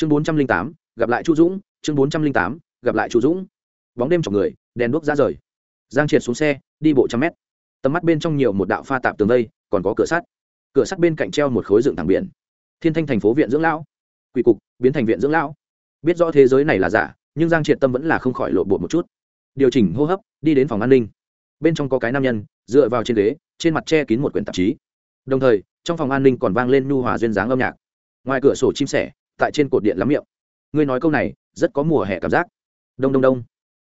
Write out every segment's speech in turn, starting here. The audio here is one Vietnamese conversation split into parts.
chương bốn trăm linh tám, gặp lại chu dũng. Chương bốn trăm linh tám, gặp lại chu dũng. Bóng đêm chọc người, đèn đuốc ra rời. Giang triệt xuống xe, đi bộ trăm mét. Tầm mắt bên trong nhiều một đạo pha tạp tường vây, còn có cửa sắt. Cửa sắt bên cạnh treo một khối dựng thẳng biển. Thiên thanh thành phố viện dưỡng lão. Quỷ cục, biến thành viện dưỡng lão. Biết rõ thế giới này là giả, nhưng giang triệt tâm vẫn là không khỏi lộ bột một chút. Điều chỉnh hô hấp, đi đến phòng an ninh. Bên trong có cái nam nhân, dựa vào trên ghế, trên mặt che kín một quyển tạp chí. Đồng thời, trong phòng an ninh còn vang lên nhu hòa duyên dáng âm nhạc. Ngoài cửa sổ chim sẻ tại trên cột điện lắm miệng. Ngươi nói câu này, rất có mùa hè cảm giác. Đông đông đông.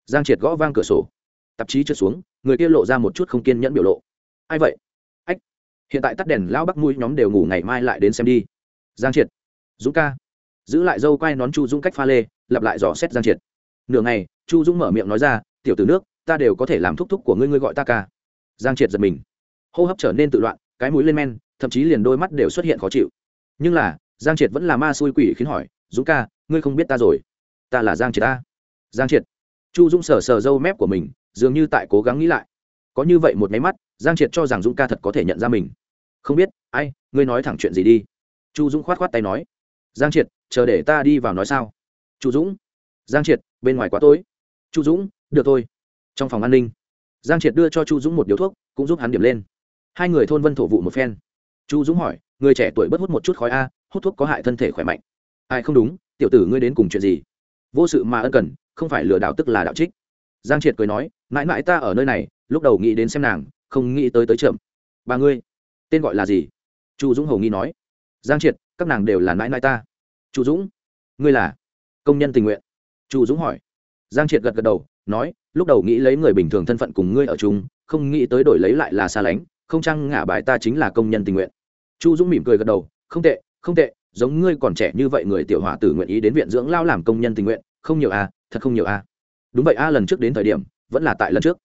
Giang triệt gõ vang cửa sổ. Tạp chí trượt xuống, người kia lộ ra một chút không kiên nhẫn biểu lộ. Ai vậy? Ách. Hiện tại tắt đèn, lão bắc mũi nhóm đều ngủ ngày mai lại đến xem đi. Giang triệt. Dũng ca. Giữ lại dâu quay nón chu dũng cách pha lê, lặp lại dò xét giang triệt. Nửa ngày, chu dũng mở miệng nói ra, tiểu từ nước, ta đều có thể làm thúc thúc của ngươi ngươi gọi ta ca. Giang triệt giật mình. Hô hấp trở nên tự loạn, cái mũi lên men, thậm chí liền đôi mắt đều xuất hiện khó chịu. Nhưng là giang triệt vẫn là ma xui quỷ khiến hỏi, dũng ca, ngươi không biết ta rồi? Ta là giang triệt ta. Giang triệt. Chu dũng sờ sờ râu mép của mình, dường như tại cố gắng nghĩ lại. Có như vậy một máy mắt, giang triệt cho rằng dũng ca thật có thể nhận ra mình. Không biết, ai, ngươi nói thẳng chuyện gì đi. Chu dũng khoát khoát tay nói. Giang triệt, chờ để ta đi vào nói sao? Chu dũng. Giang triệt, bên ngoài quá tối. Chu dũng, được thôi. Trong phòng an ninh, giang triệt đưa cho chu dũng một điếu thuốc, cũng giúp hắn điểm lên. Hai người thôn vân thổ vụ một phen. Chu dũng hỏi, người trẻ tuổi bất hút một chút khói a hút thuốc có hại thân thể khỏe mạnh. Ai không đúng, tiểu tử ngươi đến cùng chuyện gì? Vô sự mà ân cần, không phải lừa đảo tức là đạo trích. Giang triệt cười nói, mãi mãi ta ở nơi này, lúc đầu nghĩ đến xem nàng, không nghĩ tới tới chậm. Ba ngươi, tên gọi là gì? Chu dũng hầu nghi nói. Giang triệt, các nàng đều là mãi mãi ta. Chu dũng, ngươi là công nhân tình nguyện. Chu dũng hỏi. Giang triệt gật gật đầu, nói, lúc đầu nghĩ lấy người bình thường thân phận cùng ngươi ở chung, không nghĩ tới đổi lấy lại là xa lánh, không chăng ngả bài ta chính là công nhân tình nguyện. Chu dũng mỉm cười gật đầu, không tệ không tệ, giống ngươi còn trẻ như vậy người tiểu hỏa tử nguyện ý đến viện dưỡng lao làm công nhân tình nguyện, không nhiều à thật không nhiều à. Đúng vậy a lần trước đến thời điểm, vẫn là tại lần trước.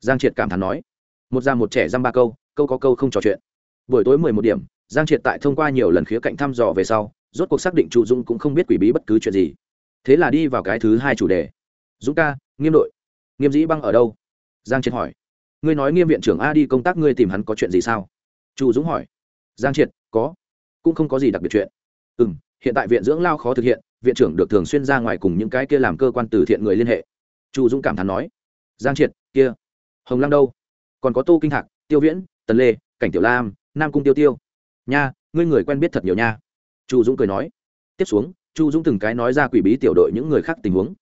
Giang triệt cảm thán nói. Một già một trẻ dăm ba câu câu có câu không trò chuyện. Buổi tối mười một điểm, giang triệt tại thông qua nhiều lần khía cạnh thăm dò về sau, rốt cuộc xác định chu dũng cũng không biết quỷ bí bất cứ chuyện gì. Thế là đi vào cái thứ hai chủ đề. Dũng ca, nghiêm đội. Nghiêm dĩ băng ở đâu? Giang triệt hỏi. Ngươi nói nghiêm viện trưởng a đi công tác ngươi tìm hắn có chuyện gì sao? Chu dũng hỏi. Giang triệt, có cũng không có gì đặc biệt chuyện. Ừ m hiện tại viện dưỡng lao khó thực hiện viện trưởng được thường xuyên ra ngoài cùng những cái kia làm cơ quan từ thiện người liên hệ. Chu dũng cảm thán nói giang triệt kia hồng lăng đâu? Còn có tô kinh Hạc, tiêu viễn tần lê cảnh tiểu lam nam cung tiêu tiêu. Nha ngươi người quen biết thật nhiều nha. Chu dũng cười nói. Tiếp xuống chu dũng từng cái nói ra quỷ bí tiểu đội những người khác tình huống.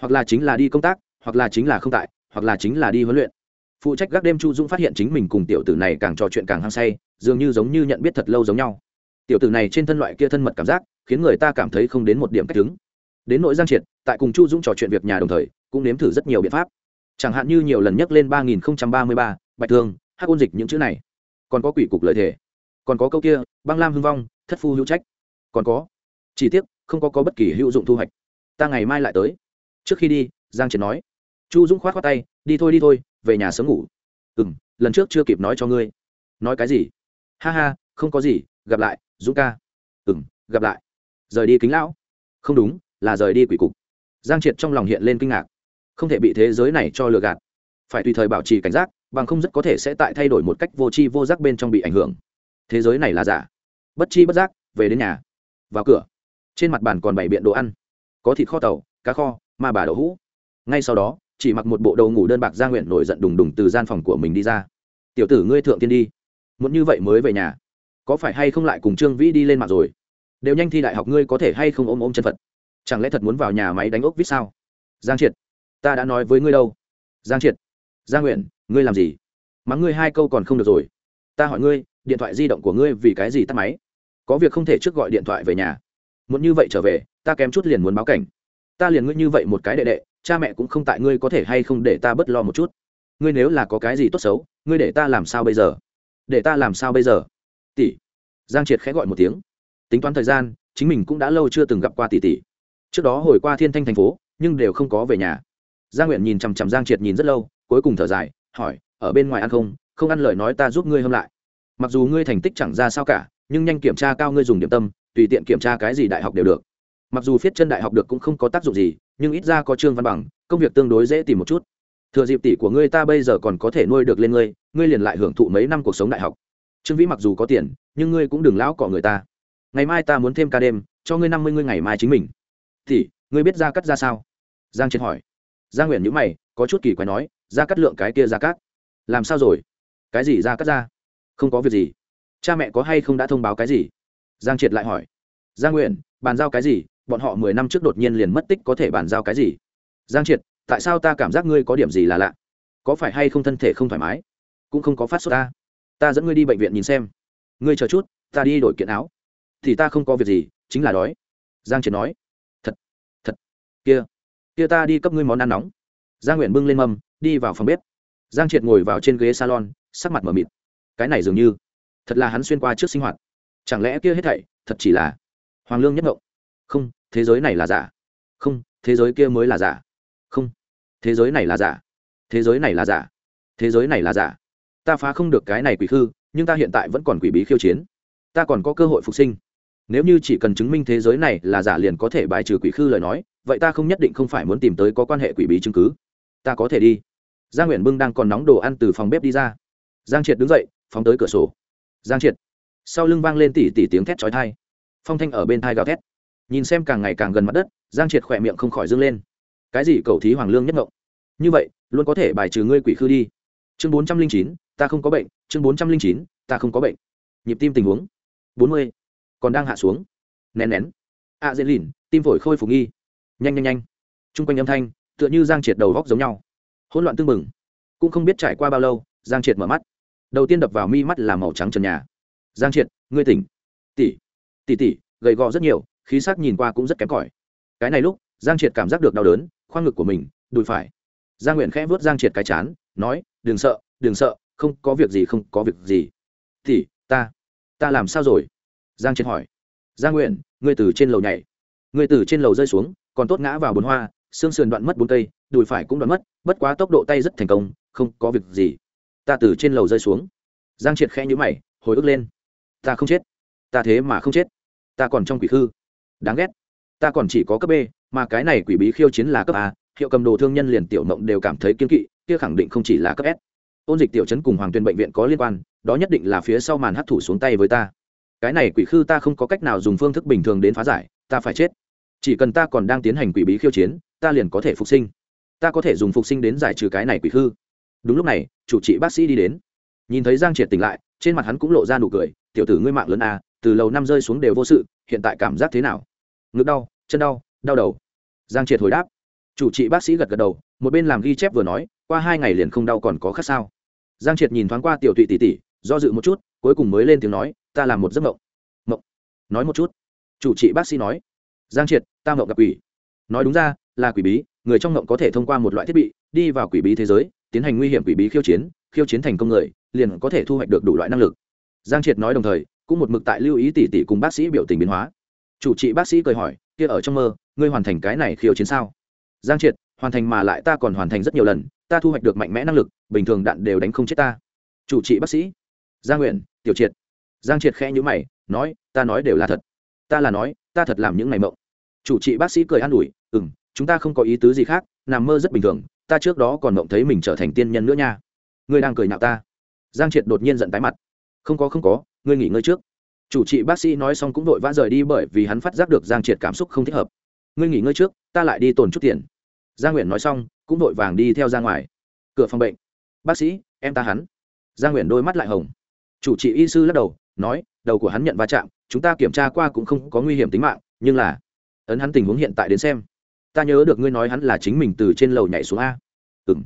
Hoặc là chính là đi công tác hoặc là chính là không tại hoặc là chính là đi huấn luyện. Phụ trách gác đêm chu dũng phát hiện chính mình cùng tiểu tử này càng trò chuyện càng hăng say dường như giống như nhận biết thật lâu giống nhau tiểu tử này trên thân loại kia thân mật cảm giác khiến người ta cảm thấy không đến một điểm cách đứng. Đến nội giang triệt tại cùng chu dũng trò chuyện việc nhà đồng thời cũng nếm thử rất nhiều biện pháp. Chẳng hạn như nhiều lần nhắc lên ba nghìn ba mươi ba bạch thương hắc ôn dịch những chữ này. Còn có quỷ cục lợi thể còn có câu kia băng lam hưng vong thất phu hữu trách. Còn có. Chỉ tiếc không có, có bất kỳ hữu dụng thu hoạch. Ta ngày mai lại tới. Trước khi đi giang triệt nói. Chu dũng khoát khoát tay đi thôi đi thôi về nhà sớm ngủ. Ừ m lần trước chưa kịp nói cho ngươi. Nói cái gì? Ha ha không có gì gặp lại dũng ca. Ừ m gặp lại. Rời đi kính lão. Không đúng, là rời đi quỷ cục. Giang triệt trong lòng hiện lên kinh ngạc. Không thể bị thế giới này cho lừa gạt. Phải tùy thời bảo trì cảnh giác, bằng không rất có thể sẽ tại thay đổi một cách vô tri vô giác bên trong bị ảnh hưởng. Thế giới này là giả. Bất chi bất giác, về đến nhà. Vào cửa. Trên mặt bàn còn bảy biện đồ ăn. Có thịt kho tàu, cá kho, ma bà đậu hũ. Ngay sau đó, chỉ mặc một bộ đầu ngủ đơn bạc gia nguyện nổi giận đùng đùng từ gian phòng của mình đi ra. Tiểu tử ngươi thượng tiên đi. Muốn như vậy mới về nhà có phải hay không lại cùng trương vĩ đi lên mạng rồi? Đều nhanh thi đại học ngươi có thể hay không ôm ôm chân phật? Chẳng lẽ thật muốn vào nhà máy đánh ốc vít sao? Giang triệt, ta đã nói với ngươi đâu. Giang triệt, giang nguyện, ngươi làm gì? Mắng ngươi hai câu còn không được rồi. Ta hỏi ngươi, điện thoại di động của ngươi vì cái gì tắt máy? Có việc không thể trước gọi điện thoại về nhà. Muốn như vậy trở về, ta kém chút liền muốn báo cảnh. Ta liền ngươi như vậy một cái đệ đệ, cha mẹ cũng không tại ngươi có thể hay không để ta bớt lo một chút. Ngươi nếu là có cái gì tốt xấu, ngươi để ta làm sao bây giờ? Để ta làm sao bây giờ? Tỷ. Giang triệt khẽ gọi một tiếng. Tính toán thời gian, chính mình cũng đã lâu chưa từng gặp qua tỷ tỷ. Trước đó hồi qua thiên thanh thành phố, nhưng đều không có về nhà. Giang nguyện nhìn chằm chằm giang triệt nhìn rất lâu, cuối cùng thở dài, hỏi, ở bên ngoài ăn không? Không ăn lời nói ta giúp ngươi hâm lại. Mặc dù ngươi thành tích chẳng ra sao cả, nhưng nhanh kiểm tra cao ngươi dùng điểm tâm, tùy tiện kiểm tra cái gì đại học đều được. Mặc dù viết chân đại học được cũng không có tác dụng gì, nhưng ít ra có trương văn bằng, công việc tương đối dễ tìm một chút. Thừa dịp tỷ của ngươi ta bây giờ còn có thể nuôi được lên ngươi ngươi liền lại hưởng thụ mấy năm cuộc sống đại học trương vĩ mặc dù có tiền, nhưng ngươi cũng đừng lão cọ người ta. Ngày mai ta muốn thêm ca đêm, cho ngươi năm mươi ngươi ngày mai chính mình. Thì, ngươi biết ra cắt ra sao? Giang triệt hỏi. Giang nguyện nhữ mày, có chút kỳ quái nói ra cắt lượng cái kia ra cắt làm sao rồi? Cái gì ra cắt ra? Không có việc gì. Cha mẹ có hay không đã thông báo cái gì? Giang triệt lại hỏi. Giang nguyện bàn giao cái gì? Bọn họ mười năm trước đột nhiên liền mất tích có thể bàn giao cái gì? Giang triệt, tại sao ta cảm giác ngươi có điểm gì là lạ? Có phải hay không thân thể không thoải mái? Cũng không có phát sốt ta ta dẫn ngươi đi bệnh viện nhìn xem. Ngươi chờ chút, ta đi đổi kiện áo. Thì ta không có việc gì, chính là đói. Giang triệt nói. Thật thật. Kia kia ta đi cấp ngươi món ăn nóng. Giang nguyện bưng lên mâm, đi vào phòng bếp. Giang triệt ngồi vào trên ghế salon, sắc mặt m ở mịt. Cái này dường như, thật là hắn xuyên qua trước sinh hoạt. Chẳng lẽ kia hết thảy, thật chỉ là hoàng lương nhất ngộng không, thế giới này là giả. Không, thế giới kia mới là giả. Không, thế giới này là giả. Thế giới này là giả. Thế giới này là giả ta phá không được cái này quỷ khư, nhưng ta hiện tại vẫn còn quỷ bí khiêu chiến. Ta còn có cơ hội phục sinh. Nếu như chỉ cần chứng minh thế giới này là giả liền có thể bài trừ quỷ khư lời nói, vậy ta không nhất định không phải muốn tìm tới có quan hệ quỷ bí chứng cứ. Ta có thể đi. Giang nguyện bưng đang còn nóng đồ ăn từ phòng bếp đi ra. Giang triệt đứng dậy, phóng tới cửa sổ. Giang triệt. Sau lưng vang lên tỉ tỉ tiếng thét trói thai phong thanh ở bên thai gào thét. Nhìn xem càng ngày càng gần mặt đất, giang triệt khỏe miệng không khỏi dâng lên. Cái gì cầu thí hoàng lương nhất ngộng? Như vậy, luôn có thể bài trừ ngươi quỷ khư đi chương bốn trăm linh chín ta không có bệnh. Chương bốn trăm linh chín ta không có bệnh. Nhịp tim tình huống. bốn mươi. Còn đang hạ xuống. Nén nén. A à, dễ lìn tim phổi khôi phục nghi. Nhanh nhanh nhanh. T r u n g quanh âm thanh tựa như giang triệt đầu góc giống nhau. Hỗn loạn tưng bừng. Cũng không biết trải qua bao lâu giang triệt mở mắt. Đầu tiên đập vào mi mắt là màu trắng trần nhà. Giang triệt ngươi tỉnh. Tỷ. Tỷ tỷ gầy gò rất nhiều khí sắc nhìn qua cũng rất kém cỏi. Cái này lúc giang triệt cảm giác được đau đớn khoang ngực của mình đùi phải. Giang nguyện khẽ vớt giang triệt cái chán nói đừng sợ đừng sợ, không có việc gì, không có việc gì. Thì, ta ta làm sao rồi? Giang triệt hỏi. Giang nguyện, ngươi từ trên lầu nhảy. Ngươi từ trên lầu rơi xuống, còn tốt ngã vào bồn hoa, xương sườn đoạn mất bốn cây, đùi phải cũng đoạn mất, bất quá tốc độ tay rất thành công, không có việc gì. Ta từ trên lầu rơi xuống. Giang triệt khẽ nhữ mày, hồi ức lên. Ta không chết. Ta thế mà không chết. Ta còn trong quỷ khư. Đáng ghét. Ta còn chỉ có cấp b, mà cái này quỷ bí khiêu chiến là cấp a, hiệu cầm đồ thương nhân liền tiểu mộng đều cảm thấy kiên kỵ kia khẳng định không chỉ là cấp s. Ôn dịch tiểu chấn cùng hoàng tuyên bệnh viện có liên quan, đó nhất định là phía sau màn hấp thủ xuống tay với ta. Cái này quỷ khư ta không có cách nào dùng phương thức bình thường đến phá giải, ta phải chết. Chỉ cần ta còn đang tiến hành quỷ bí khiêu chiến, ta liền có thể phục sinh. Ta có thể dùng phục sinh đến giải trừ cái này quỷ khư. Đúng lúc này, chủ trị bác sĩ đi đến. Nhìn thấy giang triệt tỉnh lại, trên mặt hắn cũng lộ ra nụ cười, tiểu tử ngươi mạng lớn à từ lầu năm rơi xuống đều vô sự, hiện tại cảm giác thế nào? Ngực đau, chân đau đau đầu. Giang triệt hồi đáp chủ trị bác sĩ gật gật đầu, một bên làm ghi chép vừa nói, qua hai ngày liền không đau còn có khác sao? Giang triệt nhìn thoáng qua tiểu thụy tỷ tỷ do dự một chút, cuối cùng mới lên tiếng nói, ta làm một giấc mộng. Mộng? Nói một chút. Chủ trị bác sĩ nói. Giang triệt, ta mộng gặp quỷ. Nói đúng ra, là quỷ bí, người trong mộng có thể thông qua một loại thiết bị, đi vào quỷ bí thế giới, tiến hành nguy hiểm quỷ bí khiêu chiến khiêu chiến thành công người, liền có thể thu hoạch được đủ loại năng lực. Giang triệt nói đồng thời, cũng một mực tại lưu ý tỷ tỷ cùng bác sĩ biểu tình biến hóa. Chủ trị bác sĩ cười hỏi, kia ở trong mơ, ngươi hoàn thành cái này khiêu chiến sao? Giang triệt, hoàn thành mà lại ta còn hoàn thành rất nhiều lần, ta thu hoạch được mạnh mẽ năng lực, bình thường đạn đều đánh không chết ta. Chủ trị bác sĩ, giang nguyện, tiểu triệt. Giang triệt khẽ nhữ mày, nói, ta nói đều là thật. Ta là nói, ta thật làm những ngày mộng. Chủ trị bác sĩ cười an ủi ừ m chúng ta không có ý tứ gì khác, nằm mơ rất bình thường, ta trước đó còn mộng thấy mình trở thành tiên nhân nữa nha. Ngươi đang cười nhạo ta. Giang triệt đột nhiên giận tái mặt. Không có không có, ngươi nghỉ ngơi trước. Chủ trị bác sĩ nói xong cũng vội vã rời đi bởi vì hắn phát giác được giang triệt cảm xúc không thích hợp. Ngươi nghỉ ngơi trước, ta lại đi tồn chút tiền. Giang nguyện nói xong, cũng vội vàng đi theo ra ngoài. Cửa phòng bệnh. Bác sĩ, em ta hắn. Giang nguyện đôi mắt lại hồng. Chủ trị y sư lắc đầu, nói, đầu của hắn nhận va chạm, chúng ta kiểm tra qua cũng không có nguy hiểm tính mạng, nhưng là, ấn hắn tình huống hiện tại đến xem. Ta nhớ được ngươi nói hắn là chính mình từ trên lầu nhảy xuống a. Ừ m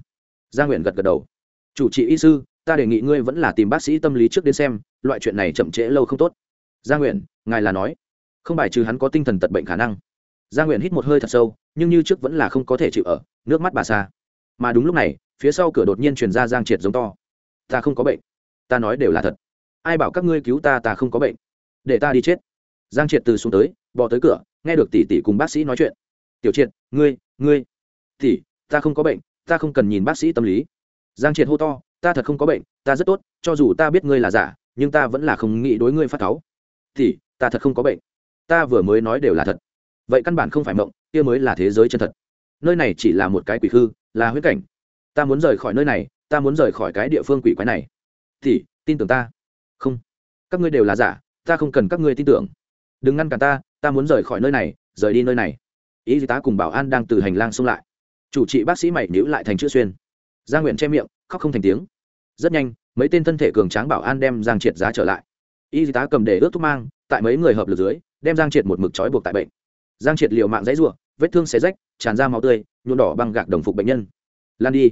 Giang nguyện gật gật đầu. Chủ trị y sư, ta đề nghị ngươi vẫn là tìm bác sĩ tâm lý trước đến xem, loại chuyện này chậm trễ lâu không tốt. Giang nguyện, ngài là nói, không bài trừ hắn có tinh thần tật bệnh khả năng gia nguyện hít một hơi thật sâu, nhưng như trước vẫn là không có thể chịu ở, nước mắt bà xa. Mà đúng lúc này, phía sau cửa đột nhiên truyền ra giang triệt giống to. Ta không có bệnh. Ta nói đều là thật. Ai bảo các ngươi cứu ta ta không có bệnh. Để ta đi chết. Giang triệt từ xuống tới bỏ tới cửa, nghe được tỷ tỷ cùng bác sĩ nói chuyện. Tiểu triệt, ngươi ngươi. Tỷ, ta không có bệnh, ta không cần nhìn bác sĩ tâm lý. Giang triệt hô to, ta thật không có bệnh, ta rất tốt, cho dù ta biết ngươi là giả, nhưng ta vẫn là không nghĩ đối ngươi phát cáu. Tỷ, ta thật không có bệnh. Ta vừa mới nói đều là thật vậy căn bản không phải mộng kia mới là thế giới chân thật. Nơi này chỉ là một cái quỷ hư, là huyết cảnh. Ta muốn rời khỏi nơi này ta muốn rời khỏi cái địa phương quỷ quái này. Thì tin tưởng ta. Không. Các ngươi đều là giả ta không cần các ngươi tin tưởng. Đừng ngăn cản ta ta muốn rời khỏi nơi này rời đi nơi này. Y tá cùng bảo an đang từ hành lang xông lại. Chủ trị bác sĩ mày nhữ lại thành chữ xuyên. Gia nguyện che miệng khóc không thành tiếng. Rất nhanh mấy tên thân thể cường tráng bảo an đem giang triệt giá trở lại. Y tá cầm để ướt thuốc mang tại mấy người hợp lực dưới đem giang triệt một mực trói buộc tại bệnh giang triệt liều mạng dãy ruộng vết thương xé rách, tràn ra máu tươi, nhuộm đỏ băng gạc đồng phục bệnh nhân. Lan đi,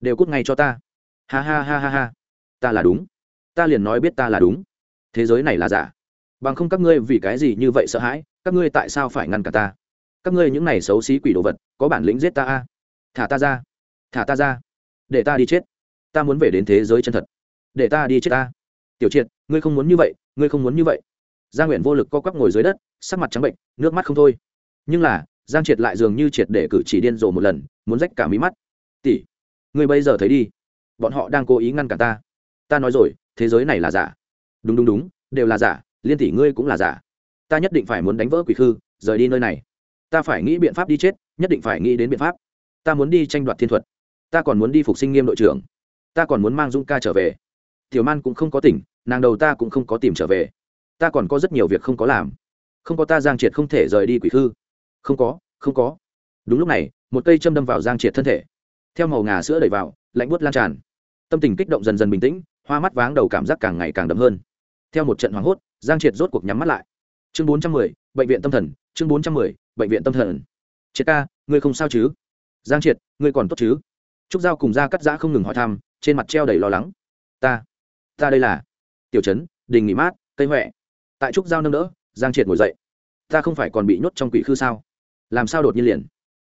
đều cút ngay cho ta. Ha ha ha ha ha, ta là đúng. Ta liền nói biết ta là đúng. Thế giới này là giả. Bằng không các ngươi vì cái gì như vậy sợ hãi, các ngươi tại sao phải ngăn cả ta? Các ngươi những này xấu xí quỷ đồ vật, có bản lĩnh giết ta a? Thả ta ra, thả ta ra. Để ta đi chết. Ta muốn về đến thế giới chân thật. Để ta đi chết ta. Tiểu triệt, ngươi không muốn như vậy, ngươi không muốn như vậy gia nguyện vô lực co quắp ngồi dưới đất, sắc mặt trắng bệnh, nước mắt không thôi. Nhưng là, giang triệt lại dường như triệt để cử chỉ điên rồ một lần, muốn rách cả mí mắt. Tỷ, ngươi bây giờ thấy đi, bọn họ đang cố ý ngăn cả ta. Ta nói rồi, thế giới này là giả. Đúng đúng đúng, đều là giả, liên tỷ ngươi cũng là giả. Ta nhất định phải muốn đánh vỡ quỷ khư, rời đi nơi này. Ta phải nghĩ biện pháp đi chết, nhất định phải nghĩ đến biện pháp. Ta muốn đi tranh đoạt thiên thuật. Ta còn muốn đi phục sinh nghiêm đội trưởng. Ta còn muốn mang dung ca trở về. Tiểu man cũng không có tỉnh, nàng đầu ta cũng không có tìm trở về ta còn có rất nhiều việc không có làm. Không có ta giang triệt không thể rời đi quỷ khư. Không có không có. Đúng lúc này, một cây châm đâm vào giang triệt thân thể. Theo màu ngà sữa đẩy vào, lạnh buốt lan tràn. Tâm tình kích động dần dần bình tĩnh, hoa mắt váng đầu cảm giác càng ngày càng đậm hơn. Theo một trận hoảng hốt, giang triệt rốt cuộc nhắm mắt lại. Chương bốn trăm mười, bệnh viện tâm thần, chương bốn trăm mười, bệnh viện tâm thần. Triệt ca, ngươi không sao chứ? Giang triệt, ngươi còn tốt chứ? Trúc giao cùng ra cắt giã không ngừng hỏi thăm, trên mặt treo đầy lo lắng. Ta ta đây là tiểu trấn, đình nghỉ mát, cây huệ tại trúc giao nâng đỡ, giang triệt ngồi dậy. Ta không phải còn bị nhốt trong quỷ khư sao? Làm sao đột nhiên liền?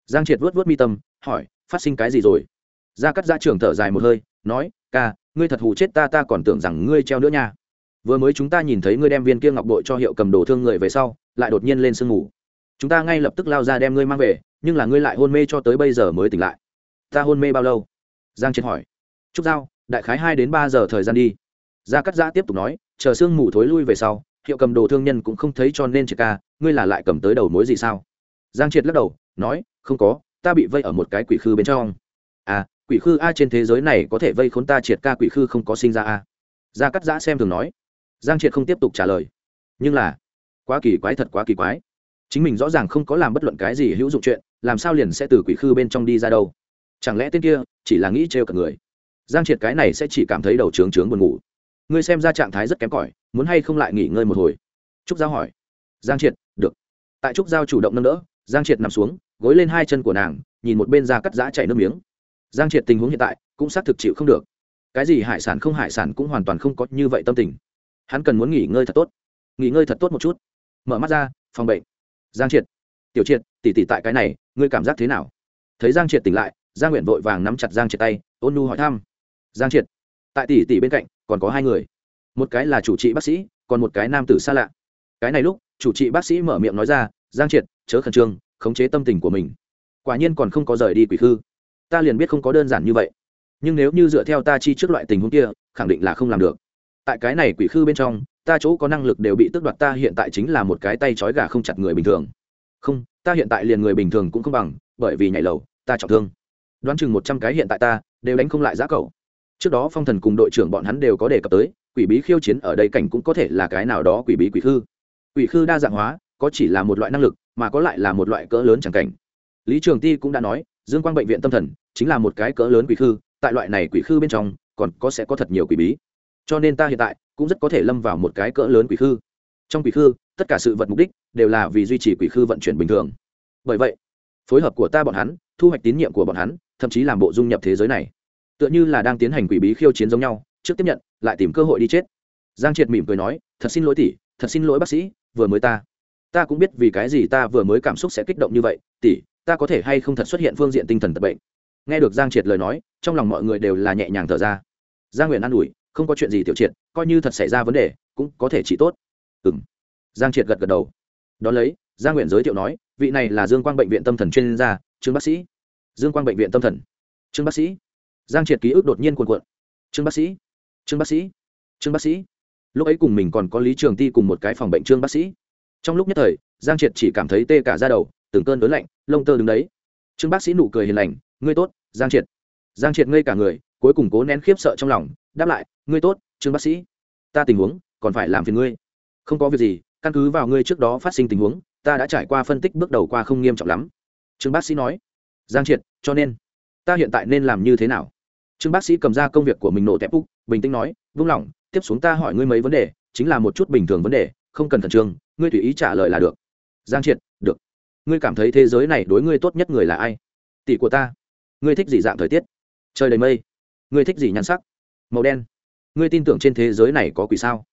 Giang triệt vớt vớt mi tâm, hỏi, phát sinh cái gì rồi? Gia cắt gia trưởng thở dài một hơi, nói, ca, ngươi thật hù chết ta ta còn tưởng rằng ngươi treo nữa nha. Vừa mới chúng ta nhìn thấy ngươi đem viên kia ngọc bội cho hiệu cầm đồ thương người về sau, lại đột nhiên lên sương ngủ chúng ta ngay lập tức lao ra đem ngươi mang về, nhưng là ngươi lại hôn mê cho tới bây giờ mới tỉnh lại. Ta hôn mê bao lâu? Giang triệt hỏi. Trúc giao, đại khái hai đến ba giờ thời gian đi. Gia cắt Gia tiếp tục nói, chờ sương mù thối lui về sau hiệu cầm đồ thương nhân cũng không thấy cho nên triệt ca, ngươi là lại cầm tới đầu mối gì sao? Giang triệt lắc đầu, nói, không có, ta bị vây ở một cái quỷ khư bên trong. À quỷ khư a trên thế giới này có thể vây khốn ta triệt ca quỷ khư không có sinh ra a. Gia cắt giã xem thường nói. Giang triệt không tiếp tục trả lời. Nhưng là, quá kỳ quái thật quá kỳ quái. Chính mình rõ ràng không có làm bất luận cái gì hữu dụng chuyện, làm sao liền sẽ từ quỷ khư bên trong đi ra đâu? Chẳng lẽ tên kia chỉ là nghĩ trêu cả người? Giang triệt cái này sẽ chỉ cảm thấy đầu trướng trướng buồn ngủ. Ngươi xem ra trạng thái rất kém cỏi muốn hay không lại nghỉ ngơi một hồi? Trúc giao hỏi. Giang triệt, được. Tại trúc giao chủ động nâng đỡ, giang triệt nằm xuống, gối lên hai chân của nàng, nhìn một bên ra cắt giã chảy nước miếng. Giang triệt tình huống hiện tại cũng xác thực chịu không được. Cái gì hải sản không hải sản cũng hoàn toàn không có như vậy tâm tình. Hắn cần muốn nghỉ ngơi thật tốt. Nghỉ ngơi thật tốt một chút. Mở mắt ra, phòng bệnh. Giang triệt. Tiểu triệt, tỉ tỉ tại cái này, ngươi cảm giác thế nào? Thấy giang triệt tỉnh lại, giang nguyện vội vàng nắm chặt giang triệt tay, ôn nu hỏi thăm. Giang triệt. Tại tỷ tỷ bên cạnh, còn có hai người một cái là chủ trị bác sĩ, còn một cái nam tử xa lạ. Cái này lúc, chủ trị bác sĩ mở miệng nói ra, giang triệt, chớ khẩn trương, khống chế tâm tình của mình. Quả nhiên còn không có rời đi quỷ khư. Ta liền biết không có đơn giản như vậy. Nhưng nếu như dựa theo ta chi trước loại tình huống kia, khẳng định là không làm được. Tại cái này quỷ khư bên trong, ta chỗ có năng lực đều bị tước đoạt ta hiện tại chính là một cái tay trói gà không chặt người bình thường. Không, ta hiện tại liền người bình thường cũng không bằng, bởi vì nhảy lầu, ta trọng thương. Đoán chừng một trăm cái hiện tại ta, đều đánh không lại giá cầu trước đó phong thần cùng đội trưởng bọn hắn đều có đề cập tới quỷ bí khiêu chiến ở đây cảnh cũng có thể là cái nào đó quỷ bí quỷ khư. Quỷ khư đa dạng hóa, có chỉ là một loại năng lực, mà có lại là một loại cỡ lớn chẳng cảnh. Lý trường ti cũng đã nói, dương quang bệnh viện tâm thần chính là một cái cỡ lớn quỷ khư, tại loại này quỷ khư bên trong, còn có sẽ có thật nhiều quỷ bí. Cho nên ta hiện tại cũng rất có thể lâm vào một cái cỡ lớn quỷ khư. Trong quỷ khư, tất cả sự vật mục đích đều là vì duy trì quỷ khư vận chuyển bình thường. Bởi vậy, phối hợp của ta bọn hắn, thu hoạch tín nhiệm của bọn hắn, thậm chí làm bộ dung nhập thế giới này. Tựa như là đang tiến hành quỷ bí khiêu chiến giống nhau trước tiếp nhận, lại tìm cơ hội đi chết. Giang triệt mỉm cười nói, thật xin lỗi tỷ, thật xin lỗi bác sĩ, vừa mới ta ta cũng biết vì cái gì ta vừa mới cảm xúc sẽ kích động như vậy, tỷ, ta có thể hay không thật xuất hiện phương diện tinh thần tật bệnh? Nghe được giang triệt lời nói, trong lòng mọi người đều là nhẹ nhàng thở ra. Giang nguyện an ủi, không có chuyện gì tiểu triệt, coi như thật xảy ra vấn đề, cũng có thể trị tốt. Ừ m giang triệt gật gật đầu. Đón lấy, giang nguyện giới thiệu nói, vị này là dương quang bệnh viện tâm thần chuyên gia, trương bác sĩ. Dương quang bệnh viện tâm thần. Trương bác sĩ. Giang triệt ký ức đột nhiên cuồn cuộn. Trương bác sĩ trương bác sĩ. Trương bác sĩ. Lúc ấy cùng mình còn có lý trường ti cùng một cái phòng bệnh trương bác sĩ. Trong lúc nhất thời, giang triệt chỉ cảm thấy tê cả ra đầu, từng cơn đớn lạnh, lông tơ đứng đấy. Trương bác sĩ nụ cười hiền lành, ngươi tốt, giang triệt. Giang triệt ngây cả người, cuối cùng cố nén khiếp sợ trong lòng, đáp lại, ngươi tốt, trương bác sĩ. Ta tình huống, còn phải làm phiền ngươi. Không có việc gì, căn cứ vào ngươi trước đó phát sinh tình huống, ta đã trải qua phân tích bước đầu qua không nghiêm trọng lắm. Trương bác sĩ nói. Giang triệt, cho nên, ta hiện tại nên làm như thế nào? Trương bác sĩ cầm ra công việc của mình nổ tẹp úc bình tĩnh nói, vung lòng, tiếp xuống ta hỏi ngươi mấy vấn đề, chính là một chút bình thường vấn đề, không cần khẩn trương, ngươi tùy ý trả lời là được. Giang triệt, được. Ngươi cảm thấy thế giới này đối ngươi tốt nhất người là ai? Tỷ của ta. Ngươi thích gì dạng thời tiết? Trời đầy mây. Ngươi thích gì nhan sắc? Màu đen. Ngươi tin tưởng trên thế giới này có quỷ sao?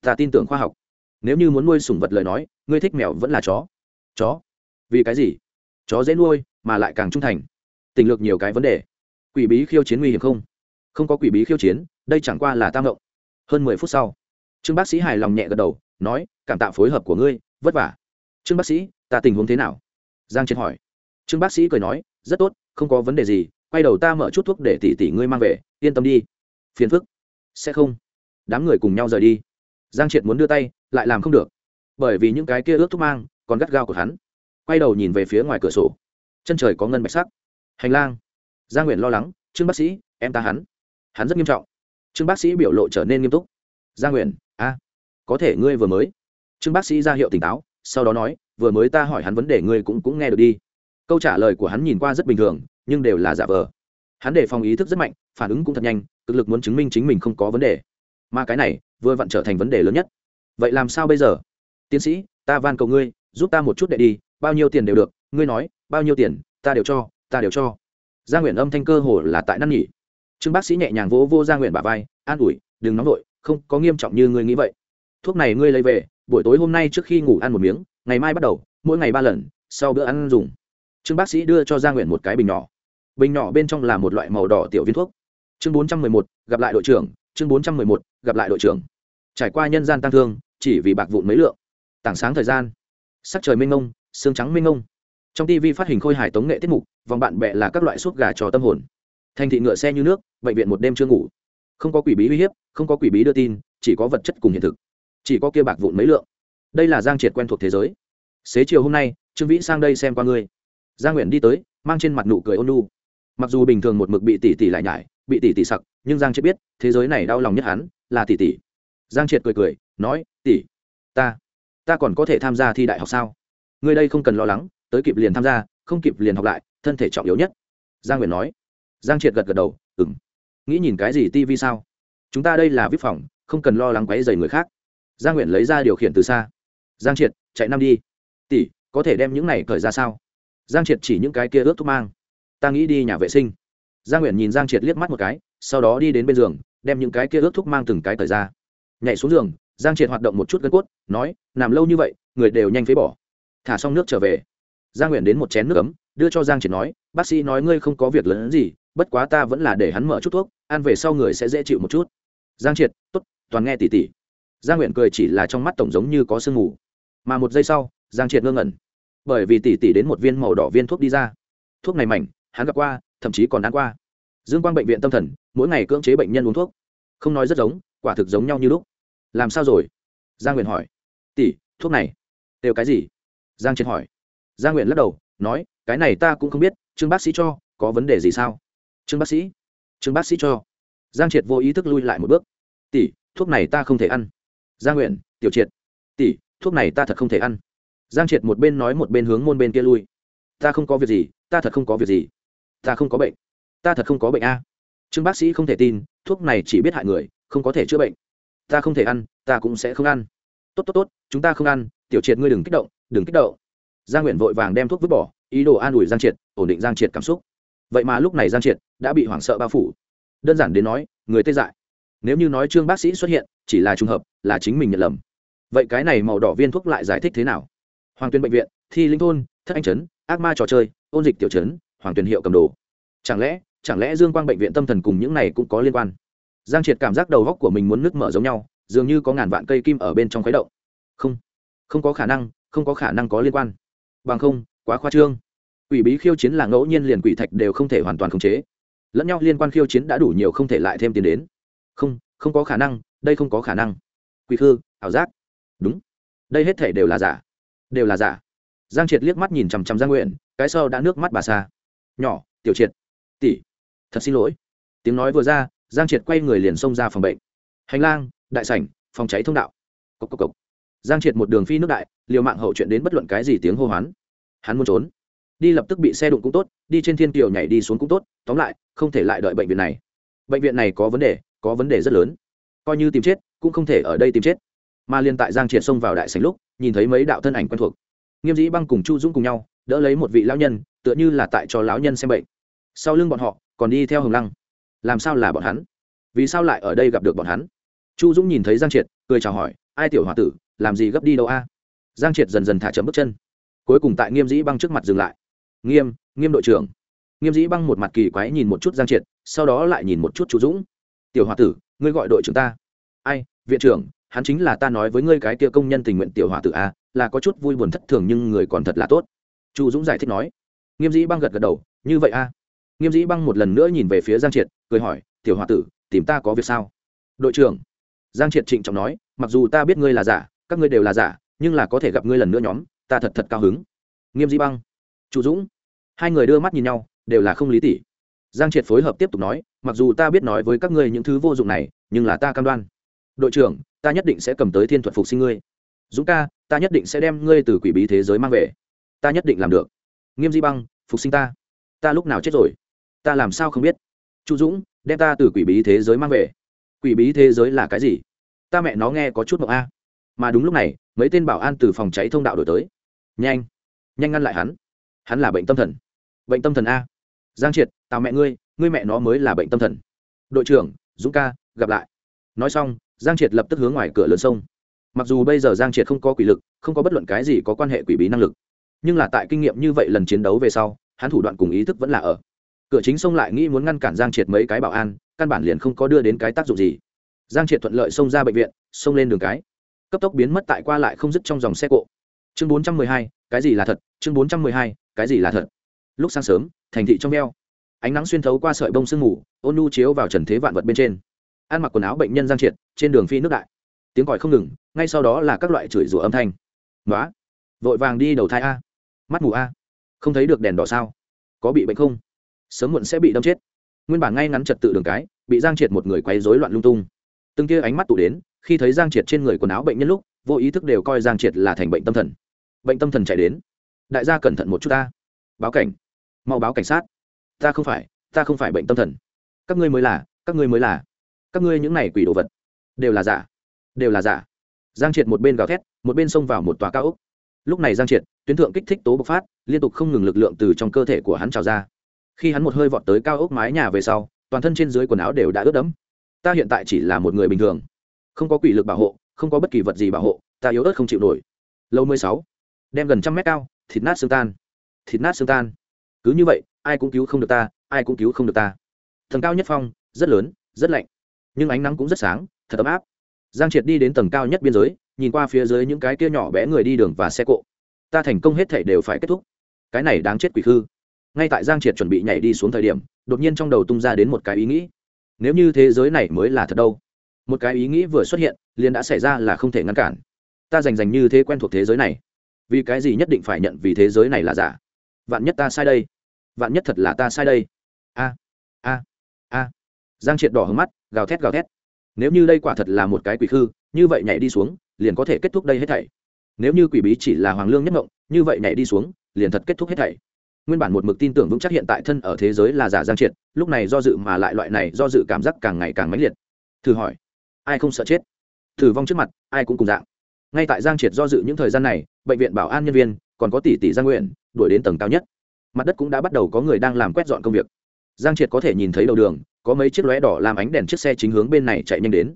Ta tin tưởng khoa học. Nếu như muốn nuôi sủng vật lời nói, ngươi thích mèo vẫn là chó? Chó? Vì cái gì? Chó dễ nuôi, mà lại càng trung thành. Tình lược nhiều cái vấn đề. Quỷ bí khiêu chiến nguy hiểm không? Không có quỷ bí khiêu chiến, đây chẳng qua là tam động. Hơn mười phút sau, trương bác sĩ hài lòng nhẹ gật đầu, nói, cảm tạ phối hợp của ngươi, vất vả. Trương bác sĩ, ta tình huống thế nào? Giang triệt hỏi. Trương bác sĩ cười nói, rất tốt, không có vấn đề gì, quay đầu ta mở chút thuốc để tỷ tỷ ngươi mang về, yên tâm đi. Phiền phức. Sẽ không. Đám người cùng nhau rời đi. Giang triệt muốn đưa tay, lại làm không được. Bởi vì những cái kia ướt thuốc mang, còn gắt gao của hắn. Quay đầu nhìn về phía ngoài cửa sổ. Chân trời có ngân bạch sắc. Hành lang. Gia nguyện lo lắng, trương bác sĩ, em ta hắn hắn rất nghiêm trọng. Trương bác sĩ biểu lộ trở nên nghiêm túc. Gia nguyện, a, có thể ngươi vừa mới. Trương bác sĩ ra hiệu tỉnh táo, sau đó nói, vừa mới ta hỏi hắn vấn đề ngươi cũng cũng nghe được đi. Câu trả lời của hắn nhìn qua rất bình thường, nhưng đều là giả vờ. Hắn đề phòng ý thức rất mạnh, phản ứng cũng thật nhanh, cực lực muốn chứng minh chính mình không có vấn đề. Mà cái này, vừa vặn trở thành vấn đề lớn nhất. Vậy làm sao bây giờ? Tiến sĩ, ta van cầu ngươi, giúp ta một chút để đi, bao nhiêu tiền đều được, ngươi nói, bao nhiêu tiền, ta đều cho, ta đều cho. Gia nguyện âm thanh cơ hồ là tại năn nhỉ trương bác sĩ nhẹ nhàng vỗ vô gia nguyện bà vai, an ủi, đừng nóng vội, không có nghiêm trọng như ngươi nghĩ vậy. Thuốc này ngươi lấy về, buổi tối hôm nay trước khi ngủ ăn một miếng, ngày mai bắt đầu, mỗi ngày ba lần, sau bữa ăn dùng. Trương bác sĩ đưa cho gia nguyện một cái bình nhỏ. Bình nhỏ bên trong là một loại màu đỏ tiểu viên thuốc. Chương bốn trăm mười một, gặp lại đội trưởng. Chương bốn trăm mười một, gặp lại đội trưởng. Trải qua nhân gian tăng thương, chỉ vì bạc vụn mấy lượng. Tảng sáng thời gian. Sắc trời mênh ngông xương trắng mênh ngông trong tv phát hình khôi hài tống nghệ tiết mục, vòng bạn bè là các loại suốt gà trò tâm hồn thành thị ngựa xe như nước, bệnh viện một đêm chưa ngủ. Không có quỷ bí uy hiếp, không có quỷ bí đưa tin, chỉ có vật chất cùng hiện thực. Chỉ có kia bạc vụn mấy lượng. Đây là giang triệt quen thuộc thế giới. Xế chiều hôm nay, trương vĩ sang đây xem qua ngươi. Giang nguyện đi tới, mang trên mặt nụ cười ôn lu mặc dù bình thường một mực bị tỷ tỷ lại nhải, bị tỷ tỷ sặc, nhưng giang triệt biết, thế giới này đau lòng nhất hắn là tỷ tỷ. Giang triệt cười cười, nói, tỷ, ta ta còn có thể tham gia thi đại học sao? Ngươi đây không cần lo lắng, tới kịp liền tham gia, không kịp liền học lại, thân thể trọng yếu nhất. Giang nguyện nói giang triệt gật gật đầu ừng nghĩ nhìn cái gì tivi sao? Chúng ta đây là vip phòng, không cần lo lắng quấy dày người khác. Giang nguyện lấy ra điều khiển từ xa. Giang triệt, chạy năm đi. Tỷ, có thể đem những này cởi ra sao? Giang triệt chỉ những cái kia ướt thuốc mang. Ta nghĩ đi nhà vệ sinh. Giang nguyện nhìn giang triệt liếc mắt một cái, sau đó đi đến bên giường, đem những cái kia ướt thuốc mang từng cái cởi ra. Nhảy xuống giường, giang triệt hoạt động một chút gân cốt, nói, nằm lâu như vậy, người đều nhanh phế bỏ. Thả xong nước trở về. Giang nguyện đến một chén nước ấm, đưa cho giang triệt nói, bác sĩ nói ngươi không có việc lớn gì bất quá ta vẫn là để hắn mở chút thuốc, ăn về sau người sẽ dễ chịu một chút. Giang triệt t ố t toàn nghe tỉ tỉ. Giang nguyện cười chỉ là trong mắt tổng giống như có sương mù. Mà một giây sau, giang triệt ngơ ngẩn. Bởi vì tỉ tỉ đến một viên màu đỏ viên thuốc đi ra. Thuốc này mảnh, hắn gặp qua, thậm chí còn ăn qua. Dương quang bệnh viện tâm thần, mỗi ngày cưỡng chế bệnh nhân uống thuốc. Không nói rất giống, quả thực giống nhau như lúc. Làm sao rồi? Giang nguyện hỏi. Tỷ thuốc này, đều cái gì? Giang triệt hỏi. Giang nguyện lắc đầu, nói, cái này ta cũng không biết, trương bác sĩ cho, có vấn đề gì sao? Trương bác sĩ. Trương bác sĩ cho. Giang triệt vô ý thức lui lại một bước. Tỷ, thuốc này ta không thể ăn. Gia nguyện, tiểu triệt. Tỷ, thuốc này ta thật không thể ăn. Giang triệt một bên nói một bên hướng môn bên kia lui. Ta không có việc gì, ta thật không có việc gì. Ta không có bệnh. Ta thật không có bệnh a. Trương bác sĩ không thể tin, thuốc này chỉ biết hại người, không có thể chữa bệnh. Ta không thể ăn, ta cũng sẽ không ăn. Tốt tốt tốt, chúng ta không ăn. Tiểu triệt ngươi đừng kích động, đừng kích động. Gia nguyện vội vàng đem thuốc vứt bỏ, ý đồ an ủi giang triệt, ổn định giang triệt cảm xúc vậy mà lúc này giang triệt đã bị hoảng sợ bao phủ. Đơn giản đến nói, người tê dại. Nếu như nói trương bác sĩ xuất hiện, chỉ là trùng hợp, là chính mình nhận lầm. Vậy cái này màu đỏ viên thuốc lại giải thích thế nào? Hoàng tuyên bệnh viện, thi linh thôn, thất anh trấn, ác ma trò chơi, ôn dịch tiểu trấn, hoàng tuyên hiệu cầm đồ. Chẳng lẽ chẳng lẽ dương quang bệnh viện tâm thần cùng những này cũng có liên quan? Giang triệt cảm giác đầu góc của mình muốn nứt mở giống nhau, dường như có ngàn vạn cây kim ở bên trong khuấy động. Không không có khả năng, không có khả năng có liên quan. Bằng không, quá khoa trương quỷ bí khiêu chiến là ngẫu nhiên liền quỷ thạch đều không thể hoàn toàn khống chế. Lẫn nhau liên quan khiêu chiến đã đủ nhiều không thể lại thêm tiền đến. Không không có khả năng, đây không có khả năng. Quỷ khư, ảo giác. Đúng. Đây hết thể đều là giả. Đều là giả. Giang triệt liếc mắt nhìn chằm chằm giang nguyện, cái sau đã nước mắt bà xa nhỏ, tiểu triệt. Tỷ, thật xin lỗi. Tiếng nói vừa ra, giang triệt quay người liền xông ra phòng bệnh. Hành lang, đại sảnh, phòng cháy thông đạo. Cốc cốc cốc. giang triệt một đường phi nước đại, liều mạng hậu chuyện đến bất luận cái gì tiếng hô hoán. Hắn muốn trốn đi lập tức bị xe đụng cũng tốt, đi trên thiên kiều nhảy đi xuống cũng tốt, tóm lại, không thể lại đợi bệnh viện này. Bệnh viện này có vấn đề, có vấn đề rất lớn. Coi như tìm chết, cũng không thể ở đây tìm chết. Mà liên tại giang triệt xông vào đại sành lúc, nhìn thấy mấy đạo thân ảnh quen thuộc. Nghiêm dĩ băng cùng chu dũng cùng nhau, đỡ lấy một vị lão nhân, tựa như là tại cho lão nhân xem bệnh. Sau lưng bọn họ, còn đi theo hồng lăng. Làm sao là bọn hắn? Vì sao lại ở đây gặp được bọn hắn? Chu dũng nhìn thấy giang triệt, cười chào hỏi, ai tiểu h o a tử, làm gì gấp đi đâu a? Giang triệt dần dần thả chấm bước chân. Cuối cùng tại nghiêm dĩ băng trước mặt dừng lại nghiêm nghiêm đội trưởng. Nghiêm dĩ băng một mặt kỳ quái nhìn một chút giang triệt, sau đó lại nhìn một chút chú dũng. Tiểu h o a tử, ngươi gọi đội trưởng ta. Ai, viện trưởng, hắn chính là ta nói với ngươi cái kia công nhân tình nguyện tiểu h o a tử a là có chút vui buồn thất thường nhưng người còn thật là tốt. Chu dũng giải thích nói. Nghiêm dĩ băng gật gật đầu. Như vậy a nghiêm dĩ băng một lần nữa nhìn về phía giang triệt, cười hỏi. Tiểu h o a tử, tìm ta có việc sao? Đội trưởng. Giang triệt trịnh trọng nói. Mặc dù ta biết ngươi là giả, các ngươi đều là giả, nhưng là có thể gặp ngươi lần nữa nhóm, ta thật thật cao hứng. Nghiêm dĩ băng chu dũng. Hai người đưa mắt nhìn nhau, đều là không lý tỷ giang triệt phối hợp tiếp tục nói, mặc dù ta biết nói với các ngươi những thứ vô dụng này, nhưng là ta cam đoan. Đội trưởng, ta nhất định sẽ cầm tới thiên thuật phục sinh ngươi. Dũng ca, ta nhất định sẽ đem ngươi từ quỷ bí thế giới mang về. Ta nhất định làm được. Nghiêm di băng, phục sinh ta. Ta lúc nào chết rồi? Ta làm sao không biết? Chu dũng, đem ta từ quỷ bí thế giới mang về. Quỷ bí thế giới là cái gì? Ta mẹ nó nghe có chút mộng a. Mà đúng lúc này, mấy tên bảo an từ phòng cháy thông đạo đổi tới. Nhanh nhanh ngăn lại hắn hắn là bệnh tâm thần. Bệnh tâm thần a. Giang triệt, tào mẹ ngươi ngươi mẹ nó mới là bệnh tâm thần. Đội trưởng, dũng ca, gặp lại. Nói xong, giang triệt lập tức hướng ngoài cửa lớn sông. Mặc dù bây giờ giang triệt không có quỷ lực, không có bất luận cái gì có quan hệ quỷ bí năng lực, nhưng là tại kinh nghiệm như vậy lần chiến đấu về sau, hắn thủ đoạn cùng ý thức vẫn là ở. Cửa chính sông lại nghĩ muốn ngăn cản giang triệt mấy cái bảo an, căn bản liền không có đưa đến cái tác dụng gì. Giang triệt thuận lợi xông ra bệnh viện, xông lên đường cái. Cấp tốc biến mất tại qua lại không dứt trong dòng xe cộ. Chương bốn trăm mười hai, cái gì là thật? Chương bốn trăm mười hai cái gì là thật? Lúc sáng sớm, thành thị trong veo, ánh nắng xuyên thấu qua sợi bông sương mù, ôn nu chiếu vào trần thế vạn vật bên trên. Ăn mặc quần áo bệnh nhân giang triệt, trên đường phi nước đại. Tiếng còi không ngừng, ngay sau đó là các loại chửi rủa âm thanh. Nói vội vàng đi đầu thai a, mắt mù a, không thấy được đèn đỏ sao? Có bị bệnh không? Sớm muộn sẽ bị đâm chết. Nguyên bản ngay ngắn trật tự đường cái, bị giang triệt một người quấy rối loạn lung tung. Từng kia ánh mắt tụ đến, khi thấy giang triệt trên người quần áo bệnh nhân lúc, vô ý thức đều coi giang triệt là thành bệnh tâm thần. Bệnh tâm thần chạy đến đại gia cẩn thận một chút ta. Báo cảnh. Mau báo cảnh sát. Ta không phải, ta không phải bệnh tâm thần. Các ngươi mới là, các ngươi mới là. Các ngươi những này quỷ đồ vật. Đều là giả. Đều là giả. Giang triệt một bên gào thét, một bên xông vào một tòa cao ốc. Lúc này giang triệt, tuyến thượng kích thích tố bộc phát, liên tục không ngừng lực lượng từ trong cơ thể của hắn trào ra. Khi hắn một hơi vọt tới cao ốc mái nhà về sau, toàn thân trên dưới quần áo đều đã ướt đẫm. Ta hiện tại chỉ là một người bình thường. Không có quỷ lực bảo hộ, không có bất kỳ vật gì bảo hộ, ta yếu ớt không chịu nổi. Lâu mười sáu. Đem gần trăm mét cao thịt nát xương tan. Thịt nát xương tan. Cứ như vậy, ai cũng cứu không được ta, ai cũng cứu không được ta. Tầng cao nhất phong, rất lớn, rất lạnh. Nhưng ánh nắng cũng rất sáng, thật ấm áp. Giang triệt đi đến tầng cao nhất biên giới, nhìn qua phía dưới những cái kia nhỏ bé người đi đường và xe cộ. Ta thành công hết thể đều phải kết thúc. Cái này đáng chết quỷ khư. Ngay tại giang triệt chuẩn bị nhảy đi xuống thời điểm, đột nhiên trong đầu tung ra đến một cái ý nghĩ. Nếu như thế giới này mới là thật đâu? Một cái ý nghĩ vừa xuất hiện, liền đã xảy ra là không thể ngăn cản. Ta dành dành như thế quen thuộc thế giới này vì cái gì nhất định phải nhận vì thế giới này là giả? Vạn nhất ta sai đây. Vạn nhất thật là ta sai đây. A a a. Giang triệt đỏ hướng mắt, gào thét gào thét. Nếu như đây quả thật là một cái quỷ khư, như vậy nhảy đi xuống, liền có thể kết thúc đây hết thảy. Nếu như quỷ bí chỉ là hoàng lương nhất mộng, như vậy nhảy đi xuống, liền thật kết thúc hết thảy. Nguyên bản một mực tin tưởng vững chắc hiện tại thân ở thế giới là giả giang triệt, lúc này do dự mà lại loại này do dự cảm giác càng ngày càng mãnh liệt. Thử hỏi, ai không sợ chết? Thử vong trước mặt, ai cũng cùng dạng ngay tại giang triệt do dự những thời gian này, bệnh viện bảo an nhân viên, còn có tỷ tỷ Giang nguyện, đuổi đến tầng cao nhất. Mặt đất cũng đã bắt đầu có người đang làm quét dọn công việc. Giang triệt có thể nhìn thấy đầu đường, có mấy chiếc lóe đỏ làm ánh đèn chiếc xe chính hướng bên này chạy nhanh đến.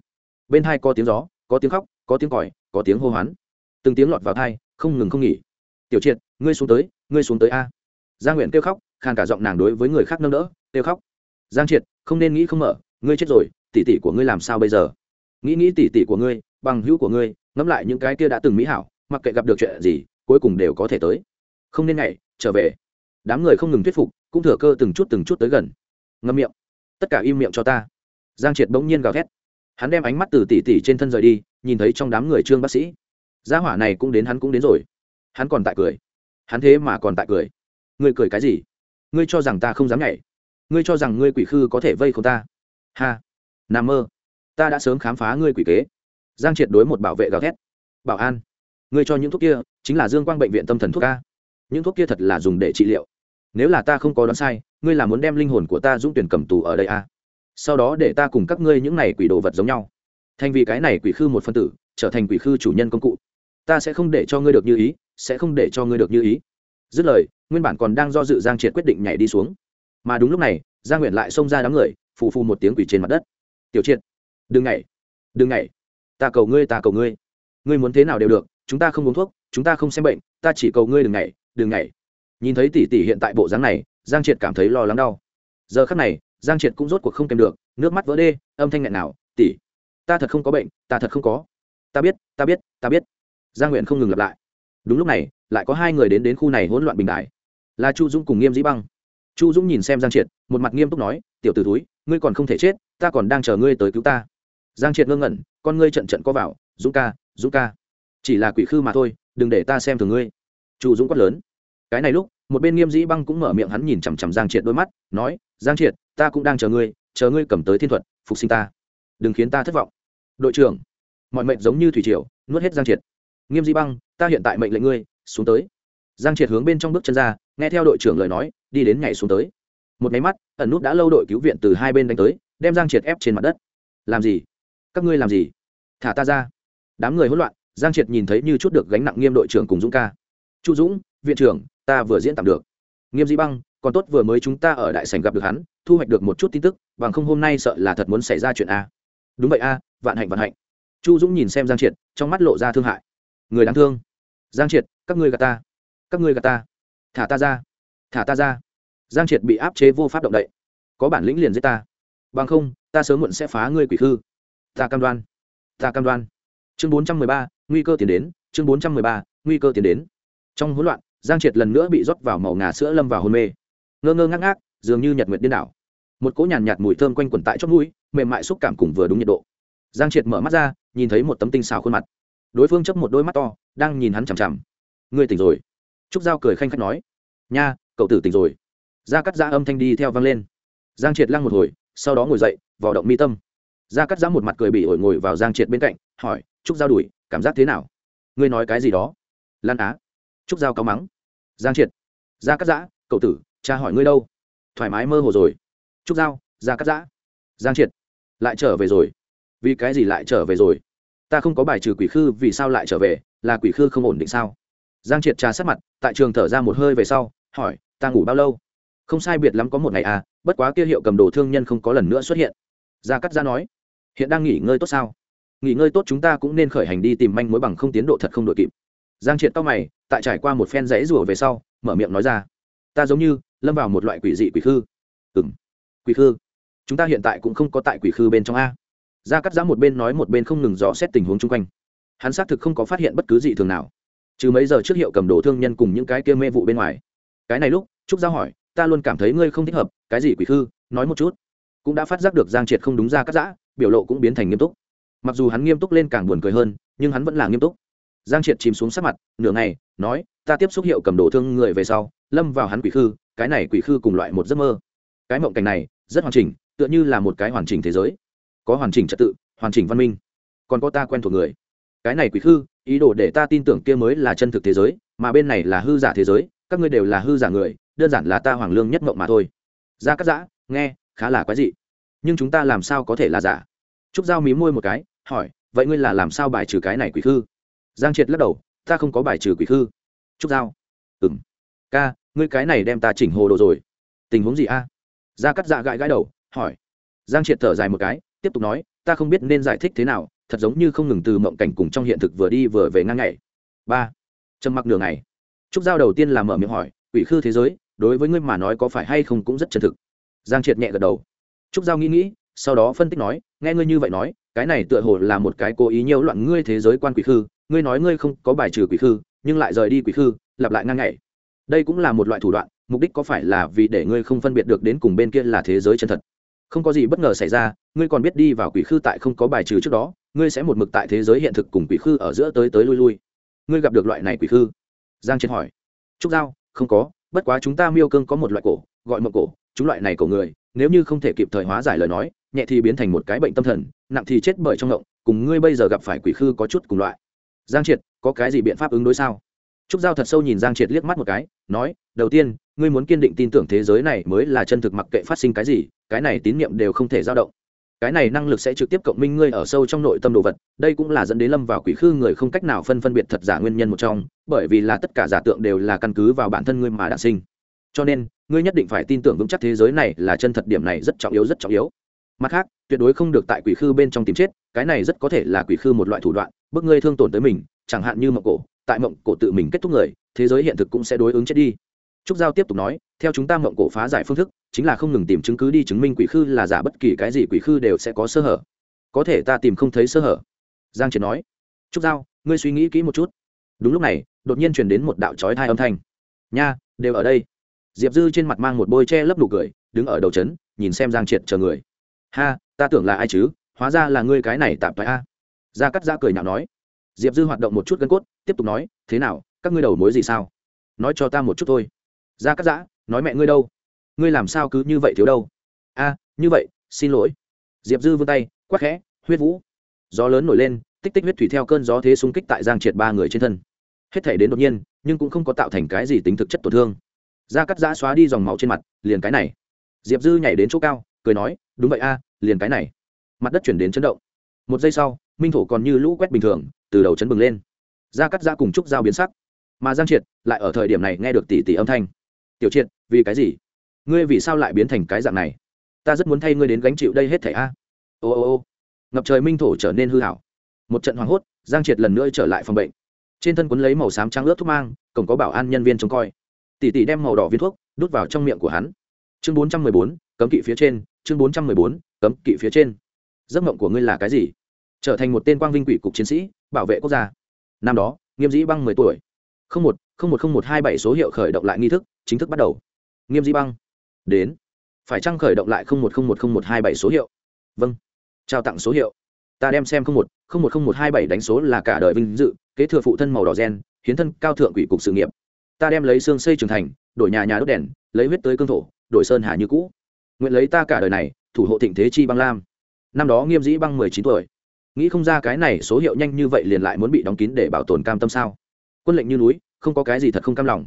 Bên hai có tiếng gió, có tiếng khóc, có tiếng còi, có tiếng hô hoán. Từng tiếng lọt vào thai không ngừng không nghỉ. Tiểu triệt, ngươi xuống tới, ngươi xuống tới a. Giang nguyện kêu khóc, khàn cả giọng nàng đối với người khác nâng đỡ, kêu khóc. Giang triệt, không nên nghĩ không mở, ngươi chết rồi, tỷ tỷ của ngươi làm sao bây giờ? Nghĩ nghĩ tỷ tỷ của ngươi, bằng hữu của ngươi ngẫm lại những cái kia đã từng mỹ hảo, mặc kệ gặp được chuyện gì, cuối cùng đều có thể tới. Không nên ngày trở về. Đám người không ngừng thuyết phục, cũng thừa cơ từng chút từng chút tới gần. Ngâm miệng. Tất cả im miệng cho ta. Giang triệt bỗng nhiên gào thét. Hắn đem ánh mắt từ tỷ tỷ trên thân rời đi, nhìn thấy trong đám người trương bác sĩ. Gia hỏa này cũng đến hắn cũng đến rồi. Hắn còn tại cười. Hắn thế mà còn tại cười. Ngươi cười cái gì? Ngươi cho rằng ta không dám nhảy. Ngươi cho rằng ngươi quỷ khư có thể vây không ta. Ha. N mơ. Ta đã sớm khám phá ngươi quỷ kế giang triệt đối một bảo vệ gào thét. Bảo an, ngươi cho những thuốc kia, chính là dương quang bệnh viện tâm thần thuốc ca những thuốc kia thật là dùng để trị liệu. Nếu là ta không có đoán sai, ngươi là muốn đem linh hồn của ta dũng tuyển cầm tù ở đây à? sau đó để ta cùng các ngươi những này quỷ đồ vật giống nhau. Thành vì cái này quỷ khư một phân tử, trở thành quỷ khư chủ nhân công cụ. Ta sẽ không để cho ngươi được như ý, sẽ không để cho ngươi được như ý. Dứt lời, nguyên bản còn đang do dự giang triệt quyết định nhảy đi xuống. Mà đúng lúc này, giang nguyện lại xông ra đám người, phù phù một tiếng quỷ trên mặt đất. Tiểu triệt, đừng nhảy đừng nhảy ta cầu ngươi, ta cầu ngươi. Ngươi muốn thế nào đều được, chúng ta không uống thuốc, chúng ta không xem bệnh, ta chỉ cầu ngươi đừng nhảy đừng nhảy. Nhìn thấy tỷ tỷ hiện tại bộ dáng này, giang triệt cảm thấy lo lắng đau. Giờ khắc này, giang triệt cũng rốt cuộc không kèm được, nước mắt vỡ đê, âm thanh nghẹn nào, tỷ, ta thật không có bệnh, ta thật không có. Ta biết ta biết ta biết. Giang nguyện không ngừng lặp lại. Đúng lúc này, lại có hai người đến đến khu này hỗn loạn bình đại. Là chu dũng cùng nghiêm dĩ băng. Chu dũng nhìn xem giang triệt, một mặt nghiêm túc nói, tiểu t ử túi ngươi còn không thể chết, ta còn đang chờ ngươi tới cứu ta giang triệt ngơ ngẩn, con ngươi trận trận có vào, dũng ca dũng ca, chỉ là quỷ khư mà thôi, đừng để ta xem thường ngươi. Chu dũng quát lớn. Cái này lúc, một bên nghiêm dĩ băng cũng mở miệng hắn nhìn chằm chằm giang triệt đôi mắt, nói, giang triệt, ta cũng đang chờ ngươi chờ ngươi cầm tới thiên thuật, phục sinh ta. Đừng khiến ta thất vọng. Đội trưởng. Mọi mệnh giống như thủy triều, nuốt hết giang triệt. Nghiêm dĩ băng, ta hiện tại mệnh lệnh ngươi, xuống tới. Giang triệt hướng bên trong bước chân ra, nghe theo đội trưởng lời nói, đi đến nhảy xuống tới. Một máy mắt, ẩn nút đã lâu đội cứu viện từ hai bên đánh tới, đem giang triệt ép trên mặt đất. Làm gì? Các ngươi làm gì? Thả ta ra. Đám người hỗn loạn, giang triệt nhìn thấy như chút được gánh nặng nghiêm đội trưởng cùng dũng ca. Chu dũng, viện trưởng, ta vừa diễn tạm được. Nghiêm di băng, còn tốt vừa mới chúng ta ở đại sảnh gặp được hắn, thu hoạch được một chút tin tức, bằng không hôm nay sợ là thật muốn xảy ra chuyện a. Đúng vậy a, vạn hạnh vạn hạnh. Chu dũng nhìn xem giang triệt, trong mắt lộ ra thương hại. Người đáng thương. Giang triệt, các ngươi gà ta. Các ngươi gà ta. Thả ta ra. Thả ta ra. Giang triệt bị áp chế vô pháp động đậy. Có bản lĩnh liền giết ta. Bằng không, ta sớm muộn sẽ phá ngươi quỷ khư ta cam đoan, ta cam đoan. Chương bốn trăm mười ba, nguy cơ tiến đến, chương bốn trăm mười ba, nguy cơ tiến đến. Trong hỗn loạn, giang triệt lần nữa bị rót vào màu ngà sữa lâm vào hôn mê. Ngơ ngơ ngác ngác, dường như nhật nguyệt điên đảo. Một cỗ nhàn nhạt mùi thơm quanh quẩn tại chót mũi, mềm mại xúc cảm cùng vừa đúng nhiệt độ. Giang triệt mở mắt ra, nhìn thấy một tấm tinh xào khuôn mặt. Đối phương chấp một đôi mắt to, đang nhìn hắn chằm chằm. Ngươi tỉnh rồi? Trúc giao cười khanh khách nói. Nha, cậu tử tỉnh rồi. Gia cắt ra âm thanh đi theo vang lên. Giang triệt lăng một hồi, sau đó ngồi dậy vào động mi tâm gia cắt giã một mặt cười bị ổi ngồi vào giang triệt bên cạnh, hỏi, trúc giao đuổi, cảm giác thế nào? Ngươi nói cái gì đó? Lan á, trúc giao cao mắng. Giang triệt, gia cắt giã, cậu tử, cha hỏi ngươi đâu? Thoải mái mơ hồ rồi. Trúc giao, gia cắt giã. Giang triệt, lại trở về rồi. Vì cái gì lại trở về rồi? Ta không có bài trừ quỷ khư, vì sao lại trở về? Là quỷ khư không ổn định sao? Giang triệt trà sát mặt, tại trường thở ra một hơi về sau, hỏi, ta ngủ bao lâu? Không sai biệt lắm có một ngày à bất quá kia hiệu cầm đồ thương nhân không có lần nữa xuất hiện. Gia cắt giã nói hiện đang nghỉ ngơi tốt sao? Nghỉ ngơi tốt chúng ta cũng nên khởi hành đi tìm manh mối bằng không tiến độ thật không đội kịp. Giang triệt tóc mày, tại trải qua một phen rẫy rủa về sau, mở miệng nói ra. Ta giống như lâm vào một loại quỷ dị quỷ khư. Ừng quỷ khư. Chúng ta hiện tại cũng không có tại quỷ khư bên trong a. Gia cắt giã một bên nói một bên không ngừng dò xét tình huống chung quanh. Hắn xác thực không có phát hiện bất cứ gì thường nào. Trừ mấy giờ trước hiệu cầm đồ thương nhân cùng những cái kia mê vụ bên ngoài. Cái này lúc, trúc giao hỏi, ta luôn cảm thấy ngươi không thích hợp, cái gì quỷ khư? Nói một chút. Cũng đã phát giác được giang triệt không đúng ra cắt giã biểu lộ cũng biến thành nghiêm túc. Mặc dù hắn nghiêm túc lên càng buồn cười hơn, nhưng hắn vẫn là nghiêm túc. Giang triệt chìm xuống sắc mặt, nửa ngày, nói, ta tiếp xúc hiệu cầm đồ thương người về sau, lâm vào hắn quỷ khư, cái này quỷ khư cùng loại một giấc mơ. Cái mộng cảnh này, rất hoàn chỉnh, tựa như là một cái hoàn chỉnh thế giới. Có hoàn chỉnh trật tự, hoàn chỉnh văn minh. Còn có ta quen thuộc người. Cái này quỷ khư, ý đồ để ta tin tưởng kia mới là chân thực thế giới, mà bên này là hư giả thế giới, các ngươi đều là hư giả người, đơn giản là ta hoàng lương nhất mộng mà thôi. Ra cắt giã, nghe, khá là quái dị. Nhưng chúng ta làm sao có thể là giả? Trúc giao mí môi một cái, hỏi, vậy ngươi là làm sao bài trừ cái này quỷ khư? Giang triệt lắc đầu, ta không có bài trừ quỷ khư. Trúc giao ừng ca, ngươi cái này đem ta chỉnh hồ đồ rồi. Tình huống gì a? Gia cắt dạ gãi gãi đầu, hỏi. Giang triệt thở dài một cái, tiếp tục nói, ta không biết nên giải thích thế nào, thật giống như không ngừng từ mộng cảnh cùng trong hiện thực vừa đi vừa về ngang ngày. Ba, trầm mặc nửa ngày. Trúc giao đầu tiên là mở miệng hỏi, quỷ khư thế giới, đối với ngươi mà nói có phải hay không cũng rất chân thực? Giang triệt nhẹ gật đầu. Trúc giao nghĩ nghĩ sau đó phân tích nói, nghe ngươi như vậy nói, cái này tựa hồ là một cái cố ý nhiễu loạn ngươi thế giới quan quỷ khư, ngươi nói ngươi không có bài trừ quỷ khư, nhưng lại rời đi quỷ khư, lặp lại ngang ngày đây cũng là một loại thủ đoạn, mục đích có phải là vì để ngươi không phân biệt được đến cùng bên kia là thế giới chân thật? Không có gì bất ngờ xảy ra, ngươi còn biết đi vào quỷ khư tại không có bài trừ trước đó, ngươi sẽ một mực tại thế giới hiện thực cùng quỷ khư ở giữa tới tới lui lui. Ngươi gặp được loại này quỷ khư? Giang chiến hỏi. Trúc giao, không có, bất quá chúng ta miêu cương có một loại cổ, gọi mộng cổ chúng loại này cổ người, nếu như không thể kịp thời hóa giải lời nói, nhẹ thì biến thành một cái bệnh tâm thần, nặng thì chết bởi trong ngộng, cùng ngươi bây giờ gặp phải quỷ khư có chút cùng loại. Giang triệt, có cái gì biện pháp ứng đối sao? Trúc giao thật sâu nhìn giang triệt liếc mắt một cái, nói, đầu tiên, ngươi muốn kiên định tin tưởng thế giới này mới là chân thực mặc kệ phát sinh cái gì, cái này tín nhiệm đều không thể dao động. Cái này năng lực sẽ trực tiếp cộng minh ngươi ở sâu trong nội tâm đồ vật, đây cũng là dẫn đến lâm vào quỷ khư người không cách nào phân phân biệt thật giả nguyên nhân một trong, bởi vì là tất cả giả tượng đều là căn cứ vào bản thân ngươi mà đã sinh cho nên, ngươi nhất định phải tin tưởng vững chắc thế giới này là chân thật điểm này rất trọng yếu, rất trọng yếu. Mặt khác, tuyệt đối không được tại quỷ khư bên trong tìm chết, cái này rất có thể là quỷ khư một loại thủ đoạn, bức ngươi thương tổn tới mình, chẳng hạn như mộng cổ, tại mộng cổ tự mình kết thúc người, thế giới hiện thực cũng sẽ đối ứng chết đi. Trúc giao tiếp tục nói, theo chúng ta mộng cổ phá giải phương thức, chính là không ngừng tìm chứng cứ đi chứng minh quỷ khư là giả bất kỳ cái gì, quỷ khư đều sẽ có sơ hở. Có thể ta tìm không thấy sơ hở. Giang triệt nói, trúc giao, ngươi suy nghĩ kỹ một chút. Đúng lúc này, đột nhiên truyền đến một đạo trói thai âm thanh. Nha, đều ở đây diệp dư trên mặt mang một bôi che lấp nụ cười, đứng ở đầu trấn, nhìn xem giang triệt chờ người. Ha, ta tưởng là ai chứ? Hóa ra là ngươi cái này tạm tại a. Gia cắt ra cười nhạo nói. Diệp dư hoạt động một chút gân cốt, tiếp tục nói, thế nào, các ngươi đầu mối gì sao? Nói cho ta một chút thôi. Gia cắt giã nói mẹ ngươi đâu? Ngươi làm sao cứ như vậy thiếu đâu? A, như vậy, xin lỗi. Diệp dư vươn tay quắc khẽ, huyết vũ. Gió lớn nổi lên, tích tích huyết thủy theo cơn gió thế xung kích tại giang triệt ba người trên thân. Hết thể đến đột nhiên, nhưng cũng không có tạo thành cái gì tính thực chất tổn thương gia cắt giã xóa đi dòng máu trên mặt, liền cái này. Diệp dư nhảy đến chỗ cao, cười nói, đúng vậy a, liền cái này. Mặt đất chuyển đến chấn động. Một giây sau, minh thổ còn như lũ quét bình thường, từ đầu chấn bừng lên. Gia cắt giã cùng trúc dao biến sắc. Mà giang triệt lại ở thời điểm này nghe được tỷ tỷ âm thanh. Tiểu triệt, vì cái gì? Ngươi vì sao lại biến thành cái dạng này? Ta rất muốn thay ngươi đến gánh chịu đây hết thảy a. Ô ô ô. Ngập trời minh thổ trở nên hư hảo một trận hoảng hốt, giang triệt lần nữa trở lại phòng bệnh. Trên thân quấn lấy màu xám trắng ướt thuốc mang, cổng có bảo an nhân viên trông coi tỷ tỷ đem màu đỏ viên thuốc đút vào trong miệng của hắn. Chương bốn trăm mười bốn, cấm kỵ phía trên. Chương bốn trăm mười bốn, cấm kỵ phía trên. Giấc mộng của ngươi là cái gì? Trở thành một tên quang vinh quỷ cục chiến sĩ, bảo vệ quốc gia. Năm đó, nghiêm dĩ băng mười tuổi. Không một không một không một hai bảy số hiệu khởi động lại nghi thức, chính thức bắt đầu. Nghiêm dĩ băng. Đến. Phải chăng khởi động lại không một không một không một hai bảy số hiệu? Vâng. Trao tặng số hiệu. Ta đem xem không một không một không một hai bảy đánh số là cả đời vinh dự, kế thừa phụ thân màu đỏ gen, hiến thân cao thượng quỷ cục sự nghiệp ta đem lấy xương xây trường thành, đổi nhà nhà đốt đèn, lấy huyết tới cương thổ, đổi sơn hà như cũ. Nguyện lấy ta cả đời này, thủ hộ thịnh thế chi băng lam. Năm đó nghiêm dĩ băng mười chín tuổi. Nghĩ không ra cái này số hiệu nhanh như vậy liền lại muốn bị đóng kín để bảo tồn cam tâm sao? Quân lệnh như núi, không có cái gì thật không cam lòng.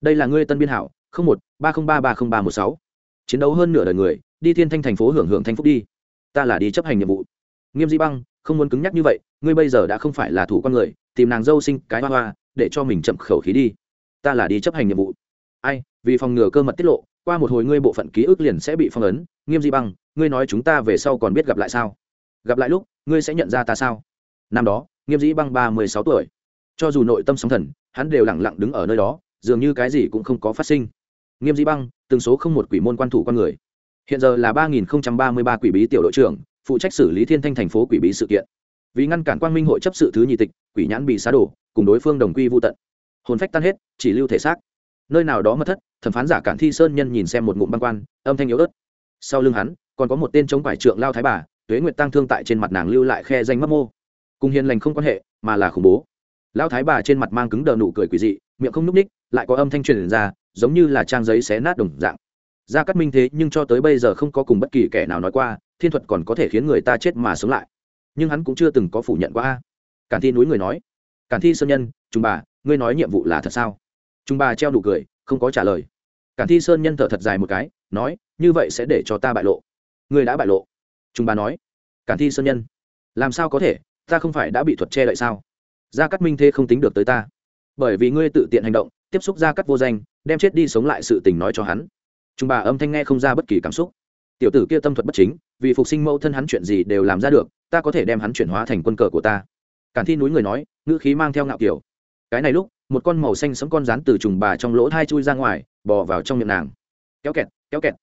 Đây là ngươi tân biên hảo một, ba không ba ba không ba một sáu. Chiến đấu hơn nửa đời người, đi thiên thanh thành phố hưởng hưởng thanh phúc đi. Ta là đi chấp hành nhiệm vụ. Nghiêm dĩ băng, không muốn cứng nhắc như vậy, ngươi bây giờ đã không phải là thủ con người, tìm nàng dâu sinh cái hoa hoa, để cho mình chậm khẩu khí đi ta là đi chấp hành nhiệm vụ. Ai, vì phòng ngừa cơ mật tiết lộ, qua một hồi ngươi bộ phận ký ức liền sẽ bị phong ấn. Nghiêm di băng, ngươi nói chúng ta về sau còn biết gặp lại sao? Gặp lại lúc, ngươi sẽ nhận ra ta sao? Năm đó, nghiêm dĩ băng ba mươi sáu tuổi. Cho dù nội tâm sóng thần, hắn đều lẳng lặng đứng ở nơi đó, dường như cái gì cũng không có phát sinh. Nghiêm dĩ băng, từng số không một quỷ môn quan thủ con người. Hiện giờ là ba nghìn ba mươi ba quỷ bí tiểu đội trưởng, phụ trách xử lý thiên thanh thành phố quỷ bí sự kiện. Vì ngăn cản quang minh hội chấp sự thứ nhị tịch, quỷ nhãn bị xá đổ, cùng đối phương đồng quy vô tận hồn phách tan hết, chỉ lưu thể xác. Nơi nào đó mất thất, thẩm phán giả cản thi sơn nhân nhìn xem một ngụm băng quan, âm thanh yếu ớt. Sau lưng hắn, còn có một tên chống quải trượng lao thái bà, tuế nguyệt tăng thương tại trên mặt nàng lưu lại khe danh mấp mô. Cùng hiền lành không quan hệ, mà là khủng bố. Lao thái bà trên mặt mang cứng đờ nụ cười quỷ dị, miệng không núp ních lại có âm thanh truyền ra, giống như là trang giấy xé nát đồng dạng. Gia cắt minh thế nhưng cho tới bây giờ không có cùng bất kỳ kẻ nào nói qua, thiên thuật còn có thể khiến người ta chết mà sống lại. Nhưng hắn cũng chưa từng có phủ nhận qua cản thi núi người nói cản thi sơn nhân chúng bà, ngươi nói nhiệm vụ là thật sao? Chúng bà treo đủ cười, không có trả lời. Cản thi sơn nhân thở thật dài một cái, nói, như vậy sẽ để cho ta bại lộ. Ngươi đã bại lộ. Chúng bà nói. Cản thi sơn nhân. Làm sao có thể? Ta không phải đã bị thuật che đậy sao? Gia Cát minh thế không tính được tới ta. Bởi vì ngươi tự tiện hành động, tiếp xúc gia Cát vô danh, đem chết đi sống lại sự tình nói cho hắn. Chúng bà âm thanh nghe không ra bất kỳ cảm xúc. Tiểu tử kia tâm thuật bất chính, vì phục sinh mẫu thân hắn chuyện gì đều làm ra được, ta có thể đem hắn chuyển hóa thành quân cờ của ta cản thi núi người nói, ngữ khí mang theo ngạo kiểu. Cái này lúc, một con màu xanh sống con rán từ trùng bà trong lỗ thai chui ra ngoài, bò vào trong miệng nàng. Kéo kẹt kéo kẹt.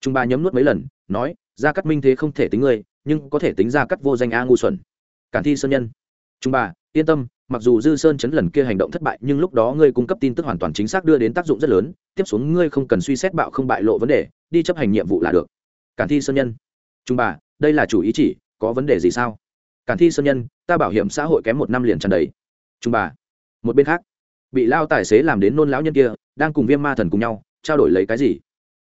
Trùng bà nhấm nuốt mấy lần, nói ra cắt minh thế không thể tính ngươi, nhưng có thể tính ra cắt vô danh a ngu xuẩn. Cản thi sơn nhân. Trùng bà, yên tâm, mặc dù dư sơn chấn lần kia hành động thất bại, nhưng lúc đó ngươi cung cấp tin tức hoàn toàn chính xác đưa đến tác dụng rất lớn, tiếp xuống ngươi không cần suy xét bạo không bại lộ vấn đề, đi chấp hành nhiệm vụ là được. Cản thi sơn nhân. Trung bà, đây là chủ ý chỉ, có vấn đề gì sao? Cản thi sơn nhân, ta bảo hiểm xã hội kém một năm liền tràn đầy. Trung bà. Một bên khác, bị lao tài xế làm đến nôn lão nhân kia, đang cùng viêm ma thần cùng nhau, trao đổi lấy cái gì?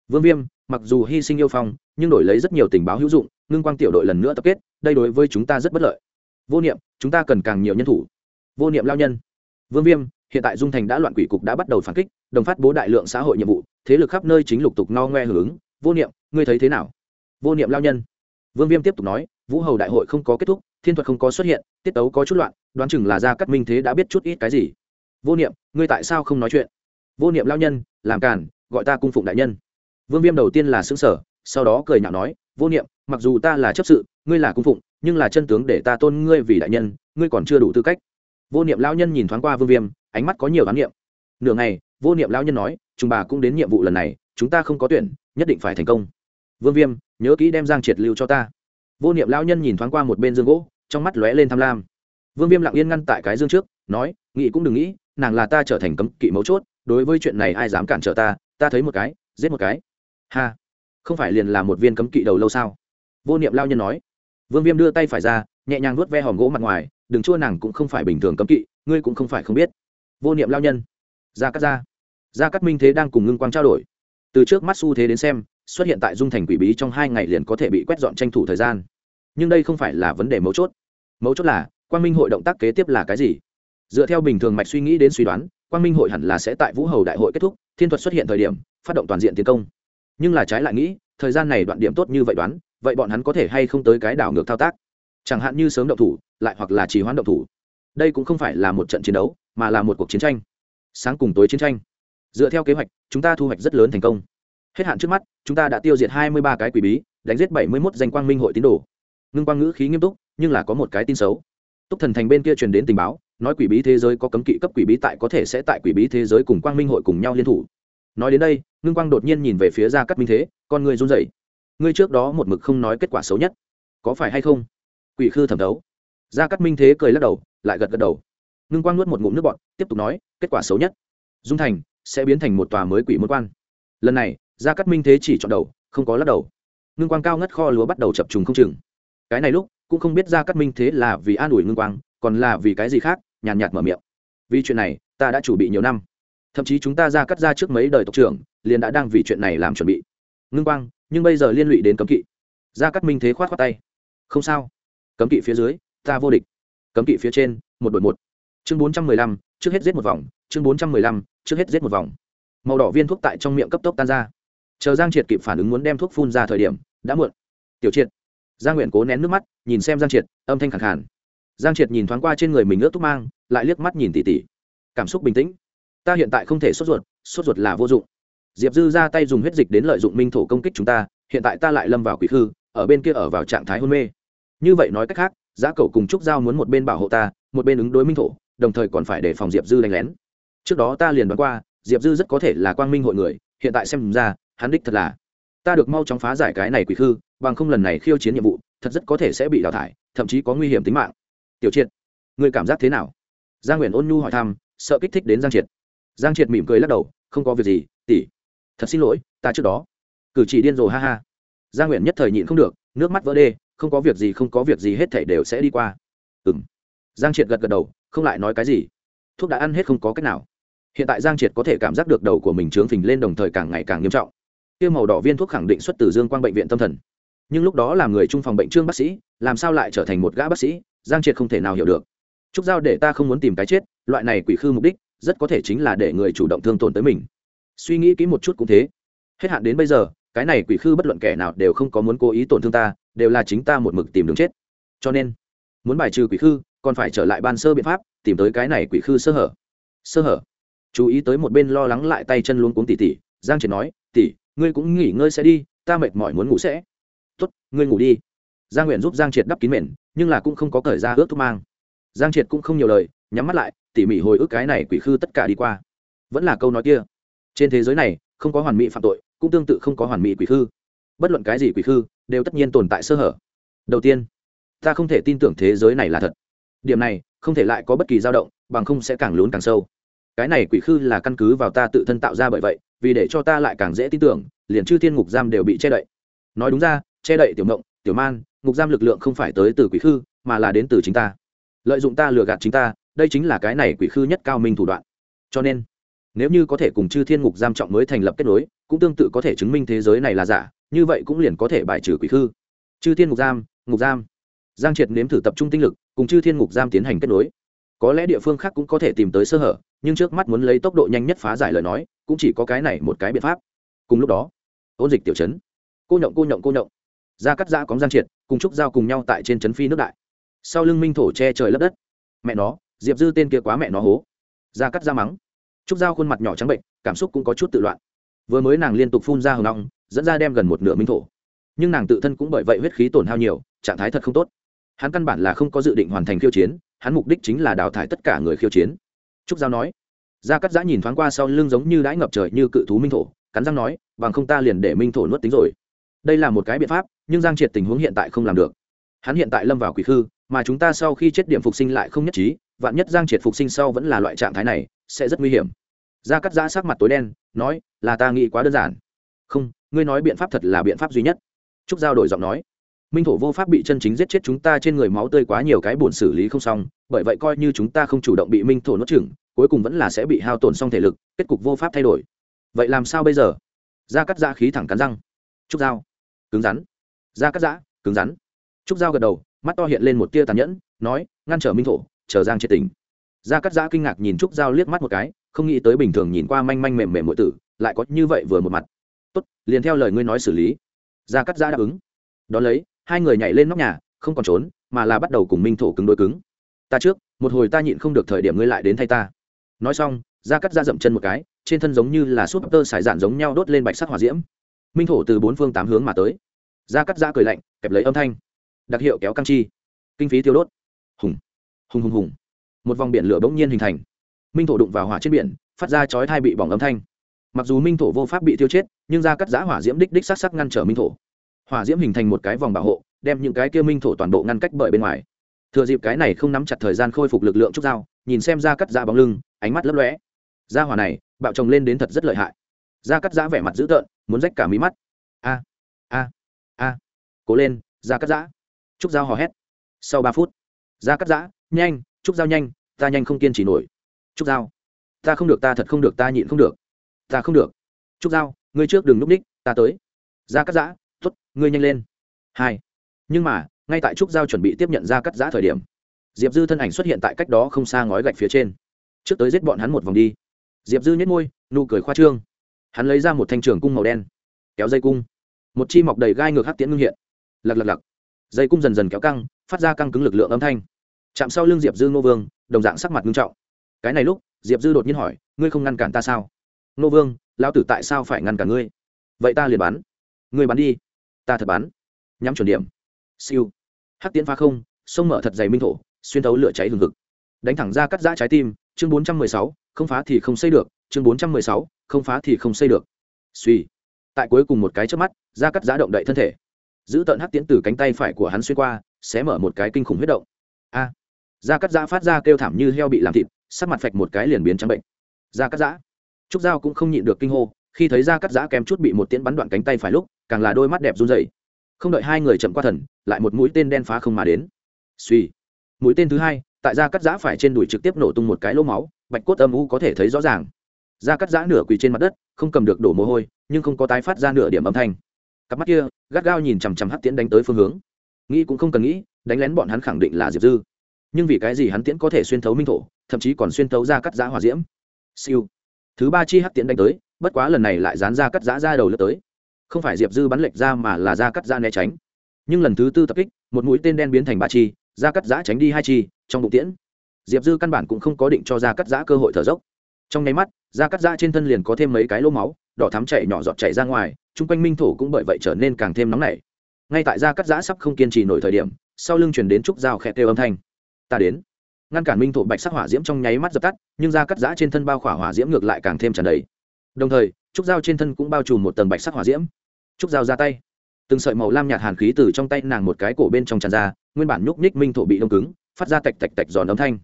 Vương viêm, mặc dù hy sinh yêu phong, nhưng đổi lấy rất nhiều tình báo hữu dụng, ngưng quang tiểu đội lần nữa tập kết, đây đối với chúng ta rất bất lợi. Vô niệm, chúng ta cần càng nhiều nhân thủ. Vô niệm lao nhân. Vương viêm, hiện tại dung thành đã loạn quỷ cục đã bắt đầu phản kích, đồng phát bố đại lượng xã hội nhiệm vụ, thế lực khắp nơi chính lục tục no ngoe hưởng ứng. Vô niệm, ngươi thấy thế nào? Vô niệm lao nhân. Vương viêm tiếp tục nói, vũ hầu đại hội không có kết thúc thiên thuật không có xuất hiện, tiết tấu có chút loạn, đoán chừng là ra cắt minh thế đã biết chút ít cái gì. Vô niệm, ngươi tại sao không nói chuyện? Vô niệm lao nhân, làm càn, gọi ta cung phụng đại nhân. Vương viêm đầu tiên là xứng sở sau đó cười nhạo nói, vô niệm, mặc dù ta là chấp sự, ngươi là cung phụng, nhưng là chân tướng để ta tôn ngươi vì đại nhân, ngươi còn chưa đủ tư cách. Vô niệm lao nhân nhìn thoáng qua vương viêm, ánh mắt có nhiều đoán niệm. Nửa ngày, vô niệm lao nhân nói, chúng bà cũng đến nhiệm vụ lần này, chúng ta không có tuyển, nhất định phải thành công. Vương viêm, nhớ kỹ đem giang triệt lưu cho ta vô niệm lao nhân nhìn thoáng qua một bên dương gỗ, trong mắt lóe lên tham lam. Vương viêm lặng yên ngăn tại cái dương trước, nói, nghĩ cũng đừng nghĩ, nàng là ta trở thành cấm kỵ mấu chốt, đối với chuyện này ai dám cản trở ta ta thấy một cái, giết một cái. Ha, không phải liền là một viên cấm kỵ đầu lâu sao? Vô niệm lao nhân nói. Vương viêm đưa tay phải ra, nhẹ nhàng nuốt ve hòm gỗ mặt ngoài, đừng chua, nàng cũng không phải bình thường cấm kỵ, ngươi cũng không phải không biết. Vô niệm lao nhân. Ra cắt ra. Ra cắt minh thế đang cùng ngưng quang trao đổi. Từ trước mắt xu thế đến xem xuất hiện tại dung thành quỷ bí trong hai ngày liền có thể bị quét dọn tranh thủ thời gian. Nhưng đây không phải là vấn đề mấu chốt. Mấu chốt là, quang minh hội động tác kế tiếp là cái gì? Dựa theo bình thường mạch suy nghĩ đến suy đoán, quang minh hội hẳn là sẽ tại vũ hầu đại hội kết thúc, thiên thuật xuất hiện thời điểm, phát động toàn diện tiến công. Nhưng là trái lại nghĩ, thời gian này đoạn điểm tốt như vậy đoán, vậy bọn hắn có thể hay không tới cái đảo ngược thao tác? Chẳng hạn như sớm động thủ, lại hoặc là trì hoãn động thủ. Đây cũng không phải là một trận chiến đấu, mà là một cuộc chiến tranh. Sáng cùng tối chiến tranh. Dựa theo kế hoạch, chúng ta thu hoạch rất lớn thành công hết hạn trước mắt, chúng ta đã tiêu diệt hai mươi ba cái quỷ bí, đánh giết bảy mươi mốt danh quang minh hội tín đồ. Ngưng quang ngữ khí nghiêm túc, nhưng là có một cái tin xấu. Túc thần thành bên kia truyền đến tình báo, nói quỷ bí thế giới có cấm kỵ cấp quỷ bí tại có thể sẽ tại quỷ bí thế giới cùng quang minh hội cùng nhau liên thủ. Nói đến đây, ngưng quang đột nhiên nhìn về phía gia cắt minh thế, con người run rẩy. Ngươi trước đó một mực không nói kết quả xấu nhất. Có phải hay không? Quỷ khư thẩm đấu gia cắt minh thế cười lắc đầu, lại gật gật đầu. Ngưng quang nuốt một ngụm nước bọt, tiếp tục nói, kết quả xấu nhất. Dung thành sẽ biến thành một tòa mới quỷ môn quan. Lần này gia cắt minh thế chỉ chọn đầu, không có lắc đầu. Ngưng quang cao ngất kho lúa bắt đầu chập trùng không chừng. Cái này lúc, cũng không biết gia cắt minh thế là vì an ủi ngưng quang, còn là vì cái gì khác, nhàn nhạt mở miệng. Vì chuyện này, ta đã chuẩn bị nhiều năm. Thậm chí chúng ta ra cắt ra trước mấy đời tộc trưởng, liền đã đang vì chuyện này làm chuẩn bị. Ngưng quang, nhưng bây giờ liên lụy đến cấm kỵ. Gia cắt minh thế khoát khoát tay. Không sao. Cấm kỵ phía dưới, ta vô địch. Cấm kỵ phía trên, một đội một. Chương bốn trăm mười lăm, trước hết giết một vòng. Chương bốn trăm mười lăm, trước hết giết một vòng. Màu đỏ viên thuốc tại trong miệng cấp tốc tan ra chờ giang triệt kịp phản ứng muốn đem thuốc phun ra thời điểm, đã muộn. Tiểu triệt. Giang nguyện cố nén nước mắt, nhìn xem giang triệt, âm thanh khẳng khản giang triệt nhìn thoáng qua trên người mình ướt thuốc mang, lại liếc mắt nhìn tỉ tỉ cảm xúc bình tĩnh. Ta hiện tại không thể sốt ruột sốt ruột là vô dụng. Diệp dư ra tay dùng huyết dịch đến lợi dụng minh thổ công kích chúng ta, hiện tại ta lại lâm vào quỷ khư, ở bên kia ở vào trạng thái hôn mê. Như vậy nói cách khác, giá cầu cùng trúc giao muốn một bên bảo hộ ta, một bên ứng đối minh thổ, đồng thời còn phải đề phòng diệp dư đánh lén. Trước đó ta liền đoán qua, diệp dư rất có thể là quang minh hội người, hiện tại xem ra hắn đích thật là, ta được mau chóng phá giải cái này quỷ khư, bằng không lần này khiêu chiến nhiệm vụ, thật rất có thể sẽ bị đào thải, thậm chí có nguy hiểm tính mạng. Tiểu triệt người cảm giác thế nào? Giang nguyện ôn nhu hỏi thăm, sợ kích thích đến giang triệt. Giang triệt mỉm cười lắc đầu, không có việc gì tỉ thật xin lỗi, ta trước đó. Cử chỉ điên rồ ha ha. Giang nguyện nhất thời nhịn không được, nước mắt vỡ đê, không có việc gì, không có việc gì hết thảy đều sẽ đi qua. Ừ m giang triệt gật gật đầu, không lại nói cái gì. Thuốc đã ăn hết không có cách nào. Hiện tại giang triệt có thể cảm giác được đầu của mình trướng phình lên đồng thời càng ngày càng nghiêm trọng kia màu đỏ viên thuốc khẳng định xuất từ dương quang bệnh viện tâm thần. Nhưng lúc đó làm người trung phòng bệnh trương bác sĩ, làm sao lại trở thành một gã bác sĩ? Giang triệt không thể nào hiểu được. Trúc giao để ta không muốn tìm cái chết, loại này quỷ khư mục đích, rất có thể chính là để người chủ động thương tổn tới mình. Suy nghĩ kỹ một chút cũng thế. Hết hạn đến bây giờ, cái này quỷ khư bất luận kẻ nào đều không có muốn cố ý tổn thương ta, đều là chính ta một mực tìm đường chết. Cho nên, muốn bài trừ quỷ khư, còn phải trở lại ban sơ biện pháp, tìm tới cái này quỷ khư sơ hở. Sơ hở. Chú ý tới một bên lo lắng lại tay chân luống cuống tỉ tỉ, giang triệt nói, tỉ ngươi cũng nghỉ ngơi sẽ đi, ta mệt mỏi muốn ngủ sẽ. Tốt, ngươi ngủ đi. Giang nguyện giúp giang triệt đắp kín mền, nhưng là cũng không có cởi ra ướt thuốc mang. Giang triệt cũng không nhiều lời, nhắm mắt lại, tỉ mỉ hồi ức cái này quỷ khư tất cả đi qua. Vẫn là câu nói kia, trên thế giới này, không có hoàn mỹ phạm tội, cũng tương tự không có hoàn mỹ quỷ khư. Bất luận cái gì quỷ khư, đều tất nhiên tồn tại sơ hở. Đầu tiên, ta không thể tin tưởng thế giới này là thật. Điểm này, không thể lại có bất kỳ dao động, bằng không sẽ càng lún càng sâu. Cái này quỷ khư là căn cứ vào ta tự thân tạo ra bởi vậy vì để cho ta lại càng dễ tin tưởng, liền chư thiên ngục giam đều bị che đậy. Nói đúng ra, che đậy tiểu mộng, tiểu man, ngục giam lực lượng không phải tới từ quỷ khư, mà là đến từ chính ta. Lợi dụng ta lừa gạt chính ta, đây chính là cái này quỷ khư nhất cao minh thủ đoạn. Cho nên, nếu như có thể cùng chư thiên ngục giam trọng mới thành lập kết nối, cũng tương tự có thể chứng minh thế giới này là giả, như vậy cũng liền có thể bài trừ quỷ khư. Chư thiên ngục giam ngục giam. Giang triệt nếm thử tập trung tinh lực, cùng chư thiên ngục giam tiến hành kết nối. Có lẽ địa phương khác cũng có thể tìm tới sơ hở nhưng trước mắt muốn lấy tốc độ nhanh nhất phá giải lời nói, cũng chỉ có cái này một cái biện pháp. Cùng lúc đó, ôn dịch tiểu chấn cô nhộng cô nhộng cô nhộng. Ra cắt ra cóng giang triệt, cùng trúc dao cùng nhau tại trên trấn phi nước đại. Sau lưng minh thổ che trời lấp đất. Mẹ nó, diệp dư tên kia quá mẹ nó hố. Ra cắt ra mắng. Trúc dao khuôn mặt nhỏ trắng bệnh, cảm xúc cũng có chút tự loạn. Vừa mới nàng liên tục phun ra hồng long, dẫn ra đem gần một nửa minh thổ. Nhưng nàng tự thân cũng bởi vậy huyết khí tổn hao nhiều, trạng thái thật không tốt. Hắn căn bản là không có dự định hoàn thành khiêu chiến, hắn mục đích chính là đào thải tất cả người khiêu chiến trúc giao nói. Gia cắt giã nhìn thoáng qua sau lưng giống như đãi ngập trời như cự thú minh thổ, cắn răng nói, bằng không ta liền để minh thổ nuốt tính rồi. Đây là một cái biện pháp, nhưng giang triệt tình huống hiện tại không làm được. Hắn hiện tại lâm vào quỷ khư, mà chúng ta sau khi chết điểm phục sinh lại không nhất trí, vạn nhất giang triệt phục sinh sau vẫn là loại trạng thái này, sẽ rất nguy hiểm. Gia cắt giã sắc mặt tối đen, nói, là ta nghĩ quá đơn giản. Không, ngươi nói biện pháp thật là biện pháp duy nhất. Trúc giao đổi giọng nói minh thổ vô pháp bị chân chính giết chết chúng ta trên người máu tươi quá nhiều cái buồn xử lý không xong, bởi vậy coi như chúng ta không chủ động bị minh thổ nuốt chửng, cuối cùng vẫn là sẽ bị hao tổn xong thể lực, kết cục vô pháp thay đổi. Vậy làm sao bây giờ? Da cắt da khí thẳng cắn răng. Trúc dao cứng rắn. Da cắt giã, cứng rắn. Trúc dao gật đầu, mắt to hiện lên một tia tàn nhẫn, nói, ngăn trở minh thổ, chờ giang triệt tỉnh. Da cắt giã kinh ngạc nhìn trúc dao liếc mắt một cái, không nghĩ tới bình thường nhìn qua manh manh mềm mềm mỗi tử, lại có như vậy vừa một mặt. Tốt, liền theo lời ngươi nói xử lý. Da cắt giã đáp ứng. Đón lấy hai người nhảy lên nóc nhà, không còn trốn, mà là bắt đầu cùng minh thổ cứng đôi cứng. Ta trước, một hồi ta nhịn không được thời điểm ngươi lại đến thay ta. Nói xong, ra cắt ra dậm chân một cái, trên thân giống như là súp tơ sải dạn giống nhau đốt lên bạch sắc hỏa diễm. Minh thổ từ bốn phương tám hướng mà tới. Ra cắt ra cười lạnh, kẹp lấy âm thanh. Đặc hiệu kéo căng chi. Kinh phí tiêu đốt. Hùng hùng hùng hùng. Một vòng biển lửa bỗng nhiên hình thành. Minh thổ đụng vào hỏa trên biển, phát ra chói thai bị bỏng âm thanh. Mặc dù minh thổ vô pháp bị tiêu chết, nhưng ra cắt giã hỏa diễm đích đích sắc sắc ngăn trở minh thổ hỏa diễm hình thành một cái vòng bảo hộ, đem những cái kia minh thổ toàn bộ ngăn cách bởi bên ngoài. Thừa dịp cái này không nắm chặt thời gian khôi phục lực lượng trúc dao, nhìn xem da cắt da bóng lưng, ánh mắt lấp lóe. Da hỏa này, bạo chồng lên đến thật rất lợi hại. Da cắt da vẻ mặt dữ tợn, muốn rách cả mí mắt. A a a. Cố lên da cắt da trúc dao hò hét. Sau ba phút da cắt da nhanh, trúc dao nhanh, ta nhanh không kiên trì nổi. Trúc dao. Ta không được, ta thật không được, ta nhịn không được. Ta không được. Trúc dao, ngươi trước đừng núp ních, ta tới. Da cắt giã ngươi nhanh lên. Hai. Nhưng mà, ngay tại trúc giao chuẩn bị tiếp nhận ra cắt giã thời điểm, diệp dư thân ảnh xuất hiện tại cách đó không xa ngói gạch phía trên. Trước tới giết bọn hắn một vòng đi. Diệp dư nhét môi, nụ cười khoa trương. Hắn lấy ra một thanh trường cung màu đen, kéo dây cung. Một chi mọc đầy gai ngược hắc tiễn ngưng hiện. Lặc lặc lặc. Dây cung dần dần kéo căng, phát ra căng cứng lực lượng âm thanh. Chạm sau lưng diệp dư ngô vương, đồng dạng sắc mặt nghiêm trọng. Cái này lúc, diệp dư đột nhiên hỏi, ngươi không ngăn cản ta sao? Ngô vương, lão tử tại sao phải ngăn cản ngươi? Vậy ta liền bắn. Ngươi bắn đi ta thật bắn nhắm chuẩn điểm. Siêu. Hắc tiễn phá không sông mở thật dày minh thổ xuyên thấu lửa cháy hừng hực. Đánh thẳng ra cắt giã trái tim chương bốn trăm mười sáu không phá thì không xây được chương bốn trăm mười sáu không phá thì không xây được. Suy. Tại cuối cùng một cái trước mắt ra cắt giã động đậy thân thể. Giữ tận hắc tiễn từ cánh tay phải của hắn xuyên qua sẽ mở một cái kinh khủng huyết động. A. À, da cắt giã phát ra kêu thảm như heo bị làm thịt sắc mặt phạch một cái liền biến trắng bệnh. Da cắt giã. Trúc dao cũng không nhịn được kinh hô khi thấy da cắt giã kém chút bị một tiễn bắn đoạn cánh tay phải lúc càng là đôi mắt đẹp run rẩy. Không đợi hai người chậm qua thần, lại một mũi tên đen phá không mà đến. Suy mũi tên thứ hai, tại da cắt giã phải trên đùi trực tiếp nổ tung một cái lỗ máu, bạch cốt âm u có thể thấy rõ ràng. Da cắt giã nửa quỳ trên mặt đất, không cầm được đổ mồ hôi, nhưng không có tái phát ra nửa điểm âm thanh. Cặp mắt kia, gắt gao nhìn chằm chằm hắc tiễn đánh tới phương hướng. Nghĩ cũng không cần nghĩ, đánh lén bọn hắn khẳng định là diệp dư. Nhưng vì cái gì hắn tiễn có thể xuyên thấu minh thổ, thậm chí còn xuyên thấu ra cắt giã hòa diễm? Siêu. Thứ ba chi hắc tiễn đánh tới, bất quá lần này lại dán ra cắt giã ra đầu lướt tới không phải diệp dư bắn lệch ra mà là ra cắt giã né tránh. Nhưng lần thứ tư tập kích, một mũi tên đen biến thành ba chi, ra cắt giã tránh đi hai chi, trong bụng tiễn. Diệp dư căn bản cũng không có định cho ra cắt giã cơ hội thở dốc. Trong nháy mắt, ra cắt giã trên thân liền có thêm mấy cái lỗ máu, đỏ thắm chảy nhỏ giọt chảy ra ngoài, chung quanh minh thổ cũng bởi vậy trở nên càng thêm nóng nảy. Ngay tại ra cắt giã sắp không kiên trì nổi thời điểm, sau lưng chuyển đến trúc dao khẽ kêu âm thanh. Ta đến. Ngăn cản minh thổ bạch sắc hỏa diễm trong nháy mắt dập tắt, nhưng ra cắt giã trên thân bao khỏa hỏa diễm ngược lại càng thêm tràn đầy. Đồng thời trúc dao trên thân cũng bao trùm một tầng bạch sắc hỏa diễm. Trúc dao ra tay. Từng sợi màu lam nhạt hàn khí từ trong tay nàng một cái cổ bên trong tràn ra, nguyên bản nhúc nhích minh thổ bị đông cứng, phát ra tạch tạch tạch giòn âm thanh.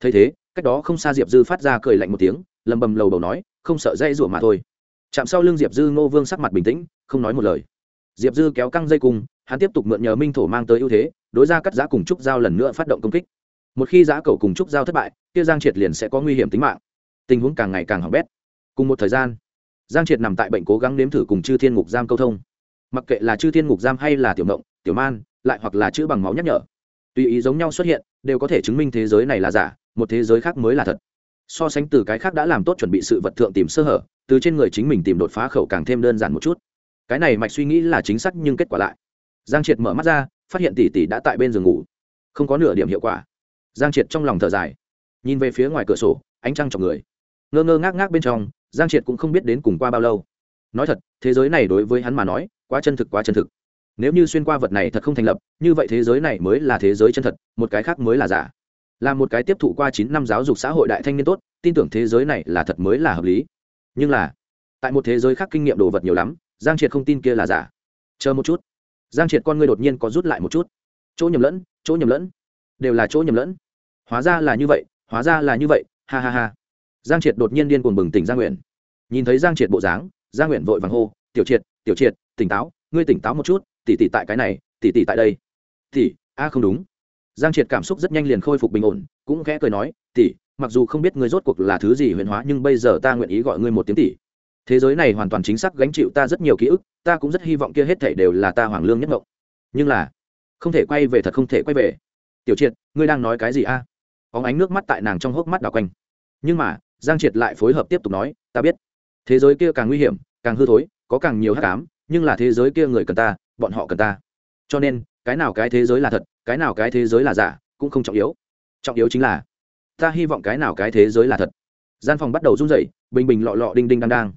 Thấy thế, cách đó không xa diệp dư phát ra cười lạnh một tiếng, lầm bầm lầu đầu nói, không sợ dây rủa mà thôi. Chạm sau lưng diệp dư ngô vương sắc mặt bình tĩnh, không nói một lời. Diệp dư kéo căng dây cung hắn tiếp tục mượn nhờ minh thổ mang tới ưu thế, đối ra cắt giã cùng trúc dao lần nữa phát động công kích. Một khi giã cầu cùng trúc dao thất bại, kia giang triệt liền sẽ có nguy hiểm tính mạng. Tình huống càng ngày càng hỏng bét. Cùng một thời gian giang triệt nằm tại bệnh cố gắng nếm thử cùng chư thiên ngục giam câu thông. Mặc kệ là chư thiên ngục giam hay là tiểu mộng tiểu man, lại hoặc là chữ bằng máu nhắc nhở, tùy ý giống nhau xuất hiện, đều có thể chứng minh thế giới này là giả, một thế giới khác mới là thật. So sánh từ cái khác đã làm tốt chuẩn bị sự vật thượng tìm sơ hở, từ trên người chính mình tìm đột phá khẩu càng thêm đơn giản một chút. Cái này mạch suy nghĩ là chính xác nhưng kết quả lại. Giang triệt mở mắt ra, phát hiện tỷ tỷ đã tại bên giường ngủ. Không có nửa điểm hiệu quả. Giang triệt trong lòng thở dài. Nhìn về phía ngoài cửa sổ, ánh trăng chọc người. Ngơ ngơ ngác ngác bên trong giang triệt cũng không biết đến cùng qua bao lâu. Nói thật, thế giới này đối với hắn mà nói, quá chân thực quá chân thực. Nếu như xuyên qua vật này thật không thành lập, như vậy thế giới này mới là thế giới chân thật, một cái khác mới là giả. Là một cái tiếp thụ qua chín năm giáo dục xã hội đại thanh niên tốt, tin tưởng thế giới này là thật mới là hợp lý. Nhưng là, tại một thế giới khác kinh nghiệm đồ vật nhiều lắm, giang triệt không tin kia là giả. Chờ một chút. Giang triệt con ngươi đột nhiên có rút lại một chút. Chỗ nhầm lẫn, chỗ nhầm lẫn. Đều là chỗ nhầm lẫn. Hóa ra là như vậy, hóa ra là như vậy, ha ha ha giang triệt đột nhiên điên cuồng bừng tỉnh giang nguyện. Nhìn thấy giang triệt bộ dáng, giang nguyện vội vàng hô, tiểu triệt tiểu triệt, tỉnh táo, ngươi tỉnh táo một chút, tỉ tỉ tại cái này, tỉ tỉ tại đây. Tỉ, a, không đúng. Giang triệt cảm xúc rất nhanh liền khôi phục bình ổn, cũng khẽ cười nói, tỉ, mặc dù không biết ngươi rốt cuộc là thứ gì huyền hóa, nhưng bây giờ ta nguyện ý gọi ngươi một tiếng tỉ. Thế giới này hoàn toàn chính xác gánh chịu ta rất nhiều ký ức, ta cũng rất hy vọng kia hết thảy đều là ta hoàng lương nhất ngộng nhưng là, không thể quay về thật không thể quay về. Tiểu triệt, ngươi đang nói cái gì a? À? óng ánh nước mắt tại nàng trong hốc mắt đào quanh. Nhưng mà giang triệt lại phối hợp tiếp tục nói, ta biết, thế giới kia càng nguy hiểm, càng hư thối, có càng nhiều hát cám nhưng là thế giới kia người cần ta, bọn họ cần ta. Cho nên, cái nào cái thế giới là thật, cái nào cái thế giới là giả, cũng không trọng yếu. Trọng yếu chính là, ta hy vọng cái nào cái thế giới là thật. Gian phòng bắt đầu run rẩy, bình bình lọ lọ đinh đinh đang đang.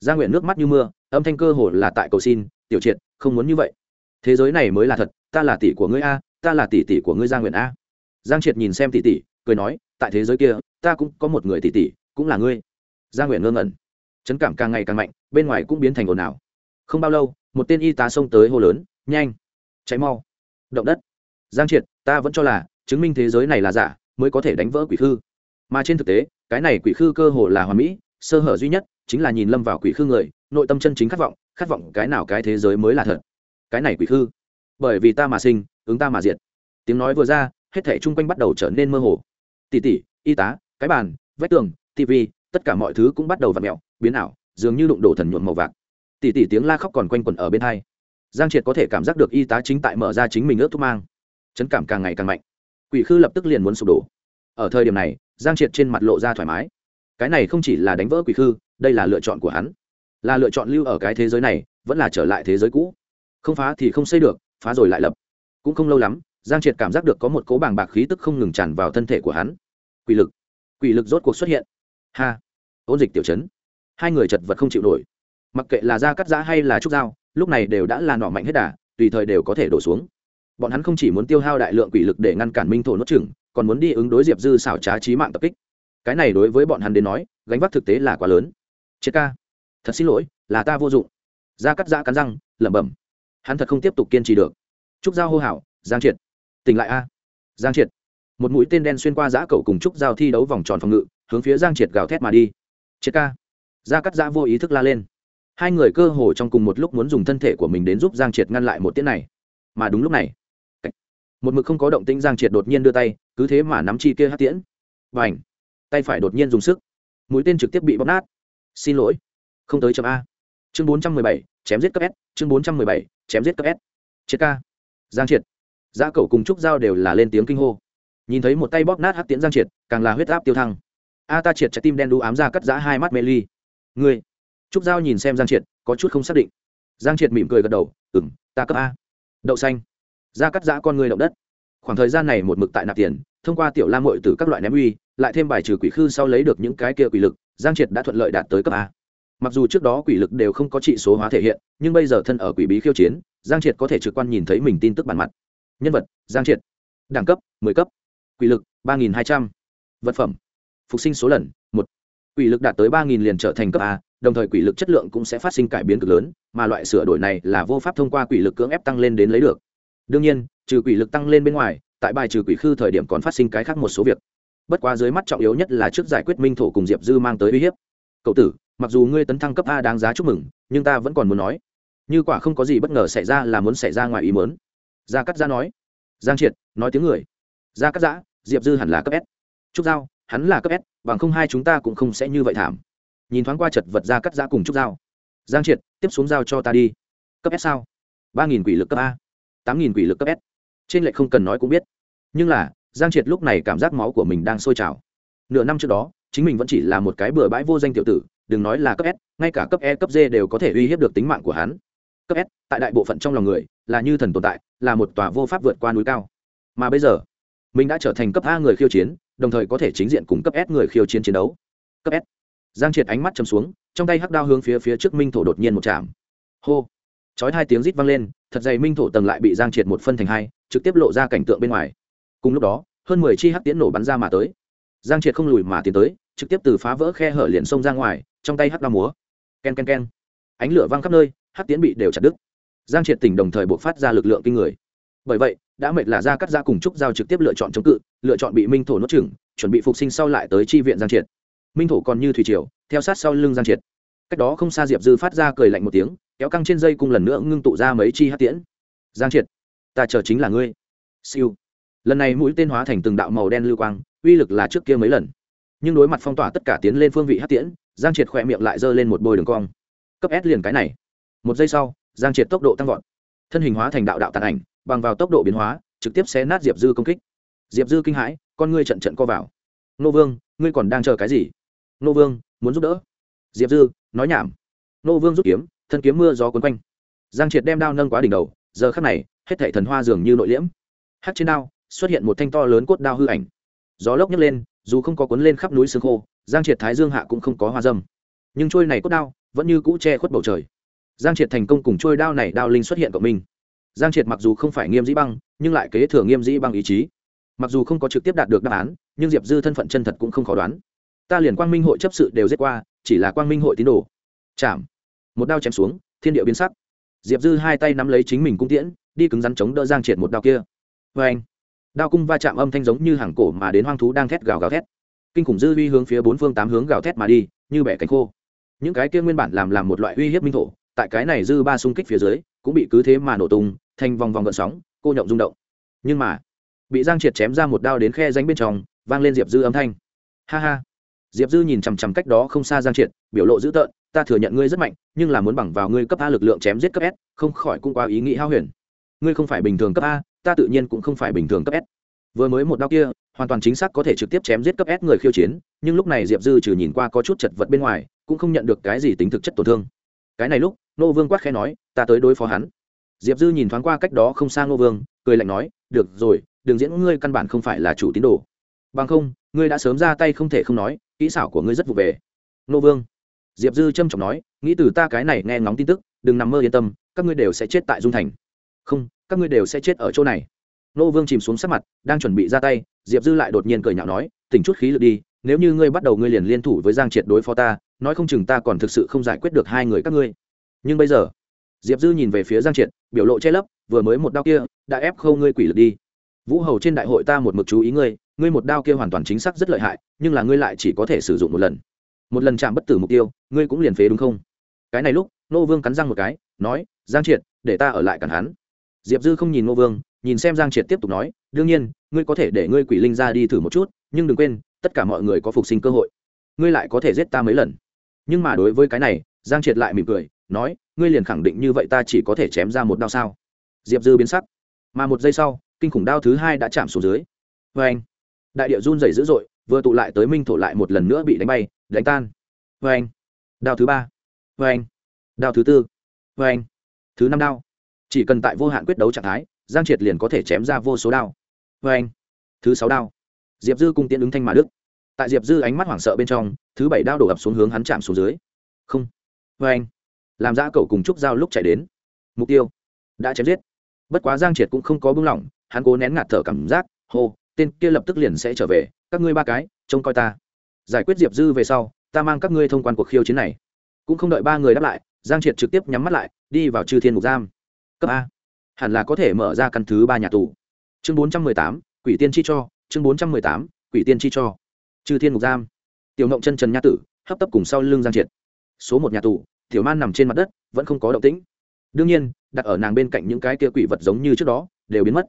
Gia nguyện nước mắt như mưa, âm thanh cơ hồ là tại cầu xin, tiểu triệt, không muốn như vậy. Thế giới này mới là thật, ta là tỷ của ngươi a, ta là tỷ tỷ của ngươi gia nguyện a. Giang triệt nhìn xem tỷ tỷ, cười nói, tại thế giới kia, ta cũng có một người tỷ tỷ cũng là ngươi. Gia nguyện ngơ ngẩn. Chấn cảm càng ngày càng mạnh, bên ngoài cũng biến thành ồn ào. Không bao lâu, một tên y tá xông tới hô lớn, nhanh cháy mau. Động đất. Giang triệt, ta vẫn cho là chứng minh thế giới này là giả, mới có thể đánh vỡ quỷ khư. Mà trên thực tế, cái này quỷ khư cơ hồ là hoàn mỹ, sơ hở duy nhất chính là nhìn lâm vào quỷ khư người, nội tâm chân chính khát vọng khát vọng cái nào cái thế giới mới là thật. Cái này quỷ khư, bởi vì ta mà sinh, ứng ta mà diệt. Tiếng nói vừa ra, hết thể chung quanh bắt đầu trở nên mơ hồ. Tỉ tỉ y tá, cái bàn, vách tường tv, tất cả mọi thứ cũng bắt đầu v ặ mẹo, biến ảo, dường như đụng đổ thần nhuộm màu vạc. Tỉ tỉ tiếng la khóc còn quanh quẩn ở bên hai. Giang triệt có thể cảm giác được y tá chính tại mở ra chính mình ướt thuốc mang. Chấn cảm càng ngày càng mạnh. Quỷ khư lập tức liền muốn sụp đổ. Ở thời điểm này, giang triệt trên mặt lộ ra thoải mái. Cái này không chỉ là đánh vỡ quỷ khư, đây là lựa chọn của hắn. Là lựa chọn lưu ở cái thế giới này, vẫn là trở lại thế giới cũ. Không phá thì không xây được, phá rồi lại lập. Cũng không lâu lắm, giang triệt cảm giác được có một cố bàng bạc khí tức không ngừng tràn vào thân thể của hắn. Quỷ lực. Quỷ lực rốt cuộc xuất hiện ha! Ôn dịch tiểu chấn. Hai người chật vật không chịu nổi. Mặc kệ là da cắt giã hay là trúc dao, lúc này đều đã là nọ mạnh hết đà, tùy thời đều có thể đổ xuống. Bọn hắn không chỉ muốn tiêu hao đại lượng quỷ lực để ngăn cản minh thổ nuốt chừng còn muốn đi ứng đối diệp dư xảo trá trí mạng tập kích. Cái này đối với bọn hắn đến nói, gánh vác thực tế là quá lớn. Chết ca. Thật xin lỗi, là ta vô dụng. Da cắt giã cắn răng, lẩm bẩm. Hắn thật không tiếp tục kiên trì được. Trúc giao hô hào, giang triệt. Tỉnh lại a. Giang triệt. Một mũi tên đen xuyên qua giã cầu cùng trúc giao thi đấu vòng tròn phòng ngự hướng phía giang triệt gào thét mà đi. Triệt ca. Gia cắt giã vô ý thức la lên. Hai người cơ hồ trong cùng một lúc muốn dùng thân thể của mình đến giúp giang triệt ngăn lại một tiết này. Mà đúng lúc này một mực không có động tĩnh giang triệt đột nhiên đưa tay, cứ thế mà nắm chi kia hát tiễn. Và ảnh tay phải đột nhiên dùng sức. Mũi tên trực tiếp bị bóp nát. Xin lỗi. Không tới chậm a. Chương bốn trăm mười bảy, chém giết cấp s. Chương bốn trăm mười bảy, chém giết cấp s. Triệt ca. Giang triệt. Giã cậu cùng trúc giao đều là lên tiếng kinh hô. Nhìn thấy một tay bóp nát hát tiễn giang triệt, càng là huyết áp tiêu thăng a ta triệt trái tim đen đu ám ra cắt giã hai mắt mê ly. Ngươi. Trúc giao nhìn xem giang triệt, có chút không xác định. Giang triệt mỉm cười gật đầu ừng ta cấp a. Đậu xanh. Ra cắt giã con người động đất. Khoảng thời gian này một mực tại nạp tiền, thông qua tiểu lam hội từ các loại ném uy, lại thêm bài trừ quỷ khư sau lấy được những cái kia quỷ lực, giang triệt đã thuận lợi đạt tới cấp a. Mặc dù trước đó quỷ lực đều không có trị số hóa thể hiện, nhưng bây giờ thân ở quỷ bí khiêu chiến, giang triệt có thể trực quan nhìn thấy mình tin tức bản mặt. Nhân vật, giang triệt. Đẳng cấp, mười cấp. Quỷ lực, ba nghìn hai trăm. Vật phẩm phục sinh số lần, một. Quỷ lực đạt tới ba nghìn liền trở thành cấp a, đồng thời quỷ lực chất lượng cũng sẽ phát sinh cải biến cực lớn, mà loại sửa đổi này là vô pháp thông qua quỷ lực cưỡng ép tăng lên đến lấy được. Đương nhiên, trừ quỷ lực tăng lên bên ngoài, tại bài trừ quỷ khư thời điểm còn phát sinh cái khác một số việc. Bất quá dưới mắt trọng yếu nhất là trước giải quyết minh thổ cùng diệp dư mang tới uy hiếp. Cậu tử, mặc dù ngươi tấn thăng cấp a đáng giá chúc mừng, nhưng ta vẫn còn muốn nói. Như quả không có gì bất ngờ xảy ra là muốn xảy ra ngoài ý mớn gia cắt giã nói. Giang triệt, nói tiếng người. Gia cắt giã, diệp dư hẳn là cấp s. Trúc giao hắn là cấp s, bằng không hai chúng ta cũng không sẽ như vậy thảm. Nhìn thoáng qua chật vật ra cắt ra cùng trúc dao. giang triệt, tiếp xuống dao cho ta đi. Cấp s sao? ba nghìn quỷ lực cấp a. tám nghìn quỷ lực cấp s. Trên lệ không cần nói cũng biết. Nhưng là, giang triệt lúc này cảm giác máu của mình đang sôi trào. Nửa năm trước đó, chính mình vẫn chỉ là một cái bừa bãi vô danh tiểu tử, đừng nói là cấp s, ngay cả cấp e cấp d đều có thể uy hiếp được tính mạng của hắn. Cấp s, tại đại bộ phận trong lòng người, là như thần tồn tại, là một tòa vô pháp vượt qua núi cao. Mà bây giờ, mình đã trở thành cấp a người khiêu chiến đồng thời có thể chính diện cùng cấp s người khiêu chiến chiến đấu. Cấp s. Giang triệt ánh mắt chầm xuống, trong tay hắc đao hướng phía phía trước minh thổ đột nhiên một chạm. Hô. Chói hai tiếng rít vang lên, thật dày minh thổ tầng lại bị giang triệt một phân thành hai, trực tiếp lộ ra cảnh tượng bên ngoài. Cùng lúc đó, hơn mười chi hắc tiễn nổ bắn ra mà tới. Giang triệt không lùi mà tiến tới, trực tiếp từ phá vỡ khe hở liền xông ra ngoài, trong tay hắc đao múa. Ken ken ken. Ánh lửa vang khắp nơi, hắc tiễn bị đều chặt đứt. Giang triệt tỉnh đồng thời bộc phát ra lực lượng kinh người. Bởi vậy đã mệt là ra cắt ra cùng trúc giao trực tiếp lựa chọn chống cự, lựa chọn bị minh thổ nuốt chửng, chuẩn bị phục sinh sau lại tới chi viện giang triệt. Minh thổ còn như thủy triều, theo sát sau lưng giang triệt. Cách đó không xa diệp dư phát ra cười lạnh một tiếng, kéo căng trên dây cung lần nữa ngưng tụ ra mấy chi hát tiễn. Giang triệt, ta chờ chính là ngươi. Siêu. Lần này mũi tên hóa thành từng đạo màu đen lưu quang, uy lực là trước kia mấy lần. Nhưng đối mặt phong tỏa tất cả tiến lên phương vị hát tiễn, giang triệt khỏe miệng lại giơ lên một bôi đường cong. Cấp s liền cái này. Một giây sau, giang triệt tốc độ tăng vọt. Thân hình hóa thành đạo đạo tàn ảnh bằng vào tốc độ biến hóa, trực tiếp xé nát diệp dư công kích. Diệp dư kinh hãi, con ngươi trận trận co vào. Nô vương, ngươi còn đang chờ cái gì? Nô vương, muốn giúp đỡ. Diệp dư, nói nhảm. Nô vương rút kiếm, thân kiếm mưa gió quấn quanh. Giang triệt đem đao nâng quá đỉnh đầu, giờ khắc này, hết thảy thần hoa dường như nội liễm. Hát trên đao, xuất hiện một thanh to lớn cốt đao hư ảnh. Gió lốc nhấc lên, dù không có cuốn lên khắp núi sương khô, giang triệt thái dương hạ cũng không có hoa dâm. Nhưng trôi này cốt đao vẫn như cũ che khuất bầu trời. Giang triệt thành công cùng trôi đao này đao linh xuất hiện cộng minh giang triệt mặc dù không phải nghiêm dĩ băng, nhưng lại kế thừa nghiêm dĩ băng ý chí. Mặc dù không có trực tiếp đạt được đáp án, nhưng diệp dư thân phận chân thật cũng không khó đoán. Ta liền quang minh hội chấp sự đều giết qua, chỉ là quang minh hội tín đồ. Chạm. Một đao chém xuống, thiên địa biến sắc. Diệp dư hai tay nắm lấy chính mình cung tiễn, đi cứng rắn chống đỡ giang triệt một đao kia. Vê anh đao cung va chạm âm thanh giống như hàng cổ mà đến hoang thú đang thét gào gào thét. Kinh khủng dư uy hướng phía bốn phương tám hướng gào thét mà đi, như bẻ cánh khô. Những cái kia nguyên bản làm làm một loại uy hiếp minh thổ tại cái này dư ba xung kích phía dưới, cũng bị cứ thế mà nổ tung, thành vòng vòng gợn sóng, cô nhộng rung động. Nhưng mà, bị giang triệt chém ra một đao đến khe danh bên trong, vang lên diệp dư âm thanh. Ha ha. Diệp dư nhìn chằm chằm cách đó không xa giang triệt, biểu lộ dữ tợn, ta thừa nhận ngươi rất mạnh, nhưng là muốn bằng vào ngươi cấp a lực lượng chém giết cấp s, không khỏi cũng quá ý nghĩ hao huyền. Ngươi không phải bình thường cấp a, ta tự nhiên cũng không phải bình thường cấp s. Vừa mới một đao kia, hoàn toàn chính xác có thể trực tiếp chém giết cấp s người khiêu chiến, nhưng lúc này diệp dư trừ nhìn qua có chút chật vật bên ngoài, cũng không nhận được cái gì tính thực chất tổn thương cái này lúc nô vương quát khẽ nói, ta tới đối phó hắn. Diệp dư nhìn thoáng qua cách đó không xa nô vương, cười lạnh nói, được rồi đừng diễn ngươi căn bản không phải là chủ tín đồ. Bằng không, ngươi đã sớm ra tay không thể không nói, kỹ xảo của ngươi rất vụ về. Nô vương. Diệp dư trâm trọng nói, nghĩ từ ta cái này nghe ngóng tin tức, đừng nằm mơ yên tâm, các ngươi đều sẽ chết tại dung thành. Không, các ngươi đều sẽ chết ở chỗ này. Nô vương chìm xuống sắc mặt, đang chuẩn bị ra tay, diệp dư lại đột nhiên cười nhạo nói, tỉnh chút khí lực đi, nếu như ngươi bắt đầu ngươi liền liên thủ với giang triệt đối phó ta nói không chừng ta còn thực sự không giải quyết được hai người các ngươi. Nhưng bây giờ, diệp dư nhìn về phía giang triệt, biểu lộ che lấp, vừa mới một đao kia, đã ép khâu ngươi quỷ lực đi. Vũ hầu trên đại hội ta một mực chú ý ngươi ngươi một đao kia hoàn toàn chính xác rất lợi hại, nhưng là ngươi lại chỉ có thể sử dụng một lần. Một lần chạm bất tử mục tiêu, ngươi cũng liền phế đúng không? Cái này lúc, nô vương cắn răng một cái, nói, giang triệt, để ta ở lại cản hắn. Diệp dư không nhìn nô vương, nhìn xem giang triệt tiếp tục nói, đương nhiên, ngươi có thể để ngươi quỷ linh ra đi thử một chút, nhưng đừng quên, tất cả mọi người có phục sinh cơ hội. Ngươi lại có thể giết ta mấy lần nhưng mà đối với cái này, giang triệt lại mỉm cười, nói, ngươi liền khẳng định như vậy ta chỉ có thể chém ra một đao sao? Diệp dư biến sắc. Mà một giây sau, kinh khủng đao thứ hai đã chạm xuống dưới. Vê anh đại địa run rẩy dữ dội, vừa tụ lại tới minh thổ lại một lần nữa bị đánh bay, đánh tan. Vê anh đao thứ ba. Vê anh đao thứ tư. Vê anh thứ năm đao. Chỉ cần tại vô hạn quyết đấu trạng thái, giang triệt liền có thể chém ra vô số đao. Vê anh thứ sáu đao. Diệp dư cùng tiên ứng thanh mà đức tại diệp dư ánh mắt hoảng sợ bên trong, thứ bảy đao đổ ập xuống hướng hắn chạm xuống dưới. Không. Vê anh, làm ra cậu cùng trúc dao lúc chạy đến. Mục tiêu đã chém giết. Bất quá giang triệt cũng không có bưng lỏng, hắn cố nén ngạt thở cảm giác, hô, tên kia lập tức liền sẽ trở về, các ngươi ba cái, trông coi ta. Giải quyết diệp dư về sau, ta mang các ngươi thông quan cuộc khiêu chiến này. Cũng không đợi ba người đáp lại, giang triệt trực tiếp nhắm mắt lại, đi vào chư thiên mục giam. Cấp a. Hẳn là có thể mở ra căn thứ ba nhà tù. Chương bốn trăm mười tám, quỷ tiên chi cho. Chương bốn trăm mười tám, quỷ tiên chi cho chư thiên mục giam, tiểu ngộng chân trần nha tử, hấp tấp cùng sau lưng giang triệt. Số một nhà tù, tiểu man nằm trên mặt đất, vẫn không có động tĩnh. Đương nhiên, đặt ở nàng bên cạnh những cái kia quỷ vật giống như trước đó, đều biến mất.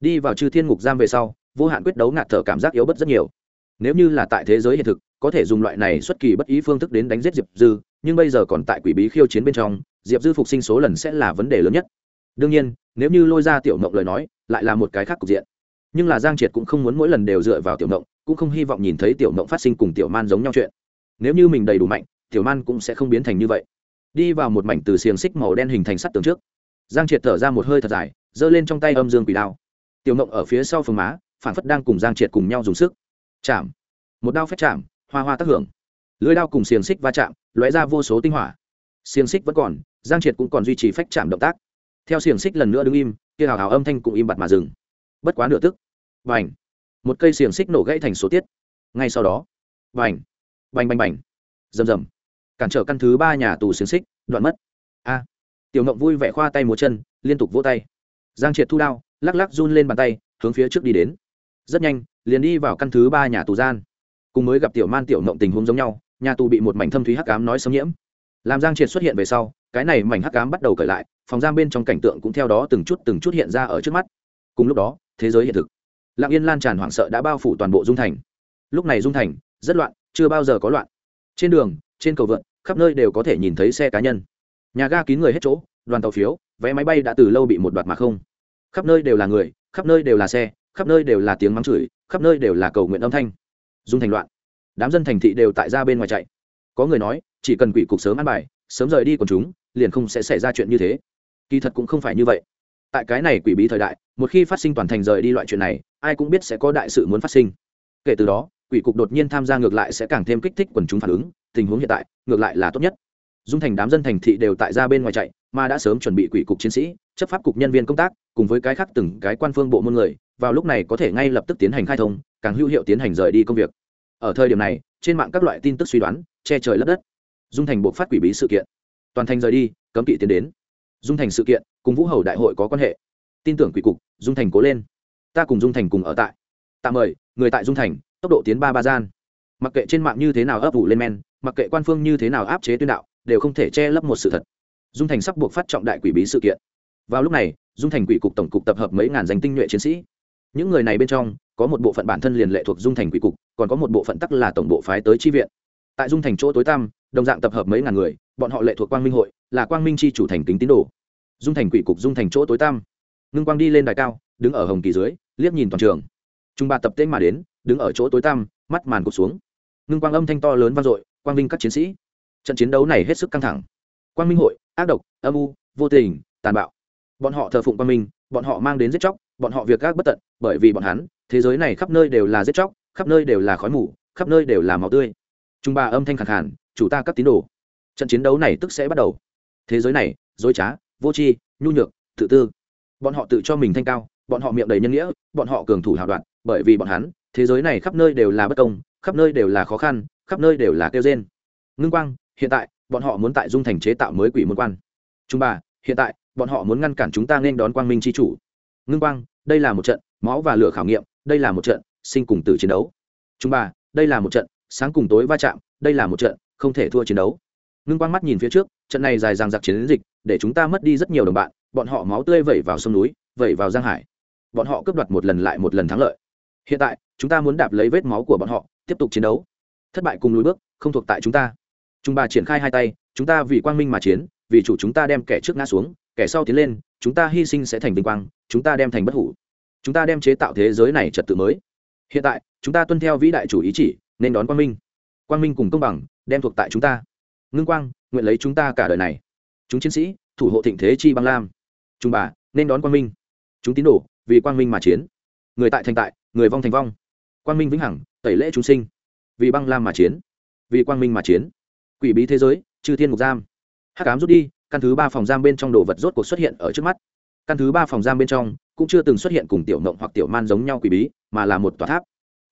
Đi vào chư thiên ngục giam về sau, vô hạn quyết đấu ngạt thở cảm giác yếu bất rất nhiều. Nếu như là tại thế giới hiện thực, có thể dùng loại này xuất kỳ bất ý phương thức đến đánh giết diệp dư, nhưng bây giờ còn tại quỷ bí khiêu chiến bên trong, diệp dư phục sinh số lần sẽ là vấn đề lớn nhất. Đương nhiên, nếu như lôi ra tiểu mộng lời nói, lại là một cái khác cục diện nhưng là giang triệt cũng không muốn mỗi lần đều dựa vào tiểu mộng, cũng không hy vọng nhìn thấy tiểu mộng phát sinh cùng tiểu man giống nhau chuyện. Nếu như mình đầy đủ mạnh, tiểu man cũng sẽ không biến thành như vậy. Đi vào một mảnh từ xiềng xích màu đen hình thành sắt tường trước. Giang triệt thở ra một hơi thật dài, giơ lên trong tay âm dương quỷ đao. Tiểu mộng ở phía sau phường má, phản phất đang cùng giang triệt cùng nhau dùng sức. Chạm. Một đao phép chạm, hoa hoa tác hưởng. Lưới đao cùng xiềng xích va chạm, lóe ra vô số tinh hỏa. Xiềng xích vẫn còn, giang triệt cũng còn duy trì phách chạm động tác. Theo xiềng xích lần nữa đứng im, kia hào hào âm thanh cũng im bặt mà dừng. Bất quá nửa tức vành một cây xiềng xích nổ gãy thành số tiết. Ngay sau đó vành bành bành bành. Rầm rầm. Cản trở căn thứ ba nhà tù xiềng xích, đoạn mất. A. Tiểu ngộng vui vẻ khoa tay múa chân, liên tục vỗ tay. Giang triệt thu đao, lắc lắc run lên bàn tay, hướng phía trước đi đến. Rất nhanh, liền đi vào căn thứ ba nhà tù gian. Cùng mới gặp tiểu man, tiểu ngộng tình huống giống nhau, nhà tù bị một mảnh thâm thúy hắc ám nói xâm nhiễm. Làm giang triệt xuất hiện về sau, cái này mảnh hắc ám bắt đầu cởi lại, phòng giam bên trong cảnh tượng cũng theo đó từng chút từng chút hiện ra ở trước mắt. Cùng lúc đó, thế giới hiện thực lạng yên lan tràn hoảng sợ đã bao phủ toàn bộ dung thành. Lúc này dung thành rất loạn, chưa bao giờ có loạn. Trên đường, trên cầu vượt khắp nơi đều có thể nhìn thấy xe cá nhân. Nhà ga kín người hết chỗ, đoàn tàu phiếu, vé máy bay đã từ lâu bị một đoạt mà không. Khắp nơi đều là người, khắp nơi đều là xe, khắp nơi đều là tiếng mắng chửi, khắp nơi đều là cầu nguyện âm thanh. Dung thành loạn. Đám dân thành thị đều tại ra bên ngoài chạy. Có người nói, chỉ cần quỷ cục sớm ăn bài, sớm rời đi còn chúng, liền không sẽ xảy ra chuyện như thế. Kỳ thật cũng không phải như vậy. Tại cái này quỷ bí thời đại một khi phát sinh toàn thành rời đi loại chuyện này, ai cũng biết sẽ có đại sự muốn phát sinh. Kể từ đó, quỷ cục đột nhiên tham gia ngược lại sẽ càng thêm kích thích quần chúng phản ứng, tình huống hiện tại, ngược lại là tốt nhất. Dung thành đám dân thành thị đều tại ra bên ngoài chạy, mà đã sớm chuẩn bị quỷ cục chiến sĩ, chấp pháp cục nhân viên công tác, cùng với cái khác từng cái quan phương bộ môn người, vào lúc này có thể ngay lập tức tiến hành khai thông, càng hữu hiệu tiến hành rời đi công việc. Ở thời điểm này, trên mạng các loại tin tức suy đoán, che trời lấp đất. Dung thành buộc phát quỷ bí sự kiện. Toàn thành rời đi, cấm kỵ tiến đến. Dung thành sự kiện, cùng vũ hầu đại hội có quan hệ tin tưởng quỷ cục, dung thành cố lên. Ta cùng dung thành cùng ở tại. Tạm mời, người tại dung thành, tốc độ tiến ba ba gian. Mặc kệ trên mạng như thế nào ấp ủ lên men, mặc kệ quan phương như thế nào áp chế tuyên đạo, đều không thể che lấp một sự thật. Dung thành sắp buộc phát trọng đại quỷ bí sự kiện. Vào lúc này, dung thành quỷ cục tổng cục tập hợp mấy ngàn danh tinh nhuệ chiến sĩ. Những người này bên trong, có một bộ phận bản thân liền lệ thuộc dung thành quỷ cục, còn có một bộ phận tắc là tổng bộ phái tới chi viện. Tại dung thành chỗ tối tăm, đồng dạng tập hợp mấy ngàn người, bọn họ lệ thuộc quang minh hội, là quang minh chi chủ thành kính tín đồ. Dung thành quỷ cục dung thành chỗ tối tăm ngưng quang đi lên đài cao đứng ở hồng kỳ dưới liếc nhìn toàn trường. Trung ba tập tên mà đến đứng ở chỗ tối tăm mắt màn cụt xuống. Ngưng quang âm thanh to lớn vang dội quang minh các chiến sĩ. Trận chiến đấu này hết sức căng thẳng. Quang minh hội ác độc âm u vô tình tàn bạo. Bọn họ thờ phụng quang minh bọn họ mang đến giết chóc bọn họ việc gác bất tận bởi vì bọn hắn thế giới này khắp nơi đều là giết chóc khắp nơi đều là khói mù khắp nơi đều là máu tươi. Trung ba âm thanh khẳng hẳn, chủ ta các tín đồ. Trận chiến đấu này tức sẽ bắt đầu. Thế giới này dối trá vô tri nhu nhược tự tư bọn họ tự cho mình thanh cao bọn họ miệng đầy nhân nghĩa bọn họ cường thủ hào đoạn bởi vì bọn hắn thế giới này khắp nơi đều là bất công khắp nơi đều là khó khăn khắp nơi đều là kêu trên ngưng quang hiện tại bọn họ muốn tại dung thành chế tạo mới quỷ môn quan. Trung bà, hiện tại bọn họ muốn ngăn cản chúng ta nên đón quang minh c h i chủ. Ngưng quang đây là một trận máu và lửa khảo nghiệm đây là một trận sinh cùng tử chiến đấu. Trung bà, đây là một trận sáng cùng tối va chạm đây là một trận không thể thua chiến đấu. Ngưng quang mắt nhìn phía trước trận này dài dằng dặc chiến dịch, để chúng ta mất đi rất nhiều đồng bạn, bọn họ máu tươi vẩy vào sông núi, vẩy vào giang hải. Bọn họ cướp đoạt một lần lại một lần thắng lợi. Hiện tại, chúng ta muốn đạp lấy vết máu của bọn họ, tiếp tục chiến đấu. Thất bại cùng lùi bước, không thuộc tại chúng ta. Chúng ta triển khai hai tay, chúng ta vì quang minh mà chiến, vì chủ chúng ta đem kẻ trước ngã xuống, kẻ sau tiến lên, chúng ta hy sinh sẽ thành vinh quang, chúng ta đem thành bất hủ. Chúng ta đem chế tạo thế giới này trật tự mới. Hiện tại, chúng ta tuân theo vĩ đại chủ ý chỉ, nên đón quang minh. Quang minh cùng công bằng, đem thuộc tại chúng ta. Ngưng quang nguyện lấy chúng ta cả đời này. Chúng chiến sĩ, thủ hộ thịnh thế chi băng lam. Chúng bà, nên đón quang minh. Chúng tín đồ, vì quang minh mà chiến. Người tại thành tại, người vong thành vong. Quang minh vĩnh hằng, tẩy lễ chúng sinh. Vì băng lam mà chiến. Vì quang minh mà chiến. Quỷ bí thế giới, chư thiên mục giam. Hắc ám rút đi, căn thứ ba phòng giam bên trong đồ vật rốt cuộc xuất hiện ở trước mắt. Căn thứ ba phòng giam bên trong, cũng chưa từng xuất hiện cùng tiểu ngộng hoặc tiểu man giống nhau quỷ bí, mà là một tòa tháp.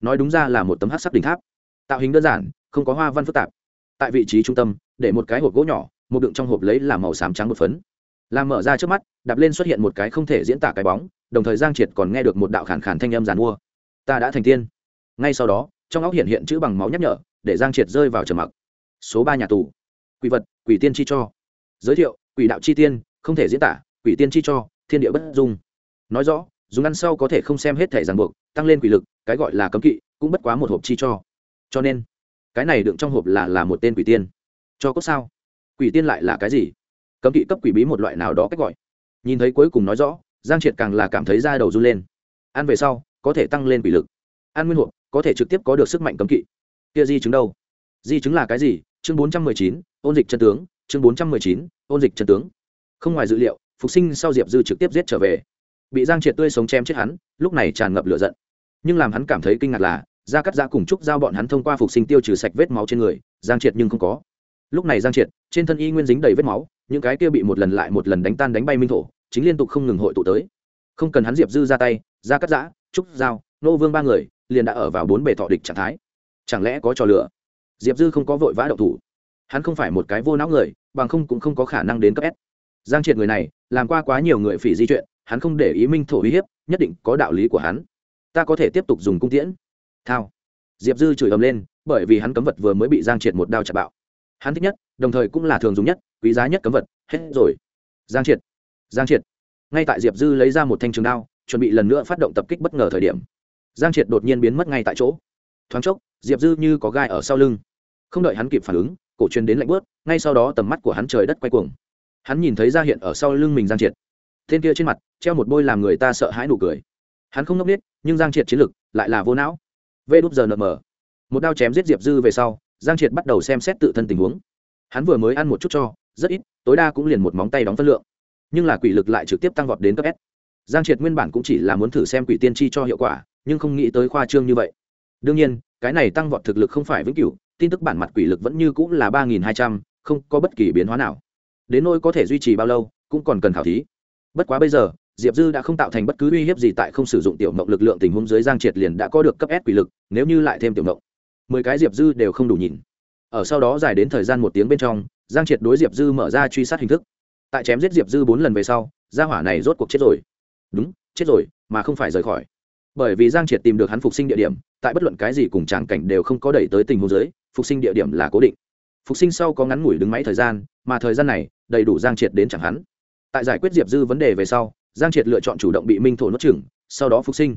Nói đúng ra là một tấm hát sắc đỉnh tháp. Tạo hình đơn giản, không có hoa văn phức tạp tại vị trí trung tâm, để một cái hộp gỗ nhỏ, một đựng trong hộp lấy là màu xám trắng một phấn. Làm mở ra trước mắt, đạp lên xuất hiện một cái không thể diễn tả cái bóng, đồng thời giang triệt còn nghe được một đạo khản khản thanh âm giàn mua. Ta đã thành tiên. Ngay sau đó, trong óc hiện hiện chữ bằng máu nhắc nhở, để giang triệt rơi vào trầm mặc. Số ba nhà tù. Quỷ vật, quỷ tiên chi cho. Giới thiệu, quỷ đạo chi tiên, không thể diễn tả, quỷ tiên chi cho, thiên địa bất dung. Nói rõ, dùng ăn sau có thể không xem hết thể ràng buộc, tăng lên quỷ lực, cái gọi là cấm kỵ, cũng bất quá một hộp chi cho. Cho nên cái này đựng trong hộp là là một tên quỷ tiên. Cho có sao? Quỷ tiên lại là cái gì? Cấm kỵ cấp quỷ bí một loại nào đó cách gọi. Nhìn thấy cuối cùng nói rõ, giang triệt càng là cảm thấy da đầu run lên. Ăn về sau, có thể tăng lên quỷ lực. An nguyên hộp, có thể trực tiếp có được sức mạnh cấm kỵ. Kia di chứng đâu? Di chứng là cái gì? Chương bốn trăm mười chín, ôn dịch chân tướng. Chương bốn trăm mười chín, ôn dịch chân tướng. Không ngoài dự liệu, phục sinh sau diệp dư trực tiếp giết trở về. Bị giang triệt tươi sống chém chết hắn, lúc này tràn ngập lửa giận. Nhưng làm hắn cảm thấy kinh ngạc là gia cắt giã cùng trúc giao bọn hắn thông qua phục sinh tiêu trừ sạch vết máu trên người, giang triệt nhưng không có. Lúc này giang triệt, trên thân y nguyên dính đầy vết máu, những cái kia bị một lần lại một lần đánh tan đánh bay minh thổ, chính liên tục không ngừng hội tụ tới. Không cần hắn diệp dư ra tay, gia cắt giã, trúc giao, nô vương ba người, liền đã ở vào bốn bề thọ địch trạng thái. Chẳng lẽ có trò lửa diệp dư không có vội vã đậu thủ. Hắn không phải một cái vô não người, bằng không cũng không có khả năng đến cấp s. Giang triệt người này, làm qua quá nhiều người phỉ di chuyện, hắn không để ý minh thổ uy hiếp, nhất định có đạo lý của hắn. Ta có thể tiếp tục dùng cung tiễn thao. Diệp dư chửi ầm lên, bởi vì hắn cấm vật vừa mới bị giang triệt một đao chặt bạo. Hắn thích nhất, đồng thời cũng là thường dùng nhất, quý giá nhất cấm vật, hết rồi. Giang triệt. Giang triệt. Ngay tại diệp dư lấy ra một thanh trường đao, chuẩn bị lần nữa phát động tập kích bất ngờ thời điểm. Giang triệt đột nhiên biến mất ngay tại chỗ. Thoáng chốc, diệp dư như có gai ở sau lưng. Không đợi hắn kịp phản ứng, cổ truyền đến lạnh bớt ngay sau đó tầm mắt của hắn trời đất quay cuồng. Hắn nhìn thấy ra hiện ở sau lưng mình giang triệt. Tên kia trên mặt, treo một bôi làm người ta sợ hãi nụ cười. Hắn không ngốc biết nhưng giang triệt chiến lực lại là vô não vê đúp giờ nợ mờ một đao chém giết diệp dư về sau, giang triệt bắt đầu xem xét tự thân tình huống. Hắn vừa mới ăn một chút cho, rất ít, tối đa cũng liền một móng tay đóng phân lượng. Nhưng là quỷ lực lại trực tiếp tăng vọt đến cấp s. Giang triệt nguyên bản cũng chỉ là muốn thử xem quỷ tiên tri cho hiệu quả, nhưng không nghĩ tới khoa trương như vậy. Đương nhiên, cái này tăng vọt thực lực không phải vĩnh cửu, tin tức bản mặt quỷ lực vẫn như cũng là ba nghìn hai trăm, không có bất kỳ biến hóa nào. Đến nỗi có thể duy trì bao lâu, cũng còn cần khảo thí. Bất quá bây giờ diệp dư đã không tạo thành bất cứ uy hiếp gì tại không sử dụng tiểu mộng lực lượng tình huống dưới giang triệt liền đã có được cấp s quỷ lực nếu như lại thêm tiểu mộng. Mười cái diệp dư đều không đủ nhìn. Ở sau đó dài đến thời gian một tiếng bên trong giang triệt đối diệp dư mở ra truy sát hình thức. Tại chém giết diệp dư bốn lần về sau gia hỏa này rốt cuộc chết rồi. Đúng chết rồi mà không phải rời khỏi. Bởi vì giang triệt tìm được hắn phục sinh địa điểm tại bất luận cái gì cùng tràng cảnh đều không có đẩy tới tình huống dưới, phục sinh địa điểm là cố định. Phục sinh sau có ngắn ngủi đứng máy thời gian mà thời gian này đầy đủ giang triệt đến chẳng hắn. Tại giải quyết diệp dư vấn đề về sau giang triệt lựa chọn chủ động bị minh thổ nuốt chừng sau đó phục sinh.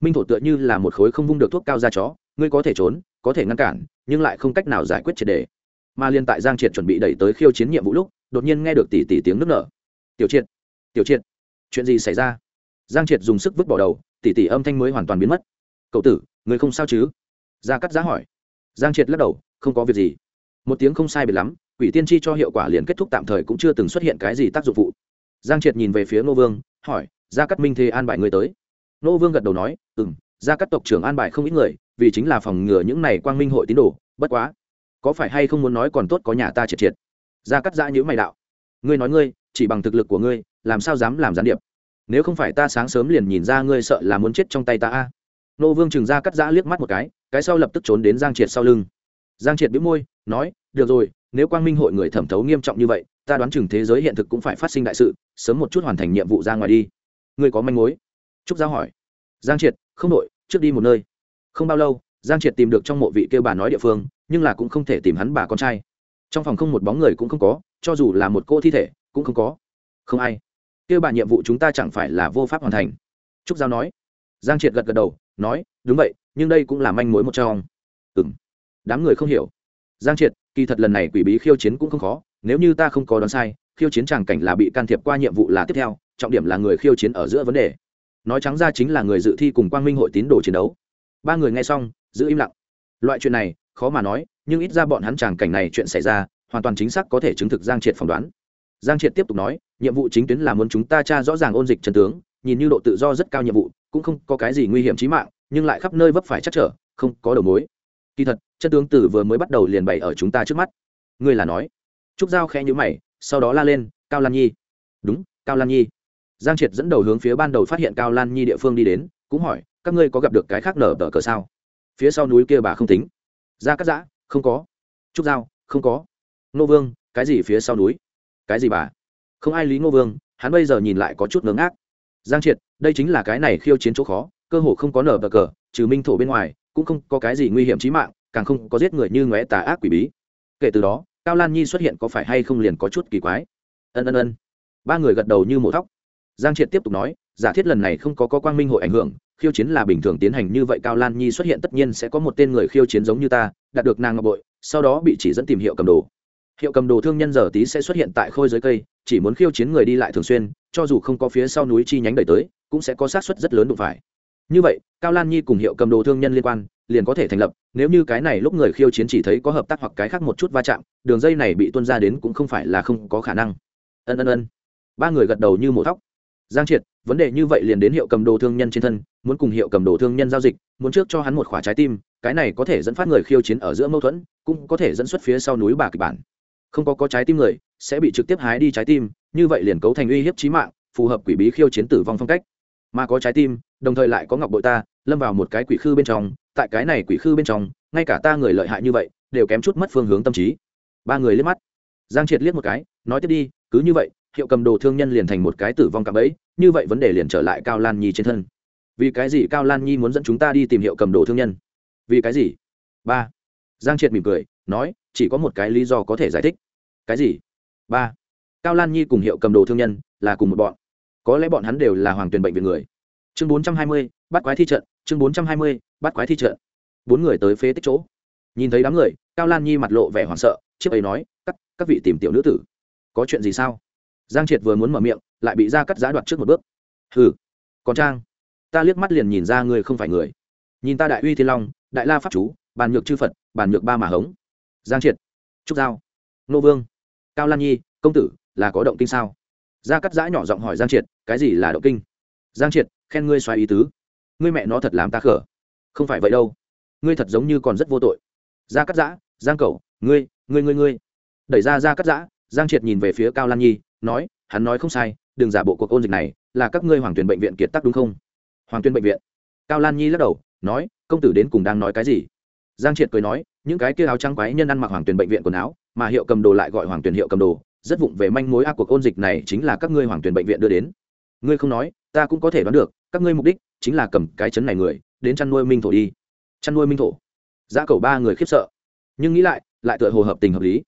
Minh thổ tựa như là một khối không vung được thuốc cao ra chó, ngươi có thể trốn, có thể ngăn cản, nhưng lại không cách nào giải quyết triệt đề. Mà liên tại giang triệt chuẩn bị đẩy tới khiêu chiến nhiệm vụ lúc, đột nhiên nghe được tỷ tỷ tiếng nức nở. Tiểu triệt tiểu triệt, chuyện gì xảy ra? Giang triệt dùng sức vứt bỏ đầu tỷ tỷ âm thanh mới hoàn toàn biến mất. Cậu tử người không sao chứ? Gia cắt giá hỏi. Giang triệt lắc đầu, không có việc gì. Một tiếng không sai biệt lắm, quỷ tiên tri cho hiệu quả liền kết thúc, tạm thời cũng chưa từng xuất hiện cái gì tác dụng phụ giang triệt nhìn về phía ngô vương, hỏi, gia cắt minh thế an bài người tới? Ngô vương gật đầu nói ừ m gia cắt tộc trưởng an bài không ít người, vì chính là phòng ngừa những này quang minh hội tín đồ, bất quá, có phải hay không muốn nói còn tốt có nhà ta triệt triệt? Gia cắt giã nhữ mày đạo, ngươi nói ngươi, chỉ bằng thực lực của ngươi, làm sao dám làm gián điệp? Nếu không phải ta sáng sớm liền nhìn ra ngươi sợ là muốn chết trong tay ta a. Nô vương trừng ra cắt giã liếc mắt một cái cái sau lập tức trốn đến giang triệt sau lưng. Giang triệt bĩu môi, nói, được rồi, nếu quang minh hội người thẩm thấu nghiêm trọng như vậy ta đoán chừng thế giới hiện thực cũng phải phát sinh đại sự, sớm một chút hoàn thành nhiệm vụ ra ngoài đi. Ngươi có manh mối? Trúc giao hỏi. Giang triệt, không đội, trước đi một nơi. Không bao lâu, giang triệt tìm được trong mộ vị kêu bà nói địa phương, nhưng là cũng không thể tìm hắn bà con trai. Trong phòng không một bóng người cũng không có, cho dù là một cô thi thể, cũng không có. Không ai. Kêu bà nhiệm vụ chúng ta chẳng phải là vô pháp hoàn thành. Trúc giao nói. Giang triệt gật gật đầu, nói, đúng vậy, nhưng đây cũng là manh mối một trong. Ừ m đám người không hiểu. Giang triệt, kỳ thật lần này quỷ bí khiêu chiến cũng không khó nếu như ta không có đoán sai, khiêu chiến tràng cảnh là bị can thiệp qua nhiệm vụ là tiếp theo, trọng điểm là người khiêu chiến ở giữa vấn đề. Nói trắng ra chính là người dự thi cùng quang minh hội tín đồ chiến đấu. Ba người nghe xong, giữ im lặng. Loại chuyện này, khó mà nói, nhưng ít ra bọn hắn tràng cảnh này chuyện xảy ra, hoàn toàn chính xác có thể chứng thực giang triệt phỏng đoán. Giang triệt tiếp tục nói, nhiệm vụ chính tuyến là muốn chúng ta tra rõ ràng ôn dịch trần tướng, nhìn như độ tự do rất cao nhiệm vụ, cũng không có cái gì nguy hiểm trí mạng, nhưng lại khắp nơi vấp phải chắc trở, không có đầu mối. Kỳ thật, chân tướng tử vừa mới bắt đầu liền bày ở chúng ta trước mắt. Ngươi là nói trúc giao khẽ nhữ mày, sau đó la lên, cao lan nhi. Đúng, cao lan nhi. Giang triệt dẫn đầu hướng phía ban đầu phát hiện cao lan nhi địa phương đi đến, cũng hỏi, các ngươi có gặp được cái khác nở tờ cờ sao? Phía sau núi kia bà không tính. Ra cắt giã, không có. Trúc giao, không có. Nô vương, cái gì phía sau núi? Cái gì bà? Không ai lý ngô vương, hắn bây giờ nhìn lại có chút ngớ ngác. Giang triệt, đây chính là cái này khiêu chiến chỗ khó, cơ hồ không có nở bờ cờ, trừ minh thổ bên ngoài, cũng không có cái gì nguy hiểm trí mạng, càng không có giết người như ngóe tà ác quỷ bí. Kể từ đó cao lan nhi xuất hiện có phải hay không liền có chút kỳ quái? Ân ân ân. Ba người gật đầu như mổ thóc. Giang triệt tiếp tục nói, giả thiết lần này không có có quang minh hội ảnh hưởng, khiêu chiến là bình thường tiến hành như vậy cao lan nhi xuất hiện tất nhiên sẽ có một tên người khiêu chiến giống như ta, đạt được nàng ngọc bội, sau đó bị chỉ dẫn tìm hiệu cầm đồ. Hiệu cầm đồ thương nhân giờ tí sẽ xuất hiện tại khôi dưới cây, chỉ muốn khiêu chiến người đi lại thường xuyên, cho dù không có phía sau núi chi nhánh đẩy tới, cũng sẽ có sát suất rất lớn đụng phải. Như vậy, cao lan nhi cùng hiệu cầm đồ thương nhân liên quan liền có thể thành lập, nếu như cái này lúc người khiêu chiến chỉ thấy có hợp tác hoặc cái khác một chút va chạm, đường dây này bị tuân ra đến cũng không phải là không có khả năng. Ân ân ân. Ba người gật đầu như mổ thóc giang triệt, vấn đề như vậy liền đến hiệu cầm đồ thương nhân trên thân, muốn cùng hiệu cầm đồ thương nhân giao dịch, muốn trước cho hắn một khỏa trái tim, cái này có thể dẫn phát người khiêu chiến ở giữa mâu thuẫn, cũng có thể dẫn xuất phía sau núi bà kịch bản. Không có có trái tim người, sẽ bị trực tiếp hái đi trái tim, như vậy liền cấu thành uy hiếp chí mạng, phù hợp quỷ bí khiêu chiến tử vong phong cách. Mà có trái tim, đồng thời lại có ngọc bội ta, lâm vào một cái quỷ khư bên trong tại cái này quỷ khư bên trong, ngay cả ta người lợi hại như vậy, đều kém chút mất phương hướng tâm trí. Ba người liếc mắt. Giang triệt liếc một cái, nói tiếp đi, cứ như vậy, hiệu cầm đồ thương nhân liền thành một cái tử vong cạm ấy như vậy vấn đề liền trở lại cao lan nhi trên thân. Vì cái gì cao lan nhi muốn dẫn chúng ta đi tìm hiệu cầm đồ thương nhân? Vì cái gì? Ba. Giang triệt mỉm cười, nói, chỉ có một cái lý do có thể giải thích. Cái gì? Ba. Cao lan nhi cùng hiệu cầm đồ thương nhân là cùng một bọn. Có lẽ bọn hắn đều là hoàng tuyền bệnh viện người chương bốn trăm hai mươi, bắt quái thi trận, chương bốn trăm hai mươi, bắt quái thi trận. Bốn người tới phế tích chỗ. Nhìn thấy đám người, cao lan nhi mặt lộ vẻ hoảng sợ, chiếc ấy nói, các các vị tìm tiểu nữ tử. Có chuyện gì sao? Giang triệt vừa muốn mở miệng, lại bị ra cắt giá đoạt trước một bước. Hừ, còn trang, ta liếc mắt liền nhìn ra người không phải người. Nhìn ta đại uy thiên long, đại la pháp chú, bàn nhược chư phật, bàn nhược ba mà hống. Giang triệt, trúc giao, nô vương, cao lan nhi, công tử, là có động kinh sao? Gia cắt giã nhỏ giọng hỏi giang triệt, cái gì là động kinh? Giang triệt khen ngươi xoáy ý tứ. Ngươi mẹ nó thật làm ta khở. Không phải vậy đâu. Ngươi thật giống như còn rất vô tội. Gia cắt giã, giang cầu ngươi ngươi ngươi ngươi. Đẩy ra gia cắt giã, giang triệt nhìn về phía cao lan nhi, nói, hắn nói không sai, đừng giả bộ cuộc ôn dịch này, là các ngươi hoàng tuyển bệnh viện kiệt tắc đúng không? Hoàng tuyên bệnh viện. Cao lan nhi lắc đầu, nói, công tử đến cùng đang nói cái gì? Giang triệt cười nói, những cái kia áo trắng quái nhân ăn mặc hoàng tuyển bệnh viện quần áo, mà hiệu cầm đồ lại gọi hoàng tuyển hiệu cầm đồ, rất vụng về manh mối ác cuộc ôn dịch này chính là các ngươi hoàng tuyển bệnh viện đưa đến ngươi không nói ta cũng có thể đoán được các ngươi mục đích chính là cầm cái chấn này người đến chăn nuôi minh thổ đi. Chăn nuôi minh thổ? Giá cầu ba người khiếp sợ. Nhưng nghĩ lại lại tựa hồ hợp tình hợp lý.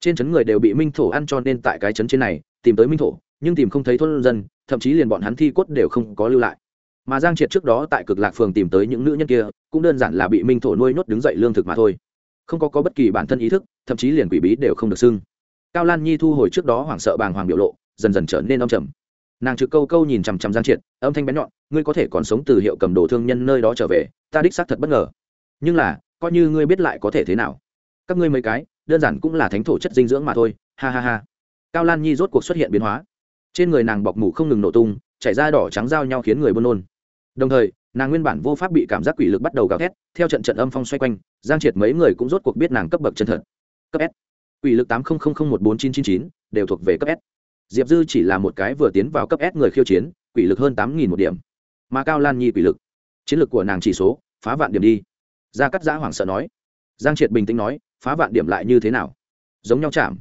Trên chấn người đều bị minh thổ ăn cho nên tại cái chấn trên này tìm tới minh thổ nhưng tìm không thấy thôn dân thậm chí liền bọn hắn thi cốt đều không có lưu lại. Mà giang triệt trước đó tại cực lạc phường tìm tới những nữ nhân kia cũng đơn giản là bị minh thổ nuôi nhốt đứng dậy lương thực mà thôi. Không có, có bất kỳ bản thân ý thức thậm chí liền quỷ bí đều không được xưng. Cao lan nhi thu hồi trước đó hoảng sợ bàng hoàng biểu lộ dần dần trở nên âm trầm nàng trực câu câu nhìn chằm chằm giang triệt, âm thanh bén nhọn, ngươi có thể còn sống từ hiệu cầm đồ thương nhân nơi đó trở về, ta đích xác thật bất ngờ. Nhưng là, coi như ngươi biết lại có thể thế nào? Các ngươi mấy cái, đơn giản cũng là thánh thổ chất dinh dưỡng mà thôi, ha ha ha. Cao lan nhi rốt cuộc xuất hiện biến hóa. Trên người nàng bọc mủ không ngừng nổ tung, chảy ra đỏ trắng giao nhau khiến người buôn nôn. Đồng thời, nàng nguyên bản vô pháp bị cảm giác quỷ lực bắt đầu gào thét, theo trận trận âm phong xoay quanh, giang triệt mấy người cũng rốt cuộc biết nàng cấp bậc chân thật. Cấp s. Quỷ lực tám một bốn chín chín chín, đều thuộc về cấp s diệp dư chỉ là một cái vừa tiến vào cấp s người khiêu chiến, quỷ lực hơn tám nghìn một điểm. Mà cao lan nhi quỷ lực, chiến lực của nàng chỉ số, phá vạn điểm đi. Gia cắt giã hoảng sợ nói. Giang triệt bình tĩnh nói, phá vạn điểm lại như thế nào? Giống nhau chạm.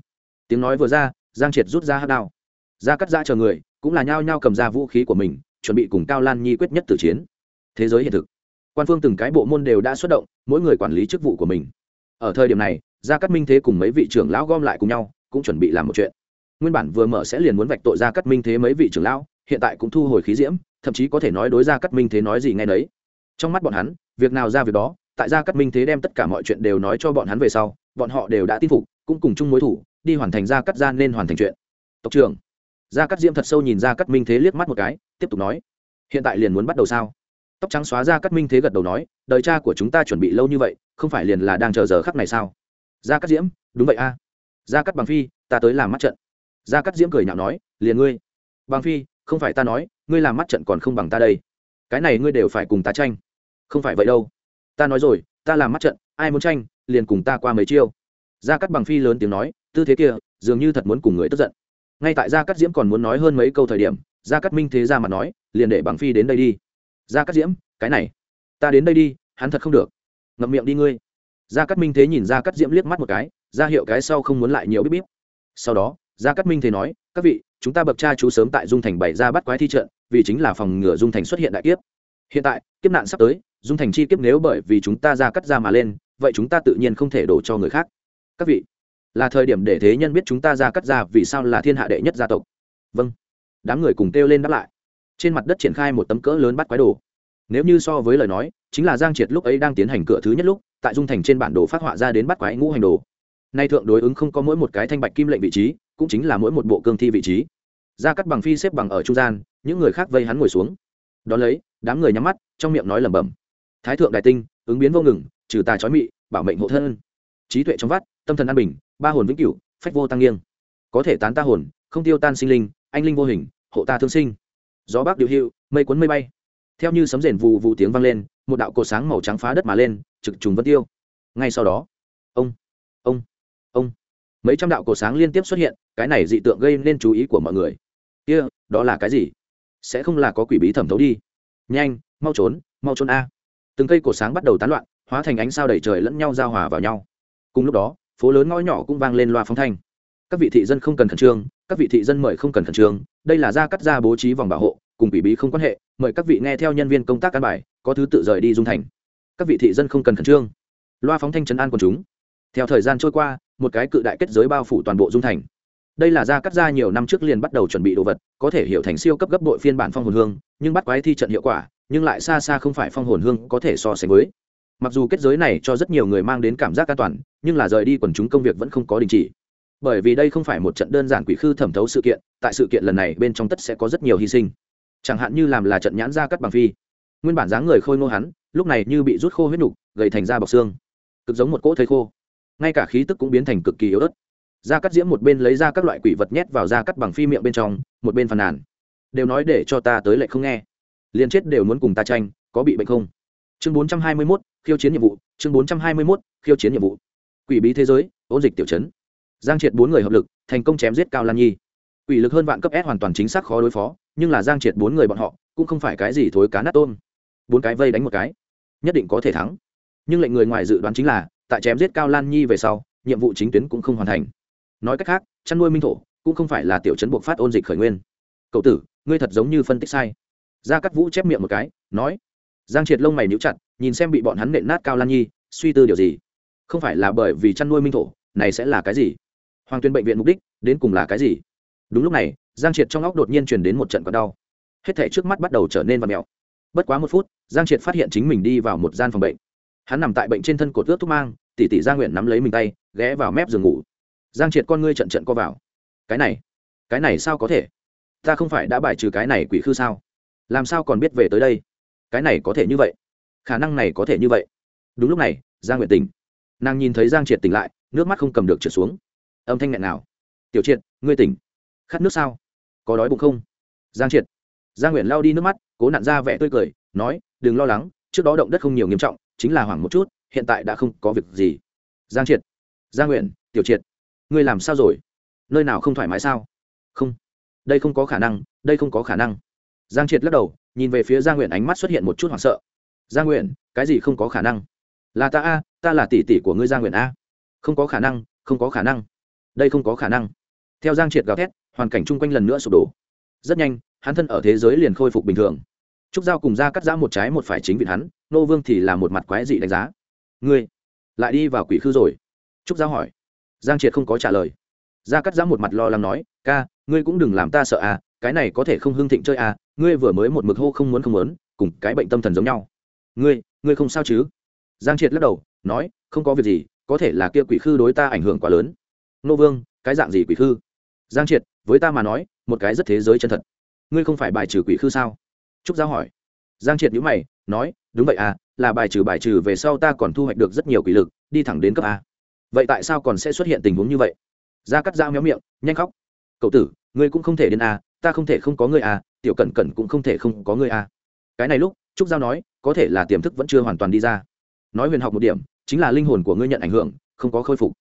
Tiếng nói vừa ra, giang triệt rút ra hát đao. Gia cắt giã chờ người, cũng là nhao nhao cầm ra vũ khí của mình, chuẩn bị cùng cao lan nhi quyết nhất tử chiến. Thế giới hiện thực. Quan phương từng cái bộ môn đều đã xuất động, mỗi người quản lý chức vụ của mình. Ở thời điểm này, gia cát minh thế cùng mấy vị trưởng lão gom lại cùng nhau, cũng chuẩn bị làm một chuyện nguyên bản vừa mở sẽ liền muốn vạch tội Ra cát minh thế mấy vị trưởng lão, hiện tại cũng thu hồi khí diễm, thậm chí có thể nói đối Ra cát minh thế nói gì ngay đấy trong mắt bọn hắn, việc nào ra việc đó, tại gia cát minh thế đem tất cả mọi chuyện đều nói cho bọn hắn về sau, bọn họ đều đã tin phục, cũng cùng chung mối thủ, đi hoàn thành gia cát ra nên hoàn thành chuyện. Tộc trưởng, gia cát diễm thật sâu nhìn gia cát minh thế liếc mắt một cái, tiếp tục nói, hiện tại liền muốn bắt đầu sao? Tóc trắng xóa ra cát minh thế gật đầu nói, đời cha của chúng ta chuẩn bị lâu như vậy, không phải liền là đang chờ giờ khắc này sao? Gia cát diễm, đúng vậy a. Gia cát bằng phi, ta tới làm mắt trận gia cát diễm cười nhạo nói, liền ngươi. Bằng phi, không phải ta nói, ngươi làm mắt trận còn không bằng ta đây. Cái này ngươi đều phải cùng ta tranh. Không phải vậy đâu. Ta nói rồi, ta làm mắt trận, ai muốn tranh, liền cùng ta qua mấy chiêu. Gia cát bằng phi lớn tiếng nói, tư thế kia, dường như thật muốn cùng người tức giận. Ngay tại gia cát diễm còn muốn nói hơn mấy câu thời điểm, gia cát minh thế ra mà nói, liền để bằng phi đến đây đi. Gia cát diễm, cái này, ta đến đây đi, hắn thật không được. Ngậm miệng đi ngươi. Gia cát minh thế nhìn gia cát diễm liếc mắt một cái, ra hiệu cái sau không muốn lại nhiều bíp bíp. Sau đó gia cát minh thế nói, các vị, chúng ta bậc cha chú sớm tại dung thành bày ra bắt quái thi trận, vì chính là phòng ngừa dung thành xuất hiện đại kiếp. Hiện tại, kiếp nạn sắp tới, dung thành chi kiếp nếu bởi vì chúng ta ra cắt ra mà lên, vậy chúng ta tự nhiên không thể đổ cho người khác. Các vị, là thời điểm để thế nhân biết chúng ta ra cắt ra vì sao là thiên hạ đệ nhất gia tộc. Vâng. Đám người cùng kêu lên đáp lại. Trên mặt đất triển khai một tấm cỡ lớn bắt quái đồ. Nếu như so với lời nói, chính là giang triệt lúc ấy đang tiến hành cửa thứ nhất lúc, tại dung thành trên bản đồ phát họa ra đến bắt quái ngũ hành đồ. Nay thượng đối ứng không có mỗi một cái thanh bạch kim lệnh vị trí cũng chính là mỗi một bộ cương thi vị trí. Ra cắt bằng phi xếp bằng ở trung gian, những người khác vây hắn ngồi xuống. Đón lấy, đám người nhắm mắt, trong miệng nói lẩm bẩm. Thái thượng đại tinh, ứng biến vô ngừng, trừ tà chói mị, bảo mệnh hộ thân. Trí tuệ trong vắt, tâm thần an bình, ba hồn vĩnh cửu, phách vô tăng nghiêng. Có thể tán ta hồn, không tiêu tan sinh linh, anh linh vô hình, hộ ta thương sinh. Gió bắc điều hiệu mây cuốn mây bay. Theo như sấm rền vù vù tiếng vang lên, một đạo cột sáng màu trắng phá đất mà lên, trực trùng vân tiêu. Ngay sau đó, ông ông ông. Mấy trăm đạo cột sáng liên tiếp xuất hiện cái này dị tượng gây nên chú ý của mọi người. Kia、yeah, đó là cái gì? Sẽ không là có quỷ bí thẩm thấu đi. Nhanh mau trốn mau trốn a. Từng cây cổ sáng bắt đầu tán loạn hóa thành ánh sao đầy trời lẫn nhau giao hòa vào nhau. Cùng lúc đó phố lớn ngõ nhỏ cũng vang lên loa phóng thanh. Các vị thị dân không cần khẩn trương các vị thị dân mời không cần khẩn trương đây là gia cắt ra bố trí vòng bảo hộ cùng quỷ bí không quan hệ mời các vị nghe theo nhân viên công tác căn bài có thứ tự rời đi dung thành. Các vị thị dân không cần khẩn trương. Loa phóng thanh trấn an quần chúng. Theo thời gian trôi qua một cái cự đại kết giới bao phủ toàn bộ dung thành đây là gia cắt ra nhiều năm trước liền bắt đầu chuẩn bị đồ vật, có thể hiểu thành siêu cấp gấp đội phiên bản phong hồn hương, nhưng bắt quái thi trận hiệu quả, nhưng lại xa xa không phải phong hồn hương có thể so sánh với. Mặc dù kết giới này cho rất nhiều người mang đến cảm giác an toàn, nhưng là rời đi quần chúng công việc vẫn không có đình chỉ. Bởi vì đây không phải một trận đơn giản quỷ khư thẩm thấu sự kiện, tại sự kiện lần này bên trong tất sẽ có rất nhiều hy sinh. Chẳng hạn như làm là trận nhãn ra cắt bằng phi. Nguyên bản dáng người khôi ngô hắn, lúc này như bị rút khô huyết nục, gầy thành da bọc xương. Cực giống một cỗ thây khô. Ngay cả khí tức cũng biến thành cực kỳ yếu ớt gia cắt diễm một bên lấy ra các loại quỷ vật nhét vào gia cắt bằng phi miệng bên trong, một bên phàn nàn. Đều nói để cho ta tới lệnh không nghe. Liền chết đều muốn cùng ta tranh, có bị bệnh không? Chương bốn trăm hai mươi mốt, khiêu chiến nhiệm vụ, chương bốn trăm hai mươi mốt, khiêu chiến nhiệm vụ. Quỷ bí thế giới, ôn dịch tiểu chấn. Giang triệt bốn người hợp lực, thành công chém giết cao lan nhi. Quỷ lực hơn vạn cấp s hoàn toàn chính xác khó đối phó, nhưng là giang triệt bốn người bọn họ, cũng không phải cái gì thối cá nát tôm. Bốn cái vây đánh một cái, nhất định có thể thắng. Nhưng lệnh người ngoài dự đoán chính là, tại chém giết cao lan nhi về sau, nhiệm vụ chính tuyến cũng không hoàn thành nói cách khác, chăn nuôi minh thổ cũng không phải là tiểu chấn buộc phát ôn dịch khởi nguyên. Cậu tử, ngươi thật giống như phân tích sai. Gia cắt vũ chép miệng một cái, nói, giang triệt lông mày níu chặt, nhìn xem bị bọn hắn nện nát cao lan nhi, suy tư điều gì? Không phải là bởi vì chăn nuôi minh thổ, này sẽ là cái gì? Hoàng tuyên bệnh viện mục đích, đến cùng là cái gì? Đúng lúc này, giang triệt trong óc đột nhiên truyền đến một trận còn đau. Hết thể trước mắt bắt đầu trở nên và mèo. Bất quá một phút, giang triệt phát hiện chính mình đi vào một gian phòng bệnh. Hắn nằm tại bệnh trên thân cột ướt thuốc mang, tỉ tỉ gia nguyện nắm lấy mình tay, ghé vào mép giường ngủ giang triệt con ngươi trận trận co vào. Cái này cái này sao có thể? Ta không phải đã bài trừ cái này quỷ khư sao? Làm sao còn biết về tới đây? Cái này có thể như vậy? Khả năng này có thể như vậy? Đúng lúc này, giang nguyện tỉnh. Nàng nhìn thấy giang triệt tỉnh lại, nước mắt không cầm được trượt xuống. Âm thanh nghẹn nào tiểu triệt, ngươi tỉnh. Khát nước sao? Có đói bụng không? Giang triệt. Giang nguyện lao đi nước mắt, cố nặn ra vẻ tươi cười, nói, đừng lo lắng, trước đó động đất không nhiều nghiêm trọng, chính là hoảng một chút, hiện tại đã không có việc gì. Giang triệt. Giang nguyện tiểu triệt ngươi làm sao rồi? Nơi nào không thoải mái sao? Không. Đây không có khả năng, đây không có khả năng. Giang triệt lắc đầu, nhìn về phía giang nguyện ánh mắt xuất hiện một chút hoảng sợ. Giang nguyện cái gì không có khả năng? Là ta a, ta là tỷ tỷ của ngươi giang nguyện a. Không có khả năng, không có khả năng. Đây không có khả năng. Theo giang triệt gào thét, hoàn cảnh chung quanh lần nữa sụp đổ. Rất nhanh, hắn thân ở thế giới liền khôi phục bình thường. Trúc giao cùng ra cắt giã một trái một phải chính vị hắn, nô vương thì là một mặt quái dị đánh giá. Ngươi lại đi vào quỷ khư rồi? Trúc giao hỏi giang triệt không có trả lời. Gia cắt giã một mặt lo lắng nói, ca, ngươi cũng đừng làm ta sợ à cái này có thể không hưng thịnh chơi à ngươi vừa mới một mực hô không muốn không muốn, cùng cái bệnh tâm thần giống nhau. Ngươi ngươi không sao chứ? Giang triệt lắc đầu, nói, không có việc gì, có thể là kia quỷ khư đối ta ảnh hưởng quá lớn. Nô vương, cái dạng gì quỷ khư? Giang triệt, với ta mà nói, một cái rất thế giới chân thật. Ngươi không phải bài trừ quỷ khư sao? Trúc giao hỏi. Giang triệt nhữ mày, nói, đúng vậy à là bài trừ bài trừ, về sau ta còn thu hoạch được rất nhiều quỷ lực, đi thẳng đến cấp a vậy tại sao còn sẽ xuất hiện tình huống như vậy? Gia cắt dao méo miệng, nhanh khóc. Cậu tử, ngươi cũng không thể đến à? ta không thể không có ngươi à? tiểu cẩn cẩn cũng không thể không có ngươi à? cái này lúc, trúc giao nói, có thể là tiềm thức vẫn chưa hoàn toàn đi ra. Nói huyền học một điểm, chính là linh hồn của ngươi nhận ảnh hưởng, không có khôi phục.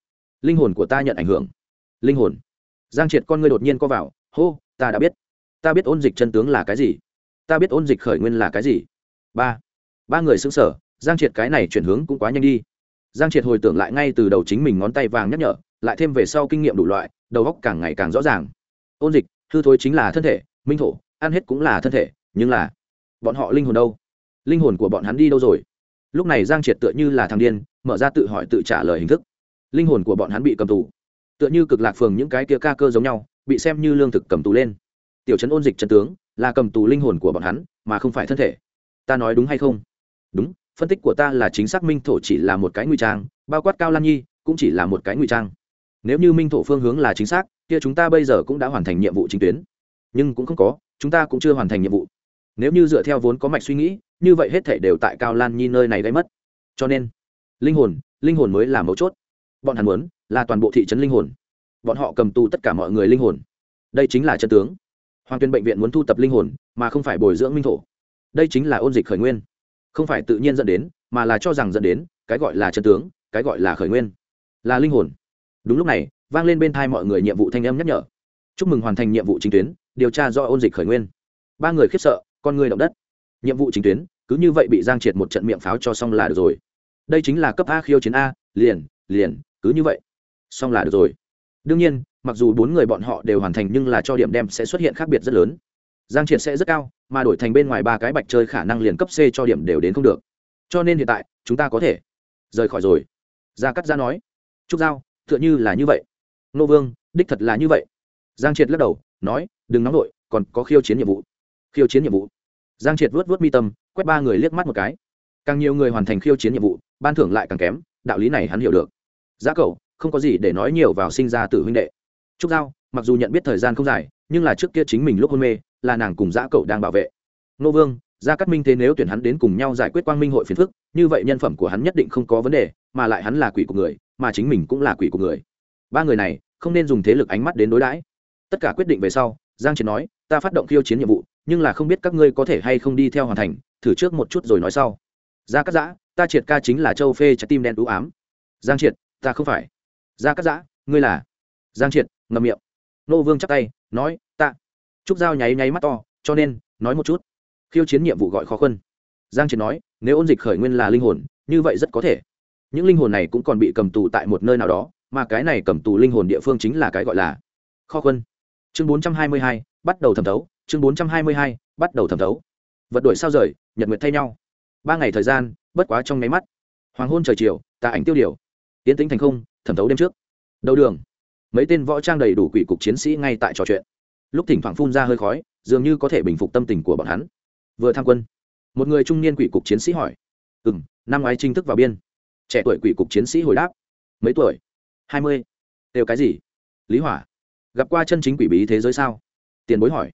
Linh hồn của ta nhận ảnh hưởng. Linh hồn. Giang triệt con ngươi đột nhiên co vào, hô, ta đã biết. Ta biết ôn dịch chân tướng là cái gì. Ta biết ôn dịch khởi nguyên là cái gì. Ba. Ba người xứng sở giang triệt cái này chuyển hướng cũng quá nhanh đi giang triệt hồi tưởng lại ngay từ đầu chính mình ngón tay vàng nhắc nhở, lại thêm về sau kinh nghiệm đủ loại, đầu góc càng ngày càng rõ ràng. Ôn dịch, hư thối chính là thân thể, minh thổ, ăn hết cũng là thân thể, nhưng là bọn họ linh hồn đâu? Linh hồn của bọn hắn đi đâu rồi? Lúc này giang triệt tựa như là thằng điên, mở ra tự hỏi tự trả lời hình thức. Linh hồn của bọn hắn bị cầm tù. Tựa như cực lạc phường những cái kia ca cơ giống nhau, bị xem như lương thực cầm tù lên. Tiểu trấn ôn dịch chân tướng, là cầm tù linh hồn của bọn hắn, mà không phải thân thể. Ta nói đúng hay không? Đúng phân tích của ta là chính xác minh thổ chỉ là một cái nguy trang, bao quát cao lan nhi, cũng chỉ là một cái nguy trang. Nếu như minh thổ phương hướng là chính xác, kia chúng ta bây giờ cũng đã hoàn thành nhiệm vụ chính tuyến. Nhưng cũng không có, chúng ta cũng chưa hoàn thành nhiệm vụ. Nếu như dựa theo vốn có mạch suy nghĩ, như vậy hết thể đều tại cao lan nhi nơi này gây mất. Cho nên, linh hồn linh hồn mới là mấu chốt. Bọn hắn muốn là toàn bộ thị trấn linh hồn. Bọn họ cầm tù tất cả mọi người linh hồn. Đây chính là chân tướng. Hoàng tuyên bệnh viện muốn thu tập linh hồn, mà không phải bồi dưỡng minh thổ. Đây chính là ôn dịch khởi nguyên không phải tự nhiên dẫn đến, mà là cho rằng dẫn đến, cái gọi là chân tướng, cái gọi là khởi nguyên, là linh hồn. Đúng lúc này, vang lên bên thai mọi người nhiệm vụ thanh âm nhắc nhở. Chúc mừng hoàn thành nhiệm vụ chính tuyến, điều tra do ôn dịch khởi nguyên. Ba người khiếp sợ, con người động đất. Nhiệm vụ chính tuyến, cứ như vậy bị giang triệt một trận miệng pháo cho xong là được rồi. Đây chính là cấp a khiêu chiến a, liền liền, cứ như vậy. Xong là được rồi. Đương nhiên, mặc dù bốn người bọn họ đều hoàn thành nhưng là cho điểm đem sẽ xuất hiện khác biệt rất lớn. Giang triệt sẽ rất cao mà đổi thành bên ngoài ba cái bạch chơi khả năng liền cấp c cho điểm đều đến không được. Cho nên hiện tại, chúng ta có thể rời khỏi rồi. Gia cắt Gia nói. Trúc giao, tựa như là như vậy. Nô vương, đích thật là như vậy. Giang triệt lắc đầu, nói, đừng nóng nổi còn có khiêu chiến nhiệm vụ. Khiêu chiến nhiệm vụ? Giang triệt vớt vớt mi tâm, quét ba người liếc mắt một cái. Càng nhiều người hoàn thành khiêu chiến nhiệm vụ, ban thưởng lại càng kém, đạo lý này hắn hiểu được. Giá cậu, không có gì để nói nhiều vào sinh ra tử huynh đệ. Trúc giao, mặc dù nhận biết thời gian không dài nhưng là trước kia chính mình lúc hôn mê, là nàng cùng giã cậu đang bảo vệ. Nô vương gia cát minh thế nếu tuyển hắn đến cùng nhau giải quyết quang minh hội phiền phức, như vậy nhân phẩm của hắn nhất định không có vấn đề, mà lại hắn là quỷ của người, mà chính mình cũng là quỷ của người. Ba người này, không nên dùng thế lực ánh mắt đến đối đãi. Tất cả quyết định về sau, giang triệt nói, ta phát động khiêu chiến nhiệm vụ, nhưng là không biết các ngươi có thể hay không đi theo hoàn thành, thử trước một chút rồi nói sau. Gia cát giã, ta triệt ca chính là châu phê trái tim đen đũ ám. Giang triệt, ta không phải. Gia cát giã, ngươi là? Giang triệt, ngậm miệng nô vương chắp tay, nói ta trúc giao nháy nháy mắt to, cho nên, nói một chút. Khiêu chiến nhiệm vụ gọi khó khăn giang triệt nói, nếu ôn dịch khởi nguyên là linh hồn, như vậy rất có thể. Những linh hồn này cũng còn bị cầm tù tại một nơi nào đó, mà cái này cầm tù linh hồn địa phương chính là cái gọi là kho quân chương bốn trăm hai mươi hai, bắt đầu thẩm thấu. Chương bốn trăm hai mươi hai, bắt đầu thẩm thấu. Vật đuổi sao rời, nhật nguyệt thay nhau. Ba ngày thời gian, bất quá trong nháy mắt. Hoàng hôn trời chiều, tà ảnh tiêu điều. Tiến tính thành không, thẩm thấu đêm trước. Đầu đường mấy tên võ trang đầy đủ quỷ cục chiến sĩ ngay tại trò chuyện. Lúc thỉnh thoảng phun ra hơi khói, dường như có thể bình phục tâm tình của bọn hắn. Vừa tham quân, một người trung niên quỷ cục chiến sĩ hỏi ừ m năm ngoái chính thức vào biên. Trẻ tuổi quỷ cục chiến sĩ hồi đáp, mấy tuổi? Hai mươi. Đều cái gì? Lý hỏa, gặp qua chân chính quỷ bí thế giới sao? Tiền bối hỏi.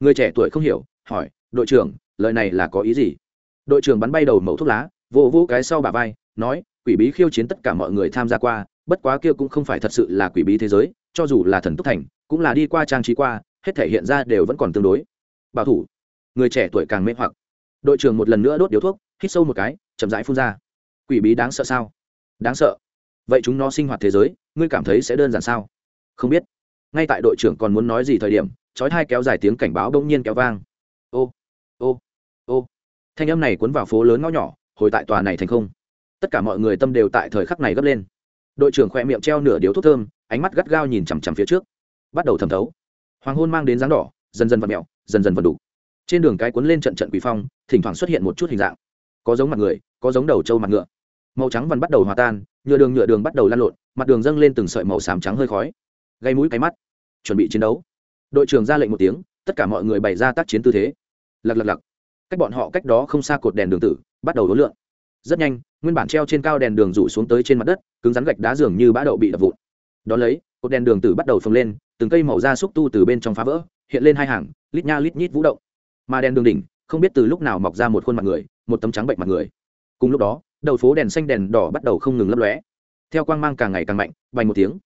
Người trẻ tuổi không hiểu, hỏi, đội trưởng, lời này là có ý gì? Đội trưởng bắn bay đầu mẫu thuốc lá, vỗ vỗ cái sau bà vai, nói, quỷ bí khiêu chiến tất cả mọi người tham gia qua bất quá kia cũng không phải thật sự là quỷ bí thế giới, cho dù là thần túc thành, cũng là đi qua trang trí qua, hết thể hiện ra đều vẫn còn tương đối. Bảo thủ. Người trẻ tuổi càng mê hoặc. Đội trưởng một lần nữa đốt điếu thuốc, hít sâu một cái, chậm rãi phun ra. Quỷ bí đáng sợ sao? Đáng sợ. Vậy chúng nó sinh hoạt thế giới, ngươi cảm thấy sẽ đơn giản sao? Không biết. Ngay tại đội trưởng còn muốn nói gì thời điểm trói thai kéo dài tiếng cảnh báo bỗng nhiên kéo vang. Ô ô ô. Thanh âm này cuốn vào phố lớn ngõ nhỏ, hồi tại tòa này thành không. Tất cả mọi người tâm đều tại thời khắc này gấp lên đội trưởng khoe miệng treo nửa điếu thuốc thơm, ánh mắt gắt gao nhìn chằm chằm phía trước. Bắt đầu thẩm thấu. Hoàng hôn mang đến dáng đỏ, dần dần vật mẹo dần dần vật đủ. Trên đường cái cuốn lên trận trận quỷ phong, thỉnh thoảng xuất hiện một chút hình dạng. Có giống mặt người, có giống đầu trâu mặt ngựa. Màu trắng vằn bắt đầu hòa tan, nhựa đường nhựa đường bắt đầu lan lộn, mặt đường dâng lên từng sợi màu xám trắng hơi khói. Gây mũi cái mắt. Chuẩn bị chiến đấu. Đội trưởng ra lệnh một tiếng, tất cả mọi người bày ra tác chiến tư thế. Lặc lặc lặc. Cách bọn họ cách đó không xa cột đèn đường tử, bắt đầu đối lượng rất nhanh, nguyên bản treo trên cao đèn đường rủ xuống tới trên mặt đất, cứng rắn gạch đá dường như bã đậu bị đập vụn. Đ ó lấy, cột đèn đường tử bắt đầu phồng lên, từng cây màu da xúc tu từ bên trong phá vỡ, hiện lên hai hàng, lít nha lít nhít vũ động. Mà đèn đường đỉnh, không biết từ lúc nào mọc ra một khuôn mặt người, một tấm trắng bệnh mặt người. Cùng lúc đó, đầu phố đèn xanh đèn đỏ bắt đầu không ngừng lấp lóe. Theo quang mang càng ngày càng mạnh bành một tiếng.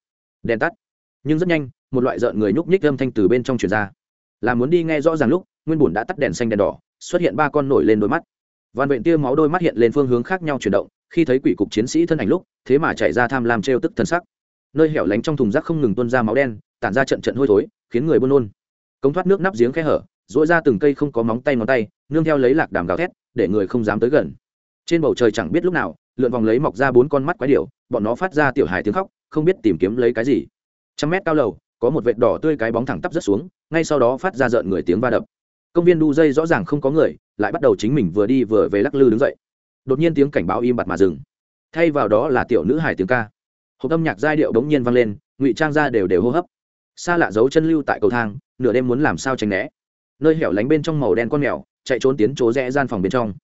Đèn tắt. Nhưng rất nhanh, một loại rợn người nhúc nhích âm thanh từ bên trong truyền ra. Là muốn đi nghe rõ ràng lúc, nguyên bùn đã tắt đèn xanh đèn đỏ, xuất hiện ba con nổi lên đôi mắt. Van vện tia máu đôi mắt hiện lên phương hướng khác nhau chuyển động, khi thấy quỷ cục chiến sĩ thân ảnh lúc, thế mà chạy ra tham lam trêu tức thân sắc. Nơi hẻo lánh trong thùng rác không ngừng tuôn ra máu đen, tản ra trận trận hôi thối, khiến người buôn nôn cống thoát nước nắp giếng khe hở, rũa ra từng cây không có móng tay ngón tay, nương theo lấy lạc đàm gào thét, để người không dám tới gần. Trên bầu trời chẳng biết lúc nào, lượn vòng lấy mọc ra bốn con mắt quái điệu bọn nó phát ra tiểu hài tiếng khóc, không biết tìm kiếm lấy cái gì. Trăm mét cao lầu, có một vệt đỏ tươi cái bóng thẳng tắp rất xuống, ngay sau đó phát ra rợn người tiếng va đập công viên đu dây rõ ràng không có người, lại bắt đầu chính mình vừa đi vừa về lắc lư đứng dậy. Đột nhiên tiếng cảnh báo im bặt mà dừng. Thay vào đó là tiểu nữ hải tiếng ca. Hộp âm nhạc giai điệu đống nhiên vang lên, ngụy trang ra đều đều hô hấp. Xa lạ giấu chân lưu tại cầu thang, nửa đêm muốn làm sao tránh né. Nơi hẻo lánh bên trong màu đen con mèo, chạy trốn tiến chỗ rẽ gian phòng bên trong.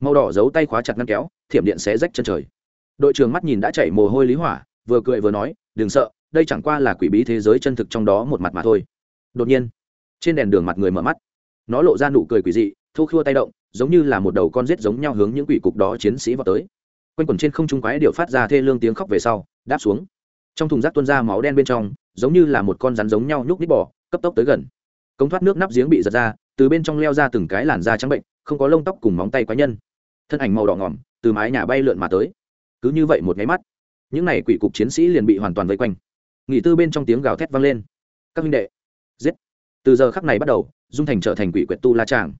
Màu đỏ giấu tay khóa chặt ngăn kéo, thiểm điện xé rách chân trời. Đội trưởng mắt nhìn đã chảy mồ hôi lý hỏa, vừa cười vừa nói, đừng sợ, đây chẳng qua là quỷ bí thế giới chân thực trong đó một mặt mà thôi. Đột nhiên, trên đèn đường mặt người mở mắt nó lộ ra nụ cười quỷ dị, thô khua tay động, giống như là một đầu con rết giống nhau hướng những quỷ cục đó chiến sĩ vào tới. Quanh quẩn trên không trung quái điệu phát ra thê lương tiếng khóc về sau, đáp xuống. Trong thùng rác tuôn ra máu đen bên trong, giống như là một con rắn giống nhau nhúc nít bỏ cấp tốc tới gần. Cống thoát nước nắp giếng bị giật ra, từ bên trong leo ra từng cái làn da trắng bệnh, không có lông tóc cùng móng tay quái nhân. Thân ảnh màu đỏ ngỏm, từ mái nhà bay lượn mà tới. Cứ như vậy một nháy mắt, những n à y quỷ cục chiến sĩ liền bị hoàn toàn vây quanh. Nghỉ tư bên trong tiếng gào thét vang lên. Các minh đệ, giết từ giờ khắc này bắt đầu, dung thành trở thành quỷ quyệt tu la tràng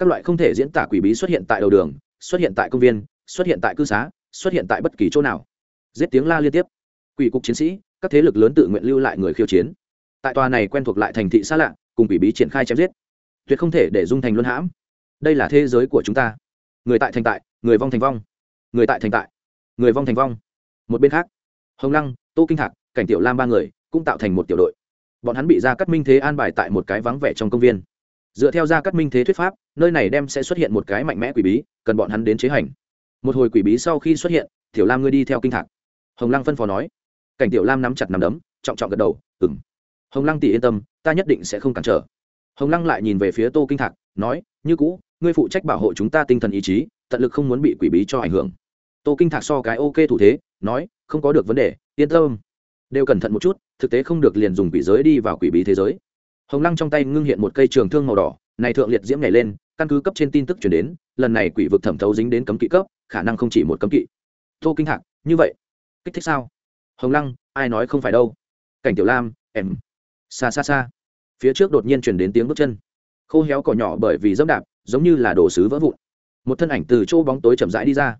các loại không thể diễn tả quỷ bí xuất hiện tại đầu đường, xuất hiện tại công viên, xuất hiện tại cư xá, xuất hiện tại bất kỳ chỗ nào. Giết tiếng la liên tiếp. Quỷ cục chiến sĩ, các thế lực lớn tự nguyện lưu lại người khiêu chiến. Tại tòa này quen thuộc lại thành thị xa lạ, cùng quỷ bí triển khai chém giết. Tuyệt không thể để dung thành luân hãm. Đây là thế giới của chúng ta. Người tại thành tại, người vong thành vong. Người tại thành tại, người vong thành vong. Một bên khác, hồng lăng, tô kinh thạc, cảnh tiểu lam ba người, cũng tạo thành một tiểu đội bọn hắn bị gia cắt minh thế an bài tại một cái vắng vẻ trong công viên. Dựa theo gia cắt minh thế thuyết pháp, nơi này đem sẽ xuất hiện một cái mạnh mẽ quỷ bí, cần bọn hắn đến chế hành. Một hồi quỷ bí sau khi xuất hiện, tiểu lam ngươi đi theo kinh thạc. Hồng lăng phân phó nói. Cảnh tiểu lam nắm chặt nắm đấm, trọng trọng gật đầu ừng hồng lăng tỷ yên tâm, ta nhất định sẽ không cản trở. Hồng lăng lại nhìn về phía tô kinh thạc, nói, như cũ, ngươi phụ trách bảo hộ chúng ta tinh thần ý chí, tận lực không muốn bị quỷ bí cho ảnh hưởng. Tô kinh thạc so cái ok thủ thế, nói, không có được vấn đề, yên tâm đều cẩn thận một chút, thực tế không được liền dùng quỷ giới đi vào quỷ bí thế giới. Hồng lăng trong tay ngưng hiện một cây trường thương màu đỏ, này thượng liệt diễm nhảy lên, căn cứ cấp trên tin tức chuyển đến, lần này quỷ vực thẩm thấu dính đến cấm kỵ cấp, khả năng không chỉ một cấm kỵ. Tô kinh thạc, như vậy, kích thích sao? Hồng lăng, ai nói không phải đâu? Cảnh tiểu lam, em. Xa xa xa phía trước đột nhiên chuyển đến tiếng bước chân. Khô héo cỏ nhỏ bởi vì dẫm đạp, giống như là đồ sứ vỡ vụn. Một thân ảnh từ chỗ bóng tối chậm rãi đi ra.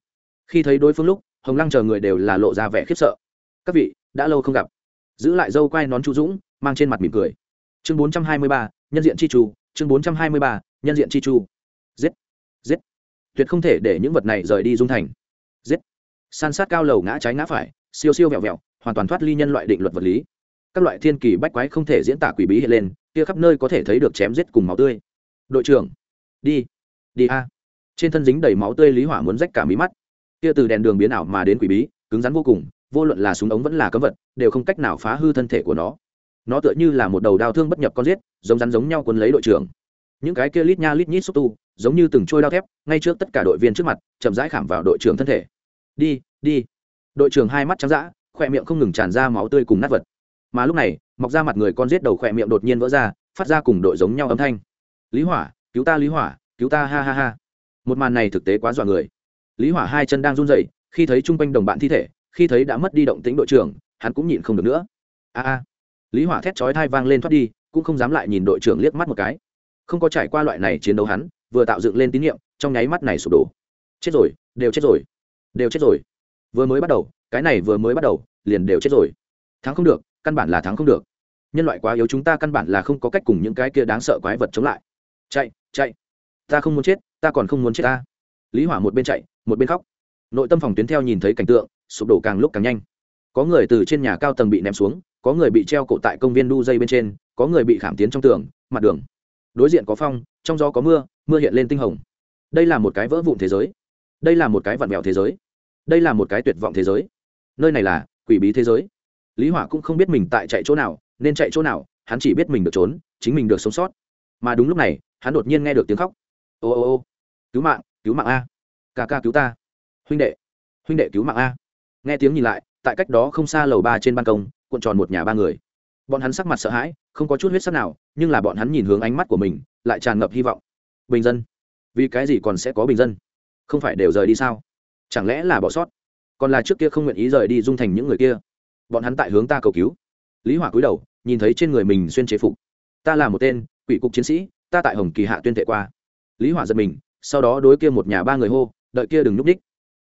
Khi thấy đối phương lúc, hồng lăng chờ người đều là lộ ra vẻ khiếp sợ các vị, đã lâu không gặp. Giữ lại dâu quai nón chu dũng, mang trên mặt mỉm cười. Chương bốn trăm hai mươi ba, nhân diện chi chu chương bốn trăm hai mươi ba, nhân diện chi chu giết giết. Tuyệt không thể để những vật này rời đi dung thành. Giết. San sát cao lầu ngã trái ngã phải, siêu siêu vẹo vẹo, hoàn toàn thoát ly nhân loại định luật vật lý. Các loại thiên kỳ bách quái không thể diễn tả quỷ bí hiện lên, kia khắp nơi có thể thấy được chém giết cùng máu tươi. Đội trưởng, đi đi a. Trên thân dính đầy máu tươi lý hỏa muốn rách cả mí mắt. Kia từ đèn đường biến ảo mà đến quỷ bí, cứng rắn vô cùng vô luận là súng ống vẫn là cấm vật, đều không cách nào phá hư thân thể của nó. Nó tựa như là một đầu đao thương bất nhập con giết, giống rắn giống nhau quấn lấy đội trưởng. Những cái kia lít nha lít nhít xúc tu, giống như từng trôi đao thép, ngay trước tất cả đội viên trước mặt, chậm rãi khảm vào đội trưởng thân thể. Đi đi. Đội trưởng hai mắt trắng d khỏe miệng không ngừng tràn ra máu tươi cùng nát vật. Mà lúc này, mọc ra mặt người con giết đầu khỏe miệng đột nhiên vỡ ra, phát ra cùng đội giống nhau âm thanh. Lý hỏa, cứu ta lý hỏa, cứu ta, ha ha ha. Một màn này thực tế quá dọa người. Lý hỏa hai chân đang run rẩy, khi thấy chung quanh đồng bạn thi thể khi thấy đã mất đi động tĩnh đội trưởng, hắn cũng nhịn không được nữa. A a. Lý hỏa thét chói thai vang lên thoát đi, cũng không dám lại nhìn đội trưởng liếc mắt một cái. Không có trải qua loại này chiến đấu hắn, vừa tạo dựng lên tín nhiệm, trong nháy mắt này sụp đổ. Chết rồi, đều chết rồi. Đều chết rồi. Vừa mới bắt đầu, cái này vừa mới bắt đầu, liền đều chết rồi. Thắng không được, căn bản là thắng không được. Nhân loại quá yếu chúng ta căn bản là không có cách cùng những cái kia đáng sợ quái vật chống lại. Chạy chạy. Ta không muốn chết, ta còn không muốn chết ta. Lý hỏa một bên chạy, một bên khóc. Nội tâm phòng tuyến theo nhìn thấy cảnh tượng sụp đổ càng lúc càng nhanh. Có người từ trên nhà cao tầng bị ném xuống, có người bị treo cổ tại công viên đu dây bên trên, có người bị khảm tiến trong tường, mặt đường. Đối diện có phong, trong gió có mưa mưa hiện lên tinh hồng. Đây là một cái vỡ vụn thế giới. Đây là một cái vặn vẹo thế giới. Đây là một cái tuyệt vọng thế giới. Nơi này là quỷ bí thế giới. Lý hỏa cũng không biết mình tại chạy chỗ nào, nên chạy chỗ nào, hắn chỉ biết mình được trốn, chính mình được sống sót. Mà đúng lúc này, hắn đột nhiên nghe được tiếng khóc. Ô ô ô, cứu mạng cứu mạng a. Ca ca cứu ta. Huynh đệ huynh đệ cứu mạng a nghe tiếng nhìn lại, tại cách đó không xa lầu ba trên ban công, cuộn tròn một nhà ba người. Bọn hắn sắc mặt sợ hãi, không có chút huyết sắc nào, nhưng là bọn hắn nhìn hướng ánh mắt của mình, lại tràn ngập hy vọng. Bình dân? Vì cái gì còn sẽ có bình dân? Không phải đều rời đi sao? Chẳng lẽ là bỏ sót? Còn là trước kia không nguyện ý rời đi dung thành những người kia? Bọn hắn tại hướng ta cầu cứu. Lý hỏa cúi đầu, nhìn thấy trên người mình xuyên chế phục. Ta là một tên quỷ cục chiến sĩ, ta tại hồng kỳ hạ tuyên thệ qua. Lý hỏa giật mình, sau đó đối kia một nhà ba người hô, đợi kia đừng núp đích.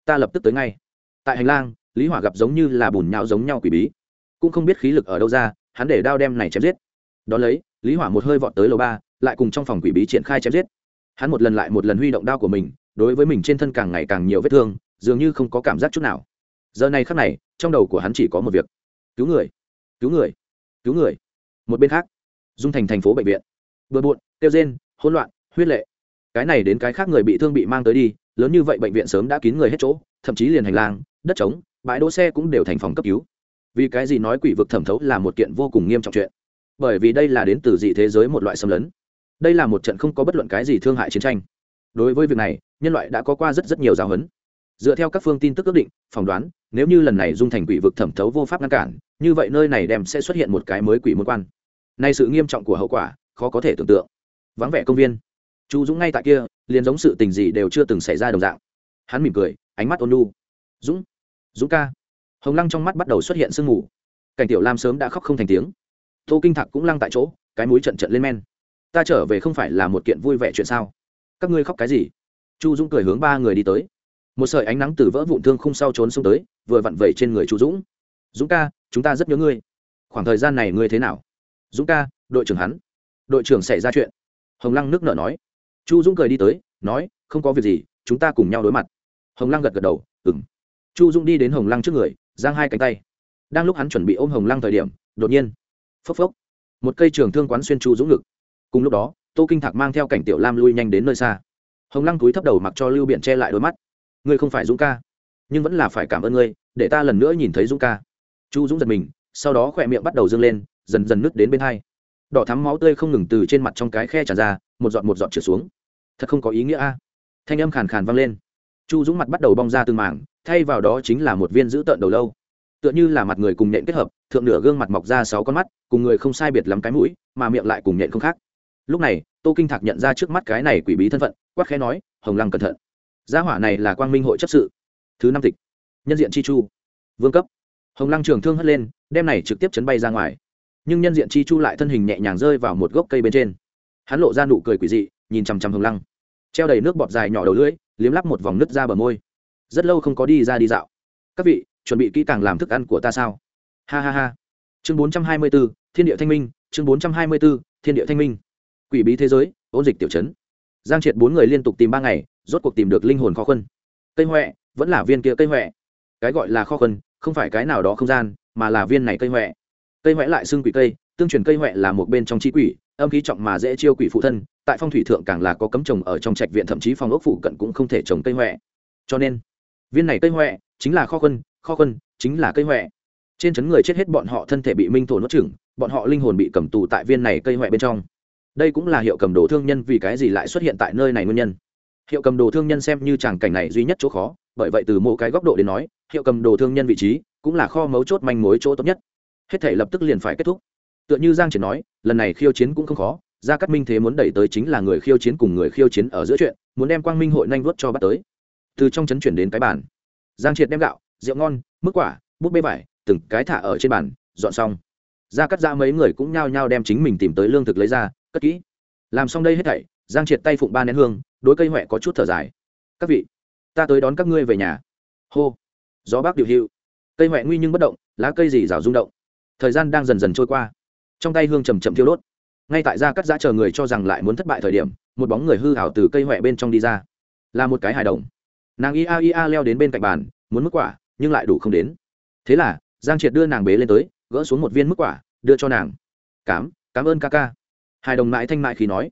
Ta lập tức tới ngay. Tại hành lang lý hỏa gặp giống như là bùn nhão giống nhau quỷ bí. Cũng không biết khí lực ở đâu ra, hắn để đao đem này chém giết. Đón lấy, lý hỏa một hơi vọt tới lầu ba, lại cùng trong phòng quỷ bí triển khai chém giết. Hắn một lần lại một lần huy động đao của mình, đối với mình trên thân càng ngày càng nhiều vết thương, dường như không có cảm giác chút nào. Giờ này khắc này, trong đầu của hắn chỉ có một việc. Cứu người cứu người cứu người. Một bên khác, dung thành thành phố bệnh viện. Bừa bộn tiêu rên, hỗn loạn, huyết lệ. Cái này đến cái khác người bị thương bị mang tới đi, lớn như vậy bệnh viện sớm đã kín người hết chỗ, thậm chí liền hành lang, đất trống bãi đỗ xe cũng đều thành phòng cấp cứu. Vì cái gì nói quỷ vực thẩm thấu là một kiện vô cùng nghiêm trọng chuyện? Bởi vì đây là đến từ dị thế giới một loại xâm lấn. Đây là một trận không có bất luận cái gì thương hại chiến tranh. Đối với việc này, nhân loại đã có qua rất rất nhiều giáo huấn. Dựa theo các phương tin tức ước định, phỏng đoán, nếu như lần này dung thành quỷ vực thẩm thấu vô pháp ngăn cản, như vậy nơi này đem sẽ xuất hiện một cái mới quỷ môn quan. Nay sự nghiêm trọng của hậu quả, khó có thể tưởng tượng. Vắng vẻ công viên. Chu dũng ngay tại kia, liền giống sự tình gì đều chưa từng xảy ra đồng dạng. Hắn mỉm cười, ánh mắt ôn lu dũng dũng ca. Hồng lăng trong mắt bắt đầu xuất hiện sương mù. Cảnh tiểu lam sớm đã khóc không thành tiếng. Tô kinh thạc cũng lăng tại chỗ, cái mũi trận trận lên men. Ta trở về không phải là một kiện vui vẻ chuyện sao? Các ngươi khóc cái gì? Chu dũng cười hướng ba người đi tới. Một sợi ánh nắng từ vỡ vụn thương không sau trốn xuống tới, vừa vặn vẩy trên người chu dũng. Dũng ca, chúng ta rất nhớ ngươi. Khoảng thời gian này ngươi thế nào? Dũng ca, đội trưởng hắn. Đội trưởng xảy ra chuyện. Hồng lăng nước nở nói. Chu dũng cười đi tới, nói, không có việc gì, chúng ta cùng nhau đối mặt. Hồng lăng gật gật đầu ừng chu dũng đi đến hồng lăng trước người, giang hai cánh tay. Đang lúc hắn chuẩn bị ôm hồng lăng thời điểm, đột nhiên, phốc phốc, một cây trường thương quán xuyên chu dũng ngực. Cùng lúc đó, tô kinh thạc mang theo cảnh tiểu lam lui nhanh đến nơi xa. Hồng lăng túi thấp đầu mặc cho lưu biện che lại đôi mắt. Ngươi không phải dũng ca, nhưng vẫn là phải cảm ơn ngươi, để ta lần nữa nhìn thấy dũng ca. Chu dũng giật mình, sau đó khỏe miệng bắt đầu dâng lên, dần dần nứt đến bên hai. Đỏ thắm máu tươi không ngừng từ trên mặt trong cái khe tràn ra, một giọt một giọt trượt xuống. Thật không có ý nghĩa a. Thanh âm khàn khàn vang lên chu dũng mặt bắt đầu bong ra từng mảng, thay vào đó chính là một viên giữ tợn đầu lâu. Tựa như là mặt người cùng nhện kết hợp, thượng nửa gương mặt mọc ra sáu con mắt, cùng người không sai biệt lắm cái mũi, mà miệng lại cùng nhện không khác. Lúc này, tô kinh thạc nhận ra trước mắt cái này quỷ bí thân phận, quát khẽ nói, hồng lăng cẩn thận. Gia hỏa này là quang minh hội chấp sự. Thứ năm tịch. Nhân diện chi chu. Vương cấp. Hồng lăng trường thương hất lên, đem này trực tiếp chấn bay ra ngoài. Nhưng nhân diện chi chu lại thân hình nhẹ nhàng rơi vào một gốc cây bên trên. Hắn lộ ra nụ cười quỷ dị, nhìn chằm chằm hồng lăng. Treo đầy nước bọt dài nhỏ đầu lưỡi liếm lắp một vòng nứt ra bờ môi. Rất lâu không có đi ra đi dạo. Các vị, chuẩn bị kỹ càng làm thức ăn của ta sao? Ha ha ha. Chương bốn trăm hai mươi b ố thiên địa thanh minh, chương bốn trăm hai mươi b ố thiên địa thanh minh. Quỷ bí thế giới, ôn dịch tiểu chấn giang triệt bốn người liên tục tìm ba ngày, rốt cuộc tìm được linh hồn kho khuân. Cây huệ vẫn là viên kia cây huệ cái gọi là kho khuân, không phải cái nào đó không gian, mà là viên này cây huệ cây huệ lại xưng quỷ cây, tương truyền cây huệ là một bên trong chi quỷ, âm khí trọng mà dễ chiêu quỷ phụ thân tại phong thủy thượng càng là có cấm trồng ở trong trạch viện, thậm chí phòng ốc phụ cận cũng không thể trồng cây huệ cho nên, viên này cây huệ chính là kho khuân kho khuân chính là cây huệ trên chấn người chết hết bọn họ thân thể bị minh thổ nuốt chửng, bọn họ linh hồn bị cầm tù tại viên này cây huệ bên trong. Đây cũng là hiệu cầm đồ thương nhân vì cái gì lại xuất hiện tại nơi này nguyên nhân. Hiệu cầm đồ thương nhân xem như tràng cảnh này duy nhất chỗ khó, bởi vậy từ mỗi cái góc độ đến nói, hiệu cầm đồ thương nhân vị trí cũng là kho mấu chốt manh mối chỗ tốt nhất. Hết thể lập tức liền phải kết thúc. Tựa như giang chỉ nói, lần này khiêu chiến cũng không khó gia cát minh thế muốn đẩy tới chính là người khiêu chiến cùng người khiêu chiến ở giữa chuyện, muốn đem quang minh hội nhanh vuốt cho bắt tới. Từ trong chấn chuyển đến cái bàn. Giang triệt đem gạo, rượu ngon mức quả bút bê vải, từng cái thả ở trên bàn, dọn xong. Gia cắt ra mấy người cũng nhao nhao đem chính mình tìm tới lương thực lấy ra, cất kỹ. Làm xong đây hết thảy, giang triệt tay phụng ba nén hương, đối cây huệ có chút thở dài. Các vị, ta tới đón các ngươi về nhà. Hô. Gió bác điều hưu cây huệ nguy nhưng bất động, lá cây gì rào rung động. Thời gian đang dần dần trôi qua. Trong tay hương chầm chậm thiêu đốt ngay tại gia cắt giã chờ người cho rằng lại muốn thất bại thời điểm, một bóng người hư hảo từ cây huệ bên trong đi ra. Là một cái hài đồng. Nàng ia ia leo đến bên cạnh bàn, muốn mức quả, nhưng lại đủ không đến. Thế là, giang triệt đưa nàng bế lên tới, gỡ xuống một viên mức quả, đưa cho nàng. Cám cảm ơn ca ca. Hài đồng mãi thanh mại khi nói.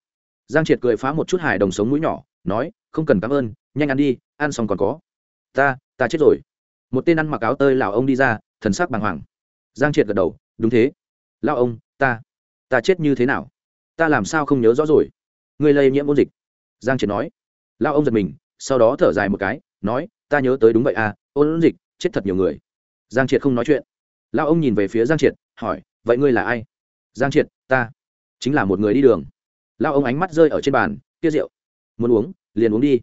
Giang triệt cười phá một chút hài đồng sống mũi nhỏ, nói, không cần cảm ơn, nhanh ăn đi, ăn xong còn có. Ta ta chết rồi. Một tên ăn mặc áo tơi lào ông đi ra, thần sắc bàng hoàng. Giang triệt gật đầu, đúng thế. Lao ông, ta ta chết như thế nào? Ta làm sao không nhớ rõ rồi? Người lây nhiễm ôn dịch. Giang triệt nói. Lao ông giật mình, sau đó thở dài một cái, nói, ta nhớ tới đúng vậy à ôn dịch, chết thật nhiều người. Giang triệt không nói chuyện. Lao ông nhìn về phía giang triệt, hỏi, vậy ngươi là ai? Giang triệt, ta. Chính là một người đi đường. Lao ông ánh mắt rơi ở trên bàn, kia rượu. Muốn uống, liền uống đi.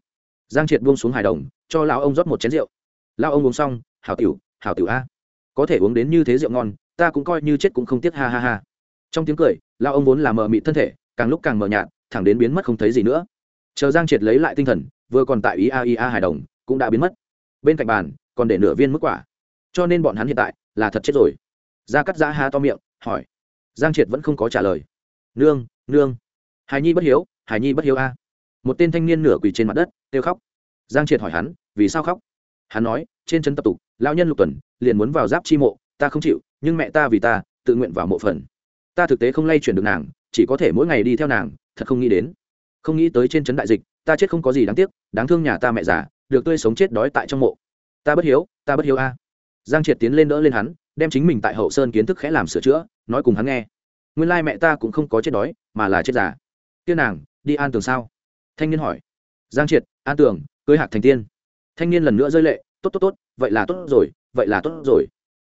Giang triệt buông xuống hài đồng, cho lao ông rót một chén rượu. Lao ông uống xong, hảo tiểu hảo tiểu a. Có thể uống đến như thế rượu ngon, ta cũng coi như chết cũng không tiếc, ha ha ha trong tiếng cười lao ông vốn là mờ mịt thân thể, càng lúc càng mờ nhạt, thẳng đến biến mất không thấy gì nữa. Chờ giang triệt lấy lại tinh thần, vừa còn tại ý a ý a hài đồng, cũng đã biến mất. Bên cạnh bàn, còn để nửa viên mức quả. Cho nên bọn hắn hiện tại là thật chết rồi. Gia cắt giã ha to miệng, hỏi. Giang triệt vẫn không có trả lời. Nương nương. Hài nhi bất hiếu hài nhi bất hiếu a. Một tên thanh niên nửa quỳ trên mặt đất, kêu khóc. Giang triệt hỏi hắn, vì sao khóc? Hắn nói, trên chân tập tục lao nhân lục tuần liền muốn vào giáp chi mộ, ta không chịu, nhưng mẹ ta vì ta, tự nguyện vào mộ phần ta thực tế không lay chuyển được nàng chỉ có thể mỗi ngày đi theo nàng thật không nghĩ đến. Không nghĩ tới trên trấn đại dịch ta chết không có gì đáng tiếc đáng thương nhà ta mẹ già được tươi sống chết đói tại trong mộ. Ta bất hiếu ta bất hiếu a. Giang triệt tiến lên đỡ lên hắn đem chính mình tại hậu sơn kiến thức khẽ làm sửa chữa nói cùng hắn nghe. Nguyên lai mẹ ta cũng không có chết đói mà là chết già. Tiên nàng đi an tường sao? Thanh niên hỏi. Giang triệt an tường, cưới hạc thành tiên. Thanh niên lần nữa rơi lệ tốt tốt tốt vậy là tốt rồi vậy là tốt rồi.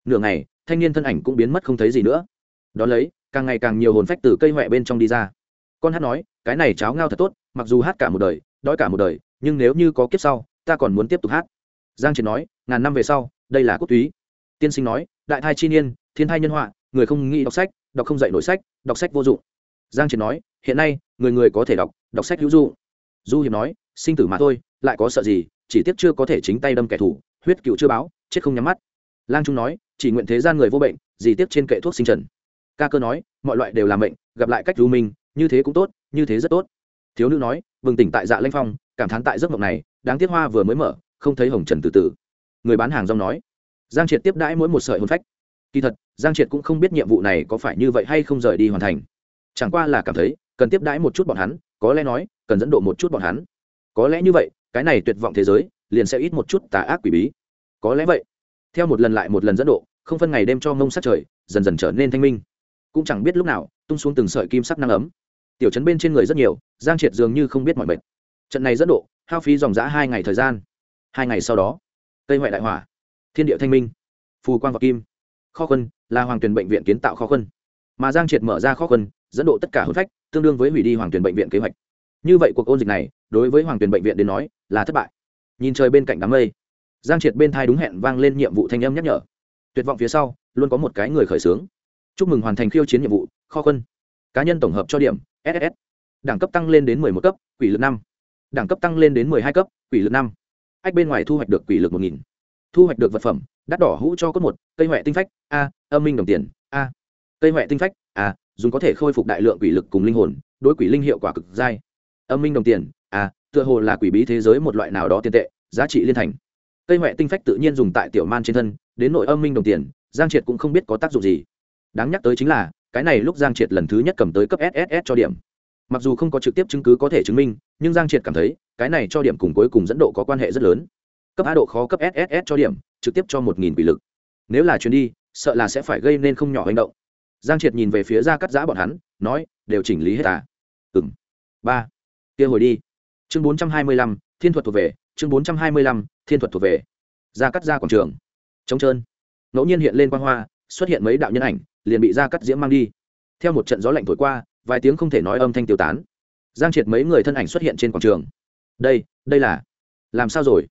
Nửa ngày thanh niên thân ảnh cũng biến mất không thấy gì nữa. Đ ó lấy càng ngày càng nhiều hồn phách từ cây huệ bên trong đi ra. Con hát nói, cái này cháo ngao thật tốt, mặc dù hát cả một đời, đói cả một đời, nhưng nếu như có kiếp sau, ta còn muốn tiếp tục hát. Giang triệt nói, ngàn năm về sau, đây là quốc túy. Tiên sinh nói, đại thai chi niên, thiên thai nhân họa, người không nghĩ đọc sách, đọc không dạy nổi sách, đọc sách vô dụng. Giang triệt nói, hiện nay, người người có thể đọc đọc sách hữu dụng. Du hiệp nói, sinh tử mà thôi, lại có sợ gì, chỉ tiếc chưa có thể chính tay đâm kẻ thù, huyết cựu chưa báo, chết không nhắm mắt. Lang trung nói, chỉ nguyện thế gian người vô bệnh gì tiếc trên kệ thuốc sinh trần ca cơ nói mọi loại đều là mệnh, gặp lại cách lưu minh như thế cũng tốt như thế rất tốt. Thiếu nữ nói bừng tỉnh tại dạ lanh phong cảm thán tại giấc mộng này đáng tiếc hoa vừa mới mở không thấy hồng trần từ từ. Người bán hàng rong nói giang triệt tiếp đãi mỗi một sợi hồn phách. Kỳ thật giang triệt cũng không biết nhiệm vụ này có phải như vậy hay không rời đi hoàn thành. Chẳng qua là cảm thấy cần tiếp đãi một chút bọn hắn có lẽ nói cần dẫn độ một chút bọn hắn. Có lẽ như vậy cái này tuyệt vọng thế giới liền sẽ ít một chút tà ác quỷ bí. Có lẽ vậy. Theo một lần lại một lần dẫn độ không phân ngày đêm cho mông sát trời dần dần trở nên thanh minh cũng chẳng biết lúc nào, tung xuống từng sợi kim sắc năng ấm. Tiểu chấn bên trên người rất nhiều, giang triệt dường như không biết mọi mệt. Trận này dẫn độ, hao phí dòng giã hai ngày thời gian. Hai ngày sau đó cây ngoại đại hỏa, thiên địa thanh minh, phù quang và kim, kho khuân là hoàng tuyển bệnh viện kiến tạo kho khuân mà giang triệt mở ra kho khuân dẫn độ tất cả hôn phách, tương đương với hủy đi hoàng tuyển bệnh viện kế hoạch. Như vậy cuộc ôn dịch này, đối với hoàng tuyển bệnh viện đến nói, là thất bại. Nhìn trời bên cạnh đám mây, giang triệt bên thai đúng hẹn vang lên nhiệm vụ thanh âm nhắc nhở. Tuyệt vọng phía sau, luôn có một cái người khởi xướng chúc mừng hoàn thành khiêu chiến nhiệm vụ, kho quân. Cá nhân tổng hợp cho điểm ss đẳng cấp tăng lên đến mười một cấp, quỷ lực năm. Đẳng cấp tăng lên đến mười hai cấp, quỷ lực năm. Ách bên ngoài thu hoạch được quỷ lực một nghìn. Thu hoạch được vật phẩm, đắt đỏ hũ cho cốt một, cây huệ tinh phách, a, âm minh đồng tiền, a. Cây huệ tinh phách, a, dùng có thể khôi phục đại lượng quỷ lực cùng linh hồn, đối quỷ linh hiệu quả cực dai. Âm minh đồng tiền, a, tựa hồ là quỷ bí thế giới một loại nào đó tiền tệ, giá trị liên thành. Cây huệ tinh phách tự nhiên dùng tại tiểu man trên thân, đến nội âm minh đồng tiền, giang triệt cũng không biết có tác dụng gì đáng nhắc tới chính là, cái này lúc giang triệt lần thứ nhất cầm tới cấp sss cho điểm. Mặc dù không có trực tiếp chứng cứ có thể chứng minh, nhưng giang triệt cảm thấy, cái này cho điểm cùng cuối cùng dẫn độ có quan hệ rất lớn. Cấp a độ khó, cấp sss cho điểm, trực tiếp cho một nghìn quỷ lực. Nếu là chuyến đi, sợ là sẽ phải gây nên không nhỏ hành động. Giang triệt nhìn về phía ra cắt giã bọn hắn, nói, đều chỉnh lý hết à? Ừ m ba. Kia hồi đi. Chương bốn trăm hai mươi lăm, thiên thuật thuộc về. Chương bốn trăm hai mươi lăm, thiên thuật thuộc về. Ra cắt ra quảng trường. Trống trơn. Ngẫu nhiên hiện lên quan hoa, xuất hiện mấy đạo nhân ảnh liền bị ra cắt diễm mang đi. Theo một trận gió lạnh thổi qua, vài tiếng không thể nói âm thanh tiêu tán. Giang triệt mấy người thân ảnh xuất hiện trên quảng trường. Đây đây là làm sao rồi?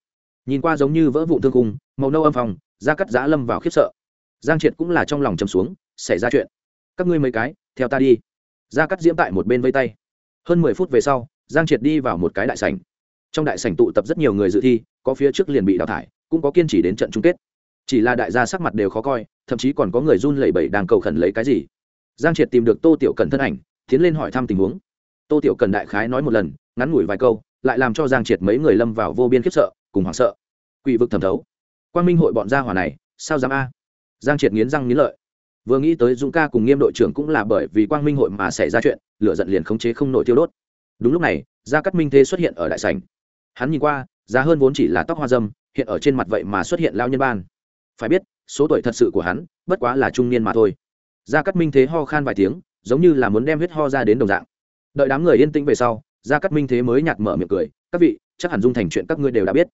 Nhìn qua giống như vỡ vụn thương cung màu nâu âm phòng ra cắt giã lâm vào khiếp sợ. Giang triệt cũng là trong lòng chầm xuống, xảy ra chuyện. Các ngươi mấy cái, theo ta đi. Ra cắt diễm tại một bên vây tay. Hơn mười phút về sau, giang triệt đi vào một cái đại sảnh. Trong đại sảnh tụ tập rất nhiều người dự thi, có phía trước liền bị đào thải, cũng có kiên trì đến trận chung kết. Chỉ là đại gia sắc mặt đều khó coi thậm chí còn có người run lẩy bẩy đang cầu khẩn lấy cái gì. Giang triệt tìm được tô tiểu cần thân ảnh, tiến lên hỏi thăm tình huống. Tô tiểu cần đại khái nói một lần, ngắn ngủi vài câu, lại làm cho giang triệt mấy người lâm vào vô biên khiếp sợ, cùng hoảng sợ. Quỷ vực thẩm thấu. Quan minh hội bọn gia hỏa này, sao dám a? Giang triệt nghiến răng nghiến lợi. Vừa nghĩ tới dũng ca cùng nghiêm đội trưởng cũng là bởi vì quang minh hội mà xảy ra chuyện, lửa giận liền khống chế không nổi tiêu đốt. Đúng lúc này, gia Cát minh thế xuất hiện ở đại sảnh. Hắn nhìn qua, giá hơn vốn chỉ là tóc hoa dâm, hiện ở trên mặt vậy mà xuất hiện lao nhân ban. Phải biết số tuổi thật sự của hắn, bất quá là trung niên mà thôi. Gia cắt minh thế ho khan vài tiếng, giống như là muốn đem huyết ho ra đến đồng dạng. Đợi đám người yên tĩnh về sau, gia cắt minh thế mới nhạt mở miệng cười, các vị, chắc hẳn dung thành chuyện các ngươi đều đã biết.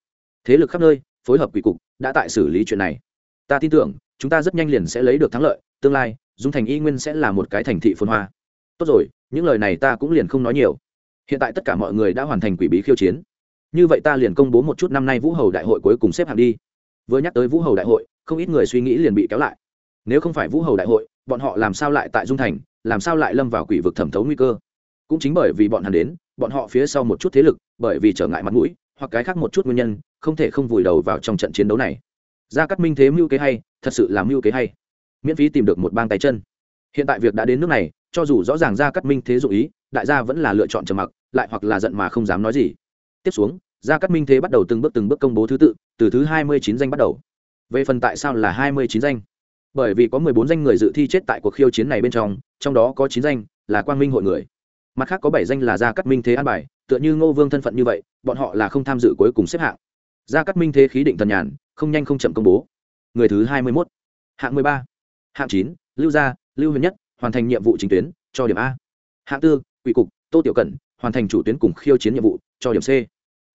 Thế lực khắp nơi, phối hợp quỷ cục, đã tại xử lý chuyện này. Ta tin tưởng, chúng ta rất nhanh liền sẽ lấy được thắng lợi, tương lai, dung thành y nguyên sẽ là một cái thành thị phồn hoa. Tốt rồi, những lời này ta cũng liền không nói nhiều. Hiện tại tất cả mọi người đã hoàn thành quỷ bí khiêu chiến. Như vậy ta liền công bố một chút năm nay vũ hầu đại hội cuối cùng xếp hạng đi. Vừa nhắc tới vũ hầu đại hội không ít người suy nghĩ liền bị kéo lại. Nếu không phải vũ hầu đại hội, bọn họ làm sao lại tại dung thành, làm sao lại lâm vào quỷ vực thẩm thấu nguy cơ? Cũng chính bởi vì bọn hắn đến, bọn họ phía sau một chút thế lực, bởi vì trở ngại mặt mũi, hoặc cái khác một chút nguyên nhân, không thể không vùi đầu vào trong trận chiến đấu này. Gia cắt minh thế mưu kế hay, thật sự là mưu kế hay. Miễn phí tìm được một bang tay chân. Hiện tại việc đã đến nước này, cho dù rõ ràng gia cắt minh thế dụ ý, đại gia vẫn là lựa chọn trầm mặc, lại hoặc là giận mà không dám nói gì. Tiếp xuống, gia cắt minh thế bắt đầu từng bước từng bước công bố thứ tự, từ thứ hai mươi chín danh bắt đầu về phần tại sao là hai mươi chín danh? Bởi vì có mười bốn danh người dự thi chết tại cuộc khiêu chiến này bên trong trong đó có chín danh là quang minh hội người. Mặt khác có bảy danh là gia cắt minh thế an bài, tựa như ngô vương thân phận như vậy, bọn họ là không tham dự cuối cùng xếp hạng. Gia cắt minh thế khí định thần nhàn, không nhanh không chậm công bố. Người thứ hai mươi mốt. Hạng mười ba. Hạng chín, lưu gia, lưu huyền nhất, hoàn thành nhiệm vụ chính tuyến, cho điểm a. Hạng tư, quỷ cục, tô tiểu cẩn, hoàn thành chủ tuyến cùng khiêu chiến nhiệm vụ, cho điểm c.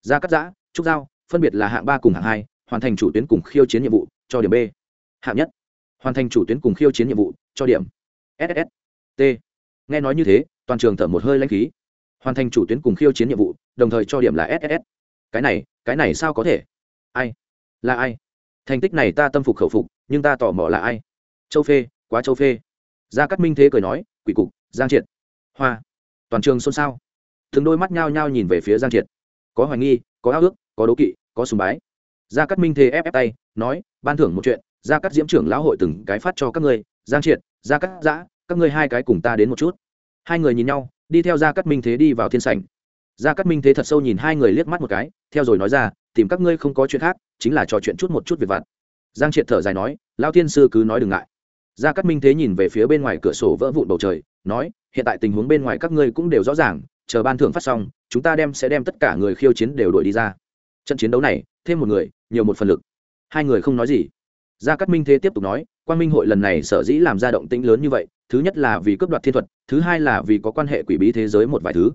Gia cắt giã, trúc giao, phân biệt là hạng ba cùng hạng hai hoàn thành chủ tuyến cùng khiêu chiến nhiệm vụ, cho điểm b. Hạng nhất. Hoàn thành chủ tuyến cùng khiêu chiến nhiệm vụ, cho điểm ss t. Nghe nói như thế, toàn trường thở một hơi lãnh khí. Hoàn thành chủ tuyến cùng khiêu chiến nhiệm vụ, đồng thời cho điểm là ss cái này cái này sao có thể? Ai? Là ai? Thành tích này ta tâm phục khẩu phục, nhưng ta tò mò là ai? Châu phê, quá châu phê. Gia cát minh thế cười nói, quỷ cục, giang triệt. Hoa. Toàn trường xôn xao. Từng đôi mắt nhao nhao nhìn về phía giang triệt. Có hoài nghi, có ao ước, có đố kỵ, có sùng bái gia cát minh thế ép ép tay, nói, ban thưởng một chuyện, gia cát diễm trưởng lão hội từng cái phát cho các ngươi, giang triệt, gia cát giã, các ngươi hai cái cùng ta đến một chút. Hai người nhìn nhau, đi theo gia cát minh thế đi vào thiên sảnh. Gia cát minh thế thật sâu nhìn hai người liếc mắt một cái, theo rồi nói ra, tìm các ngươi không có chuyện khác, chính là trò chuyện chút một chút việc vặt. Giang triệt thở dài nói lao thiên sư cứ nói đừng ngại. Gia cát minh thế nhìn về phía bên ngoài cửa sổ vỡ vụn bầu trời, nói, hiện tại tình huống bên ngoài các ngươi cũng đều rõ ràng, chờ ban thưởng phát xong, chúng ta đem sẽ đem tất cả người khiêu chiến đều đuổi đi ra. Trận chiến đấu này, thêm một người nhiều một phần lực. Hai người không nói gì. Gia cát minh thế tiếp tục nói quan minh hội lần này sở dĩ làm ra động tĩnh lớn như vậy, thứ nhất là vì cướp đoạt thiên thuật, thứ hai là vì có quan hệ quỷ bí thế giới một vài thứ.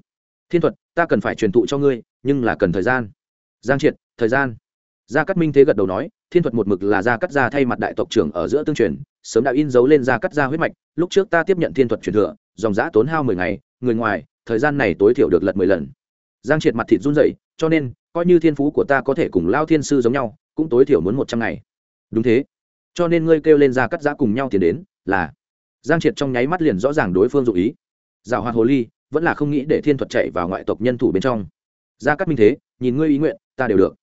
Thiên thuật, ta cần phải truyền thụ cho ngươi, nhưng là cần thời gian. Giang triệt, thời gian. Gia cát minh thế gật đầu nói, thiên thuật một mực là gia cát gia thay mặt đại tộc trưởng ở giữa tương truyền, sớm đã in dấu lên gia cát gia huyết mạch, lúc trước ta tiếp nhận thiên thuật truyền thừa, dòng giã tốn hao mười ngày, người ngoài, thời gian này tối thiểu được lật mười lần. Giang triệt mặt thịt run rẩy, cho nên coi như thiên phú của ta có thể cùng lao thiên sư giống nhau, cũng tối thiểu muốn một trăm ngày. Đúng thế. Cho nên ngươi kêu lên gia cát giã cùng nhau tiến đến, là giang triệt trong nháy mắt liền rõ ràng đối phương dụ ý. Giảo hoạt hồ ly, vẫn là không nghĩ để thiên thuật chạy vào ngoại tộc nhân thủ bên trong. Gia cát minh thế, nhìn ngươi ý nguyện, ta đều được.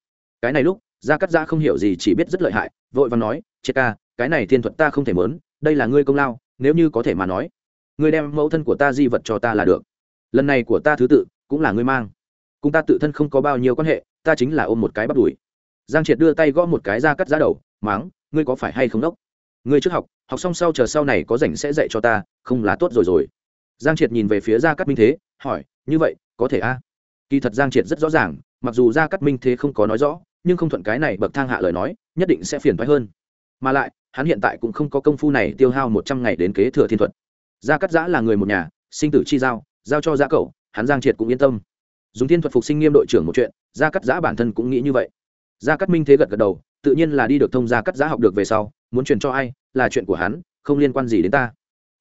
Cái này lúc gia cát giã không hiểu gì chỉ biết rất lợi hại, vội và nói, triệt ca, cái này thiên thuật ta không thể mớn, đây là ngươi công lao, nếu như có thể mà nói, ngươi đem mẫu thân của ta di vật cho ta là được. Lần này của ta thứ tự, cũng là ngươi mang cùng ta tự thân không có bao nhiêu quan hệ, ta chính là ôm một cái bắt đùi. Giang triệt đưa tay gõ một cái ra cắt giá đầu, máng, ngươi có phải hay không đốc? Ngươi trước học học xong sau chờ sau này có rảnh sẽ dạy cho ta, không là tốt rồi rồi. Giang triệt nhìn về phía gia cắt minh thế, hỏi, như vậy, có thể a? Kỳ thật giang triệt rất rõ ràng, mặc dù gia cắt minh thế không có nói rõ, nhưng không thuận cái này bậc thang hạ lời nói, nhất định sẽ phiền thoái hơn. Mà lại, hắn hiện tại cũng không có công phu này tiêu hao một trăm ngày đến kế thừa thiên thuật. Gia cắt giã là người một nhà, sinh tử chi giao giao cho gia cậu hắn giang triệt cũng yên tâm dùng thiên thuật phục sinh nghiêm đội trưởng một chuyện, gia cắt giã bản thân cũng nghĩ như vậy. Gia cắt minh thế gật gật đầu, tự nhiên là đi được thông gia cắt giã học được về sau, muốn truyền cho ai, là chuyện của hắn, không liên quan gì đến ta.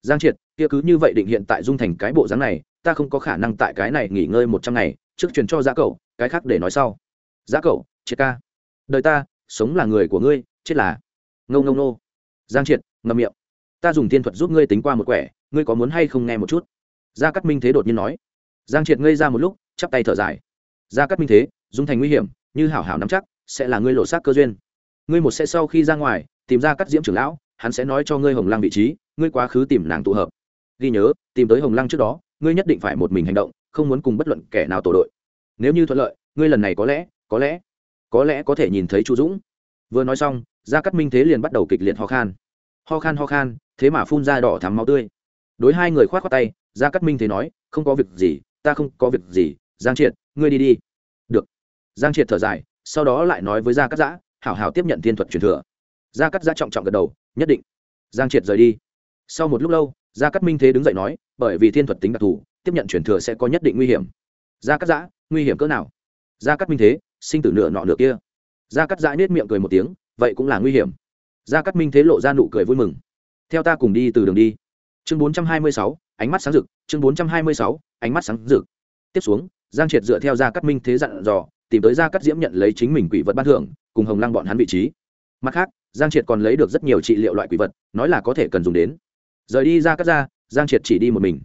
Giang triệt, kia cứ như vậy định hiện tại dung thành cái bộ dáng này, ta không có khả năng tại cái này nghỉ ngơi một trăm ngày, trước truyền cho giá cậu cái khác để nói sau. Giá cậu triệt ca. Đời ta, sống là người của ngươi, chết là. Ngâu ngâu nô. Giang triệt, ngậm miệng. Ta dùng thiên thuật giúp ngươi tính qua một quẻ, ngươi có muốn hay không nghe một chút? Gia cát minh thế đột nhiên nói. Giang triệt ngây ra một lúc chắp tay thở dài. Gia cát minh thế, dung thành nguy hiểm, như hảo hảo nắm chắc, sẽ là ngươi lộ xác cơ duyên. Ngươi một sẽ sau khi ra ngoài, tìm ra cắt diễm trưởng lão, hắn sẽ nói cho ngươi hồng lăng vị trí, ngươi quá khứ tìm nàng tụ hợp. Ghi nhớ, tìm tới hồng lăng trước đó, ngươi nhất định phải một mình hành động, không muốn cùng bất luận kẻ nào tổ đội. Nếu như thuận lợi, ngươi lần này có lẽ có lẽ có lẽ có thể nhìn thấy chu dũng. Vừa nói xong, gia cát minh thế liền bắt đầu kịch liệt ho khan. Ho khan ho khan, thế mà phun ra đỏ thắm máu tươi. Đối hai người khoát khoát tay, gia cát minh thế nói, không có việc gì, ta không có việc gì giang triệt, ngươi đi đi. Được. Giang triệt thở dài, sau đó lại nói với gia cát giã, hảo hảo tiếp nhận thiên thuật truyền thừa. Gia cát giã trọng trọng gật đầu, nhất định. Giang triệt rời đi. Sau một lúc lâu, gia cát minh thế đứng dậy nói, bởi vì thiên thuật tính đặc thù, tiếp nhận truyền thừa sẽ có nhất định nguy hiểm. Gia cát giã, nguy hiểm cỡ nào? Gia cát minh thế, sinh tử nửa nọ nửa kia. Gia cát giã nết miệng cười một tiếng, vậy cũng là nguy hiểm. Gia cát minh thế lộ ra nụ cười vui mừng. Theo ta cùng đi từ đường đi. Chương bốn trăm hai mươi sáu, ánh mắt sáng rực, chương bốn trăm hai mươi sáu, ánh mắt sáng rực. Tiếp xuống giang triệt dựa theo gia cát minh thế dặn dò, tìm tới gia cát diễm nhận lấy chính mình quỷ vật ban thưởng, cùng hồng lăng bọn hắn vị trí. Mặt khác, giang triệt còn lấy được rất nhiều trị liệu loại quỷ vật, nói là có thể cần dùng đến. Rời đi ra cắt ra, giang triệt chỉ đi một mình.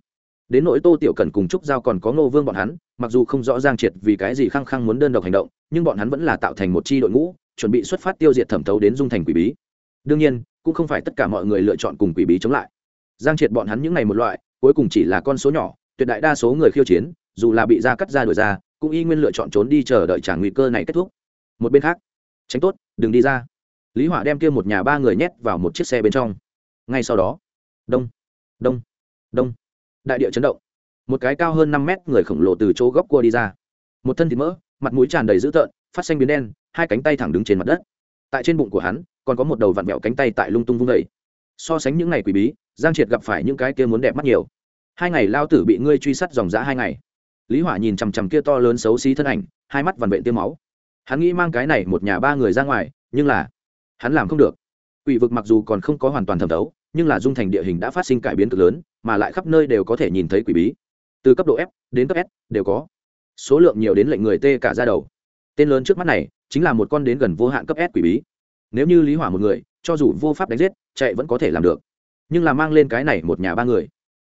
Đến nỗi tô tiểu cần cùng trúc giao còn có ngô vương bọn hắn, mặc dù không rõ giang triệt vì cái gì khăng khăng muốn đơn độc hành động, nhưng bọn hắn vẫn là tạo thành một c h i đội ngũ, chuẩn bị xuất phát tiêu diệt thẩm thấu đến dung thành quỷ bí. Đương nhiên, cũng không phải tất cả mọi người lựa chọn cùng quỷ bí chống lại. Giang triệt bọn hắn những ngày một loại, cuối cùng chỉ là con số nhỏ, tuyệt đại đa số người khiêu chiến dù là bị ra cắt ra đuổi ra, cũng y nguyên lựa chọn trốn đi chờ đợi trả nguy cơ này kết thúc. Một bên khác, tránh tốt, đừng đi ra. Lý hỏa đem kia một nhà ba người nhét vào một chiếc xe bên trong. Ngay sau đó, đông đông đông. Đại địa chấn động. Một cái cao hơn năm mét người khổng lồ từ chỗ góc cua đi ra. Một thân thịt mỡ, mặt mũi tràn đầy dữ tợn, phát xanh biến đen, hai cánh tay thẳng đứng trên mặt đất. Tại trên bụng của hắn, còn có một đầu vặn vẹo cánh tay tại lung tung vung vẩy so sánh những ngày quỷ bí, giang triệt gặp phải những cái kia muốn đẹp mắt nhiều. Hai ngày lao tử bị ngươi truy sát dòng giã hai ngày lý hỏa nhìn chằm chằm kia to lớn xấu xí thân ảnh, hai mắt vằn vện tiêm máu. Hắn nghĩ mang cái này một nhà ba người ra ngoài, nhưng là hắn làm không được. Quỷ vực mặc dù còn không có hoàn toàn thẩm thấu, nhưng là dung thành địa hình đã phát sinh cải biến cực lớn, mà lại khắp nơi đều có thể nhìn thấy quỷ bí. Từ cấp độ f đến cấp s đều có. Số lượng nhiều đến lệnh người tê cả ra đầu. Tên lớn trước mắt này chính là một con đến gần vô hạn cấp s quỷ bí. Nếu như lý hỏa một người, cho dù vô pháp đánh giết, chạy vẫn có thể làm được. Nhưng là mang lên cái này một nhà ba người,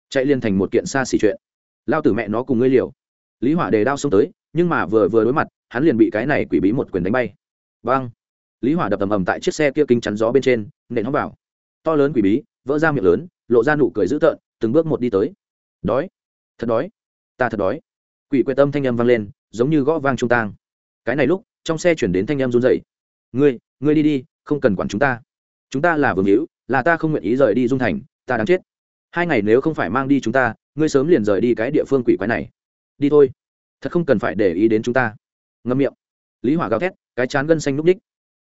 chạy liên thành một kiện xa xỉ chuyện. Lao tử mẹ nó cùng ngươi liều lý hỏa đề đao xông tới, nhưng mà vừa vừa đối mặt, hắn liền bị cái này quỷ bí một quyền đánh bay. Vang lý hỏa đập ầm ầm tại chiếc xe kia kinh chắn gió bên trên, nện hóng vào. To lớn quỷ bí, vỡ ra miệng lớn, lộ ra nụ cười dữ tợn, từng bước một đi tới. Đói. Thật đói. Ta thật đói. Quỷ quệ tâm thanh âm vang lên, giống như gõ vang trung tang. Cái này lúc, trong xe chuyển đến thanh âm run dậy ngươi ngươi đi đi, không cần quản chúng ta. Chúng ta là vương hữu, là ta không nguyện ý rời đi dung thành, ta đáng chết. Hai ngày nếu không phải mang đi chúng ta, ngươi sớm liền rời đi cái địa phương quỷ quái này đi thôi. Thật không cần phải để ý đến chúng ta. Ngâm miệng. Lý hỏa gào thét, cái chán gân xanh núp ních.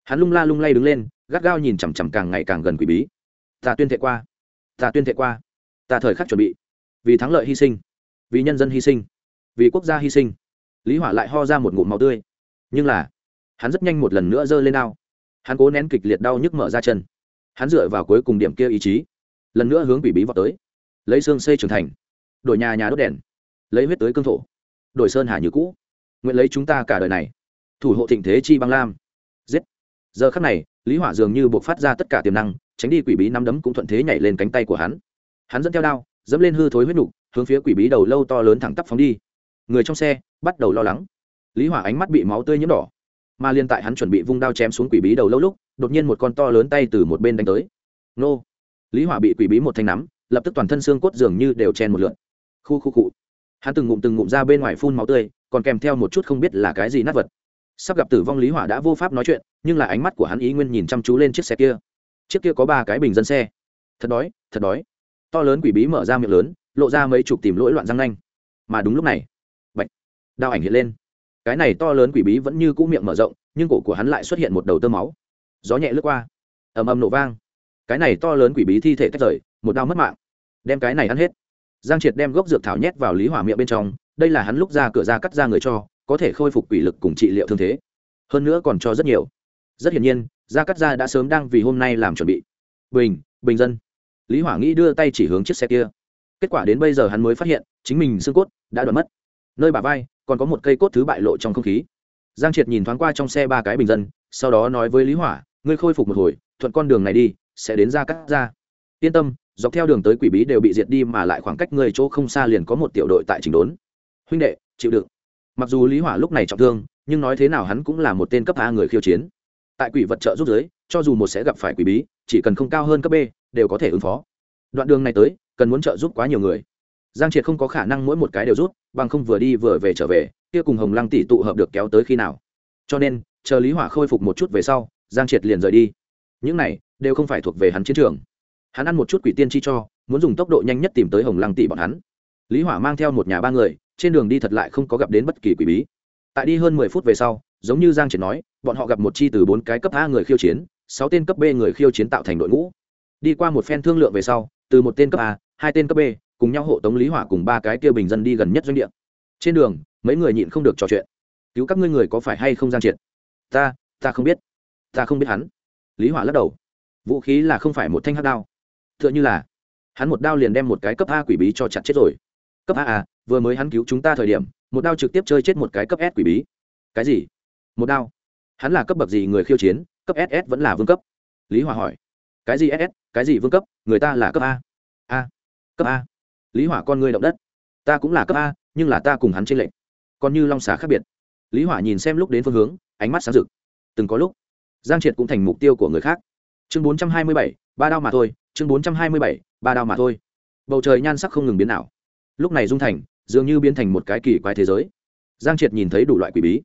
Hắn lung la lung lay đứng lên, gắt gao nhìn chằm chằm càng ngày càng gần quỷ bí. Ta tuyên thệ qua. Ta tuyên thệ qua. Ta thời khắc chuẩn bị. Vì thắng lợi hy sinh. Vì nhân dân hy sinh. Vì quốc gia hy sinh. Lý hỏa lại ho ra một ngụm máu tươi. Nhưng là, hắn rất nhanh một lần nữa giơ lên ao. Hắn cố nén kịch liệt đau nhức mở ra chân. Hắn dựa vào cuối cùng điểm kia ý chí, lần nữa hướng quỷ bí vào tới. Lấy xương xây trưởng thành. Đổi nhà nhà đốt đèn lấy huyết tới cương thổ. Đổi sơn hà như cũ. Nguyện lấy chúng ta cả đời này. Thủ hộ thịnh thế chi băng lam. Giết. Giờ khắc này, lý hỏa dường như buộc phát ra tất cả tiềm năng, tránh đi quỷ bí nắm đấm cũng thuận thế nhảy lên cánh tay của hắn. Hắn dẫn theo đao, dẫm lên hư thối huyết nục, hướng phía quỷ bí đầu lâu to lớn thẳng tắp phóng đi. Người trong xe, bắt đầu lo lắng. Lý hỏa ánh mắt bị máu tươi nhiễm đỏ. Mà liên tại hắn chuẩn bị vung đao chém xuống quỷ bí đầu lâu lúc, đột nhiên một con to lớn tay từ một bên đánh tới. Nô. Lý hỏa bị quỷ bí một thanh nắm, lập tức toàn thân xương cốt dường như đều chen một lượn. Khu khu cụ hắn từng ngụm từng ngụm ra bên ngoài phun máu tươi, còn kèm theo một chút không biết là cái gì nát vật. Sắp gặp tử vong lý hỏa đã vô pháp nói chuyện, nhưng là ánh mắt của hắn ý nguyên nhìn chăm chú lên chiếc xe kia. Chiếc kia có ba cái bình dân xe. Thật đói thật đói. To lớn quỷ bí mở ra miệng lớn, lộ ra mấy chục tìm lỗi loạn răng nanh. Mà đúng lúc này bệnh đao ảnh hiện lên. Cái này to lớn quỷ bí vẫn như cũ miệng mở rộng, nhưng cổ của hắn lại xuất hiện một đầu tơ máu. Gió nhẹ lướt qua, ầm ầm nổ vang. Cái này to lớn quỷ bí thi thể tách rời, một đao mất mạng. Đem cái này ăn hết giang triệt đem gốc dược thảo nhét vào lý hỏa miệng bên trong, đây là hắn lúc ra cửa ra cắt ra người cho, có thể khôi phục quỷ lực cùng trị liệu thương thế. Hơn nữa còn cho rất nhiều. Rất hiển nhiên gia cắt gia đã sớm đang vì hôm nay làm chuẩn bị. Bình bình dân. Lý hỏa nghĩ đưa tay chỉ hướng chiếc xe kia. Kết quả đến bây giờ hắn mới phát hiện, chính mình xương cốt đã đoạn mất. Nơi bà vai còn có một cây cốt thứ bại lộ trong không khí. Giang triệt nhìn thoáng qua trong xe ba cái bình dân, sau đó nói với lý hỏa, ngươi khôi phục một hồi, thuận con đường này đi, sẽ đến ra cắt ra. Yên tâm dọc theo đường tới quỷ bí đều bị diệt đi mà lại khoảng cách người chỗ không xa liền có một tiểu đội tại trình đốn. Huynh đệ, chịu đựng. Mặc dù lý hỏa lúc này trọng thương, nhưng nói thế nào hắn cũng là một tên cấp a người khiêu chiến. Tại quỷ vật trợ giúp giới, cho dù một sẽ gặp phải quỷ bí, chỉ cần không cao hơn cấp b, đều có thể ứng phó. Đoạn đường này tới, cần muốn trợ giúp quá nhiều người. Giang triệt không có khả năng mỗi một cái đều rút, bằng không vừa đi vừa về trở về, kia cùng hồng lăng tỷ tụ hợp được kéo tới khi nào. Cho nên, chờ lý hỏa khôi phục một chút về sau, giang triệt liền rời đi. Những này, đều không phải thuộc về hắn chiến trường hắn ăn một chút quỷ tiên chi cho, muốn dùng tốc độ nhanh nhất tìm tới hồng lăng tỷ bọn hắn. Lý hỏa mang theo một nhà ba người, trên đường đi thật lại không có gặp đến bất kỳ quỷ bí. Tại đi hơn mười phút về sau, giống như giang triệt nói, bọn họ gặp một chi từ bốn cái cấp a người khiêu chiến, sáu tên cấp b người khiêu chiến tạo thành đội ngũ. Đi qua một phen thương lượng về sau, từ một tên cấp a, hai tên cấp b, cùng nhau hộ tống lý hỏa cùng ba cái kia bình dân đi gần nhất doanh địa. Trên đường, mấy người nhịn không được trò chuyện. Cứu các ngươi người có phải hay không giang triệt? Ta ta không biết. Ta không biết hắn. Lý hỏa lắc đầu. Vũ khí là không phải một thanh hắc đao tựa như là hắn một đao liền đem một cái cấp a quỷ bí cho chặt chết rồi. Cấp a à vừa mới hắn cứu chúng ta thời điểm, một đao trực tiếp chơi chết một cái cấp s quỷ bí. Cái gì? Một đao? Hắn là cấp bậc gì người khiêu chiến? Cấp ss vẫn là vương cấp? Lý hòa hỏi. Cái gì ss cái gì vương cấp? Người ta là cấp a. A. Cấp a. Lý hỏa con người động đất. Ta cũng là cấp a, nhưng là ta cùng hắn trên lệnh còn như long xà khác biệt. Lý hỏa nhìn xem lúc đến phương hướng, ánh mắt sáng rực. Từng có lúc, giang triệt cũng thành mục tiêu của người khác. Chương bốn trăm hai mươi bảy, ba đao mà thôi chương bốn trăm hai mươi bảy, ba đao mà thôi. Bầu trời nhan sắc không ngừng biến nào lúc này dung thành dường như biến thành một cái kỳ quái thế giới. Giang triệt nhìn thấy đủ loại quỷ bí.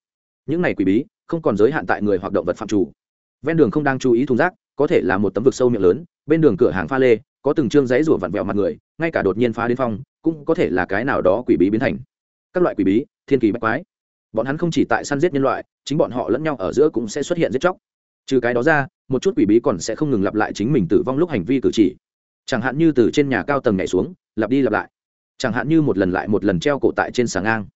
Những này quỷ bí không còn giới hạn tại người hoặc động vật phạm chủ. Ven đường không đang chú ý thùng rác, có thể là một tấm vực sâu miệng lớn, bên đường cửa hàng pha lê, có từng chương giấy rủa vặn vẹo mặt người, ngay cả đột nhiên phá đến phong, cũng có thể là cái nào đó quỷ bí biến thành. Các loại quỷ bí, thiên kỳ bách quái. Bọn hắn không chỉ tại săn giết nhân loại, chính bọn họ lẫn nhau ở giữa cũng sẽ xuất hiện giết chóc. Trừ cái đó ra một chút quỷ bí còn sẽ không ngừng lặp lại chính mình tử vong lúc hành vi cử chỉ. Chẳng hạn như từ trên nhà cao tầng nhảy xuống, lặp đi lặp lại. Chẳng hạn như một lần lại một lần treo cổ tại trên sàng ngang.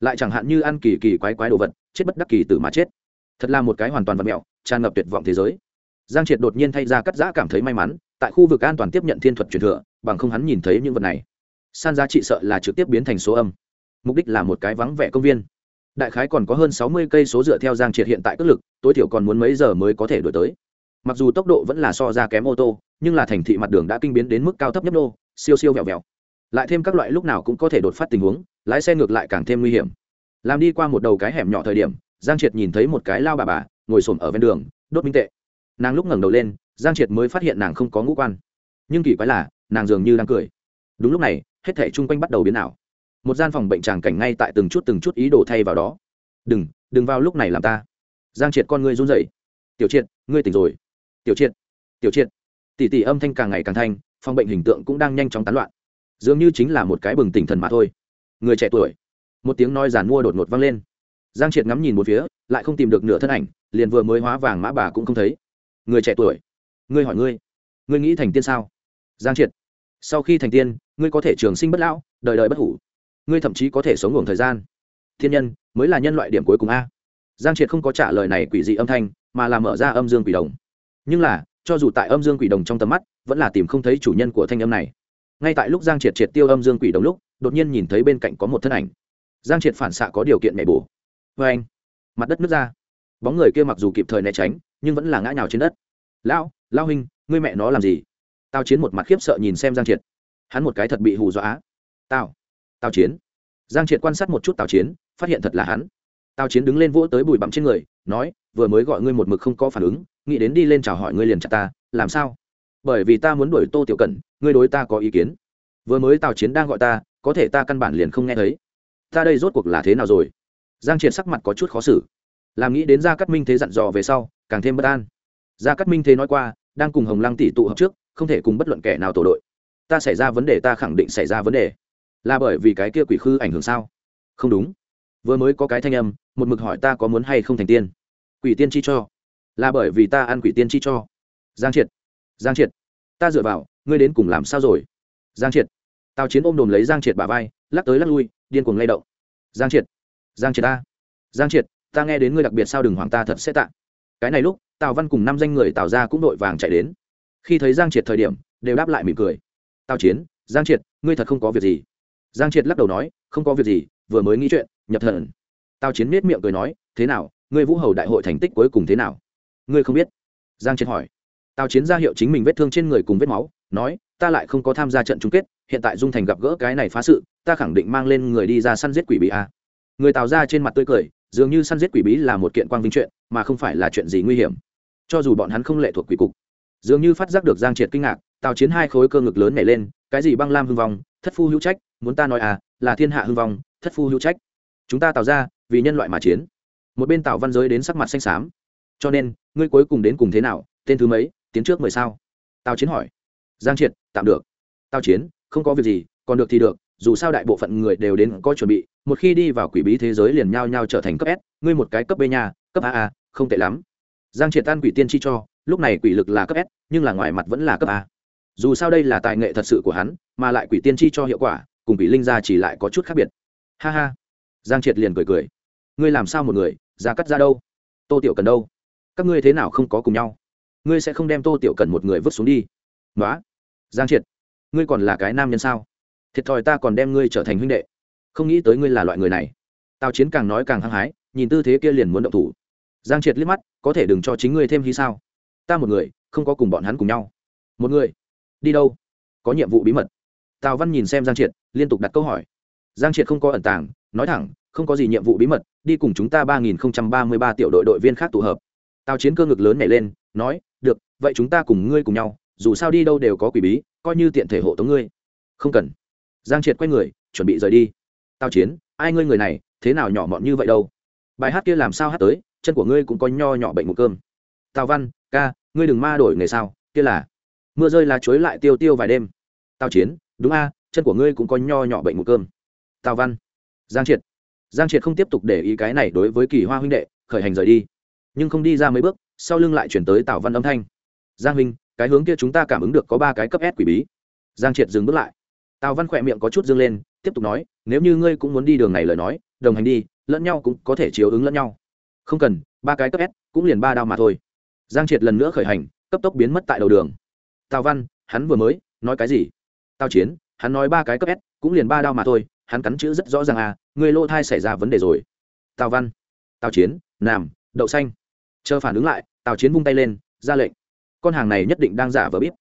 Lại chẳng hạn như ăn kỳ kỳ quái quái đồ vật, chết bất đắc kỳ tử mà chết. Thật là một cái hoàn toàn vật mẹo, tràn ngập tuyệt vọng thế giới. Giang triệt đột nhiên thay ra cắt giã cảm thấy may mắn, tại khu vực an toàn tiếp nhận thiên thuật truyền thừa, bằng không hắn nhìn thấy những vật này. San giá trị sợ là trực tiếp biến thành số âm. Mục đích là một cái vắng vẻ công viên. Đại khái còn có hơn sáu mươi cây số dựa theo giang triệt hiện tại cất lực, tối thiểu còn muốn mấy giờ mới có thể đổi tới mặc dù tốc độ vẫn là so ra kém ô tô, nhưng là thành thị mặt đường đã kinh biến đến mức cao thấp nhấp nô, siêu siêu vẹo vẹo. Lại thêm các loại lúc nào cũng có thể đột phát tình huống, lái xe ngược lại càng thêm nguy hiểm. Làm đi qua một đầu cái hẻm nhỏ thời điểm, giang triệt nhìn thấy một cái lao bà bà, ngồi xổm ở ven đường, đốt minh tệ. Nàng lúc ngẩng đầu lên, giang triệt mới phát hiện nàng không có ngũ quan. Nhưng kỳ quái là, nàng dường như đang cười. Đúng lúc này, hết thể chung quanh bắt đầu biến ảo. Một gian phòng bệnh tràng cảnh ngay tại từng chút từng chút ý đồ thay vào đó. Đừng đừng vào lúc này làm ta. Giang triệt con ngươi run rẩy. Tiểu triệt, ngươi tỉnh rồi tiểu triệt tiểu triệt. Tỷ tỷ âm thanh càng ngày càng thanh, phòng bệnh hình tượng cũng đang nhanh chóng tán loạn. Dường như chính là một cái bừng tỉnh thần mà thôi. Người trẻ tuổi. Một tiếng nói giàn mua đột ngột vang lên. Giang triệt ngắm nhìn một phía, lại không tìm được nửa thân ảnh, liền vừa mới hóa vàng mã bà cũng không thấy. Người trẻ tuổi. Ngươi hỏi ngươi. Ngươi nghĩ thành tiên sao? Giang triệt. Sau khi thành tiên, ngươi có thể trường sinh bất lão, đời đời bất hủ. Ngươi thậm chí có thể sống ngủ thời gian. Thiên nhân, mới là nhân loại điểm cuối cùng a. Giang triệt không có trả lời này quỷ dị âm thanh, mà là mở ra âm dương quỷ đồng nhưng là, cho dù tại âm dương quỷ đồng trong tầm mắt, vẫn là tìm không thấy chủ nhân của thanh âm này. Ngay tại lúc giang triệt triệt tiêu âm dương quỷ đồng lúc, đột nhiên nhìn thấy bên cạnh có một thân ảnh. Giang triệt phản xạ có điều kiện nhảy bổ. Vê anh, mặt đất nứt ra. Bóng người kia mặc dù kịp thời né tránh, nhưng vẫn là ngã nhào trên đất. Lão lao huynh, ngươi mẹ nó làm gì? Tao chiến một mặt khiếp sợ nhìn xem giang triệt. Hắn một cái thật bị hù dọa. Tao tao chiến. Giang triệt quan sát một chút tào chiến, phát hiện thật là hắn. Tào chiến đứng lên vỗ tới bụi bặm trên người, nói vừa mới gọi ngươi một mực không có phản ứng, nghĩ đến đi lên chào hỏi ngươi liền chặt ta, làm sao? Bởi vì ta muốn đuổi tô tiểu cẩn, ngươi đối ta có ý kiến. Vừa mới tào chiến đang gọi ta, có thể ta căn bản liền không nghe thấy. Ta đây rốt cuộc là thế nào rồi? Giang triệt sắc mặt có chút khó xử. Làm nghĩ đến gia cát minh thế dặn dò về sau, càng thêm bất an. Gia cát minh thế nói qua, đang cùng hồng lăng tỷ tụ hợp trước, không thể cùng bất luận kẻ nào tổ đội. Ta xảy ra vấn đề, ta khẳng định xảy ra vấn đề. Là bởi vì cái kia quỷ khư ảnh hưởng sao? Không đúng. Vừa mới có cái thanh âm, một mực hỏi ta có muốn hay không thành tiên quỷ tiên chi cho. Là bởi vì ta ăn quỷ tiên chi cho. Giang triệt giang triệt, ta dựa vào, ngươi đến cùng làm sao rồi? Giang triệt, tào chiến ôm đồm lấy giang triệt bà vai, lắc tới lắc lui, điên cuồng lay động. Giang triệt giang triệt ta giang triệt, ta nghe đến ngươi đặc biệt sao đừng hoàng ta thật sẽ tạ. Cái này lúc, tào văn cùng năm danh người tào ra cũng đội vàng chạy đến. Khi thấy giang triệt thời điểm, đều đáp lại mỉm cười. Tào chiến, giang triệt, ngươi thật không có việc gì. Giang triệt lắc đầu nói, không có việc gì, vừa mới nghĩ chuyện, nhập thần. Tào chiến miết miệng cười nói, thế nào ngươi vũ hầu đại hội thành tích cuối cùng thế nào? Ngươi không biết? Giang triệt hỏi. Tào chiến ra hiệu chính mình vết thương trên người cùng vết máu, nói, ta lại không có tham gia trận chung kết, hiện tại dung thành gặp gỡ cái này phá sự, ta khẳng định mang lên người đi ra săn giết quỷ bí a. Người tào ra trên mặt tươi cười, dường như săn giết quỷ bí là một kiện quang vinh chuyện, mà không phải là chuyện gì nguy hiểm. Cho dù bọn hắn không lệ thuộc quỷ cục, dường như phát giác được giang triệt kinh ngạc, tào chiến hai khối cơ ngực lớn nảy lên, cái gì băng lam hưng vong, thất phu hữu trách, muốn ta nói à là thiên hạ hưng vong, thất phu hữu trách. Chúng ta tạo ra, vì nhân loại mà chiến một bên tào văn giới đến sắc mặt xanh xám. Cho nên, ngươi cuối cùng đến cùng thế nào? Tên thứ mấy? Tiến trước mười sao? Tào chiến hỏi. Giang triệt, tạm được. Tào chiến, không có việc gì, còn được thì được, dù sao đại bộ phận người đều đến có chuẩn bị, một khi đi vào quỷ bí thế giới liền nhao nhao trở thành cấp s, ngươi một cái cấp b nhà cấp a a, không tệ lắm. Giang triệt tan quỷ tiên chi cho, lúc này quỷ lực là cấp s, nhưng là ngoài mặt vẫn là cấp a. Dù sao đây là tài nghệ thật sự của hắn, mà lại quỷ tiên chi cho hiệu quả, cùng quỷ linh ra chỉ lại có chút khác biệt. Ha ha. Giang triệt liền cười cười ngươi làm sao một người, ra cắt ra đâu? Tô tiểu cần đâu? Các ngươi thế nào không có cùng nhau? Ngươi sẽ không đem tô tiểu cần một người vứt xuống đi. Nói giang triệt. Ngươi còn là cái nam nhân sao? Thiệt thòi ta còn đem ngươi trở thành huynh đệ. Không nghĩ tới ngươi là loại người này. Tào chiến càng nói càng hăng hái, nhìn tư thế kia liền muốn động thủ. Giang triệt liếc mắt, có thể đừng cho chính ngươi thêm hy sao? Ta một người, không có cùng bọn hắn cùng nhau. Một người? Đi đâu? Có nhiệm vụ bí mật. Tào văn nhìn xem giang triệt, liên tục đặt câu hỏi. Giang triệt không có ẩn tàng, nói thẳng không có gì nhiệm vụ bí mật, đi cùng chúng ta ba nghìn ba mươi ba tiểu đội đội viên khác tụ hợp. Tào chiến cơ ngực lớn nhảy lên, nói, được, vậy chúng ta cùng ngươi cùng nhau, dù sao đi đâu đều có quỷ bí, coi như tiện thể hộ tống ngươi. Không cần. Giang triệt quay người, chuẩn bị rời đi. Tào chiến, ai ngươi người này, thế nào nhỏ mọn như vậy đâu? Bài hát kia làm sao hát tới, chân của ngươi cũng có nho nhỏ bệnh một cơm. Tào văn, ca, ngươi đừng ma đổi nghề sao, kia là, mưa rơi là chuối lại tiêu tiêu vài đêm. Tào chiến, đúng a, chân của ngươi cũng có nho nhỏ bệnh một cơm. Tào văn. Giang triệt giang triệt không tiếp tục để ý cái này đối với kỳ hoa huynh đệ, khởi hành rời đi. Nhưng không đi ra mấy bước, sau lưng lại chuyển tới tào văn âm thanh. Giang huynh, cái hướng kia chúng ta cảm ứng được có ba cái cấp s quỷ bí. Giang triệt dừng bước lại. Tào văn khỏe miệng có chút dâng lên, tiếp tục nói, nếu như ngươi cũng muốn đi đường này lời nói, đồng hành đi, lẫn nhau cũng có thể chiếu ứng lẫn nhau. Không cần, ba cái cấp s cũng liền ba đao mà thôi. Giang triệt lần nữa khởi hành, cấp tốc biến mất tại đầu đường. Tào văn, hắn vừa mới nói cái gì? Tào chiến, hắn nói ba cái cấp s cũng liền ba đao mà thôi hắn cắn chữ rất rõ ràng à người lô thai xảy ra vấn đề rồi. Tào văn, tào chiến nàm đậu xanh. Chờ phản ứng lại, tào chiến vung tay lên, ra lệnh. Con hàng này nhất định đang giả vờ biết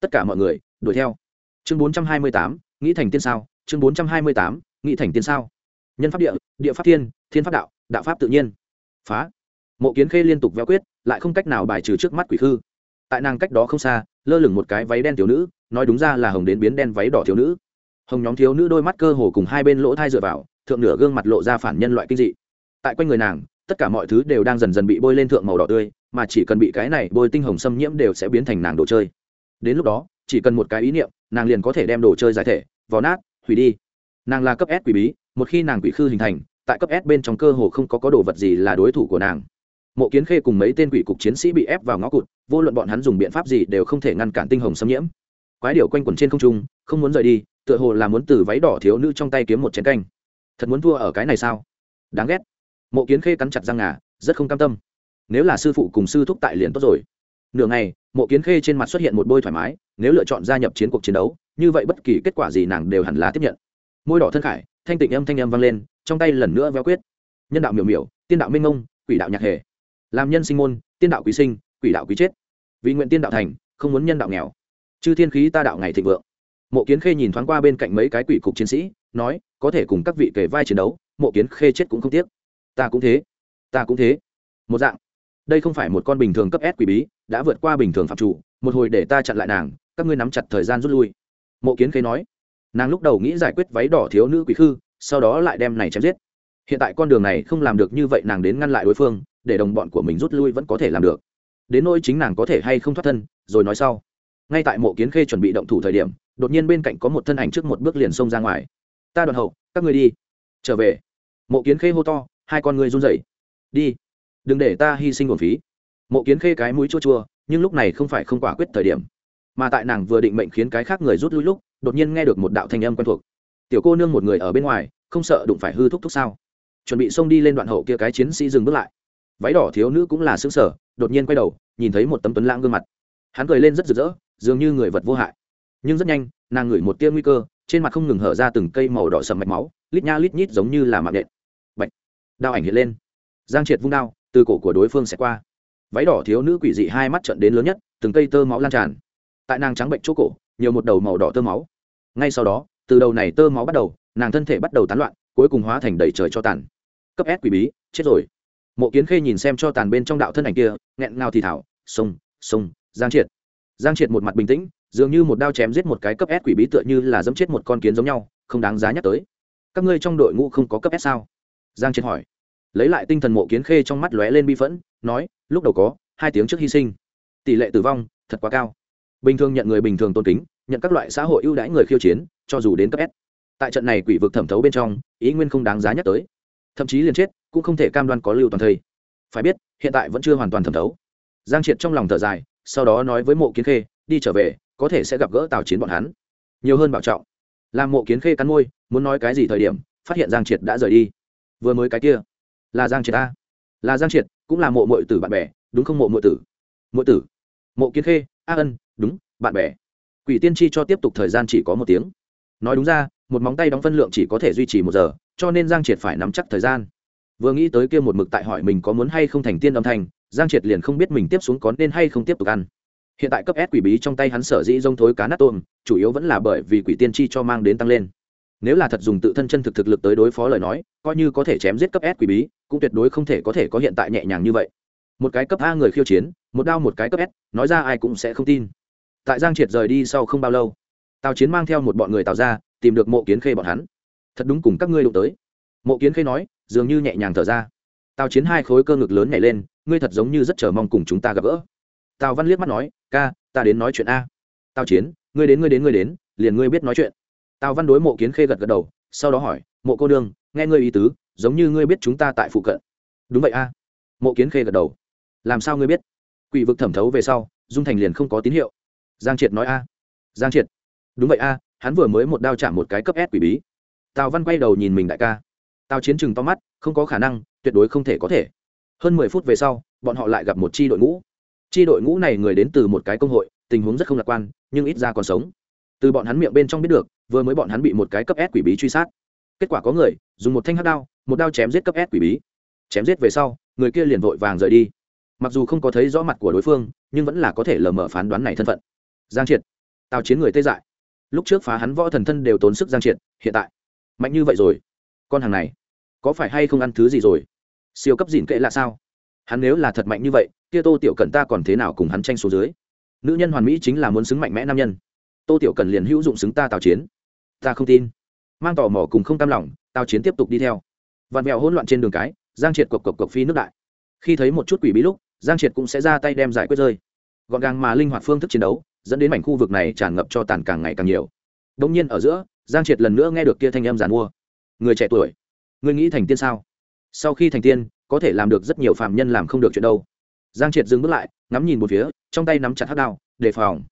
tất cả mọi người, đuổi theo. Chương bốn trăm hai mươi tám, nghĩ thành tiên sao? Chương bốn trăm hai mươi tám, nghĩ thành tiên sao? Nhân pháp địa địa pháp thiên thiên pháp đạo đạo pháp tự nhiên. Phá. Mộ kiến khê liên tục véo quyết, lại không cách nào bài trừ trước mắt quỷ khư. Tại nàng cách đó không xa, lơ lửng một cái váy đen thiếu nữ, nói đúng ra là hồng đến biến đen váy đỏ thiếu nữ hồng nhóm thiếu nữ đôi mắt cơ hồ cùng hai bên lỗ thai dựa vào, thượng nửa gương mặt lộ ra phản nhân loại kinh dị. Tại quanh người nàng, tất cả mọi thứ đều đang dần dần bị bôi lên thượng màu đỏ tươi, mà chỉ cần bị cái này bôi tinh hồng xâm nhiễm đều sẽ biến thành nàng đồ chơi. Đến lúc đó, chỉ cần một cái ý niệm, nàng liền có thể đem đồ chơi giải thể, vò nát, hủy đi. Nàng là cấp s quỷ bí, một khi nàng quỷ khư hình thành, tại cấp s bên trong cơ hồ không có có đồ vật gì là đối thủ của nàng. Mộ kiến khê cùng mấy tên quỷ cục chiến sĩ bị ép vào ngõ cụt, vô luận bọn hắn dùng biện pháp gì đều không thể ngăn cản tinh hồng xâm nhiễm quái điệu quanh quẩn trên không trung, không muốn rời đi, tựa hồ là muốn từ váy đỏ thiếu nữ trong tay kiếm một chén canh. Thật muốn thua ở cái này sao? Đáng ghét. Mộ kiến khê cắn chặt răng ngà, rất không cam tâm. Nếu là sư phụ cùng sư thúc tại liền tốt rồi. Nửa ngày, mộ kiến khê trên mặt xuất hiện một bôi thoải mái, nếu lựa chọn gia nhập chiến cuộc chiến đấu, như vậy bất kỳ kết quả gì nàng đều hẳn là tiếp nhận. Môi đỏ thân khải, thanh tịnh âm thanh âm vang lên, trong tay lần nữa véo quyết. Nhân đạo miểu miểu, tiên đạo minh ngông quỷ đạo nhạc hề. Làm nhân sinh môn, tiên đạo quý sinh, quỷ đạo quý chết. Vì nguyện tiên đạo thành, không muốn nhân đạo nghèo chư thiên khí ta đạo ngày thịnh vượng. Mộ kiến khê nhìn thoáng qua bên cạnh mấy cái quỷ cục chiến sĩ, nói, có thể cùng các vị kể vai chiến đấu, mộ kiến khê chết cũng không tiếc. Ta cũng thế. Ta cũng thế. Một dạng. Đây không phải một con bình thường cấp s quỷ bí, đã vượt qua bình thường phạm chủ, một hồi để ta chặn lại nàng, các ngươi nắm chặt thời gian rút lui. Mộ kiến khê nói. Nàng lúc đầu nghĩ giải quyết váy đỏ thiếu nữ quỷ khư, sau đó lại đem này chém giết. Hiện tại con đường này không làm được như vậy nàng đến ngăn lại đối phương, để đồng bọn của mình rút lui vẫn có thể làm được. Đến nỗi chính nàng có thể hay không thoát thân, rồi nói sau ngay tại mộ kiến khê chuẩn bị động thủ thời điểm, đột nhiên bên cạnh có một thân ảnh trước một bước liền xông ra ngoài. Ta đoạn hậu, các người đi. Trở về. Mộ kiến khê hô to, hai con người run rẩy. Đi, đừng để ta hy sinh nguồn phí. Mộ kiến khê cái mũi chua chua, nhưng lúc này không phải không quả quyết thời điểm, mà tại nàng vừa định mệnh khiến cái khác người rút lui lúc, đột nhiên nghe được một đạo thanh âm quen thuộc. Tiểu cô nương một người ở bên ngoài, không sợ đụng phải hư thúc thúc sao? Chuẩn bị xông đi lên đoạn hậu kia cái chiến sĩ dừng bước lại. Váy đỏ thiếu nữ cũng là xứng sở đột nhiên quay đầu, nhìn thấy một tấm tuấn lãng gương mặt. Hắn cười lên rất rực rỡ dường như người vật vô hại. Nhưng rất nhanh, nàng ngửi một tia nguy cơ, trên mặt không ngừng hở ra từng cây màu đỏ sầm mạch máu, lít nha lít nhít giống như là mạng nện. Bạch! Đao ảnh hiện lên. Giang triệt vung đao, từ cổ của đối phương sẽ qua. Váy đỏ thiếu nữ quỷ dị hai mắt trận đến lớn nhất, từng cây tơ máu lan tràn. Tại nàng trắng bệnh chỗ cổ, nhiều một đầu màu đỏ tơ máu. Ngay sau đó, từ đầu này tơ máu bắt đầu, nàng thân thể bắt đầu tán loạn, cuối cùng hóa thành đầy trời cho tàn. Cấp s quỷ bí, chết rồi. Mộ kiến khê nhìn xem cho tàn bên trong đạo thân ảnh kia, nghẹn ngào thì thảo, sông sông, giang triệt giang triệt một mặt bình tĩnh, dường như một đao chém giết một cái cấp s quỷ bí tựa như là dẫm chết một con kiến giống nhau, không đáng giá nhắc tới. Các ngươi trong đội ngũ không có cấp s sao? Giang triệt hỏi. Lấy lại tinh thần mộ kiến khê trong mắt lóe lên bi phẫn, nói, lúc đầu có, hai tiếng trước hy sinh. Tỷ lệ tử vong, thật quá cao. Bình thường nhận người bình thường tôn kính, nhận các loại xã hội ưu đãi người khiêu chiến, cho dù đến cấp s. Tại trận này quỷ vực thẩm thấu bên trong, ý nguyên không đáng giá nhắc tới. Thậm chí liền chết, cũng không thể cam đoan có lưu toàn thây. Phải biết, hiện tại vẫn chưa hoàn toàn thẩm thấu. Giang triệt trong lòng thở dài sau đó nói với mộ kiến khê, đi trở về, có thể sẽ gặp gỡ tào chiến bọn hắn. Nhiều hơn bảo trọng. Làm mộ kiến khê cắn môi, muốn nói cái gì thời điểm, phát hiện giang triệt đã rời đi. Vừa mới cái kia, là giang triệt ta. Là giang triệt, cũng là mộ mội tử bạn bè, đúng không mộ mội tử? Mội tử. Mộ kiến khê, a ân, đúng, bạn bè. Quỷ tiên tri cho tiếp tục thời gian chỉ có một tiếng. Nói đúng ra, một móng tay đóng phân lượng chỉ có thể duy trì một giờ, cho nên giang triệt phải nắm chắc thời gian. Vừa nghĩ tới kia một mực tại hỏi mình có muốn hay không thành tiên âm thanh giang triệt liền không biết mình tiếp xuống có nên hay không tiếp tục ăn. Hiện tại cấp s quỷ bí trong tay hắn sở dĩ rông thối cá nát tôm, chủ yếu vẫn là bởi vì quỷ tiên tri cho mang đến tăng lên. Nếu là thật dùng tự thân chân thực thực lực tới đối phó lời nói, coi như có thể chém giết cấp s quỷ bí, cũng tuyệt đối không thể có thể có hiện tại nhẹ nhàng như vậy. Một cái cấp a người khiêu chiến, một đao một cái cấp s, nói ra ai cũng sẽ không tin. Tại giang triệt rời đi sau không bao lâu, tào chiến mang theo một bọn người tào ra, tìm được mộ kiến khê bọn hắn. Thật đúng cùng các ngươi đụng tới. Mộ kiến khê nói, dường như nhẹ nhàng thở ra tào chiến hai khối cơ ngực lớn nhảy lên, ngươi thật giống như rất chờ mong cùng chúng ta gặp gỡ. Tào văn liếc mắt nói, ca, ta đến nói chuyện a. Tào chiến, ngươi đến ngươi đến ngươi đến, liền ngươi biết nói chuyện. Tào văn đối mộ kiến khê gật gật đầu, sau đó hỏi, mộ cô đương, nghe ngươi ý tứ, giống như ngươi biết chúng ta tại phụ cận. Đúng vậy a. Mộ kiến khê gật đầu. Làm sao ngươi biết? Quỷ vực thẩm thấu về sau, dung thành liền không có tín hiệu. Giang triệt nói a. Giang triệt. Đúng vậy a, hắn vừa mới một đao chạm một cái cấp s quỷ bí. Tào văn quay đầu nhìn mình đại ca. Tào chiến chừng to mắt không có khả năng, tuyệt đối không thể có thể. Hơn mười phút về sau, bọn họ lại gặp một chi đội ngũ. Chi đội ngũ này người đến từ một cái công hội, tình huống rất không lạc quan, nhưng ít ra còn sống. Từ bọn hắn miệng bên trong biết được, vừa mới bọn hắn bị một cái cấp s quỷ bí truy sát. Kết quả có người, dùng một thanh hát đao, một đao chém giết cấp s quỷ bí. Chém giết về sau, người kia liền vội vàng rời đi. Mặc dù không có thấy rõ mặt của đối phương, nhưng vẫn là có thể lờ mờ phán đoán này thân phận. Giang triệt. Tào chiến người tê dại. Lúc trước phá hắn võ thần thân đều tốn sức giang triệt, hiện tại. Mạnh như vậy rồi. Con hàng này có phải hay không ăn thứ gì rồi? Siêu cấp dìn kệ là sao? Hắn nếu là thật mạnh như vậy, kia tô tiểu cần ta còn thế nào cùng hắn tranh số dưới? Nữ nhân hoàn mỹ chính là muốn xứng mạnh mẽ nam nhân. Tô tiểu cần liền hữu dụng xứng ta tào chiến. Ta không tin. Mang tò mò cùng không tam lòng, tào chiến tiếp tục đi theo. Vạt mẹo hỗn loạn trên đường cái, giang triệt cộc cộc cộc phi nước đại. Khi thấy một chút quỷ bí lúc, giang triệt cũng sẽ ra tay đem giải quyết rơi. Gọn gàng mà linh hoạt phương thức chiến đấu, dẫn đến mảnh khu vực này tràn ngập cho tàn càng ngày càng nhiều. Đông nhiên ở giữa, giang triệt lần nữa nghe được kia thanh âm giàn mua. Người trẻ tuổi Ngươi nghĩ thành tiên sao? Sau khi thành tiên, có thể làm được rất nhiều phạm nhân làm không được chuyện đâu. Giang triệt dừng bước lại, ngắm nhìn một phía, trong tay nắm chặt hát đao, đề phòng.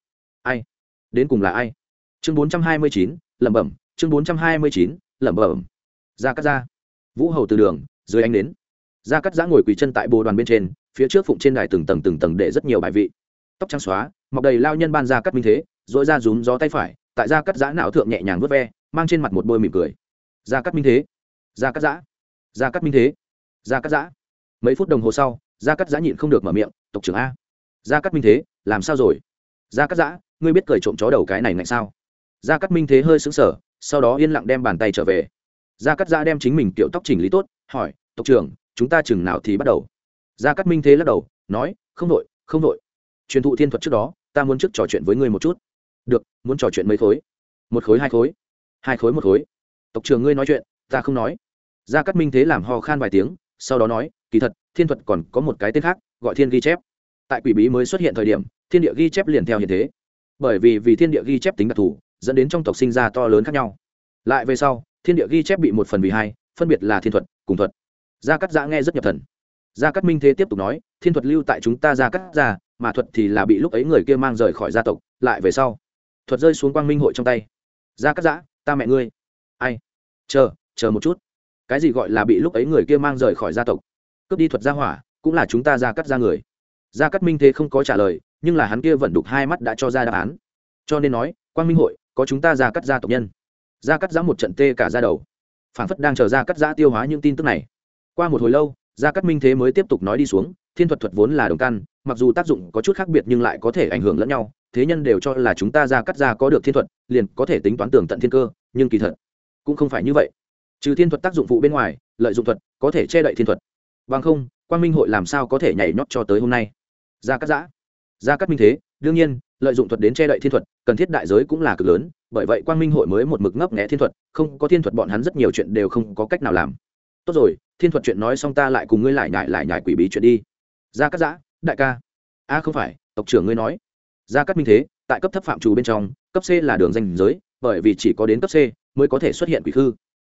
Ai? Đến cùng là ai? Chương bốn trăm hai mươi chín, lẩm bẩm, chương bốn trăm hai mươi chín, lẩm bẩm. Ra cắt ra. Vũ hầu từ đường, dưới ánh đến ra cắt giã ngồi quỳ chân tại bồ đoàn bên trên, phía trước phụng trên đài từng tầng từng tầng để rất nhiều bài vị. Tóc trắng xóa, mọc đầy lao nhân ban ra cắt minh thế dội ra rúm gió tay phải, tại ra cắt giã não thượng nhẹ nhàng vớt ve, mang trên mặt một bôi mỉm cười. Ra cắt minh thế ra cắt giã. Ra cắt minh thế. Ra cắt giã. Mấy phút đồng hồ sau ra cắt giã nhịn không được mở miệng, tộc trưởng a ra cắt minh thế, làm sao rồi? Ra cắt giã, ngươi biết cười trộm chó đầu cái này ngạnh sao? Ra cắt minh thế hơi xứng sở sau đó yên lặng đem bàn tay trở về. Ra cắt giã đem chính mình kiểu tóc chỉnh lý tốt, hỏi, tộc trưởng, chúng ta chừng nào thì bắt đầu? Ra cắt minh thế lắc đầu, nói, không đội không đội. Truyền thụ thiên thuật trước đó, ta muốn trước trò chuyện với ngươi một chút. Được, muốn trò chuyện mấy khối? Một khối, hai khối. Hai khối, một khối. Tộc trưởng, ngươi nói chuyện, ta không nói gia cát minh thế làm ho khan vài tiếng, sau đó nói, kỳ thật, thiên thuật còn có một cái tên khác, gọi thiên ghi chép. Tại quỷ bí mới xuất hiện thời điểm, thiên địa ghi chép liền theo hiện thế. Bởi vì vì thiên địa ghi chép tính đặc thù, dẫn đến trong tộc sinh ra to lớn khác nhau. Lại về sau, thiên địa ghi chép bị một phần vì hai, phân biệt là thiên thuật, cùng thuật. Gia cát giã nghe rất nhập thần. Gia cát minh thế tiếp tục nói, thiên thuật lưu tại chúng ta gia cát gia, mà thuật thì là bị lúc ấy người kia mang rời khỏi gia tộc, lại về sau, thuật rơi xuống quang minh hội trong tay. Gia cát giã, ta mẹ ngươi. Ai? Chờ chờ một chút cái gì gọi là bị lúc ấy người kia mang rời khỏi gia tộc? Cướp đi thuật gia hỏa, cũng là chúng ta ra cắt ra người. Gia cắt minh thế không có trả lời, nhưng là hắn kia vẫn đục hai mắt đã cho ra đáp án. Cho nên nói, quang minh hội, có chúng ta ra cắt gia tộc nhân. Gia cắt giã một trận tê cả ra đầu. Phản phất đang chờ ra cắt giã tiêu hóa những tin tức này. Qua một hồi lâu, gia cắt minh thế mới tiếp tục nói đi xuống, thiên thuật thuật vốn là đồng căn, mặc dù tác dụng có chút khác biệt nhưng lại có thể ảnh hưởng lẫn nhau, thế nhân đều cho là chúng ta ra cắt ra có được thiên thuật, liền có thể tính toán tường tận thiên cơ, nhưng kỳ thật cũng không phải như vậy trừ thiên thuật tác dụng phụ bên ngoài, lợi dụng thuật có thể che đậy thiên thuật. Bằng không, quang minh hội làm sao có thể nhảy nhót cho tới hôm nay? Gia cắt giã. Gia cắt minh thế, đương nhiên, lợi dụng thuật đến che đậy thiên thuật, cần thiết đại giới cũng là cực lớn, bởi vậy quang minh hội mới một mực ngấp nghẽ thiên thuật, không có thiên thuật bọn hắn rất nhiều chuyện đều không có cách nào làm. Tốt rồi, thiên thuật chuyện nói xong ta lại cùng ngươi lại nhải lại nhải quỷ bí chuyện đi. Gia cắt giã, đại ca. A không phải, tộc trưởng ngươi nói. Gia cắt minh thế, tại cấp thấp phạm trù bên trong, cấp c là đường danh giới, bởi vì chỉ có đến cấp c mới có thể xuất hiện quỷ khư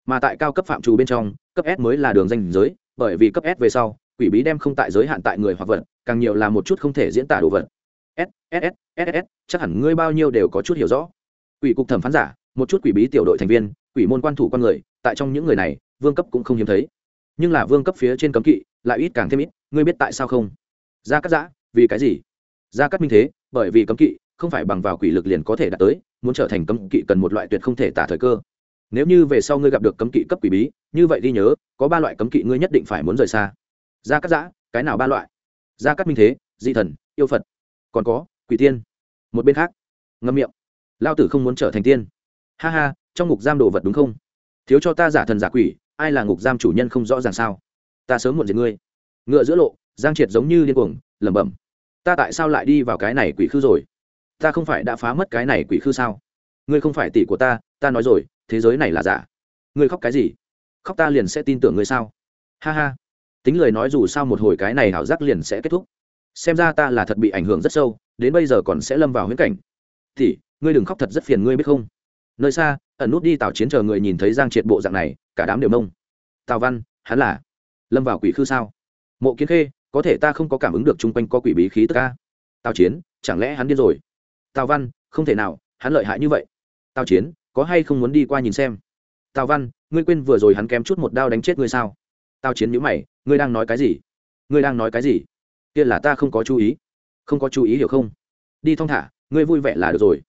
mà tại cao cấp phạm trù bên trong, cấp s mới là đường danh giới, bởi vì cấp s về sau, quỷ bí đem không tại giới hạn tại người hoặc vật, càng nhiều là một chút không thể diễn tả đồ vật. S s s s chắc hẳn ngươi bao nhiêu đều có chút hiểu rõ. Quỷ cục thẩm phán giả, một chút quỷ bí tiểu đội thành viên, quỷ môn quan thủ con người, tại trong những người này, vương cấp cũng không hiếm thấy. Nhưng là vương cấp phía trên cấm kỵ, lại ít càng thêm ít, ngươi biết tại sao không? Gia cắt giã, vì cái gì? Gia cắt minh thế, bởi vì cấm kỵ, không phải bằng vào quỷ lực liền có thể đạt tới, muốn trở thành cấm kỵ cần một loại tuyệt không thể tả thời cơ nếu như về sau ngươi gặp được cấm kỵ cấp quỷ bí, như vậy ghi nhớ, có ba loại cấm kỵ ngươi nhất định phải muốn rời xa. Gia cắt giã, cái nào ba loại? Gia cắt minh thế di thần, yêu phật. Còn có, quỷ tiên. Một bên khác. Ngâm miệng. Lao tử không muốn trở thành tiên. Ha ha, trong ngục giam đồ vật đúng không? Thiếu cho ta giả thần giả quỷ, ai là ngục giam chủ nhân không rõ ràng sao? Ta sớm muộn diệt ngươi. Ngựa giữa lộ, giang triệt giống như điên cuồng, lẩm bẩm. Ta tại sao lại đi vào cái này quỷ khư rồi? Ta không phải đã phá mất cái này quỷ khư sao? Ngươi không phải tỷ của ta ta nói rồi, thế giới này là giả. Ngươi khóc cái gì? Khóc ta liền sẽ tin tưởng ngươi sao? Ha ha. Tính lời nói dù sao một hồi cái này hảo giác liền sẽ kết thúc. Xem ra ta là thật bị ảnh hưởng rất sâu, đến bây giờ còn sẽ lâm vào huyễn cảnh. Tỷ, ngươi đừng khóc thật rất phiền ngươi biết không? Nơi xa, ẩn nút đi tào chiến chờ người nhìn thấy giang triệt bộ dạng này, cả đám đều mông. Tào văn, hắn là lâm vào quỷ khư sao? Mộ kiến khê, có thể ta không có cảm ứng được chung quanh có quỷ bí khí tức ca tào chiến, chẳng lẽ hắn điên rồi? Tào văn, không thể nào, hắn lợi hại như vậy tào chiến, có hay không muốn đi qua nhìn xem? Tào văn, ngươi quên vừa rồi hắn kém chút một đao đánh chết ngươi sao? Tào chiến nhữ mày, ngươi đang nói cái gì? Ngươi đang nói cái gì? Kia là ta không có chú ý. Không có chú ý hiểu không? Đi thong thả, ngươi vui vẻ là được rồi.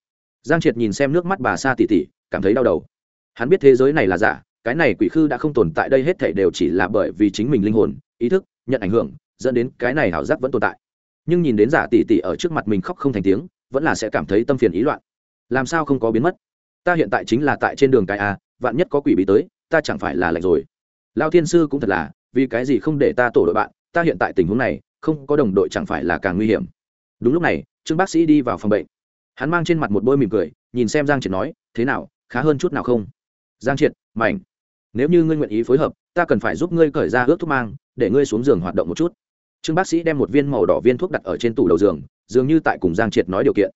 Giang triệt nhìn xem nước mắt bà sa tỉ tỉ cảm thấy đau đầu. Hắn biết thế giới này là giả, cái này quỷ khư đã không tồn tại đây hết thể đều chỉ là bởi vì chính mình linh hồn, ý thức, nhận ảnh hưởng, dẫn đến cái này ảo giác vẫn tồn tại. Nhưng nhìn đến giả tỷ tỷ ở trước mặt mình khóc không thành tiếng, vẫn là sẽ cảm thấy tâm phiền ý loạn. Làm sao không có biến mất? Ta hiện tại chính là tại trên đường cái a, vạn nhất có quỷ bị tới, ta chẳng phải là lạnh rồi. Lao thiên sư cũng thật là, vì cái gì không để ta tổ đội bạn, ta hiện tại tình huống này, không có đồng đội chẳng phải là càng nguy hiểm. Đúng lúc này, trương bác sĩ đi vào phòng bệnh. Hắn mang trên mặt một bôi mỉm cười, nhìn xem giang triệt nói, thế nào, khá hơn chút nào không? Giang triệt, mảnh. Nếu như ngươi nguyện ý phối hợp, ta cần phải giúp ngươi cởi ra ướt thuốc mang, để ngươi xuống giường hoạt động một chút. Trương bác sĩ đem một viên màu đỏ viên thuốc đặt ở trên tủ đầu giường, dường như tại cùng giang triệt nói điều kiện.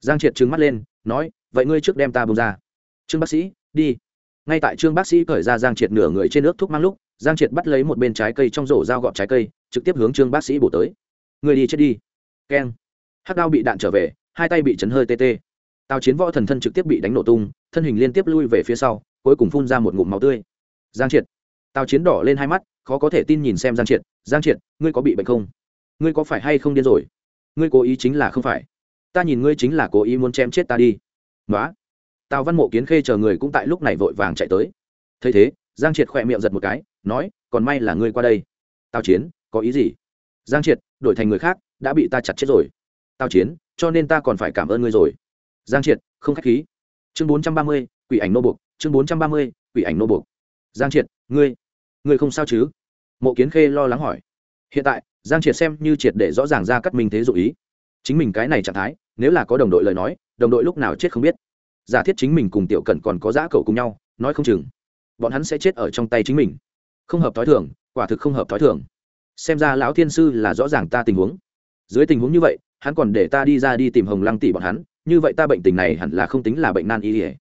Giang triệt trừng mắt lên, nói vậy ngươi trước đem ta bông ra. Trương bác sĩ, đi. Ngay tại trương bác sĩ cởi ra giang triệt nửa người trên nước thuốc mang lúc, giang triệt bắt lấy một bên trái cây trong rổ dao gọt trái cây, trực tiếp hướng trương bác sĩ bổ tới. Người đi chết đi. Keng. Hắc đao bị đạn trở về, hai tay bị chấn hơi tê tê. Tào chiến võ thần thân trực tiếp bị đánh nổ tung, thân hình liên tiếp lui về phía sau, cuối cùng phun ra một ngụm máu tươi. Giang triệt. Tào chiến đỏ lên hai mắt, khó có thể tin nhìn xem giang triệt. Giang triệt, ngươi có bị bệnh không? Ngươi có phải hay không điên rồi? Ngươi cố ý chính là không phải. Ta nhìn ngươi chính là cố ý muốn chém chết ta đi nói tào văn mộ kiến khê chờ người cũng tại lúc này vội vàng chạy tới. Thấy thế, giang triệt khỏe miệng giật một cái, nói, còn may là ngươi qua đây. Tào chiến, có ý gì? Giang triệt, đổi thành người khác, đã bị ta chặt chết rồi. Tào chiến, cho nên ta còn phải cảm ơn ngươi rồi. Giang triệt, không k h á c h khí. Chương bốn trăm ba mươi, quỷ ảnh nô buộc. Chương bốn trăm ba mươi, quỷ ảnh nô buộc. Giang triệt, ngươi ngươi không sao chứ? Mộ kiến khê lo lắng hỏi. Hiện tại, giang triệt xem như triệt để rõ ràng ra cắt minh thế dụ ý. Chính mình cái này trạng thái, nếu là có đồng đội lời nói đồng đội lúc nào chết không biết. Giả thiết chính mình cùng tiểu cẩn còn có giã cầu cùng nhau, nói không chừng, bọn hắn sẽ chết ở trong tay chính mình. Không hợp t h ó i thường, quả thực không hợp t h ó i thường. Xem ra lão thiên sư là rõ ràng ta tình huống. Dưới tình huống như vậy, hắn còn để ta đi ra đi tìm hồng lăng tỷ bọn hắn, như vậy ta bệnh tình này hẳn là không tính là bệnh nan y ỉa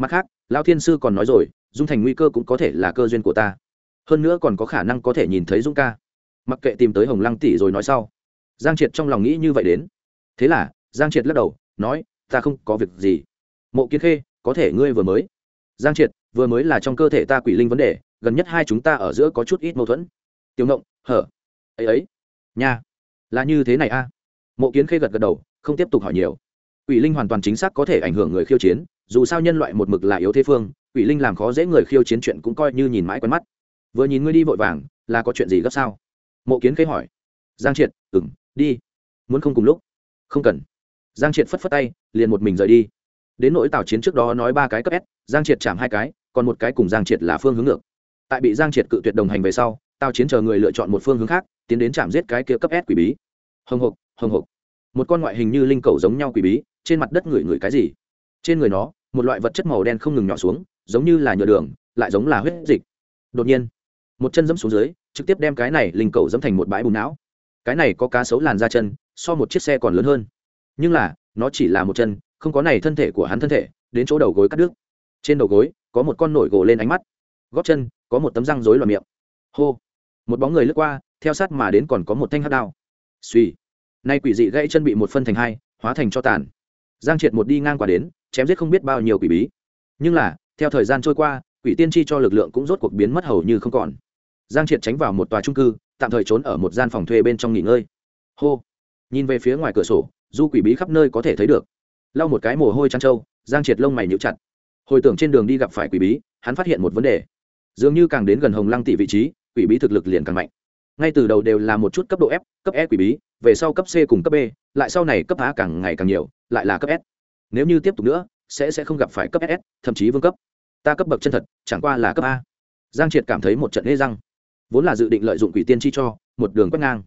mặt khác, lão thiên sư còn nói rồi, dung thành nguy cơ cũng có thể là cơ duyên của ta. Hơn nữa còn có khả năng có thể nhìn thấy dung ca. Mặc kệ tìm tới hồng lăng tỷ rồi nói sau. Giang triệt trong lòng nghĩ như vậy đến. Thế là, giang triệt lắc đầu, nói ta không có việc gì. Mộ kiến khê, có thể ngươi vừa mới. Giang triệt, vừa mới là trong cơ thể ta quỷ linh vấn đề, gần nhất hai chúng ta ở giữa có chút ít mâu thuẫn. Tiểu ngộng, hở? Ấy ấy. Nha. Là như thế này a. Mộ kiến khê gật gật đầu, không tiếp tục hỏi nhiều. Quỷ linh hoàn toàn chính xác có thể ảnh hưởng người khiêu chiến, dù sao nhân loại một mực là yếu thế phương, quỷ linh làm khó dễ người khiêu chiến chuyện cũng coi như nhìn mãi quen mắt. Vừa nhìn ngươi đi vội vàng, là có chuyện gì gấp sao? Mộ kiến khê hỏi. Giang triệt ừng đi. Muốn không cùng lúc? Không cần giang triệt phất phất tay, liền một mình rời đi. Đến nỗi tào chiến trước đó nói ba cái cấp s, giang triệt chạm hai cái, còn một cái cùng giang triệt là phương hướng ngược. Tại bị giang triệt cự tuyệt đồng hành về sau, tào chiến chờ người lựa chọn một phương hướng khác, tiến đến chạm giết cái kia cấp s quỷ bí. Hồng hộc hồng hộc. Một con ngoại hình như linh cầu giống nhau quỷ bí, trên mặt đất ngửi ngửi cái gì? Trên người nó, một loại vật chất màu đen không ngừng nhỏ xuống, giống như là nhựa đường, lại giống là huyết dịch. Đột nhiên, một chân dẫm xuống dưới, trực tiếp đem cái này linh cầu dẫm thành một bãi bùn não. Cái này có cá sấu làn ra chân, so một chiếc xe còn lớn hơn nhưng là, nó chỉ là một chân, không có này thân thể của hắn thân thể, đến chỗ đầu gối cắt đứt. Trên đầu gối, có một con nổi gỗ lên ánh mắt. Gót chân, có một tấm răng rối loạn miệng. Hô. Một bóng người lướt qua, theo sát mà đến còn có một thanh hát đao. Suy nay quỷ dị gãy chân bị một phân thành hai, hóa thành cho tàn. Giang triệt một đi ngang qua đến, chém giết không biết bao nhiêu quỷ bí. Nhưng là, theo thời gian trôi qua, quỷ tiên tri cho lực lượng cũng rốt cuộc biến mất hầu như không còn. Giang triệt tránh vào một tòa trung cư, tạm thời trốn ở một gian phòng thuê bên trong nghỉ ngơi. Hô. Nhìn về phía ngoài cửa sổ du quỷ bí khắp nơi có thể thấy được. Lau một cái mồ hôi trăn trâu, giang triệt lông mày nhíu chặt. Hồi tưởng trên đường đi gặp phải quỷ bí, hắn phát hiện một vấn đề. Dường như càng đến gần hồng lăng tỷ vị trí, quỷ bí thực lực liền càng mạnh. Ngay từ đầu đều là một chút cấp độ f, cấp e quỷ bí, về sau cấp c cùng cấp b, lại sau này cấp a càng ngày càng nhiều, lại là cấp s. Nếu như tiếp tục nữa, sẽ sẽ không gặp phải cấp ss thậm chí vương cấp. Ta cấp bậc chân thật, chẳng qua là cấp a. Giang triệt cảm thấy một trận hê răng. Vốn là dự định lợi dụng quỷ tiên chi cho, một đường quét ngang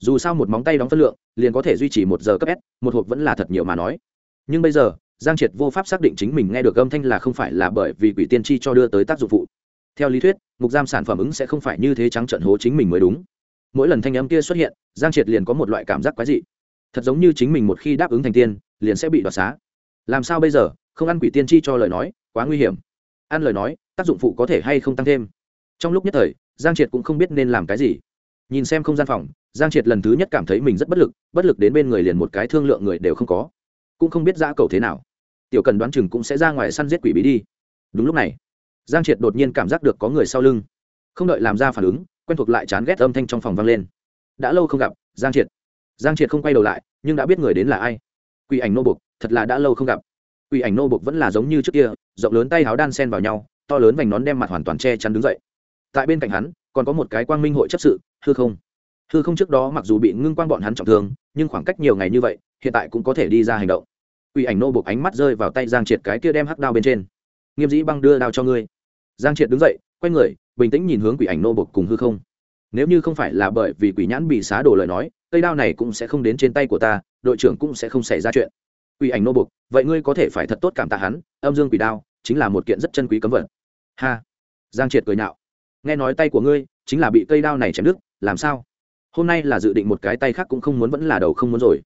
dù sao một móng tay đóng phân lượng, liền có thể duy trì một giờ cấp s, một hộp vẫn là thật nhiều mà nói. Nhưng bây giờ, giang triệt vô pháp xác định chính mình nghe được âm thanh là không phải là bởi vì quỷ tiên tri cho đưa tới tác dụng phụ. Theo lý thuyết ngục giam sản phẩm ứng sẽ không phải như thế trắng trận hố chính mình mới đúng. Mỗi lần thanh âm kia xuất hiện, giang triệt liền có một loại cảm giác quái dị. Thật giống như chính mình một khi đáp ứng thành tiên, liền sẽ bị đoạt xá. Làm sao bây giờ, không ăn quỷ tiên tri cho lời nói, quá nguy hiểm. Ăn lời nói, tác dụng phụ có thể hay không tăng thêm. Trong lúc nhất thời, giang triệt cũng không biết nên làm cái gì nhìn xem không gian phòng, giang triệt lần thứ nhất cảm thấy mình rất bất lực bất lực đến bên người liền một cái thương lượng người đều không có. Cũng không biết giã cầu thế nào. Tiểu cần đoán chừng cũng sẽ ra ngoài săn giết quỷ bí đi. Đúng lúc này, giang triệt đột nhiên cảm giác được có người sau lưng. Không đợi làm ra phản ứng, quen thuộc lại chán ghét âm thanh trong phòng vang lên. Đã lâu không gặp, giang triệt. Giang triệt không quay đầu lại, nhưng đã biết người đến là ai. Quỷ ảnh nô bục thật là đã lâu không gặp. Quỷ ảnh nô bục vẫn là giống như trước kia, rộng lớn tay háo đan sen vào nhau, to lớn vành nón đem mặt hoàn toàn che chắn đứng dậy tại bên cạnh hắn, còn có một cái quang minh hội chấp sự, hư không. Hư không trước đó mặc dù bị ngưng quang bọn hắn trọng thương, nhưng khoảng cách nhiều ngày như vậy, hiện tại cũng có thể đi ra hành động. Quỷ ảnh nô bục ánh mắt rơi vào tay giang triệt cái kia đem hắc đao bên trên. Nghiêm dĩ băng đưa đao cho ngươi. Giang triệt đứng dậy, quay người, bình tĩnh nhìn hướng quỷ ảnh nô bục cùng hư không. Nếu như không phải là bởi vì quỷ nhãn bị xá đổ lời nói, cây đao này cũng sẽ không đến trên tay của ta, đội trưởng cũng sẽ không xảy ra chuyện. Quỷ ảnh nô bục vậy ngươi có thể phải thật tốt cảm tạ hắn, âm dương quỷ đao, chính là một kiện rất chân quý cấm vật ha! Giang triệt cười nhạo nghe nói tay của ngươi chính là bị cây đao này chém đứt, làm sao? Hôm nay là dự định một cái tay khác cũng không muốn vẫn là đầu không muốn rồi.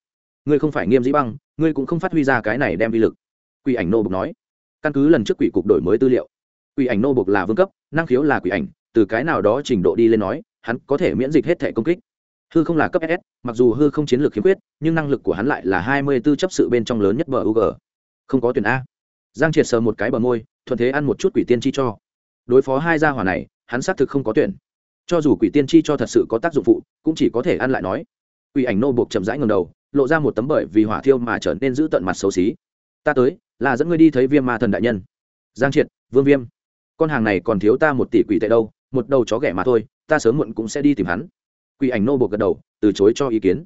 Ngươi không phải nghiêm dĩ băng, ngươi cũng không phát huy ra cái này đem vi lực. Quỷ ảnh nô bục nói. Căn cứ lần trước quỷ cục đổi mới tư liệu, quỷ ảnh nô bục là vương cấp, năng khiếu là quỷ ảnh, từ cái nào đó trình độ đi lên nói, hắn có thể miễn dịch hết thể công kích. Hư không là cấp ss mặc dù hư không chiến lược khiếm khuyết, nhưng năng lực của hắn lại là hai mươi b ố chấp sự bên trong lớn nhất bờ ug không có tuyển a. Giang triệt sờ một cái bờ môi, thuận thế ăn một chút quỷ tiên chi cho. Đối phó hai gia hỏa này hắn xác thực không có tuyển. Cho dù quỷ tiên chi cho thật sự có tác dụng phụ, cũng chỉ có thể ăn lại nói. Quỷ ảnh nô buộc chậm rãi ngầm đầu, lộ ra một tấm bởi vì hỏa thiêu mà trở nên giữ tận mặt xấu xí. Ta tới, là dẫn ngươi đi thấy viêm ma thần đại nhân. Giang triệt, vương viêm, con hàng này còn thiếu ta một tỷ quỷ tệ đâu, một đầu chó ghẻ mà thôi, ta sớm muộn cũng sẽ đi tìm hắn. Quỷ ảnh nô buộc gật đầu, từ chối cho ý kiến.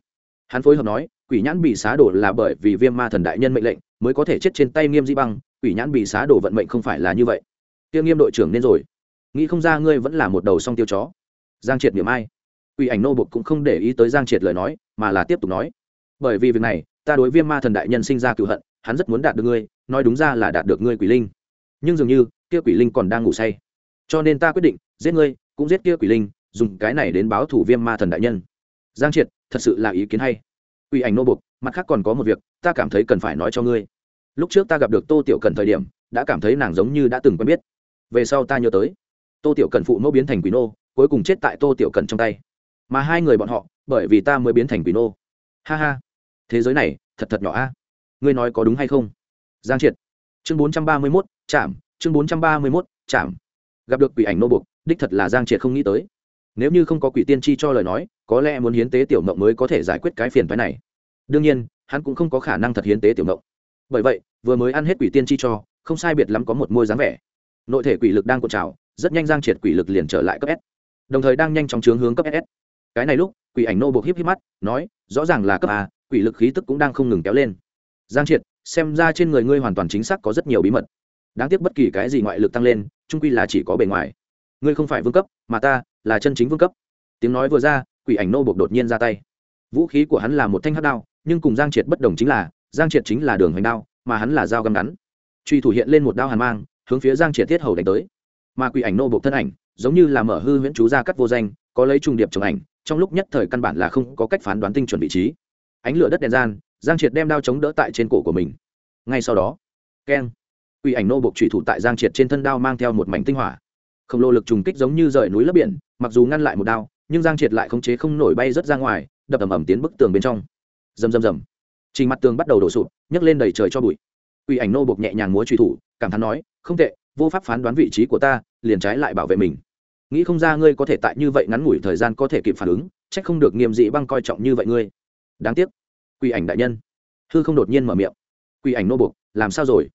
Hắn phối hợp nói, quỷ nhãn bị xá đổ là bởi vì viêm ma thần đại nhân mệnh lệnh, mới có thể chết trên tay nghiêm di băng, quỷ nhãn bị xá đổ vận mệnh không phải là như vậy. Tiêu nghiêm đội trưởng nên rồi nghĩ không ra ngươi vẫn là một đầu song tiêu chó. Giang triệt miệng ai? Quỷ ảnh nô buộc cũng không để ý tới giang triệt lời nói, mà là tiếp tục nói. Bởi vì việc này, ta đối viêm ma thần đại nhân sinh ra cựu hận, hắn rất muốn đạt được ngươi, nói đúng ra là đạt được ngươi quỷ linh. Nhưng dường như, kia quỷ linh còn đang ngủ say. Cho nên ta quyết định, giết ngươi, cũng giết kia quỷ linh, dùng cái này đến báo thủ viêm ma thần đại nhân. Giang triệt, thật sự là ý kiến hay. Quỷ ảnh nô buộc mặt khác còn có một việc, ta cảm thấy cần phải nói cho ngươi. Lúc trước ta gặp được tô tiểu cần thời điểm, đã cảm thấy nàng giống như đã từng quen biết. Về sau ta nhớ tới tô tiểu cần phụ mẫu biến thành quỷ nô, cuối cùng chết tại tô tiểu cần trong tay. Mà hai người bọn họ, bởi vì ta mới biến thành quỷ nô. Ha ha, thế giới này, thật thật nhỏ a. Ngươi nói có đúng hay không? Giang triệt. Chương bốn trăm ba mươi mốt, chạm. Chương bốn trăm ba mươi mốt, chạm. Gặp được quỷ ảnh nô bục đích thật là giang triệt không nghĩ tới. Nếu như không có quỷ tiên tri cho lời nói, có lẽ muốn hiến tế tiểu mộng mới có thể giải quyết cái phiền phái này. Đương nhiên, hắn cũng không có khả năng thật hiến tế tiểu mộng. Bởi vậy, vừa mới ăn hết quỷ tiên tri cho, không sai biệt lắm có một môi dáng vẻ nội thể quỷ lực đang cột trào, rất nhanh giang triệt quỷ lực liền trở lại cấp s. Đồng thời đang nhanh chóng chướng hướng cấp s. Cái này lúc, quỷ ảnh nô buộc híp híp mắt, nói, rõ ràng là cấp a, quỷ lực khí tức cũng đang không ngừng kéo lên. Giang triệt, xem ra trên người ngươi hoàn toàn chính xác có rất nhiều bí mật. Đáng tiếc bất kỳ cái gì ngoại lực tăng lên trung quy là chỉ có bề ngoài. Ngươi không phải vương cấp, mà ta là chân chính vương cấp. Tiếng nói vừa ra, quỷ ảnh nô buộc đột nhiên ra tay. Vũ khí của hắn là một thanh hát đao, nhưng cùng giang triệt bất đồng chính là, giang triệt chính là đường hoành đao, mà hắn là dao găm ngắn. Truy thủ hiện lên một đao hàn mang hướng phía giang triệt thiết hầu đánh tới. Mà quỷ ảnh nô bộc thân ảnh, giống như là mở hư huyễn chú ra cắt vô danh, có lấy trùng điệp trồng ảnh, trong lúc nhất thời căn bản là không có cách phán đoán tinh chuẩn vị trí. Ánh lửa đất đèn gian, giang triệt đem đao chống đỡ tại trên cổ của mình. Ngay sau đó, keng, quỷ ảnh nô bộc trùy thủ tại giang triệt trên thân đao mang theo một mảnh tinh hỏa. Khổng lồ lực trùng kích giống như rời núi lấp biển, mặc dù ngăn lại một đao, nhưng giang triệt lại khống chế không nổi bay rớt ra ngoài, đập ầm ầm tiến bức tường bên trong. Rầm rầm rầm. Trình mặt tường bắt đầu đổ sụp, nhấc lên đầy trời cho bụi. Quỷ ảnh nô bộc nhẹ nhàng múa truy thủ, cảm thán nói không tệ vô pháp phán đoán vị trí của ta liền trái lại bảo vệ mình. Nghĩ không ra ngươi có thể tại như vậy ngắn ngủi thời gian có thể kịp phản ứng c h ắ c không được nghiêm dị băng coi trọng như vậy ngươi. Đáng tiếc. Quỷ ảnh đại nhân. Hư không đột nhiên mở miệng. Quỷ ảnh nô bục, làm sao rồi?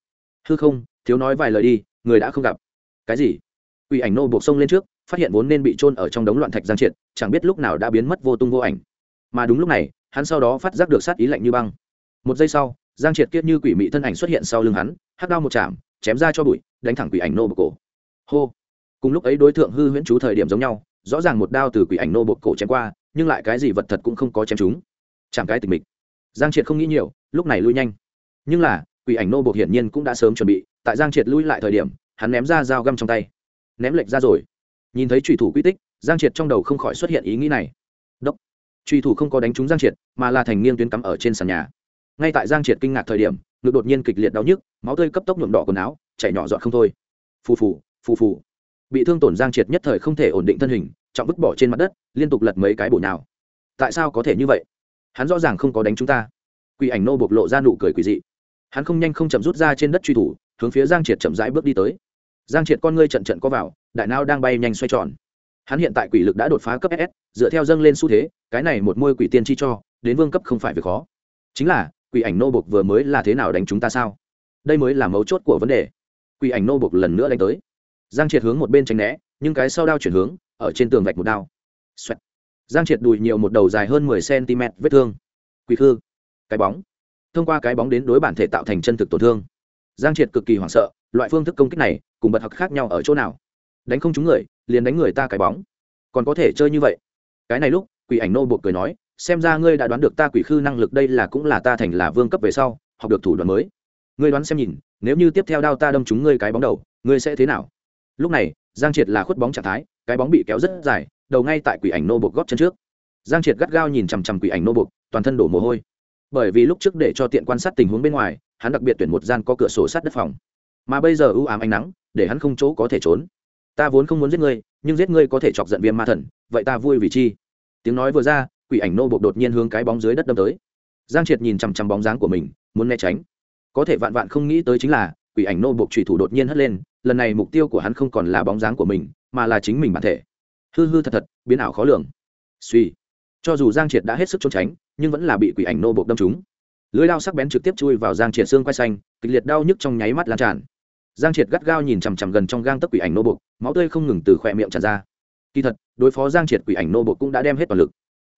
Hư không thiếu nói vài lời đi người đã không gặp. Cái gì? Quỷ ảnh nô bục xông lên trước phát hiện vốn nên bị trôn ở trong đống loạn thạch giang triệt chẳng biết lúc nào đã biến mất vô tung vô ảnh. Mà đúng lúc này hắn sau đó phát giác được sát ý lạnh như băng. Một giây sau giang triệt kiết như quỷ mị thân ảnh xuất hiện sau lưng hắn hắt đao một chạm chém ra cho bụi, đánh thẳng quỷ ảnh nô bột cổ hô. Cùng lúc ấy đối tượng hư huyễn chú thời điểm giống nhau, rõ ràng một đao từ quỷ ảnh nô bột cổ chém qua, nhưng lại cái gì vật thật cũng không có chém chúng chẳng cái tình mịch. Giang triệt không nghĩ nhiều, lúc này lui nhanh. Nhưng là, quỷ ảnh nô bột hiển nhiên cũng đã sớm chuẩn bị, tại giang triệt lui lại thời điểm, hắn ném ra dao găm trong tay. Ném lệch ra rồi. Nhìn thấy trùy thủ quy tích, giang triệt trong đầu không khỏi xuất hiện ý nghĩ này. Đốc. Trùy thủ không có đánh trúng giang triệt, mà là thành nghiêng tuyến cắm ở trên sàn nhà. Ngay tại giang triệt kinh ngạc thời điểm ngực đột nhiên kịch liệt đau nhức, máu tươi cấp tốc nhuộm đỏ quần áo, chảy nhỏ dọn không thôi. Phù phù phù phù. Bị thương tổn giang triệt nhất thời không thể ổn định thân hình, trọng vứt bỏ trên mặt đất, liên tục lật mấy cái bổ nào tại sao có thể như vậy? Hắn rõ ràng không có đánh chúng ta. Quỷ ảnh nô bộc lộ ra nụ cười quỷ dị. Hắn không nhanh không chậm rút ra trên đất truy thủ, hướng phía giang triệt chậm rãi bước đi tới. Giang triệt con ngươi trận trận có vào, đại não đang bay nhanh xoay tròn. Hắn hiện tại quỷ lực đã đột phá cấp ss dựa theo dâng lên xu thế, cái này một môi quỷ tiên chi cho, đến vương cấp không phải việc khó. Chính là quỷ ảnh nô bộc vừa mới là thế nào đánh chúng ta sao? Đây mới là mấu chốt của vấn đề. Quỷ ảnh nô bộc lần nữa đánh tới. Giang triệt hướng một bên tránh né, nhưng cái sau đao chuyển hướng, ở trên tường vạch một đao. Xoẹt. giang triệt đùi nhiều một đầu dài hơn mười cm vết thương. Quỷ khư. Cái bóng. Thông qua cái bóng đến đối bản thể tạo thành chân thực tổn thương. Giang triệt cực kỳ hoảng sợ, loại phương thức công kích này cùng bật học khác nhau ở chỗ nào? Đánh không trúng người, liền đánh người ta cái bóng. Còn có thể chơi như vậy. Cái này lúc, quỷ ảnh nô buộc cười nói xem ra ngươi đã đoán được ta quỷ khư năng lực đây là cũng là ta thành là vương cấp về sau, học được thủ đoạn mới. Ngươi đoán xem nhìn, nếu như tiếp theo đao ta đâm trúng ngươi cái bóng đầu, ngươi sẽ thế nào? Lúc này, giang triệt là khuất bóng trạng thái, cái bóng bị kéo rất dài, đầu ngay tại quỷ ảnh nô buộc góp chân trước. Giang triệt gắt gao nhìn chằm chằm quỷ ảnh nô buộc, toàn thân đổ mồ hôi. Bởi vì lúc trước để cho tiện quan sát tình huống bên ngoài, hắn đặc biệt tuyển một gian có cửa sổ sát đất phòng. Mà bây giờ ưu ám ánh nắng, để hắn không chỗ có thể trốn. Ta vốn không muốn giết ngươi, nhưng giết ngươi có thể chọc giận viêm ma thần, vậy ta vui vì chi? Tiếng nói vừa ra quỷ ảnh nô bộc đột nhiên hướng cái bóng dưới đất đâm tới. Giang triệt nhìn chằm chằm bóng dáng của mình, muốn né tránh. Có thể vạn vạn không nghĩ tới chính là, quỷ ảnh nô bộc trùy thủ đột nhiên hất lên, lần này mục tiêu của hắn không còn là bóng dáng của mình, mà là chính mình bản thể. Hư hư thật thật, biến ảo khó lường. Suy. Cho dù giang triệt đã hết sức trốn tránh, nhưng vẫn là bị quỷ ảnh nô bộc đâm trúng. Lưới đao sắc bén trực tiếp chui vào giang triệt xương quay xanh, kịch liệt đau nhức trong nháy mắt lan tràn. Giang triệt gắt gao nhìn chằm chằm gần trong gang tấc quỷ ảnh nô bộc máu tươi không ngừng từ khỏe miệng tràn ra. Kỳ thật, đối phó giang triệt quỷ ảnh nô bộc cũng đã đem hết toàn lực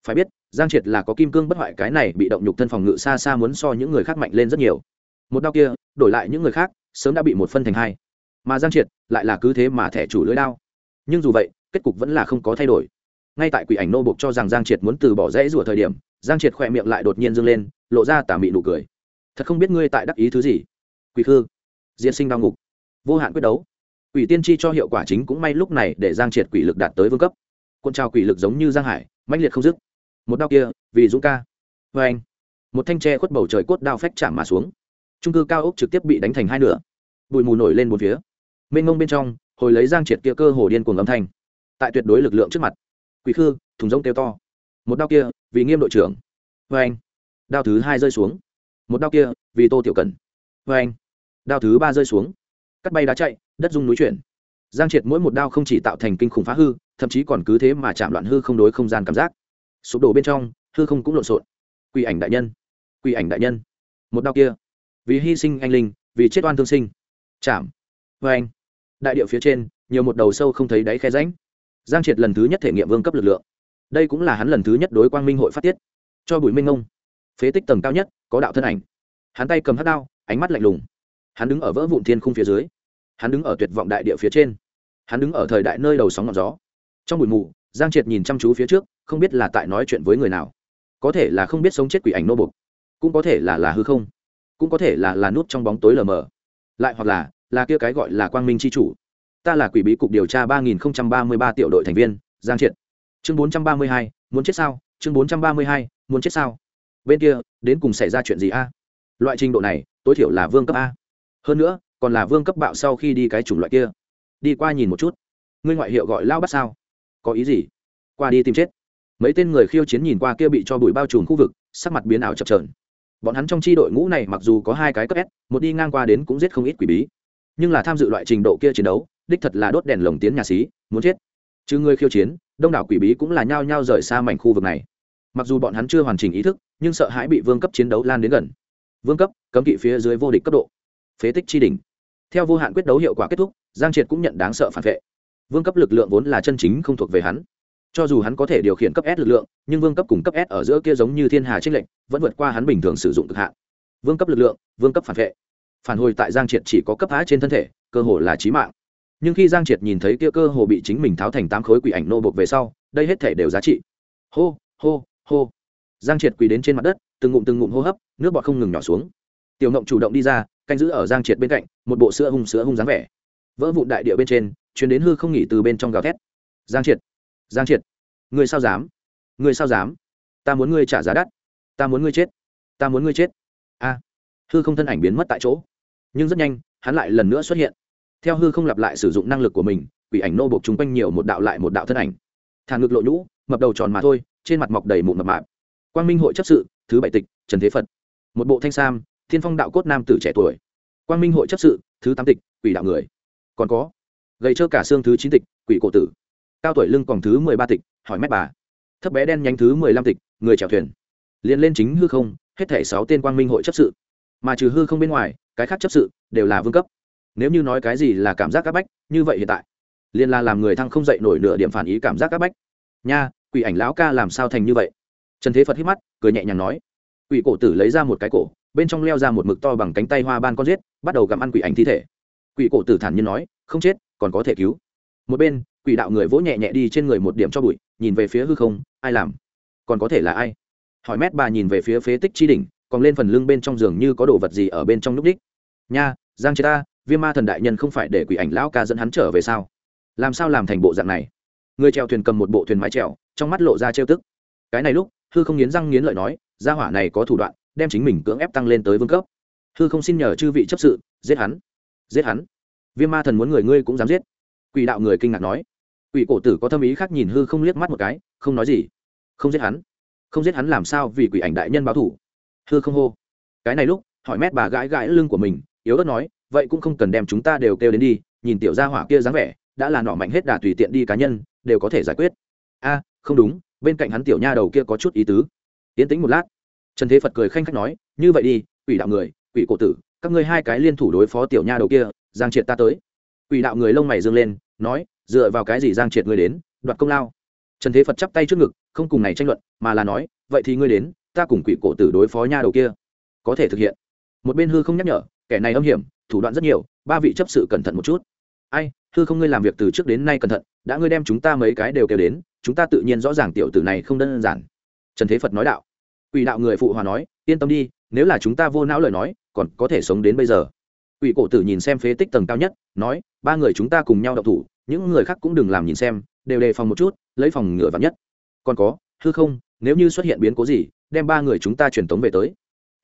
phải biết, giang triệt là có kim cương bất hoại, cái này bị động nhục thân phòng ngự xa xa muốn so những người khác mạnh lên rất nhiều. Một đao kia, đổi lại những người khác, sớm đã bị một phân thành hai. Mà giang triệt lại là cứ thế mà thẻ chủ lưỡi đao. Nhưng dù vậy, kết cục vẫn là không có thay đổi. Ngay tại quỷ ảnh nô bộc cho rằng giang triệt muốn từ bỏ rẽ rủa thời điểm, giang triệt khỏe miệng lại đột nhiên dâng lên, lộ ra tà mị nụ cười. Thật không biết ngươi tại đắc ý thứ gì. Quỷ khư diễn sinh đao ngục. Vô hạn quyết đấu. Quỷ tiên tri cho hiệu quả chính cũng may lúc này để giang triệt quỷ lực đạt tới vương cấp. Quân trào quỷ lực giống như giang hải, mãnh liệt không dứt một đao kia, vì dũng ca. Vê anh, một thanh tre khuất bầu trời cốt đao phách chạm mà xuống. Trung cư cao ốc trực tiếp bị đánh thành hai nửa. Bụi mù nổi lên một phía. Mênh ngông bên trong, hồi lấy giang triệt kia cơ hồ điên cuồng âm thanh. Tại tuyệt đối lực lượng trước mặt, quỷ khư, thùng rông kêu to. Một đao kia, vì nghiêm đội trưởng. Vê anh, đao thứ hai rơi xuống. Một đao kia, vì tô tiểu cần. Vê anh, đao thứ ba rơi xuống. Cắt bay đá chạy, đất dung núi chuyển. Giang triệt mỗi một đao không chỉ tạo thành kinh khủng phá hư, thậm chí còn cứ thế mà chạm loạn hư không đối không gian cảm giác sụp đổ bên trong, hư không cũng lộn xộn. Quỷ ảnh đại nhân, quỷ ảnh đại nhân. Một đao kia, vì hy sinh anh linh, vì chết oan thương sinh. Chạm. Vê anh. Đại điệu phía trên, nhiều một đầu sâu không thấy đáy khe ránh giang triệt lần thứ nhất thể nghiệm vương cấp lực lượng. Đây cũng là hắn lần thứ nhất đối quang minh hội phát tiết. Cho bùi minh ông phế tích tầng cao nhất, có đạo thân ảnh. Hắn tay cầm hát đao, ánh mắt lạnh lùng. Hắn đứng ở vỡ vụn thiên khung phía dưới. Hắn đứng ở tuyệt vọng đại địa phía trên. Hắn đứng ở thời đại nơi đầu sóng ngọn gió. Trong bụi mù giang triệt nhìn chăm chú phía trước, không biết là tại nói chuyện với người nào. Có thể là không biết sống chết quỷ ảnh nô bục cũng có thể là là hư không, cũng có thể là là nút trong bóng tối lờ mờ. Lại hoặc là là kia cái gọi là quang minh c h i chủ. Ta là quỷ bí cục điều tra ba nghìn ba mươi ba tiểu đội thành viên, giang triệt. Chương bốn trăm ba mươi hai, muốn chết sao? Chương bốn trăm ba mươi hai, muốn chết sao? Bên kia, đến cùng xảy ra chuyện gì a? Loại trình độ này, tối thiểu là vương cấp a. Hơn nữa, còn là vương cấp bạo sau khi đi cái chủng loại kia. Đi qua nhìn một chút. Ngươi ngoại hiệu gọi lao bắt sao? Có ý gì? Qua đi tìm chết. Mấy tên người khiêu chiến nhìn qua kia bị cho bụi bao trùm khu vực, sắc mặt biến ảo chập trờn bọn hắn trong tri đội ngũ này mặc dù có hai cái cấp s, một đi ngang qua đến cũng giết không ít quỷ bí. Nhưng là tham dự loại trình độ kia chiến đấu, đích thật là đốt đèn lồng tiến nhà xí, muốn chết. Chứ người khiêu chiến, đông đảo quỷ bí cũng là nhao nhao rời xa mảnh khu vực này. Mặc dù bọn hắn chưa hoàn chỉnh ý thức, nhưng sợ hãi bị vương cấp chiến đấu lan đến gần. Vương cấp, cấm kỵ phía dưới vô địch cấp độ. Phế tích tri đỉnh. Theo vô hạn quyết đấu hiệu quả kết thúc, giang triệt cũng nhận đáng sợ phản vệ vương cấp lực lượng vốn là chân chính không thuộc về hắn. Cho dù hắn có thể điều khiển cấp s lực lượng, nhưng vương cấp cùng cấp s ở giữa kia giống như thiên hà trích lệnh vẫn vượt qua hắn bình thường sử dụng cực hạn. Vương cấp lực lượng, vương cấp phản vệ. Phản hồi tại giang triệt chỉ có cấp á trên thân thể, cơ hồ là trí mạng. Nhưng khi giang triệt nhìn thấy kia cơ hồ bị chính mình tháo thành tám khối quỷ ảnh nô bộc về sau, đây hết thể đều giá trị. Hô hô hô. Giang triệt quỳ đến trên mặt đất, từng ngụm từng ngụm hô hấp, nước bọt không ngừng nhỏ xuống. Tiểu ngộng chủ động đi ra, canh giữ ở giang triệt bên cạnh, một bộ sữa hung sữa hung dáng vẻ. Vỡ vụn đại địa bên trên chuyến đến hư không nghỉ từ bên trong gào thét. Giang triệt giang triệt người sao dám? Người sao dám? Ta muốn ngươi trả giá đắt. Ta muốn ngươi chết. Ta muốn ngươi chết. A, hư không thân ảnh biến mất tại chỗ. Nhưng rất nhanh, hắn lại lần nữa xuất hiện. Theo hư không lặp lại sử dụng năng lực của mình, quỷ ảnh nô bộc chung quanh nhiều một đạo lại một đạo thân ảnh. Thàn ngực lộ nhũ, mập đầu tròn mà thôi, trên mặt mọc đầy mụn mập mạp. Quang minh hội chấp sự, thứ bảy tịch, trần thế phật. Một bộ thanh sam, thiên phong đạo cốt nam tử trẻ tuổi. Quang minh hội chấp sự, thứ tám tịch, quỷ đạo người. Còn có gầy trơ cả xương thứ chín tịch, quỷ cổ tử. Cao tuổi lưng còn thứ mười ba tịch, hỏi mét bà. Thấp bé đen nhánh thứ mười lăm tịch, người chèo thuyền. Liền lên chính hư không, hết thảy sáu tên quang minh hội chấp sự. Mà trừ hư không bên ngoài, cái khác chấp sự đều là vương cấp. Nếu như nói cái gì là cảm giác áp bách, như vậy hiện tại, liền là làm người thăng không dậy nổi nửa điểm phản ý cảm giác áp bách. Nha, quỷ ảnh lão ca làm sao thành như vậy? Trần thế phật hít mắt, cười nhẹ nhàng nói. Quỷ cổ tử lấy ra một cái cổ, bên trong leo ra một mực to bằng cánh tay hoa ban con giết, bắt đầu gặm ăn quỷ ảnh thi thể. Quỷ cổ tử thản nhiên nói, không chết còn có thể cứu. Một bên, quỷ đạo người vỗ nhẹ nhẹ đi trên người một điểm cho bụi, nhìn về phía hư không, ai làm? Còn có thể là ai? Hỏi mét bà nhìn về phía phế tích chi đỉnh, còn lên phần lưng bên trong giường như có đồ vật gì ở bên trong núc đích. Nha, giang chế ta, viêm ma thần đại nhân không phải để quỷ ảnh lão ca dẫn hắn trở về sao? Làm sao làm thành bộ dạng này? Người trèo thuyền cầm một bộ thuyền mái trèo trong mắt lộ ra trêu tức. Cái này lúc, hư không nghiến răng nghiến lợi nói, gia hỏa này có thủ đoạn, đem chính mình cưỡng ép tăng lên tới vương cấp. Hư không xin nhờ chư vị chấp sự, giết hắn. Giết hắn viêm ma thần muốn người ngươi cũng dám giết. Quỷ đạo người kinh ngạc nói. Quỷ cổ tử có tâm ý khác nhìn hư không liếc mắt một cái, không nói gì. Không giết hắn. Không giết hắn làm sao vì quỷ ảnh đại nhân báo thủ. Hư không hô. Cái này lúc, hỏi mét bà gãi gãi lưng của mình, yếu ớt nói, vậy cũng không cần đem chúng ta đều kêu đến đi, nhìn tiểu gia hỏa kia dáng vẻ, đã là nọ mạnh hết đà tùy tiện đi cá nhân, đều có thể giải quyết. A, không đúng, bên cạnh hắn tiểu nha đầu kia có chút ý tứ. Tiến tĩnh một lát. Trần thế phật cười khanh khách nói, như vậy đi, quỷ đạo người, quỷ cổ tử, các ngươi hai cái liên thủ đối phó tiểu nha đầu kia giang triệt ta tới. Quỷ đạo người lông mày dương lên, nói, dựa vào cái gì giang triệt ngươi đến, đoạt công lao? Trần thế phật chắp tay trước ngực, không cùng này tranh luận, mà là nói, vậy thì ngươi đến, ta cùng quỷ cổ tử đối phó nha đầu kia. Có thể thực hiện. Một bên hư không nhắc nhở, kẻ này âm hiểm, thủ đoạn rất nhiều, ba vị chấp sự cẩn thận một chút. Ai, hư không ngươi làm việc từ trước đến nay cẩn thận, đã ngươi đem chúng ta mấy cái đều kêu đến, chúng ta tự nhiên rõ ràng tiểu tử này không đơn giản. Trần thế phật nói đạo. Quỷ đạo người phụ hòa nói, yên tâm đi, nếu là chúng ta vô não lời nói, còn có thể sống đến bây giờ quỷ cổ tử nhìn xem phế tích tầng cao nhất, nói, ba người chúng ta cùng nhau đậu thủ, những người khác cũng đừng làm nhìn xem, đều đề phòng một chút, lấy phòng ngựa vắn nhất. Còn có, hư không, nếu như xuất hiện biến cố gì, đem ba người chúng ta truyền tống về tới.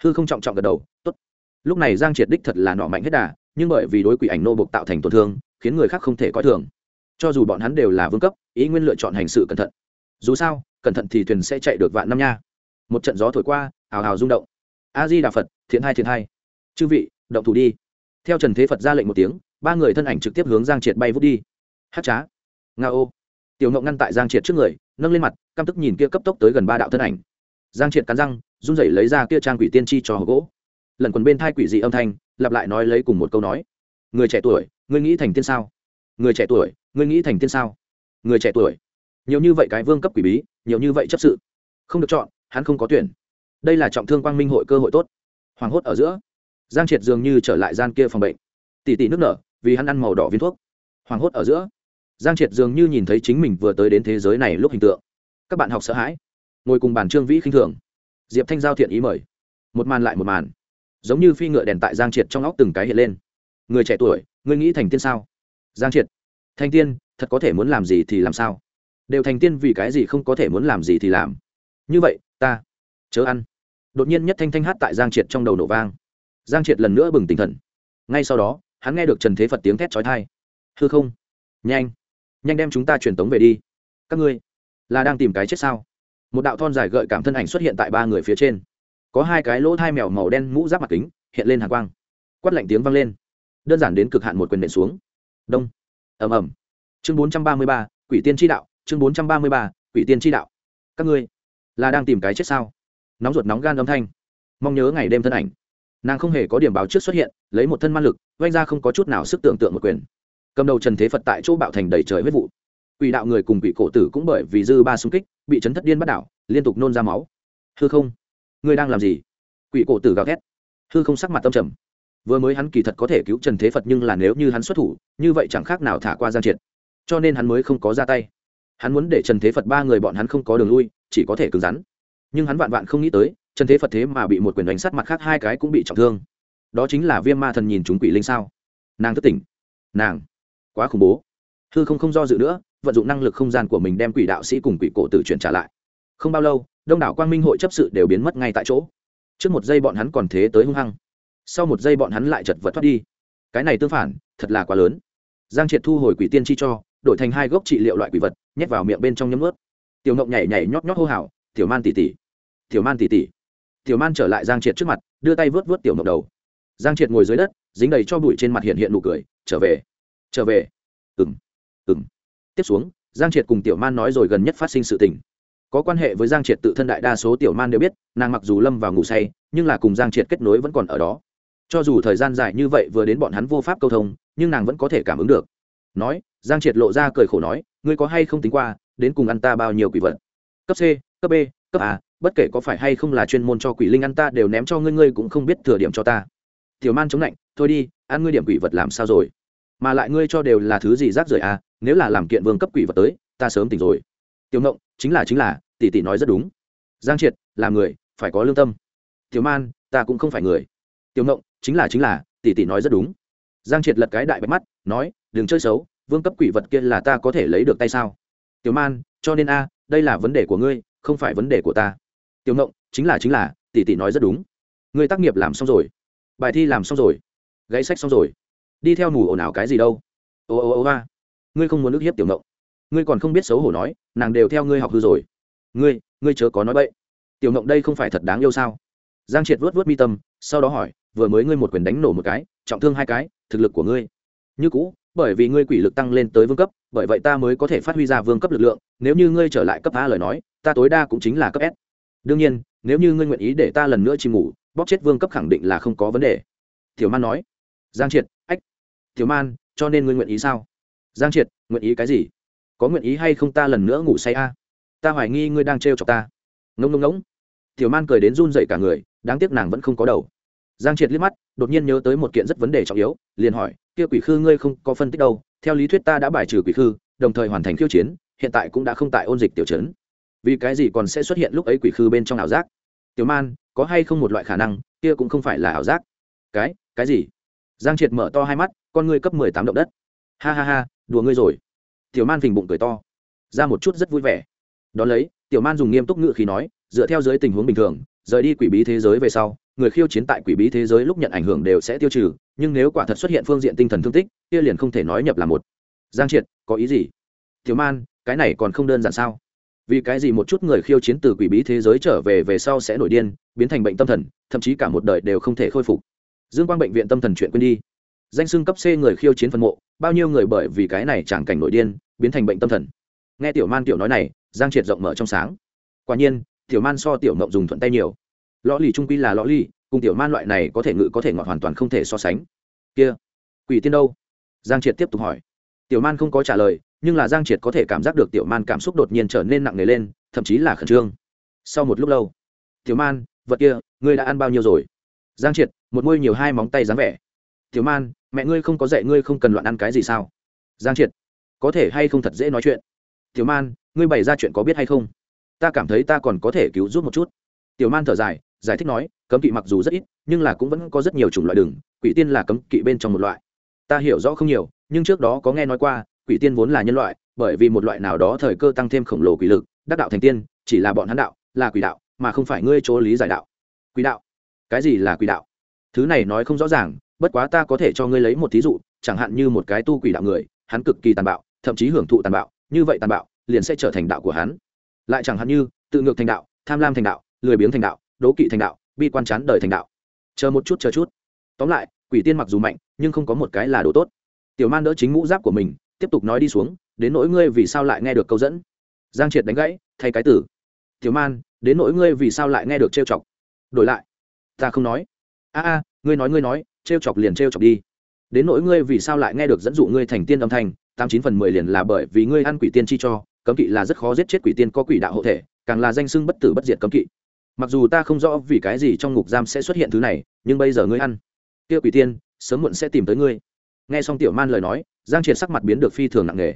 Hư không trọng trọng gật đầu, tốt. Lúc này giang triệt đích thật là nọ mạnh hết đà, nhưng bởi vì đối quỷ ảnh nô bộc tạo thành tổn thương, khiến người khác không thể coi thường. Cho dù bọn hắn đều là vương cấp, ý nguyên lựa chọn hành sự cẩn thận. Dù sao, cẩn thận thì thuyền sẽ chạy được vạn năm nha. Một trận gió thổi qua, hào hào rung động. A di đà phật, thiện hai thiện hai chư vị, động thủ đi theo trần thế phật ra lệnh một tiếng, ba người thân ảnh trực tiếp hướng giang triệt bay vút đi. Hát trá. Nga ô. Tiểu ngộng ngăn tại giang triệt trước người, nâng lên mặt, căm tức nhìn kia cấp tốc tới gần ba đạo thân ảnh. Giang triệt cắn răng, run rẩy lấy ra kia trang quỷ tiên tri cho hộp gỗ. Lần quần bên thai quỷ dị âm thanh, lặp lại nói lấy cùng một câu nói. Người trẻ tuổi, ngươi nghĩ thành tiên sao? Người trẻ tuổi, ngươi nghĩ thành tiên sao? Người trẻ tuổi. Nhiều như vậy cái vương cấp quỷ bí, nhiều như vậy chấp sự. Không được chọn, hắn không có tuyển. Đây là trọng thương quang minh hội cơ hội tốt. Hoảng hốt ở giữa giang triệt dường như trở lại gian kia phòng bệnh. Tỉ tỉ nước nở, vì hắn ăn màu đỏ viên thuốc. Hoảng hốt ở giữa. Giang triệt dường như nhìn thấy chính mình vừa tới đến thế giới này lúc hình tượng. Các bạn học sợ hãi. Ngồi cùng bàn trương vĩ khinh thường. Diệp thanh giao thiện ý mời. Một màn lại một màn. Giống như phi ngựa đèn tại giang triệt trong óc từng cái hiện lên. Người trẻ tuổi người nghĩ thành tiên sao? Giang triệt. Thành tiên, thật có thể muốn làm gì thì làm sao? Đều thành tiên vì cái gì không có thể muốn làm gì thì làm. Như vậy, ta, chớ ăn. Đột nhiên nhất thanh thanh hát tại giang triệt trong đầu nổ vang giang triệt lần nữa bừng tỉnh thần. Ngay sau đó, hắn nghe được trần thế phật tiếng thét trói thai hư không? Nhanh! Nhanh đem chúng ta truyền tống về đi. Các ngươi là đang tìm cái chết sao? Một đạo thon dài gợi cảm thân ảnh xuất hiện tại ba người phía trên. Có hai cái lỗ thai mèo màu đen mũ giáp mặt kính hiện lên hàng quang. Quát lạnh tiếng vang lên. Đơn giản đến cực hạn một quyền nện xuống. Đông. Ẩm ẩm chương bốn trăm ba mươi ba, quỷ tiên tri đạo. Chương bốn trăm ba mươi ba, quỷ tiên tri đạo. Các ngươi là đang tìm cái chết sao? Nóng ruột nóng gan âm thanh. Mong nhớ ngày đêm thân ảnh nàng không hề có điểm báo trước xuất hiện, lấy một thân man lực, oanh ra không có chút nào sức tưởng tượng một quyền. Cầm đầu trần thế phật tại chỗ bạo thành đầy trời huyết vụ. Quỷ đạo người cùng quỷ cổ tử cũng bởi vì dư ba xung kích, bị chấn thất điên bắt đảo, liên tục nôn ra máu. Hư không? Ngươi đang làm gì? Quỷ cổ tử gào thét. Hư không sắc mặt tâm trầm. Vừa mới hắn kỳ thật có thể cứu trần thế phật nhưng là nếu như hắn xuất thủ, như vậy chẳng khác nào thả qua giang triệt. Cho nên hắn mới không có ra tay. Hắn muốn để trần thế phật ba người bọn hắn không có đường lui, chỉ có thể cứng rắn. Nhưng hắn vạn vạn không nghĩ tới trần thế phật thế mà bị một quyền đánh sát mặt khác hai cái cũng bị trọng thương. Đó chính là viêm ma thần nhìn chúng quỷ linh sao? Nàng thất tỉnh. Nàng. Quá khủng bố. Hư không không do dự nữa, vận dụng năng lực không gian của mình đem quỷ đạo sĩ cùng quỷ cổ tử chuyển trả lại. Không bao lâu, đông đảo quang minh hội chấp sự đều biến mất ngay tại chỗ. Trước một giây bọn hắn còn thế tới hung hăng. Sau một giây bọn hắn lại chật vật thoát đi. Cái này tương phản, thật là quá lớn. Giang triệt thu hồi quỷ tiên chi cho, đổi thành hai gốc trị liệu loại quỷ vật, nhét vào miệng bên trong nhấm ướt tiểu ngộng nhảy nhảy nhót nhót hô hào, tiểu man tỉ tỉ tiểu man tỉ tỉ tiểu man trở lại giang triệt trước mặt, đưa tay vớt vớt tiểu mộng đầu. Giang triệt ngồi dưới đất, dính đầy cho bụi trên mặt hiện hiện nụ cười, trở về trở về. Ừng ừng tiếp xuống, giang triệt cùng tiểu man nói rồi gần nhất phát sinh sự tình. Có quan hệ với giang triệt tự thân đại đa số tiểu man đều biết, nàng mặc dù lâm vào ngủ say, nhưng là cùng giang triệt kết nối vẫn còn ở đó. Cho dù thời gian dài như vậy vừa đến bọn hắn vô pháp câu thông, nhưng nàng vẫn có thể cảm ứng được. Nói, giang triệt lộ ra cười khổ nói, ngươi có hay không tính qua, đến cùng ăn ta bao nhiêu quỷ vật? Cấp c, cấp b, cấp a bất kể có phải hay không là chuyên môn cho quỷ linh ăn ta đều ném cho ngươi ngươi cũng không biết thừa điểm cho ta. Tiểu man chống lạnh, thôi đi, ăn ngươi điểm quỷ vật làm sao rồi? Mà lại ngươi cho đều là thứ gì rác rưởi à nếu là làm kiện vương cấp quỷ vật tới, ta sớm tỉnh rồi. Tiểu ngộng, chính là chính là, tỷ tỷ nói rất đúng. Giang triệt, là người, phải có lương tâm. Tiểu man, ta cũng không phải người. Tiểu ngộng, chính là chính là, tỷ tỷ nói rất đúng. Giang triệt lật cái đại bạch mắt, nói, đừng chơi xấu, vương cấp quỷ vật kia là ta có thể lấy được tay sao? Tiểu man, cho nên a, đây là vấn đề của ngươi, không phải vấn đề của ta tiểu ngộng, chính là chính là, tỷ tỷ nói rất đúng. Ngươi tác nghiệp làm xong rồi. Bài thi làm xong rồi. Gãy sách xong rồi. Đi theo mù ồn ào cái gì đâu. Ô ô ô ba ngươi không muốn ức hiếp tiểu ngộng. Ngươi còn không biết xấu hổ nói, nàng đều theo ngươi học hư rồi. Ngươi ngươi chớ có nói bậy. Tiểu ngộng đây không phải thật đáng yêu sao? Giang triệt vớt vớt mi tâm, sau đó hỏi, vừa mới ngươi một quyền đánh nổ một cái, trọng thương hai cái, thực lực của ngươi. Như cũ, bởi vì ngươi quỷ lực tăng lên tới vương cấp, bởi vậy ta mới có thể phát huy ra vương cấp lực lượng, nếu như ngươi trở lại cấp a lời nói, ta tối đa cũng chính là cấp s đương nhiên, nếu như ngươi nguyện ý để ta lần nữa chìm ngủ, bóp chết vương cấp khẳng định là không có vấn đề. Tiểu man nói. Giang triệt, ách. Tiểu man, cho nên ngươi nguyện ý sao? Giang triệt, nguyện ý cái gì? Có nguyện ý hay không ta lần nữa ngủ say a? Ta hoài nghi ngươi đang trêu chọc ta. Ngông ngông ngỗng. Tiểu man cười đến run dậy cả người, đáng tiếc nàng vẫn không có đầu. Giang triệt liếc mắt, đột nhiên nhớ tới một kiện rất vấn đề trọng yếu, liền hỏi, kia quỷ khư ngươi không có phân tích đâu? Theo lý thuyết ta đã bài trừ quỷ khư, đồng thời hoàn thành khiêu chiến, hiện tại cũng đã không tại ôn dịch tiểu trấn vì cái gì còn sẽ xuất hiện lúc ấy quỷ khư bên trong ảo giác? Tiểu man, có hay không một loại khả năng, kia cũng không phải là ảo giác? Cái cái gì? Giang triệt mở to hai mắt, con ngươi cấp mười tám động đất. Ha ha ha, đùa ngươi rồi. Tiểu man phình bụng cười to. Ra một chút rất vui vẻ. Đón lấy, tiểu man dùng nghiêm túc ngự khi nói, dựa theo dưới tình huống bình thường, rời đi quỷ bí thế giới về sau, người khiêu chiến tại quỷ bí thế giới lúc nhận ảnh hưởng đều sẽ tiêu trừ, nhưng nếu quả thật xuất hiện phương diện tinh thần thương tích, kia liền không thể nói nhập là một. Giang triệt, có ý gì? Tiểu man, cái này còn không đơn giản sao? Vì cái gì một chút người khiêu chiến từ quỷ bí thế giới trở về về sau sẽ nổi điên, biến thành bệnh tâm thần, thậm chí cả một đời đều không thể khôi phục. Dương quang bệnh viện tâm thần chuyện quên đi. Danh xưng cấp c người khiêu chiến phân mộ, bao nhiêu người bởi vì cái này chẳng cảnh nổi điên, biến thành bệnh tâm thần. Nghe tiểu man tiểu nói này, giang triệt rộng mở trong sáng. Quả nhiên, tiểu man so tiểu mộng dùng thuận tay nhiều. Lõ lì trung quy là lõ lì, cùng tiểu man loại này có thể ngự có thể ngọt hoàn toàn không thể so sánh. Kia, quỷ tiên đâu? Giang triệt tiếp tục hỏi. Tiểu man không có trả lời nhưng là giang triệt có thể cảm giác được tiểu man cảm xúc đột nhiên trở nên nặng nề lên, thậm chí là khẩn trương. Sau một lúc lâu, tiểu man, vật kia, ngươi đã ăn bao nhiêu rồi? Giang triệt, một môi nhiều hai móng tay dáng vẻ. Tiểu man, mẹ ngươi không có dạy ngươi không cần loạn ăn cái gì sao? Giang triệt, có thể hay không thật dễ nói chuyện? Tiểu man, ngươi bày ra chuyện có biết hay không? Ta cảm thấy ta còn có thể cứu giúp một chút. Tiểu man thở dài, giải thích nói, cấm kỵ mặc dù rất ít, nhưng là cũng vẫn có rất nhiều chủng loại đường, quỷ tiên là cấm kỵ bên trong một loại. Ta hiểu rõ không nhiều, nhưng trước đó có nghe nói qua quỷ tiên vốn là nhân loại, bởi vì một loại nào đó thời cơ tăng thêm khổng lồ quỷ lực, đắc đạo thành tiên, chỉ là bọn hắn đạo, là quỷ đạo, mà không phải ngươi chỗ lý giải đạo. Quỷ đạo? Cái gì là quỷ đạo? Thứ này nói không rõ ràng, bất quá ta có thể cho ngươi lấy một thí dụ, chẳng hạn như một cái tu quỷ đạo người, hắn cực kỳ tàn bạo, thậm chí hưởng thụ tàn bạo, như vậy tàn bạo, liền sẽ trở thành đạo của hắn. Lại chẳng hạn như, tự ngược thành đạo, tham lam thành đạo, lười biếng thành đạo, đố kỵ thành đạo, bi quan chán đời thành đạo. Chờ một chút, chờ chút. Tóm lại, quỷ tiên mặc dù mạnh, nhưng không có một cái là đồ tốt. Tiểu man đỡ chính mũ giáp của mình tiếp tục nói đi xuống, đến nỗi ngươi vì sao lại nghe được câu dẫn? Giang triệt đánh gãy, thay cái tử. Tiểu man, đến nỗi ngươi vì sao lại nghe được trêu chọc? Đổi lại. Ta không nói. A a, ngươi nói ngươi nói, trêu chọc liền trêu chọc đi. Đến nỗi ngươi vì sao lại nghe được dẫn dụ ngươi thành tiên âm thanh, tám chín phần mười liền là bởi vì ngươi ăn quỷ tiên chi cho, cấm kỵ là rất khó giết chết quỷ tiên có quỷ đạo hộ thể, càng là danh xưng bất tử bất diệt cấm kỵ. Mặc dù ta không rõ vì cái gì trong ngục giam sẽ xuất hiện thứ này, nhưng bây giờ ngươi ăn. Kia quỷ tiên, sớm muộn sẽ tìm tới ngươi. Nghe xong tiểu man lời nói giang triệt sắc mặt biến được phi thường nặng nề.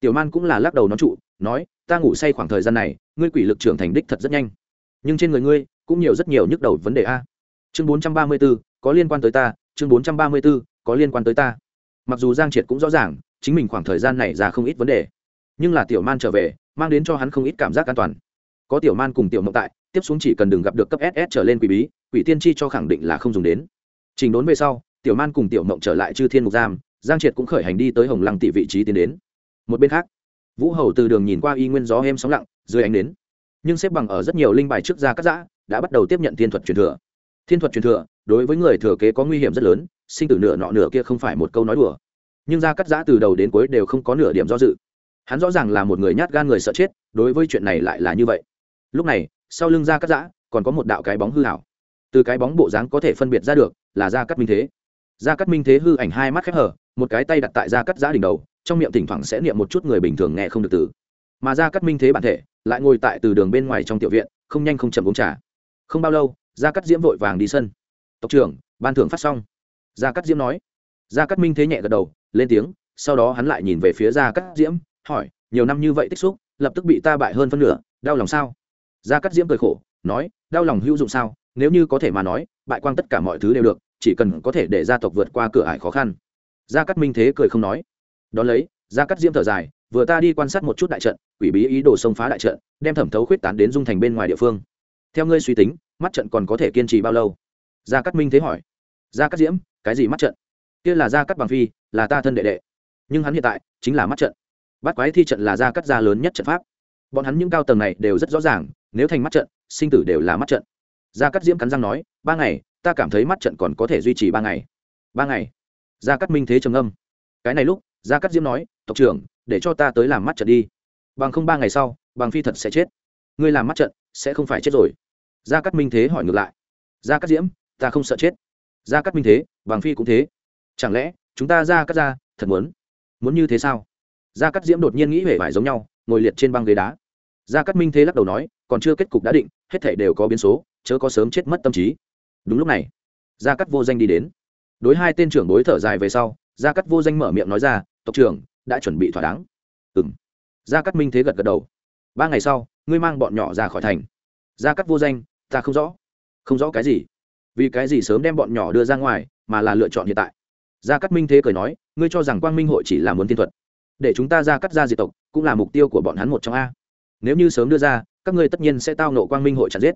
Tiểu man cũng là lắc đầu nói trụ, nói, ta ngủ say khoảng thời gian này, ngươi quỷ lực trưởng thành đích thật rất nhanh. Nhưng trên người ngươi cũng nhiều rất nhiều nhức đầu vấn đề a. Chương bốn trăm ba mươi b ố có liên quan tới ta. Chương bốn trăm ba mươi b ố có liên quan tới ta. Mặc dù giang triệt cũng rõ ràng, chính mình khoảng thời gian này ra không ít vấn đề. Nhưng là tiểu man trở về, mang đến cho hắn không ít cảm giác an toàn. Có tiểu man cùng tiểu mộng tại, tiếp xuống chỉ cần đừng gặp được cấp ss trở lên quỷ bí, quỷ tiên tri cho khẳng định là không dùng đến. Trình đốn về sau, tiểu man cùng tiểu mộng trở lại chư thiên mục giam giang triệt cũng khởi hành đi tới hồng lăng tị vị trí tiến đến. Một bên khác, vũ hầu từ đường nhìn qua y nguyên gió êm sóng lặng, dưới ánh đến nhưng xếp bằng ở rất nhiều linh bài trước ra cắt giã, đã bắt đầu tiếp nhận thiên thuật truyền thừa. Thiên thuật truyền thừa, đối với người thừa kế có nguy hiểm rất lớn, sinh tử nửa nọ nửa kia không phải một câu nói đùa. Nhưng gia cắt giã từ đầu đến cuối đều không có nửa điểm do dự. Hắn rõ ràng là một người nhát gan người sợ chết, đối với chuyện này lại là như vậy. Lúc này, sau lưng gia cắt giã, còn có một đạo cái bóng hư hảo từ cái bóng bộ dáng có thể phân biệt ra được là gia cắt minh thế. Gia cắt minh thế hư ảnh hai mắt khép hở một cái tay đặt tại gia cắt giã đỉnh đầu, trong miệng thỉnh thoảng sẽ niệm một chút người bình thường nghe không được từ. Mà gia cắt minh thế bản thể, lại ngồi tại từ đường bên ngoài trong tiểu viện, không nhanh không chậm uống trà. Không bao lâu, gia cắt diễm vội vàng đi sân. Tộc trưởng, ban thưởng phát xong. Gia cắt diễm nói. Gia cắt minh thế nhẹ gật đầu, lên tiếng, sau đó hắn lại nhìn về phía gia cắt diễm, hỏi, nhiều năm như vậy tích xúc, lập tức bị ta bại hơn phân nửa, đau lòng sao? Gia cắt diễm cười khổ, nói, đau lòng hữu dụng sao? Nếu như có thể mà nói, bại quang tất cả mọi thứ đều được, chỉ cần có thể để gia tộc vượt qua cửa ải khó khăn gia cắt minh thế cười không nói. Đón lấy, gia cắt diễm thở dài, vừa ta đi quan sát một chút đại trận, quỷ bí ý đồ xông phá đại trận, đem thẩm thấu khuyết tán đến dung thành bên ngoài địa phương. Theo ngươi suy tính, mắt trận còn có thể kiên trì bao lâu? Gia cắt minh thế hỏi. Gia cắt diễm, cái gì mắt trận? Kia là gia cắt bằng phi, là ta thân đệ đệ. Nhưng hắn hiện tại chính là mắt trận. Bắt quái thi trận là gia cắt gia lớn nhất trận pháp. Bọn hắn những cao tầng này đều rất rõ ràng, nếu thành mắt trận, sinh tử đều là mắt trận. Gia cắt diễm cắn răng nói, ba ngày, ta cảm thấy mắt trận còn có thể duy trì ba ngày. Ba ngày? Gia Cát minh thế trầm âm cái này lúc, gia Cát diễm nói, tộc trưởng, để cho ta tới làm mắt trận đi. Bằng không ba ngày sau, bằng phi thật sẽ chết. Ngươi làm mắt trận, sẽ không phải chết rồi. Gia Cát minh thế hỏi ngược lại. Gia Cát diễm, ta không sợ chết. Gia Cát minh thế, bằng phi cũng thế. Chẳng lẽ, chúng ta Gia Cát gia thật muốn? Muốn như thế sao? Gia Cát diễm đột nhiên nghĩ về vải giống nhau, ngồi liệt trên băng ghế đá. Gia Cát minh thế lắc đầu nói, còn chưa kết cục đã định, hết thể đều có biến số, chớ có sớm chết mất tâm trí. Đúng lúc này, gia Cát vô danh đi đến đối hai tên trưởng đối thở dài về sau, gia cắt vô danh mở miệng nói ra, tộc trưởng, đã chuẩn bị thỏa đáng. Ừ m gia cắt minh thế gật gật đầu. Ba ngày sau, ngươi mang bọn nhỏ ra khỏi thành. Gia cắt vô danh, ta không rõ. Không rõ cái gì? Vì cái gì sớm đem bọn nhỏ đưa ra ngoài, mà là lựa chọn hiện tại? Gia cắt minh thế cười nói, ngươi cho rằng quang minh hội chỉ là muốn thiên thuật? Để chúng ta ra cắt ra diệt tộc, cũng là mục tiêu của bọn hắn một trong a. Nếu như sớm đưa ra, các ngươi tất nhiên sẽ tao nộ quang minh hội chặt giết.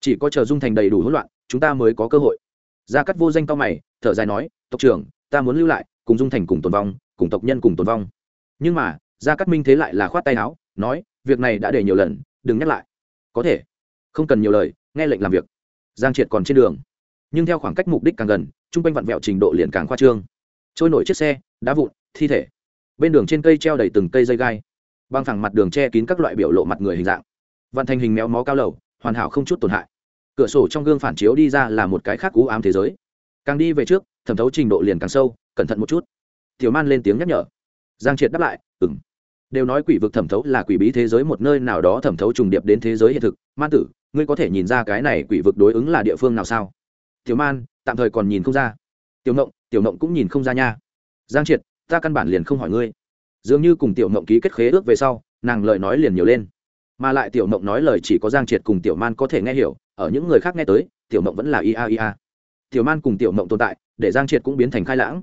Chỉ có chờ dung thành đầy đủ hỗn loạn, chúng ta mới có cơ hội gia cắt vô danh cao mày, thở dài nói, tộc trưởng, ta muốn lưu lại, cùng dung thành cùng tồn vong, cùng tộc nhân cùng tồn vong. Nhưng mà, gia cắt minh thế lại là khoát tay áo, nói, việc này đã để nhiều lần, đừng nhắc lại. Có thể. Không cần nhiều lời, nghe lệnh làm việc. Giang triệt còn trên đường. Nhưng theo khoảng cách mục đích càng gần chung quanh vặn vẹo trình độ liền càng khoa trương. Trôi nổi chiếc xe, đá vụn, thi thể. Bên đường trên cây treo đầy từng cây dây gai. Băng thẳng mặt đường che kín các loại biểu lộ mặt người hình dạng. Vạn thành hình méo mó cao lầu, hoàn hảo không chút tổn hại cửa sổ trong gương phản chiếu đi ra là một cái khác cú ám thế giới. Càng đi về trước, thẩm thấu trình độ liền càng sâu, cẩn thận một chút. Tiểu man lên tiếng nhắc nhở. Giang triệt đáp lại ừng đều nói quỷ vực thẩm thấu là quỷ bí thế giới một nơi nào đó thẩm thấu trùng điệp đến thế giới hiện thực. Man tử, ngươi có thể nhìn ra cái này quỷ vực đối ứng là địa phương nào sao? Tiểu man, tạm thời còn nhìn không ra. Tiểu ngộng tiểu ngộng cũng nhìn không ra nha. Giang triệt, ta căn bản liền không hỏi ngươi. Dường như cùng tiểu ngộng ký kết khế ước về sau, nàng lời nói liền nhiều lên mà lại tiểu mộng nói lời chỉ có giang triệt cùng tiểu man có thể nghe hiểu, ở những người khác nghe tới, tiểu mộng vẫn là ia ia tiểu man cùng tiểu mộng tồn tại, để giang triệt cũng biến thành khai lãng.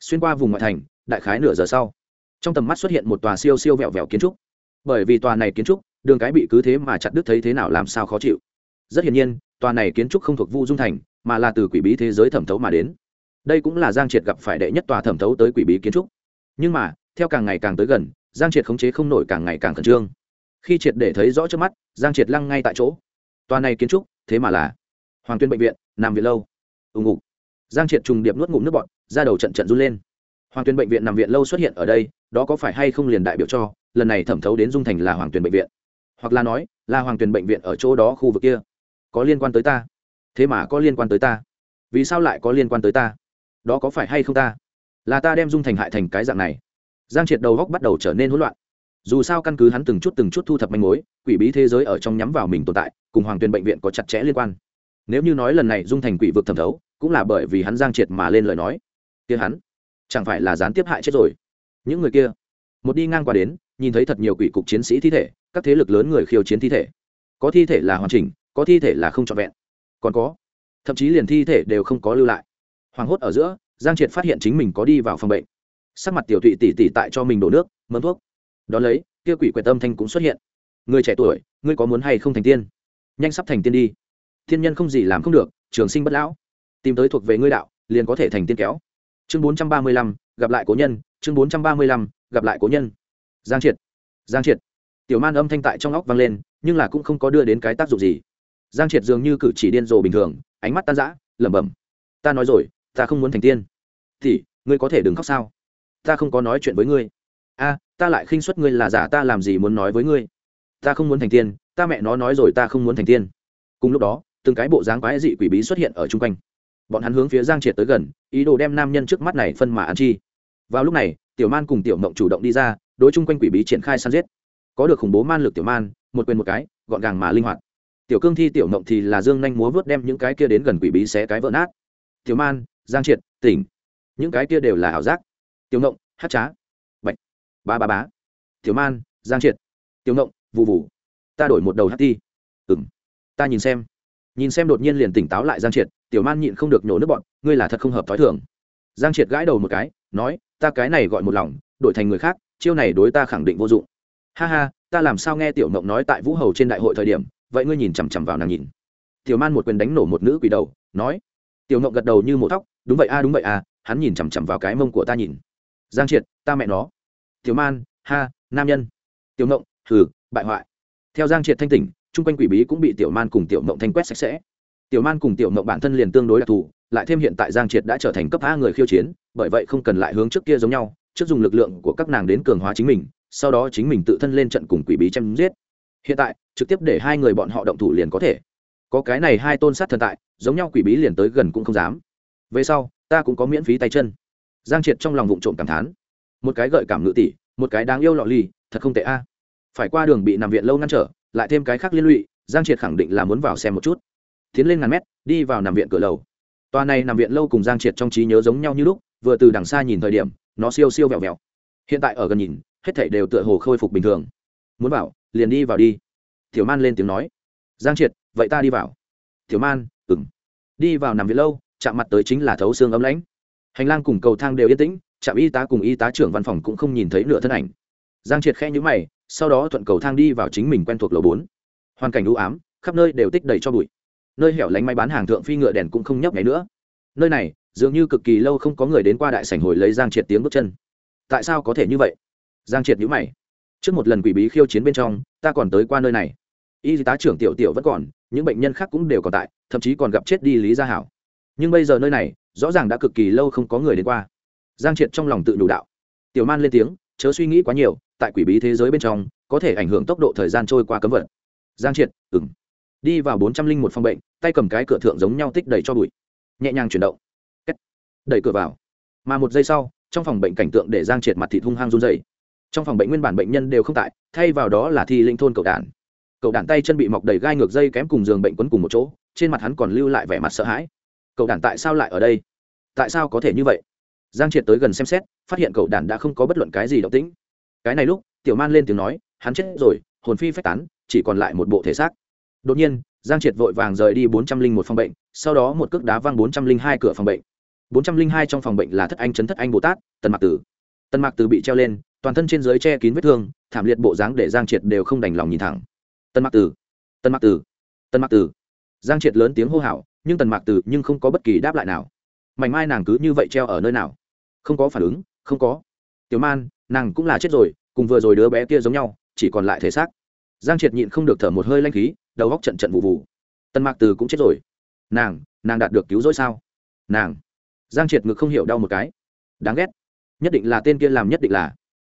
Xuyên qua vùng ngoại thành, đại khái nửa giờ sau, trong tầm mắt xuất hiện một tòa siêu siêu vẹo vẹo kiến trúc. Bởi vì tòa này kiến trúc, đường cái bị cứ thế mà chặt đứt thấy thế nào làm sao khó chịu. Rất hiển nhiên, tòa này kiến trúc không thuộc vu dung thành, mà là từ quỷ bí thế giới thẩm thấu mà đến. Đây cũng là giang triệt gặp phải đệ nhất tòa thẩm thấu tới quỷ bí kiến trúc. Nhưng mà, theo càng ngày càng tới gần, giang triệt khống chế không nổi càng ngày càng khẩn trương khi triệt để thấy rõ trước mắt, giang triệt lăng ngay tại chỗ. Tòa này kiến trúc, thế mà là hoàng tuyên bệnh viện nằm viện lâu. Ừ Ùng ục giang triệt trùng điệp nuốt ngụm nước bọt ra đầu trận trận run lên. Hoàng tuyên bệnh viện nằm viện lâu xuất hiện ở đây, đó có phải hay không liền đại biểu cho lần này thẩm thấu đến dung thành là hoàng tuyên bệnh viện? Hoặc là nói, là hoàng tuyên bệnh viện ở chỗ đó khu vực kia có liên quan tới ta? Thế mà có liên quan tới ta? Vì sao lại có liên quan tới ta? Đó có phải hay không ta? Là ta đem dung thành hại thành cái dạng này. Giang triệt đầu góc bắt đầu trở nên hỗn loạn dù sao căn cứ hắn từng chút từng chút thu thập manh mối, quỷ bí thế giới ở trong nhắm vào mình tồn tại, cùng hoàng tuyền bệnh viện có chặt chẽ liên quan. Nếu như nói lần này dung thành quỷ vực thẩm thấu, cũng là bởi vì hắn giang triệt mà lên lời nói. Kia hắn, chẳng phải là gián tiếp hại chết rồi? Những người kia, một đi ngang qua đến, nhìn thấy thật nhiều quỷ cục chiến sĩ thi thể, các thế lực lớn người khiêu chiến thi thể. Có thi thể là hoàn chỉnh, có thi thể là không trọn vẹn. Còn có, thậm chí liền thi thể đều không có lưu lại. Hoảng hốt ở giữa, giang triệt phát hiện chính mình có đi vào phòng bệnh. Sắc mặt tiểu tụy tỉ tỉ tại cho mình đổ nước mớn thuốc đ ó lấy, kia quỷ quyệt tâm thanh cũng xuất hiện. Người trẻ tuổi, ngươi có muốn hay không thành tiên? Nhanh sắp thành tiên đi. Thiên nhân không gì làm không được, trường sinh bất lão. Tìm tới thuộc về ngươi đạo, liền có thể thành tiên kéo. Chương bốn trăm ba mươi lăm, gặp lại cố nhân, chương bốn trăm ba mươi lăm, gặp lại cố nhân. Giang triệt giang triệt. Tiểu man âm thanh tại trong óc vang lên, nhưng là cũng không có đưa đến cái tác dụng gì. Giang triệt dường như cử chỉ điên rồ bình thường, ánh mắt tan rã, lẩm bẩm. Ta nói rồi, ta không muốn thành tiên. Thì ngươi có thể đừng khóc sao? Ta không có nói chuyện với ngươi. A ta lại khinh suất ngươi là giả, ta làm gì muốn nói với ngươi? Ta không muốn thành tiên, ta mẹ nó nói rồi ta không muốn thành tiên. Cùng lúc đó, từng cái bộ dáng quái dị quỷ bí xuất hiện ở chung quanh. Bọn hắn hướng phía giang triệt tới gần, ý đồ đem nam nhân trước mắt này phân mà ăn chi. Vào lúc này, tiểu man cùng tiểu mộng chủ động đi ra, đối chung quanh quỷ bí triển khai săn giết. Có được khủng bố man lực tiểu man, một quyền một cái, gọn gàng mà linh hoạt. Tiểu cương thi, tiểu mộng thì là dương nhanh múa vớt đem những cái kia đến gần quỷ bí xé cái vỡ nát. Tiểu man, giang triệt, tỉnh. Những cái kia đều là ảo giác. Tiểu mộng, hát trá ba ba bá tiểu man, giang triệt. Tiểu ngộng vụ vụ ta đổi một đầu hát ti. Ừng ta nhìn xem. Nhìn xem đột nhiên liền tỉnh táo lại giang triệt, tiểu man nhịn không được nhổ nước bọn, ngươi là thật không hợp t h ó i thường. Giang triệt gãi đầu một cái, nói, ta cái này gọi một lòng, đổi thành người khác, chiêu này đối ta khẳng định vô dụng. Ha ha, ta làm sao nghe tiểu mộng nói tại vũ hầu trên đại hội thời điểm, vậy ngươi nhìn chằm chằm vào nàng nhìn. Tiểu man một quyền đánh nổ một nữ quỷ đầu, nói. Tiểu mộng gật đầu như một tóc đúng vậy a, đúng vậy a, hắn nhìn chằm chằm vào cái mông của ta nhìn. Giang triệt, ta mẹ nó tiểu man, ha, nam nhân. Tiểu mộng thử bại hoại. Theo giang triệt thanh tỉnh, chung quanh quỷ bí cũng bị tiểu man cùng tiểu mộng thanh quét sạch sẽ. Tiểu man cùng tiểu mộng bản thân liền tương đối đặc thù, lại thêm hiện tại giang triệt đã trở thành cấp a người khiêu chiến, bởi vậy không cần lại hướng trước kia giống nhau, trước dùng lực lượng của các nàng đến cường hóa chính mình, sau đó chính mình tự thân lên trận cùng quỷ bí chém giết. Hiện tại, trực tiếp để hai người bọn họ động thủ liền có thể. Có cái này hai tôn sát thần tại, giống nhau quỷ bí liền tới gần cũng không dám. Về sau, ta cũng có miễn phí tay chân. Giang triệt trong lòng vụ trộm cảm thán một cái gợi cảm ngự tỷ, một cái đáng yêu lọ ly thật không tệ a. Phải qua đường bị nằm viện lâu ngăn trở, lại thêm cái khác liên lụy, giang triệt khẳng định là muốn vào xem một chút. Tiến lên ngàn mét, đi vào nằm viện cửa lầu. Tòa này nằm viện lâu cùng giang triệt trong trí nhớ giống nhau như lúc, vừa từ đằng xa nhìn thời điểm, nó siêu siêu vẹo vẹo. Hiện tại ở gần nhìn, hết thảy đều tựa hồ khôi phục bình thường. Muốn vào, liền đi vào đi. Tiểu man lên tiếng nói. Giang triệt, vậy ta đi vào. Tiểu man ừng đi vào nằm viện lâu, chạm mặt tới chính là thấu xương ấm lãnh. Hành lang cùng cầu thang đều yên tĩnh trạm y tá cùng y tá trưởng văn phòng cũng không nhìn thấy nửa thân ảnh. Giang triệt khẽ nhữ mày, sau đó thuận cầu thang đi vào chính mình quen thuộc lầu bốn. Hoàn cảnh u ám, khắp nơi đều tích đầy cho bụi. Nơi hẻo lánh may bán hàng thượng phi ngựa đèn cũng không nhấp nháy nữa. Nơi này, dường như cực kỳ lâu không có người đến qua đại sảnh hồi lấy giang triệt tiếng bước chân. Tại sao có thể như vậy? Giang triệt nhữ mày. Trước một lần quỷ bí khiêu chiến bên trong, ta còn tới qua nơi này. Y tá trưởng tiểu tiểu vẫn còn, những bệnh nhân khác cũng đều còn tại, thậm chí còn gặp chết đi lý gia hảo. Nhưng bây giờ nơi này, rõ ràng đã cực kỳ lâu không có người đến qua giang triệt trong lòng tự đủ đạo. Tiểu man lên tiếng, chớ suy nghĩ quá nhiều, tại quỷ bí thế giới bên trong, có thể ảnh hưởng tốc độ thời gian trôi qua cấm vật giang triệt ừng đi vào bốn trăm linh một phòng bệnh, tay cầm cái cửa thượng giống nhau tích đầy cho bụi. Nhẹ nhàng chuyển động. Kết. đẩy cửa vào. Mà một giây sau, trong phòng bệnh cảnh tượng để giang triệt mặt thịt hung hăng run dày trong phòng bệnh nguyên bản bệnh nhân đều không tại, thay vào đó là thi linh thôn cậu đản cậu đản tay chân bị mọc đầy gai ngược dây kém cùng giường bệnh quấn cùng một chỗ, trên mặt hắn còn lưu lại vẻ mặt sợ hãi. Cậu đản tại sao lại ở đây? Tại sao có thể như vậy? Giang triệt tới gần xem xét, phát hiện cậu đản đã không có bất luận cái gì động tĩnh. Cái này lúc, tiểu man lên tiếng nói, hắn chết rồi, hồn phi phách tán, chỉ còn lại một bộ thể xác. Đột nhiên, giang triệt vội vàng rời đi bốn trăm linh một phòng bệnh, sau đó một cước đá văng bốn trăm linh hai cửa phòng bệnh. Bốn trăm linh hai trong phòng bệnh là thất anh chấn thất anh bồ tát, tần mạc tử. Tần mạc tử bị treo lên, toàn thân trên dưới che kín vết thương, thảm liệt bộ dáng để giang triệt đều không đành lòng nhìn thẳng. Tần mạc tử, tần mạc tử, tần mạc tử. Giang triệt lớn tiếng hô hào, nhưng tần mạc tử nhưng không có bất kỳ đáp lại nào. Mảnh mai nàng cứ như vậy treo ở nơi nào? Không có phản ứng, không có. Tiểu man, nàng cũng là chết rồi, cùng vừa rồi đứa bé kia giống nhau, chỉ còn lại thể xác. Giang triệt nhịn không được thở một hơi lanh khí, đầu góc trận trận vụ vụ. Tân mạc từ cũng chết rồi. Nàng nàng đạt được cứu rỗi sao? Nàng. Giang triệt ngực không hiểu đau một cái. Đáng ghét. Nhất định là tên kia làm nhất định là.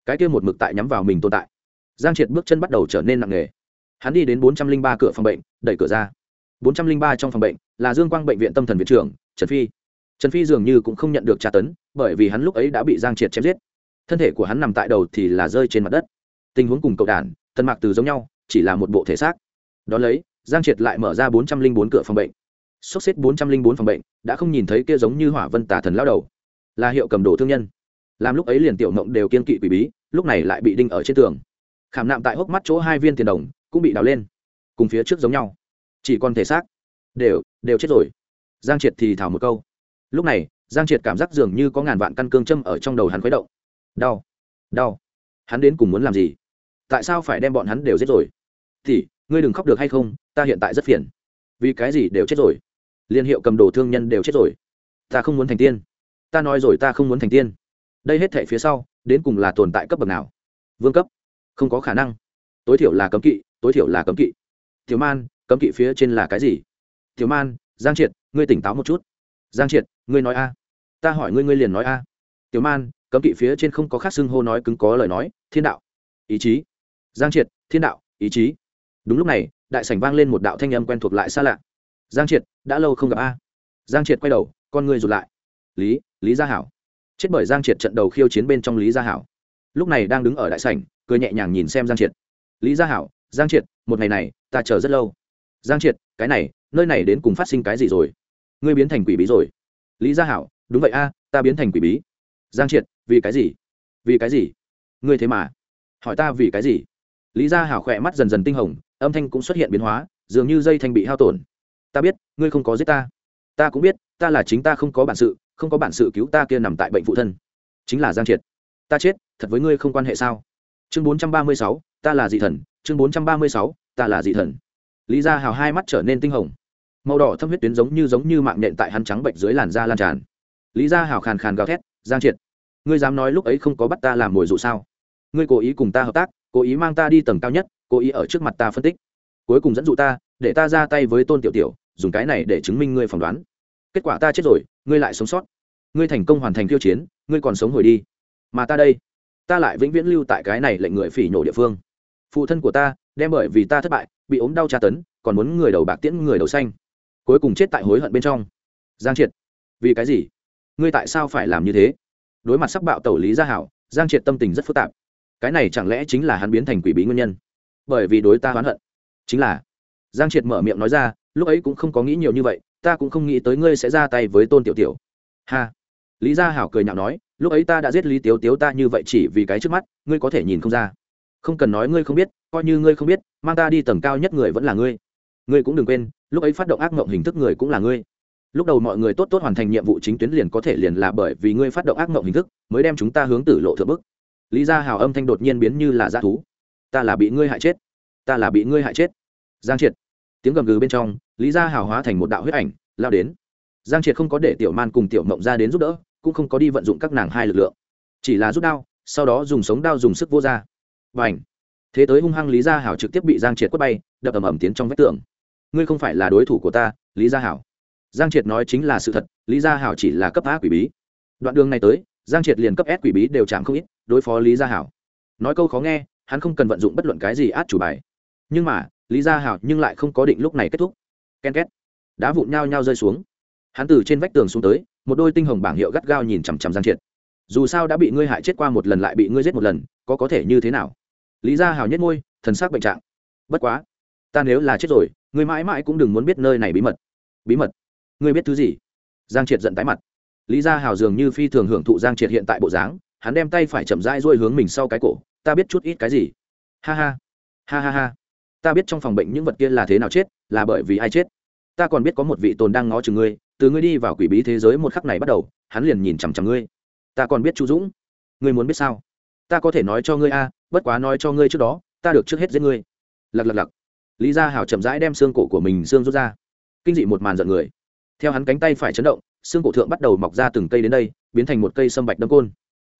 Cái kia một mực tại nhắm vào mình tồn tại. Giang triệt bước chân bắt đầu trở nên nặng nề. Hắn đi đến bốn trăm linh ba cửa phòng bệnh, đẩy cửa ra. bốn trăm linh ba trong phòng bệnh là dương quang bệnh viện tâm thần viện trưởng, trần phi trần phi dường như cũng không nhận được tra tấn, bởi vì hắn lúc ấy đã bị giang triệt chém giết. Thân thể của hắn nằm tại đầu thì là rơi trên mặt đất. Tình huống cùng cậu đản tân mạc từ giống nhau, chỉ là một bộ thể xác. Đón lấy, giang triệt lại mở ra bốn trăm linh bốn cửa phòng bệnh. Sốc xếp bốn trăm linh bốn phòng bệnh, đã không nhìn thấy kia giống như hỏa vân tà thần lao đầu. Là hiệu cầm đồ thương nhân. Làm lúc ấy liền tiểu mộng đều kiên kỵ quỷ bí, lúc này lại bị đinh ở trên tường. Khảm nạm tại hốc mắt chỗ hai viên tiền đồng, cũng bị đào lên. Cùng phía trước giống nhau. Chỉ còn thể xác. Đều đều chết rồi. Giang triệt thì thảo một câu lúc này, giang triệt cảm giác dường như có ngàn vạn căn cương châm ở trong đầu hắn khuấy động. Đau đau. Hắn đến cùng muốn làm gì? Tại sao phải đem bọn hắn đều giết rồi? Thì, ngươi đừng khóc được hay không, ta hiện tại rất phiền. Vì cái gì đều chết rồi? Liên hiệu cầm đồ thương nhân đều chết rồi. Ta không muốn thành tiên. Ta nói rồi ta không muốn thành tiên. Đây hết thể phía sau, đến cùng là tồn tại cấp bậc nào? Vương cấp. Không có khả năng. Tối thiểu là cấm kỵ, tối thiểu là cấm kỵ. Thiếu man, cấm kỵ phía trên là cái gì? Thiếu man, giang triệt, ngươi tỉnh táo một chút giang triệt, ngươi nói a. Ta hỏi ngươi ngươi liền nói a. Tiểu man, cấm kỵ phía trên không có khác xưng hô nói cứng có lời nói, thiên đạo. Ý chí. Giang triệt, thiên đạo, ý chí. Đúng lúc này, đại sảnh vang lên một đạo thanh âm quen thuộc lại xa lạ. Giang triệt, đã lâu không gặp a. Giang triệt quay đầu, con người rụt lại. Lý lý gia hảo. Chết bởi giang triệt trận đầu khiêu chiến bên trong lý gia hảo. Lúc này đang đứng ở đại sảnh, cười nhẹ nhàng nhìn xem giang triệt. Lý gia hảo, giang triệt, một ngày này, ta chờ rất lâu. Giang triệt, cái này, nơi này đến cùng phát sinh cái gì rồi? Ngươi biến thành quỷ bí rồi. Lý gia hảo, đúng vậy a, ta biến thành quỷ bí. Giang triệt, vì cái gì? Vì cái gì? Ngươi thế mà. Hỏi ta vì cái gì? Lý gia hảo khỏe mắt dần dần tinh hồng, âm thanh cũng xuất hiện biến hóa, dường như dây thanh bị hao tổn. Ta biết, ngươi không có giết ta. Ta cũng biết, ta là chính ta không có bản sự, không có bản sự cứu ta kia nằm tại bệnh phụ thân. Chính là giang triệt. Ta chết, thật với ngươi không quan hệ sao? Chương bốn trăm ba mươi sáu, ta là dị thần. Chương bốn trăm ba mươi sáu, ta là dị thần. Lý gia hào hai mắt trở nên tinh hồng màu đỏ thâm huyết tuyến giống như giống như mạng nhện tại hắn trắng bệnh dưới làn da lan tràn. Lý gia hào khàn khàn gào thét, giang triệt, ngươi dám nói lúc ấy không có bắt ta làm mồi dụ sao? Ngươi cố ý cùng ta hợp tác, cố ý mang ta đi tầng cao nhất, cố ý ở trước mặt ta phân tích. Cuối cùng dẫn dụ ta, để ta ra tay với tôn tiểu tiểu, dùng cái này để chứng minh ngươi phỏng đoán. Kết quả ta chết rồi, ngươi lại sống sót. Ngươi thành công hoàn thành khiêu chiến, ngươi còn sống hồi đi. Mà ta đây, ta lại vĩnh viễn lưu tại cái này lệnh người phỉ nhổ địa phương. Phụ thân của ta, đem bởi vì ta thất bại, bị ốm đau tra tấn, còn muốn người đầu bạc tiễn người đầu xanh cuối cùng chết tại hối hận bên trong. Giang triệt, vì cái gì? Ngươi tại sao phải làm như thế? Đối mặt sắc bạo tẩu lý gia hảo, giang triệt tâm tình rất phức tạp. Cái này chẳng lẽ chính là hắn biến thành quỷ bí nguyên nhân? Bởi vì đối ta oán hận. Chính là, giang triệt mở miệng nói ra, lúc ấy cũng không có nghĩ nhiều như vậy, ta cũng không nghĩ tới ngươi sẽ ra tay với tôn tiểu tiểu. Ha. Lý gia hảo cười nhạo nói, lúc ấy ta đã giết lý tiếu tiếu ta như vậy chỉ vì cái trước mắt, ngươi có thể nhìn không ra. Không cần nói ngươi không biết, coi như ngươi không biết, mang ta đi tầng cao nhất người vẫn là ngươi ngươi cũng đừng quên, lúc ấy phát động ác mộng hình thức người cũng là ngươi. Lúc đầu mọi người tốt tốt hoàn thành nhiệm vụ chính tuyến liền có thể liền là bởi vì ngươi phát động ác mộng hình thức, mới đem chúng ta hướng tử lộ thượng bức. Lý gia hào âm thanh đột nhiên biến như là g thú. Ta là bị ngươi hại chết. Ta là bị ngươi hại chết. Giang triệt. Tiếng gầm gừ bên trong, lý gia hào hóa thành một đạo huyết ảnh, lao đến. Giang triệt không có để tiểu man cùng tiểu mộng ra đến giúp đỡ, cũng không có đi vận dụng các nàng hai lực lượng. Chỉ là rút đao, sau đó dùng sống đao dùng sức vô ra và ảnh thế tới hung hăng lý gia hảo trực tiếp bị giang triệt quất bay, đập ầm ầm tiến trong vách tường ngươi không phải là đối thủ của ta, lý gia hảo. Giang triệt nói chính là sự thật, lý gia hảo chỉ là cấp á quỷ bí. Đoạn đường này tới, giang triệt liền cấp ép quỷ bí đều chạm không ít, đối phó lý gia hảo. Nói câu khó nghe, hắn không cần vận dụng bất luận cái gì át chủ bài. Nhưng mà, lý gia hảo nhưng lại không có định lúc này kết thúc. Ken két. Đá vụn nhao nhao rơi xuống. Hắn từ trên vách tường xuống tới, một đôi tinh hồng bảng hiệu gắt gao nhìn chằm chằm giang triệt. Dù sao đã bị ngươi hại chết qua một lần lại bị ngươi giết một lần, có có thể như thế nào? Lý gia Hảo nhất ngôi thần sắc bệnh trạng. Bất quá, ta nếu là chết rồi ngươi mãi mãi cũng đừng muốn biết nơi này bí mật. Bí mật? Ngươi biết thứ gì? Giang triệt giận tái mặt. Lý gia hào dường như phi thường hưởng thụ giang triệt hiện tại bộ dáng, hắn đem tay phải chậm rãi ruôi hướng mình sau cái cổ, ta biết chút ít cái gì. Ha ha ha ha ha, ta biết trong phòng bệnh những vật kia là thế nào chết, là bởi vì ai chết. Ta còn biết có một vị tồn đang ngó chừng ngươi, từ ngươi đi vào quỷ bí thế giới một khắc này bắt đầu, hắn liền nhìn chằm chằm ngươi. Ta còn biết chu dũng. Ngươi muốn biết sao? Ta có thể nói cho ngươi a, bất quá nói cho ngươi trước đó, ta được trước hết giết ngươi. Lặc lặc lặc lý gia hảo chậm rãi đem xương cổ của mình xương rút ra. Kinh dị một màn giận người. Theo hắn cánh tay phải chấn động, xương cổ thượng bắt đầu mọc ra từng cây đến đây, biến thành một cây sâm bạch đâm côn.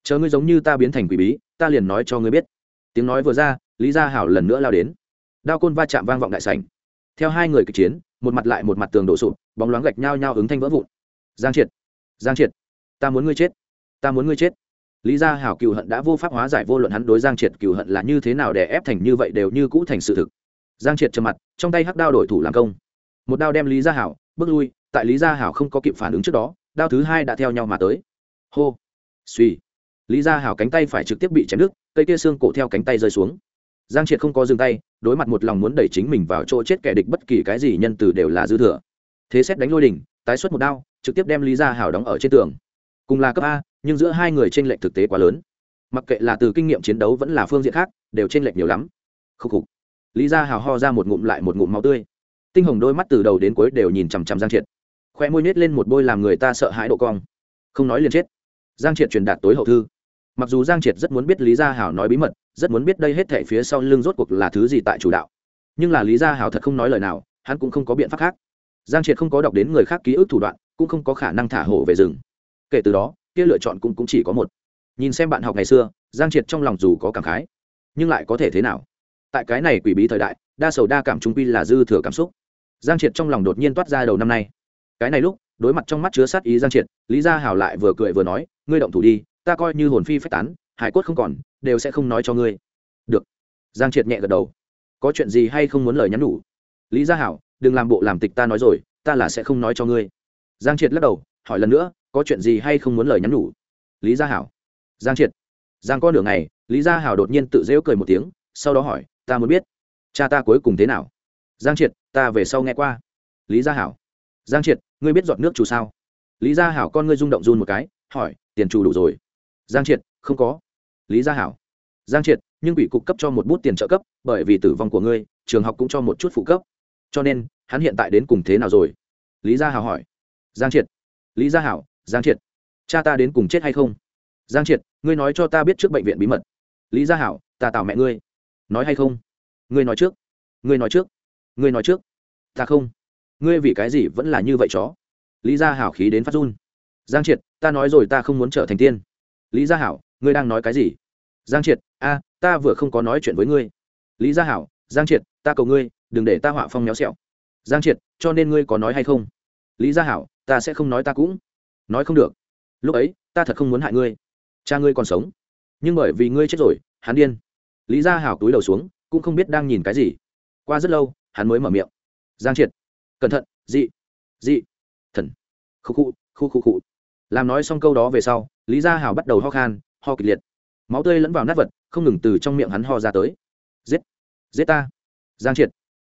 Chờ ngươi giống như ta biến thành quỷ bí, ta liền nói cho ngươi biết. Tiếng nói vừa ra, lý gia hảo lần nữa lao đến. Đao côn va chạm vang vọng đại sảnh. Theo hai người kịch chiến, một mặt lại một mặt tường đổ sụp, bóng loáng gạch nhao nhao ứng thanh vỡ vụn. Giang triệt! Giang triệt! Ta muốn ngươi chết! Ta muốn ngươi chết! Lý gia hảo cựu hận đã vô pháp hóa giải vô luận hắn đối giang triệt cựu hận là như thế nào để ép thành như vậy đều như cũ thành sự thực giang triệt trầm mặt, trong tay hắc đao đổi thủ làm công. Một đao đem lý gia hảo, bước lui, tại lý gia hảo không có kịp phản ứng trước đó, đao thứ hai đã theo nhau mà tới. Hô! Suy lý gia hảo cánh tay phải trực tiếp bị chém đứt, cây kia xương cổ theo cánh tay rơi xuống. Giang triệt không có dừng tay, đối mặt một lòng muốn đẩy chính mình vào chỗ chết kẻ địch bất kỳ cái gì nhân từ đều là dư thừa. Thế xét đánh lôi đỉnh, tái xuất một đao, trực tiếp đem lý gia hảo đóng ở trên tường. Cùng là cấp a, nhưng giữa hai người trên lệnh thực tế quá lớn. Mặc kệ là từ kinh nghiệm chiến đấu vẫn là phương diện khác, đều trên lệnh nhiều lắm. Khúc khục lý gia hào ho ra một ngụm lại một ngụm máu tươi. Tinh hồng đôi mắt từ đầu đến cuối đều nhìn chằm chằm giang triệt. Khoe môi nhét lên một bôi làm người ta sợ hãi độ cong. Không nói liền chết. Giang triệt truyền đạt tối hậu thư. Mặc dù giang triệt rất muốn biết lý gia hảo nói bí mật rất muốn biết đây hết thể phía sau lưng rốt cuộc là thứ gì tại chủ đạo. Nhưng là lý gia hảo thật không nói lời nào hắn cũng không có biện pháp khác. Giang triệt không có đọc đến người khác ký ức thủ đoạn cũng không có khả năng thả hổ về rừng. Kể từ đó kia lựa chọn cũng, cũng chỉ có một. Nhìn xem bạn học ngày xưa giang triệt trong lòng dù có cảm khái nhưng lại có thể thế nào? Tại cái này quỷ bí thời đại, đa sầu đa cảm trung quy là dư thừa cảm xúc. Giang triệt trong lòng đột nhiên toát ra đầu năm nay. Cái này lúc, đối mặt trong mắt chứa sát ý giang triệt, lý gia hảo lại vừa cười vừa nói, ngươi động thủ đi, ta coi như hồn phi phách tán, hải cốt không còn, đều sẽ không nói cho ngươi. Được. Giang triệt nhẹ gật đầu. Có chuyện gì hay không muốn lời nhắn nhủ? Lý gia hảo, đừng làm bộ làm tịch ta nói rồi, ta là sẽ không nói cho ngươi. Giang triệt lắc đầu, hỏi lần nữa, có chuyện gì hay không muốn lời nhắn nhủ? Lý gia hảo. Giang triệt. Giang có nửa ngày, lý gia hảo đột nhiên tự dễu cười một tiếng, sau đó hỏi ta muốn biết, cha ta cuối cùng thế nào? Giang triệt, ta về sau nghe qua. Lý gia hảo. Giang triệt, ngươi biết dọn nước chủ sao? Lý gia hảo con ngươi rung động run một cái, hỏi, tiền chủ đủ rồi. Giang triệt, không có. Lý gia hảo. Giang triệt, nhưng bị cục cấp cho một bút tiền trợ cấp, bởi vì tử vong của ngươi, trường học cũng cho một chút phụ cấp. Cho nên, hắn hiện tại đến cùng thế nào rồi? Lý gia hảo hỏi. Giang triệt. Lý gia hảo, giang triệt. Cha ta đến cùng chết hay không? Giang triệt, ngươi nói cho ta biết trước bệnh viện bí mật. Lý gia hảo, ta tạo mẹ ngươi nói hay không? Ngươi nói trước. Ngươi nói trước. Ngươi nói trước. Ta không. Ngươi vì cái gì vẫn là như vậy chó? Lý gia hảo khí đến phát run. Giang triệt, ta nói rồi ta không muốn trở thành tiên. Lý gia hảo, ngươi đang nói cái gì? Giang triệt, a, ta vừa không có nói chuyện với ngươi. Lý gia hảo, giang triệt, ta cầu ngươi, đừng để ta họa phong méo xẹo. Giang triệt, cho nên ngươi có nói hay không? Lý gia hảo, ta sẽ không nói ta cũng. Nói không được. Lúc ấy, ta thật không muốn hại ngươi. Cha ngươi còn sống. Nhưng bởi vì ngươi chết rồi, hắn điên lý gia hảo túi đầu xuống, cũng không biết đang nhìn cái gì. Qua rất lâu, hắn mới mở miệng. Giang triệt. Cẩn thận, dị dị. Thần. Khu khu khu khu khu. Làm nói xong câu đó về sau, lý gia hảo bắt đầu ho khan, ho kịch liệt. Máu tươi lẫn vào nát vật, không ngừng từ trong miệng hắn ho ra tới. Giết giết ta. Giang triệt.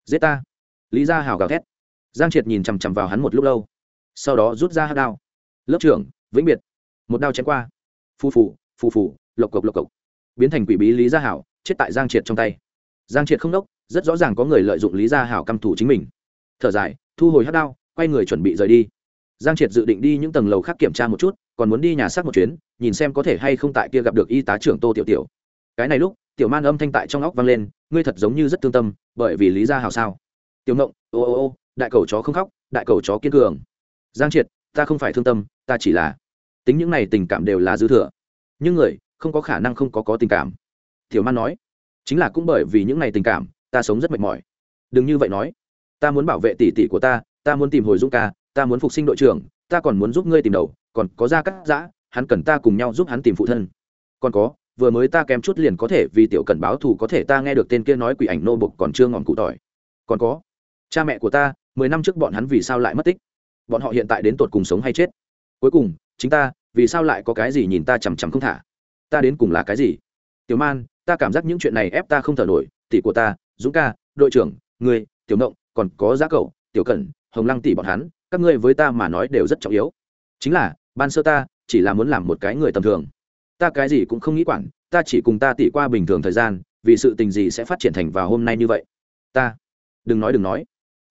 Giết ta. Lý gia hảo gào thét. Giang triệt nhìn chằm chằm vào hắn một lúc lâu. Sau đó rút ra hát đao. Lớp trưởng, vĩnh biệt. Một đao chém qua. Phù phù phù phù, lộc cộc lộc cộc. Biến thành quỷ bí lý gia hảo chết tại giang triệt trong tay. Giang triệt không đốc, rất rõ ràng có người lợi dụng lý gia hảo căm thủ chính mình. Thở dài, thu hồi hát đao, quay người chuẩn bị rời đi. Giang triệt dự định đi những tầng lầu khác kiểm tra một chút, còn muốn đi nhà xác một chuyến, nhìn xem có thể hay không tại kia gặp được y tá trưởng tô tiểu tiểu. Cái này lúc, tiểu man âm thanh tại trong óc vang lên, ngươi thật giống như rất thương tâm, bởi vì lý gia Hảo sao? Tiểu ngộng, ô ô ô, đại cầu chó không khóc, đại cầu chó kiên cường. Giang triệt, ta không phải thương tâm, ta chỉ là, tính những này tình cảm đều là dư thừa. Nhưng người, không có khả năng không có có tình cảm tiểu man nói, chính là cũng bởi vì những ngày tình cảm, ta sống rất mệt mỏi. Đừng như vậy nói. Ta muốn bảo vệ tỷ tỷ của ta ta muốn tìm hồi dũng ca, ta muốn phục sinh đội trưởng, ta còn muốn giúp ngươi tìm đầu, còn có ra cắt giã, hắn cần ta cùng nhau giúp hắn tìm phụ thân. Còn có, vừa mới ta kém chút liền có thể vì tiểu cần báo thù có thể ta nghe được tên kia nói quỷ ảnh nô bục còn chưa ngọn cụ tỏi. Còn có, cha mẹ của ta, mười năm trước bọn hắn vì sao lại mất tích? Bọn họ hiện tại đến tột cùng sống hay chết? Cuối cùng, chính ta, vì sao lại có cái gì nhìn ta chằm chằm không thả? Ta đến cùng là cái gì? Tiểu man, ta cảm giác những chuyện này ép ta không thở nổi, tỷ của ta, dũng ca, đội trưởng, người, tiểu động còn có giá cậu, tiểu cẩn, hồng lăng tỷ bọn hắn, các ngươi với ta mà nói đều rất trọng yếu. Chính là, ban sơ ta, chỉ là muốn làm một cái người tầm thường. Ta cái gì cũng không nghĩ quản, ta chỉ cùng ta tỷ qua bình thường thời gian, vì sự tình gì sẽ phát triển thành vào hôm nay như vậy? Ta, đừng nói đừng nói.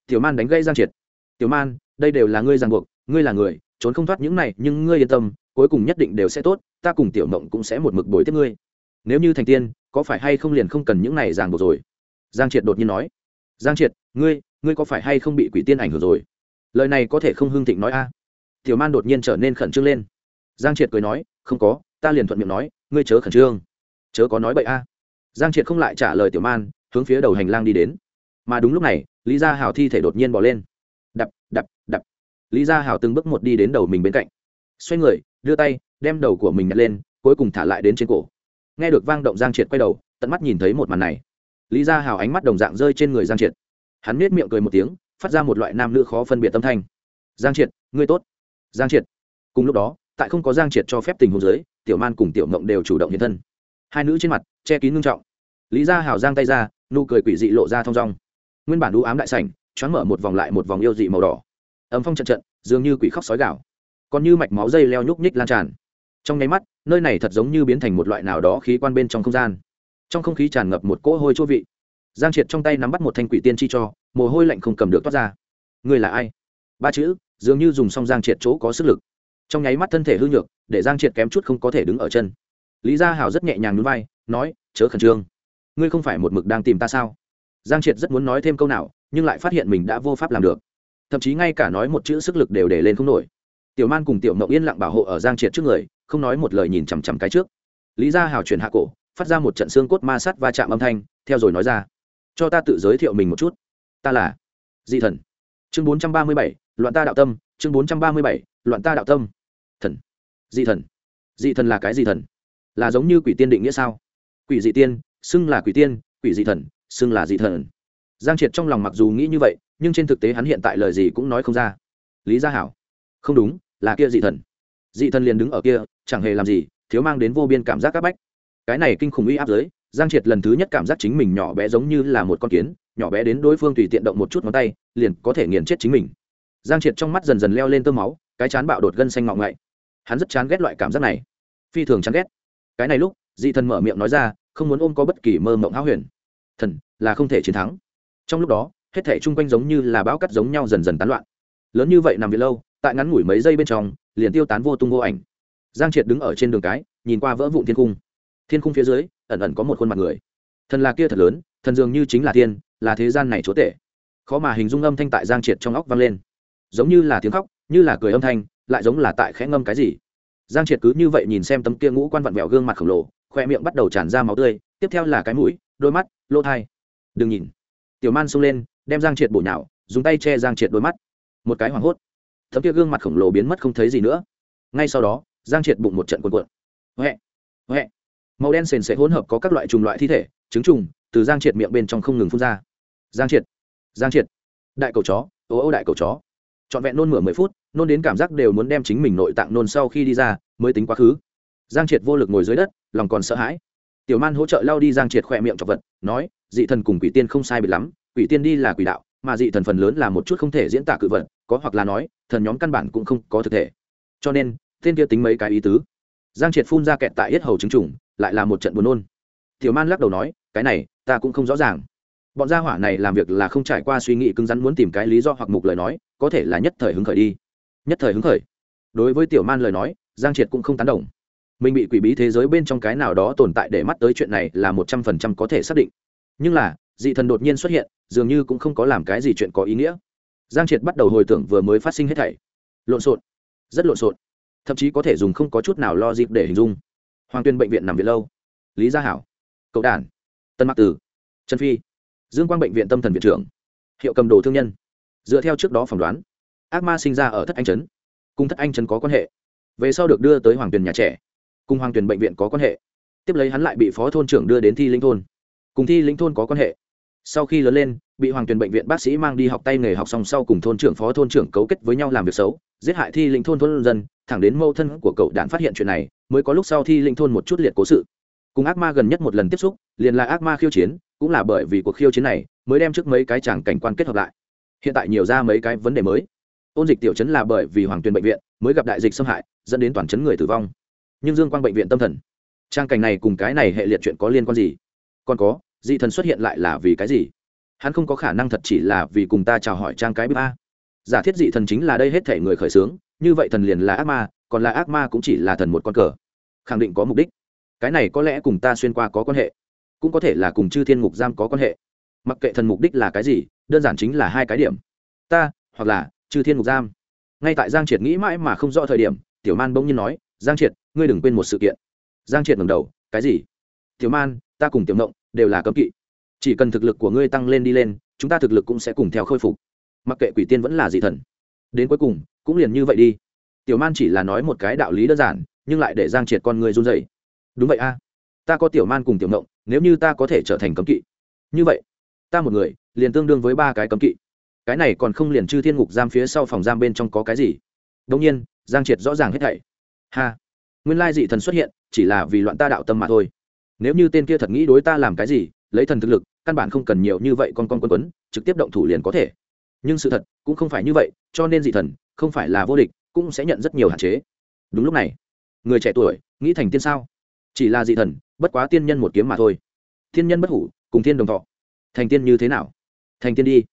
Tiểu man đánh gây giang triệt. Tiểu man, đây đều là ngươi ràng buộc, ngươi là người, trốn không thoát những này, nhưng ngươi yên tâm, cuối cùng nhất định đều sẽ tốt, ta cùng tiểu mộng cũng sẽ một mực bồi tiếp ngươi nếu như thành tiên, có phải hay không liền không cần những này ràng buộc rồi? Giang triệt đột nhiên nói. Giang triệt, ngươi ngươi có phải hay không bị quỷ tiên ảnh hưởng rồi? Lời này có thể không hưng thịnh nói a. Tiểu man đột nhiên trở nên khẩn trương lên. Giang triệt cười nói, không có, ta liền thuận miệng nói, ngươi chớ khẩn trương. Chớ có nói bậy a. Giang triệt không lại trả lời tiểu man, hướng phía đầu hành lang đi đến. Mà đúng lúc này, lý gia hảo thi thể đột nhiên bỏ lên. Đập đập đập. Lý gia hảo từng bước một đi đến đầu mình bên cạnh. Xoay người, đưa tay, đem đầu của mình nhặt lên, cuối cùng thả lại đến trên cổ nghe được vang động giang triệt quay đầu, tận mắt nhìn thấy một màn này. Lý gia hảo ánh mắt đồng dạng rơi trên người giang triệt. Hắn nết miệng cười một tiếng, phát ra một loại nam nữ khó phân biệt tâm thanh. Giang triệt, ngươi tốt. Giang triệt. Cùng lúc đó, tại không có giang triệt cho phép tình huống giới tiểu man cùng tiểu mộng đều chủ động hiện thân. Hai nữ trên mặt, che kín ngưng trọng. Lý gia hảo giang tay ra, nụ cười quỷ dị lộ ra thong dong. Nguyên bản đũ ám đại sảnh, choáng mở một vòng lại một vòng yêu dị màu đỏ. Ấm phong trận trận, dường như quỷ khóc sói gạo còn như mạch máu dây leo nhúc nhích lan tràn trong nháy mắt, nơi này thật giống như biến thành một loại nào đó khí quan bên trong không gian. Trong không khí tràn ngập một cỗ hôi chỗ vị. Giang triệt trong tay nắm bắt một thanh quỷ tiên chi cho, mồ hôi lạnh không cầm được toát ra. Người là ai? Ba chữ, dường như dùng xong giang triệt chỗ có sức lực. Trong nháy mắt thân thể hư nhược, để giang triệt kém chút không có thể đứng ở chân. Lý gia hảo rất nhẹ nhàng núi vai, nói, chớ khẩn trương. Ngươi không phải một mực đang tìm ta sao? Giang triệt rất muốn nói thêm câu nào, nhưng lại phát hiện mình đã vô pháp làm được. Thậm chí ngay cả nói một chữ sức lực đều để lên không nổi. Tiểu man cùng tiểu mộng yên lặng bảo hộ ở giang triệt trước người không nói một lời nhìn chằm chằm cái trước. Lý gia hào chuyển hạ cổ, phát ra một trận xương cốt ma sát va chạm âm thanh, theo rồi nói ra. Cho ta tự giới thiệu mình một chút. Ta là dị thần. Chương bốn trăm ba mươi bảy, loạn ta đạo tâm, chương bốn trăm ba mươi bảy, loạn ta đạo tâm. Thần. Dị thần. Dị thần là cái gì thần? Là giống như quỷ tiên định nghĩa sao? Quỷ dị tiên, xưng là quỷ tiên, quỷ dị thần, xưng là dị thần. Giang triệt trong lòng mặc dù nghĩ như vậy, nhưng trên thực tế hắn hiện tại lời gì cũng nói không ra. Lý gia hảo không đúng, là kia dị thần dị thần liền đứng ở kia, chẳng hề làm gì, thiếu mang đến vô biên cảm giác áp bách. Cái này kinh khủng uy áp giới, giang triệt lần thứ nhất cảm giác chính mình nhỏ bé giống như là một con kiến, nhỏ bé đến đối phương tùy tiện động một chút ngón tay, liền có thể nghiền chết chính mình. Giang triệt trong mắt dần dần leo lên tơ máu, cái chán bạo đột gân xanh ngọng ngậy. Hắn rất chán ghét loại cảm giác này. Phi thường chán ghét. Cái này lúc, dị thần mở miệng nói ra, không muốn ôm có bất kỳ mơ mộng háo huyền. Thần, là không thể chiến thắng. Trong lúc đó, hết thể chung quanh giống như là bão cắt giống nhau dần dần tán loạn. Lớn như vậy nằm việc lâu tại ngắn ngủi mấy giây bên trong, liền tiêu tán vô tung vô ảnh. Giang triệt đứng ở trên đường cái, nhìn qua vỡ vụn thiên cung thiên cung phía dưới, ẩn ẩn có một khuôn mặt người. Thần là kia thật lớn, thần dường như chính là thiên, là thế gian này chúa tể khó mà hình dung âm thanh tại giang triệt trong óc vang lên. Giống như là tiếng khóc, như là cười âm thanh, lại giống là tại khẽ ngâm cái gì. Giang triệt cứ như vậy nhìn xem tấm kia ngũ quan vặn vẹo gương mặt khổng lồ khoe miệng bắt đầu tràn ra máu tươi, tiếp theo là cái mũi, đôi mắt, lỗ thai. Đừng nhìn. Tiểu man xông lên, đem giang triệt bổ nhào, dùng tay che giang triệt đôi mắt. Một cái hoảng hốt thấm kia gương mặt khổng lồ biến mất không thấy gì nữa. Ngay sau đó, giang triệt bụng một trận cuộn cuộn. Huệ huệ. Màu đen sền sẽ hỗn hợp có các loại trùng loại thi thể, trứng trùng, từ giang triệt miệng bên trong không ngừng phun ra. Giang triệt giang triệt. Đại cầu chó, ô ô đại cầu chó. Trọn vẹn nôn mửa mười phút, nôn đến cảm giác đều muốn đem chính mình nội tạng nôn sau khi đi ra, mới tính quá khứ. Giang triệt vô lực ngồi dưới đất, lòng còn sợ hãi. Tiểu man hỗ trợ lao đi giang triệt khỏe miệng chọc vật, nói, dị thần cùng quỷ tiên không sai biệt lắm, quỷ tiên đi là quỷ đạo mà dị thần phần lớn là một chút không thể diễn tả cự vật, có hoặc là nói, thần nhóm căn bản cũng không có thực thể. Cho nên, tên kia tính mấy cái ý tứ. Giang triệt phun ra kẹt tại yết hầu chứng trùng, lại là một trận buồn nôn. Tiểu man lắc đầu nói, cái này, ta cũng không rõ ràng. Bọn gia hỏa này làm việc là không trải qua suy nghĩ cứng rắn muốn tìm cái lý do hoặc mục lời nói, có thể là nhất thời hứng khởi đi. Nhất thời hứng khởi. Đối với tiểu man lời nói, giang triệt cũng không tán đồng. Mình bị quỷ bí thế giới bên trong cái nào đó tồn tại để mắt tới chuyện này là một trăm phần trăm có thể xác định. Nhưng là, dị thần đột nhiên xuất hiện dường như cũng không có làm cái gì chuyện có ý nghĩa. Giang triệt bắt đầu hồi tưởng vừa mới phát sinh hết thảy. Lộn xộn, rất lộn xộn. Thậm chí có thể dùng không có chút nào lo dịp để hình dung. Hoàng tuyên bệnh viện nằm viện lâu. Lý gia hảo, cậu đản, tân mặc tử, trần phi, dương quang bệnh viện tâm thần viện trưởng, hiệu cầm đồ thương nhân. Dựa theo trước đó phỏng đoán, ác ma sinh ra ở thất anh trấn. Cùng thất anh trấn có quan hệ. Về sau được đưa tới hoàng tuyền nhà trẻ. Cùng hoàng tuyền bệnh viện có quan hệ. Tiếp lấy hắn lại bị phó thôn trưởng đưa đến thi linh thôn. Cùng thi linh thôn có quan hệ sau khi lớn lên, bị hoàng tuyền bệnh viện bác sĩ mang đi học tay nghề học xong sau cùng thôn trưởng phó thôn trưởng cấu kết với nhau làm việc xấu, giết hại thi linh thôn thôn dân, thẳng đến mâu thân của cậu đạn phát hiện chuyện này, mới có lúc sau thi linh thôn một chút liệt cố sự. Cùng ác ma gần nhất một lần tiếp xúc, liền là ác ma khiêu chiến, cũng là bởi vì cuộc khiêu chiến này mới đem trước mấy cái chàng cảnh quan kết hợp lại. Hiện tại nhiều ra mấy cái vấn đề mới. Ôn dịch tiểu chấn là bởi vì hoàng tuyền bệnh viện mới gặp đại dịch xâm hại, dẫn đến toàn chấn người tử vong. Nhưng dương quang bệnh viện tâm thần. Trang cảnh này cùng cái này hệ liệt chuyện có liên quan gì? Còn có dị thần xuất hiện lại là vì cái gì? Hắn không có khả năng thật chỉ là vì cùng ta chào hỏi trang cái bếp a. Giả thiết dị thần chính là đây hết thể người khởi xướng, như vậy thần liền là ác ma, còn là ác ma cũng chỉ là thần một con cờ. Khẳng định có mục đích. Cái này có lẽ cùng ta xuyên qua có quan hệ, cũng có thể là cùng chư thiên ngục giam có quan hệ. Mặc kệ thần mục đích là cái gì, đơn giản chính là hai cái điểm. Ta, hoặc là chư thiên ngục giam. Ngay tại giang triệt nghĩ mãi mà không rõ thời điểm, tiểu man bỗng nhiên nói, giang triệt, ngươi đừng quên một sự kiện. Giang triệt ngầm đầu, cái gì? Tiểu man, ta cùng tiểu mộng đều là cấm kỵ. Chỉ cần thực lực của ngươi tăng lên đi lên, chúng ta thực lực cũng sẽ cùng theo khôi phục. Mặc kệ quỷ tiên vẫn là dị thần. Đến cuối cùng, cũng liền như vậy đi. Tiểu man chỉ là nói một cái đạo lý đơn giản, nhưng lại để giang triệt con người run dậy đúng vậy a. Ta có tiểu man cùng tiểu ngộng, nếu như ta có thể trở thành cấm kỵ. Như vậy, ta một người, liền tương đương với ba cái cấm kỵ. Cái này còn không liền chư thiên ngục giam phía sau phòng giam bên trong có cái gì? Đông nhiên, giang triệt rõ ràng hết thảy. Ha. Nguyên lai dị thần xuất hiện, chỉ là vì loạn ta đạo tâm mà thôi nếu như tên kia thật nghĩ đối ta làm cái gì, lấy thần thực lực, căn bản không cần nhiều như vậy con con quân quấn, trực tiếp động thủ liền có thể. Nhưng sự thật cũng không phải như vậy, cho nên dị thần không phải là vô địch, cũng sẽ nhận rất nhiều hạn chế. Đúng lúc này, người trẻ tuổi, nghĩ thành tiên sao? Chỉ là dị thần, bất quá tiên nhân một kiếm mà thôi. Thiên nhân bất hủ, cùng thiên đồng thọ. Thành tiên như thế nào? Thành tiên đi.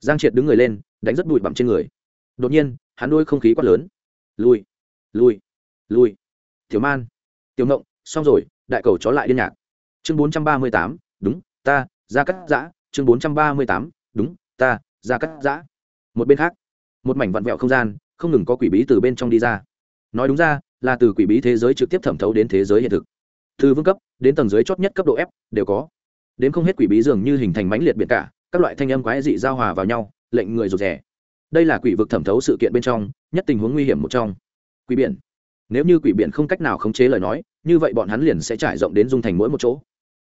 Giang triệt đứng người lên, đánh rất bụi bặm trên người. Đột nhiên, hắn đôi không khí quát lớn. Lui lui lui. Tiểu man, tiểu ngộng, xong rồi đại cầu chó lại điên nhạc. Chương bốn trăm ba mươi tám, đúng, ta ra cắt giã. Chương bốn trăm ba mươi tám, đúng, ta ra cắt giã. Một bên khác, một mảnh vặn vẹo không gian, không ngừng có quỷ bí từ bên trong đi ra. Nói đúng ra, là từ quỷ bí thế giới trực tiếp thẩm thấu đến thế giới hiện thực. Từ vương cấp, đến tầng dưới chót nhất cấp độ f, đều có. Đến không hết quỷ bí dường như hình thành mãnh liệt biệt cả, các loại thanh âm quái dị giao hòa vào nhau, lệnh người rụt rè. Đây là quỷ vực thẩm thấu sự kiện bên trong, nhất tình huống nguy hiểm một trong. Quỷ biển nếu như quỷ biển không cách nào khống chế lời nói, như vậy bọn hắn liền sẽ trải rộng đến dung thành mỗi một chỗ.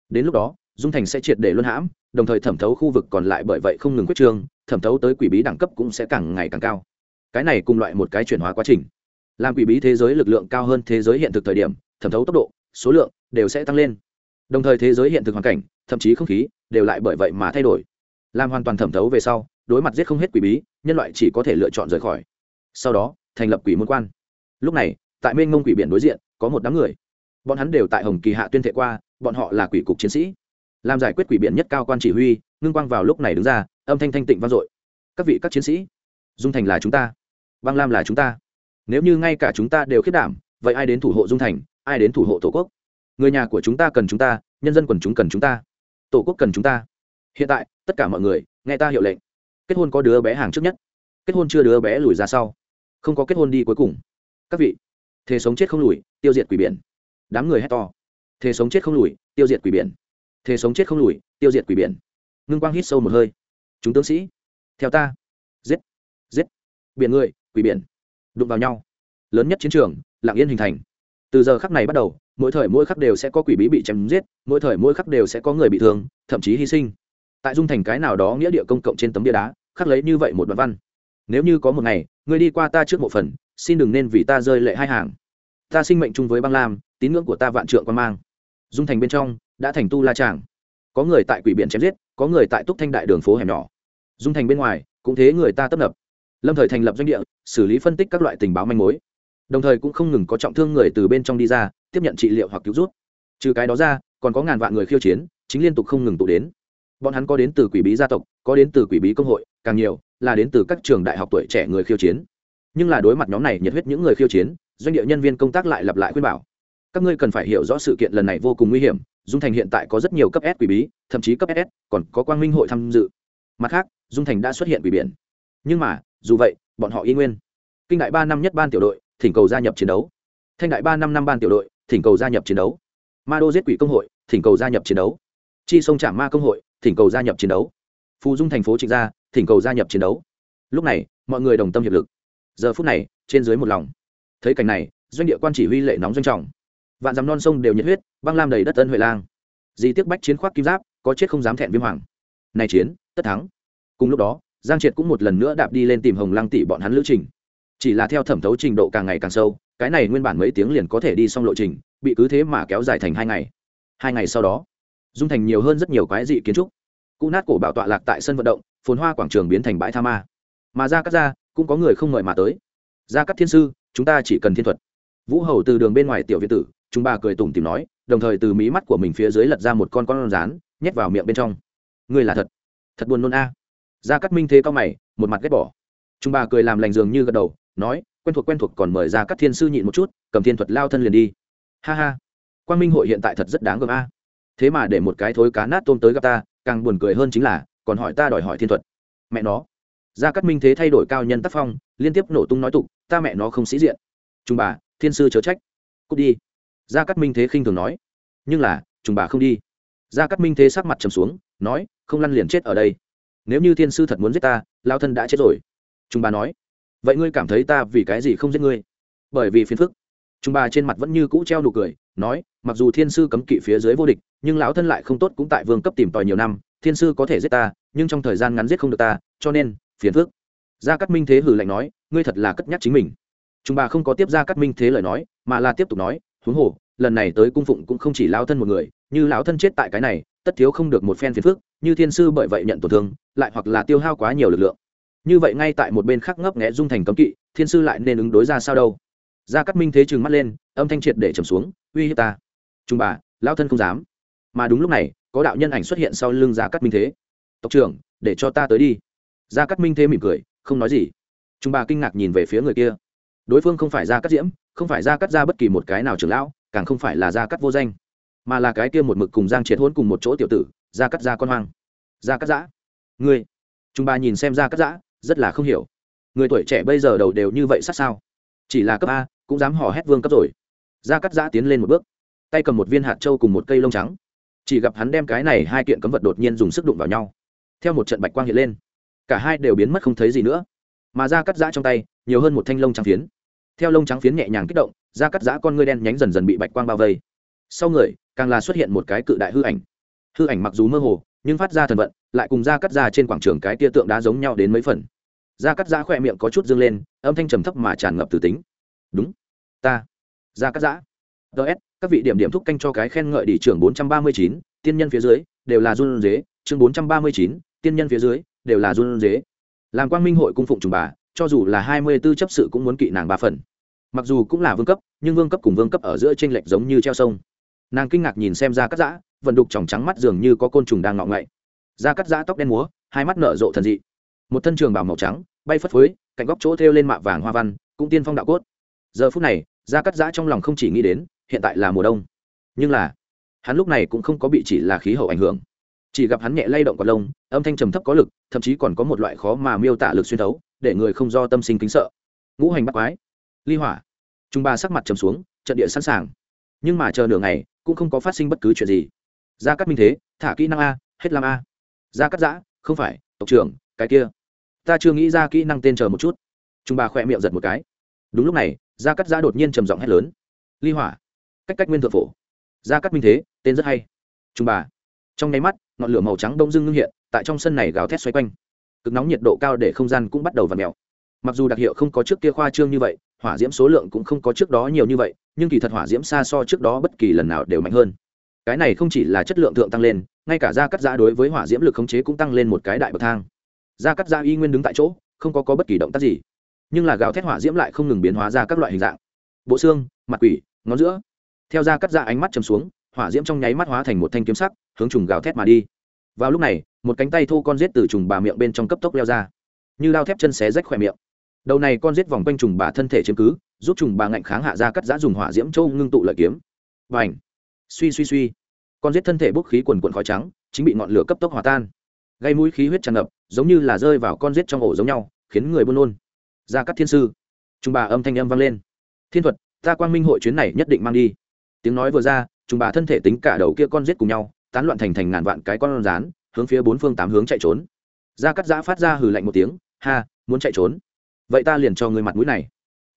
Đến lúc đó, dung thành sẽ triệt để luân hãm, đồng thời thẩm thấu khu vực còn lại bởi vậy không ngừng quyết trương, thẩm thấu tới quỷ bí đẳng cấp cũng sẽ càng ngày càng cao. Cái này cùng loại một cái chuyển hóa quá trình. Làm quỷ bí thế giới lực lượng cao hơn thế giới hiện thực thời điểm, thẩm thấu tốc độ, số lượng đều sẽ tăng lên. Đồng thời thế giới hiện thực hoàn cảnh, thậm chí không khí đều lại bởi vậy mà thay đổi. Làm hoàn toàn thẩm thấu về sau, đối mặt giết không hết quỷ bí, nhân loại chỉ có thể lựa chọn rời khỏi. Sau đó, thành lập quỷ môn quan. Lúc này tại mênh mông quỷ biển đối diện, có một đám người. Bọn hắn đều tại hồng kỳ hạ tuyên thệ qua, bọn họ là quỷ cục chiến sĩ. Làm giải quyết quỷ biển nhất cao quan chỉ huy, ngưng quang vào lúc này đứng ra, âm thanh thanh tịnh vang dội. Các vị, các chiến sĩ, dung thành là chúng ta, băng lam là chúng ta. Nếu như ngay cả chúng ta đều khiết đảm, vậy ai đến thủ hộ dung thành, ai đến thủ hộ tổ quốc? Người nhà của chúng ta cần chúng ta, nhân dân quần chúng cần chúng ta. Tổ quốc cần chúng ta. Hiện tại, tất cả mọi người, nghe ta hiệu lệnh. Kết hôn có đứa bé hàng trước nhất. Kết hôn chưa đứa bé lùi ra sau. Không có kết hôn đi cuối cùng. Các vị thế sống chết không lùi, tiêu diệt quỷ biển. Đám người hét to. Thế sống chết không lùi, tiêu diệt quỷ biển. Thế sống chết không lùi, tiêu diệt quỷ biển. Ngưng quang hít sâu một hơi. Chúng tướng sĩ, theo ta. Giết giết. Biển người, quỷ biển. Đụng vào nhau. Lớn nhất chiến trường, lạng yên hình thành. Từ giờ khắc này bắt đầu, mỗi thời mỗi khắc đều sẽ có quỷ bí bị chém giết, mỗi thời mỗi khắc đều sẽ có người bị thương, thậm chí hy sinh. Tại dung thành cái nào đó nghĩa địa công cộng trên tấm bia đá, khắc lấy như vậy một đoạn văn. Nếu như có một ngày, ngươi đi qua ta trước một phần xin đừng nên vì ta rơi lệ hai hàng. Ta sinh mệnh chung với băng lam, tín ngưỡng của ta vạn trượng quan mang. Dung thành bên trong, đã thành tu la tràng. Có người tại quỷ biển chém giết, có người tại túc thanh đại đường phố hẻm nhỏ. Dung thành bên ngoài, cũng thế người ta tấp nập. Lâm thời thành lập doanh địa, xử lý phân tích các loại tình báo manh mối. Đồng thời cũng không ngừng có trọng thương người từ bên trong đi ra, tiếp nhận trị liệu hoặc cứu rút. Trừ cái đó ra, còn có ngàn vạn người khiêu chiến, chính liên tục không ngừng tụ đến. Bọn hắn có đến từ quỷ bí gia tộc, có đến từ quỷ bí công hội, càng nhiều là đến từ các trường đại học tuổi trẻ người khiêu chiến nhưng là đối mặt nhóm này nhiệt huyết những người khiêu chiến, doanh địa nhân viên công tác lại lặp lại khuyên bảo. Các ngươi cần phải hiểu rõ sự kiện lần này vô cùng nguy hiểm, dung thành hiện tại có rất nhiều cấp s quỷ bí, thậm chí cấp ss còn có quang minh hội tham dự. Mặt khác, dung thành đã xuất hiện quỷ biển. Nhưng mà, dù vậy, bọn họ y nguyên. Kinh đại ba năm nhất ban tiểu đội, thỉnh cầu gia nhập chiến đấu. Thanh đại ba năm năm ban tiểu đội, thỉnh cầu gia nhập chiến đấu. Ma đô giết quỷ công hội, thỉnh cầu gia nhập chiến đấu. Chi sông trạm ma công hội, thỉnh cầu gia nhập chiến đấu. Phù dung thành phố trịnh gia, thỉnh cầu gia nhập chiến đấu. Lúc này, mọi người đồng tâm hiệp lực giờ phút này, trên dưới một lòng. Thấy cảnh này, doanh địa quan chỉ huy lệ nóng doanh trọng. Vạn dằm non sông đều nhiệt huyết, băng lam đầy đất tân huệ lang. Di tiếc bách chiến khoác kim giáp, có chết không dám thẹn viêm hoàng. Này chiến, tất thắng. Cùng lúc đó, giang triệt cũng một lần nữa đạp đi lên tìm hồng lăng tỷ bọn hắn lữ trình. Chỉ là theo thẩm thấu trình độ càng ngày càng sâu, cái này nguyên bản mấy tiếng liền có thể đi xong lộ trình, bị cứ thế mà kéo dài thành hai ngày. Hai ngày sau đó, dung thành nhiều hơn rất nhiều quái dị kiến trúc. Cụ nát cổ bảo tọa lạc tại sân vận động, phồn hoa quảng trường biến thành bãi tha ma. Mà ra cắt ra cũng có người không mời mà tới. Ra cắt thiên sư, chúng ta chỉ cần thiên thuật. Vũ hầu từ đường bên ngoài tiểu viện tử, chúng bà cười tủm tìm nói, đồng thời từ mí mắt của mình phía dưới lật ra một con con rán, nhét vào miệng bên trong. Ngươi là thật. Thật buồn nôn a. À. ra cắt minh thế cao mày, một mặt ghét bỏ. Chúng bà cười làm lành dường như gật đầu, nói, quen thuộc quen thuộc còn mời ra các thiên sư nhịn một chút, cầm thiên thuật lao thân liền đi. Ha ha. Quan minh hội hiện tại thật rất đáng gờm a. Thế mà để một cái thối cá nát tôm tới gặp ta, càng buồn cười hơn chính là, còn hỏi ta đòi hỏi thiên thuật. Mẹ nó gia cát minh thế thay đổi cao nhân tác phong, liên tiếp nổ tung nói tục, ta mẹ nó không sĩ diện. Chúng bà, thiên sư chớ trách. Cút đi. Gia cát minh thế khinh thường nói. Nhưng là chúng bà không đi. Gia cát minh thế sắc mặt trầm xuống, nói, không lăn liền chết ở đây. Nếu như thiên sư thật muốn giết ta lao thân đã chết rồi. Chúng bà nói. Vậy ngươi cảm thấy ta vì cái gì không giết ngươi? Bởi vì phiền phức. Chúng bà trên mặt vẫn như cũ treo nụ cười, nói, mặc dù thiên sư cấm kỵ phía dưới vô địch, nhưng lão thân lại không tốt cũng tại vương cấp tìm tòi nhiều năm, thiên sư có thể giết ta, nhưng trong thời gian ngắn giết không được ta, cho nên phiền phức. Gia cát minh thế hử lạnh nói, ngươi thật là cất nhắc chính mình. Chúng bà không có tiếp gia cát minh thế lời nói, mà là tiếp tục nói, huống hồ, lần này tới cung phụng cũng không chỉ lão thân một người, như lão thân chết tại cái này, tất thiếu không được một phen phiền phức, như thiên sư bởi vậy nhận tổn thương, lại hoặc là tiêu hao quá nhiều lực lượng. Như vậy ngay tại một bên khác ngấp nghẽ dung thành cấm kỵ, thiên sư lại nên ứng đối ra sao đâu. Gia cát minh thế trừng mắt lên, âm thanh triệt để trầm xuống, uy hiếp ta. Trung bà lao thân không dám. Mà đúng lúc này, có đạo nhân ảnh xuất hiện sau lưng gia cát minh thế. Tộc trưởng, để cho ta tới đi gia cát minh thế mỉm cười, không nói gì. Trung bà kinh ngạc nhìn về phía người kia. Đối phương không phải gia cát diễm, không phải gia cát ra bất kỳ một cái nào trưởng lão, càng không phải là gia cát vô danh, mà là cái kia một mực cùng giang triệt hôn cùng một chỗ tiểu tử, gia cát gia con hoang. Gia cát giã. Người. trung bà nhìn xem gia cát giã, rất là không hiểu. Người tuổi trẻ bây giờ đầu đều như vậy sát sao? Chỉ là cấp a, cũng dám hò hét vương cấp rồi. Gia cắt giã tiến lên một bước, tay cầm một viên hạt trâu cùng một cây lông trắng. Chỉ gặp hắn đem cái này hai kiện cấm vật đột nhiên dùng sức đụng vào nhau. Theo một trận bạch quang hiện lên cả hai đều biến mất không thấy gì nữa. Mà da cắt giã trong tay, nhiều hơn một thanh lông trắng phiến. Theo lông trắng phiến nhẹ nhàng kích động, da cắt giã con ngươi đen nhánh dần dần bị bạch quang bao vây. Sau người, càng là xuất hiện một cái cự đại hư ảnh. Hư ảnh mặc dù mơ hồ, nhưng phát ra thần vận, lại cùng da cắt ra trên quảng trường cái tia tượng đá giống nhau đến mấy phần. Da cắt giã khỏe miệng có chút dương lên, âm thanh trầm thấp mà tràn ngập từ tính. Đúng, ta, da cắt giã. Ts các vị điểm điểm thúc canh cho cái khen ngợi đi trưởng bốn trăm ba mươi chín, tiên nhân phía dưới, đều là run dế chương bốn trăm ba mươi chín, tiên nhân phía dưới đều là run dế. Làm quang minh hội cung phụng trùng bà, cho dù là hai mươi b ố chấp sự cũng muốn kỵ nàng ba phần. Mặc dù cũng là vương cấp, nhưng vương cấp cùng vương cấp ở giữa t r ê n lệch giống như treo sông. Nàng kinh ngạc nhìn xem ra cắt giã, vận đục tròng trắng mắt dường như có côn trùng đang ngọ ngậy. Da cắt giã tóc đen múa, hai mắt nở rộ thần dị. Một thân trường bảo màu trắng, bay phất phới, cạnh góc chỗ thêu lên mạ vàng hoa văn, cũng tiên phong đạo cốt. Giờ phút này da cắt giã trong lòng không chỉ nghĩ đến, hiện tại là mùa đông. Nhưng là, hắn lúc này cũng không có bị chỉ là khí hậu ảnh hưởng chỉ gặp hắn nhẹ lay động quả lông, âm thanh trầm thấp có lực, thậm chí còn có một loại khó mà miêu tả lực xuyên thấu, để người không do tâm sinh kính sợ. Ngũ hành bắt quái, ly hỏa. Trung ba sắc mặt trầm xuống, trận địa sẵn sàng. Nhưng mà chờ nửa ngày, cũng không có phát sinh bất cứ chuyện gì. Gia cắt minh thế, thả kỹ năng a, hết làm a. Gia cắt giã, không phải, tộc trưởng, cái kia. Ta chưa nghĩ ra kỹ năng tên chờ một chút. Trung ba khỏe miệng giật một cái. Đúng lúc này, gia cắt giã đột nhiên trầm giọng hét lớn. Ly hỏa. Cách cách nguyên thượng phổ. Gia cắt minh thế, tên rất hay. Trung ba. Trong nháy mắt ngọn lửa màu trắng đông dưng ngưng hiện tại trong sân này gào thét xoay quanh. Cực nóng nhiệt độ cao để không gian cũng bắt đầu v ặ mèo. Mặc dù đặc hiệu không có trước kia khoa trương như vậy hỏa diễm số lượng cũng không có trước đó nhiều như vậy nhưng kỳ thật hỏa diễm xa so trước đó bất kỳ lần nào đều mạnh hơn. Cái này không chỉ là chất lượng thượng tăng lên ngay cả da cắt da đối với hỏa diễm lực khống chế cũng tăng lên một cái đại bậc thang. Da cắt da y nguyên đứng tại chỗ không có, có bất kỳ động tác gì. Nhưng là gào thét hỏa diễm lại không ngừng biến hóa ra các loại hình dạng. Bộ xương mặt quỷ ngón giữa. Theo da cắt da ánh mắt chầm xuống hỏa diễm trong nháy mắt hóa thành một thanh kiếm sắc, hướng trùng gào thét mà đi. Vào lúc này, một cánh tay thô con rết từ trùng bà miệng bên trong cấp tốc leo ra. Như lao thép chân xé rách khỏe miệng. Đầu này con rết vòng quanh trùng bà thân thể chiếm cứ, giúp trùng bà ngạnh kháng hạ ra cắt giã dùng hỏa diễm châu ngưng tụ lợi kiếm. Và ảnh suy suy suy. Con rết thân thể bốc khí quần quần khói trắng, chính bị ngọn lửa cấp tốc hòa tan. Gây mũi khí huyết tràn ngập, giống như là rơi vào con rết trong ổ giống nhau, khiến người buôn nôn ra cắt thiên sư. Trùng bà âm thanh âm vang lên. Thiên thuật, ta quang minh hội chuyến này nhất định mang đi. Tiếng nói vừa ra trùng bà thân thể tính cả đầu kia con giết cùng nhau, tán loạn thành thành ngàn vạn cái con rán, hướng phía bốn phương tám hướng chạy trốn. Gia cắt giã phát ra hừ lạnh một tiếng, ha, muốn chạy trốn? Vậy ta liền cho người mặt mũi này.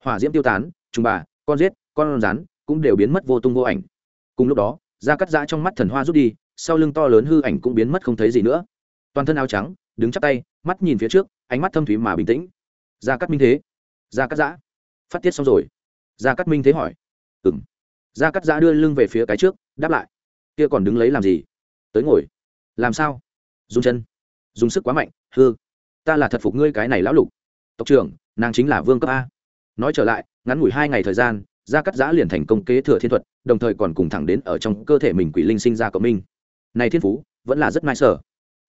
Hỏa diễm tiêu tán trùng bà, con giết, con rán cũng đều biến mất vô tung vô ảnh. Cùng lúc đó, gia cắt giã trong mắt thần hoa rút đi, sau lưng to lớn hư ảnh cũng biến mất không thấy gì nữa. Toàn thân áo trắng, đứng chắp tay, mắt nhìn phía trước, ánh mắt thâm thúy mà bình tĩnh. Gia cắt minh thế, gia cắt giã, phát tiết xong rồi. Gia cắt minh thế hỏi ừng gia cắt giã đưa lưng về phía cái trước, đáp lại. Kia còn đứng lấy làm gì? Tới ngồi. Làm sao? Dùng chân. Dùng sức quá mạnh, hư. Ta là thật phục ngươi cái này lão lục. Tộc trưởng, nàng chính là vương cấp a. Nói trở lại, ngắn ngủi hai ngày thời gian, gia cắt giã liền thành công kế thừa thiên thuật, đồng thời còn cùng thẳng đến ở trong cơ thể mình quỷ linh sinh ra cộng minh. Này thiên phú, vẫn là rất nai sở.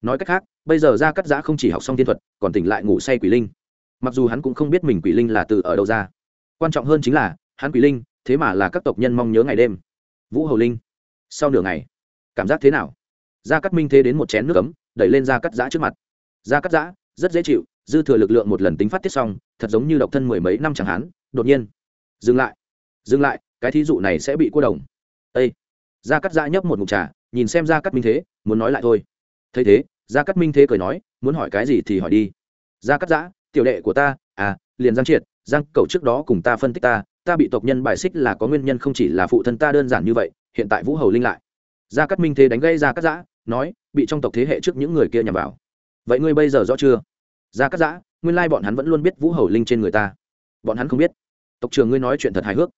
Nói cách khác, bây giờ gia cắt giã không chỉ học xong thiên thuật, còn tỉnh lại ngủ say quỷ linh. Mặc dù hắn cũng không biết mình quỷ linh là từ ở đâu ra. Quan trọng hơn chính là, hắn quỷ linh thế mà là các tộc nhân mong nhớ ngày đêm. Vũ hầu linh, sau nửa ngày, cảm giác thế nào? Gia cắt minh thế đến một chén nước cấm đẩy lên gia cắt giã trước mặt. Gia cắt giã, rất dễ chịu, dư thừa lực lượng một lần tính phát tiết xong, thật giống như độc thân mười mấy năm chẳng hạn. Đột nhiên, dừng lại dừng lại, cái thí dụ này sẽ bị cô đồng. Ê! Gia cắt giã nhấp một mục trà, nhìn xem gia cắt minh thế, muốn nói lại thôi. Thấy thế, gia cắt minh thế cười nói, muốn hỏi cái gì thì hỏi đi. Gia cắt giã, tiểu đệ của ta à liền giang triệt, giang cầu trước đó cùng ta phân tích ta ta bị tộc nhân bài xích là có nguyên nhân không chỉ là phụ thân ta đơn giản như vậy, hiện tại vũ hầu linh lại. Gia cắt minh thế đánh gây ra cắt giã, nói, bị trong tộc thế hệ trước những người kia nhằm vào. Vậy ngươi bây giờ rõ chưa? Gia cắt giã, nguyên lai bọn hắn vẫn luôn biết vũ hầu linh trên người ta. Bọn hắn không biết. Tộc trường ngươi nói chuyện thật hài hước.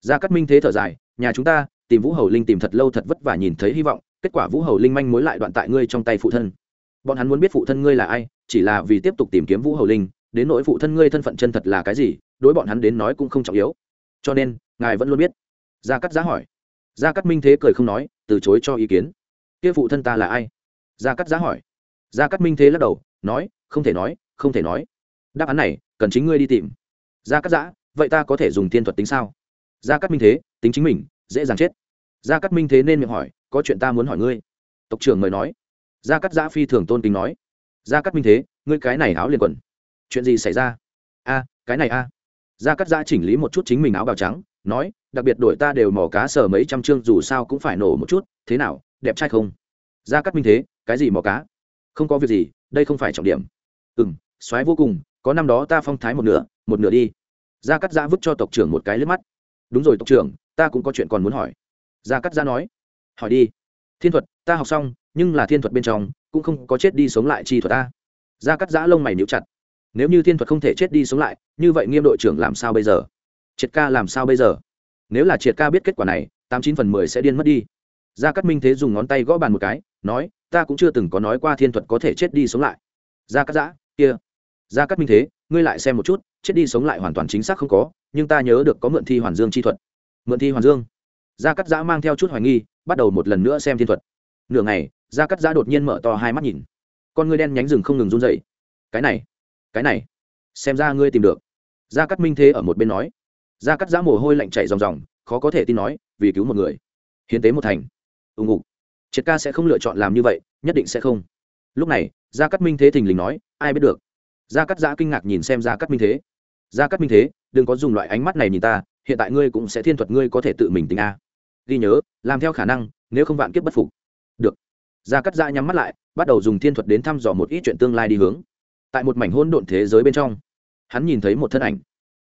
Gia cắt minh thế thở dài, nhà chúng ta, tìm vũ hầu linh tìm thật lâu thật vất vả nhìn thấy hy vọng, kết quả vũ hầu linh manh mối lại đoạn tại ngươi trong tay phụ thân. Bọn hắn muốn biết phụ thân ngươi là ai, chỉ là vì tiếp tục tìm kiếm vũ hầu linh, đến nỗi phụ thân ngươi thân phận chân thật là cái gì, đối bọn hắn đến nói cũng không trọng yếu cho nên ngài vẫn luôn biết gia cắt giá hỏi gia cắt minh thế cười không nói từ chối cho ý kiến kia phụ thân ta là ai gia cắt giá hỏi gia cắt minh thế lắc đầu nói không thể nói không thể nói đáp án này cần chính ngươi đi tìm gia cắt giã vậy ta có thể dùng tiên thuật tính sao gia cắt minh thế tính chính mình dễ dàng chết gia cắt minh thế nên miệng hỏi có chuyện ta muốn hỏi ngươi tộc trưởng mời nói gia cắt giã phi thường tôn kính nói gia cắt minh thế ngươi cái này áo liền quần chuyện gì xảy ra a cái này a gia cắt giã chỉnh lý một chút chính mình áo bào trắng, nói, đặc biệt đổi ta đều mò cá sờ mấy trăm chương dù sao cũng phải nổ một chút, thế nào, đẹp trai không? Gia cắt minh thế, cái gì mò cá? Không có việc gì, đây không phải trọng điểm. Ừ m xoáy vô cùng, có năm đó ta phong thái một nửa một nửa đi. Gia cắt giã vứt cho tộc trưởng một cái liếc mắt. Đúng rồi tộc trưởng, ta cũng có chuyện còn muốn hỏi. Gia cắt giã nói. Hỏi đi. Thiên thuật, ta học xong, nhưng là thiên thuật bên trong, cũng không có chết đi sống lại chi thuật ta. Gia cắt giã lông mày níu chặt nếu như thiên thuật không thể chết đi sống lại, như vậy nghiêm đội trưởng làm sao bây giờ? Triệt ca làm sao bây giờ? Nếu là triệt ca biết kết quả này, tám chín phần mười sẽ điên mất đi. Gia cắt minh thế dùng ngón tay gõ bàn một cái, nói, ta cũng chưa từng có nói qua thiên thuật có thể chết đi sống lại. Gia cắt giã, kia. Gia cắt minh thế, ngươi lại xem một chút, chết đi sống lại hoàn toàn chính xác không có, nhưng ta nhớ được có mượn thi hoàn dương chi thuật. Mượn thi hoàn dương. Gia cắt giã mang theo chút hoài nghi, bắt đầu một lần nữa xem thiên thuật. Nửa ngày, gia cắt giã đột nhiên mở to hai mắt nhìn. Con ngươi đen nhánh rừng không ngừng run dậy cái này cái này, xem ra ngươi tìm được. Gia cắt minh thế ở một bên nói. Gia cắt giã mồ hôi lạnh chạy ròng ròng, khó có thể tin nói, vì cứu một người. Hiến tế một thành. Ùng ục triệt ca sẽ không lựa chọn làm như vậy, nhất định sẽ không. Lúc này, gia cắt minh thế thình lình nói, ai biết được. Gia cắt giã kinh ngạc nhìn xem gia cắt minh thế. Gia cắt minh thế, đừng có dùng loại ánh mắt này nhìn ta, hiện tại ngươi cũng sẽ thiên thuật ngươi có thể tự mình tính a. Ghi nhớ, làm theo khả năng, nếu không vạn kiếp bất phục. Được. Gia cắt giã nhắm mắt lại, bắt đầu dùng thiên thuật đến thăm dò một ít chuyện tương lai đi hướng tại một mảnh hôn độn thế giới bên trong. Hắn nhìn thấy một thân ảnh,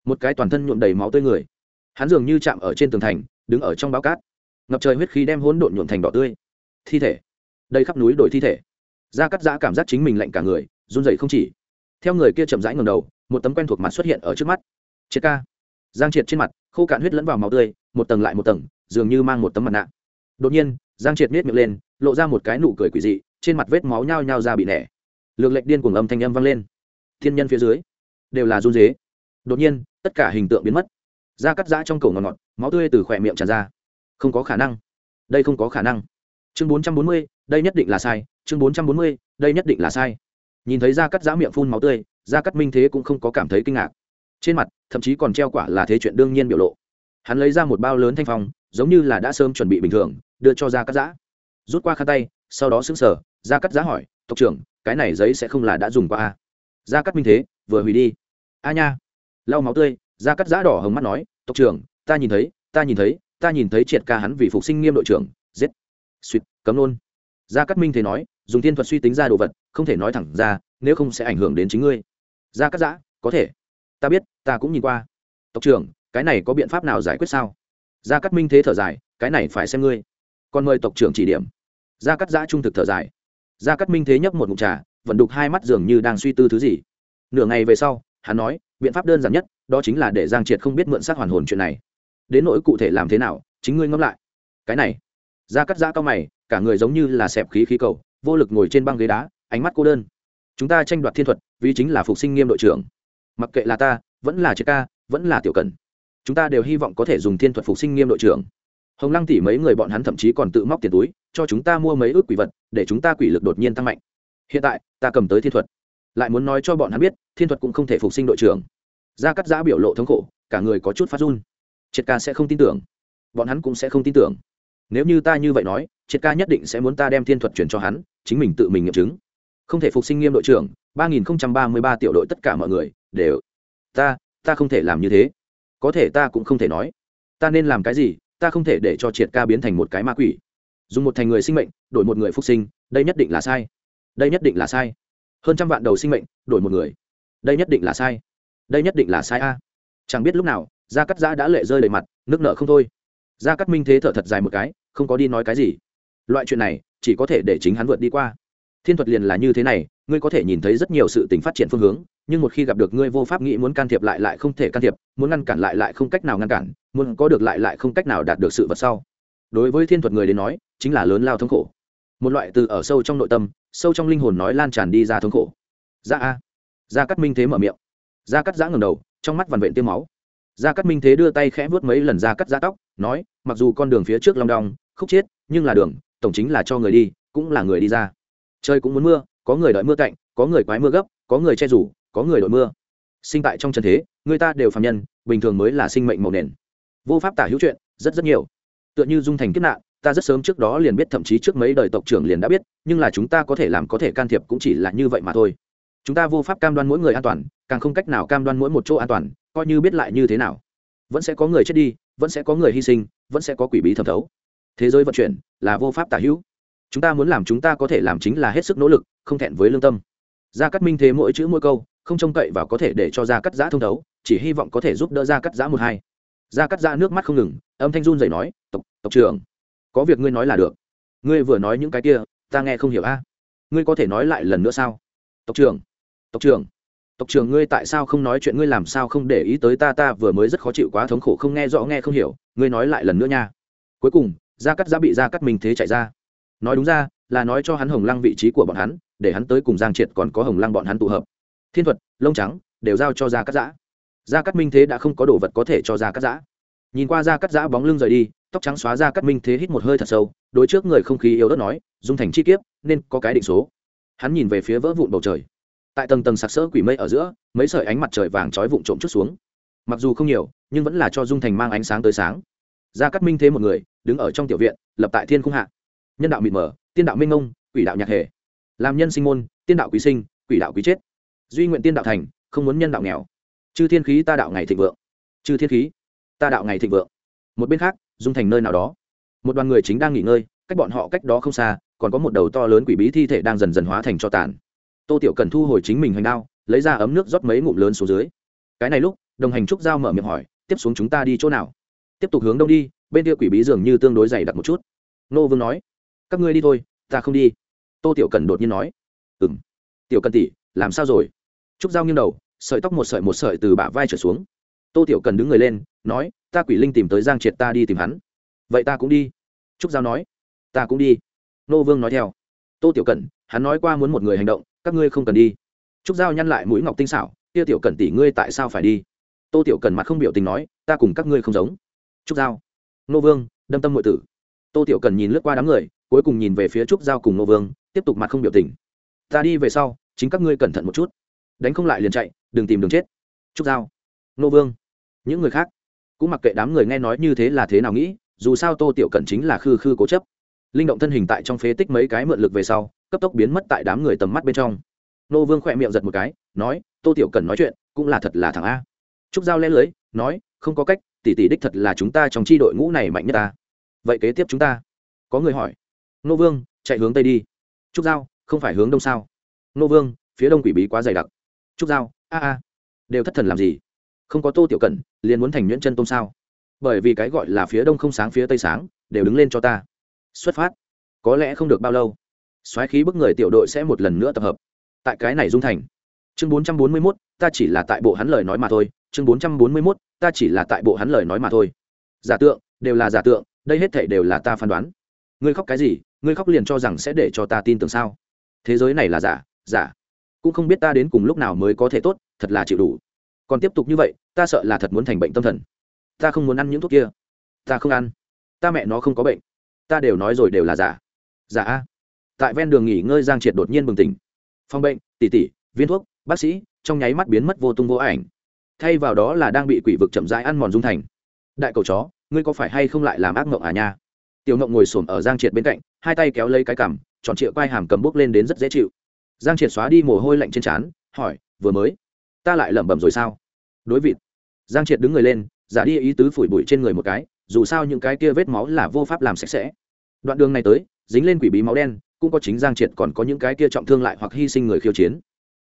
một cái toàn thân nhuộm đầy máu tươi người. Hắn dường như chạm ở trên tường thành, đứng ở trong bao cát. Ngập trời huyết khí đem hỗn độn nhuộm thành đỏ tươi. Thi thể. Đây khắp núi đổi thi thể. Da cắt giã cảm giác chính mình lạnh cả người, run dậy không chỉ. Theo người kia chậm rãi ngầm đầu, một tấm quen thuộc mặt xuất hiện ở trước mắt. Triệt ca. Giang triệt trên mặt, khô cạn huyết lẫn vào máu tươi, một tầng lại một tầng, dường như mang một tấm mặt nạ. Đột nhiên, giang triệt miết miệng lên, lộ ra một cái nụ cười quỷ dị, trên mặt vết máu nhao nhao ra bị nẻ lược lệnh điên cuồng âm thanh âm vang lên. Thiên nhân phía dưới, đều là run dế đột nhiên, tất cả hình tượng biến mất. Da cắt giã trong cổ ngọt ngọt, máu tươi từ khỏe miệng tràn ra. Không có khả năng. Đây không có khả năng. Chương bốn trăm bốn mươi, đây nhất định là sai. Chương bốn trăm bốn mươi, đây nhất định là sai. Nhìn thấy da cắt giã miệng phun máu tươi, da cắt minh thế cũng không có cảm thấy kinh ngạc. Trên mặt, thậm chí còn treo quả là thế chuyện đương nhiên biểu lộ. Hắn lấy ra một bao lớn thanh phong, giống như là đã sớm chuẩn bị bình thường, đưa cho da cắt giã rút qua khăn tay, sau đó xứng sở da cắt giã hỏi, tộc trưởng cái này giấy sẽ không là đã dùng qua a. Gia cắt minh thế, vừa hủy đi. A nha. Lau máu tươi, gia cắt giã đỏ hồng mắt nói, tộc trưởng, ta nhìn thấy, ta nhìn thấy, ta nhìn thấy triệt ca hắn vì phục sinh nghiêm đội trưởng, giết. Suýt, cấm nôn gia cát minh thế nói, dùng tiên thuật suy tính ra đồ vật, không thể nói thẳng ra, nếu không sẽ ảnh hưởng đến chính ngươi. Gia cát giã, có thể. Ta biết, ta cũng nhìn qua. Tộc trưởng, cái này có biện pháp nào giải quyết sao? Gia cát minh thế thở dài, cái này phải xem ngươi. Còn mời tộc trưởng chỉ điểm. Gia cát giã trung thực thở dài gia cát minh thế nhấp một ngụm trà vận đục hai mắt dường như đang suy tư thứ gì. Nửa ngày về sau, hắn nói, biện pháp đơn giản nhất, đó chính là để giang triệt không biết mượn xác hoàn hồn chuyện này. Đến nỗi cụ thể làm thế nào, chính ngươi ngẫm lại. Cái này. Gia Cát giã cao mày, cả người giống như là xẹp khí khí cầu, vô lực ngồi trên băng ghế đá, ánh mắt cô đơn. Chúng ta tranh đoạt thiên thuật, vì chính là phục sinh nghiêm đội trưởng. Mặc kệ là ta, vẫn là triệt ca, vẫn là tiểu cần. Chúng ta đều hy vọng có thể dùng thiên thuật phục sinh nghiêm đội trưởng hồng lăng tỉ mấy người bọn hắn thậm chí còn tự móc tiền túi, cho chúng ta mua mấy ước quỷ vật, để chúng ta quỷ lực đột nhiên tăng mạnh. Hiện tại, ta cầm tới thiên thuật. Lại muốn nói cho bọn hắn biết, thiên thuật cũng không thể phục sinh đội trưởng. Gia cắt giã biểu lộ thống khổ, cả người có chút phát run. Triệt ca sẽ không tin tưởng. Bọn hắn cũng sẽ không tin tưởng. Nếu như ta như vậy nói, triệt ca nhất định sẽ muốn ta đem thiên thuật chuyển cho hắn, chính mình tự mình nghiệm chứng. Không thể phục sinh nghiêm đội trưởng, ba nghìn ba mươi ba tiểu đội tất cả mọi người, đều. Ta ta không thể làm như thế. Có thể ta cũng không thể nói. Ta nên làm cái gì ta không thể để cho triệt ca biến thành một cái ma quỷ. Dùng một thành người sinh mệnh, đổi một người phục sinh, đây nhất định là sai. Đây nhất định là sai. Hơn trăm vạn đầu sinh mệnh, đổi một người. Đây nhất định là sai. Đây nhất định là sai a. Chẳng biết lúc nào, gia cắt giã đã lệ rơi đầy mặt, nước nợ không thôi. Gia cắt minh thế thở thật dài một cái, không có đi nói cái gì. Loại chuyện này, chỉ có thể để chính hắn vượt đi qua thiên thuật liền là như thế này, ngươi có thể nhìn thấy rất nhiều sự tình phát triển phương hướng, nhưng một khi gặp được ngươi vô pháp nghĩ muốn can thiệp lại lại không thể can thiệp, muốn ngăn cản lại lại không cách nào ngăn cản, muốn có được lại lại không cách nào đạt được sự vật sau. Đối với thiên thuật người đến nói, chính là lớn lao thống khổ. Một loại từ ở sâu trong nội tâm, sâu trong linh hồn nói lan tràn đi ra thống khổ. Ra a. Dạ gia cắt minh thế mở miệng. Dạ gia cắt giã ngầm đầu, trong mắt vằn vện tiêm máu. Gia cắt minh thế đưa tay khẽ vuốt mấy lần gia cắt giã tóc, nói, mặc dù con đường phía trước long đong, khúc chết nhưng là đường, tổng chính là cho người đi, cũng là người đi ra trời cũng muốn mưa, có người đợi mưa cạnh, có người quái mưa gấp, có người che rủ, có người đội mưa. Sinh tại trong trần thế, người ta đều phạm nhân, bình thường mới là sinh mệnh màu nền. Vô pháp tả hữu chuyện, rất rất nhiều. Tựa như dung thành kiếp nạn, ta rất sớm trước đó liền biết, thậm chí trước mấy đời tộc trưởng liền đã biết, nhưng là chúng ta có thể làm có thể can thiệp cũng chỉ là như vậy mà thôi. Chúng ta vô pháp cam đoan mỗi người an toàn, càng không cách nào cam đoan mỗi một chỗ an toàn, coi như biết lại như thế nào. Vẫn sẽ có người chết đi, vẫn sẽ có người hy sinh, vẫn sẽ có quỷ bí thẩm thấu. Thế giới vận chuyển là vô pháp tả hữu chúng ta muốn làm chúng ta có thể làm chính là hết sức nỗ lực, không thẹn với lương tâm. Gia cát minh thế mỗi chữ mỗi câu, không trông cậy vào có thể để cho gia cắt giã thông thấu, chỉ hy vọng có thể giúp đỡ gia cắt giã một hai. Gia cắt giã nước mắt không ngừng, âm thanh run dậy nói, tộc tộc trưởng, có việc ngươi nói là được. Ngươi vừa nói những cái kia, ta nghe không hiểu a. Ngươi có thể nói lại lần nữa sao? Tộc trưởng tộc trưởng tộc trưởng ngươi tại sao không nói chuyện, ngươi làm sao không để ý tới ta? Ta vừa mới rất khó chịu quá thống khổ không nghe rõ, nghe không hiểu. Ngươi nói lại lần nữa nha. Cuối cùng, gia cắt giã bị gia cắt minh thế chạy ra nói đúng ra, là nói cho hắn hồng lăng vị trí của bọn hắn, để hắn tới cùng giang triệt còn có hồng lăng bọn hắn tụ hợp. Thiên thuật, lông trắng, đều giao cho gia cắt giã. Gia cắt minh thế đã không có đồ vật có thể cho gia cắt giã. Nhìn qua gia cắt giã bóng lưng rời đi, tóc trắng xóa ra cắt minh thế hít một hơi thật sâu, đối trước người không khí yếu ớt nói, dung thành chi kiếp, nên có cái định số. Hắn nhìn về phía vỡ vụn bầu trời. Tại tầng tầng sặc sỡ quỷ mây ở giữa, mấy sợi ánh mặt trời vàng trói vụn trộm chút xuống. Mặc dù không nhiều, nhưng vẫn là cho dung thành mang ánh sáng tới sáng. Gia cắt minh thế một người, đứng ở trong tiểu viện, lập tại thiên cung hạ nhân đạo mịt mờ tiên đạo minh ông, quỷ đạo nhạc hề. Làm nhân sinh môn tiên đạo quý sinh quỷ đạo quý chết. Duy nguyện tiên đạo thành không muốn nhân đạo nghèo. Chư thiên khí ta đạo ngày thịnh vượng. Chư thiên khí ta đạo ngày thịnh vượng. Một bên khác dung thành nơi nào đó. Một đoàn người chính đang nghỉ ngơi cách bọn họ cách đó không xa còn có một đầu to lớn quỷ bí thi thể đang dần dần hóa thành cho tàn. Tô tiểu cần thu hồi chính mình hành đao lấy ra ấm nước rót mấy ngụm lớn xuống dưới. Cái này lúc đồng hành trúc giao mở miệng hỏi tiếp xuống chúng ta đi chỗ nào? Tiếp tục hướng đông đi bên kia quỷ bí dường như tương đối dày đặc một chút. Nô vương nói các ngươi đi thôi, ta không đi. Tô tiểu cần đột nhiên nói. Ừ m tiểu cần tỷ, làm sao rồi? Trúc giao nghiêng đầu, sợi tóc một sợi một sợi từ bả vai trở xuống. Tô tiểu cần đứng người lên, nói, ta quỷ linh tìm tới giang triệt ta đi tìm hắn. Vậy ta cũng đi. Trúc giao nói. Ta cũng đi. Nô vương nói theo. Tô tiểu cần, hắn nói qua muốn một người hành động, các ngươi không cần đi. Trúc giao nhăn lại mũi ngọc tinh xảo, kia tiểu cần tỷ, ngươi tại sao phải đi? Tô tiểu cần mặt không biểu tình nói, ta cùng các ngươi không giống. Trúc giao. Nô vương, đâm tâm ngụy tử. Tô tiểu cần nhìn lướt qua đám người cuối cùng nhìn về phía trúc giao cùng nô vương, tiếp tục mặt không biểu tình. Ta đi về sau, chính các ngươi cẩn thận một chút. Đánh không lại liền chạy, đừng tìm đường chết. Trúc giao nô vương, những người khác. Cũng mặc kệ đám người nghe nói như thế là thế nào nghĩ, dù sao tô tiểu cẩn chính là khư khư cố chấp. Linh động thân hình tại trong phế tích mấy cái mượn lực về sau, cấp tốc biến mất tại đám người tầm mắt bên trong. Nô vương khỏe miệng giật một cái, nói, tô tiểu cẩn nói chuyện, cũng là thật là thằng a. Trúc giao le lưới, nói, không có cách, tỷ tỷ đích thật là chúng ta trong tri đội ngũ này mạnh nhất ta. Vậy kế tiếp chúng ta? Có người hỏi nô vương, chạy hướng tây đi. Trúc giao, không phải hướng đông sao? Nô vương, phía đông quỷ bí quá dày đặc. Trúc giao, a a, đều thất thần làm gì? Không có tô tiểu cẩn, liền muốn thành nhuyễn chân tôm sao? Bởi vì cái gọi là phía đông không sáng, phía tây sáng, đều đứng lên cho ta. Xuất phát. Có lẽ không được bao lâu. Xoáy khí bức người tiểu đội sẽ một lần nữa tập hợp. Tại cái này dung thành. Chương bốn trăm bốn mươi mốt, ta chỉ là tại bộ hắn lời nói mà thôi. Chương bốn trăm bốn mươi mốt, ta chỉ là tại bộ hắn lời nói mà thôi. Giả tượng, đều là giả tượng, đây hết thể đều là ta phán đoán. Ngươi khóc cái gì? Ngươi khóc liền cho rằng sẽ để cho ta tin tưởng sao? Thế giới này là giả giả. Cũng không biết ta đến cùng lúc nào mới có thể tốt, thật là chịu đủ. Còn tiếp tục như vậy, ta sợ là thật muốn thành bệnh tâm thần. Ta không muốn ăn những thuốc kia. Ta không ăn. Ta mẹ nó không có bệnh. Ta đều nói rồi đều là giả. Giả a. Tại ven đường nghỉ ngơi giang triệt đột nhiên bừng tỉnh. Phòng bệnh, tỉ tỉ, viên thuốc, bác sĩ, trong nháy mắt biến mất vô tung vô ảnh. Thay vào đó là đang bị quỷ vực chậm rãi ăn mòn dung thành. Đại cầu chó, ngươi có phải hay không lại làm ác mộng à nha? Tiểu mộng ngồi xổm ở giang triệt bên cạnh, hai tay kéo lấy cái cằm, tròn trịa quai hàm cầm bốc lên đến rất dễ chịu. Giang triệt xóa đi mồ hôi lạnh trên trán, hỏi, vừa mới, ta lại lẩm bẩm rồi sao? Đối vịt. Giang triệt đứng người lên, giả đi ý tứ phủi bụi trên người một cái, dù sao những cái kia vết máu là vô pháp làm sạch sẽ. Đoạn đường này tới, dính lên quỷ bí máu đen, cũng có chính giang triệt còn có những cái kia trọng thương lại hoặc hy sinh người khiêu chiến.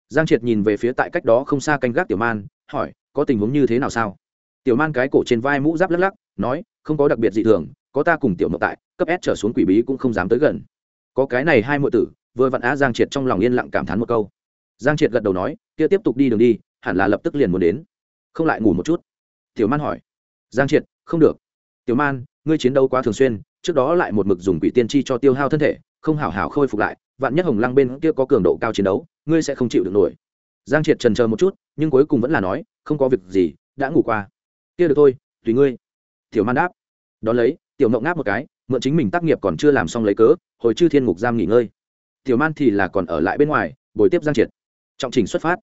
Giang triệt nhìn về phía tại cách đó không xa canh gác tiểu man, hỏi, có tình huống như thế nào sao? Tiểu man cái cổ trên vai mũ giáp lắc lắc, nói, không có đặc biệt gì thường có ta cùng tiểu mộng tại, cấp s trở xuống quỷ bí cũng không dám tới gần. Có cái này hai mọi tử, vừa vặn á giang triệt trong lòng yên lặng cảm thán một câu. Giang triệt gật đầu nói, kia tiếp tục đi đường đi, hẳn là lập tức liền muốn đến. Không lại ngủ một chút. Tiểu man hỏi. Giang triệt, không được. Tiểu man, ngươi chiến đấu quá thường xuyên, trước đó lại một mực dùng quỷ tiên tri cho tiêu hao thân thể, không hảo hảo khôi phục lại, vạn nhất hồng lăng bên kia có cường độ cao chiến đấu, ngươi sẽ không chịu được nổi. Giang triệt trần chờ một chút, nhưng cuối cùng vẫn là nói, không có việc gì, đã ngủ qua. Kia được thôi, tùy ngươi. Tiểu man đáp. Đón lấy tiểu mộng ngáp một cái, mượn chính mình tác nghiệp còn chưa làm xong lấy cớ, hồi chư thiên ngục giam nghỉ ngơi. Tiểu man thì là còn ở lại bên ngoài bồi tiếp giang triệt. Trọng trình xuất phát.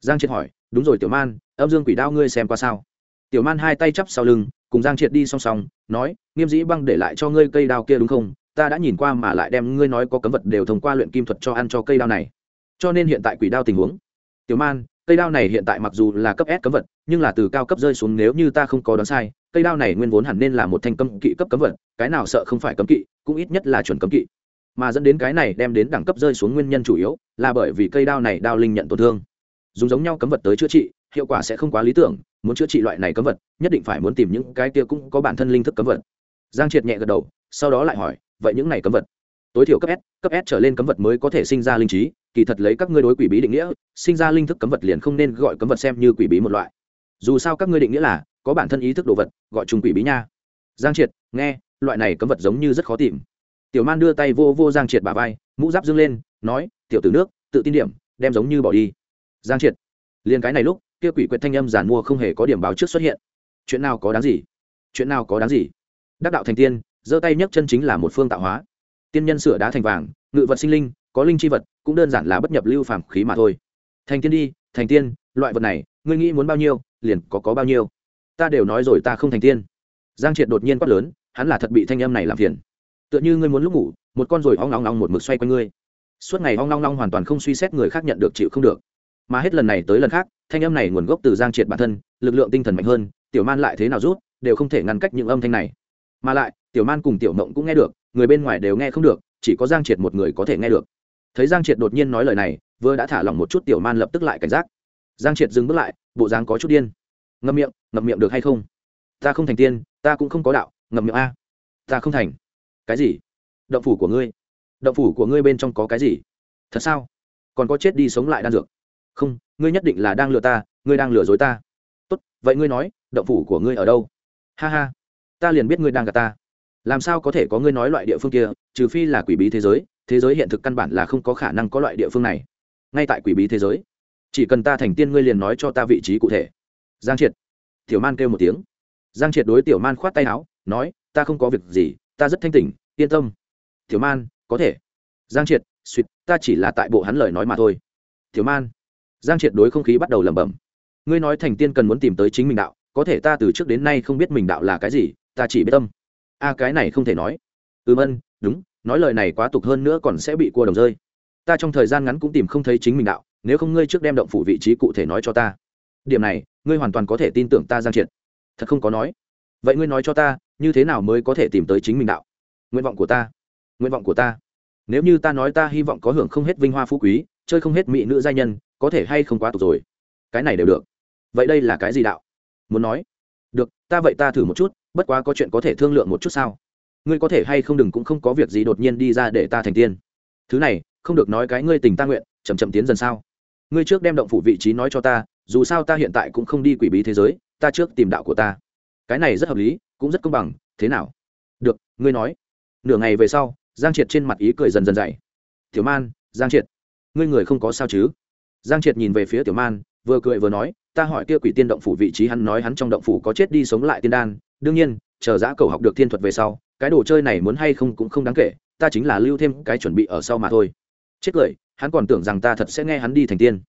Giang triệt hỏi, đúng rồi tiểu man, âm dương quỷ đao ngươi xem qua sao? Tiểu man hai tay chắp sau lưng, cùng giang triệt đi song song, nói, nghiêm dĩ băng để lại cho ngươi cây đao kia đúng không? Ta đã nhìn qua mà lại đem ngươi nói có cấm vật đều thông qua luyện kim thuật cho ăn cho cây đao này. Cho nên hiện tại quỷ đao tình huống. Tiểu man cây đao này hiện tại mặc dù là cấp s cấm vật, nhưng là từ cao cấp rơi xuống nếu như ta không có đoán sai, cây đao này nguyên vốn hẳn nên là một thanh cấm kỵ cấp cấm vật, cái nào sợ không phải cấm kỵ, cũng ít nhất là chuẩn cấm kỵ. Mà dẫn đến cái này đem đến đẳng cấp rơi xuống nguyên nhân chủ yếu là bởi vì cây đao này đao linh nhận tổn thương. Dùng giống nhau cấm vật tới chữa trị, hiệu quả sẽ không quá lý tưởng, muốn chữa trị loại này cấm vật, nhất định phải muốn tìm những cái kia cũng có bản thân linh thức cấm vật. Giang triệt nhẹ gật đầu, sau đó lại hỏi, vậy những này cấm vật? Tối thiểu cấp s cấp s trở lên cấm vật mới có thể sinh ra linh trí kỳ thật lấy các ngươi đối quỷ bí định nghĩa, sinh ra linh thức cấm vật liền không nên gọi cấm vật xem như quỷ bí một loại. Dù sao các ngươi định nghĩa là, có bản thân ý thức đồ vật, gọi chung quỷ bí nha. Giang triệt, nghe, loại này cấm vật giống như rất khó tìm. Tiểu man đưa tay vô vô giang triệt bà vai, mũ giáp dâng lên, nói, tiểu tử nước, tự tin điểm, đem giống như bỏ đi. Giang triệt, liền cái này lúc, kia quỷ quyệt thanh âm giản mua không hề có điểm báo trước xuất hiện. Chuyện nào có đáng gì? Chuyện nào có đáng gì? Đắc đạo thành tiên, giơ tay nhấc chân chính là một phương tạo hóa. Tiên nhân sửa đá thành vàng, ngự vật sinh linh có linh chi vật, cũng đơn giản là bất nhập lưu phàm khí mà thôi. Thành tiên đi, thành tiên, loại vật này, ngươi nghĩ muốn bao nhiêu, liền có có bao nhiêu. Ta đều nói rồi ta không thành tiên. Giang triệt đột nhiên quát lớn, hắn là thật bị thanh âm này làm phiền. Tựa như ngươi muốn lúc ngủ, một con rồi hoang long long một mực xoay quanh ngươi. Suốt ngày hoang long long hoàn toàn không suy xét người khác nhận được chịu không được. Mà hết lần này tới lần khác, thanh âm này nguồn gốc từ giang triệt bản thân, lực lượng tinh thần mạnh hơn, tiểu man lại thế nào rút, đều không thể ngăn cách những âm thanh này. Mà lại, tiểu man cùng tiểu mộng cũng nghe được, người bên ngoài đều nghe không được, chỉ có giang triệt một người có thể nghe được thấy giang triệt đột nhiên nói lời này vừa đã thả lỏng một chút tiểu man lập tức lại cảnh giác giang triệt dừng bước lại bộ dáng có chút điên ngậm miệng ngậm miệng được hay không ta không thành tiên ta cũng không có đạo ngậm miệng a ta không thành cái gì động phủ của ngươi động phủ của ngươi bên trong có cái gì thật sao còn có chết đi sống lại đan dược không ngươi nhất định là đang lừa ta ngươi đang lừa dối ta tốt vậy ngươi nói động phủ của ngươi ở đâu ha ha ta liền biết ngươi đang gạt ta làm sao có thể có ngươi nói loại địa phương kia trừ phi là quỷ bí thế giới thế giới hiện thực căn bản là không có khả năng có loại địa phương này. Ngay tại quỷ bí thế giới, chỉ cần ta thành tiên ngươi liền nói cho ta vị trí cụ thể. Giang triệt. Tiểu man kêu một tiếng. Giang triệt đối tiểu man khoát tay áo, nói, ta không có việc gì, ta rất thanh tỉnh, yên tâm. Tiểu man, có thể. Giang triệt suýt ta chỉ là tại bộ hắn lời nói mà thôi. Tiểu man. Giang triệt đối không khí bắt đầu lẩm bẩm. Ngươi nói thành tiên cần muốn tìm tới chính mình đạo, có thể ta từ trước đến nay không biết mình đạo là cái gì, ta chỉ biết tâm. A, cái này không thể nói. Ừm, ân, đúng nói lời này quá tục hơn nữa còn sẽ bị cua đồng rơi. Ta trong thời gian ngắn cũng tìm không thấy chính mình đạo, nếu không ngươi trước đem động phủ vị trí cụ thể nói cho ta. Điểm này, ngươi hoàn toàn có thể tin tưởng ta giang triệt. Thật không có nói. Vậy ngươi nói cho ta, như thế nào mới có thể tìm tới chính mình đạo? Nguyện vọng của ta. Nguyện vọng của ta. Nếu như ta nói ta hy vọng có hưởng không hết vinh hoa phú quý, chơi không hết mỹ nữ giai nhân, có thể hay không quá tục rồi? Cái này đều được. Vậy đây là cái gì đạo? Muốn nói. Được, ta vậy ta thử một chút, bất quá có chuyện có thể thương lượng một chút sao? Ngươi có thể hay không đừng cũng không có việc gì đột nhiên đi ra để ta thành tiên. Thứ này, không được nói cái ngươi tình ta nguyện chầm chậm tiến dần sao. Ngươi trước đem động phủ vị trí nói cho ta, dù sao ta hiện tại cũng không đi quỷ bí thế giới, ta trước tìm đạo của ta. Cái này rất hợp lý, cũng rất công bằng, thế nào? Được, ngươi nói. Nửa ngày về sau, giang triệt trên mặt ý cười dần dần dày tiểu man, giang triệt, ngươi người không có sao chứ? Giang triệt nhìn về phía tiểu man, vừa cười vừa nói, ta hỏi kia quỷ tiên động phủ vị trí hắn nói hắn trong động phủ có chết đi sống lại tiên đan, đương nhiên, chờ giã cầu học được thiên thuật về sau cái đồ chơi này muốn hay không cũng không đáng kể, ta chính là lưu thêm cái chuẩn bị ở sau mà thôi. Chết cười, hắn còn tưởng rằng ta thật sẽ nghe hắn đi thành tiên.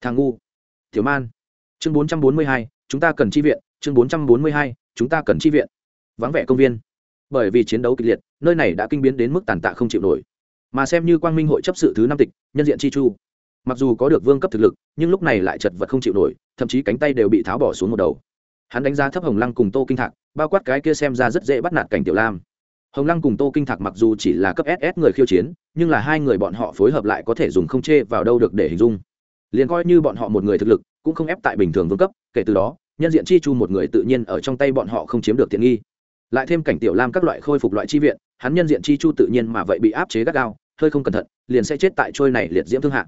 Thằng ngu. Thiếu man. Chương bốn trăm bốn mươi hai, chúng ta cần chi viện. Chương bốn trăm bốn mươi hai, chúng ta cần chi viện. Vắng vẻ công viên. Bởi vì chiến đấu kịch liệt, nơi này đã kinh biến đến mức tàn tạ không chịu nổi. Mà xem như quang minh hội chấp sự thứ năm tịch, nhân diện chi chu. Mặc dù có được vương cấp thực lực, nhưng lúc này lại chật vật không chịu nổi, thậm chí cánh tay đều bị tháo bỏ xuống một đầu. Hắn đánh giá thấp hồng lăng cùng tô kinh thạc, bao quát cái kia xem ra rất dễ bắt nạt cảnh tiểu lam hồng lăng cùng tô kinh thạc mặc dù chỉ là cấp ss người khiêu chiến, nhưng là hai người bọn họ phối hợp lại có thể dùng không chê vào đâu được để hình dung. Liền coi như bọn họ một người thực lực, cũng không ép tại bình thường vương cấp, kể từ đó, nhân diện chi chu một người tự nhiên ở trong tay bọn họ không chiếm được tiện nghi. Lại thêm cảnh tiểu lam các loại khôi phục loại chi viện, hắn nhân diện chi chu tự nhiên mà vậy bị áp chế gắt gao, hơi không cẩn thận, liền sẽ chết tại trôi này liệt diễm thương hạ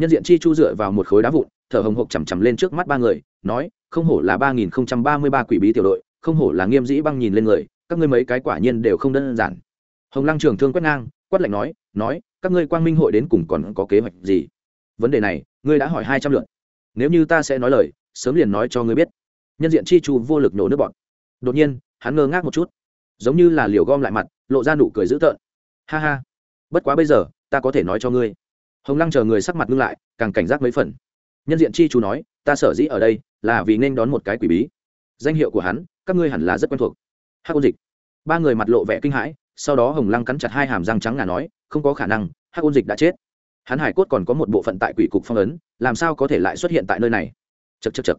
nhân diện chi chu dựa vào một khối đá vụn, thở hồng hộc chằm chằm lên trước mắt ba người, nói, không hổ là ba nghìn không trăm ba mươi ba quỷ bí tiểu đội, không hổ là nghiêm dĩ băng nhìn lên người các ngươi mấy cái quả nhiên đều không đơn giản. Hồng lăng trường thương quét ngang, quát lạnh nói nói, các ngươi quang minh hội đến cùng còn có kế hoạch gì? Vấn đề này, ngươi đã hỏi hai trăm lượt. Nếu như ta sẽ nói lời, sớm liền nói cho ngươi biết. Nhân diện chi chu vô lực nổ nước bọn đột nhiên, hắn ngơ ngác một chút. Giống như là liều gom lại mặt, lộ ra nụ cười dữ tợn. Ha ha, bất quá bây giờ, ta có thể nói cho ngươi. Hồng lăng chờ người sắc mặt ngưng lại, càng cảnh giác mấy phần. Nhân diện chi chú nói, ta sở dĩ ở đây, là vì nên đón một cái quỷ bí. Danh hiệu của hắn, các ngươi hẳn là rất quen thuộc. Hắc ôn dịch. Ba người mặt lộ vẻ kinh hãi, sau đó hồng lăng cắn chặt hai hàm răng trắng ngà nói, không có khả năng, Hắc ôn dịch đã chết. Hắn hải cốt còn có một bộ phận tại quỷ cục phong ấn, làm sao có thể lại xuất hiện tại nơi này? Chật chật chật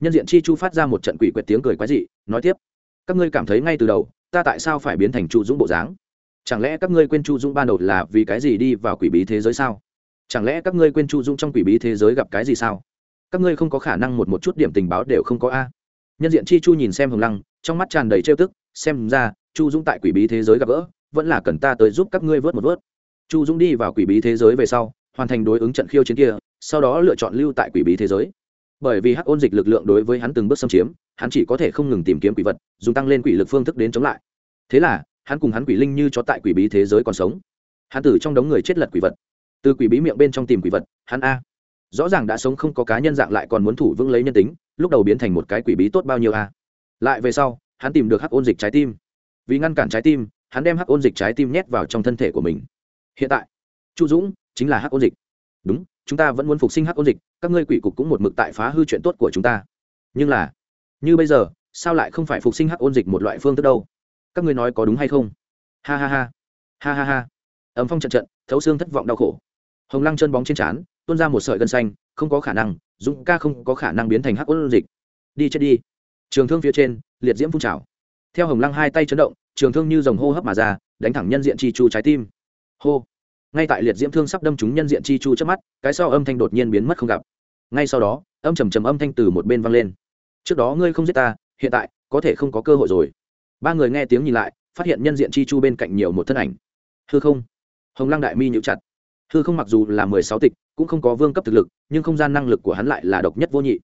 nhân diện chi chu phát ra một trận quỷ quyệt tiếng cười quái dị, nói tiếp. Các ngươi cảm thấy ngay từ đầu, ta tại sao phải biến thành chu dũng bộ dáng? Chẳng lẽ các ngươi quên chu dũng ban đầu là vì cái gì đi vào quỷ bí thế giới sao? Chẳng lẽ các ngươi quên chu dũng trong quỷ bí thế giới gặp cái gì sao? Các ngươi không có khả năng một một chút điểm tình báo đều không có a. Nhân diện chi chu nhìn xem hồng lăng trong mắt tràn đầy trêu tức, xem ra, chu dũng tại quỷ bí thế giới gặp gỡ, vẫn là cần ta tới giúp các ngươi vớt một vớt. Chu dũng đi vào quỷ bí thế giới về sau, hoàn thành đối ứng trận khiêu chiến kia, sau đó lựa chọn lưu tại quỷ bí thế giới. Bởi vì hắc ôn dịch lực lượng đối với hắn từng bước xâm chiếm, hắn chỉ có thể không ngừng tìm kiếm quỷ vật, dùng tăng lên quỷ lực phương thức đến chống lại. Thế là, hắn cùng hắn quỷ linh như cho tại quỷ bí thế giới còn sống. Hắn từ trong đống người chết lật quỷ vật. Từ quỷ bí miệng bên trong tìm quỷ vật, hắn a. Rõ ràng đã sống không có cá nhân dạng lại còn muốn thủ vững lấy nhân tính, lúc đầu biến thành một cái quỷ bí tốt bao nhiêu a lại về sau, hắn tìm được hắc ôn dịch trái tim. Vì ngăn cản trái tim, hắn đem hắc ôn dịch trái tim nhét vào trong thân thể của mình. Hiện tại, chu dũng chính là hắc ôn dịch. Đúng, chúng ta vẫn muốn phục sinh hắc ôn dịch, các ngươi quỷ cục cũng một mực tại phá hư chuyện tốt của chúng ta. Nhưng là, như bây giờ, sao lại không phải phục sinh hắc ôn dịch một loại phương thức đâu? Các ngươi nói có đúng hay không? Ha ha ha. Ha ha ha. Ấm phong trận trận, thấu xương thất vọng đau khổ. Hồng lăng chân bóng trên trán, tuôn ra một sợi gân xanh, không có khả năng, dũng ca không có khả năng biến thành hắc ôn dịch. Đi chết đi trường thương phía trên, liệt diễm phun trào. Theo hồng lăng hai tay chấn động, trường thương như dòng hô hấp mà ra, đánh thẳng nhân diện chi chu trái tim. Hô. Ngay tại liệt diễm thương sắp đâm trúng nhân diện chi chu trước mắt, cái sau âm thanh đột nhiên biến mất không gặp. Ngay sau đó, âm trầm trầm âm thanh từ một bên vang lên. Trước đó ngươi không giết ta, hiện tại, có thể không có cơ hội rồi. Ba người nghe tiếng nhìn lại, phát hiện nhân diện chi chu bên cạnh nhiều một thân ảnh. Hư không. Hồng lăng đại mi nhịu chặt. Hư không mặc dù là mười sáu tịch, cũng không có vương cấp thực lực, nhưng không gian năng lực của hắn lại là độc nhất vô nhị.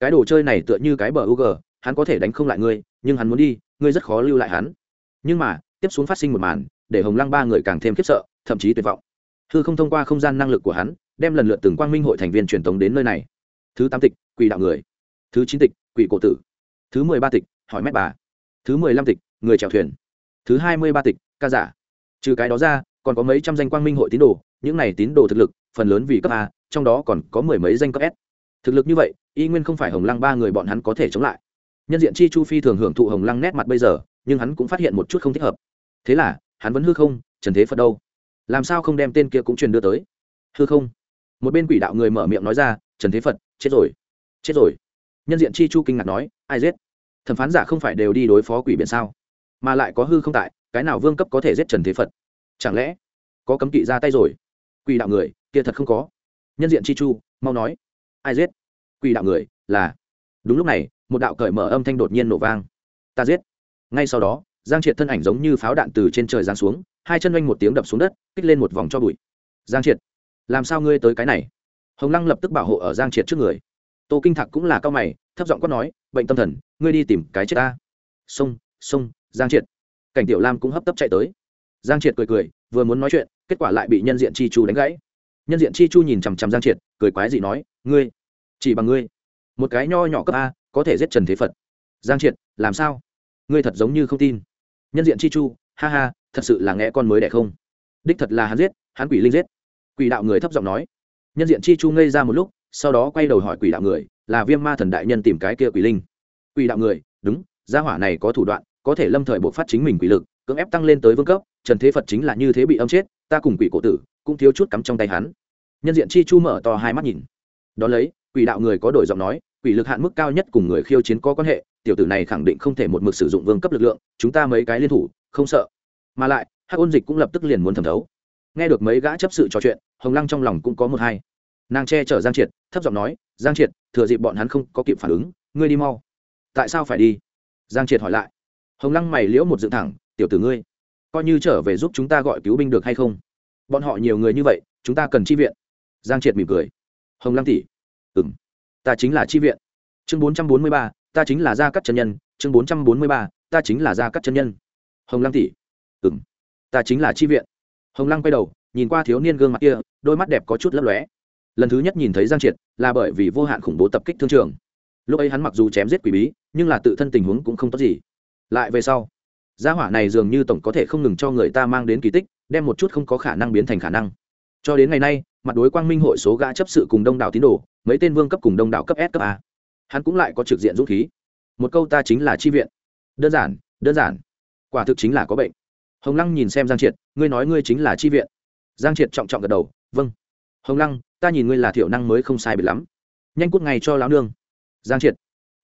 Cái đồ chơi này tựa như cái bờ u g hắn có thể đánh không lại ngươi, nhưng hắn muốn đi, ngươi rất khó lưu lại hắn. Nhưng mà, tiếp xuống phát sinh một màn, để hồng lăng ba người càng thêm khiếp sợ, thậm chí tuyệt vọng. Hư không thông qua không gian năng lực của hắn, đem lần lượt từng quang minh hội thành viên truyền thống đến nơi này. Thứ tám tịch, quỷ đạo người. Thứ chín tịch, quỷ cổ tử. Thứ mười ba tịch, hỏi mét bà. Thứ mười lăm tịch, người chèo thuyền. Thứ hai mươi ba tịch, ca giả. Trừ cái đó ra, còn có mấy trăm danh quang minh hội tín đồ, những này tín đồ thực lực, phần lớn vì cấp a, trong đó còn có mười mấy danh cấp s. Thực lực như vậy, y nguyên không phải hồng lăng ba người bọn hắn có thể chống lại nhân diện chi chu phi thường hưởng thụ hồng lăng nét mặt bây giờ, nhưng hắn cũng phát hiện một chút không thích hợp. Thế là, hắn vẫn hư không, trần thế phật đâu? Làm sao không đem tên kia cũng truyền đưa tới? Hư không? Một bên quỷ đạo người mở miệng nói ra, trần thế phật, chết rồi. Chết rồi. Nhân diện chi chu kinh ngạc nói, ai giết? Thẩm phán giả không phải đều đi đối phó quỷ biển sao? Mà lại có hư không tại, cái nào vương cấp có thể giết trần thế phật? Chẳng lẽ có cấm kỵ ra tay rồi? Quỷ đạo người, kia thật không có. Nhân diện chi chu, mau nói, ai giết? Quỷ đạo người, là, đúng lúc này một đạo cởi mở âm thanh đột nhiên nổ vang. Ta giết. Ngay sau đó, giang triệt thân ảnh giống như pháo đạn từ trên trời giáng xuống, hai chân oanh một tiếng đập xuống đất, kích lên một vòng cho bụi. Giang triệt, làm sao ngươi tới cái này? Hồng lăng lập tức bảo hộ ở giang triệt trước người. Tô kinh thạc cũng là cao mày, thấp giọng quát nói, bệnh tâm thần, ngươi đi tìm cái chết ta. Xông xông, giang triệt. Cảnh tiểu lam cũng hấp tấp chạy tới. Giang triệt cười cười, vừa muốn nói chuyện, kết quả lại bị nhân diện chi chu đánh gãy. Nhân diện chi chu nhìn chằm chằm giang triệt, cười quái dị nói, ngươi, chỉ bằng ngươi. Một cái nho nhỏ cấp a có thể giết trần thế phật. Giang triệt, làm sao? Ngươi thật giống như không tin. Nhân diện chi chu, ha ha, thật sự là nghe con mới đẻ không? Đích thật là hắn giết, hắn quỷ linh giết. Quỷ đạo người thấp giọng nói. Nhân diện chi chu ngây ra một lúc, sau đó quay đầu hỏi quỷ đạo người, là viêm ma thần đại nhân tìm cái kia quỷ linh. Quỷ đạo người, đúng, gia hỏa này có thủ đoạn, có thể lâm thời buộc phát chính mình quỷ lực, cưỡng ép tăng lên tới vương cấp, trần thế phật chính là như thế bị âm chết, ta cùng quỷ cổ tử, cũng thiếu chút cắm trong tay hắn. Nhân diện chi chu mở to hai mắt nhìn. Đ ó lấy, quỷ đạo người có đổi giọng nói quỷ lực hạn mức cao nhất cùng người khiêu chiến có quan hệ, tiểu tử này khẳng định không thể một mực sử dụng vương cấp lực lượng, chúng ta mấy cái liên thủ, không sợ. Mà lại, hắc ôn dịch cũng lập tức liền muốn thẩm thấu. Nghe được mấy gã chấp sự trò chuyện, hồng lăng trong lòng cũng có một hai. Nàng che chở giang triệt, thấp giọng nói, giang triệt, thừa dịp bọn hắn không có kịp phản ứng, ngươi đi mau. Tại sao phải đi? Giang triệt hỏi lại. Hồng lăng mày liễu một dựng thẳng, tiểu tử ngươi, coi như trở về giúp chúng ta gọi cứu binh được hay không? Bọn họ nhiều người như vậy, chúng ta cần chi viện. Giang triệt mỉm cười. Hồng lăng tỷ ừng ta chính là chi viện. Chương bốn trăm bốn mươi ba, ta chính là gia cắt chân nhân. Chương bốn trăm bốn mươi ba, ta chính là gia cắt chân nhân. Hồng lăng tỷ. Ừ m ta chính là chi viện. Hồng lăng quay đầu, nhìn qua thiếu niên gương mặt kia, đôi mắt đẹp có chút lấp lóe. Lần thứ nhất nhìn thấy giang triệt, là bởi vì vô hạn khủng bố tập kích thương trường. Lúc ấy hắn mặc dù chém giết quỷ bí, nhưng là tự thân tình huống cũng không tốt gì. Lại về sau, gia hỏa này dường như tổng có thể không ngừng cho người ta mang đến kỳ tích, đem một chút không có khả năng biến thành khả năng. Cho đến ngày nay, mặt đối quang minh hội số gã chấp sự cùng đông đảo tín đồ mấy tên vương cấp cùng đông đảo cấp s, cấp a. Hắn cũng lại có trực diện dũng khí. Một câu ta chính là chi viện. Đơn giản đơn giản. Quả thực chính là có bệnh. Hồng lăng nhìn xem giang triệt, ngươi nói ngươi chính là chi viện. Giang triệt trọng trọng gật đầu vâng. Hồng lăng, ta nhìn ngươi là thiểu năng mới không sai biệt lắm. Nhanh cút ngay cho lão nương. Giang triệt.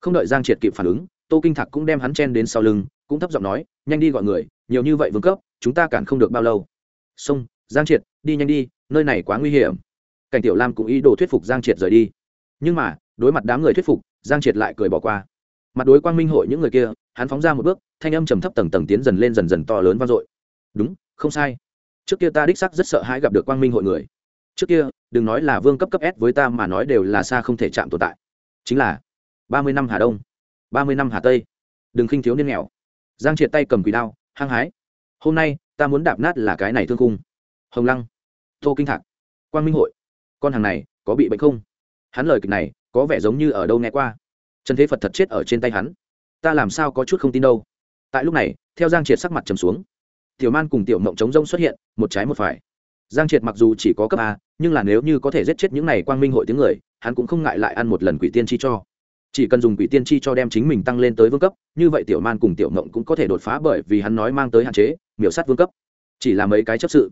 Không đợi giang triệt kịp phản ứng, tô kinh thạc cũng đem hắn chen đến sau lưng, cũng thấp giọng nói, nhanh đi gọi người, nhiều như vậy vương cấp, chúng ta cản không được bao lâu. Xông giang triệt, đi nhanh đi, nơi này quá nguy hiểm cảnh tiểu lam cũng ý đồ thuyết phục giang triệt rời đi. Nhưng mà, đối mặt đám người thuyết phục, giang triệt lại cười bỏ qua. Mặt đối quang minh hội những người kia, hắn phóng ra một bước, thanh âm trầm thấp tầng tầng tiến dần lên dần dần to lớn vang dội. Đúng, không sai. Trước kia ta đích sắc rất sợ hãi gặp được quang minh hội người. Trước kia, đừng nói là vương cấp cấp s với ta mà nói đều là xa không thể chạm tồn tại. Chính là, ba mươi năm hà đông, ba mươi năm hà tây. Đừng khinh thiếu niên nghèo. Giang triệt tay cầm quỷ đao, hăng hái. Hôm nay, ta muốn đạp nát là cái này thương cung hồng lăng, tô kinh thạc, quang minh hội con hàng này có bị bệnh không? Hắn lời kịch này có vẻ giống như ở đâu nghe qua. Trần thế phật thật chết ở trên tay hắn. Ta làm sao có chút không tin đâu. Tại lúc này, theo giang triệt sắc mặt trầm xuống, tiểu man cùng tiểu mộng chống rông xuất hiện, một trái một phải. Giang triệt mặc dù chỉ có cấp a, nhưng là nếu như có thể giết chết những này quang minh hội tiếng người, hắn cũng không ngại lại ăn một lần quỷ tiên chi cho. Chỉ cần dùng quỷ tiên chi cho đem chính mình tăng lên tới vương cấp, như vậy tiểu man cùng tiểu mộng cũng có thể đột phá bởi vì hắn nói mang tới hạn chế, miểu sát vương cấp. Chỉ là mấy cái chấp sự,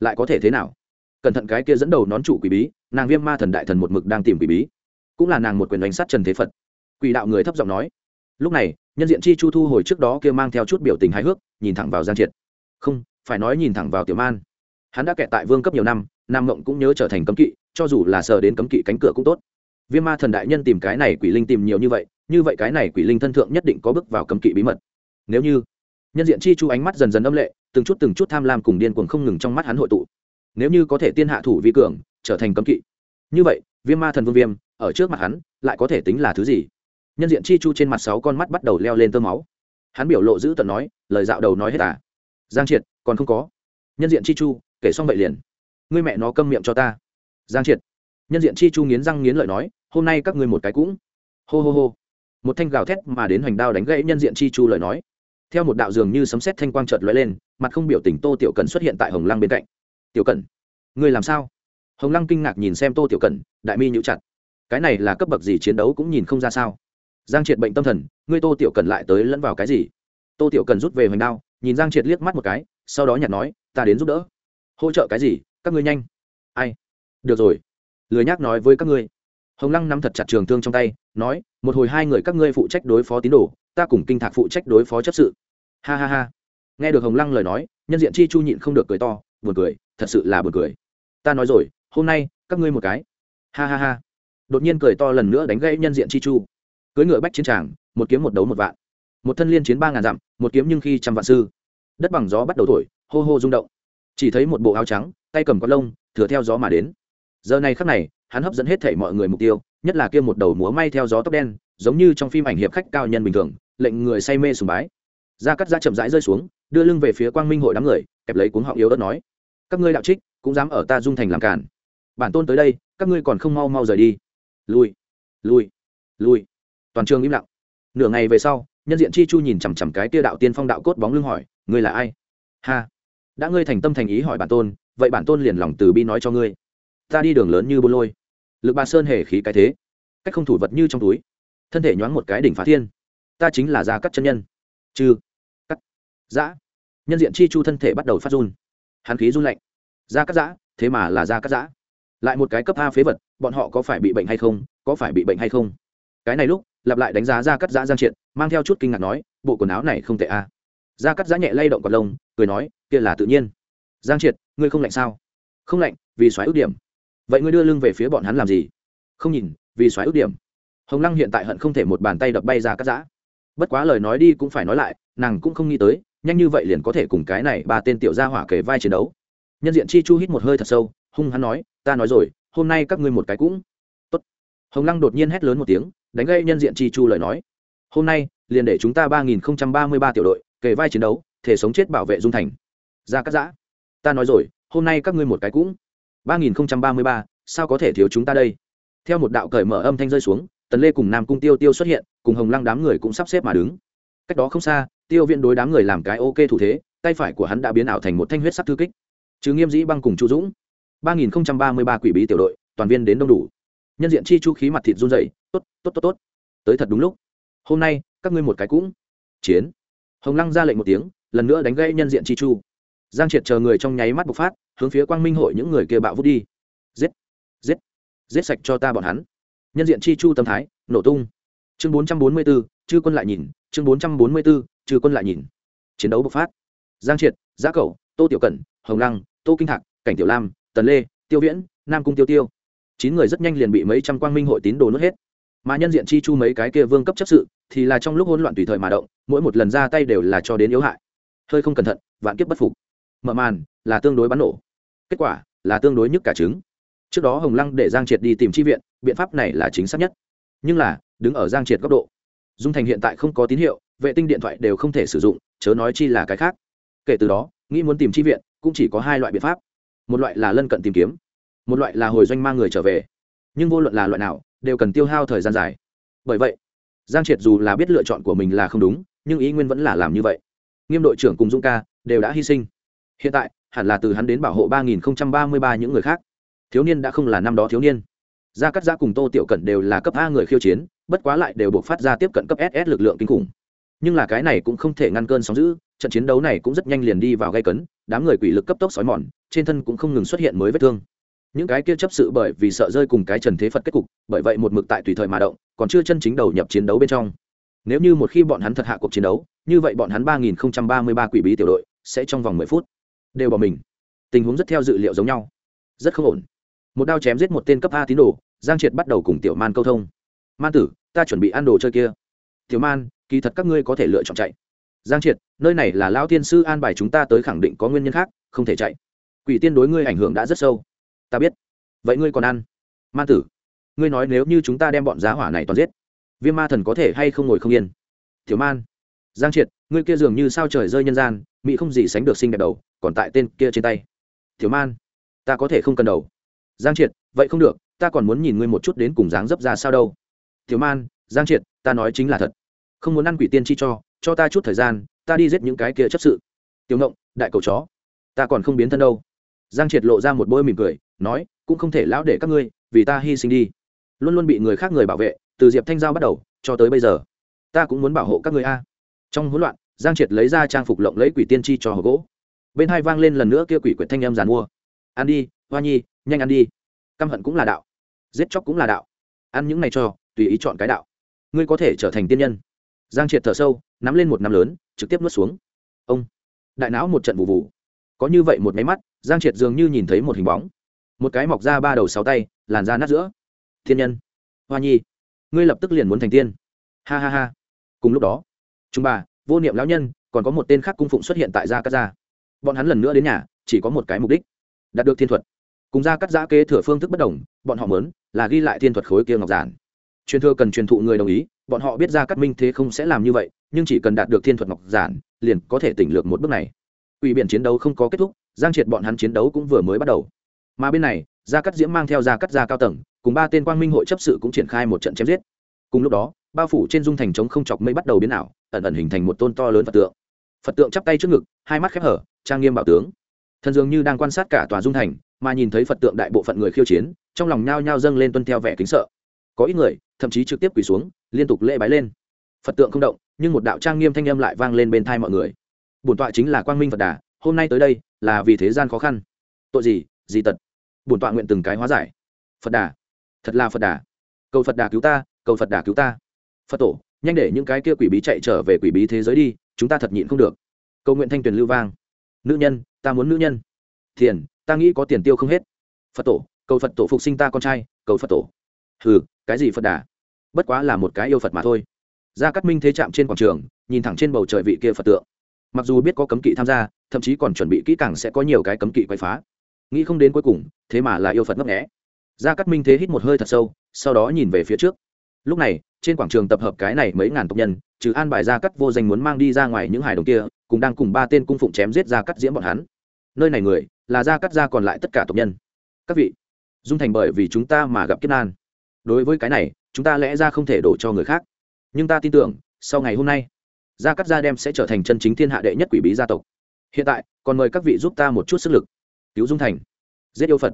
lại có thể thế nào? Cẩn thận cái kia dẫn đầu nón trụ quỷ bí, nàng viêm ma thần đại thần một mực đang tìm quỷ bí. Cũng là nàng một quyền đánh sát trần thế phật. Quỷ đạo người thấp giọng nói. Lúc này, nhân diện chi chu thu hồi trước đó kia mang theo chút biểu tình hài hước, nhìn thẳng vào giang triệt. Không, phải nói nhìn thẳng vào tiểu man. Hắn đã kẹt tại vương cấp nhiều năm, nam mộng cũng nhớ trở thành cấm kỵ, cho dù là sờ đến cấm kỵ cánh cửa cũng tốt. Viêm ma thần đại nhân tìm cái này quỷ linh tìm nhiều như vậy như vậy cái này quỷ linh thân thượng nhất định có bước vào cấm kỵ bí mật. Nếu như, nhân diện chi chu ánh mắt dần dần âm lệ, từng chút từng chút tham lam cùng điên cuồng không ngừng trong mắt hắn hội tụ nếu như có thể tiên hạ thủ vi cường, trở thành cấm kỵ. Như vậy, viêm ma thần vương viêm, ở trước mặt hắn, lại có thể tính là thứ gì? Nhân diện chi chu trên mặt sáu con mắt bắt đầu leo lên tơ máu. Hắn biểu lộ giữ tận nói, lời dạo đầu nói hết à? Giang triệt, còn không có. Nhân diện chi chu, kể xong vậy liền. Ngươi mẹ nó câm miệng cho ta. Giang triệt. Nhân diện chi chu nghiến răng nghiến lợi nói, hôm nay các ngươi một cái cũng. Hô hô hô. Một thanh gào thét mà đến hoành đao đánh gãy nhân diện chi chu lời nói. Theo một đạo dường như sấm sét thanh quang chợt lóe lên, mặt không biểu tình tô tiểu cần xuất hiện tại hồng lăng bên cạnh tiểu Cẩn, ngươi làm sao? Hồng lăng kinh ngạc nhìn xem tô tiểu Cẩn, đại mi nhũ chặt. Cái này là cấp bậc gì chiến đấu cũng nhìn không ra sao. Giang triệt bệnh tâm thần ngươi tô tiểu cần lại tới lẫn vào cái gì? Tô tiểu cần rút về hoành đao nhìn giang triệt liếc mắt một cái sau đó nhặt nói ta đến giúp đỡ. Hỗ trợ cái gì? Các ngươi nhanh. Ai? Được rồi. Lười nhác nói với các ngươi. Hồng lăng nắm thật chặt trường thương trong tay nói một hồi hai người các ngươi phụ trách đối phó tín đồ ta cùng kinh thạc phụ trách đối phó chấp sự. Ha ha ha. Nghe được hồng lăng lời nói nhân diện chi chu nhịn không được cười to buồn cười thật sự là buồn cười. Ta nói rồi, hôm nay, các ngươi một cái. Ha ha ha. Đột nhiên cười to lần nữa đánh gãy nhân diện chi chu. Cưới ngựa bách chiến tràng, một kiếm một đấu một vạn. Một thân liên chiến ba ngàn dặm, một kiếm nhưng khi trăm vạn sư. Đất bằng gió bắt đầu thổi, hô hô rung động. Chỉ thấy một bộ áo trắng, tay cầm con lông, thừa theo gió mà đến. Giờ này khắc này, hắn hấp dẫn hết thể mọi người mục tiêu, nhất là kia một đầu múa may theo gió tóc đen, giống như trong phim ảnh hiệp khách cao nhân bình thường, lệnh người say mê sùng bái. Da cắt da chậm rãi rơi xuống, đưa lưng về phía quang minh hội đám người, kẹp lấy cuống họng yếu đất nói các ngươi đạo trích cũng dám ở ta dung thành làm cản. Bản tôn tới đây, các ngươi còn không mau mau rời đi. Lui lui lui. Toàn trường im lặng. Nửa ngày về sau, nhân diện chi chu nhìn chằm chằm cái tia đạo tiên phong đạo cốt bóng lưng hỏi, ngươi là ai? Ha, đã ngươi thành tâm thành ý hỏi bản tôn, vậy bản tôn liền lòng từ bi nói cho ngươi. Ta đi đường lớn như bôn lôi. Lực ba sơn hề khí cái thế. Cách không thủ vật như trong túi. Thân thể nhoáng một cái đỉnh phá thiên. Ta chính là gia cắt chân nhân. Chư cắt giã nhân diện chi chu thân thể bắt đầu phát run hắn khí run lạnh. Gia cắt giã, thế mà là gia cắt giã. Lại một cái cấp a phế vật, bọn họ có phải bị bệnh hay không, có phải bị bệnh hay không? Cái này lúc, lặp lại đánh giá gia cắt giã giang triệt, mang theo chút kinh ngạc nói, bộ quần áo này không tệ a gia cắt giã nhẹ lay động còn lông, cười nói, kia là tự nhiên. Giang triệt, ngươi không lạnh sao? Không lạnh, vì xoáy ước điểm. Vậy ngươi đưa lưng về phía bọn hắn làm gì? Không nhìn, vì xoáy ước điểm. Hồng lăng hiện tại hận không thể một bàn tay đập bay ra cắt giã. Bất quá lời nói đi cũng phải nói lại, nàng cũng không nghĩ tới nhanh như vậy liền có thể cùng cái này ba tên tiểu gia hỏa kể vai chiến đấu. Nhân diện chi chu hít một hơi thật sâu, hung hắn nói, ta nói rồi, hôm nay các ngươi một cái cũng tốt. Hồng lăng đột nhiên hét lớn một tiếng, đánh gây nhân diện chi chu lời nói. Hôm nay, liền để chúng ta ba nghìn không trăm ba mươi ba tiểu đội kề vai chiến đấu, thể sống chết bảo vệ dung thành. Ra cắt giã. Ta nói rồi, hôm nay các ngươi một cái cũng ba nghìn không trăm ba mươi ba, sao có thể thiếu chúng ta đây? Theo một đạo cởi mở âm thanh rơi xuống, tần lê cùng nam cung tiêu tiêu xuất hiện, cùng hồng lăng đám người cũng sắp xếp mà đứng. Cách đó không xa tiêu viện đối đám người làm cái ok thủ thế, tay phải của hắn đã biến ảo thành một thanh huyết sắc thư kích. Chứ nghiêm dĩ băng cùng chu dũng, ba nghìn không trăm ba mươi ba quỷ bí tiểu đội, toàn viên đến đông đủ. Nhân diện chi chu khí mặt thịt run dày tốt tốt tốt tốt. Tới thật đúng lúc. Hôm nay, các ngươi một cái cũng chiến. Hồng lăng ra lệnh một tiếng, lần nữa đánh gãy nhân diện chi chu. Giang triệt chờ người trong nháy mắt bộc phát, hướng phía quang minh hội những người kia bạo vút đi. Giết giết giết sạch cho ta bọn hắn. Nhân diện chi chu tâm thái, nổ tung. Chương bốn trăm bốn mươi b ố chư quân lại nhìn, chương bốn trăm bốn mươi b ố trừ quân lại nhìn. Chiến đấu bộc phát. Giang triệt giá cẩu, tô tiểu cẩn, hồng lăng, tô kinh thạc, cảnh tiểu lam, tần lê, tiêu viễn, nam cung tiêu tiêu. Chín người rất nhanh liền bị mấy trăm quang minh hội tín đồ nuốt hết. Mà nhân diện chi chu mấy cái kia vương cấp chấp sự thì là trong lúc hỗn loạn tùy thời mà động, mỗi một lần ra tay đều là cho đến yếu hại. Hơi không cẩn thận, vạn kiếp bất phục. Mở màn, là tương đối bắn nổ. Kết quả, là tương đối nhức cả trứng. Trước đó hồng lăng để giang triệt đi tìm chi viện, biện pháp này là chính xác nhất. Nhưng là, đứng ở giang triệt góc độ, dung thành hiện tại không có tín hiệu vệ tinh điện thoại đều không thể sử dụng, chớ nói chi là cái khác. Kể từ đó, nghĩ muốn tìm chi viện, cũng chỉ có hai loại biện pháp. Một loại là lân cận tìm kiếm, một loại là hồi doanh mang người trở về. Nhưng vô luận là loại nào, đều cần tiêu hao thời gian dài. Bởi vậy, giang triệt dù là biết lựa chọn của mình là không đúng, nhưng ý nguyên vẫn là làm như vậy. Nghiêm đội trưởng cùng dũng ca đều đã hy sinh. Hiện tại, hẳn là từ hắn đến bảo hộ ba nghìn ba mươi ba những người khác. Thiếu niên đã không là năm đó thiếu niên. Gia cắt giã cùng tô tiểu cẩn đều là cấp a người khiêu chiến, bất quá lại đều buộc phát ra tiếp cận cấp ss lực lượng kinh khủng nhưng là cái này cũng không thể ngăn cơn sóng giữ trận chiến đấu này cũng rất nhanh liền đi vào gây cấn, đám người quỷ lực cấp tốc xói mòn, trên thân cũng không ngừng xuất hiện mới vết thương. Những cái kia chấp sự bởi vì sợ rơi cùng cái trần thế phật kết cục, bởi vậy một mực tại tùy thời mà động, còn chưa chân chính đầu nhập chiến đấu bên trong. Nếu như một khi bọn hắn thật hạ cuộc chiến đấu, như vậy bọn hắn ba nghìn không trăm ba mươi ba quỷ bí tiểu đội sẽ trong vòng mười phút đều bỏ mình. Tình huống rất theo dự liệu giống nhau. Rất không ổn. Một đao chém giết một tên cấp a tín đồ, giang triệt bắt đầu cùng tiểu man câu thông. Man tử, ta chuẩn bị ăn đồ chơi kia. Tiểu man kỳ thật các ngươi có thể lựa chọn chạy. Giang triệt, nơi này là lao tiên sư an bài chúng ta tới khẳng định có nguyên nhân khác, không thể chạy. Quỷ tiên đối ngươi ảnh hưởng đã rất sâu. Ta biết. Vậy ngươi còn ăn? Man tử, ngươi nói nếu như chúng ta đem bọn giá hỏa này toàn giết, viêm ma thần có thể hay không ngồi không yên? Thiếu man, giang triệt, ngươi kia dường như sao trời rơi nhân gian, mỹ không gì sánh được sinh đẹp đầu, còn tại tên kia trên tay. Thiếu man, ta có thể không cần đầu. Giang triệt, vậy không được, ta còn muốn nhìn ngươi một chút đến cùng dáng dấp ra sao đâu. Thiếu man, giang triệt, ta nói chính là thật không muốn ăn quỷ tiên chi cho cho ta chút thời gian, ta đi giết những cái kia chấp sự. Tiểu ngộng, đại cầu chó, ta còn không biến thân đâu. Giang triệt lộ ra một bôi mỉm cười, nói, cũng không thể lão để các ngươi, vì ta hy sinh đi. Luôn luôn bị người khác người bảo vệ, từ diệp thanh giao bắt đầu, cho tới bây giờ. Ta cũng muốn bảo hộ các người a. Trong hỗn loạn, giang triệt lấy ra trang phục lộng lấy quỷ tiên chi cho hộp gỗ. Bên hai vang lên lần nữa kia quỷ quyệt thanh em giàn mua. Ăn đi, hoa nhi, nhanh ăn đi. Căm hận cũng là đạo, giết chóc cũng là đạo. Ăn những này cho, tùy ý chọn cái đạo. Ngươi có thể trở thành tiên nhân giang triệt thở sâu, nắm lên một nắm lớn, trực tiếp nuốt xuống. Ông, đại não một trận vụ vụ. Có như vậy một máy mắt, giang triệt dường như nhìn thấy một hình bóng. Một cái mọc ra ba đầu sáu tay, làn da nát giữa. Thiên nhân. Hoa nhi. Ngươi lập tức liền muốn thành tiên. Ha ha ha. Cùng lúc đó, chúng bà, vô niệm lão nhân, còn có một tên khác cung phụng xuất hiện tại gia cắt gia. Bọn hắn lần nữa đến nhà, chỉ có một cái mục đích. Đạt được thiên thuật. Cùng gia cắt giã kế thừa phương thức bất đồng, bọn họ mớn là ghi lại thiên thuật khối kia ngọc giản. Truyền thừa cần truyền thụ người đồng ý bọn họ biết gia các minh thế không sẽ làm như vậy, nhưng chỉ cần đạt được thiên thuật ngọc giản, liền có thể tỉnh lược một bước này. Ủy biển chiến đấu không có kết thúc, giang triệt bọn hắn chiến đấu cũng vừa mới bắt đầu. Mà bên này, gia cắt diễm mang theo gia cắt gia cao tầng, cùng ba tên quang minh hội chấp sự cũng triển khai một trận chém giết. Cùng lúc đó, bao phủ trên dung thành trống không chọc mây bắt đầu biến ảo, ẩn ẩn hình thành một tôn to lớn phật tượng. Phật tượng chắp tay trước ngực, hai mắt khép hở, trang nghiêm bảo tướng. Thần dường như đang quan sát cả tòa dung thành, mà nhìn thấy phật tượng đại bộ phận người khiêu chiến, trong lòng nhao nhao dâng lên tuân theo vẻ kính sợ có ít người, thậm chí trực tiếp quỳ xuống, liên tục lễ bái lên. Phật tượng không động, nhưng một đạo trang nghiêm thanh âm lại vang lên bên thai mọi người. Bổn tọa chính là quang minh phật đà, hôm nay tới đây là vì thế gian khó khăn. Tội gì gì tật? Bổn tọa nguyện từng cái hóa giải. Phật đà, thật là phật đà. Cầu phật đà cứu ta, cầu phật đà cứu ta. Phật tổ, nhanh để những cái kia quỷ bí chạy trở về quỷ bí thế giới đi, chúng ta thật nhịn không được. Cầu nguyện thanh tuyền lưu vang. Nữ nhân, ta muốn nữ nhân. Thiền, ta nghĩ có tiền tiêu không hết. Phật tổ, cầu phật tổ phục sinh ta con trai, cầu phật tổ. Hừ cái gì phật đà? Bất quá là một cái yêu phật mà thôi. Gia cát minh thế chạm trên quảng trường, nhìn thẳng trên bầu trời vị kia phật tượng. Mặc dù biết có cấm kỵ tham gia, thậm chí còn chuẩn bị kỹ càng sẽ có nhiều cái cấm kỵ quay phá. Nghĩ không đến cuối cùng, thế mà là yêu phật ngấp nghẽ gia cát minh thế hít một hơi thật sâu, sau đó nhìn về phía trước. Lúc này, trên quảng trường tập hợp cái này mấy ngàn tộc nhân, trừ an bài gia cát vô danh muốn mang đi ra ngoài những hải đồng kia, cùng đang cùng ba tên cung phụng chém giết gia cát diễm bọn hắn. Nơi này người, là gia cát gia còn lại tất cả tộc nhân. Các vị, dung thành bởi vì chúng ta mà gặp kiếp nan đối với cái này, chúng ta lẽ ra không thể đổ cho người khác. Nhưng ta tin tưởng, sau ngày hôm nay, gia cát gia đem sẽ trở thành chân chính thiên hạ đệ nhất quỷ bí gia tộc. Hiện tại, còn mời các vị giúp ta một chút sức lực. Cứu dung thành. Giết yêu phật.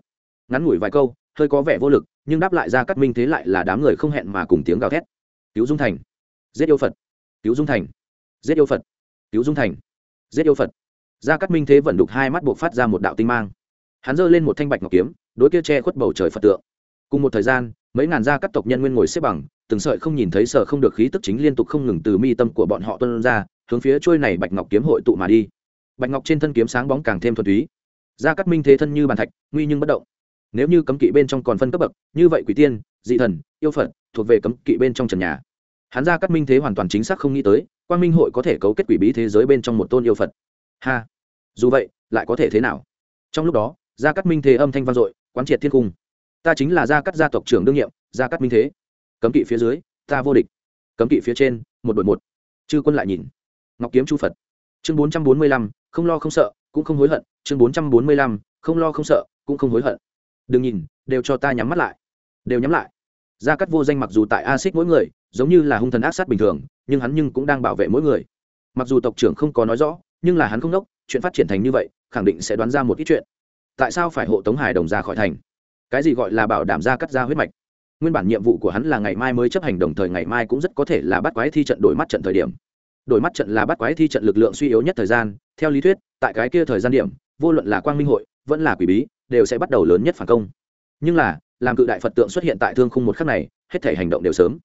Ngắn ngủi vài câu, hơi có vẻ vô lực, nhưng đáp lại gia cắt minh thế lại là đám người không hẹn mà cùng tiếng gào thét. Cứu dung thành. Giết yêu phật. Cứu dung thành. Giết yêu phật. Cứu dung thành. Giết yêu phật. Gia cắt minh thế vẫn đục hai mắt buộc phát ra một đạo tinh mang. Hắn giơ lên một thanh bạch ngọc kiếm, đối kia che khuất bầu trời phật tượng. Cùng một thời gian mấy ngàn gia các tộc nhân nguyên ngồi xếp bằng, từng sợi không nhìn thấy sợ không được khí tức chính liên tục không ngừng từ mi tâm của bọn họ tuân ra, hướng phía trôi này bạch ngọc kiếm hội tụ mà đi. Bạch ngọc trên thân kiếm sáng bóng càng thêm thuần túy. Gia cắt minh thế thân như bàn thạch, nguy nhưng bất động. Nếu như cấm kỵ bên trong còn phân cấp bậc, như vậy quỷ tiên, dị thần, yêu phật, thuộc về cấm kỵ bên trong trần nhà. Hắn gia cắt minh thế hoàn toàn chính xác không nghĩ tới, quang minh hội có thể cấu kết quỷ bí thế giới bên trong một tôn yêu phật. Ha! Dù vậy, lại có thể thế nào? Trong lúc đó, gia cắt minh thế âm thanh vang dội, quán triệt thiên cung ta chính là gia cắt gia tộc trưởng đương nhiệm, gia cắt minh thế. Cấm kỵ phía dưới, ta vô địch. Cấm kỵ phía trên, một đội một. Chư quân lại nhìn. Ngọc kiếm chu phật. Chương bốn trăm bốn mươi lăm, không lo không sợ, cũng không hối hận. Chương bốn trăm bốn mươi lăm, không lo không sợ, cũng không hối hận. Đừng nhìn, đều cho ta nhắm mắt lại. Đều nhắm lại. Gia cắt vô danh mặc dù tại a xích mỗi người, giống như là hung thần ác sát bình thường, nhưng hắn nhưng cũng đang bảo vệ mỗi người. Mặc dù tộc trưởng không có nói rõ, nhưng là hắn không đốc, chuyện phát triển thành như vậy, khẳng định sẽ đoán ra một ít chuyện. Tại sao phải hộ tống hải đồng ra khỏi thành? Cái gì gọi là bảo đảm ra cắt ra huyết mạch? Nguyên bản nhiệm vụ của hắn là ngày mai mới chấp hành, đồng thời ngày mai cũng rất có thể là bắt quái thi trận đổi mắt trận thời điểm. Đổi mắt trận là bắt quái thi trận lực lượng suy yếu nhất thời gian, theo lý thuyết, tại cái kia thời gian điểm, vô luận là quang minh hội, vẫn là quỷ bí, đều sẽ bắt đầu lớn nhất phản công. Nhưng là, làm cự đại phật tượng xuất hiện tại thương khung một khắc này, hết thể hành động đều sớm.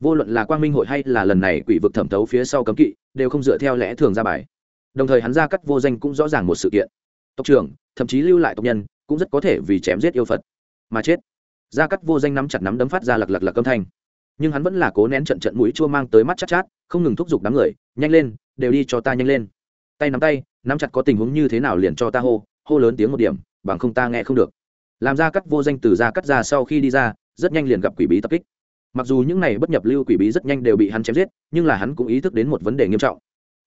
Vô luận là quang minh hội hay là lần này quỷ vực thẩm thấu phía sau cấm kỵ, đều không dựa theo lẽ thường ra bài. Đồng thời hắn ra cắt vô danh cũng rõ ràng một sự kiện. Tộc trưởng, thậm chí lưu lại tộc nhân, cũng rất có thể vì chém giết yêu phật mà chết. Gia cắt vô danh nắm chặt nắm đấm phát ra lặc lặc lặc âm thanh. Nhưng hắn vẫn là cố nén trận trận mũi chua mang tới mắt chát chát, không ngừng thúc giục đám người, nhanh lên, đều đi cho ta nhanh lên. Tay nắm tay, nắm chặt có tình huống như thế nào liền cho ta hô hô lớn tiếng một điểm, bằng không ta nghe không được. Làm ra cắt vô danh từ ra cắt ra sau khi đi ra, rất nhanh liền gặp quỷ bí tập kích. Mặc dù những này bất nhập lưu quỷ bí rất nhanh đều bị hắn chém giết, nhưng là hắn cũng ý thức đến một vấn đề nghiêm trọng.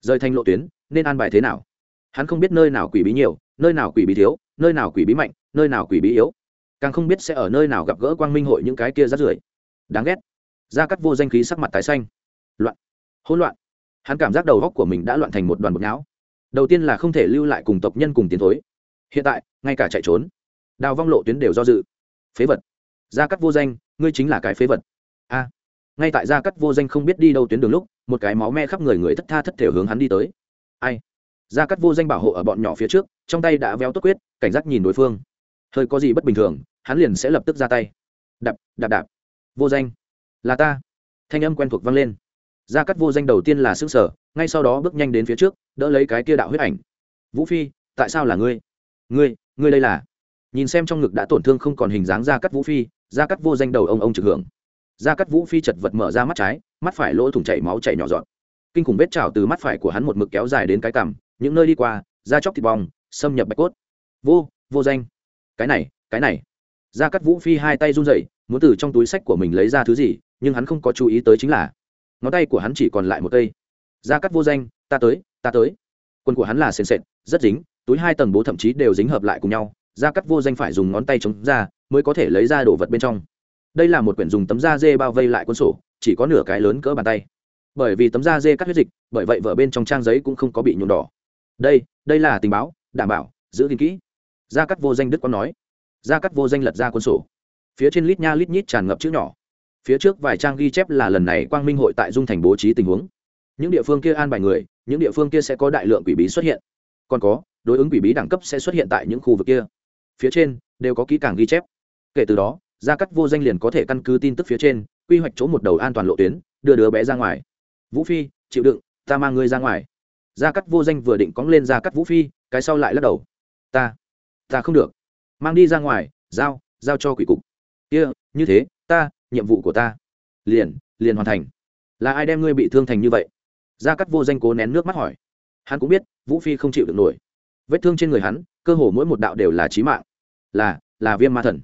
Rời thanh lộ tuyến, nên an bài thế nào? Hắn không biết nơi nào quỷ bí nhiều, nơi nào quỷ bí thiếu, nơi nào quỷ bí mạnh, nơi nào quỷ bí yếu càng không biết sẽ ở nơi nào gặp gỡ quang minh hội những cái kia rắt rưởi. Đáng ghét. Gia cắt vô danh khí sắc mặt tái xanh. Loạn. Hỗn loạn. Hắn cảm giác đầu góc của mình đã loạn thành một đoàn bột não đầu tiên là không thể lưu lại cùng tộc nhân cùng tiến thối. Hiện tại, ngay cả chạy trốn. Đào vong lộ tuyến đều do dự. Phế vật. Gia cắt vô danh, ngươi chính là cái phế vật. A. Ngay tại gia cắt vô danh không biết đi đâu tuyến đường lúc, một cái máu me khắp người người thất tha thất thể hướng hắn đi tới. Ai? Gia cắt vô danh bảo hộ ở bọn nhỏ phía trước, trong tay đã véo tốt quyết, cảnh giác nhìn đối phương hơi có gì bất bình thường, hắn liền sẽ lập tức ra tay. Đạp đạp đạp. Vô danh. Là ta. Thanh âm quen thuộc vang lên. Gia cắt vô danh đầu tiên là xương sở ngay sau đó bước nhanh đến phía trước, đỡ lấy cái kia đạo huyết ảnh. Vũ phi, tại sao là ngươi? Ngươi ngươi đây là? Nhìn xem trong ngực đã tổn thương không còn hình dáng gia cắt vũ phi, gia cắt vô danh đầu ông ông trực hưởng. Gia cắt vũ phi chật vật mở ra mắt trái, mắt phải lỗ thủng chảy máu chảy nhỏ dọn kinh khủng vết trào từ mắt phải của hắn một mực kéo dài đến cái cằm, những nơi đi qua, da chóc thịt bong, xâm nhập bạch cốt. Vô vô danh cái này cái này. Gia cắt vũ phi hai tay run rẩy, muốn từ trong túi sách của mình lấy ra thứ gì, nhưng hắn không có chú ý tới chính là ngón tay của hắn chỉ còn lại một cây. Gia cắt vô danh, ta tới ta tới. Quần của hắn là sền sệt, rất dính, túi hai tầng bố thậm chí đều dính hợp lại cùng nhau. Gia cắt vô danh phải dùng ngón tay chống ra, mới có thể lấy ra đồ vật bên trong. Đây là một quyển dùng tấm da dê bao vây lại cuốn sổ, chỉ có nửa cái lớn cỡ bàn tay. Bởi vì tấm da dê cắt huyết dịch, bởi vậy vợ bên trong trang giấy cũng không có bị nhuộm đỏ. Đây đây là tình báo, đảm bảo, giữ gìn kỹ gia cắt vô danh đức quang nói. Gia cắt vô danh lật ra cuốn sổ. Phía trên lít nha lít nhít tràn ngập chữ nhỏ. Phía trước vài trang ghi chép là lần này quang minh hội tại dung thành bố trí tình huống. Những địa phương kia an bài người, những địa phương kia sẽ có đại lượng quỷ bí xuất hiện. Còn có, đối ứng quỷ bí đẳng cấp sẽ xuất hiện tại những khu vực kia. Phía trên, đều có kỹ càng ghi chép. Kể từ đó, gia cắt vô danh liền có thể căn cứ tin tức phía trên, quy hoạch chỗ một đầu an toàn lộ tuyến, đưa đứa bé ra ngoài. Vũ phi, chịu đựng, ta mang ngươi ra ngoài. Gia cắt vô danh vừa định cóng lên gia cắt vũ phi, cái sau lại lắc đầu. Ta ta không được. Mang đi ra ngoài giao giao cho quỷ cục. Kia、yeah, như thế ta nhiệm vụ của ta. Liền liền hoàn thành. Là ai đem ngươi bị thương thành như vậy? Gia cắt vô danh cố nén nước mắt hỏi. Hắn cũng biết vũ phi không chịu được nổi. Vết thương trên người hắn cơ hồ mỗi một đạo đều là trí mạng. Là là viêm ma thần.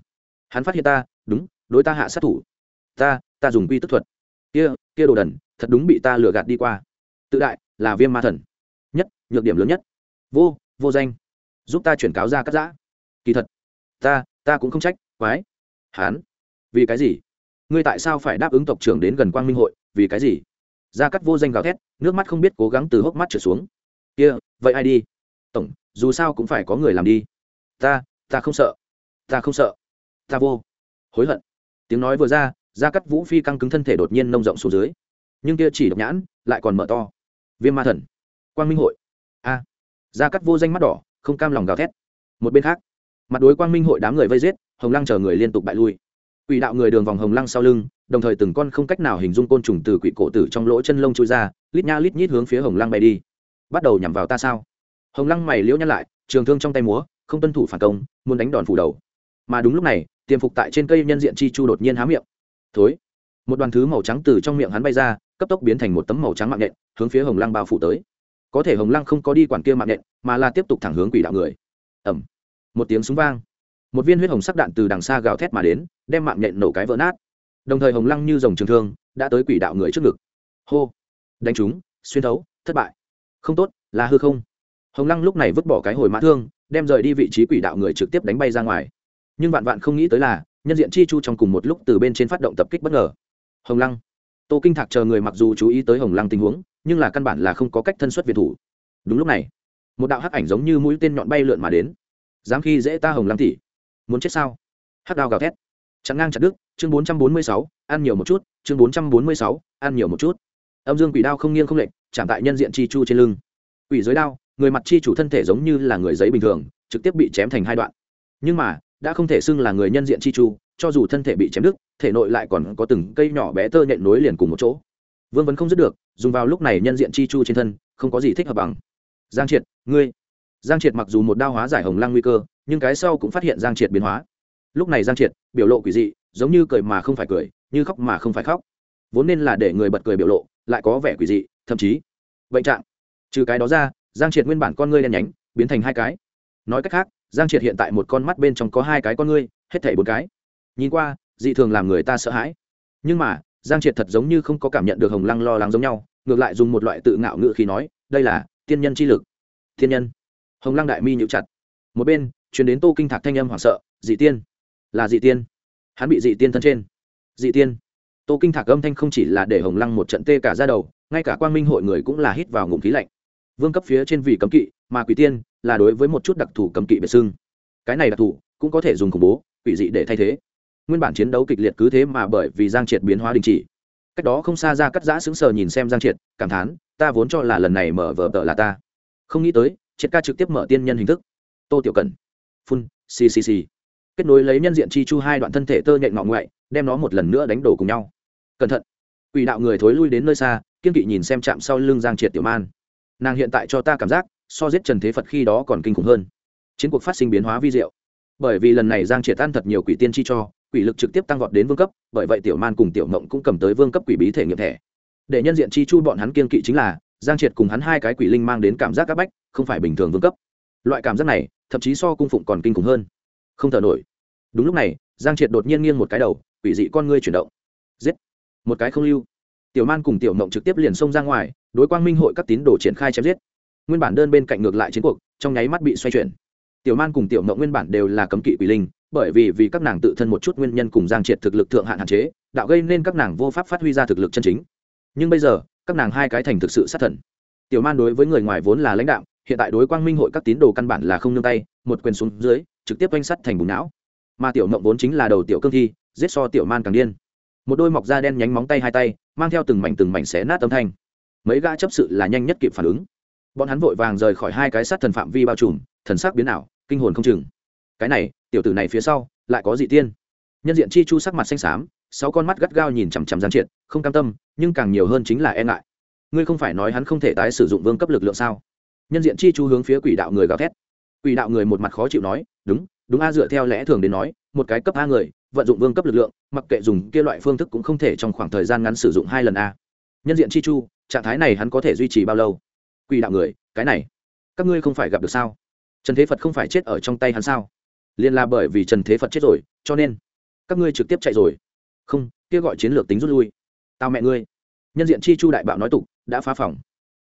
Hắn phát hiện ta đúng đối ta hạ sát thủ. Ta ta dùng quy tức thuật. Kia kia đồ đần thật đúng bị ta lừa gạt đi qua. Tự đại là viêm ma thần. Nhất nhược điểm lớn nhất. Vô vô danh giúp ta chuyển cáo ra cắt giã. Kỳ thật, ta ta cũng không trách, quái. Hán, vì cái gì? Ngươi tại sao phải đáp ứng tộc trưởng đến gần quang minh hội? Vì cái gì? Gia cắt vô danh gào thét, nước mắt không biết cố gắng từ hốc mắt trở xuống. Kia, vậy ai đi? Tổng, dù sao cũng phải có người làm đi. Ta ta không sợ. Ta không sợ. Ta vô. Hối hận. Tiếng nói vừa ra, gia cắt vũ phi căng cứng thân thể đột nhiên nông rộng xuống dưới. Nhưng kia chỉ độc nhãn, lại còn mở to. Viêm ma thần. Quang minh hội. A. Gia cắt vô danh mắt đỏ không cam lòng gào thét. Một bên khác, mặt đối quang minh hội đám người vây giết, hồng lăng chờ người liên tục bại lui. Quỷ đạo người đường vòng hồng lăng sau lưng, đồng thời từng con không cách nào hình dung côn trùng từ quỷ cổ tử trong lỗ chân lông trôi ra, lít nha lít nhít hướng phía hồng lăng bay đi. Bắt đầu nhằm vào ta sao? Hồng lăng mày liễu nhăn lại, trường thương trong tay múa, không tuân thủ phản công, muốn đánh đòn phủ đầu. Mà đúng lúc này, tiềm phục tại trên cây nhân diện chi chu đột nhiên há miệng. Thối! Một đoàn thứ màu trắng từ trong miệng hắn bay ra, cấp tốc biến thành một tấm màu trắng mạng nhện, hướng phía hồng lăng bao phủ tới có thể hồng lăng không có đi quản kia mạng nện mà là tiếp tục thẳng hướng quỷ đạo người. Ẩm một tiếng súng vang. Một viên huyết hồng sắc đạn từ đằng xa gào thét mà đến, đem mạng nhện nổ cái vỡ nát. Đồng thời hồng lăng như dòng trường thương, đã tới quỷ đạo người trước ngực. Hô. Đánh chúng xuyên thấu, thất bại. Không tốt, là hư không. Hồng lăng lúc này vứt bỏ cái hồi mã thương, đem rời đi vị trí quỷ đạo người trực tiếp đánh bay ra ngoài. Nhưng vạn vạn không nghĩ tới là, nhân diện chi chu trong cùng một lúc từ bên trên phát động tập kích bất ngờ. Hồng lăng tô kinh thạc chờ người mặc dù chú ý tới hồng lăng tình huống, nhưng là căn bản là không có cách thân xuất việt thủ. Đúng lúc này, một đạo hắc ảnh giống như mũi tên nhọn bay lượn mà đến. Dám khi dễ ta hồng lăng tỷ, muốn chết sao? Hắc đao gào thét. Chặn ngang chặt đức chương bốn trăm bốn mươi sáu, ăn nhiều một chút, chương bốn trăm bốn mươi sáu, ăn nhiều một chút. Âm dương quỷ đao không nghiêng không lệch, chạm tại nhân diện chi chu trên lưng. Quỷ giới đao, người mặt chi chủ thân thể giống như là người giấy bình thường, trực tiếp bị chém thành hai đoạn. Nhưng mà đã không thể xưng là người nhân diện chi chu, cho dù thân thể bị chém đứt, thể nội lại còn có từng cây nhỏ bé tơ nhện nối liền cùng một chỗ. Vương vẫn không dứt được, dùng vào lúc này nhân diện chi chu trên thân, không có gì thích hợp bằng. Giang triệt, ngươi. Giang triệt mặc dù một đao hóa giải hồng lăng nguy cơ, nhưng cái sau cũng phát hiện giang triệt biến hóa. Lúc này giang triệt, biểu lộ quỷ dị, giống như cười mà không phải cười, như khóc mà không phải khóc. Vốn nên là để người bật cười biểu lộ, lại có vẻ quỷ dị, thậm chí bệnh trạng. Trừ cái đó ra, giang triệt nguyên bản con ngươi đen nhánh, biến thành hai cái. Nói cách khác giang triệt hiện tại một con mắt bên trong có hai cái con ngươi, hết thảy bốn cái. Nhìn qua, dị thường làm người ta sợ hãi. Nhưng mà, giang triệt thật giống như không có cảm nhận được hồng lăng lo lắng giống nhau, ngược lại dùng một loại tự ngạo ngự khi nói, đây là tiên nhân chi lực. Thiên nhân? Hồng lăng đại mi nhịu chặt. Một bên chuyển đến tô kinh thạc thanh âm hoảng sợ, dị tiên. Là dị tiên. Hắn bị dị tiên thân trên. Dị tiên. Tô kinh thạc âm thanh không chỉ là để hồng lăng một trận tê cả ra đầu, ngay cả Quan minh hội người cũng là hít vào ngụm khí lạnh. Vương cấp phía trên vì cấm kỵ mà quỷ tiên là đối với một chút đặc thù cấm kỵ biệt xưng. Cái này đặc thù cũng có thể dùng khủng bố, quỷ dị để thay thế. Nguyên bản chiến đấu kịch liệt cứ thế mà bởi vì giang triệt biến hóa đình chỉ. Cách đó không xa ra cắt giã sững sờ nhìn xem giang triệt, cảm thán, ta vốn cho là lần này mở vở tờ là ta. Không nghĩ tới, triệt ca trực tiếp mở tiên nhân hình thức. Tô tiểu cần. Phun ccc kết nối lấy nhân diện chi chu hai đoạn thân thể tơ nhện ngọ ngoại, đem nó một lần nữa đánh đổ cùng nhau. Cẩn thận. Quỷ đạo người thối lui đến nơi xa, kiên kỵ nhìn xem chạm sau lưng giang triệt tiểu man. Nàng hiện tại cho ta cảm giác so giết trần thế phật khi đó còn kinh khủng hơn. Chiến cuộc phát sinh biến hóa vi diệu. Bởi vì lần này giang triệt tan thật nhiều quỷ tiên chi cho, quỷ lực trực tiếp tăng vọt đến vương cấp, bởi vậy tiểu man cùng tiểu mộng cũng cầm tới vương cấp quỷ bí thể nghiệm thẻ. Để nhân diện chi chu bọn hắn kiên kỵ chính là, giang triệt cùng hắn hai cái quỷ linh mang đến cảm giác áp bách, không phải bình thường vương cấp. Loại cảm giác này, thậm chí so cung phụng còn kinh khủng hơn. Không thở nổi. Đúng lúc này, giang triệt đột nhiên nghiêng một cái đầu, quỷ dị con ngươi chuyển động. Giết. Một cái không lưu. Tiểu man cùng tiểu mộng trực tiếp liền xông ra ngoài, đối quang minh hội các tín đồ triển khai chém giết nguyên bản đơn bên cạnh ngược lại chiến cuộc, trong nháy mắt bị xoay chuyển. Tiểu man cùng tiểu mộng nguyên bản đều là cấm kỵ quỷ linh, bởi vì vì các nàng tự thân một chút nguyên nhân cùng giang triệt thực lực thượng hạn hạn chế, đạo gây nên các nàng vô pháp phát huy ra thực lực chân chính. Nhưng bây giờ, các nàng hai cái thành thực sự sát thần. Tiểu man đối với người ngoài vốn là lãnh đạo hiện tại đối quang minh hội các tín đồ căn bản là không nương tay, một quyền xuống dưới, trực tiếp oanh sắt thành bùng não. Mà tiểu mộng vốn chính là đầu tiểu cương thi, giết so tiểu man càng điên. Một đôi mọc da đen nhánh móng tay hai tay, mang theo từng mảnh từng mảnh xé nát âm thanh. Mấy gã chấp sự là nhanh nhất kịp phản ứng bọn hắn vội vàng rời khỏi hai cái sát thần phạm vi bao trùm, thần sắc biến ảo, kinh hồn không chừng. Cái này, tiểu tử này phía sau, lại có dị tiên. Nhân diện chi chu sắc mặt xanh xám, sáu con mắt gắt gao nhìn chằm chằm giang triệt, không cam tâm, nhưng càng nhiều hơn chính là e ngại. Ngươi không phải nói hắn không thể tái sử dụng vương cấp lực lượng sao? Nhân diện chi chu hướng phía quỷ đạo người gào thét. Quỷ đạo người một mặt khó chịu nói, đúng đúng a, dựa theo lẽ thường đến nói, một cái cấp a người, vận dụng vương cấp lực lượng, mặc kệ dùng kia loại phương thức cũng không thể trong khoảng thời gian ngắn sử dụng hai lần a. Nhân diện chi chu, trạng thái này hắn có thể duy trì bao lâu? Quỷ đạo người, cái này, các ngươi không phải gặp được sao? Trần thế phật không phải chết ở trong tay hắn sao? Liên là bởi vì trần thế phật chết rồi, cho nên các ngươi trực tiếp chạy rồi. Không, kia gọi chiến lược tính rút lui. Tao mẹ ngươi. Nhân diện chi chu đại bạo nói tục, đã phá phòng.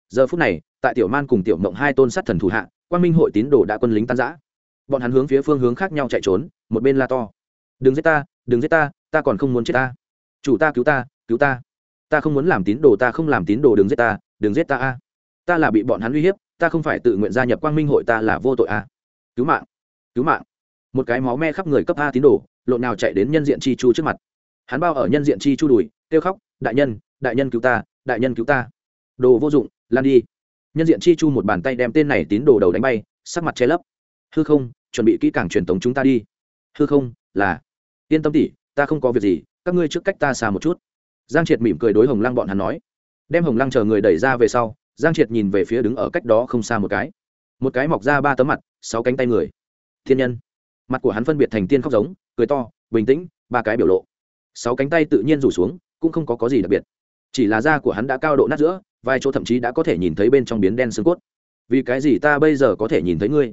Giờ phút này, tại tiểu man cùng tiểu mộng hai tôn sát thần thủ hạ quan minh hội tín đồ đã quân lính tan giã bọn hắn hướng phía phương hướng khác nhau chạy trốn, một bên la to. Đừng giết ta, đừng giết ta ta còn không muốn chết ta. Chủ ta cứu ta cứu ta. Ta không muốn làm tín đồ, ta không làm tín đồ, đừng giết ta, đừng giết ta a ta là bị bọn hắn uy hiếp, ta không phải tự nguyện gia nhập quang minh hội, ta là vô tội a cứu mạng cứu mạng. Một cái máu me khắp người cấp a tín đồ, lộn nào chạy đến nhân diện chi chu trước mặt. Hắn bao ở nhân diện chi chu đùi, kêu khóc, đại nhân đại nhân cứu ta, đại nhân cứu ta. Đồ vô dụng, lan đi. Nhân diện chi chu một bàn tay đem tên này tín đồ đầu đánh bay, sắc mặt che lấp. Hư không, chuẩn bị kỹ càng truyền tống chúng ta đi. Hư không, là. Yên tâm tỉ, ta không có việc gì, các ngươi trước cách ta xa một chút. Giang triệt mỉm cười đối hồng lăng bọn hắn nói. Đem hồng lăng chờ người đẩy ra về sau giang triệt nhìn về phía đứng ở cách đó không xa một cái. Một cái mọc ra ba tấm mặt, sáu cánh tay người. Thiên nhân. Mặt của hắn phân biệt thành tiên khóc giống, cười to, bình tĩnh, ba cái biểu lộ. Sáu cánh tay tự nhiên rủ xuống, cũng không có có gì đặc biệt. Chỉ là da của hắn đã cao độ nát giữa vài chỗ thậm chí đã có thể nhìn thấy bên trong biến đen xương cốt. Vì cái gì ta bây giờ có thể nhìn thấy ngươi?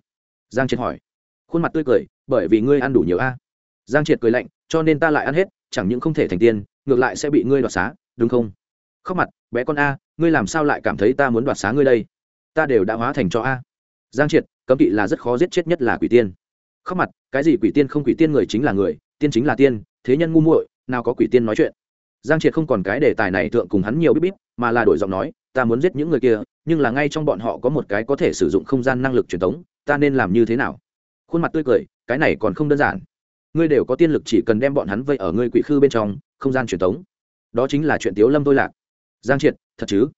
Giang triệt hỏi. Khuôn mặt tươi cười, bởi vì ngươi ăn đủ nhiều a. Giang triệt cười lạnh, cho nên ta lại ăn hết, chẳng những không thể thành tiên, ngược lại sẽ bị ngươi đoạt xá, đúng không? Khóc mặt, bé con a ngươi làm sao lại cảm thấy ta muốn đoạt xá ngươi đây? Ta đều đã hóa thành cho a. Giang triệt, cấm kỵ là rất khó giết chết nhất là quỷ tiên. Khóc mặt, cái gì quỷ tiên không quỷ tiên người chính là người, tiên chính là tiên, thế nhân ngu muội, nào có quỷ tiên nói chuyện. Giang triệt không còn cái đề tài này thượng cùng hắn nhiều bíp bíp, mà là đổi giọng nói, ta muốn giết những người kia, nhưng là ngay trong bọn họ có một cái có thể sử dụng không gian năng lực truyền thống ta nên làm như thế nào? Khuôn mặt tươi cười, cái này còn không đơn giản. Ngươi đều có tiên lực chỉ cần đem bọn hắn vây ở ngươi quỷ khư bên trong, không gian truyền thống đó chính là chuyện tiếu lâm tôi lạc. Giang triệt thật chứ?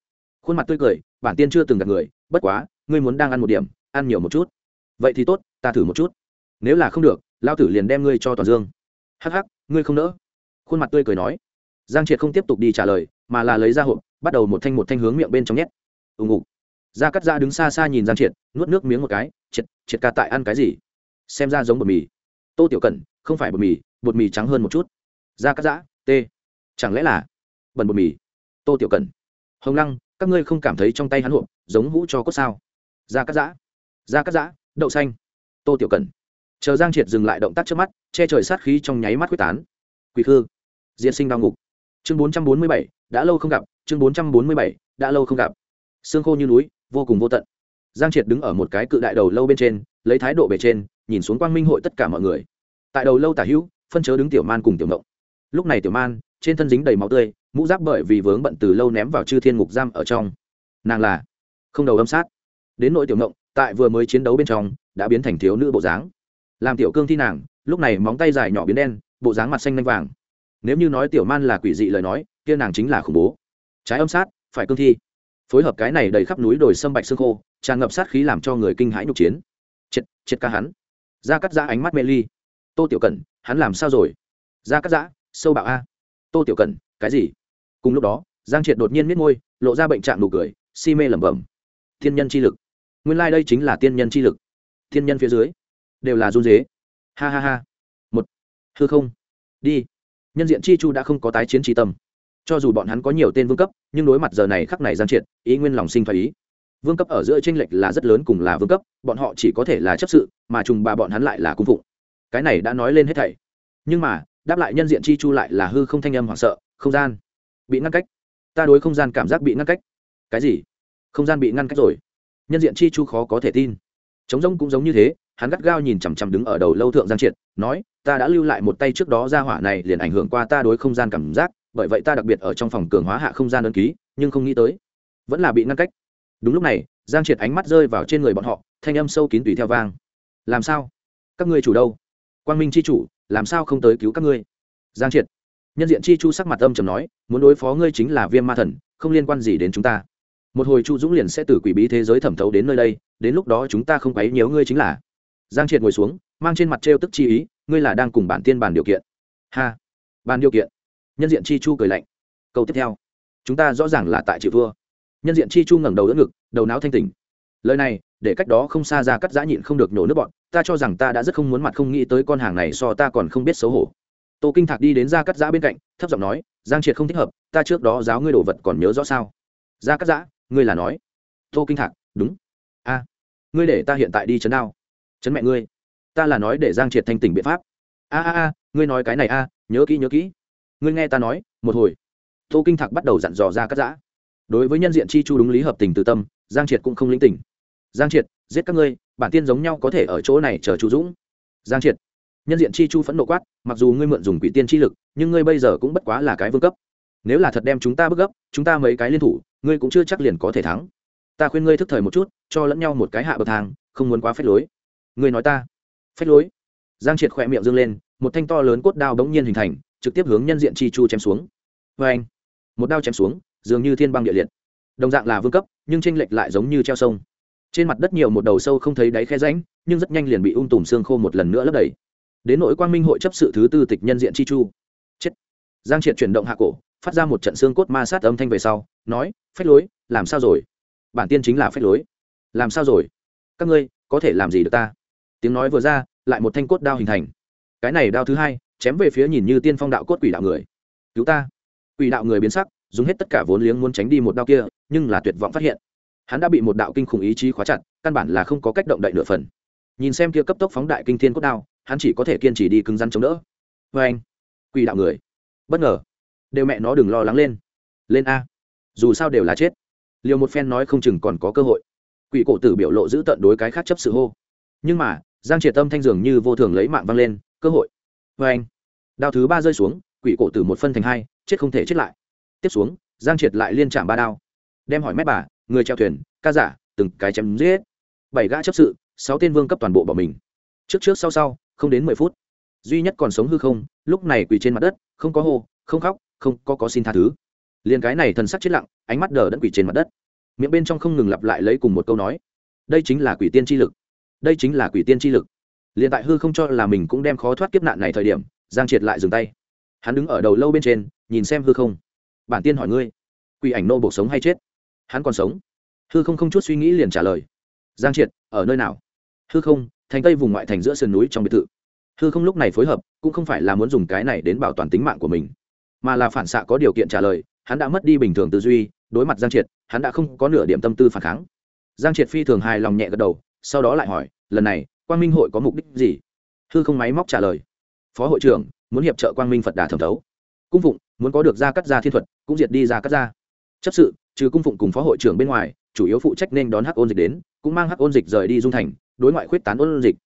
Khuôn mặt tươi cười, bản tiên chưa từng gặp người, bất quá, ngươi muốn đang ăn một điểm, ăn nhiều một chút. Vậy thì tốt, ta thử một chút. Nếu là không được lao tử liền đem ngươi cho toàn dương. Hắc hắc, ngươi không nỡ. Khuôn mặt tươi cười nói. Giang triệt không tiếp tục đi trả lời, mà là lấy ra hộp, bắt đầu một thanh một thanh hướng miệng bên trong nhét. Ùng ục da cắt da đứng xa xa nhìn giang triệt, nuốt nước miếng một cái, triệt triệt ca tại ăn cái gì? Xem ra giống bột mì. Tô tiểu cẩn, không phải bột mì bột mì trắng hơn một chút. Da cắt giã t chẳng lẽ là bẩn bột mì? Tô tiểu cẩn hồng lăng, các ngươi không cảm thấy trong tay hắn hộp giống hũ cho cốt sao? Da cắt giã. Da cắt giã, đậu xanh. Tô tiểu cẩn. Chờ giang triệt dừng lại động tác trước mắt, che trời sát khí trong nháy mắt quyết tán. Quỳ khư. Diễn sinh đau ngục. Chương bốn trăm bốn mươi bảy, đã lâu không gặp. Chương bốn trăm bốn mươi bảy, đã lâu không gặp. Xương khô như núi, vô cùng vô tận. Giang triệt đứng ở một cái cự đại đầu lâu bên trên, lấy thái độ bề trên, nhìn xuống quang minh hội tất cả mọi người. Tại đầu lâu tả hữu, phân chớ đứng tiểu man cùng tiểu mộng lúc này tiểu man, trên thân dính đầy máu tươi mũ giáp bởi vì vướng bận từ lâu ném vào chư thiên ngục giam ở trong. Nàng là không đầu âm sát. Đến nội tiểu ngộng, tại vừa mới chiến đấu bên trong, đã biến thành thiếu nữ bộ dáng. Làm tiểu cương thi nàng, lúc này móng tay dài nhỏ biến đen, bộ dáng mặt xanh lanh vàng. Nếu như nói tiểu man là quỷ dị lời nói, kia nàng chính là khủng bố. Trái âm sát, phải cương thi. Phối hợp cái này đầy khắp núi đồi sâm bạch xương khô, tràn ngập sát khí làm cho người kinh hãi nhục chiến. Triệt triệt ca hắn. Ra cắt ra ánh mắt mê ly. Tô tiểu cẩn, hắn làm sao rồi? Ra cắt giã, sâu bạo a. Tô tiểu cẩn, cái gì? Cùng lúc đó, giang triệt đột nhiên miết môi, lộ ra bệnh trạng nụ cười, si mê lẩm bẩm. Thiên nhân chi lực. Nguyên lai、like、đây chính là tiên nhân chi lực. Thiên nhân phía dưới, đều là run dế ha ha ha. Một. Hư không. Đi. Nhân diện chi chu đã không có tái chiến tri tâm. Cho dù bọn hắn có nhiều tên vương cấp, nhưng đối mặt giờ này khắc này giang triệt, ý nguyên lòng sinh thoái ý. Vương cấp ở giữa tranh lệch là rất lớn cùng là vương cấp, bọn họ chỉ có thể là chấp sự, mà trùng bà bọn hắn lại là cung phụng. Cái này đã nói lên hết thảy. Nhưng mà, đáp lại nhân diện chi chu lại là hư không thanh âm hoảng sợ, không gian bị ngăn cách. Ta đối không gian cảm giác bị ngăn cách. Cái gì? Không gian bị ngăn cách rồi. Nhân diện chi chu khó có thể tin. Chống rông cũng giống như thế, hắn gắt gao nhìn chằm chằm đứng ở đầu lâu thượng giang triệt, nói, ta đã lưu lại một tay trước đó ra hỏa này liền ảnh hưởng qua ta đối không gian cảm giác, bởi vậy ta đặc biệt ở trong phòng cường hóa hạ không gian đơn ký, nhưng không nghĩ tới, vẫn là bị ngăn cách. Đúng lúc này, giang triệt ánh mắt rơi vào trên người bọn họ, thanh âm sâu kín tùy theo vang. Làm sao? Các ngươi chủ đâu? Quang minh c h i chủ, làm sao không tới cứu các ngươi? Giang triệt nhân diện chi chu sắc mặt âm trầm nói, muốn đối phó ngươi chính là viêm ma thần, không liên quan gì đến chúng ta. Một hồi chu dũng liền sẽ từ quỷ bí thế giới thẩm thấu đến nơi đây, đến lúc đó chúng ta không quấy nhiễu ngươi chính là. Giang triệt ngồi xuống, mang trên mặt trêu tức chi ý, ngươi là đang cùng bản tiên bàn điều kiện. Ha, bàn điều kiện? Nhân diện chi chu cười lạnh. Câu tiếp theo. Chúng ta rõ ràng là tại chịu thua. Nhân diện chi chu ngẩng đầu đỡ ngực, đầu não thanh tỉnh. Lời này, để cách đó không xa ra cắt giã nhịn không được nhổ nước bọn, ta cho rằng ta đã rất không muốn mặt không nghĩ tới con hàng này so ta còn không biết xấu hổ tô kinh thạc đi đến gia cắt giã bên cạnh, thấp giọng nói, giang triệt không thích hợp, ta trước đó giáo ngươi đồ vật còn nhớ rõ sao? Gia cắt giã, ngươi là nói. Tô kinh thạc, đúng. A, ngươi để ta hiện tại đi chấn đao. Chấn mẹ ngươi. Ta là nói để giang triệt thanh tỉnh biện pháp. A a a, ngươi nói cái này a, nhớ kỹ nhớ kỹ. Ngươi nghe ta nói, một hồi. Tô kinh thạc bắt đầu dặn dò ra cắt giã. Đối với nhân diện chi chu đúng lý hợp tình từ tâm, giang triệt cũng không lĩnh tỉnh. Giang triệt, giết các ngươi, bản tiên giống nhau có thể ở chỗ này chờ chu dũng. Giang triệt nhân diện chi chu phẫn nộ quát, mặc dù ngươi mượn dùng quỷ tiên chi lực, nhưng ngươi bây giờ cũng bất quá là cái vương cấp. Nếu là thật đem chúng ta bức gấp, chúng ta mấy cái liên thủ, ngươi cũng chưa chắc liền có thể thắng. Ta khuyên ngươi thức thời một chút, cho lẫn nhau một cái hạ bậc thang, không muốn quá phép lối. Ngươi nói ta. Phép lối. Giang triệt khỏe miệng dâng lên, một thanh to lớn cốt đao bỗng nhiên hình thành, trực tiếp hướng nhân diện chi chu chém xuống. Vê anh một đao chém xuống, dường như thiên băng địa liệt. Đồng dạng là vương cấp, nhưng tranh lệch lại giống như treo sông. Trên mặt đất nhiều một đầu sâu không thấy đáy khe ránh nhưng rất nhanh liền bị ung tùm xương khô một lần nữa lấp đầy đến nội quang minh hội chấp sự thứ tư tịch nhân diện chi chu. Chết. Giang triệt chuyển động hạ cổ, phát ra một trận xương cốt ma sát âm thanh về sau, nói, phách lối, làm sao rồi? Bản tiên chính là phách lối. Làm sao rồi? Các ngươi, có thể làm gì được ta? Tiếng nói vừa ra, lại một thanh cốt đao hình thành. Cái này đao thứ hai, chém về phía nhìn như tiên phong đạo cốt quỷ đạo người. Cứu ta. Quỷ đạo người biến sắc, dùng hết tất cả vốn liếng muốn tránh đi một đao kia, nhưng là tuyệt vọng phát hiện. Hắn đã bị một đạo kinh khủng ý chí khóa chặt, căn bản là không có cách động đậy nửa phần. Nhìn xem kia cấp tốc phóng đại kinh thiên cốt đao hắn chỉ có thể kiên trì đi cứng rắn chống đỡ. Vê anh, quỷ đạo người. Bất ngờ, đều mẹ nó đừng lo lắng lên. Lên a. Dù sao đều là chết. Liều một phen nói không chừng còn có cơ hội. Quỷ cổ tử biểu lộ giữ tận đối cái khác chấp sự hô. Nhưng mà, giang triệt tâm thanh dường như vô thường lấy mạng văng lên. Cơ hội. Vê anh, đao thứ ba rơi xuống, quỷ cổ tử một phân thành hai, chết không thể chết lại. Tiếp xuống, giang triệt lại liên chạm ba đao. Đem hỏi mép bà, người treo thuyền, ca giả, từng cái chém giết. Bảy gã chấp sự, sáu tên vương cấp toàn bộ bỏ mình. Trước trước sau sau không đến mười phút. Duy nhất còn sống hư không, lúc này quỳ trên mặt đất, không có hô, không khóc, không có có xin tha thứ. Liền cái này thần sắc chết lặng, ánh mắt đờ đẫn quỳ trên mặt đất. Miệng bên trong không ngừng lặp lại lấy cùng một câu nói. Đây chính là quỷ tiên chi lực. Đây chính là quỷ tiên chi lực. Liền tại hư không cho là mình cũng đem khó thoát kiếp nạn này thời điểm, giang triệt lại dừng tay. Hắn đứng ở đầu lâu bên trên, nhìn xem hư không. Bản tiên hỏi ngươi, quỷ ảnh nô bộ sống hay chết? Hắn còn sống. Hư không không chút suy nghĩ liền trả lời. Giang triệt, ở nơi nào? Hư không thành tây vùng ngoại thành giữa sườn núi trong biệt thự. Hư không lúc này phối hợp, cũng không phải là muốn dùng cái này đến bảo toàn tính mạng của mình, mà là phản xạ có điều kiện trả lời, hắn đã mất đi bình thường tư duy, đối mặt giang triệt, hắn đã không có nửa điểm tâm tư phản kháng. Giang triệt phi thường hài lòng nhẹ gật đầu, sau đó lại hỏi, lần này, quang minh hội có mục đích gì? Hư không máy móc trả lời, phó hội trưởng, muốn hiệp trợ quang minh phật đà thẩm thấu. Cung phụng, muốn có được ra cắt ra thiên thuật, cũng diệt đi ra cắt ra chấp sự trừ cung phụng cùng phó hội trưởng bên ngoài, chủ yếu phụ trách nên đón hắc ôn dịch đến, cũng mang hắc ôn dịch rời đi dung thành, đối ngoại khuyết tán ôn dịch.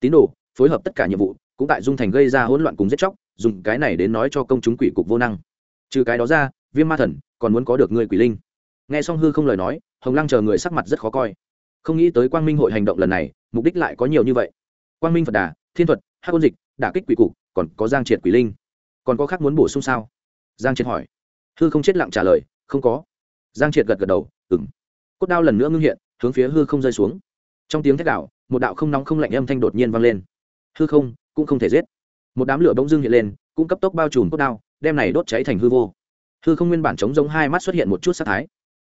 Tín đồ, phối hợp tất cả nhiệm vụ, cũng tại dung thành gây ra hỗn loạn cùng giết chóc, dùng cái này đến nói cho công chúng quỷ cục vô năng. Trừ cái đó ra, viêm ma thần còn muốn có được người quỷ linh. Nghe xong hư không lời nói, hồng lăng chờ người sắc mặt rất khó coi. Không nghĩ tới quang minh hội hành động lần này, mục đích lại có nhiều như vậy. Quang minh phật đà, thiên thuật, hắc ôn dịch, đả kích quỷ cục, còn có giang triệt quỷ linh. Còn có khác muốn bổ sung sao? Giang triệt hỏi. Hư không chết lặng trả lời, không có giang triệt gật gật đầu ừng cốt đao lần nữa ngưng hiện, hướng phía hư không rơi xuống. Trong tiếng thét đạo một đạo không nóng không lạnh âm thanh đột nhiên vang lên. Hư không cũng không thể giết. Một đám lửa bỗng dưng hiện lên, cũng cấp tốc bao trùm cốt đao, đem này đốt cháy thành hư vô. Hư không nguyên bản chống giống hai mắt xuất hiện một chút sát thái.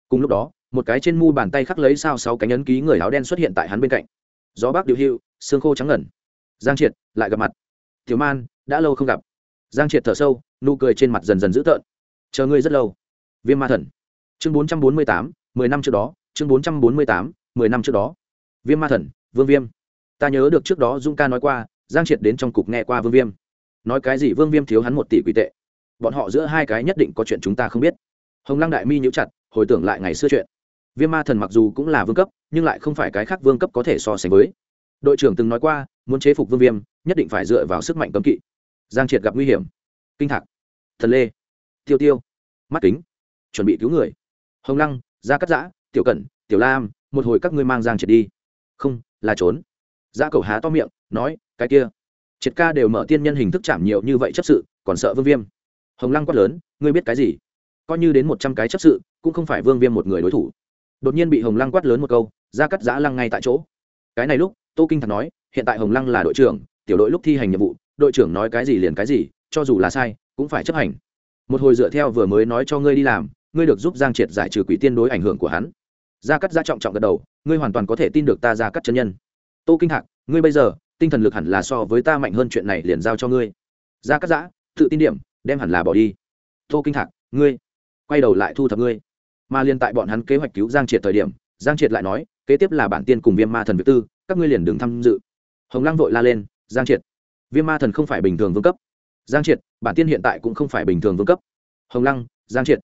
Cùng lúc đó, một cái trên mu bàn tay khắc lấy sao sáu cánh ấn ký người áo đen xuất hiện tại hắn bên cạnh. Gió bác điều hưu, xương khô trắng ngẩn. Giang triệt lại gặp mặt. Thiếu man, đã lâu không gặp. Giang triệt thở sâu, nụ cười trên mặt dần dần dữ tợn. Chờ ngươi rất lâu. Viêm ma thần chương bốn trăm bốn mươi tám, mười năm trước đó, chương bốn trăm bốn mươi tám, mười năm trước đó. Viêm ma thần, vương viêm. Ta nhớ được trước đó dung ca nói qua, giang triệt đến trong cục nghe qua vương viêm. Nói cái gì vương viêm thiếu hắn một tỷ quỷ tệ. Bọn họ giữa hai cái nhất định có chuyện chúng ta không biết. Hồng lăng đại mi nhíu chặt, hồi tưởng lại ngày xưa chuyện. Viêm ma thần mặc dù cũng là vương cấp, nhưng lại không phải cái khác vương cấp có thể so sánh với. Đội trưởng từng nói qua, muốn chế phục vương viêm, nhất định phải dựa vào sức mạnh cấm kỵ. Giang triệt gặp nguy hiểm. Kinh thạc. Thần lê. Tiêu tiêu. Mắt kính. Chuẩn bị cứu người hồng lăng, gia cắt giã, tiểu cẩn, tiểu lam, một hồi các ngươi mang giang triệt đi. Không, là trốn. Gia cầu há to miệng, nói, cái kia. Triệt ca đều mở tiên nhân hình thức chạm nhiều như vậy chấp sự, còn sợ vương viêm. Hồng lăng quát lớn, ngươi biết cái gì? Coi như đến một trăm cái chấp sự, cũng không phải vương viêm một người đối thủ. Đột nhiên bị hồng lăng quát lớn một câu, Gia cắt giã lăng ngay tại chỗ. Cái này lúc, tô kinh thật nói, hiện tại hồng lăng là đội trưởng, tiểu đội lúc thi hành nhiệm vụ, đội trưởng nói cái gì liền cái gì, cho dù là sai, cũng phải chấp hành. Một hồi dựa theo vừa mới nói cho ngươi đi làm ngươi được giúp giang triệt giải trừ quỷ tiên đối ảnh hưởng của hắn. Gia cắt gia trọng trọng gật đầu, ngươi hoàn toàn có thể tin được ta gia cắt chân nhân. Tô kinh hạc, ngươi bây giờ, tinh thần lực hẳn là so với ta mạnh hơn chuyện này liền giao cho ngươi. Gia cắt giã, tự tin điểm, đem hẳn là bỏ đi. Tô kinh hạc, ngươi, quay đầu lại thu thập ngươi. Mà liên tại bọn hắn kế hoạch cứu giang triệt thời điểm, giang triệt lại nói, kế tiếp là bản tiên cùng viêm ma thần việc tư, các ngươi liền đừng tham dự. Hồng lăng vội la lên, giang triệt, viêm ma thần không phải bình thường vương cấp. Giang triệt, bản tiên hiện tại cũng không phải bình thường vương cấp. Hồng lăng, giang triệt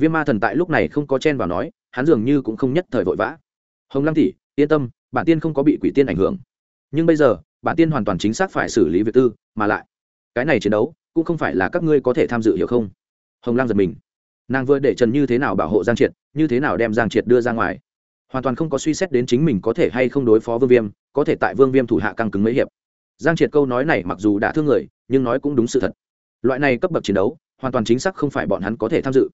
viêm ma thần tại lúc này không có chen vào nói, hắn dường như cũng không nhất thời vội vã. Hồng lăng tỷ, yên tâm, bản tiên không có bị quỷ tiên ảnh hưởng. Nhưng bây giờ, bản tiên hoàn toàn chính xác phải xử lý việc tư, mà lại, cái này chiến đấu cũng không phải là các ngươi có thể tham dự hiểu không? Hồng lăng giật mình. Nàng vừa để trần như thế nào bảo hộ giang triệt, như thế nào đem giang triệt đưa ra ngoài? Hoàn toàn không có suy xét đến chính mình có thể hay không đối phó vương viêm, có thể tại vương viêm thủ hạ căng cứng mấy hiệp. Giang triệt câu nói này mặc dù đã thương người, nhưng nói cũng đúng sự thật. Loại này cấp bậc chiến đấu, hoàn toàn chính xác không phải bọn hắn có thể tham dự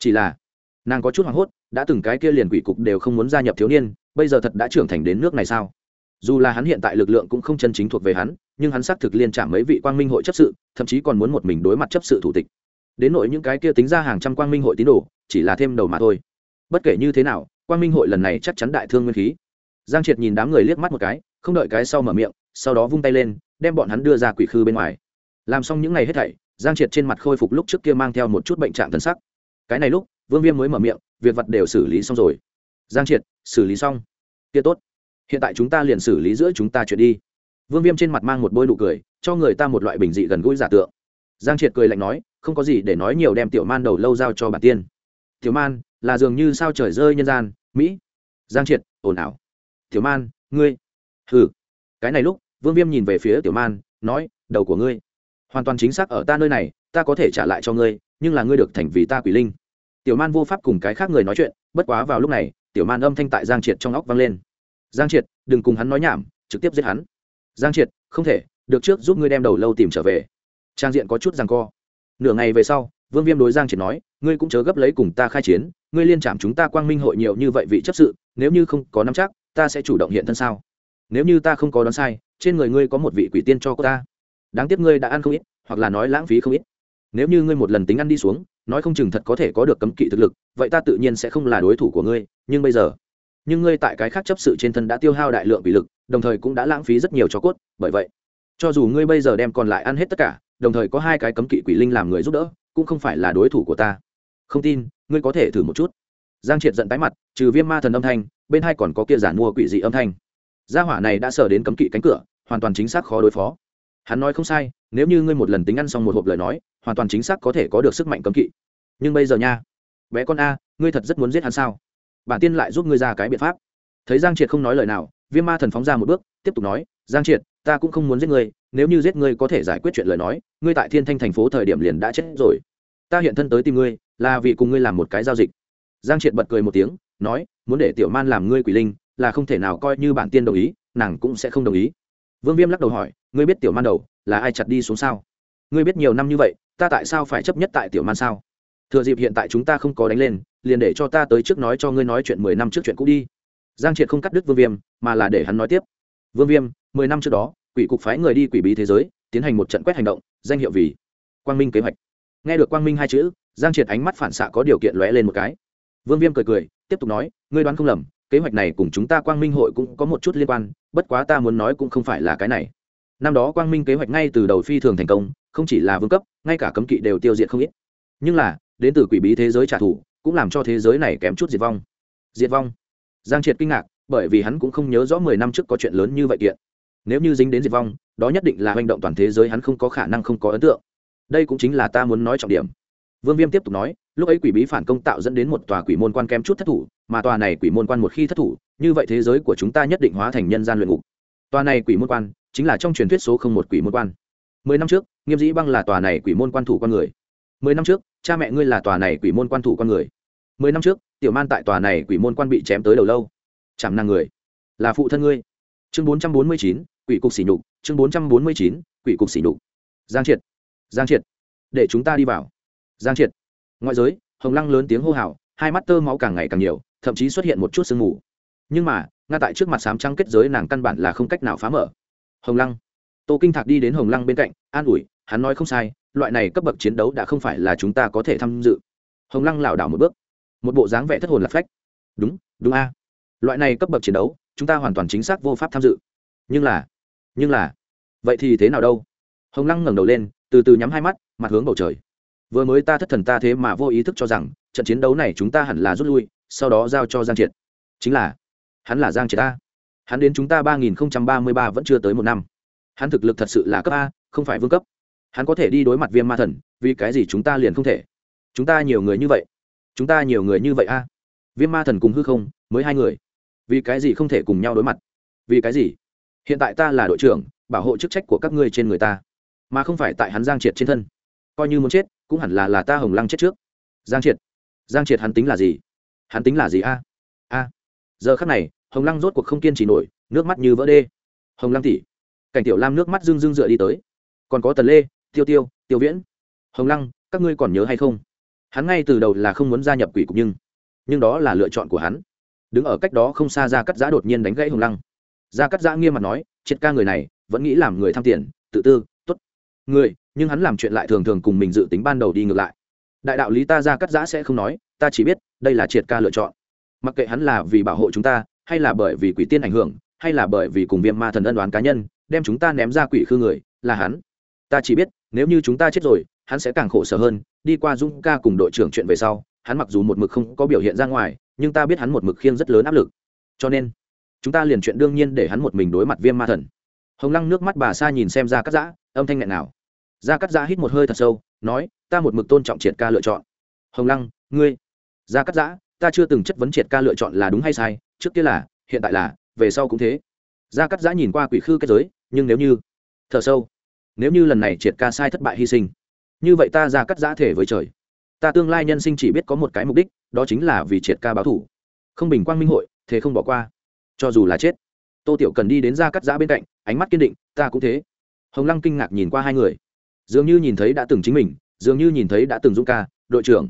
chỉ là, nàng có chút hoảng hốt, đã từng cái kia liền quỷ cục đều không muốn gia nhập thiếu niên, bây giờ thật đã trưởng thành đến nước này sao? Dù là hắn hiện tại lực lượng cũng không chân chính thuộc về hắn, nhưng hắn xác thực liên trả mấy vị quang minh hội chấp sự, thậm chí còn muốn một mình đối mặt chấp sự thủ tịch. Đến nội những cái kia tính ra hàng trăm quang minh hội tín đồ, chỉ là thêm đầu mà thôi. Bất kể như thế nào, quang minh hội lần này chắc chắn đại thương nguyên khí. Giang triệt nhìn đám người liếc mắt một cái, không đợi cái sau mở miệng, sau đó vung tay lên, đem bọn hắn đưa ra quỷ khư bên ngoài. Làm xong những ngày hết thảy, giang triệt trên mặt khôi phục lúc trước kia mang theo một chút bệnh trạng thân sắc cái này lúc, vương viêm mới mở miệng, việc vật đều xử lý xong rồi. Giang triệt, xử lý xong. Kia tốt. Hiện tại chúng ta liền xử lý giữa chúng ta chuyện đi. Vương viêm trên mặt mang một bôi nụ cười, cho người ta một loại bình dị gần gũi giả tượng. Giang triệt cười lạnh nói, không có gì để nói nhiều đem tiểu man đầu lâu giao cho bản tiên. Tiểu man, là dường như sao trời rơi nhân gian, mỹ. Giang triệt, ồn ào. Tiểu man, ngươi. Hừ. Cái này lúc, vương viêm nhìn về phía tiểu man, nói, đầu của ngươi. Hoàn toàn chính xác ở ta nơi này, ta có thể trả lại cho ngươi, nhưng là ngươi được thành vì ta quỷ linh tiểu man vô pháp cùng cái khác người nói chuyện, bất quá vào lúc này, tiểu man âm thanh tại giang triệt trong óc vang lên. Giang triệt, đừng cùng hắn nói nhảm, trực tiếp giết hắn. Giang triệt, không thể, được trước giúp ngươi đem đầu lâu tìm trở về. Trang diện có chút rằng co. Nửa ngày về sau, vương viêm đối giang triệt nói, ngươi cũng chớ gấp lấy cùng ta khai chiến, ngươi liên trảm chúng ta quang minh hội nhiều như vậy vị chấp sự, nếu như không có nắm chắc, ta sẽ chủ động hiện thân sao? Nếu như ta không có đoán sai, trên người ngươi có một vị quỷ tiên cho cô ta. Đáng tiếc ngươi đã ăn không ít, hoặc là nói lãng phí không ít nếu như ngươi một lần tính ăn đi xuống, nói không chừng thật có thể có được cấm kỵ thực lực, vậy ta tự nhiên sẽ không là đối thủ của ngươi, nhưng bây giờ, nhưng ngươi tại cái khác chấp sự trên thân đã tiêu hao đại lượng bị lực, đồng thời cũng đã lãng phí rất nhiều cho cốt, bởi vậy, cho dù ngươi bây giờ đem còn lại ăn hết tất cả, đồng thời có hai cái cấm kỵ quỷ linh làm người giúp đỡ, cũng không phải là đối thủ của ta. Không tin, ngươi có thể thử một chút. Giang triệt giận tái mặt, trừ viêm ma thần âm thanh, bên hai còn có kia giả mua quỷ dị âm thanh. Gia hỏa này đã sờ đến cấm kỵ cánh cửa, hoàn toàn chính xác khó đối phó. Hắn nói không sai, nếu như ngươi một lần tính ăn xong một hộp lời nói hoàn toàn chính xác có thể có được sức mạnh cấm kỵ. Nhưng bây giờ nha, bé con a, ngươi thật rất muốn giết hắn sao? Bản tiên lại giúp ngươi ra cái biện pháp. Thấy giang triệt không nói lời nào, viêm ma thần phóng ra một bước, tiếp tục nói, giang triệt, ta cũng không muốn giết ngươi, nếu như giết ngươi có thể giải quyết chuyện lời nói, ngươi tại thiên thanh thành phố thời điểm liền đã chết rồi. Ta hiện thân tới tìm ngươi, là vì cùng ngươi làm một cái giao dịch. Giang triệt bật cười một tiếng, nói, muốn để tiểu man làm ngươi quỷ linh, là không thể nào coi như bản tiên đồng ý, nàng cũng sẽ không đồng ý. Vương viêm lắc đầu hỏi, ngươi biết tiểu man đầu là ai chặt đi xuống sao? Ngươi biết nhiều năm như vậy, ta tại sao phải chấp nhất tại tiểu man sao? Thừa dịp hiện tại chúng ta không có đánh lên, liền để cho ta tới trước nói cho ngươi nói chuyện mười năm trước chuyện cũ đi. Giang triệt không cắt đứt vương viêm, mà là để hắn nói tiếp. Vương viêm, mười năm trước đó, quỷ cục phái người đi quỷ bí thế giới, tiến hành một trận quét hành động, danh hiệu vì quang minh kế hoạch. Nghe được quang minh hai chữ, giang triệt ánh mắt phản xạ có điều kiện lóe lên một cái. Vương viêm cười cười, tiếp tục nói, ngươi đoán không lầm, kế hoạch này cùng chúng ta quang minh hội cũng có một chút liên quan, bất quá ta muốn nói cũng không phải là cái này năm đó quang minh kế hoạch ngay từ đầu phi thường thành công, không chỉ là vương cấp, ngay cả cấm kỵ đều tiêu diệt không ít. Nhưng là, đến từ quỷ bí thế giới trả thù, cũng làm cho thế giới này kém chút diệt vong. Diệt vong. Giang triệt kinh ngạc, bởi vì hắn cũng không nhớ rõ mười năm trước có chuyện lớn như vậy kiện. Nếu như dính đến diệt vong, đó nhất định là hành động toàn thế giới hắn không có khả năng không có ấn tượng. Đây cũng chính là ta muốn nói trọng điểm. Vương viêm tiếp tục nói, lúc ấy quỷ bí phản công tạo dẫn đến một tòa quỷ môn quan kém chút thất thủ, mà tòa này quỷ môn quan một khi thất thủ, như vậy thế giới của chúng ta nhất định hóa thành nhân gian luyện ngục. Tòa này quỷ môn quan chính là trong truyền thuyết số không một quỷ môn quan. Mười năm trước, nghiêm dĩ băng là tòa này quỷ môn quan thủ con người. Mười năm trước, cha mẹ ngươi là tòa này quỷ môn quan thủ con người. Mười năm trước, tiểu man tại tòa này quỷ môn quan bị chém tới đầu lâu. Chẳng năng người. Là phụ thân ngươi. Chương bốn trăm bốn mươi chín, quỷ cục xỉ nhục. Chương bốn trăm bốn mươi chín, quỷ cục xỉ nhục. Giang triệt. Giang triệt. Để chúng ta đi vào. Giang triệt. Ngoại giới, hồng lăng lớn tiếng hô hào, hai mắt tơ máu càng ngày càng nhiều, thậm chí xuất hiện một chút sương mù. Nhưng mà ngay tại trước mặt sám trăng kết giới nàng căn bản là không cách nào phá mở hồng lăng. Tô kinh thạc đi đến hồng lăng bên cạnh, an ủi, hắn nói không sai, loại này cấp bậc chiến đấu đã không phải là chúng ta có thể tham dự. Hồng lăng lảo đảo một bước. Một bộ dáng vẻ thất hồn lạc phách. Đúng đúng a. Loại này cấp bậc chiến đấu, chúng ta hoàn toàn chính xác vô pháp tham dự. Nhưng là nhưng là, vậy thì thế nào đâu? Hồng lăng ngẩng đầu lên, từ từ nhắm hai mắt, mặt hướng bầu trời. Vừa mới ta thất thần ta thế mà vô ý thức cho rằng, trận chiến đấu này chúng ta hẳn là rút lui, sau đó giao cho giang triệt. Chính là, hắn là giang triệt ta hắn đến chúng ta ba nghìn ba mươi ba vẫn chưa tới một năm. Hắn thực lực thật sự là cấp a, không phải vương cấp. Hắn có thể đi đối mặt viêm ma thần, vì cái gì chúng ta liền không thể? Chúng ta nhiều người như vậy. Chúng ta nhiều người như vậy a. Viêm ma thần cùng hư không, mới hai người. Vì cái gì không thể cùng nhau đối mặt? Vì cái gì? Hiện tại ta là đội trưởng, bảo hộ chức trách của các ngươi trên người ta. Mà không phải tại hắn giang triệt trên thân. Coi như muốn chết, cũng hẳn là là ta hồng lăng chết trước. Giang triệt. Giang triệt hắn tính là gì? Hắn tính là gì a? A. Giờ khắc này hồng lăng rốt cuộc không kiên trì nổi, nước mắt như vỡ đê. Hồng lăng tỉ cảnh tiểu lam nước mắt rưng rưng dựa đi tới. Còn có tần lê, tiêu tiêu tiêu viễn. Hồng lăng, các ngươi còn nhớ hay không? Hắn ngay từ đầu là không muốn gia nhập quỷ cục nhưng nhưng đó là lựa chọn của hắn. Đứng ở cách đó không xa ra cắt giã đột nhiên đánh gãy hồng lăng. Ra cắt giã nghiêm mặt nói, triệt ca người này, vẫn nghĩ làm người tham tiền, tự tư t ố t người, nhưng hắn làm chuyện lại thường thường cùng mình dự tính ban đầu đi ngược lại. Đại đạo lý ta ra cắt giã sẽ không nói, ta chỉ biết, đây là triệt ca lựa chọn. Mặc kệ hắn là vì bảo hộ chúng ta hay là bởi vì quỷ tiên ảnh hưởng, hay là bởi vì cùng viêm ma thần ân đoán cá nhân, đem chúng ta ném ra quỷ khư người, là hắn. Ta chỉ biết, nếu như chúng ta chết rồi, hắn sẽ càng khổ sở hơn. Đi qua dũng ca cùng đội trưởng chuyện về sau, hắn mặc dù một mực không có biểu hiện ra ngoài, nhưng ta biết hắn một mực khiêng rất lớn áp lực. Cho nên, chúng ta liền chuyện đương nhiên để hắn một mình đối mặt viêm ma thần. Hồng lăng nước mắt bà sa nhìn xem ra cắt giã, âm thanh nghẹn nào ra cắt giã hít một hơi thật sâu, nói, ta một mực tôn trọng triệt ca lựa chọn. Hồng lăng, ngươi. Ra cắt giã, ta chưa từng chất vấn triệt ca lựa chọn là đúng hay sai trước kia là, hiện tại là, về sau cũng thế. Gia cắt giã nhìn qua quỷ khư kết giới, nhưng nếu như, thở sâu. Nếu như lần này triệt ca sai thất bại hy sinh, như vậy ta gia cắt giã thể với trời. Ta tương lai nhân sinh chỉ biết có một cái mục đích, đó chính là vì triệt ca báo thủ. Không bình quang minh hội, thế không bỏ qua. Cho dù là chết, tô tiểu cần đi đến gia cắt giã bên cạnh, ánh mắt kiên định, ta cũng thế. Hồng lăng kinh ngạc nhìn qua hai người. Dường như nhìn thấy đã từng chính mình, dường như nhìn thấy đã từng dũng ca, đội trưởng.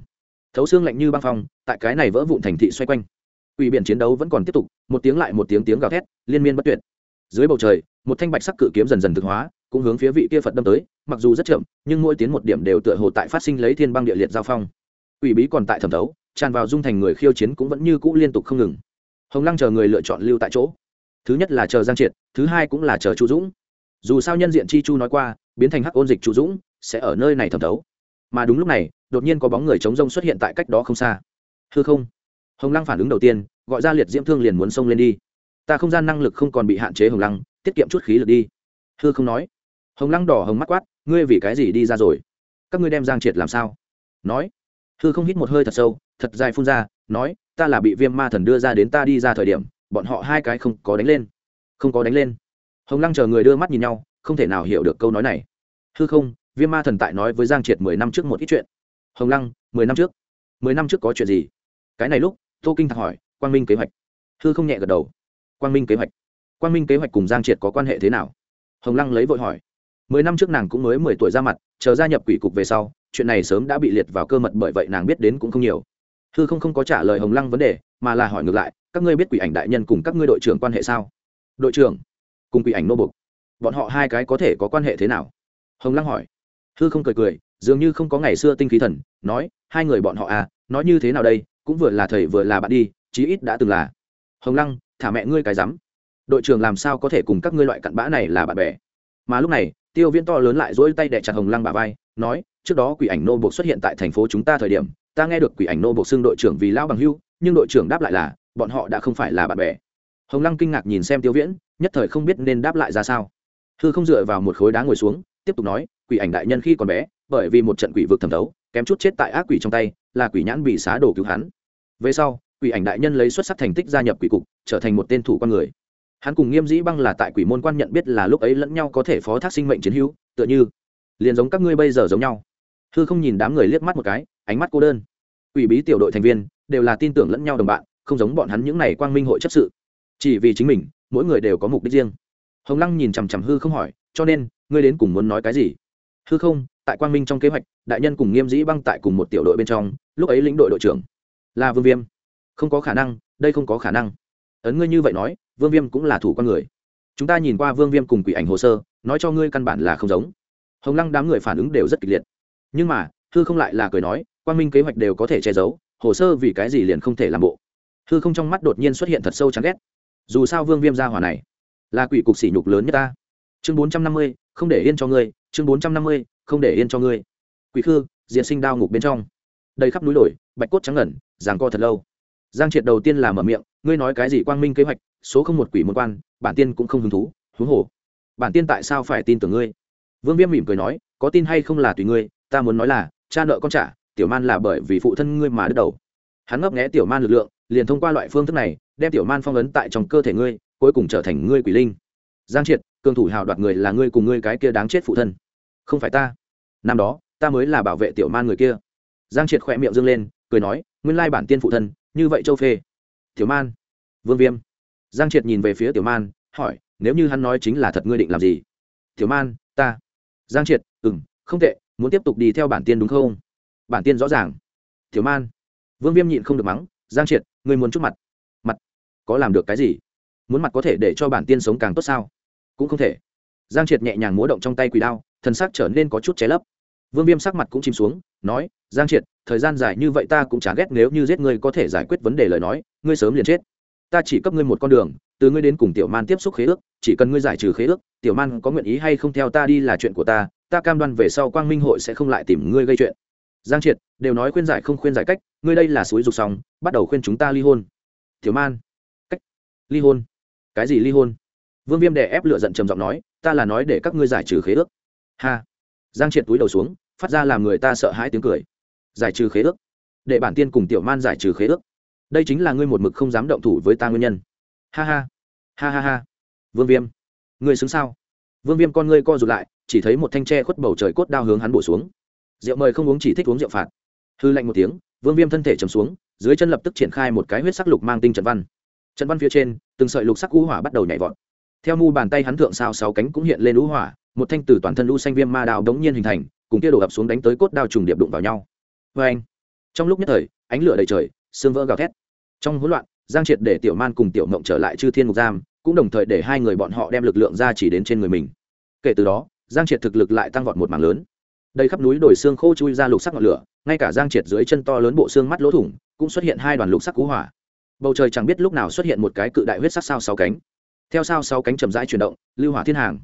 Thấu xương lạnh như băng phong, tại cái này vỡ vụn thành thị xoay quanh quỷ biển chiến đấu vẫn còn tiếp tục, một tiếng lại một tiếng tiếng gào thét, liên miên bất tuyệt. Dưới bầu trời, một thanh bạch sắc cự kiếm dần dần thực hóa, cũng hướng phía vị kia phật đâm tới, mặc dù rất chậm, nhưng mỗi tiến một điểm đều tựa hồ tại phát sinh lấy thiên băng địa liệt giao phong. Quỷ bí còn tại thẩm thấu, tràn vào dung thành người khiêu chiến cũng vẫn như cũ liên tục không ngừng. Hồng lăng chờ người lựa chọn lưu tại chỗ. Thứ nhất là chờ giang triệt, thứ hai cũng là chờ chu dũng. Dù sao nhân diện chi chu nói qua, biến thành hắc ôn dịch chu dũng sẽ ở nơi này thẩm thấu. Mà đúng lúc này, đột nhiên có bóng người chống rông xuất hiện tại cách đó không xa. Hư không? Hồng lăng phản ứng đầu tiên, gọi ra liệt diễm thương liền muốn xông lên đi. Ta không gian năng lực không còn bị hạn chế hồng lăng, tiết kiệm chút khí lực đi. Hư không nói. Hồng lăng đỏ hồng mắt quát, ngươi vì cái gì đi ra rồi? Các ngươi đem giang triệt làm sao? Nói. Hư không hít một hơi thật sâu, thật dài phun ra, nói, ta là bị viêm ma thần đưa ra đến ta đi ra thời điểm, bọn họ hai cái không có đánh lên. Không có đánh lên. Hồng lăng chờ người đưa mắt nhìn nhau, không thể nào hiểu được câu nói này. Hư không, viêm ma thần tại nói với giang triệt mười năm trước một ít chuyện. Hồng lăng, mười năm trước. Mười năm trước có chuyện gì? Cái này lúc tô kinh thạc hỏi, quang minh kế hoạch? Hư không nhẹ gật đầu. Quang minh kế hoạch? Quang minh kế hoạch cùng giang triệt có quan hệ thế nào? Hồng lăng lấy vội hỏi. Mười năm trước nàng cũng mới mười tuổi ra mặt, chờ gia nhập quỷ cục về sau, chuyện này sớm đã bị liệt vào cơ mật bởi vậy nàng biết đến cũng không nhiều. Hư không không có trả lời hồng lăng vấn đề, mà là hỏi ngược lại, các ngươi biết quỷ ảnh đại nhân cùng các ngươi đội trưởng quan hệ sao? Đội trưởng cùng quỷ ảnh nô bục. Bọn họ hai cái có thể có quan hệ thế nào? Hồng lăng hỏi. Hư không cười cười, dường như không có ngày xưa tinh khí thần, nói, hai người bọn họ à nói như thế nào đây? Cũng vừa là thầy vừa là bạn đi, chí ít đã từng là. Hồng lăng, thả mẹ ngươi cái rắm. Đội trưởng làm sao có thể cùng các ngươi loại cặn bã này là bạn bè? Mà lúc này, tiêu viễn to lớn lại dỗi tay đẻ chặt hồng lăng bà vai, nói, trước đó quỷ ảnh nô buộc xuất hiện tại thành phố chúng ta thời điểm, ta nghe được quỷ ảnh nô buộc xưng đội trưởng vì lão bằng hưu, nhưng đội trưởng đáp lại là, bọn họ đã không phải là bạn bè. Hồng lăng kinh ngạc nhìn xem tiêu viễn, nhất thời không biết nên đáp lại ra sao. Hư không dựa vào một khối đá ngồi xuống, tiếp tục nói, quỷ ảnh đại nhân khi còn bé, bởi vì một trận quỷ vực thẩm thấu kém chút chết tại ác quỷ trong tay, là quỷ nhãn bị xá đổ cứu hắn. Về sau, quỷ ảnh đại nhân lấy xuất sắc thành tích gia nhập quỷ cục, trở thành một tên thủ con người. Hắn cùng nghiêm dĩ băng là tại quỷ môn quan nhận biết là lúc ấy lẫn nhau có thể phó thác sinh mệnh chiến hữu, tựa như, liền giống các ngươi bây giờ giống nhau. Hư không nhìn đám người liếc mắt một cái, ánh mắt cô đơn. Quỷ bí tiểu đội thành viên, đều là tin tưởng lẫn nhau đồng bạn, không giống bọn hắn những n à y quang minh hội chấp sự. Chỉ vì chính mình, mỗi người đều có mục đích riêng. Hồng lăng nhìn chằm chằm hư không hỏi, cho nên, ngươi đến cùng muốn nói cái gì? Hư không, tại quang minh trong kế hoạch, đại nhân cùng nghiêm dĩ băng tại cùng một tiểu đội bên trong, lúc ấy lĩnh đội đội trưởng là vương viêm. Không có khả năng, đây không có khả năng. Ấn ngươi như vậy nói, vương viêm cũng là thủ con người. Chúng ta nhìn qua vương viêm cùng quỷ ảnh hồ sơ, nói cho ngươi căn bản là không giống. Hồng lăng đám người phản ứng đều rất kịch liệt. Nhưng mà, hư không lại là cười nói, quang minh kế hoạch đều có thể che giấu, hồ sơ vì cái gì liền không thể làm bộ. Hư không trong mắt đột nhiên xuất hiện thật sâu chán ghét. Dù sao vương viêm ra hỏa này là quỷ cục sỉ nhục lớn nhất ta. Chương bốn trăm năm mươi, không để yên cho ngươi chương bốn trăm năm mươi, không để yên cho ngươi. Quỷ khư diện sinh đao ngục bên trong. Đầy khắp núi đồi bạch cốt trắng ngẩn, giằng co thật lâu. Giang triệt đầu tiên là mở miệng, ngươi nói cái gì quang minh kế hoạch, số không một quỷ một quan, bản tiên cũng không hứng thú, huống hồ. Bản tiên tại sao phải tin tưởng ngươi? Vương viêm mỉm cười nói, có tin hay không là tùy ngươi, ta muốn nói là, cha nợ con trả, tiểu man là bởi vì phụ thân ngươi mà đứt đầu. Hắn ngấp nghé tiểu man lực lượng, liền thông qua loại phương thức này, đem tiểu man phong ấn tại trong cơ thể ngươi, cuối cùng trở thành ngươi quỷ linh. Giang triệt cường thủ hào đoạt người là ngươi cùng ngươi cái kia đáng chết phụ thân. Không phải ta. Năm đó, ta mới là bảo vệ tiểu man người kia. Giang triệt khỏe miệng dâng lên, cười nói, nguyên lai bản tiên phụ thân, như vậy châu phê. Tiểu man. Vương viêm. Giang triệt nhìn về phía tiểu man, hỏi, nếu như hắn nói chính là thật ngươi định làm gì? Tiểu man, ta. Giang triệt ừ m không tệ, muốn tiếp tục đi theo bản tiên đúng không? Bản tiên rõ ràng. Tiểu man. Vương viêm nhịn không được mắng, giang triệt, ngươi muốn chút mặt. Mặt có làm được cái gì? Muốn mặt có thể để cho bản tiên sống càng tốt sao? Cũng không thể. Giang triệt nhẹ nhàng múa động trong tay quỷ đao, thần sắc trở nên có chút cháy lấp. Vương viêm sắc mặt cũng chìm xuống, nói, giang triệt, thời gian dài như vậy ta cũng chả ghét nếu như giết ngươi có thể giải quyết vấn đề lời nói, ngươi sớm liền chết. Ta chỉ cấp ngươi một con đường, từ ngươi đến cùng tiểu man tiếp xúc khế ước, chỉ cần ngươi giải trừ khế ước, tiểu man có nguyện ý hay không theo ta đi là chuyện của ta ta cam đoan về sau quang minh hội sẽ không lại tìm ngươi gây chuyện. Giang triệt, đều nói khuyên giải không khuyên giải cách, ngươi đây là suối dục xong, bắt đầu khuyên chúng ta ly hôn. Tiểu man. Cách. Ly hôn. Cái gì ly hôn? Vương viêm đè ép lựa giận trầm giọng nói, ta là nói để các ngươi giải trừ khế ước. Ha. Giang triệt túi đầu xuống, phát ra làm người ta sợ hãi tiếng cười. Giải trừ khế ước? Để bản tiên cùng tiểu man giải trừ khế ước? Đây chính là ngươi một mực không dám động thủ với ta nguyên nhân. Ha ha. Ha ha ha. Vương viêm. Ngươi xứng sao? Vương viêm con ngươi co rụt lại, chỉ thấy một thanh tre khuất bầu trời cốt đao hướng hắn bổ xuống. Rượu mời không uống chỉ thích uống rượu phạt. Hư lạnh một tiếng, vương viêm thân thể chầm xuống, dưới chân lập tức triển khai một cái huyết sắc lục mang tinh trận văn. Trận văn phía trên, từng sợi lục sắc u hỏa bắt đầu nhảy vọt theo mu bàn tay hắn thượng sao sáu cánh cũng hiện lên lũ hỏa, một thanh từ toàn thân lũ xanh viêm ma đao đống nhiên hình thành, cùng kia đổ ập xuống đánh tới cốt đao trùng điệp đụng vào nhau. Vê anh, trong lúc nhất thời, ánh lửa đầy trời sương vỡ gào thét. Trong hỗn loạn, giang triệt để tiểu man cùng tiểu mộng trở lại chư thiên mục giam, cũng đồng thời để hai người bọn họ đem lực lượng ra chỉ đến trên người mình. Kể từ đó, giang triệt thực lực lại tăng vọt một mảng lớn. Đây khắp núi đồi xương khô chui ra lục sắc ngọn lửa, ngay cả giang triệt dưới chân to lớn bộ xương mắt lỗ thủng, cũng xuất hiện hai đoàn lục sắc cú hỏa. Bầu trời chẳng biết lúc nào xuất hiện một cái cự đại huyết sắc sao sáu cánh theo sau sáu cánh chậm rãi chuyển động, lưu hỏa thiên hàng.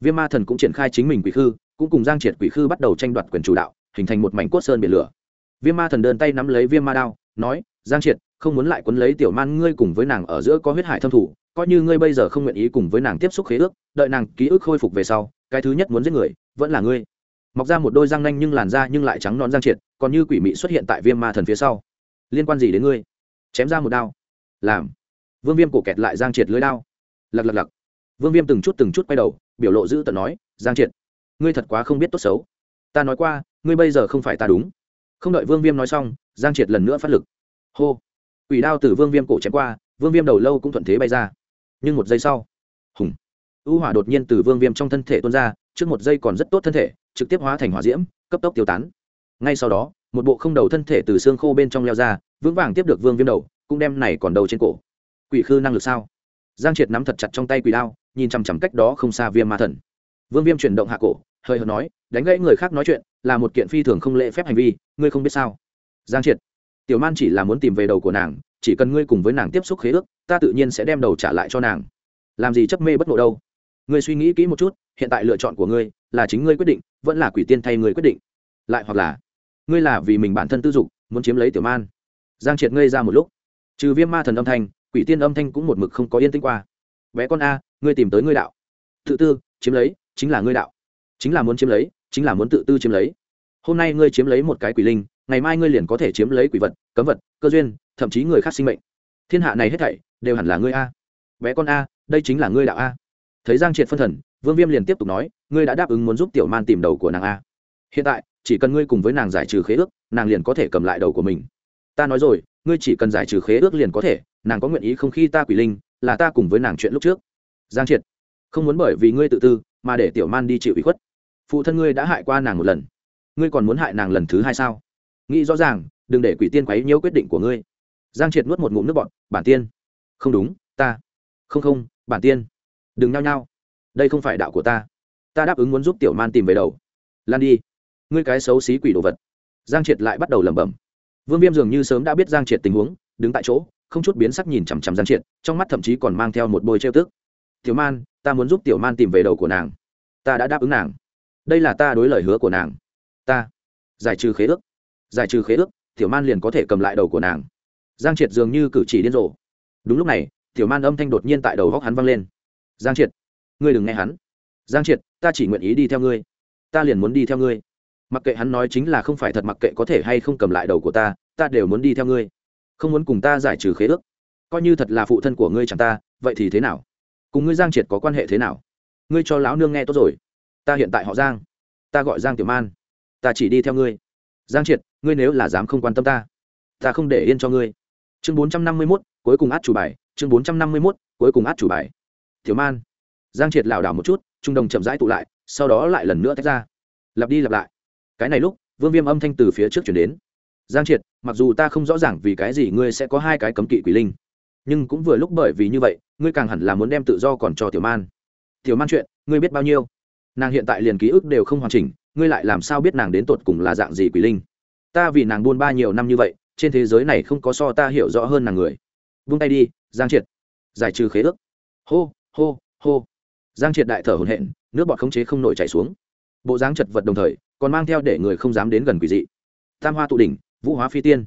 Viêm ma thần cũng triển khai chính mình quỷ khư, cũng cùng giang triệt quỷ khư bắt đầu tranh đoạt quyền chủ đạo, hình thành một mảnh cốt sơn biển lửa. Viêm ma thần đơn tay nắm lấy viêm ma đao, nói, giang triệt, không muốn lại quấn lấy tiểu man ngươi cùng với nàng ở giữa có huyết hải thâm thủ, coi như ngươi bây giờ không nguyện ý cùng với nàng tiếp xúc khế ước, đợi nàng ký ức khôi phục về sau, cái thứ nhất muốn giết người, vẫn là ngươi. Mọc ra một đôi răng nanh nhưng làn da nhưng lại trắng non giang triệt, còn như quỷ mị xuất hiện tại viêm ma thần phía sau. Liên quan gì đến ngươi? Chém ra một đao. Làm. Vương viêm cổ kẹt lại giang triệt lưới đao lặc lặc lặc. Vương viêm từng chút từng chút quay đầu, biểu lộ giữ tận nói, giang triệt, ngươi thật quá không biết tốt xấu. Ta nói qua, ngươi bây giờ không phải ta đúng. Không đợi vương viêm nói xong, giang triệt lần nữa phát lực. Hô. Quỷ đao từ vương viêm cổ chém qua, vương viêm đầu lâu cũng thuận thế bay ra. Nhưng một giây sau, hùng. U hỏa đột nhiên từ vương viêm trong thân thể tuôn ra, trước một giây còn rất tốt thân thể, trực tiếp hóa thành hỏa diễm, cấp tốc tiêu tán. Ngay sau đó, một bộ không đầu thân thể từ xương khô bên trong leo ra, vững vàng tiếp được vương viêm đầu, cũng đem này còn đầu trên cổ. Quỷ khư năng lực sao? Giang triệt nắm thật chặt trong tay quỷ đao, nhìn chằm chằm cách đó không xa viêm ma thần. Vương viêm chuyển động hạ cổ, hơi hờ nói, đánh gãy người khác nói chuyện, là một kiện phi thường không lễ phép hành vi, ngươi không biết sao. Giang triệt, tiểu man chỉ là muốn tìm về đầu của nàng, chỉ cần ngươi cùng với nàng tiếp xúc khế ước, ta tự nhiên sẽ đem đầu trả lại cho nàng. Làm gì chấp mê bất ngộ đâu. Ngươi suy nghĩ kỹ một chút, hiện tại lựa chọn của ngươi là chính ngươi quyết định, vẫn là quỷ tiên thay ngươi quyết định. Lại hoặc là, ngươi là vì mình bản thân tư dục, muốn chiếm lấy tiểu man. Giang triệt ngây ra một lúc. Trừ viêm ma thần âm thanh quỷ tiên âm thanh cũng một mực không có yên tĩnh qua. Bé con a, ngươi tìm tới ngươi đạo. Tự tư, chiếm lấy, chính là ngươi đạo. Chính là muốn chiếm lấy, chính là muốn tự tư chiếm lấy. Hôm nay ngươi chiếm lấy một cái quỷ linh, ngày mai ngươi liền có thể chiếm lấy quỷ vật, cấm vật, cơ duyên, thậm chí người khác sinh mệnh. Thiên hạ này hết thảy, đều hẳn là ngươi a. Bé con a, đây chính là ngươi đạo a. Thấy giang triệt phân thần, vương viêm liền tiếp tục nói, ngươi đã đáp ứng muốn giúp tiểu man tìm đầu của nàng a. Hiện tại, chỉ cần ngươi cùng với nàng giải trừ khế ước, nàng liền có thể cầm lại đầu của mình. Ta nói rồi, ngươi chỉ cần giải trừ khế ước liền có thể nàng có nguyện ý không khi ta quỷ linh, là ta cùng với nàng chuyện lúc trước. Giang triệt, không muốn bởi vì ngươi tự tư, mà để tiểu man đi chịu ủy khuất. Phụ thân ngươi đã hại qua nàng một lần. Ngươi còn muốn hại nàng lần thứ hai sao? Nghĩ rõ ràng, đừng để quỷ tiên quấy nhiễu quyết định của ngươi. Giang triệt nuốt một ngụm nước bọt, bản tiên. Không đúng, ta. Không không, bản tiên. Đừng nhao nhao. Đây không phải đạo của ta. Ta đáp ứng muốn giúp tiểu man tìm về đầu. Lan đi. Ngươi cái xấu xí quỷ đồ vật. Giang triệt lại bắt đầu lẩm bẩm. Vương viêm dường như sớm đã biết giang triệt tình huống, đứng tại chỗ không chút biến sắc nhìn chằm chằm giang triệt, trong mắt thậm chí còn mang theo một bôi trêu tức. Tiểu man, ta muốn giúp tiểu man tìm về đầu của nàng. Ta đã đáp ứng nàng. Đây là ta đối lời hứa của nàng. Ta giải trừ khế ước. Giải trừ khế ước, tiểu man liền có thể cầm lại đầu của nàng. Giang triệt dường như cử chỉ điên rồ. Đúng lúc này, tiểu man âm thanh đột nhiên tại đầu góc hắn vang lên. Giang triệt, ngươi đừng nghe hắn. Giang triệt, ta chỉ nguyện ý đi theo ngươi. Ta liền muốn đi theo ngươi. Mặc kệ hắn nói chính là không phải thật, mặc kệ có thể hay không cầm lại đầu của ta ta đều muốn đi theo ngươi không muốn cùng ta giải trừ khế ước. Coi như thật là phụ thân của ngươi chẳng ta, vậy thì thế nào? Cùng ngươi giang triệt có quan hệ thế nào? Ngươi cho lão nương nghe tốt rồi. Ta hiện tại họ giang. Ta gọi giang tiểu man. Ta chỉ đi theo ngươi. Giang triệt, ngươi nếu là dám không quan tâm ta ta không để yên cho ngươi. Chương bốn trăm năm mươi mốt, cuối cùng át chủ bài. Chương bốn trăm năm mươi mốt, cuối cùng át chủ bài. Tiểu man. Giang triệt lảo đảo một chút, trung đồng chậm rãi tụ lại, sau đó lại lần nữa tách ra. Lặp đi lặp lại. Cái này lúc, vương viêm âm thanh từ phía trước chuyển đến giang triệt, mặc dù ta không rõ ràng vì cái gì ngươi sẽ có hai cái cấm kỵ quỷ linh, nhưng cũng vừa lúc bởi vì như vậy, ngươi càng hẳn là muốn đem tự do còn cho tiểu man. Tiểu man chuyện, ngươi biết bao nhiêu? Nàng hiện tại liền ký ức đều không hoàn chỉnh, ngươi lại làm sao biết nàng đến tột cùng là dạng gì quỷ linh? Ta vì nàng buôn ba nhiều năm như vậy, trên thế giới này không có so ta hiểu rõ hơn nàng người. Vung tay đi, giang triệt. Giải trừ khế ước. Hô hô hô. Giang triệt đại thở hồn hện nước bọt khống chế không nổi chảy xuống. Bộ dáng chật vật đồng thời, còn mang theo để người không dám đến gần quỷ dị. Tam hoa tụ đỉnh vũ hóa phi tiên.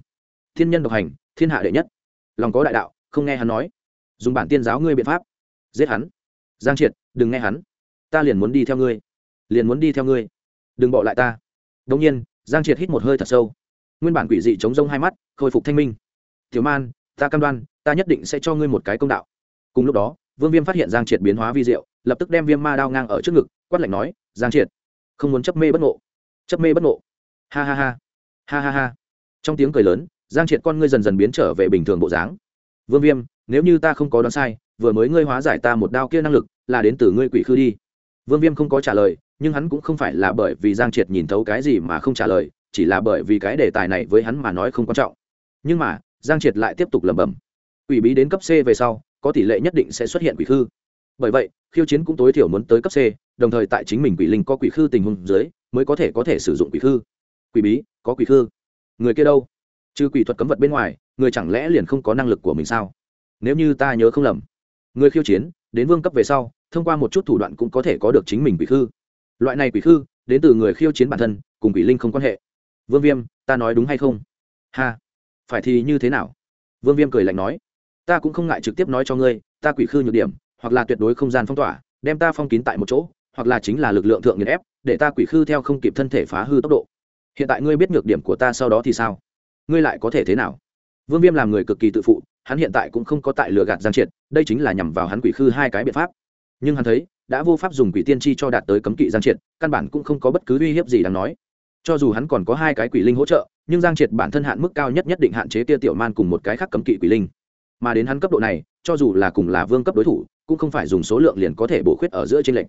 Thiên nhân độc hành, thiên hạ đệ nhất. Lòng có đại đạo, không nghe hắn nói. Dùng bản tiên giáo ngươi biện pháp. Giết hắn. Giang triệt, đừng nghe hắn. Ta liền muốn đi theo ngươi. Liền muốn đi theo ngươi. Đừng bỏ lại ta. Đông nhiên, giang triệt hít một hơi thật sâu. Nguyên bản quỷ dị chống rông hai mắt, khôi phục thanh minh. Thiếu man, ta cam đoan, ta nhất định sẽ cho ngươi một cái công đạo. Cùng lúc đó, vương viêm phát hiện giang triệt biến hóa vi diệu, lập tức đem viêm ma đao ngang ở trước ngực, quát lạnh nói, giang triệt, không muốn chấp mê bất ngộ. Chấp mê bất ngộ. Ha ha ha. Ha ha ha trong tiếng cười lớn, giang triệt con ngươi dần dần biến trở về bình thường bộ dáng. Vương viêm, nếu như ta không có đoán sai, vừa mới ngươi hóa giải ta một đao kia năng lực, là đến từ ngươi quỷ khư đi. Vương viêm không có trả lời, nhưng hắn cũng không phải là bởi vì giang triệt nhìn thấu cái gì mà không trả lời, chỉ là bởi vì cái đề tài này với hắn mà nói không quan trọng. Nhưng mà, giang triệt lại tiếp tục lẩm bẩm. Quỷ bí đến cấp c về sau, có tỷ lệ nhất định sẽ xuất hiện quỷ khư. Bởi vậy, khiêu chiến cũng tối thiểu muốn tới cấp c, đồng thời tại chính mình quỷ linh có quỷ khư tình huống dưới, mới có thể có thể sử dụng quỷ khư. Quỷ bí, có quỷ khư người kia đâu? Trừ quỷ thuật cấm vật bên ngoài, người chẳng lẽ liền không có năng lực của mình sao? Nếu như ta nhớ không lầm, người khiêu chiến, đến vương cấp về sau, thông qua một chút thủ đoạn cũng có thể có được chính mình quỷ khư. Loại này quỷ khư, đến từ người khiêu chiến bản thân, cùng quỷ linh không quan hệ. Vương viêm, ta nói đúng hay không? Ha, phải thì như thế nào? Vương viêm cười lạnh nói, ta cũng không ngại trực tiếp nói cho ngươi, ta quỷ khư nhược điểm, hoặc là tuyệt đối không gian phong tỏa, đem ta phong kín tại một chỗ, hoặc là chính là lực lượng thượng nghiền ép, để ta quỷ khư theo không kịp thân thể phá hư tốc độ hiện tại ngươi biết nhược điểm của ta sau đó thì sao? Ngươi lại có thể thế nào? Vương viêm làm người cực kỳ tự phụ, hắn hiện tại cũng không có tại lừa gạt giang triệt, đây chính là nhằm vào hắn quỷ khư hai cái biện pháp. Nhưng hắn thấy, đã vô pháp dùng quỷ tiên tri cho đạt tới cấm kỵ giang triệt, căn bản cũng không có bất cứ uy hiếp gì đáng nói. Cho dù hắn còn có hai cái quỷ linh hỗ trợ, nhưng giang triệt bản thân hạn mức cao nhất nhất định hạn chế tia tiểu man cùng một cái khác cấm kỵ quỷ linh. Mà đến hắn cấp độ này, cho dù là cùng là vương cấp đối thủ, cũng không phải dùng số lượng liền có thể bổ khuyết ở giữa trên lệnh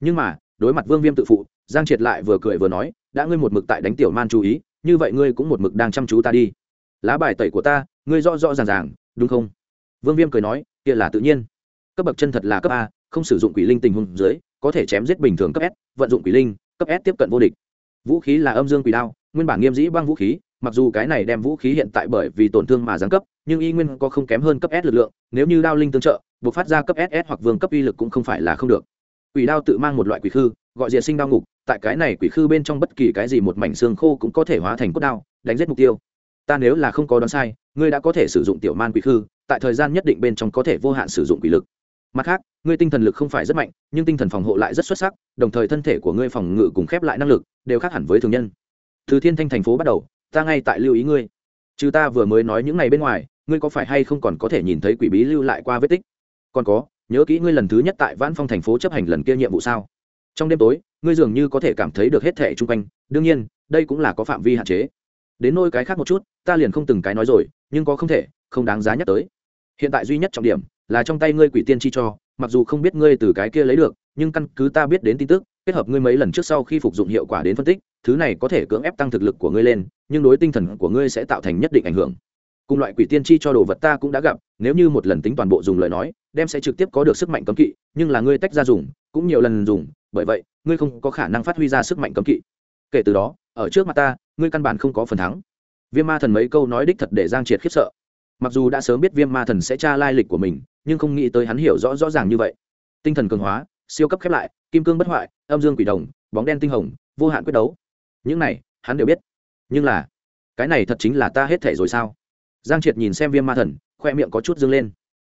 nhưng mà, đối mặt vương viêm tự phụ, giang triệt lại vừa cười vừa nói đã ngươi một mực tại đánh tiểu man chú ý, như vậy ngươi cũng một mực đang chăm chú ta đi. Lá bài tẩy của ta, ngươi rõ rõ ràng ràng, đúng không? Vương viêm cười nói, kia là tự nhiên. Cấp bậc chân thật là cấp a, không sử dụng quỷ linh tình huống dưới, có thể chém giết bình thường cấp s, vận dụng quỷ linh, cấp s tiếp cận vô địch. Vũ khí là âm dương quỷ đao, nguyên bản nghiêm dĩ băng vũ khí, mặc dù cái này đem vũ khí hiện tại bởi vì tổn thương mà giáng cấp, nhưng y nguyên có không kém hơn cấp s lực lượng, nếu như đao linh tương trợ, buộc phát ra cấp ss hoặc vương cấp uy lực cũng không phải là không được. Quỷ đao tự mang một loại quỷ khư gọi diệt sinh đao ngục, tại cái này quỷ khư bên trong bất kỳ cái gì một mảnh xương khô cũng có thể hóa thành cốt đao, đánh giết mục tiêu. Ta nếu là không có đoán sai, ngươi đã có thể sử dụng tiểu man quỷ khư, tại thời gian nhất định bên trong có thể vô hạn sử dụng quỷ lực. Mặt khác, ngươi tinh thần lực không phải rất mạnh, nhưng tinh thần phòng hộ lại rất xuất sắc, đồng thời thân thể của ngươi phòng ngự cùng khép lại năng lực đều khác hẳn với thường nhân. Từ thiên thanh thành phố bắt đầu, ta ngay tại lưu ý ngươi. Trừ ta vừa mới nói những ngày bên ngoài, ngươi có phải hay không còn có thể nhìn thấy quỷ bí lưu lại qua vết tích? Còn có, nhớ kỹ ngươi lần thứ nhất tại vãn phong thành phố chấp hành lần kia nhiệm vụ sao? Trong đêm tối, ngươi dường như có thể cảm thấy được hết thẻ chung quanh, đương nhiên, đây cũng là có phạm vi hạn chế. Đến nôi cái khác một chút, ta liền không từng cái nói rồi, nhưng có không thể, không đáng giá nhắc tới. Hiện tại duy nhất trọng điểm là trong tay ngươi quỷ tiên chi cho, mặc dù không biết ngươi từ cái kia lấy được, nhưng căn cứ ta biết đến tin tức, kết hợp ngươi mấy lần trước sau khi phục dụng hiệu quả đến phân tích, thứ này có thể cưỡng ép tăng thực lực của ngươi lên, nhưng đối tinh thần của ngươi sẽ tạo thành nhất định ảnh hưởng. Cùng loại quỷ tiên chi cho đồ vật ta cũng đã gặp, nếu như một lần tính toàn bộ dùng lời nói, đem sẽ trực tiếp có được sức mạnh cấm kỵ, nhưng là ngươi tách ra dùng, cũng nhiều lần dùng bởi vậy, ngươi không có khả năng phát huy ra sức mạnh cấm kỵ. Kể từ đó, ở trước mặt ta, ngươi căn bản không có phần thắng. Viêm ma thần mấy câu nói đích thật để giang triệt khiếp sợ. Mặc dù đã sớm biết viêm ma thần sẽ tra lai lịch của mình, nhưng không nghĩ tới hắn hiểu rõ rõ ràng như vậy. Tinh thần cường hóa, siêu cấp khép lại, kim cương bất hoại, âm dương quỷ đồng, bóng đen tinh hồng, vô hạn quyết đấu. Những này, hắn đều biết. Nhưng là, cái này thật chính là ta hết thể rồi sao? Giang triệt nhìn xem viêm ma thần, khoe miệng có chút dâng lên.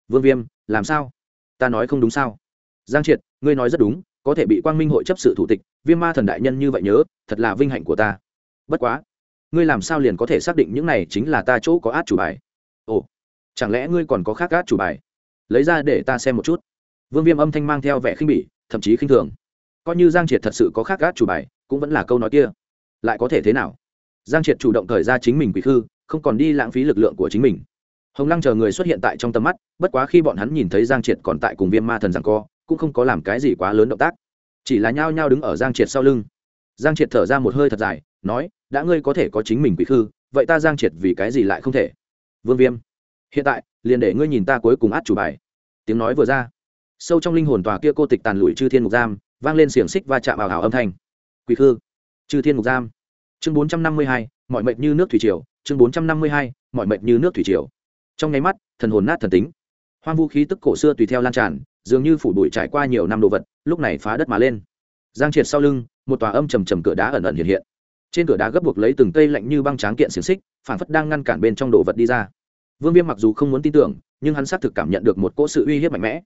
Vương viêm, làm sao? Ta nói không đúng sao? Giang triệt, ngươi nói rất đúng có thể bị quang minh hội chấp sự thủ tịch, viêm ma thần đại nhân như vậy nhớ, thật là vinh hạnh của ta. Bất quá, ngươi làm sao liền có thể xác định những này chính là ta chỗ có át chủ bài? Ồ, chẳng lẽ ngươi còn có khác át chủ bài? Lấy ra để ta xem một chút. Vương viêm âm thanh mang theo vẻ khinh bỉ, thậm chí khinh thường. Coi như giang triệt thật sự có khác át chủ bài, cũng vẫn là câu nói kia. Lại có thể thế nào? Giang triệt chủ động thời ra chính mình quỷ khư, không còn đi lãng phí lực lượng của chính mình. Hồng lăng chờ người xuất hiện tại trong tầm mắt, bất quá khi bọn hắn nhìn thấy giang triệt còn tại cùng viêm ma thần rằng co cũng không có làm cái gì quá lớn động tác. Chỉ là nhao nhao đứng ở giang triệt sau lưng. Giang triệt thở ra một hơi thật dài, nói, đã ngươi có thể có chính mình quỷ khư, vậy ta giang triệt vì cái gì lại không thể? Vương viêm, hiện tại, liền để ngươi nhìn ta cuối cùng át chủ bài. Tiếng nói vừa ra, sâu trong linh hồn tòa kia cô tịch tàn lụi chư thiên mục giam, vang lên xiềng xích và chạm vào hảo âm thanh. Quỷ khư, chư thiên mục giam. Chương bốn trăm năm mươi hai, mọi mệnh như nước thủy triều. Chương bốn trăm năm mươi hai, mọi mệnh như nước thủy triều. Trong nháy mắt, thần hồn nát thần tính. Hoang vũ khí tức cổ xưa tùy theo lan tràn dường như phủ bụi trải qua nhiều năm đồ vật, lúc này phá đất mà lên. Giang triệt sau lưng, một tòa âm trầm trầm cửa đá ẩn ẩn hiện hiện. Trên cửa đá gấp buộc lấy từng cây lạnh như băng tráng kiện xiềng xích phản phất đang ngăn cản bên trong đồ vật đi ra. Vương viêm mặc dù không muốn tin tưởng, nhưng hắn xác thực cảm nhận được một cỗ sự uy hiếp mạnh mẽ.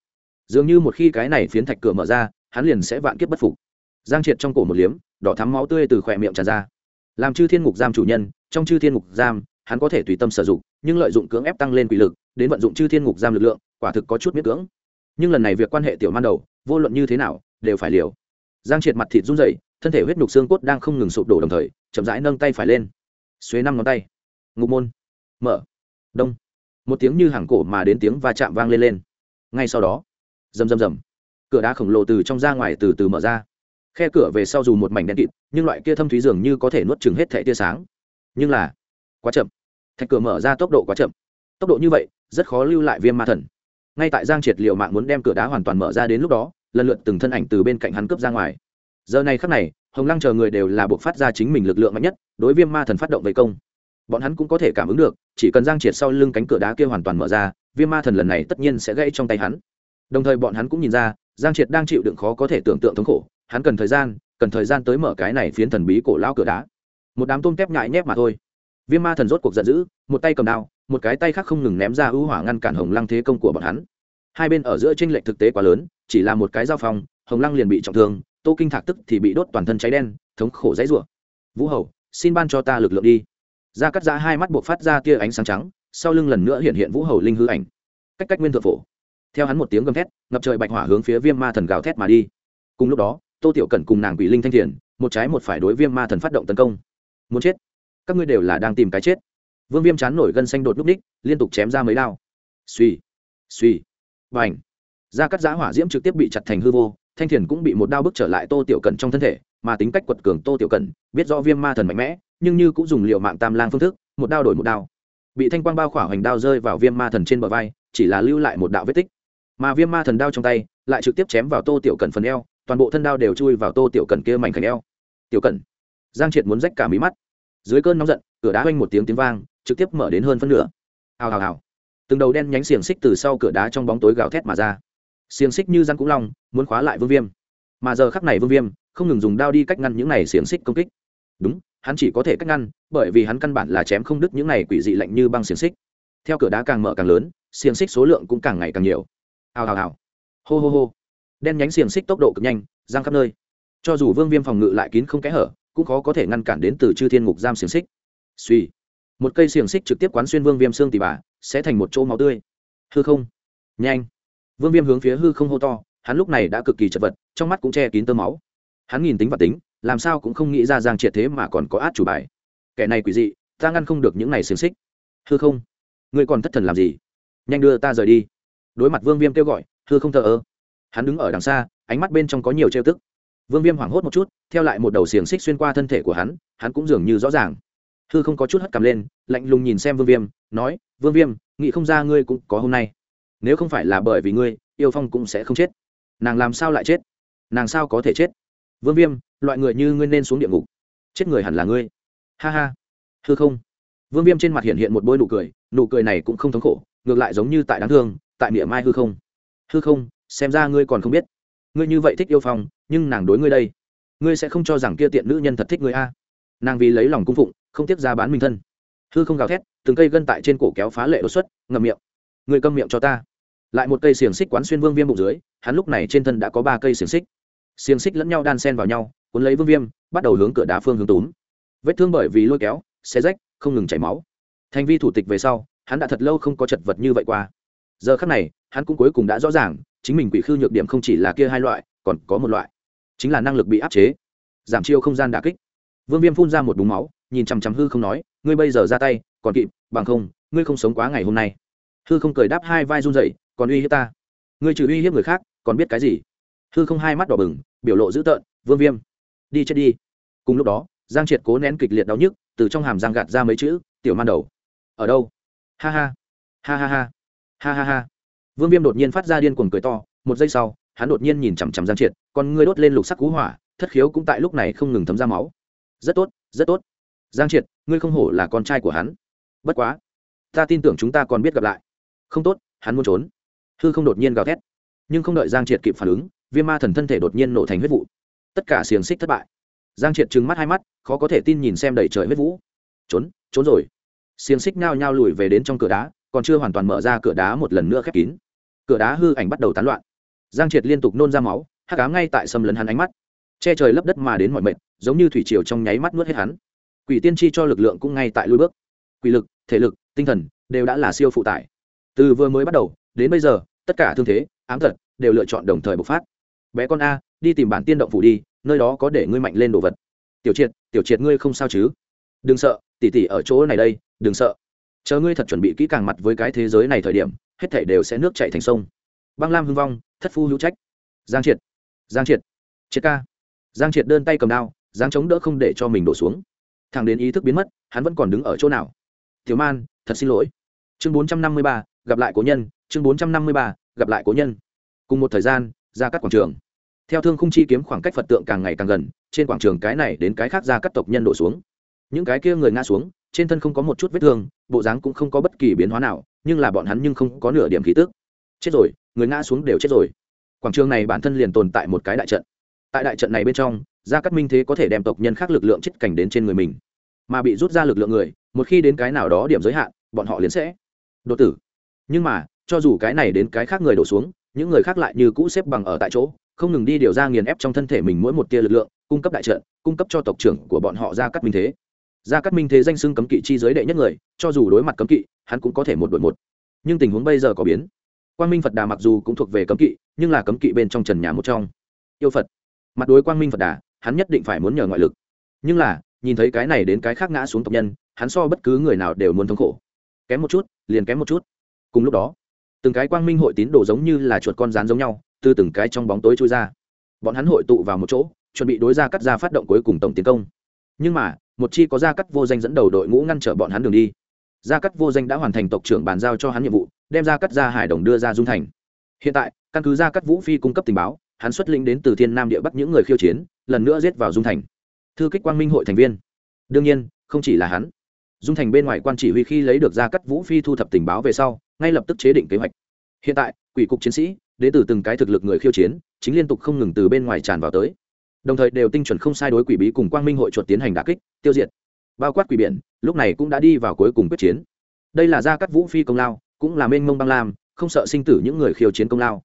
Dường như một khi cái này phiến thạch cửa mở ra, hắn liền sẽ vạn kiếp bất phục. Giang triệt trong cổ một liếm, đỏ thắm máu tươi từ khỏe miệng tràn ra. Làm chư thiên ngục giam chủ nhân, trong chư thiên ngục giam, hắn có thể tùy tâm sử dụng, nhưng lợi dụng cưỡng ép tăng lên quỷ lực, đến vận dụng chư thiên ngục giam lực lượng, quả thực có chút miết cưỡng nhưng lần này việc quan hệ tiểu man đầu, vô luận như thế nào, đều phải liều. Giang triệt mặt thịt run rẩy, thân thể huyết nhục xương cốt đang không ngừng sụp đổ đồng thời, chậm rãi nâng tay phải lên. Xuế năm ngón tay. Ngục môn. Mở. Đông. Một tiếng như hàng cổ mà đến tiếng va chạm vang lên lên. Ngay sau đó, rầm rầm rầm. Cửa đá khổng lồ từ trong ra ngoài từ từ mở ra. Khe cửa về sau dù một mảnh đen kịt, nhưng loại kia thâm thúy dường như có thể nuốt chừng hết thẻ tia sáng. Nhưng là, quá chậm. Thạch cửa mở ra tốc độ quá chậm. Tốc độ như vậy, rất khó lưu lại viêm ma thần ngay tại giang triệt liệu mạng muốn đem cửa đá hoàn toàn mở ra đến lúc đó, lần lượt từng thân ảnh từ bên cạnh hắn cướp ra ngoài. Giờ này khắc này, hồng lăng chờ người đều là buộc phát ra chính mình lực lượng mạnh nhất, đối viêm ma thần phát động vây công. Bọn hắn cũng có thể cảm ứng được, chỉ cần giang triệt sau lưng cánh cửa đá kia hoàn toàn mở ra, viêm ma thần lần này tất nhiên sẽ gãy trong tay hắn. Đồng thời bọn hắn cũng nhìn ra, giang triệt đang chịu đựng khó có thể tưởng tượng thống khổ, hắn cần thời gian, cần thời gian tới mở cái này phiến thần bí cổ lao cửa đá. Một đám tôm tép nhại nhép mà thôi. Viêm ma thần rốt cuộc giận dữ, một tay cầm đao một cái tay khác không ngừng ném ra ưu hỏa ngăn cản hồng lăng thế công của bọn hắn. Hai bên ở giữa tranh lệch thực tế quá lớn, chỉ là một cái giao phong, hồng lăng liền bị trọng thương, tô kinh thạc tức thì bị đốt toàn thân cháy đen, thống khổ dãy rủa. Vũ hầu, xin ban cho ta lực lượng đi. Ra cắt ra hai mắt buộc phát ra tia ánh sáng trắng, sau lưng lần nữa hiện hiện vũ hầu linh hư ảnh. Cách cách nguyên thượng phổ. Theo hắn một tiếng gầm thét, ngập trời bạch hỏa hướng phía viêm ma thần gào thét mà đi. Cùng lúc đó, tô tiểu cẩn cùng nàng quỷ linh thanh thiền, một trái một phải đối viêm ma thần phát động tấn công. Muốn chết? Các ngươi đều là đang tìm cái chết vương viêm chán nổi gân xanh đột núp ních liên tục chém ra mấy đao. Suy suy và ảnh da cắt giá hỏa diễm trực tiếp bị chặt thành hư vô, thanh thiền cũng bị một đao bức trở lại tô tiểu cần trong thân thể, mà tính cách quật cường tô tiểu cần biết rõ viêm ma thần mạnh mẽ, nhưng như cũng dùng liệu mạng tam lang phương thức, một đao đổi một đao. Bị thanh quang bao khỏa hoành đao rơi vào viêm ma thần trên bờ vai, chỉ là lưu lại một đạo vết tích. Mà viêm ma thần đao trong tay, lại trực tiếp chém vào tô tiểu cần phần eo, toàn bộ thân đao đều chui vào tô tiểu cần kia mảnh khảnh eo. Tiểu cần giang triệt muốn rách cả mí mắt. Dưới cơn nóng giận, cửa đá oanh một tiếng tiếng vang trực tiếp mở đến hơn phân nửa. Hào hào hào. Từng đầu đen nhánh xiềng xích từ sau cửa đá trong bóng tối gào thét mà ra. Xiềng xích như răng cũng long, muốn khóa lại vương viêm. Mà giờ khắc này vương viêm, không ngừng dùng đao đi cách ngăn những này xiềng xích công kích. Đúng, hắn chỉ có thể cách ngăn, bởi vì hắn căn bản là chém không đứt những này quỷ dị lạnh như băng xiềng xích. Theo cửa đá càng mở càng lớn, xiềng xích số lượng cũng càng ngày càng nhiều. Hào hào hào. Hô hô hô. Đen nhánh xiềng xích tốc độ cực nhanh, giang khắp nơi. Cho dù vương viêm phòng ngự lại kín không kẽ hở, cũng khó có thể ngăn cản đến từ chư thiên ngục giam xiềng xích. Suy một cây xiềng xích trực tiếp quán xuyên vương viêm xương tỉ bà, sẽ thành một chỗ máu tươi. Hư không? Nhanh. Vương viêm hướng phía hư không hô to, hắn lúc này đã cực kỳ chật vật, trong mắt cũng che kín tơ máu. Hắn nhìn tính và tính, làm sao cũng không nghĩ ra giang triệt thế mà còn có át chủ bài. Kẻ này quỷ dị, ta ngăn không được những này xiềng xích. Hư không? Ngươi còn thất thần làm gì? Nhanh đưa ta rời đi. Đối mặt vương viêm kêu gọi, hư không thờ ơ. Hắn đứng ở đằng xa, ánh mắt bên trong có nhiều trêu tức. Vương viêm hoảng hốt một chút, theo lại một đầu xiềng xích xuyên qua thân thể của hắn hắn cũng dường như rõ ràng hư không có chút hất cầm lên, lạnh lùng nhìn xem vương viêm, nói, vương viêm, nghĩ không ra ngươi cũng có hôm nay. Nếu không phải là bởi vì ngươi, yêu phong cũng sẽ không chết. Nàng làm sao lại chết? Nàng sao có thể chết? Vương viêm, loại người như ngươi nên xuống địa ngục. Chết người hẳn là ngươi. Ha ha, hư không? Vương viêm trên mặt hiện hiện một bôi nụ cười nụ cười này cũng không thống khổ, ngược lại giống như tại đáng thương, tại niệm mai hư không. Hư không, xem ra ngươi còn không biết. Ngươi như vậy thích yêu phong, nhưng nàng đối ngươi đây. Ngươi sẽ không cho rằng kia tiện nữ nhân thật thích ngươi a. Nàng vì lấy lòng cung phụng không tiếc ra bán mình thân. Hư không gào thét, từng cây gân tại trên cổ kéo phá lệ đột xuất, ngậm miệng. Người câm miệng cho ta. Lại một cây xiềng xích quán xuyên vương viêm bụng dưới, hắn lúc này trên thân đã có ba cây xiềng xích. Xiềng xích lẫn nhau đan sen vào nhau, cuốn lấy vương viêm, bắt đầu hướng cửa đá phương hướng túm. Vết thương bởi vì lôi kéo xe rách, không ngừng chảy máu. Thành vi thủ tịch về sau, hắn đã thật lâu không có chật vật như vậy qua. Giờ khắc này, hắn cũng cuối cùng đã rõ ràng, chính mình quỷ khư nhược điểm không chỉ là kia hai loại, còn có một loại. Chính là năng lực bị áp chế, giảm chiêu không gian đà kích. Vương viêm phun ra một búng máu nhìn chằm chằm hư không nói, ngươi bây giờ ra tay, còn kịp, bằng không, ngươi không sống quá ngày hôm nay. Hư không cười đáp hai vai run dậy còn uy hiếp ta? Ngươi trừ uy hiếp người khác, còn biết cái gì? Hư không hai mắt đỏ bừng, biểu lộ dữ tợn, vương viêm, đi chết đi. Cùng lúc đó, giang triệt cố nén kịch liệt đau nhức, từ trong hàm giang gạt ra mấy chữ, tiểu man đầu, ở đâu? Ha ha ha ha ha ha ha ha. Vương viêm đột nhiên phát ra điên cuồng cười to, một giây sau, hắn đột nhiên nhìn chằm chằm giang triệt còn ngươi đốt lên lục sắc cú hỏa, thất khiếu cũng tại lúc này không ngừng thấm ra máu. Rất tốt rất tốt giang triệt, ngươi không hổ là con trai của hắn. Bất quá, ta tin tưởng chúng ta còn biết gặp lại. Không tốt, hắn muốn trốn. Hư không đột nhiên gào thét. Nhưng không đợi giang triệt kịp phản ứng, viêm ma thần thân thể đột nhiên nổ thành huyết vụ. Tất cả xiềng xích thất bại. Giang triệt trừng mắt hai mắt, khó có thể tin nhìn xem đầy trời huyết vũ. Trốn trốn rồi. Xiềng xích nhao nhao lùi về đến trong cửa đá, còn chưa hoàn toàn mở ra cửa đá một lần nữa khép kín. Cửa đá hư ảnh bắt đầu tán loạn. Giang triệt liên tục nôn ra máu, hắc ám ngay tại sầm lấn hắn ánh mắt. Che trời lấp đất mà đến mọi mệnh giống như thủy triều trong nháy mắt nuốt hết hắn quỷ tiên tri cho lực lượng cũng ngay tại lui bước. Quỷ lực, thể lực, tinh thần đều đã là siêu phụ tải. Từ vừa mới bắt đầu, đến bây giờ, tất cả thương thế, ám thật đều lựa chọn đồng thời bộc phát. Bé con a, đi tìm bản tiên động phủ đi, nơi đó có để ngươi mạnh lên đồ vật. Tiểu triệt tiểu triệt ngươi không sao chứ? Đừng sợ tỉ tỉ ở chỗ này đây, đừng sợ. Chờ ngươi thật chuẩn bị kỹ càng mặt với cái thế giới này thời điểm, hết thảy đều sẽ nước chảy thành sông. Băng lam hưng vong, thất phu hữu trách. Giang triệt giang triệt triệt ca. Giang triệt đơn tay cầm đao giang chống đỡ không để cho mình đổ xuống thằng đến ý thức biến mất, hắn vẫn còn đứng ở chỗ nào? Thiếu man, thật xin lỗi. Chương bốn trăm năm mươi ba, gặp lại cố nhân. Chương bốn trăm năm mươi ba, gặp lại cố nhân. Cùng một thời gian, ra các quảng trường. Theo thương khung chi kiếm khoảng cách phật tượng càng ngày càng gần, trên quảng trường cái này đến cái khác ra các tộc nhân đổ xuống. Những cái kia người ngã xuống, trên thân không có một chút vết thương, bộ dáng cũng không có bất kỳ biến hóa nào, nhưng là bọn hắn nhưng không có nửa điểm khí tức. Chết rồi, người ngã xuống đều chết rồi. Quảng trường này bản thân liền tồn tại một cái đại trận. Tại đại trận này bên trong gia cát minh thế có thể đem tộc nhân khác lực lượng chết cảnh đến trên người mình, mà bị rút ra lực lượng người, một khi đến cái nào đó điểm giới hạn, bọn họ liền sẽ đột tử. Nhưng mà, cho dù cái này đến cái khác người đổ xuống, những người khác lại như cũ xếp bằng ở tại chỗ, không ngừng đi điều ra nghiền ép trong thân thể mình mỗi một tia lực lượng, cung cấp đại trận, cung cấp cho tộc trưởng của bọn họ gia cát minh thế. Gia cát minh thế danh xưng cấm kỵ chi giới đệ nhất người, cho dù đối mặt cấm kỵ, hắn cũng có thể một đội một. Nhưng tình huống bây giờ có biến. Quang minh phật đà mặc dù cũng thuộc về cấm kỵ, nhưng là cấm kỵ bên trong trần nhà một trong. Yêu phật. Mặt đối quang minh phật đà hắn nhất định phải muốn nhờ ngoại lực. Nhưng là, nhìn thấy cái này đến cái khác ngã xuống tộc nhân, hắn so bất cứ người nào đều muốn thống khổ. Kém một chút, liền kém một chút. Cùng lúc đó, từng cái quang minh hội tín đồ giống như là chuột con rán giống nhau, từ từng cái trong bóng tối trôi ra. Bọn hắn hội tụ vào một chỗ, chuẩn bị đối ra cắt ra phát động cuối cùng tổng tiến công. Nhưng mà, một chi có gia cắt vô danh dẫn đầu đội ngũ ngăn trở bọn hắn đường đi. Gia cắt vô danh đã hoàn thành tộc trưởng bàn giao cho hắn nhiệm vụ, đem gia cắt ra hải đồng đưa ra dung thành. Hiện tại, căn cứ gia cắt vũ phi cung cấp tình báo hắn xuất lĩnh đến từ thiên nam địa bắc những người khiêu chiến, lần nữa giết vào dung thành. Thư kích quang minh hội thành viên. Đương nhiên, không chỉ là hắn. Dung thành bên ngoài quan chỉ huy khi lấy được gia cắt vũ phi thu thập tình báo về sau, ngay lập tức chế định kế hoạch. Hiện tại, quỷ cục chiến sĩ, đến từ từng cái thực lực người khiêu chiến, chính liên tục không ngừng từ bên ngoài tràn vào tới. Đồng thời đều tinh chuẩn không sai đối quỷ bí cùng quang minh hội chuột tiến hành đà kích, tiêu diệt. Bao quát quỷ biển, lúc này cũng đã đi vào cuối cùng quyết chiến. Đây là gia cắt vũ phi công lao, cũng là mênh mông băng lam, không sợ sinh tử những người khiêu chiến công lao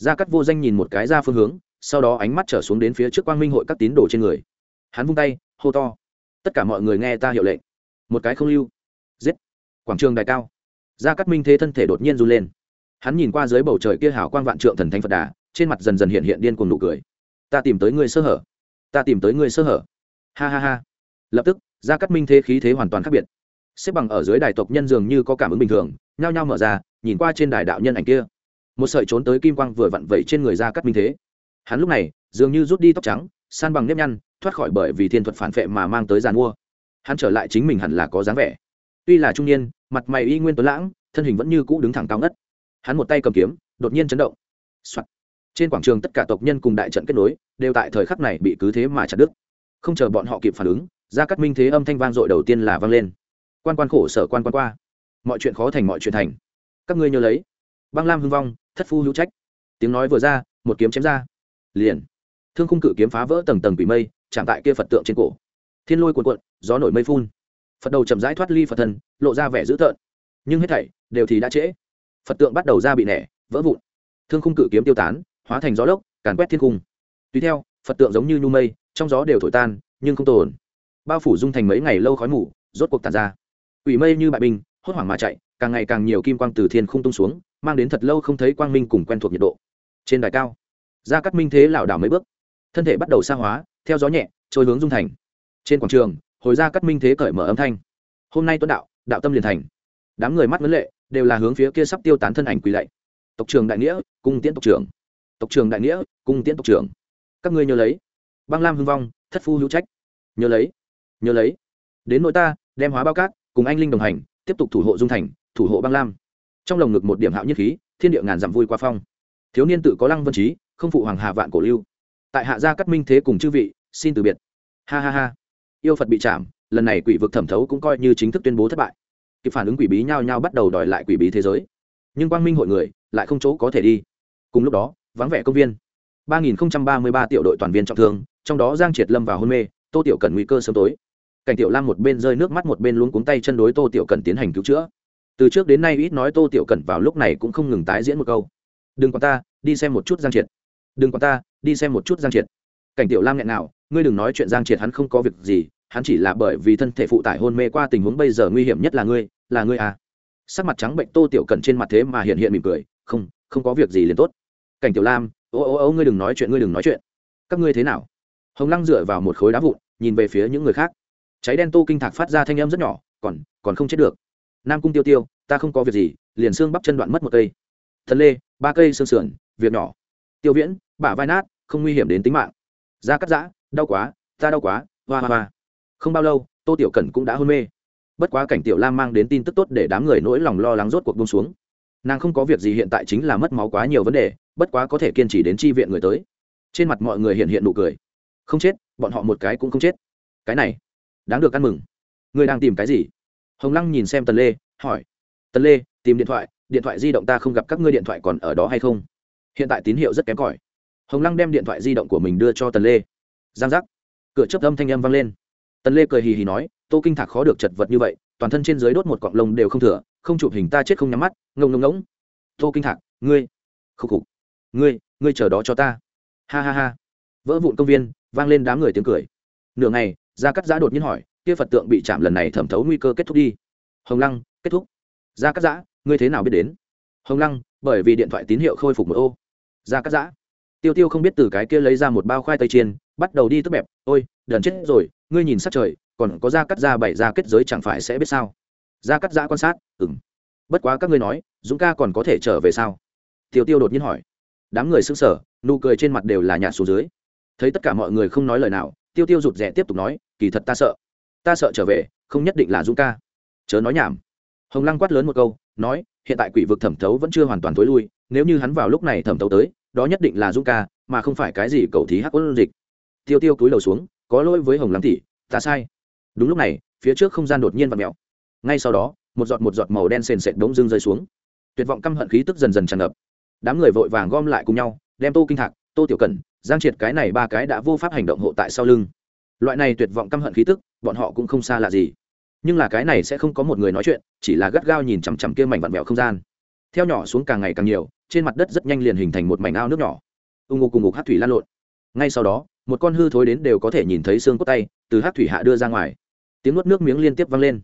gia cắt vô danh nhìn một cái ra phương hướng, sau đó ánh mắt trở xuống đến phía trước quang minh hội các tín đồ trên người. Hắn vung tay, hô to. Tất cả mọi người nghe ta hiệu lệnh. Một cái không lưu. Giết. Quảng trường đại cao. Gia cắt minh thế thân thể đột nhiên run lên. Hắn nhìn qua dưới bầu trời kia hảo quang vạn trượng thần thánh phật đà, trên mặt dần dần hiện hiện điên cuồng nụ cười. Ta tìm tới người sơ hở. Ta tìm tới người sơ hở. Ha ha ha. Lập tức, gia cắt minh thế khí thế hoàn toàn khác biệt. Xếp bằng ở dưới đài tộc nhân dường như có cảm ứng bình thường, nhao nhao mở ra, nhìn qua trên đài đạo nhân ảnh kia một sợi trốn tới kim quang vừa vặn vẩy trên người gia cắt minh thế. Hắn lúc này, dường như rút đi tóc trắng, san bằng nếp nhăn, thoát khỏi bởi vì thiên thuật phản vệ mà mang tới giàn mua. Hắn trở lại chính mình hẳn là có dáng vẻ. Tuy là trung niên, mặt mày y nguyên tuấn lãng, thân hình vẫn như cũ đứng thẳng cao ngất. Hắn một tay cầm kiếm, đột nhiên chấn động、Soạn. trên quảng trường tất cả tộc nhân cùng đại trận kết nối, đều tại thời khắc này bị cứ thế mà chặt đứt. Không chờ bọn họ kịp phản ứng, ra cắt minh thế âm thanh vang dội đầu tiên là vang lên. Quan quan khổ sở quan quan qua. Mọi chuyện khó thành mọi chuyện thành. Các ngươi nhớ lấy. Băng lam hưng vong thất phu hữu trách. Tiếng nói vừa ra, một kiếm chém ra. Liền, thương khung cự kiếm phá vỡ tầng tầng quỷ mây, chạm tại kia phật tượng trên cổ. Thiên lôi cuồn cuộn, gió nổi mây phun. Phật đầu chậm rãi thoát ly phật thân, lộ ra vẻ dữ tợn. Nhưng hết thảy đều thì đã trễ. Phật tượng bắt đầu ra bị nẻ, vỡ vụn. Thương khung cự kiếm tiêu tán, hóa thành gió lốc, càn quét thiên cung tùy theo, phật tượng giống như nhu mây, trong gió đều thổi tan, nhưng không tồn. Bao phủ dung thành mấy ngày lâu khói mù, rốt cuộc tàn ra. Ủy mây như bại binh, hốt hoảng mà chạy, càng ngày càng nhiều kim quang từ thiên không tung xuống mang đến thật lâu không thấy quang minh cùng quen thuộc nhiệt độ. Trên đài cao, gia cắt minh thế lảo đảo mấy bước, thân thể bắt đầu xa hóa, theo gió nhẹ, trôi hướng dung thành. Trên quảng trường, hồi gia cắt minh thế cởi mở âm thanh. Hôm nay tuấn đạo đạo tâm liền thành. Đám người mắt vấn lệ, đều là hướng phía kia sắp tiêu tán thân ảnh quỳ lạy. Tộc trường đại nghĩa cung tiễn tộc trưởng. Tộc trường đại nghĩa cung tiễn tộc trưởng. Các ngươi nhớ lấy. Băng lam hưng vong, thất phu hữu trách. Nhớ lấy nhớ lấy. Đến nội ta, đem hóa bao cát, cùng anh linh đồng hành, tiếp tục thủ hộ dung thành, thủ hộ băng lam trong lồng ngực một điểm hạo nhất khí, thiên địa ngàn dặm vui qua phong. Thiếu niên tự có lăng vân trí, không phụ hoàng hà vạn cổ lưu. Tại hạ gia cắt minh thế cùng chư vị, xin từ biệt. Ha ha ha. Yêu phật bị chạm, lần này quỷ vực thẩm thấu cũng coi như chính thức tuyên bố thất bại. Kịp phản ứng quỷ bí nhao nhao bắt đầu đòi lại quỷ bí thế giới. Nhưng quang minh hội người, lại không chỗ có thể đi. Cùng lúc đó, vắng vẻ công viên. ba nghìn ba mươi ba triệu đội toàn viên trọng thương, trong đó giang triệt lâm vào hôn mê, tô tiểu cần nguy cơ sớm tối. Cảnh tiểu lam một bên rơi nước mắt, một bên luống cuống tay chân đối tô tiểu cần tiến hành cứu chữa từ trước đến nay ít nói tô tiểu cần vào lúc này cũng không ngừng tái diễn một câu. Đừng quan ta, đi xem một chút giang triệt. Đừng quan ta, đi xem một chút giang triệt. Cảnh tiểu lam nghẹn nào, ngươi đừng nói chuyện giang triệt hắn không có việc gì, hắn chỉ là bởi vì thân thể phụ tải hôn mê qua tình huống bây giờ nguy hiểm nhất là ngươi là ngươi à. Sắc mặt trắng bệnh tô tiểu cần trên mặt thế mà hiện hiện mỉm cười, không không có việc gì liền tốt. Cảnh tiểu lam, ô ô ô, ngươi đừng nói chuyện, ngươi đừng nói chuyện. Các ngươi thế nào? Hồng lăng dựa vào một khối đá vụn, nhìn về phía những người khác. Cháy đen tô kinh thạc phát ra thanh âm rất nhỏ, còn còn không chết được nam cung tiêu tiêu, ta không có việc gì, liền xương bắp chân đoạn mất một cây. Thần lê, ba cây xương sườn, việc nhỏ. Tiêu viễn, bả vai nát, không nguy hiểm đến tính mạng. Da cắt giã, đau quá, ta đau quá, hoa hoa hoa. Không bao lâu, tô tiểu cẩn cũng đã hôn mê. Bất quá cảnh tiểu lam mang đến tin tức tốt để đám người nỗi lòng lo lắng rốt cuộc bông xuống. Nàng không có việc gì hiện tại chính là mất máu quá nhiều vấn đề, bất quá có thể kiên trì đến tri viện người tới. Trên mặt mọi người hiện hiện nụ cười. Không chết, bọn họ một cái cũng không chết. Cái này, đáng được ăn mừng. Người đang tìm cái gì? Hồng lăng nhìn xem tần lê, hỏi, tần lê, tìm điện thoại điện thoại di động ta không gặp các ngươi điện thoại còn ở đó hay không? Hiện tại tín hiệu rất kém cỏi. Hồng lăng đem điện thoại di động của mình đưa cho tần lê. Giang giác. Cửa chấp âm thanh âm vang lên. Tần lê cười hì hì nói, tô kinh thạc khó được chật vật như vậy, toàn thân trên dưới đốt một cọng lông đều không thừa, không chụp hình ta chết không nhắm mắt, ngông ngông ngỗng. Tô kinh thạc, ngươi khúc khục, ngươi ngươi chờ đó cho ta. Ha ha ha. Vỡ vụn công viên, vang lên đám người tiếng cười. Nửa ngày, gia cắt giã đột nhiên hỏi kia phật tượng bị chạm lần này thẩm thấu nguy cơ kết thúc đi. Hồng lăng, kết thúc. Gia cắt giã, ngươi thế nào biết đến? Hồng lăng, bởi vì điện thoại tín hiệu khôi phục một ô. Gia cắt giã. Tiêu tiêu không biết từ cái kia lấy ra một bao khoai tây chiên, bắt đầu đi tức bẹp. Ôi, đần chết rồi, ngươi nhìn sát trời, còn có da cắt da bảy ra kết giới chẳng phải sẽ biết sao? Da cắt giã quan sát ừng bất quá các ngươi nói, dũng ca còn có thể trở về sao? Tiêu tiêu đột nhiên hỏi. Đám người s ư n g sở nụ cười trên mặt đều là nhạt xuống dưới. Thấy tất cả mọi người không nói lời nào, tiêu tiêu rụt rè tiếp tục nói, kỳ thật ta sợ ta sợ trở về, không nhất định là dũng ca. Chớ nói nhảm. Hồng lăng quát lớn một câu, nói, hiện tại quỷ vực thẩm thấu vẫn chưa hoàn toàn t ố i lui, nếu như hắn vào lúc này thẩm thấu tới, đó nhất định là dũng ca, mà không phải cái gì cầu thí hắc ôn dịch. Tiêu tiêu cúi đầu xuống, có lỗi với hồng lăng tỷ, ta sai. Đúng lúc này, phía trước không gian đột nhiên và mẹo ngay sau đó, một giọt một giọt màu đen sền sệt đống dưng rơi xuống. Tuyệt vọng căm hận khí tức dần dần tràn ngập. Đám người vội vàng gom lại cùng nhau, đem tô kinh thạc, tô tiểu cẩn, giang triệt cái này ba cái đã vô pháp hành động hộ tại sau lưng loại này tuyệt vọng căm hận khí tức, bọn họ cũng không xa lạ gì. Nhưng là cái này sẽ không có một người nói chuyện, chỉ là gắt gao nhìn chằm chằm kia mảnh vặn vẹo không gian. Theo nhỏ xuống càng ngày càng nhiều, trên mặt đất rất nhanh liền hình thành một mảnh ao nước nhỏ. Ưng ngục cùng ngục hát thủy lan lộn. Ngay sau đó, một con hư thối đến đều có thể nhìn thấy xương cốt tay, từ hát thủy hạ đưa ra ngoài. Tiếng nuốt nước miếng liên tiếp vang lên.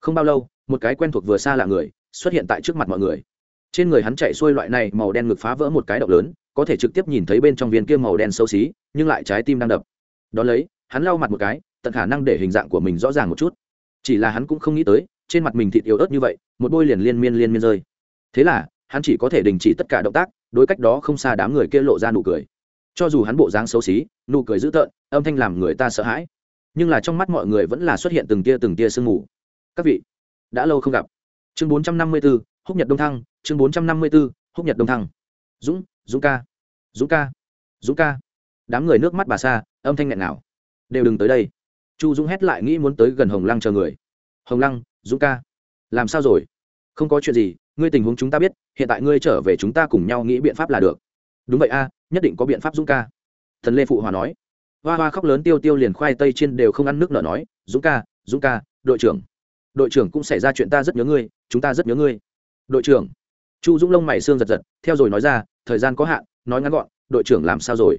Không bao lâu, một cái quen thuộc vừa xa lạ người, xuất hiện tại trước mặt mọi người. Trên người hắn chạy xuôi loại này, màu đen ngực phá vỡ một cái động lớn, có thể trực tiếp nhìn thấy bên trong viên kia màu đen xấu xí, nhưng lại trái tim đang đập. Đón lấy hắn lau mặt một cái, tận khả năng để hình dạng của mình rõ ràng một chút. Chỉ là hắn cũng không nghĩ tới, trên mặt mình thịt yếu ớt như vậy, một bôi liền liên miên liên miên rơi. Thế là, hắn chỉ có thể đình chỉ tất cả động tác, đối cách đó không xa đám người kia lộ ra nụ cười. Cho dù hắn bộ dáng xấu xí, nụ cười dữ tợn, âm thanh làm người ta sợ hãi. Nhưng là trong mắt mọi người vẫn là xuất hiện từng tia từng tia sương mù. Các vị, đã lâu không gặp. Chương bốn trăm năm mươi b ố húc nhật đông thăng, chương bốn trăm năm mươi b ố húc nhật đông thăng. Dũng dũng ca dũng ca dũng ca. Đám người nước mắt bà xa âm thanh nghẹn nào đều đừng tới đây. Chu dũng hét lại nghĩ muốn tới gần hồng lăng chờ người. Hồng lăng, dũng ca, làm sao rồi? Không có chuyện gì, ngươi tình huống chúng ta biết, hiện tại ngươi trở về chúng ta cùng nhau nghĩ biện pháp là được. Đúng vậy a, nhất định có biện pháp dũng ca. Thần lê phụ hòa nói. Hoa hoa khóc lớn tiêu tiêu liền khoai tây trên đều không ăn nước nở nói, dũng ca dũng ca, đội trưởng đội trưởng cũng xảy ra chuyện ta rất nhớ ngươi, chúng ta rất nhớ ngươi. Đội trưởng? Chu dũng lông mày xương giật giật, theo rồi nói ra, thời gian có hạn, nói ngắn gọn, đội trưởng làm sao rồi?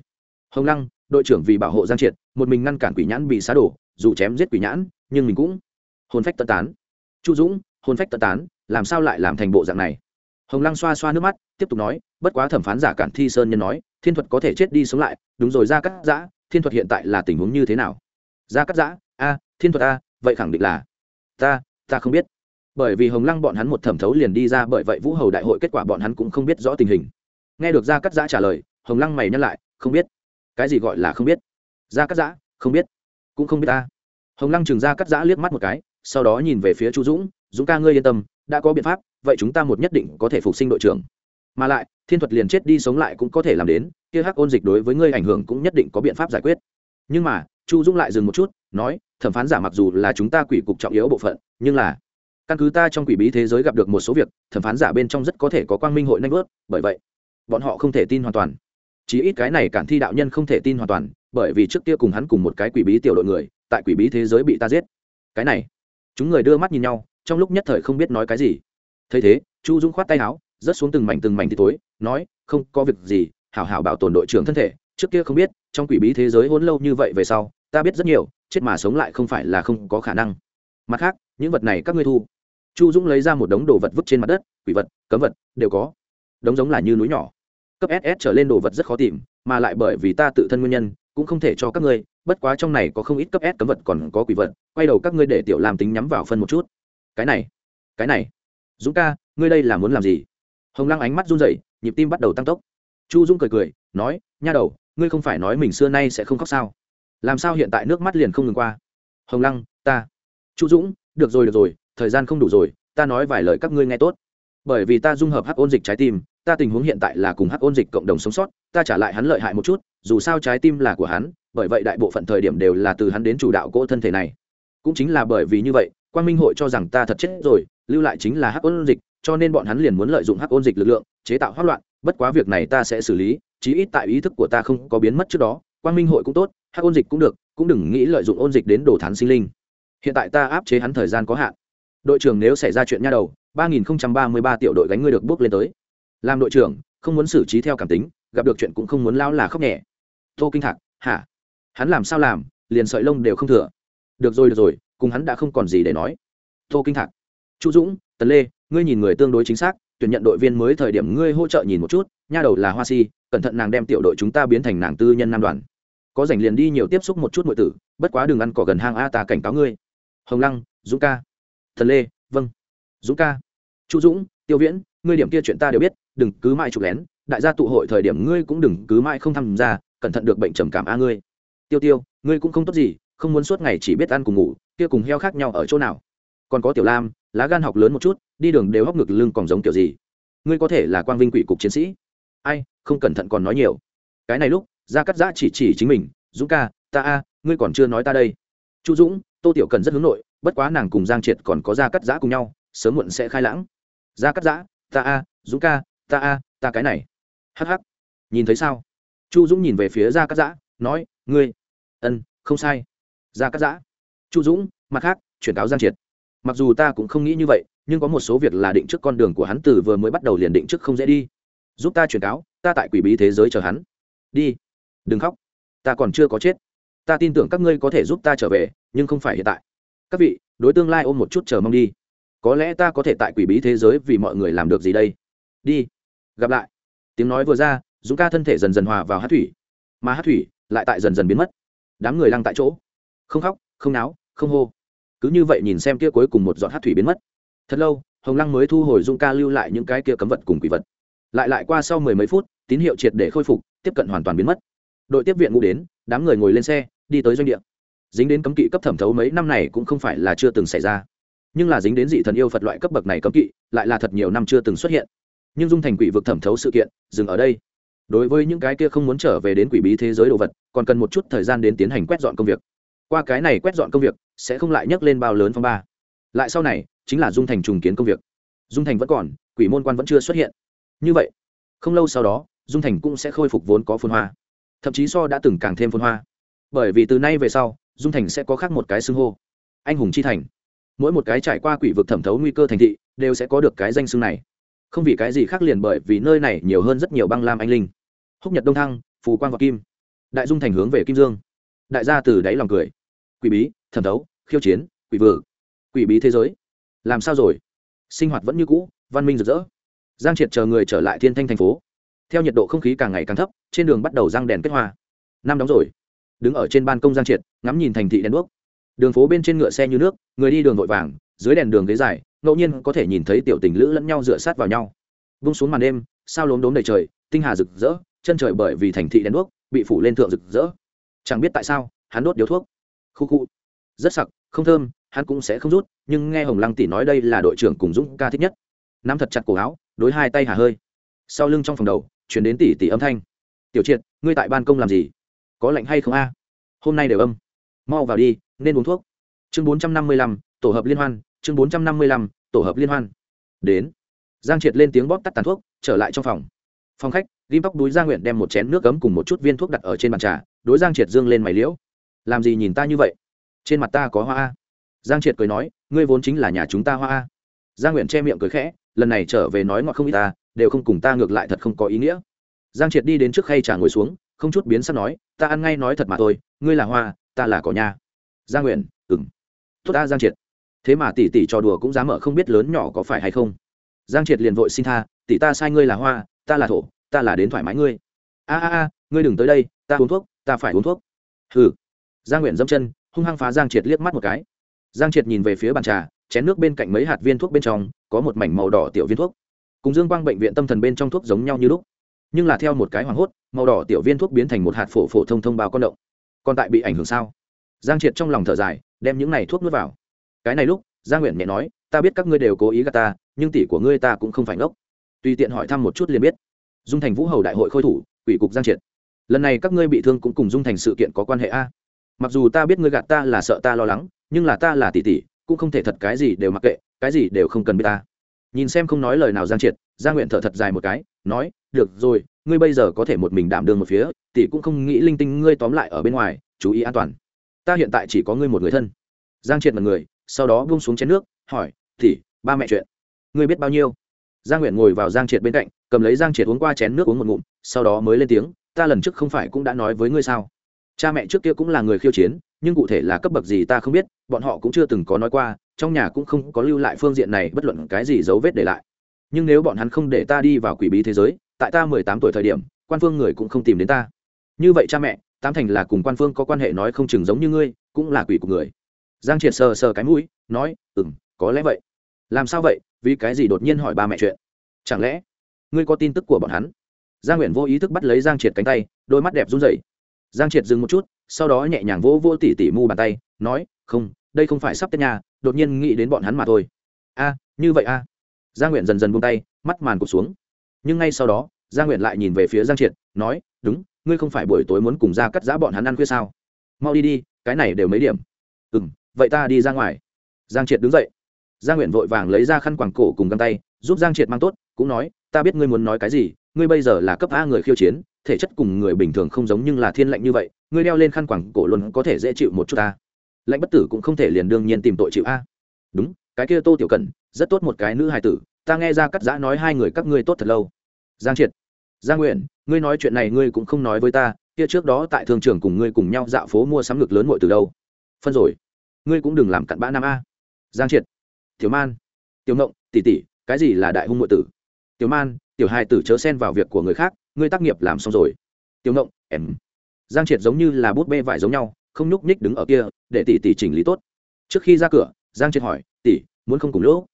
Hồng lăng đội trưởng vì bảo hộ giang triệt, một mình ngăn cản quỷ nhãn bị xá đổ, dù chém giết quỷ nhãn, nhưng mình cũng hồn phách tận tán. Chu dũng, hồn phách tận tán, làm sao lại làm thành bộ dạng này? Hồng lăng xoa xoa nước mắt, tiếp tục nói, bất quá thẩm phán giả cản thi sơn nhân nói, thiên thuật có thể chết đi sống lại, đúng rồi ra cắt giã, thiên thuật hiện tại là tình huống như thế nào? Ra cắt giã, a, thiên thuật a, vậy khẳng định là ta ta không biết. Bởi vì hồng lăng bọn hắn một thẩm thấu liền đi ra, bởi vậy vũ hầu đại hội kết quả bọn hắn cũng không biết rõ tình hình. Nghe được ra cắt giã trả lời, hồng lăng mày nhắc lại, không biết cái gì gọi là không biết? Ra cắt giã, không biết. Cũng không biết ta. Hồng lăng chừng ra cắt giã liếc mắt một cái, sau đó nhìn về phía chu dũng dũng ca ngươi yên tâm, đã có biện pháp, vậy chúng ta một nhất định có thể phục sinh đội trưởng. Mà lại, thiên thuật liền chết đi sống lại cũng có thể làm đến, kia hắc ôn dịch đối với ngươi ảnh hưởng cũng nhất định có biện pháp giải quyết. Nhưng mà, chu dũng lại dừng một chút, nói, thẩm phán giả mặc dù là chúng ta quỷ cục trọng yếu bộ phận, nhưng là căn cứ ta trong quỷ bí thế giới gặp được một số việc, thẩm phán giả bên trong rất có thể có quang minh hội nanh vớt, bởi vậy, bọn họ không thể tin hoàn toàn chí ít cái này cản thi đạo nhân không thể tin hoàn toàn, bởi vì trước kia cùng hắn cùng một cái quỷ bí tiểu đội người, tại quỷ bí thế giới bị ta giết. Cái này, chúng người đưa mắt nhìn nhau, trong lúc nhất thời không biết nói cái gì. Thấy thế, chu dũng khoát tay áo, rớt xuống từng mảnh từng mảnh thì tối nói, không có việc gì, hảo hảo bảo tồn đội trưởng thân thể, trước kia không biết, trong quỷ bí thế giới hôn lâu như vậy về sau, ta biết rất nhiều, chết mà sống lại không phải là không có khả năng. Mặt khác, những vật này các ngươi thu. Chu dũng lấy ra một đống đồ vật vứt trên mặt đất, quỷ vật, cấm vật, đều có. Đống giống là như núi nhỏ cấp ss trở lên đồ vật rất khó tìm, mà lại bởi vì ta tự thân nguyên nhân, cũng không thể cho các ngươi, bất quá trong này có không ít cấp s cấm vật còn có quỷ vật, quay đầu các ngươi để tiểu làm tính nhắm vào phân một chút. Cái này cái này. Dũng ca, ngươi đây là muốn làm gì? Hồng lăng ánh mắt run rẩy, nhịp tim bắt đầu tăng tốc. Chu dũng cười cười, nói, nha đầu, ngươi không phải nói mình xưa nay sẽ không khóc sao? Làm sao hiện tại nước mắt liền không ngừng qua? Hồng lăng, ta. Chu dũng, được rồi được rồi, thời gian không đủ rồi, ta nói vài lời các ngươi nghe tốt. Bởi vì ta dung hợp hắc ôn dịch trái tim ta tình huống hiện tại là cùng hắc ôn dịch cộng đồng sống sót, ta trả lại hắn lợi hại một chút, dù sao trái tim là của hắn, bởi vậy đại bộ phận thời điểm đều là từ hắn đến chủ đạo cỗ thân thể này. Cũng chính là bởi vì như vậy quan minh hội cho rằng ta thật chết rồi, lưu lại chính là hắc ôn dịch, cho nên bọn hắn liền muốn lợi dụng hắc ôn dịch lực lượng, chế tạo hoát loạn, bất quá việc này ta sẽ xử lý, chí ít tại ý thức của ta không có biến mất trước đó quan minh hội cũng tốt, hắc ôn dịch cũng được, cũng đừng nghĩ lợi dụng ôn dịch đến đổ thán sinh linh. Hiện tại ta áp chế hắn thời gian có hạn. Đội trưởng nếu xảy ra chuyện nha đầu, ba nghìn ba mươi ba tiểu đội gánh ngươi được bước lên tới làm đội trưởng, không muốn xử trí theo cảm tính, gặp được chuyện cũng không muốn lao là khóc nhẹ. Tô kinh thạc, hả? Hắn làm sao làm, liền sợi lông đều không thừa. Được rồi được rồi, cùng hắn đã không còn gì để nói. Tô kinh thạc, chu dũng, tần lê, ngươi nhìn người tương đối chính xác, tuyển nhận đội viên mới thời điểm ngươi hỗ trợ nhìn một chút, nha đầu là hoa si, cẩn thận nàng đem tiểu đội chúng ta biến thành nàng tư nhân nam đoàn. Có rảnh liền đi nhiều tiếp xúc một chút mọi tử, bất quá đừng ăn cỏ gần hang a ta cảnh cáo ngươi. Hồng lăng, dũng ca. Thần lê vâng. Dũng ca. Chu dũng, tiêu viễn, ngươi điểm kia chuyện ta đều biết đừng cứ mãi chụp lén, đại gia tụ hội thời điểm ngươi cũng đừng cứ mãi không tham gia, cẩn thận được bệnh trầm cảm a ngươi. Tiêu tiêu, ngươi cũng không tốt gì, không muốn suốt ngày chỉ biết ăn cùng ngủ, kia cùng heo khác nhau ở chỗ nào? Còn có tiểu lam, lá gan học lớn một chút, đi đường đều hóc ngực lưng còn giống kiểu gì? Ngươi có thể là quang vinh quỷ cục chiến sĩ. Ai, không cẩn thận còn nói nhiều. Cái này lúc ra cắt giã chỉ chỉ chính mình, dũng ca, ta a, ngươi còn chưa nói ta đây. Chu dũng, tô tiểu cần rất hướng nội, bất quá nàng cùng giang triệt còn có ra cắt giã cùng nhau, sớm muộn sẽ khai lãng. Ra cắt giã, ta a, dũng ca ta a, ta cái này. Hh nhìn thấy sao? Chu dũng nhìn về phía ra cắt giã, nói, ngươi, ân, không sai. Ra cắt giã. Chu dũng, mặt khác, chuyển cáo giang triệt. Mặc dù ta cũng không nghĩ như vậy, nhưng có một số việc là định trước con đường của hắn từ vừa mới bắt đầu liền định trước không dễ đi. Giúp ta chuyển cáo, ta tại quỷ bí thế giới chờ hắn. Đi. Đừng khóc. Ta còn chưa có chết. Ta tin tưởng các ngươi có thể giúp ta trở về, nhưng không phải hiện tại. Các vị, đối tương lai ôm một chút chờ mong đi. Có lẽ ta có thể tại quỷ bí thế giới vì mọi người làm được gì đây? Đi gặp lại. Tiếng nói vừa ra, dũng ca thân thể dần dần hòa vào hát thủy, mà hát thủy lại tại dần dần biến mất. Đám người lăng tại chỗ, không khóc, không náo, không hô. Cứ như vậy nhìn xem kia cuối cùng một giọt hát thủy biến mất. Thật lâu, hồng lăng mới thu hồi dung ca lưu lại những cái kia cấm vật cùng quỷ vật. Lại lại qua sau mười mấy phút, tín hiệu triệt để khôi phục, tiếp cận hoàn toàn biến mất. Đội tiếp viện ngũ đến, đám người ngồi lên xe, đi tới doanh địa. Dính đến cấm kỵ cấp thẩm thấu mấy năm này cũng không phải là chưa từng xảy ra. Nhưng là dính đến dị thần yêu phật loại cấp bậc này cấm kỵ, lại là thật nhiều năm chưa từng xuất hiện nhưng dung thành quỷ vực thẩm thấu sự kiện, dừng ở đây. Đối với những cái kia không muốn trở về đến quỷ bí thế giới đồ vật, còn cần một chút thời gian đến tiến hành quét dọn công việc. Qua cái này quét dọn công việc, sẽ không lại nhấc lên bao lớn phong ba. Lại sau này, chính là dung thành trùng kiến công việc. Dung thành vẫn còn, quỷ môn quan vẫn chưa xuất hiện. Như vậy, không lâu sau đó, dung thành cũng sẽ khôi phục vốn có phun hoa. Thậm chí so đã từng càng thêm phun hoa. Bởi vì từ nay về sau, dung thành sẽ có khác một cái xưng hô. Anh hùng chi thành. Mỗi một cái trải qua quỷ vực thẩm thấu nguy cơ thành thị, đều sẽ có được cái danh xưng này không vì cái gì khác liền bởi vì nơi này nhiều hơn rất nhiều băng lam anh linh. Húc nhật đông thăng, phù quang và kim. Đại dung thành hướng về kim dương. Đại gia từ đáy lòng cười. Quỷ bí, thẩm thấu, khiêu chiến, quỷ vự. Quỷ bí thế giới. Làm sao rồi? Sinh hoạt vẫn như cũ, văn minh rực rỡ. Giang triệt chờ người trở lại thiên thanh thành phố. Theo nhiệt độ không khí càng ngày càng thấp, trên đường bắt đầu răng đèn kết hoa. Năm đóng rồi. Đứng ở trên ban công giang triệt, ngắm nhìn thành thị đèn đuốc. Đường phố bên trên ngựa xe như nước, người đi đường vội vàng, dưới đèn đường ghế dài ngẫu nhiên có thể nhìn thấy tiểu tình lữ lẫn nhau dựa sát vào nhau. Vung xuống màn đêm, sao lốm đốm đầy trời, tinh hà rực rỡ, chân trời bởi vì thành thị đèn đuốc, bị phủ lên thượng rực rỡ. Chẳng biết tại sao, hắn đốt điếu thuốc. Khu khu. Rất sặc, không thơm, hắn cũng sẽ không rút, nhưng nghe hồng lăng tỷ nói đây là đội trưởng cùng dũng ca thích nhất. Nắm thật chặt cổ áo, đối hai tay hà hơi. Sau lưng trong phòng đầu chuyển đến tỷ tỷ âm thanh. Tiểu triệt, ngươi tại ban công làm gì? Có lạnh hay không a? Hôm nay đều âm. Mau vào đi, nên uống thuốc. Chương bốn trăm năm mươi lăm, tổ hợp liên hoan chương bốn trăm năm mươi lăm, tổ hợp liên hoan. Đến. Giang triệt lên tiếng bóp tắt tàn thuốc, trở lại trong phòng. Phòng khách ghim tóc đúi gia nguyện đem một chén nước cấm cùng một chút viên thuốc đặt ở trên bàn trà, đối giang triệt dương lên mày liễu. Làm gì nhìn ta như vậy? Trên mặt ta có hoa a. Giang triệt cười nói, ngươi vốn chính là nhà chúng ta hoa a. Giang nguyện che miệng cười khẽ, lần này trở về nói ngọt không ít ta, đều không cùng ta ngược lại thật không có ý nghĩa. Giang triệt đi đến trước khay trà ngồi xuống, không chút biến sắc nói, ta ăn ngay nói thật mà thôi, ngươi là hoa, ta là cỏ nha giang nguyện ừng tốt ta, giang triệt thế mà tỷ tỷ trò đùa cũng dám mở không biết lớn nhỏ có phải hay không. Giang triệt liền vội xin tha, tỷ ta sai ngươi là hoa, ta là thổ, ta là đến thoải mái ngươi. A a a, ngươi đừng tới đây, ta uống thuốc, ta phải uống thuốc. Hừ. Giang nguyện dâm chân, hung hăng phá giang triệt liếc mắt một cái. Giang triệt nhìn về phía bàn trà, chén nước bên cạnh mấy hạt viên thuốc bên trong, có một mảnh màu đỏ tiểu viên thuốc. Cùng dương quang bệnh viện tâm thần bên trong thuốc giống nhau như lúc, nhưng là theo một cái hoảng hốt, màu đỏ tiểu viên thuốc biến thành một hạt phổ phổ thông thông bao con động. Còn tại bị ảnh hưởng sao? Giang triệt trong lòng thở dài, đem những này thuốc nuốt vào cái này lúc gia nguyện nhẹ nói, ta biết các ngươi đều cố ý gạt ta, nhưng tỷ của ngươi ta cũng không phải ngốc. Tùy tiện hỏi thăm một chút liền biết. Dung thành vũ hầu đại hội khôi thủ, quỷ cục giang triệt. Lần này các ngươi bị thương cũng cùng dung thành sự kiện có quan hệ a. Mặc dù ta biết ngươi gạt ta là sợ ta lo lắng, nhưng là ta là tỷ tỷ, cũng không thể thật cái gì đều mặc kệ, cái gì đều không cần biết ta. Nhìn xem không nói lời nào giang triệt gia nguyện thở thật dài một cái, nói, được rồi, ngươi bây giờ có thể một mình đảm đương một phía, tỷ cũng không nghĩ linh tinh ngươi tóm lại ở bên ngoài, chú ý an toàn. Ta hiện tại chỉ có ngươi một người thân. Giang triệt mật người sau đó buông xuống chén nước, hỏi, thì, ba mẹ chuyện, ngươi biết bao nhiêu? Giang nguyện ngồi vào giang triệt bên cạnh, cầm lấy giang triệt uống qua chén nước uống một ngụm, sau đó mới lên tiếng, ta lần trước không phải cũng đã nói với ngươi sao? Cha mẹ trước kia cũng là người khiêu chiến, nhưng cụ thể là cấp bậc gì ta không biết, bọn họ cũng chưa từng có nói qua, trong nhà cũng không có lưu lại phương diện này bất luận cái gì dấu vết để lại. Nhưng nếu bọn hắn không để ta đi vào quỷ bí thế giới, tại ta mười tám tuổi thời điểm, quan phương người cũng không tìm đến ta. Như vậy cha mẹ, tám thành là cùng quan phương có quan hệ nói không chừng giống như ngươi, cũng là quỷ của người giang triệt sờ sờ cái mũi, nói ừ m có lẽ vậy. Làm sao vậy? Vì cái gì đột nhiên hỏi ba mẹ chuyện? Chẳng lẽ ngươi có tin tức của bọn hắn? Giang nguyện vô ý thức bắt lấy giang triệt cánh tay, đôi mắt đẹp run rẩy. Giang triệt dừng một chút, sau đó nhẹ nhàng vỗ vỗ tỉ tỉ mu bàn tay, nói, không, đây không phải sắp tết nhà, đột nhiên nghĩ đến bọn hắn mà thôi. A, như vậy a? Giang nguyện dần dần buông tay, mắt màn cụt xuống. Nhưng ngay sau đó, giang nguyện lại nhìn về phía giang triệt, nói, đúng, ngươi không phải buổi tối muốn cùng ra cắt giã bọn hắn ăn khuya sao? Mau đi đi, cái này đều mấy điểm. Ừ m vậy ta đi ra ngoài. Giang triệt đứng dậy. Giang nguyện vội vàng lấy ra khăn quàng cổ cùng găng tay, giúp giang triệt mang tốt, cũng nói, ta biết ngươi muốn nói cái gì, ngươi bây giờ là cấp a người khiêu chiến, thể chất cùng người bình thường không giống nhưng là thiên lệnh như vậy, ngươi đeo lên khăn quàng cổ luôn có thể dễ chịu một chút ta. Lệnh bất tử cũng không thể liền đương nhiên tìm tội chịu a. Đúng, cái kia tô tiểu cẩn, rất tốt một cái nữ hài tử, ta nghe ra cắt giã nói hai người các ngươi tốt thật lâu. Giang triệt, giang nguyện, ngươi nói chuyện này ngươi cũng không nói với ta, kia trước đó tại thương trường cùng ngươi cùng nhau dạo phố mua sắm ngực lớn ngội từ đâu? Phân rồi ngươi cũng đừng làm cặn bã nam a. Giang triệt, tiểu man, tiểu ngộng, tỷ tỷ, cái gì là đại hung ngụ tử? Tiểu man, tiểu hai tử chớ xen vào việc của người khác, ngươi tác nghiệp làm xong rồi. Tiểu ngộng, em. Giang triệt giống như là bút bê vải giống nhau, không nhúc nhích đứng ở kia, để tỷ tỷ chỉnh lý tốt. Trước khi ra cửa, giang triệt hỏi, tỷ, muốn không cùng lỗ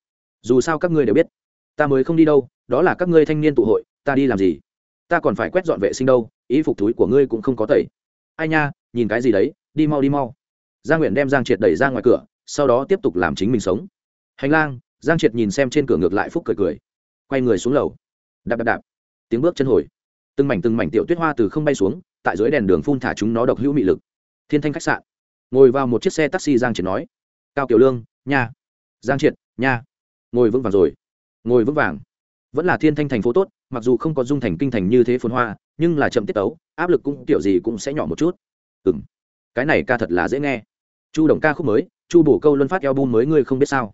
dù sao các ngươi đều biết, ta mới không đi đâu, đó là các ngươi thanh niên tụ hội, ta đi làm gì? Ta còn phải quét dọn vệ sinh đâu, ý phục túi của ngươi cũng không có tẩy. Ai nha, nhìn cái gì đấy, đi mau đi mau giang nguyện đem giang triệt đẩy ra ngoài cửa, sau đó tiếp tục làm chính mình sống. Hành lang, giang triệt nhìn xem trên cửa ngược lại phúc cười cười. Quay người xuống lầu. Đạp đạp đạp. Tiếng bước chân hồi. Từng mảnh từng mảnh tiểu tuyết hoa từ không bay xuống, tại dưới đèn đường phun thả chúng nó độc hữu mị lực. Thiên thanh khách sạn. Ngồi vào một chiếc xe taxi giang triệt nói. Cao kiều lương, nha. Giang triệt, nha. Ngồi vững vàng rồi. Ngồi vững vàng. Vẫn là thiên thanh thành phố tốt, mặc dù không có dung thành kinh thành như thế phồn hoa, nhưng là chậm tiết tấu, áp lực cũng kiểu gì cũng sẽ nhỏ một chút. Ừ m cái này ca thật là dễ nghe chu đồng ca khúc mới, chu bổ câu luân phát eo bum mới ngươi không biết sao?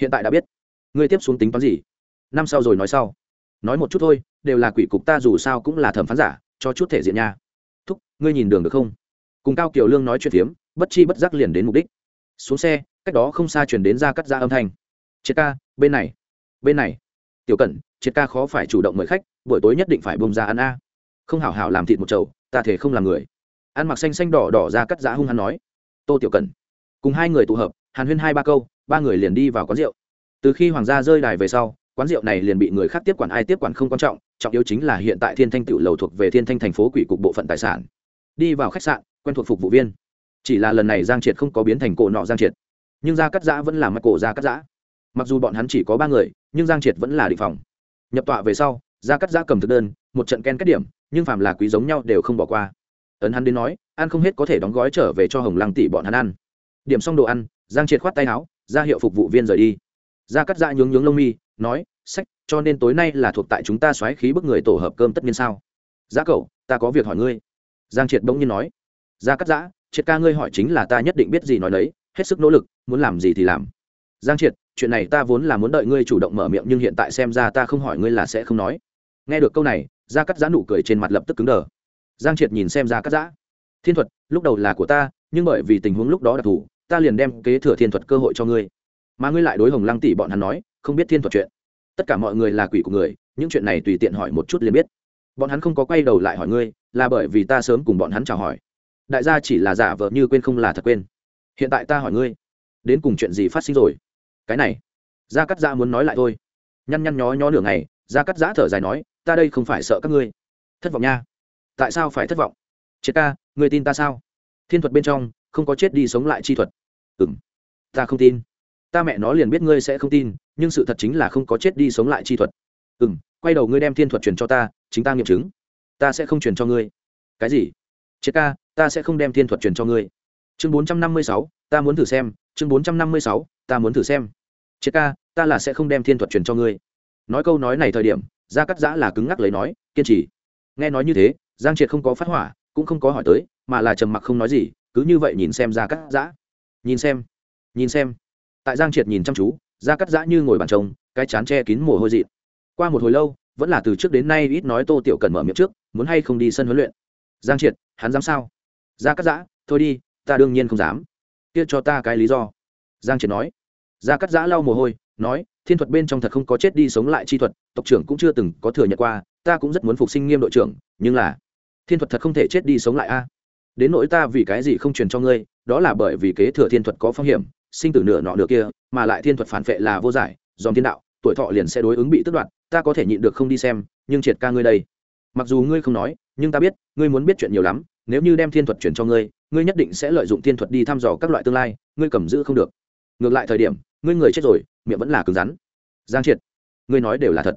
Hiện tại đã biết. Ngươi tiếp xuống tính toán gì? Năm sau rồi nói sau. Nói một chút thôi, đều là quỷ cục ta dù sao cũng là thẩm phán giả, cho chút thể diện nha. Thúc, ngươi nhìn đường được không? Cùng cao kiều lương nói chuyện phiếm, bất chi bất giác liền đến mục đích. Xuống xe, cách đó không xa chuyển đến ra cắt ra âm thanh. Triệt ca, bên này. Bên này. Tiểu cẩn, triệt ca khó phải chủ động mời khách, buổi tối nhất định phải bông ra ăn a. Không hảo hảo làm thịt một chầu, ta thể không làm người. Ăn mặc xanh xanh đỏ đỏ ra cắt giã hung hắn nói. Tô tiểu cẩn cùng hai người tụ hợp, hàn huyên hai ba câu, ba người liền đi vào quán rượu. Từ khi hoàng gia rơi đài về sau, quán rượu này liền bị người khác tiếp quản, ai tiếp quản không quan trọng trọng yếu chính là hiện tại thiên thanh tự lầu thuộc về thiên thanh thành phố quỷ cục bộ phận tài sản. Đi vào khách sạn, quen thuộc phục vụ viên. Chỉ là lần này giang triệt không có biến thành cổ nọ giang triệt. Nhưng gia cắt giã vẫn là mắt cổ gia cắt giã. Mặc dù bọn hắn chỉ có ba người, nhưng giang triệt vẫn là định phòng. Nhập tọa về sau, gia cắt giã cầm thực đơn, một trận ken kết điểm, nhưng phàm là quý giống nhau đều không bỏ qua. Ấn hắn đến nói, ăn không hết có thể đóng gói trở về cho hồng lăng tỷ bọn hắn ăn điểm xong đồ ăn, giang triệt khoát tay áo, ra hiệu phục vụ viên rời đi. Ra cắt ra nhướng nhướng lông mi, nói, sách, cho nên tối nay là thuộc tại chúng ta xoáy khí bức người tổ hợp cơm tất nhiên sao? Giá cậu, ta có việc hỏi ngươi. Giang triệt bỗng nhiên nói. Ra cắt giã triệt ca ngươi hỏi chính là ta nhất định biết gì nói đấy hết sức nỗ lực, muốn làm gì thì làm. Giang triệt, chuyện này ta vốn là muốn đợi ngươi chủ động mở miệng nhưng hiện tại xem ra ta không hỏi ngươi là sẽ không nói. Nghe được câu này ra cắt giã nụ cười trên mặt lập tức cứng đờ. Giang triệt nhìn xem ra cắt giã thiên thuật, lúc đầu là của ta, nhưng bởi vì tình huống lúc đó đặc thù ta liền đem kế thừa thiên thuật cơ hội cho ngươi. Mà ngươi lại đối hồng lăng tỷ bọn hắn nói, không biết thiên thuật chuyện. Tất cả mọi người là quỷ của người, những chuyện này tùy tiện hỏi một chút liền biết. Bọn hắn không có quay đầu lại hỏi ngươi, là bởi vì ta sớm cùng bọn hắn chào hỏi. Đại gia chỉ là giả vờ như quên không là thật quên. Hiện tại ta hỏi ngươi, đến cùng chuyện gì phát sinh rồi? Cái này, gia cắt giã muốn nói lại thôi. Nhăn nhăn nhó nhó nửa ngày, gia cắt giã thở dài nói, ta đây không phải sợ các ngươi. Thất vọng nha. Tại sao phải thất vọng? Triệt ca người tin ta sao? Thiên thuật bên trong, không có chết đi sống lại chi thuật ừng ta không tin. Ta mẹ nó liền biết ngươi sẽ không tin, nhưng sự thật chính là không có chết đi sống lại chi thuật. Ừng quay đầu ngươi đem thiên thuật truyền cho ta, chính ta nghiệm chứng. Ta sẽ không truyền cho ngươi. Cái gì? Triệt ca, ta sẽ không đem thiên thuật truyền cho ngươi. Chương bốn trăm năm mươi sáu, ta muốn thử xem. Chương bốn trăm năm mươi sáu, ta muốn thử xem. Triệt ca, ta là sẽ không đem thiên thuật truyền cho ngươi. Nói câu nói này thời điểm, gia cắt giã là cứng ngắc lấy nói, kiên trì. Nghe nói như thế, giang triệt không có phát hỏa, cũng không có hỏi tới, mà là trầm mặc không nói gì, cứ như vậy nhìn xem gia cắt giã nhìn xem. Nhìn xem. Tại giang triệt nhìn chăm chú gia cắt giã như ngồi bàn trông, cái chán che kín mồ hôi dị qua một hồi lâu, vẫn là từ trước đến nay ít nói tô tiểu cần mở miệng trước, muốn hay không đi sân huấn luyện. Giang triệt, hắn dám sao? Gia cắt giã thôi đi, ta đương nhiên không dám. Kia cho ta cái lý do. Giang triệt nói. Gia cắt giã lau mồ hôi, nói, thiên thuật bên trong thật không có chết đi sống lại chi thuật, tộc trưởng cũng chưa từng có thừa nhận qua, ta cũng rất muốn phục sinh nghiêm đội trưởng, nhưng là, thiên thuật thật không thể chết đi sống lại a. Đến nỗi ta vì cái gì không truyền cho ngươi đó là bởi vì kế thừa thiên thuật có phong hiểm, sinh tử nửa nọ nửa kia, mà lại thiên thuật phản vệ là vô giải, dòm thiên đạo, tuổi thọ liền sẽ đối ứng bị tức đoạt, ta có thể nhịn được không đi xem, nhưng triệt ca ngươi đây. Mặc dù ngươi không nói, nhưng ta biết, ngươi muốn biết chuyện nhiều lắm, nếu như đem thiên thuật chuyển cho ngươi ngươi nhất định sẽ lợi dụng thiên thuật đi thăm dò các loại tương lai, ngươi cầm giữ không được. Ngược lại thời điểm, ngươi người chết rồi, miệng vẫn là cứng rắn. Giang triệt, ngươi nói đều là thật.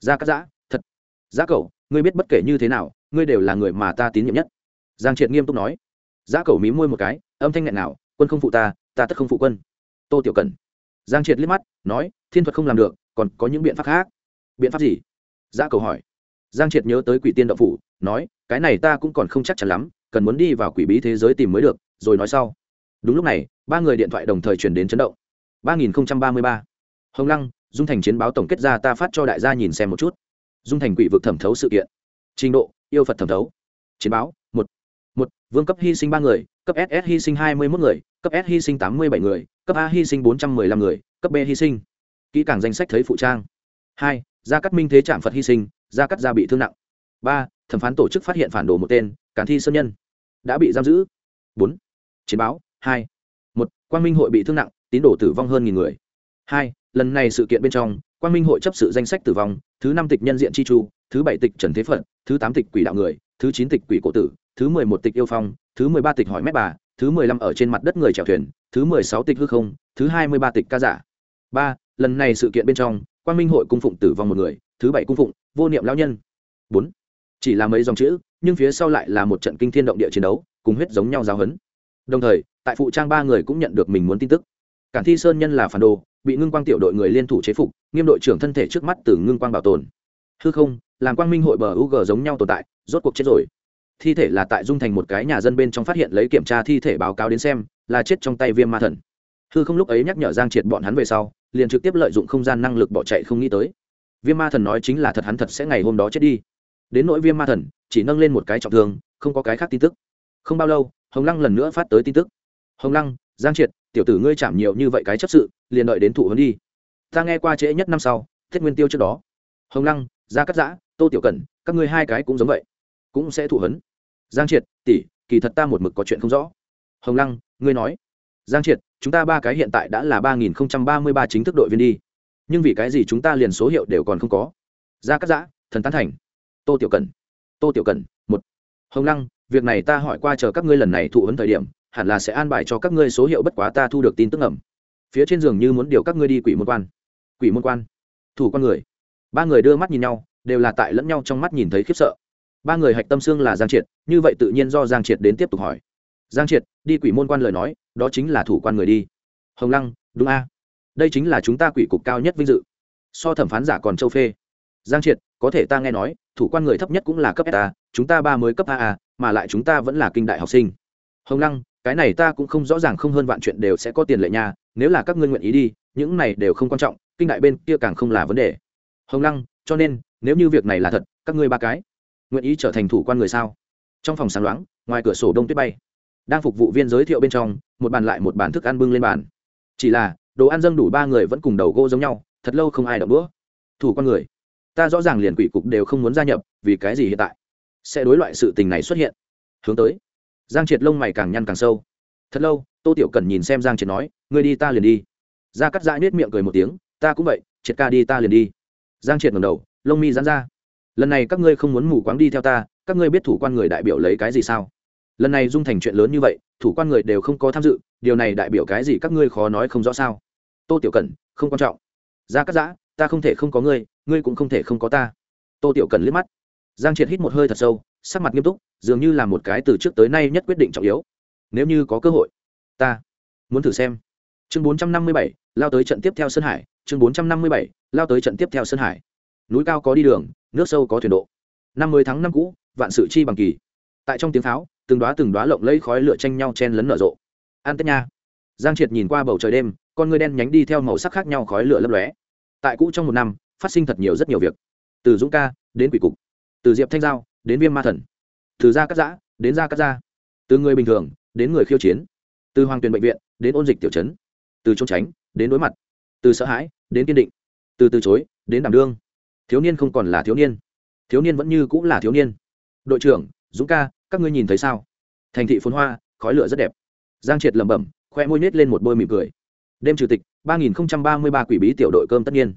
Gia cắt giã, thật. Gia cậu ngươi biết bất kể như thế nào, ngươi đều là người mà ta tín nhiệm nhất. Giang triệt nghiêm túc nói giá cầu mí môi một cái, âm thanh nghẹn nào quân không phụ ta ta tất không phụ quân. Tô tiểu cần. Giang triệt liếc mắt, nói, thiên thuật không làm được, còn có những biện pháp khác. Biện pháp gì? Giá cầu hỏi. Giang triệt nhớ tới quỷ tiên đậu phủ, nói, cái này ta cũng còn không chắc chắn lắm, cần muốn đi vào quỷ bí thế giới tìm mới được, rồi nói sau. Đúng lúc này, ba người điện thoại đồng thời chuyển đến chấn động. ba nghìn ba mươi ba. Hồng lăng, dung thành chiến báo tổng kết ra ta phát cho đại gia nhìn xem một chút. Dung thành quỷ vực thẩm thấu sự kiện. Trình độ, yêu phật thẩm thấu. Chiến báo một, vương cấp hy sinh ba người, cấp ss hy sinh hai mươi một người, cấp s hy sinh tám mươi bảy người, cấp a hy sinh bốn trăm m ư ơ i năm người, cấp b hy sinh. Kỹ càng danh sách thấy phụ trang. Hai, gia cắt minh thế trạm phật hy sinh, gia cắt gia bị thương nặng. Ba, thẩm phán tổ chức phát hiện phản đồ một tên, cản thi sơn nhân. Đã bị giam giữ. Bốn, chiến báo. Hai, một, quang minh hội bị thương nặng, tín đồ tử vong hơn nghìn người. Hai, lần này sự kiện bên trong, quang minh hội chấp sự danh sách tử vong, thứ năm tịch nhân diện chi chu, thứ bảy tịch trần thế phận thứ tám tịch quỷ đạo người, thứ chín tịch quỷ cổ tử thứ mười một tịch yêu phong, thứ mười ba tịch hỏi mét bà, thứ mười lăm ở trên mặt đất người chèo thuyền, thứ mười sáu tịch hư không, thứ hai mươi ba tịch ca giả. Ba, lần này sự kiện bên trong, quang minh hội cung phụng tử vong một người, thứ bảy cung phụng, vô niệm lão nhân. Bốn, chỉ là mấy dòng chữ, nhưng phía sau lại là một trận kinh thiên động địa chiến đấu, cùng huyết giống nhau giáo hấn đồng thời, tại phụ trang ba người cũng nhận được mình muốn tin tức. Cản thi sơn nhân là phản đồ, bị ngưng quang tiểu đội người liên thủ chế phục, nghiêm đội trưởng thân thể trước mắt từ ngưng quang bảo tồn. Hư không, làm quang minh hội bờ u g giống nhau tồn tại, rốt cuộc chết rồi thi thể là tại dung thành một cái nhà dân bên trong phát hiện lấy kiểm tra thi thể báo cáo đến xem, là chết trong tay viêm ma thần. Hư không lúc ấy nhắc nhở giang triệt bọn hắn về sau, liền trực tiếp lợi dụng không gian năng lực bỏ chạy không nghĩ tới. Viêm ma thần nói chính là thật hắn thật sẽ ngày hôm đó chết đi. Đến nỗi viêm ma thần, chỉ nâng lên một cái trọng thương, không có cái khác tin tức. Không bao lâu, hồng lăng lần nữa phát tới tin tức. Hồng lăng, giang triệt, tiểu tử ngươi chạm nhiều như vậy cái chấp sự, liền đợi đến thụ huấn đi. Ta nghe qua trễ nhất năm sau, thiết nguyên tiêu trước đó. Hồng lăng, gia cắt giã, tô tiểu cẩn, các ngươi hai cái cũng giống vậy cũng sẽ thụ huấn giang triệt, tỷ, kỳ thật ta một mực có chuyện không rõ. Hồng lăng, ngươi nói. Giang triệt, chúng ta ba cái hiện tại đã là ba nghìn ba mươi ba chính thức đội viên đi. Nhưng vì cái gì chúng ta liền số hiệu đều còn không có? Gia cắt giã, thần tán thành. Tô tiểu cần. Tô tiểu cần, một. Hồng lăng, việc này ta hỏi qua chờ các ngươi lần này thụ huấn thời điểm, hẳn là sẽ an bài cho các ngươi số hiệu bất quá ta thu được tin tức ẩm phía trên giường như muốn điều các ngươi đi quỷ môn quan. Quỷ môn quan. Thủ con người. Ba người đưa mắt nhìn nhau, đều là tại lẫn nhau trong mắt nhìn thấy khiếp sợ ba người hạch tâm xương là giang triệt như vậy tự nhiên do giang triệt đến tiếp tục hỏi giang triệt đi quỷ môn quan lời nói đó chính là thủ quan người đi hồng lăng đúng a đây chính là chúng ta quỷ cục cao nhất vinh dự so thẩm phán giả còn châu phê giang triệt có thể ta nghe nói thủ quan người thấp nhất cũng là cấp a, chúng ta ba mới cấp a a, mà lại chúng ta vẫn là kinh đại học sinh. Hồng lăng, cái này ta cũng không rõ ràng không hơn vạn chuyện đều sẽ có tiền lệ nha, nếu là các ngươi nguyện ý đi, những này đều không quan trọng, kinh đại bên kia càng không là vấn đề. Hồng lăng, cho nên, nếu như việc này là thật, các ngươi ba cái nguyện ý trở thành thủ quan người sao? Trong phòng sáng loáng, ngoài cửa sổ đông tuyết bay. Đang phục vụ viên giới thiệu bên trong, một bàn lại một bàn thức ăn bưng lên bàn. Chỉ là, đồ ăn dâng đủ ba người vẫn cùng đầu gỗ giống nhau, thật lâu không ai đọc đũa. Thủ quan người, ta rõ ràng liền quỷ cục đều không muốn gia nhập, vì cái gì hiện tại? Sẽ đối loại sự tình này xuất hiện. Hướng tới. Giang triệt lông mày càng nhăn càng sâu. Thật lâu, tô tiểu cần nhìn xem giang triệt nói, ngươi đi ta liền đi. Ra cắt dã nết miệng cười một tiếng, ta cũng vậy, triệt ca đi ta liền đi. Giang triệt ngầm đầu, lông mi dán ra lần này các ngươi không muốn mù quáng đi theo ta, các ngươi biết thủ quan người đại biểu lấy cái gì sao? Lần này dung thành chuyện lớn như vậy, thủ quan người đều không có tham dự, điều này đại biểu cái gì các ngươi khó nói không rõ sao? Tô tiểu cần không quan trọng. Ra cắt giã, ta không thể không có ngươi ngươi cũng không thể không có ta. Tô tiểu cần liếc mắt. Giang triệt hít một hơi thật sâu, sắc mặt nghiêm túc, dường như là một cái từ trước tới nay nhất quyết định trọng yếu. Nếu như có cơ hội, ta muốn thử xem. Chương bốn trăm năm mươi bảy, lao tới trận tiếp theo sơn hải, chương bốn trăm năm mươi bảy, lao tới trận tiếp theo sơn hải. Núi cao có đi đường nước sâu có thuyền độ. Năm mươi tháng năm cũ, vạn sự chi bằng kỳ. Tại trong tiếng pháo, từng đoá từng đoá lộng lấy khói lửa tranh nhau chen lấn nở rộ. An tết nha. Giang triệt nhìn qua bầu trời đêm, con người đen nhánh đi theo màu sắc khác nhau khói lửa lấp lóe. Tại cũ trong một năm, phát sinh thật nhiều rất nhiều việc. Từ dũng ca, đến quỷ cục. Từ diệp thanh giao, đến viêm ma thần. Từ gia cắt giã, đến gia cắt gia. Từ người bình thường, đến người khiêu chiến. Từ hoàng tuyền bệnh viện, đến ôn dịch tiểu chấn từ trốn tránh, đến đối mặt. Từ sợ hãi, đến kiên định. Từ từ chối, đến đảm đương thiếu niên không còn là thiếu niên. Thiếu niên vẫn như cũng là thiếu niên. Đội trưởng, dũng ca, các ngươi nhìn thấy sao? Thành thị phồn hoa, khói lửa rất đẹp. Giang triệt lẩm bẩm, khoe môi nết lên một bôi mỉm cười. Đêm chủ tịch, ba nghìn ba mươi ba quỷ bí tiểu đội cơm tất nhiên.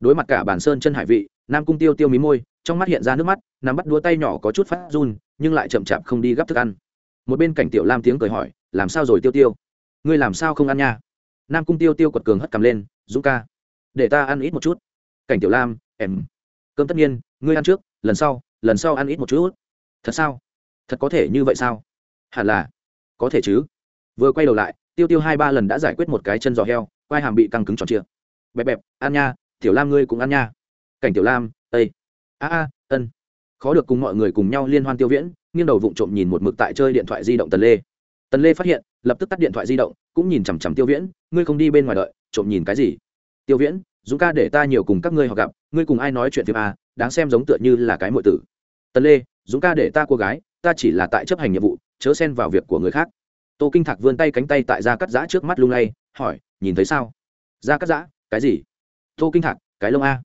Đối mặt cả bản sơn chân hải vị, nam cung tiêu tiêu mí môi, trong mắt hiện ra nước mắt, nắm bắt đua tay nhỏ có chút phát run, nhưng lại chậm chạp không đi gắp thức ăn. Một bên cảnh tiểu lam tiếng cười hỏi, làm sao rồi tiêu tiêu? Ngươi làm sao không ăn nha? Nam cung tiêu tiêu quật cường hất cầm lên, dũng ca, để ta ăn ít một chút. Cảnh tiểu lam em. Cơm tất nhiên, ngươi ăn trước, lần sau lần sau ăn ít một chút. Thật sao? Thật có thể như vậy sao? Hẳn là. Có thể chứ. Vừa quay đầu lại, tiêu tiêu hai ba lần đã giải quyết một cái chân giò heo, quai hàm bị căng cứng tròn chia bẹp bẹp, ăn nha, tiểu lam ngươi cũng ăn nha. Cảnh tiểu lam ây a a, ân. Khó được cùng mọi người cùng nhau liên hoan tiêu viễn, nghiêng đầu vụng trộm nhìn một mực tại chơi điện thoại di động tần lê. Tần lê phát hiện, lập tức tắt điện thoại di động, cũng nhìn chằm chằm tiêu viễn, ngươi không đi bên ngoài đợi, trộm nhìn cái gì? Tiêu viễn, dũng ca để ta nhiều cùng các ngươi họ gặp ngươi cùng ai nói chuyện phim a, đáng xem giống tựa như là cái mọi tử. Tần lê, dũng ca để ta cô gái, ta chỉ là tại chấp hành nhiệm vụ, chớ xen vào việc của người khác. Tô kinh thạc vươn tay cánh tay tại da cắt giã trước mắt lung lay, hỏi, nhìn thấy sao? Da cắt giã, cái gì? Tô kinh thạc, cái lông a.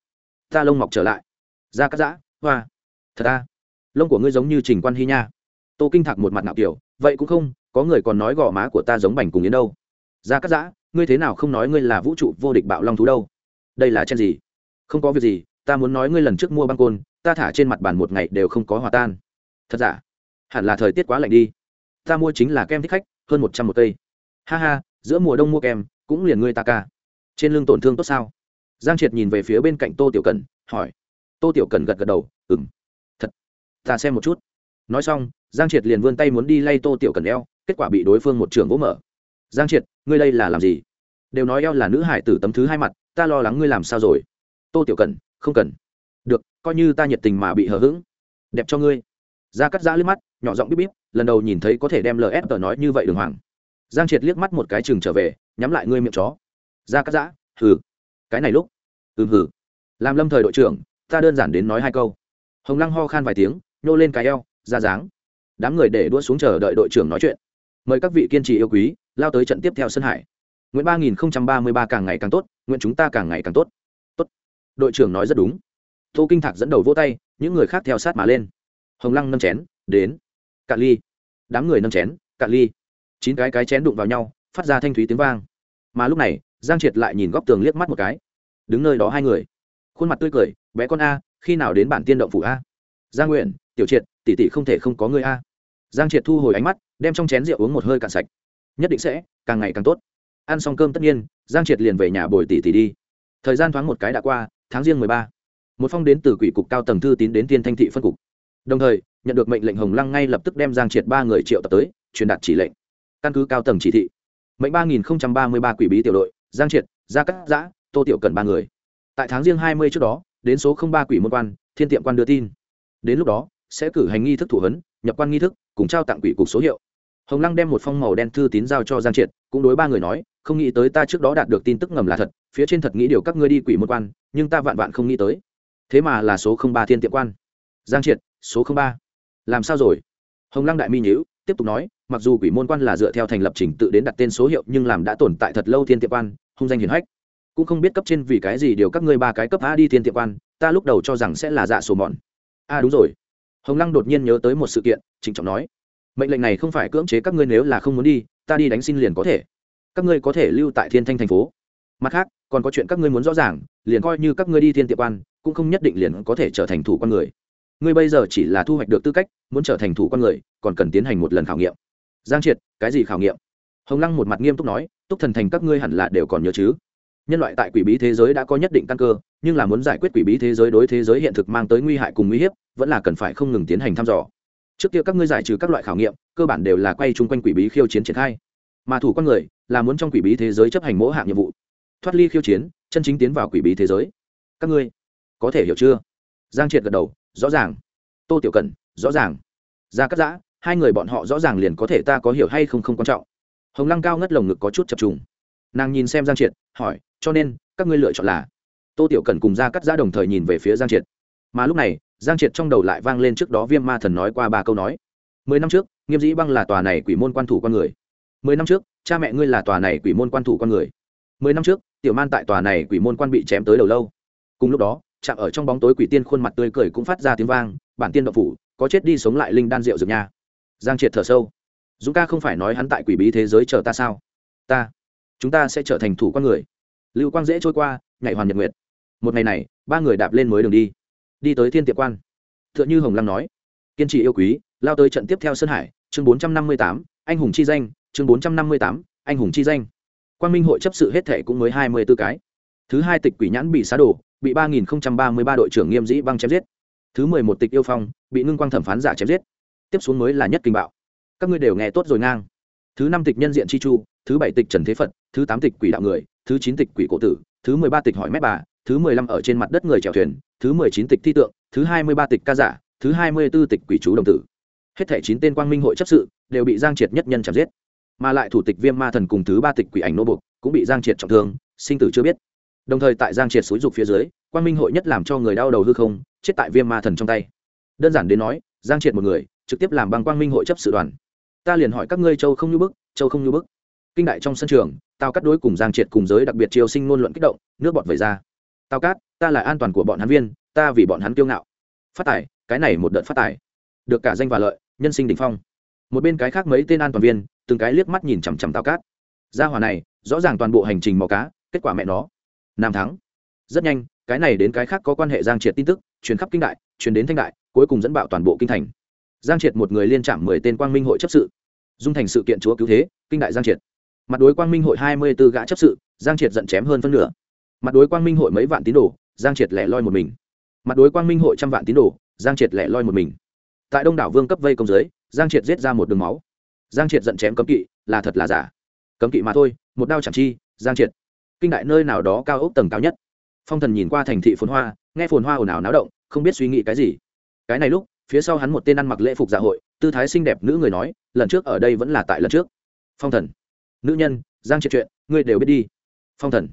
Ta lông mọc trở lại. Da cắt giã, hoa. Thật a. Lông của ngươi giống như trình quan hy nha. Tô kinh thạc một mặt nạo kiểu, vậy cũng không, có người còn nói gò má của ta giống bành cùng yến đâu. Da cắt giã, ngươi thế nào không nói ngươi là vũ trụ vô địch bạo long thú đâu? Đây là chen gì? Không có việc gì, ta muốn nói ngươi lần trước mua băng côn, ta thả trên mặt bàn một ngày đều không có hòa tan. Thật giả? Hẳn là thời tiết quá lạnh đi. Ta mua chính là kem thích khách, hơn một trăm một cây. Ha ha, giữa mùa đông mua kem, cũng liền ngươi ta ca. Trên lưng tổn thương tốt sao? Giang triệt nhìn về phía bên cạnh tô tiểu cần hỏi. Tô tiểu cần gật gật đầu ừng thật, ta xem một chút. Nói xong, giang triệt liền vươn tay muốn đi lay tô tiểu cần eo, kết quả bị đối phương một trường vỗ mở. Giang triệt, ngươi đây là làm gì? Đều nói eo là nữ hải tử tấm thứ hai mặt, ta lo lắng ngươi làm sao rồi? Tô tiểu cần, không cần. Được, coi như ta nhiệt tình mà bị hờ hững. Đẹp cho ngươi. Ra cắt giã liếc mắt, nhỏ giọng bíp bíp, lần đầu nhìn thấy có thể đem ls tờ nói như vậy đường hoàng. Giang triệt liếc mắt một cái chừng trở về, nhắm lại ngươi miệng chó. Ra cắt giã, hừ. Cái này lúc. Ừm hừ. Làm lâm thời đội trưởng, ta đơn giản đến nói hai câu. Hồng lăng ho khan vài tiếng, nhô lên cái eo, ra dáng. Đám người để đua xuống chờ đợi đội trưởng nói chuyện. Mời các vị kiên trì yêu quý, lao tới trận tiếp theo sân hải. Nguyện ba nghìn ba mươi ba càng ngày càng tốt, nguyện chúng ta càng ngày càng tốt đội trưởng nói rất đúng. Tô kinh thạc dẫn đầu vỗ tay, những người khác theo sát mà lên. Hồng lăng nâng chén, đến. Cạn ly. Đám người nâng chén, cạn ly. Chín cái cái chén đụng vào nhau, phát ra thanh thúy tiếng vang. Mà lúc này, giang triệt lại nhìn góc tường liếc mắt một cái. Đứng nơi đó hai người. Khuôn mặt tươi cười, bé con a, khi nào đến bản tiên động phủ a? Giang nguyện, tiểu triệt, tỷ tỷ không thể không có người a. Giang triệt thu hồi ánh mắt, đem trong chén rượu uống một hơi cạn sạch. Nhất định sẽ, càng ngày càng tốt. Ăn xong cơm tất nhiên, giang triệt liền về nhà bồi tỷ tỷ đi thời gian thoáng một cái đã qua, tháng riêng mười ba. Một phong đến từ quỷ cục cao tầng thư tín đến tiên thanh thị phân cục. Đồng thời, nhận được mệnh lệnh hồng lăng ngay lập tức đem giang triệt ba người triệu tập tới, truyền đạt chỉ lệnh. Căn cứ cao tầng chỉ thị, mệnh ba nghìn ba mươi ba quỷ bí tiểu đội, giang triệt, gia cắt giã, tô tiểu cần ba người. Tại tháng riêng hai mươi trước đó, đến số ba quỷ môn quan, thiên tiệm quan đưa tin. Đến lúc đó, sẽ cử hành nghi thức thủ hấn nhập quan nghi thức, cùng trao tặng quỷ cục số hiệu. Hồng lăng đem một phong màu đen thư tín giao cho giang triệt, cũng đối ba người nói không nghĩ tới ta trước đó đạt được tin tức ngầm là thật, phía trên thật nghĩ điều các ngươi đi quỷ một quan, nhưng ta vạn vạn không nghĩ tới. Thế mà là số không ba thiên tiệm quan. Giang triệt, số không ba. Làm sao rồi? Hồng lăng đại mi nhữ tiếp tục nói, mặc dù quỷ môn quan là dựa theo thành lập trình tự đến đặt tên số hiệu, nhưng làm đã tồn tại thật lâu thiên tiệm quan, hung danh hiển hách. Cũng không biết cấp trên vì cái gì điều các ngươi ba cái cấp a đi thiên tiệm quan, ta lúc đầu cho rằng sẽ là dạ sổ mòn a à đúng rồi. Hồng lăng đột nhiên nhớ tới một sự kiện, trịnh trọng nói, mệnh lệnh này không phải cưỡng chế các ngươi nếu là không muốn đi, ta đi đánh xin liền có thể các ngươi có thể lưu tại thiên thanh thành phố. Mặt khác, còn có chuyện các ngươi muốn rõ ràng, liền coi như các ngươi đi thiên tiệm quan, cũng không nhất định liền có thể trở thành thủ con người. Ngươi bây giờ chỉ là thu hoạch được tư cách, muốn trở thành thủ con người, còn cần tiến hành một lần khảo nghiệm. Giang triệt, cái gì khảo nghiệm? Hồng lăng một mặt nghiêm túc nói, túc thần thành các ngươi hẳn là đều còn nhớ chứ? Nhân loại tại quỷ bí thế giới đã có nhất định căn cơ, nhưng là muốn giải quyết quỷ bí thế giới đối thế giới hiện thực mang tới nguy hại cùng nguy hiếp, vẫn là cần phải không ngừng tiến hành thăm dò. Trước kia các ngươi giải trừ các loại khảo nghiệm, cơ bản đều là quay chung quanh quỷ bí khiêu chiến triển khai mà thủ con người là muốn trong quỷ bí thế giới chấp hành mỗi hạng nhiệm vụ. Thoát ly khiêu chiến, chân chính tiến vào quỷ bí thế giới. Các ngươi, có thể hiểu chưa? Giang triệt gật đầu, rõ ràng. Tô tiểu cần rõ ràng. Ra cắt giã, hai người bọn họ rõ ràng liền có thể ta có hiểu hay không không quan trọng. Hồng lăng cao ngất lồng ngực có chút chập trùng. Nàng nhìn xem giang triệt, hỏi, cho nên, các ngươi lựa chọn là? Tô tiểu cần cùng ra cắt giã đồng thời nhìn về phía giang triệt. Mà lúc này, giang triệt trong đầu lại vang lên trước đó viêm ma thần nói qua ba câu nói. Mười năm trước, nghiêm dĩ băng là tòa này quỷ môn quan thủ con người mười năm trước, cha mẹ ngươi là tòa này quỷ môn quan thủ con người. Mười năm trước, tiểu man tại tòa này quỷ môn quan bị chém tới đầu lâu. Cùng lúc đó, chạm ở trong bóng tối quỷ tiên khuôn mặt tươi cười cũng phát ra tiếng vang, bản tiên độc phủ, có chết đi sống lại linh đan rượu dược nha. Giang triệt thở sâu. Dũng ca không phải nói hắn tại quỷ bí thế giới chờ ta sao? Ta, chúng ta sẽ trở thành thủ con người. Lưu quang dễ trôi qua ngày hoàn nhật nguyệt. Một ngày này, ba người đạp lên mới đường đi. Đi tới thiên tiệp quan. T h ư ợ n h ư hồng lăng nói, kiên trì yêu quý, lao tới trận tiếp theo sơn hải, chương bốn trăm năm mươi tám, anh hùng chi danh chương bốn trăm năm mươi tám, anh hùng chi danh. Quan minh hội chấp sự hết thệ cũng mới hai mươi b ố cái. Thứ hai tịch quỷ nhãn bị xá đổ, bị ba nghìn ba mươi ba đội trưởng nghiêm dĩ băng chém giết. Thứ mười một tịch yêu phong, bị ngưng quang thẩm phán giả chém giết. Tiếp xuống mới là nhất kinh bạo. Các ngươi đều nghe tốt rồi ngang. Thứ năm tịch nhân diện chi chu, thứ bảy tịch trần thế phật, thứ tám tịch quỷ đạo người, thứ chín tịch quỷ cổ tử, thứ mười ba tịch hỏi mép bà, thứ mười lăm ở trên mặt đất người chèo thuyền, thứ mười chín tịch thi tượng, thứ hai mươi ba tịch ca giả, thứ hai mươi b ố tịch quỷ chú đồng tử. Hết thẻ chín tên quang minh hội chấp sự đều bị giang triệt nhất nhân chạm giết mà lại thủ tịch viêm ma thần cùng thứ ba tịch quỷ ảnh nô bục cũng bị giang triệt trọng thương, sinh tử chưa biết. Đồng thời tại giang triệt xúi dục phía dưới, quang minh hội nhất làm cho người đau đầu hư không, chết tại viêm ma thần trong tay. Đơn giản đến nói, giang triệt một người, trực tiếp làm bằng quang minh hội chấp sự đoàn. Ta liền hỏi các ngươi châu không như bức, châu không như bức. Kinh đại trong sân trường tao cắt đối cùng giang triệt cùng giới đặc biệt triều sinh ngôn luận kích động, nước bọt về ra. Tao cát, ta là an toàn của bọn hắn viên, ta vì bọn hắn kiêu ngạo. Phát tài, cái này một đợt phát tài. Được cả danh và lợi, nhân sinh đỉnh phong một bên cái khác mấy tên an toàn viên, từng cái liếc mắt nhìn chằm chằm tao cát. Gia hòa này, rõ ràng toàn bộ hành trình mò cá, kết quả mẹ nó. Nam thắng. Rất nhanh, cái này đến cái khác có quan hệ giang triệt tin tức, truyền khắp kinh đại, truyền đến thanh đại, cuối cùng dẫn bạo toàn bộ kinh thành. Giang triệt một người liên chạm mười tên quang minh hội chấp sự. Dung thành sự kiện chúa cứu thế, kinh đại giang triệt. Mặt đối quang minh hội hai mươi b ố gã chấp sự, giang triệt giận chém hơn phân nửa. Mặt đối quang minh hội mấy vạn tín đồ, giang triệt lẻ loi một mình. Mặt đối quang minh hội trăm vạn tín đồ, giang triệt lẻ loi một mình. Tại đông đảo vương cấp vây công giới giang triệt giết ra một đường máu. Giang triệt giận chém cấm kỵ, là thật là giả. Cấm kỵ mà thôi, một đao chẳng chi, giang triệt. Kinh đại nơi nào đó cao ốc tầng cao nhất. Phong thần nhìn qua thành thị phồn hoa, nghe phồn hoa ồn ào náo động, không biết suy nghĩ cái gì. Cái này lúc, phía sau hắn một tên ăn mặc lễ phục dạ hội, tư thái xinh đẹp nữ người nói, lần trước ở đây vẫn là tại lần trước. Phong thần. Nữ nhân, giang triệt chuyện, ngươi đều biết đi. Phong thần.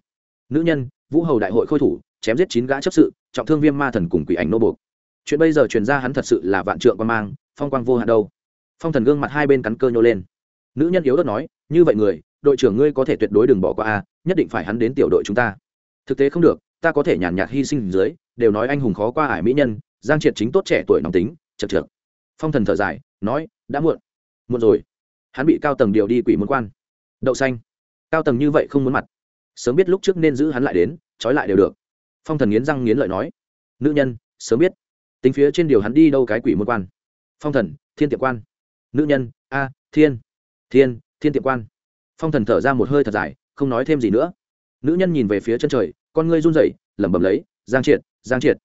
Nữ nhân, vũ hầu đại hội khôi thủ, chém giết chín gã chấp sự, trọng thương viêm ma thần cùng quỷ ảnh nô buộc. Chuyện bây giờ truyền ra hắn thật sự là vạn trượng quan mang, phong quang vô hạn đâu phong thần gương mặt hai bên cắn cơ nhô lên. Nữ nhân yếu đất nói, như vậy người, đội trưởng ngươi có thể tuyệt đối đừng bỏ qua a, nhất định phải hắn đến tiểu đội chúng ta. Thực tế không được, ta có thể nhàn nhạt hy sinh dưới, đều nói anh hùng khó qua ải mỹ nhân, giang triệt chính tốt trẻ tuổi nóng tính, chật trượt phong thần thở dài, nói, đã muộn muộn rồi. Hắn bị cao tầng điều đi quỷ môn quan. Đậu xanh. Cao tầng như vậy không muốn mặt. Sớm biết lúc trước nên giữ hắn lại đến, trói lại đều được. Phong thần nghiến răng nghiến lợi nói, nữ nhân, sớm biết. Tính phía trên điều hắn đi đâu cái quỷ môn quan. Phong thần, thiên tiệm quan nữ nhân, a, thiên thiên thiên tiệm quan. Phong thần thở ra một hơi thật dài, không nói thêm gì nữa. Nữ nhân nhìn về phía chân trời, con ngươi run rẩy, lẩm bẩm lấy, giang triệt giang triệt.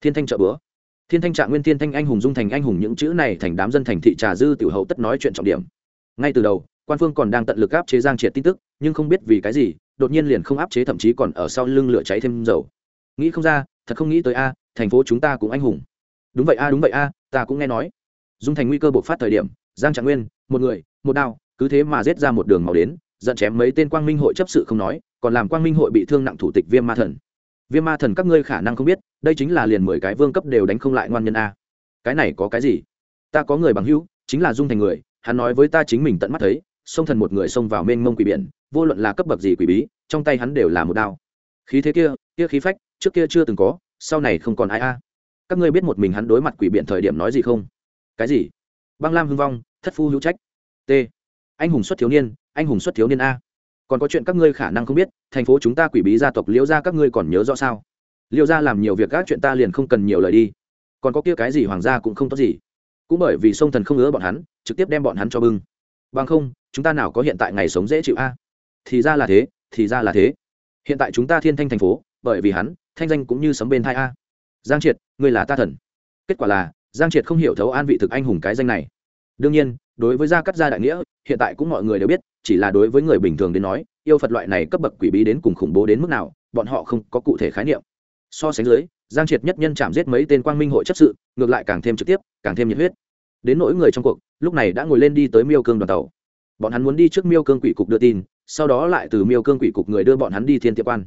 Thiên thanh trợ bữa. Thiên thanh trạng nguyên thiên thanh anh hùng dung thành anh hùng những chữ này thành đám dân thành thị trà dư tiểu hậu tất nói chuyện trọng điểm. Ngay từ đầu, quan phương còn đang tận lực áp chế giang triệt tin tức, nhưng không biết vì cái gì, đột nhiên liền không áp chế thậm chí còn ở sau lưng lửa cháy thêm dầu. Nghĩ không ra, thật không nghĩ tới a, thành phố chúng ta cũng anh hùng. Đúng vậy a, đúng vậy a, ta cũng nghe nói. Dung thành nguy cơ bộc phát thời điểm giang trạng nguyên, một người, một đao, cứ thế mà giết ra một đường màu đến dẫn chém mấy tên quang minh hội chấp sự không nói, còn làm quang minh hội bị thương nặng thủ tịch viêm ma thần. Viêm ma thần các ngươi khả năng không biết, đây chính là liền mười cái vương cấp đều đánh không lại ngoan nhân a. Cái này có cái gì? Ta có người bằng hữu, chính là dung thành người, hắn nói với ta chính mình tận mắt thấy, sông thần một người xông vào mênh mông quỷ biển, vô luận là cấp bậc gì quỷ bí, trong tay hắn đều là một đao. Khí thế kia kia khí phách, trước kia chưa từng có, sau này không còn ai a. Các ngươi biết một mình hắn đối mặt quỷ biển thời điểm nói gì không? Cái gì? Băng lam hưng vong, thất phu hữu trách, t. Anh hùng xuất thiếu niên, anh hùng xuất thiếu niên a. Còn có chuyện các ngươi khả năng không biết, thành phố chúng ta quỷ bí gia tộc liễu gia các ngươi còn nhớ rõ sao? Liễu gia làm nhiều việc các chuyện ta liền không cần nhiều lời đi. Còn có kia cái gì hoàng gia cũng không tốt gì. Cũng bởi vì sông thần không ngứa bọn hắn, trực tiếp đem bọn hắn cho bưng. Bằng không, chúng ta nào có hiện tại ngày sống dễ chịu a? Thì ra là thế, thì ra là thế. Hiện tại chúng ta thiên thanh thành phố, bởi vì hắn, thanh danh cũng như sấm bên thai a. Giang triệt, ngươi là ta thần. Kết quả là giang triệt không hiểu thấu an vị thực anh hùng cái danh này. Đương nhiên, đối với gia cắt gia đại nghĩa, hiện tại cũng mọi người đều biết, chỉ là đối với người bình thường đến nói, yêu phật loại này cấp bậc quỷ bí đến cùng khủng bố đến mức nào, bọn họ không có cụ thể khái niệm. So sánh dưới, giang triệt nhất nhân chạm giết mấy tên quang minh hội chấp sự, ngược lại càng thêm trực tiếp, càng thêm nhiệt huyết. Đến nỗi người trong cuộc, lúc này đã ngồi lên đi tới miêu cương đoàn tàu. Bọn hắn muốn đi trước miêu cương quỷ cục đưa tin, sau đó lại từ miêu cương quỷ cục người đưa bọn hắn đi thiên tiệm quan.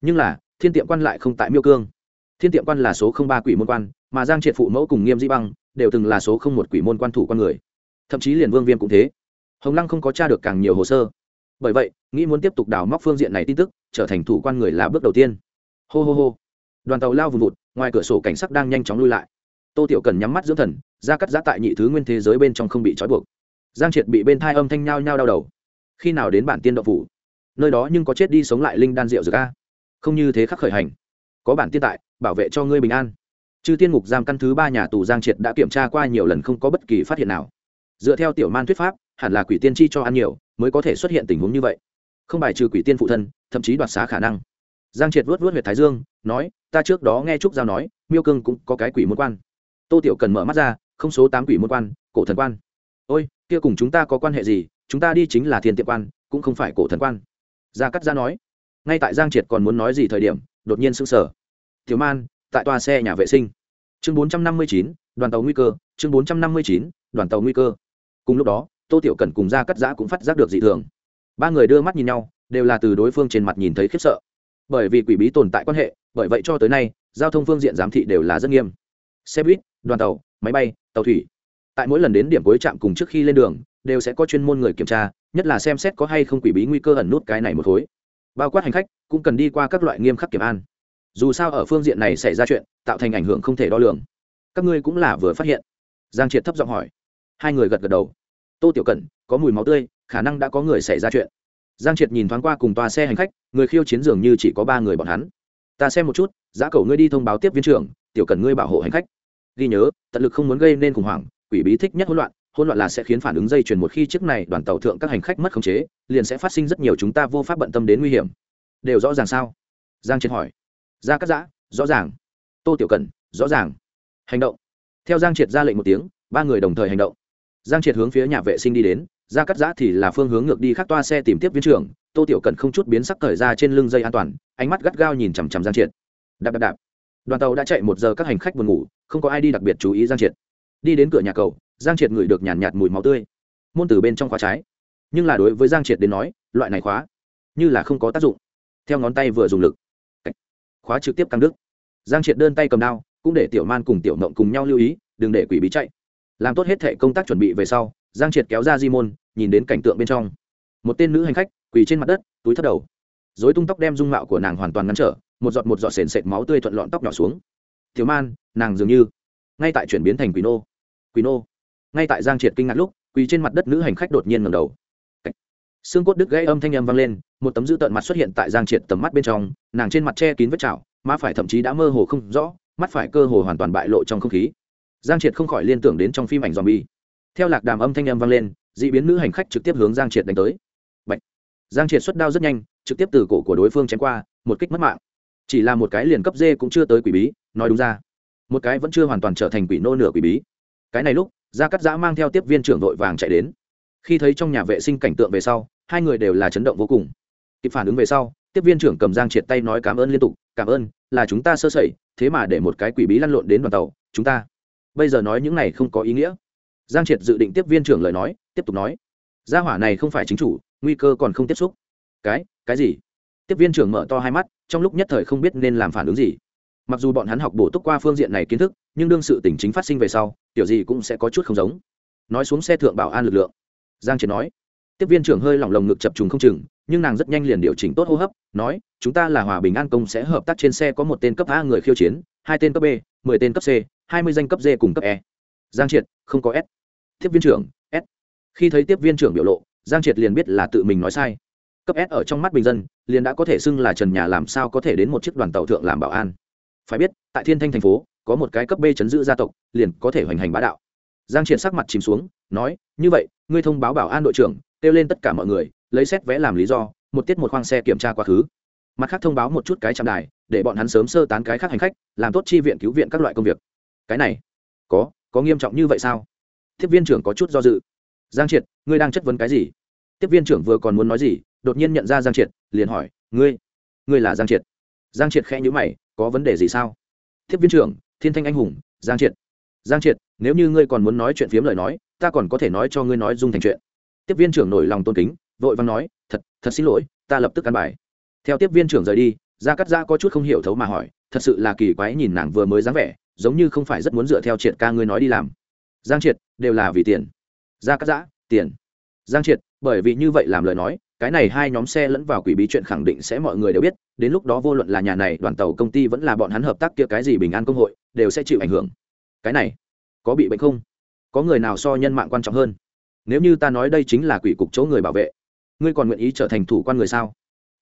Nhưng là, thiên tiệm quan lại không tại miêu cương. Thiên tiệm quan là số không ba quỷ môn quan mà giang triệt phụ mẫu cùng nghiêm di băng đều từng là số không một quỷ môn quan thủ con người. Thậm chí liền vương viêm cũng thế. Hồng lăng không có t r a được càng nhiều hồ sơ. Bởi vậy, nghĩ muốn tiếp tục đào móc phương diện này tin tức, trở thành thủ quan người là bước đầu tiên. Hô hô hô. Đoàn tàu lao vùng vụt, ngoài cửa sổ cảnh sắc đang nhanh chóng lui lại. Tô tiểu cần nhắm mắt dưỡng thần, ra cắt giã tại nhị thứ nguyên thế giới bên trong không bị trói buộc. Giang triệt bị bên thai âm thanh nhao nhao đau đầu. Khi nào đến bản tiên đậu phủ? Nơi đó nhưng có chết đi sống lại linh đan rượu dược a. Không như thế khắc khởi hành. Có bản tiên tại, bảo vệ cho ngươi bình an chư tiên ngục giam căn thứ ba nhà tù giang triệt đã kiểm tra qua nhiều lần không có bất kỳ phát hiện nào. Dựa theo tiểu man thuyết pháp, hẳn là quỷ tiên chi cho ăn nhiều mới có thể xuất hiện tình huống như vậy. Không bài trừ quỷ tiên phụ thân, thậm chí đoạt xá khả năng. Giang triệt vớt vớt huyệt thái dương, nói, ta trước đó nghe trúc giao nói, miêu cương cũng có cái quỷ môn quan. Tô tiểu cần mở mắt ra, không số tám quỷ môn quan, cổ thần quan. Ôi, kia cùng chúng ta có quan hệ gì? Chúng ta đi chính là thiên tiệm quan, cũng không phải cổ thần quan. Gia cắt gia nói. Ngay tại giang triệt còn muốn nói gì thời điểm, đột nhiên sững sờ. Tiểu man, tại toa xe nhà vệ sinh chương bốn trăm năm mươi chín, đoàn tàu nguy cơ, chương bốn trăm năm mươi chín, đoàn tàu nguy cơ. Cùng lúc đó, tô tiểu cần cùng gia cắt giã cũng phát giác được dị thường. Ba người đưa mắt nhìn nhau, đều là từ đối phương trên mặt nhìn thấy khiếp sợ. Bởi vì quỷ bí tồn tại quan hệ, bởi vậy cho tới nay, giao thông phương diện giám thị đều là rất nghiêm. Xe buýt, đoàn tàu, máy bay, tàu thủy. Tại mỗi lần đến điểm cuối trạm cùng trước khi lên đường, đều sẽ có chuyên môn người kiểm tra, nhất là xem xét có hay không quỷ bí nguy cơ ẩn nút cái này một khối. Bao quát hành khách, cũng cần đi qua các loại nghiêm khắc kiểm an dù sao ở phương diện này xảy ra chuyện, tạo thành ảnh hưởng không thể đo lường. Các ngươi cũng là vừa phát hiện. Giang triệt thấp giọng hỏi. Hai người gật gật đầu. Tô tiểu cẩn, có mùi máu tươi, khả năng đã có người xảy ra chuyện. Giang triệt nhìn thoáng qua cùng toa xe hành khách, người khiêu chiến dường như chỉ có ba người bọn hắn. Ta xem một chút, giá cầu ngươi đi thông báo tiếp viên trưởng, tiểu cần ngươi bảo hộ hành khách. Ghi nhớ, tận lực không muốn gây nên khủng hoảng, quỷ bí thích nhất hỗn loạn hỗn loạn là sẽ khiến phản ứng dây chuyền một khi chiếc này đoàn tàu thượng các hành khách mất khống chế, liền sẽ phát sinh rất nhiều chúng ta vô pháp bận tâm đến nguy hiểm. Đều rõ ràng sao? Giang triệt hỏi ra cắt giã rõ ràng. Tô tiểu cần rõ ràng. Hành động. Theo giang triệt ra lệnh một tiếng ba người đồng thời hành động. Giang triệt hướng phía nhà vệ sinh đi đến ra cắt giã thì là phương hướng ngược đi khắc toa xe tìm tiếp viên trưởng tô tiểu cần không chút biến sắc thời ra trên lưng dây an toàn ánh mắt gắt gao nhìn chằm chằm giang triệt. Đạp đạp đạp. Đoàn tàu đã chạy một giờ các hành khách buồn ngủ không có ai đi đặc biệt chú ý giang triệt. Đi đến cửa nhà cầu giang triệt ngửi được nhàn nhạt, nhạt mùi máu tươi. Môn từ bên trong khóa trái. Nhưng là đối với giang triệt đến nói loại này khóa như là không có tác dụng. Theo ngón tay vừa dùng lực khóa trực tiếp căng đức. giang triệt đơn tay cầm đao, cũng để tiểu man cùng tiểu mộng cùng nhau lưu ý, đừng để quỷ bí chạy. Làm tốt hết thệ công tác chuẩn bị về sau, giang triệt kéo ra di môn nhìn đến cảnh tượng bên trong. Một tên nữ hành khách, quỳ trên mặt đất, túi thất đầu. Dối tung tóc đem dung mạo của nàng hoàn toàn ngăn trở, một giọt một giọt sền sệt máu tươi thuận lọn tóc nhỏ xuống. Thiếu man, nàng dường như ngay tại chuyển biến thành quỷ nô. Quỷ nô. Ngay tại giang triệt kinh ngạc lúc, quỳ trên mặt đất nữ hành khách đột nhiên ngầm đầu xương cốt đứt gãy âm thanh âm vang lên, một tấm dữ tợn mặt xuất hiện tại giang triệt tầm mắt bên trong, nàng trên mặt che kín vết chảo, má phải thậm chí đã mơ hồ không rõ, mắt phải cơ hồ hoàn toàn bại lộ trong không khí. Giang triệt không khỏi liên tưởng đến trong phim ảnh zombie. Theo lạc đàm âm thanh âm vang lên d ị biến nữ hành khách trực tiếp hướng giang triệt đánh tới. Bạch. giang triệt xuất đao rất nhanh, trực tiếp từ cổ của đối phương chém qua, một kích mất mạng. Chỉ là một cái liền cấp dê cũng chưa tới quỷ bí, nói đúng ra, một cái vẫn chưa hoàn toàn trở thành quỷ nô nửa quỷ bí. Cái này lúc, gia cắt giã mang theo tiếp viên trưởng đội vàng chạy đến khi thấy trong nhà vệ sinh cảnh tượng về sau, hai người đều là chấn động vô cùng. Kịp phản ứng về sau, tiếp viên trưởng cầm giang triệt tay nói cảm ơn liên tục, cảm ơn, là chúng ta sơ sẩy, thế mà để một cái quỷ bí lăn lộn đến đoàn tàu, chúng ta. Bây giờ nói những này không có ý nghĩa. Giang triệt dự định tiếp viên trưởng lời nói, tiếp tục nói, gia hỏa này không phải chính chủ, nguy cơ còn không tiếp xúc. Cái cái gì? Tiếp viên trưởng mở to hai mắt, trong lúc nhất thời không biết nên làm phản ứng gì. Mặc dù bọn hắn học bổ túc qua phương diện này kiến thức, nhưng đương sự tình chính phát sinh về sau kiểu gì cũng sẽ có chút không giống. Nói xuống xe thượng bảo an lực lượng giang triệt nói. Tiếp viên trưởng hơi lỏng lồng ngực chập trùng không chừng, nhưng nàng rất nhanh liền điều chỉnh tốt hô hấp, nói, chúng ta là hòa bình an công sẽ hợp tác trên xe có một tên cấp a người khiêu chiến, hai tên cấp b, mười tên cấp c, hai mươi danh cấp d cùng cấp e. Giang triệt, không có s. Tiếp viên trưởng, s. Khi thấy tiếp viên trưởng biểu lộ, giang triệt liền biết là tự mình nói sai. Cấp s ở trong mắt bình dân, liền đã có thể xưng là trần nhà làm sao có thể đến một chiếc đoàn tàu thượng làm bảo an. Phải biết, tại thiên thanh thành phố, có một cái cấp b chấn giữ gia tộc, liền có thể hoành hành bá đạo giang triệt sắc mặt chìm xuống, nói, như vậy, ngươi thông báo bảo an đội trưởng, kêu lên tất cả mọi người, lấy xét vé làm lý do, một tiết một khoang xe kiểm tra quá khứ. Mặt khác thông báo một chút cái trạm đài, để bọn hắn sớm sơ tán cái khác hành khách, làm tốt chi viện cứu viện các loại công việc. Cái này, có có nghiêm trọng như vậy sao? Tiếp viên trưởng có chút do dự. Giang triệt, ngươi đang chất vấn cái gì? Tiếp viên trưởng vừa còn muốn nói gì, đột nhiên nhận ra giang triệt, liền hỏi, ngươi ngươi là giang triệt? Giang triệt khẽ nhữ mày, có vấn đề gì sao? Tiếp viên trưởng, thiên thanh anh hùng, giang triệt giang triệt, nếu như ngươi còn muốn nói chuyện phiếm lời nói, ta còn có thể nói cho ngươi nói dung thành chuyện. Tiếp viên trưởng nổi lòng tôn kính, vội vàng nói, thật thật xin lỗi, ta lập tức căn bài. Theo tiếp viên trưởng rời đi, gia cắt giã có chút không hiểu thấu mà hỏi, thật sự là kỳ quái nhìn nàng vừa mới dáng vẻ, giống như không phải rất muốn dựa theo triệt ca ngươi nói đi làm. Giang triệt, đều là vì tiền. Gia cắt giã, tiền. Giang triệt, bởi vì như vậy làm lời nói, cái này hai nhóm xe lẫn vào quỷ bí chuyện khẳng định sẽ mọi người đều biết, đến lúc đó vô luận là nhà này, đoàn tàu, công ty vẫn là bọn hắn hợp tác kia cái gì bình an công hội, đều sẽ chịu ảnh hưởng cái này có bị bệnh không? Có người nào so nhân mạng quan trọng hơn? Nếu như ta nói đây chính là quỷ cục chỗ người bảo vệ, ngươi còn nguyện ý trở thành thủ quan người sao?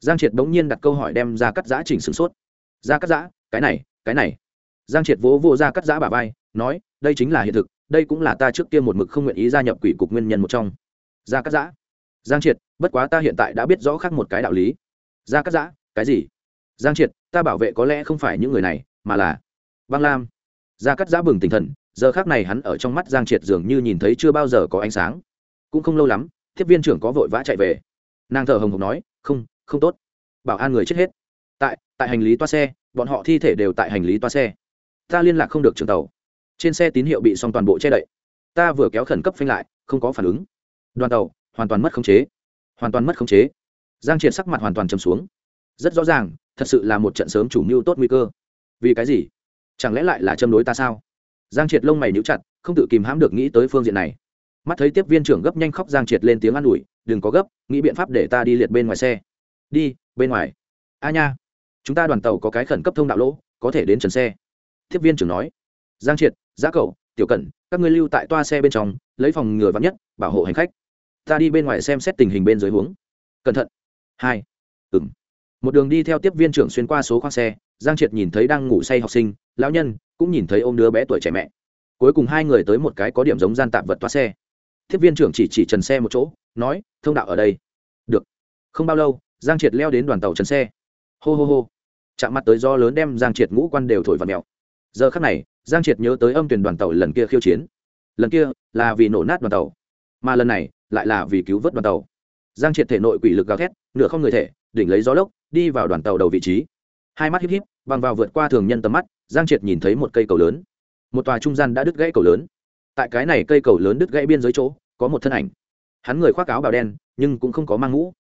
Giang triệt bỗng nhiên đặt câu hỏi đem ra cắt giã chỉnh sửng sốt. Ra cắt giã, cái này cái này. Giang triệt vỗ vô ra cắt giã bà vai, nói, đây chính là hiện thực, đây cũng là ta trước kia một mực không nguyện ý gia nhập quỷ cục nguyên nhân một trong. Ra cắt giã. Giang triệt, bất quá ta hiện tại đã biết rõ khác một cái đạo lý. Ra cắt giã, cái gì? Giang triệt, ta bảo vệ có lẽ không phải những người này, mà là băng lam ra cắt giã bừng tinh thần, giờ khác này hắn ở trong mắt giang triệt dường như nhìn thấy chưa bao giờ có ánh sáng. Cũng không lâu lắm tiếp viên trưởng có vội vã chạy về. Nàng thở hồng hộc nói, không không tốt. Bảo an người chết hết. Tại tại hành lý toa xe, bọn họ thi thể đều tại hành lý toa xe. Ta liên lạc không được trường tàu. Trên xe tín hiệu bị xong toàn bộ che đậy. Ta vừa kéo khẩn cấp phanh lại, không có phản ứng. Đoàn tàu, hoàn toàn mất khống chế. Hoàn toàn mất khống chế. Giang triệt sắc mặt hoàn toàn chầm xuống. Rất rõ ràng, thật sự là một trận sớm chủ mưu tốt nguy cơ. Vì cái gì? Chẳng lẽ lại là châm đối ta sao? Giang triệt lông mày níu chặt, không tự kìm hãm được nghĩ tới phương diện này. Mắt thấy tiếp viên trưởng gấp nhanh khóc, giang triệt lên tiếng an ủi, đừng có gấp, nghĩ biện pháp để ta đi liệt bên ngoài xe. Đi, bên ngoài. A nha, chúng ta đoàn tàu có cái khẩn cấp thông đạo lỗ, có thể đến trần xe. Tiếp viên trưởng nói. Giang triệt, giá cậu, tiểu cẩn, các ngươi lưu tại toa xe bên trong, lấy phòng ngừa vắng nhất, bảo hộ hành khách. Ta đi bên ngoài xem xét tình hình bên dưới huống cẩn thận. Hai. Ừng một đường đi theo tiếp viên trưởng xuyên qua số khoang xe giang triệt nhìn thấy đang ngủ say học sinh, lão nhân cũng nhìn thấy ô m đứa bé tuổi trẻ mẹ. Cuối cùng hai người tới một cái có điểm giống gian tạm vật toa xe. Tiếp viên trưởng chỉ chỉ trần xe một chỗ, nói, thông đạo ở đây. Được. Không bao lâu, giang triệt leo đến đoàn tàu trần xe. Hô hô hô. Chạm mặt tới do lớn đem giang triệt ngũ quan đều thổi vào mèo. Giờ khắc này, giang triệt nhớ tới âm tuyển đoàn tàu lần kia khiêu chiến. Lần kia là vì nổ nát đoàn tàu, mà lần này lại là vì cứu vớt đoàn tàu. Giang triệt thể nội quỷ lực gào thét, nửa không người thể, đỉnh lấy gió lốc, đi vào đoàn tàu đầu vị trí hai mắt híp híp, bằng vào vượt qua thường nhân tầm mắt, giang triệt nhìn thấy một cây cầu lớn. Một tòa trung gian đã đứt gãy cầu lớn. Tại cái này cây cầu lớn đứt gãy biên giới chỗ, có một thân ảnh. Hắn người khoác áo bào đen, nhưng cũng không có mang mũ.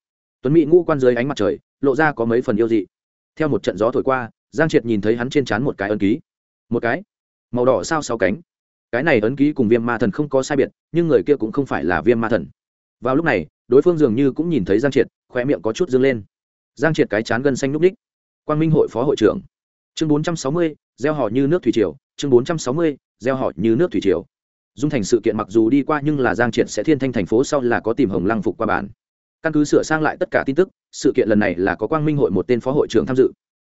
Tuấn mỹ ngũ quan dưới ánh mặt trời, lộ ra có mấy phần yêu dị. Theo một trận gió thổi qua, giang triệt nhìn thấy hắn trên trán một cái ấn ký. Một cái? Màu đỏ sao sáu cánh. Cái này ấn ký cùng viêm ma thần không có sai biệt, nhưng người kia cũng không phải là viêm ma thần. Vào lúc này, đối phương dường như cũng nhìn thấy giang triệt khoe miệng có chút dâng lên. Giang triệt cái chán gân xanh núp ních quang minh hội phó hội trưởng. Chương bốn trăm sáu mươi, gieo họ như nước thủy triều. Chương bốn trăm sáu mươi, gieo họ như nước thủy triều. Dung thành sự kiện mặc dù đi qua nhưng là giang triệt sẽ thiên thanh thành phố sau là có tìm hồng lăng phục qua bản. Căn cứ sửa sang lại tất cả tin tức, sự kiện lần này là có quang minh hội một tên phó hội trưởng tham dự.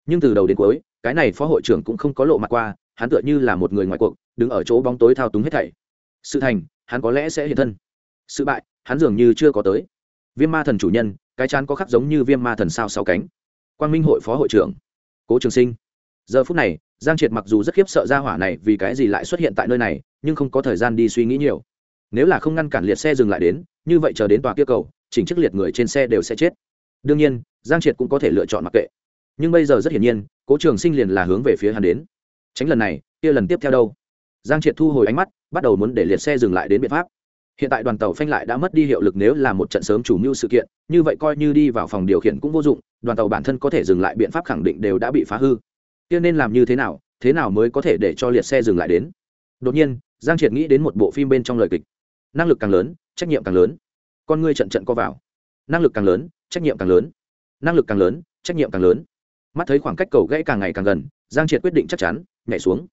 Nhưng từ đầu đến cuối, cái này phó hội trưởng cũng không có lộ mặt qua, hắn tựa như là một người ngoài cuộc, đứng ở chỗ bóng tối thao túng hết thảy. Sự thành, hắn có lẽ sẽ hiện thân. Sự bại, hắn dường như chưa có tới. Viêm ma thần chủ nhân, cái chán có khắc giống như viêm ma thần sao sáu cánh quang minh hội phó hội trưởng. Cố trường sinh. Giờ phút này, giang triệt mặc dù rất khiếp sợ ra hỏa này vì cái gì lại xuất hiện tại nơi này, nhưng không có thời gian đi suy nghĩ nhiều. Nếu là không ngăn cản liệt xe dừng lại đến, như vậy chờ đến tòa kia cầu, chỉnh chức liệt người trên xe đều sẽ chết. Đương nhiên, giang triệt cũng có thể lựa chọn mặc kệ. Nhưng bây giờ rất hiển nhiên, cố trường sinh liền là hướng về phía hắn đến. Tránh lần này, kia lần tiếp theo đâu? Giang triệt thu hồi ánh mắt, bắt đầu muốn để liệt xe dừng lại đến biện pháp hiện tại đoàn tàu phanh lại đã mất đi hiệu lực nếu là một trận sớm chủ mưu sự kiện, như vậy coi như đi vào phòng điều khiển cũng vô dụng, đoàn tàu bản thân có thể dừng lại biện pháp khẳng định đều đã bị phá hư. Kia nên làm như thế nào thế nào mới có thể để cho liệt xe dừng lại đến? Đột nhiên, giang triệt nghĩ đến một bộ phim bên trong lời kịch. Năng lực càng lớn, trách nhiệm càng lớn. Con ngươi trận trận co vào. Năng lực càng lớn, trách nhiệm càng lớn. Năng lực càng lớn, trách nhiệm càng lớn. Mắt thấy khoảng cách cầu gãy càng ngày càng gần, giang triệt quyết định chắc chắn, nhảy xuống.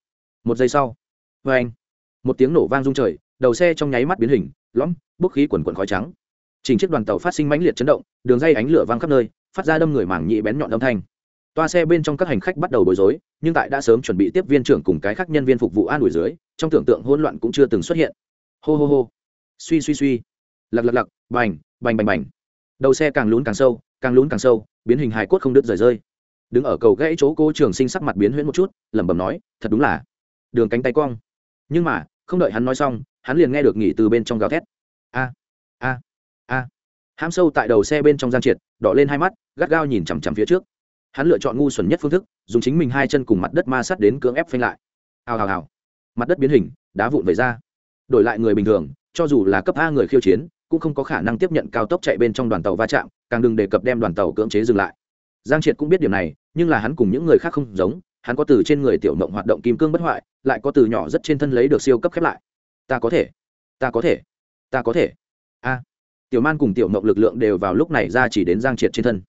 Một giây sau vê anh một tiếng nổ vang rung trời đầu xe trong nháy mắt biến hình, lõm, bốc khí quần quần khói trắng. Chỉnh chiếc đoàn tàu phát sinh mãnh liệt chấn động, đường dây ánh lửa vang khắp nơi, phát ra đâm người mảng nhị bén nhọn âm thanh. Toa xe bên trong các hành khách bắt đầu bối rối, nhưng tại đã sớm chuẩn bị tiếp viên trưởng cùng cái khác nhân viên phục vụ an ủi dưới, trong tưởng tượng hỗn loạn cũng chưa từng xuất hiện. Hô hô hô. Suy suy suy. Lặc lặc lặc. Bành bành bành bành. Đầu xe càng lún càng sâu, càng lún càng sâu, biến hình hài cốt không đứt rời rơi. Đứng ở cầu gãy chỗ cô trường sinh sắc mặt biến huyễn một chút, lẩm bẩm nói, thật đúng là đường cánh tay cong. Nhưng mà, không đợi hắn nói xong hắn liền nghe được nghỉ từ bên trong gào thét. A a a. Hãm sâu tại đầu xe bên trong giang triệt, đỏ lên hai mắt, gắt gao nhìn chằm chằm phía trước. Hắn lựa chọn ngu xuẩn nhất phương thức, dùng chính mình hai chân cùng mặt đất ma sát đến cưỡng ép phanh lại. Hào hào hào. Mặt đất biến hình, đá vụn về ra. Đổi lại người bình thường, cho dù là cấp a người khiêu chiến, cũng không có khả năng tiếp nhận cao tốc chạy bên trong đoàn tàu va chạm, càng đừng đề cập đem đoàn tàu cưỡng chế dừng lại. Giang triệt cũng biết điểm này, nhưng là hắn cùng những người khác không giống, hắn có từ trên người tiểu mộng hoạt động kim cương bất hoại, lại có từ nhỏ rất trên thân lấy được siêu cấp khép lại ta có thể ta có thể ta có thể. A tiểu man cùng tiểu mộng lực lượng đều vào lúc này ra chỉ đến giang triệt trên thân.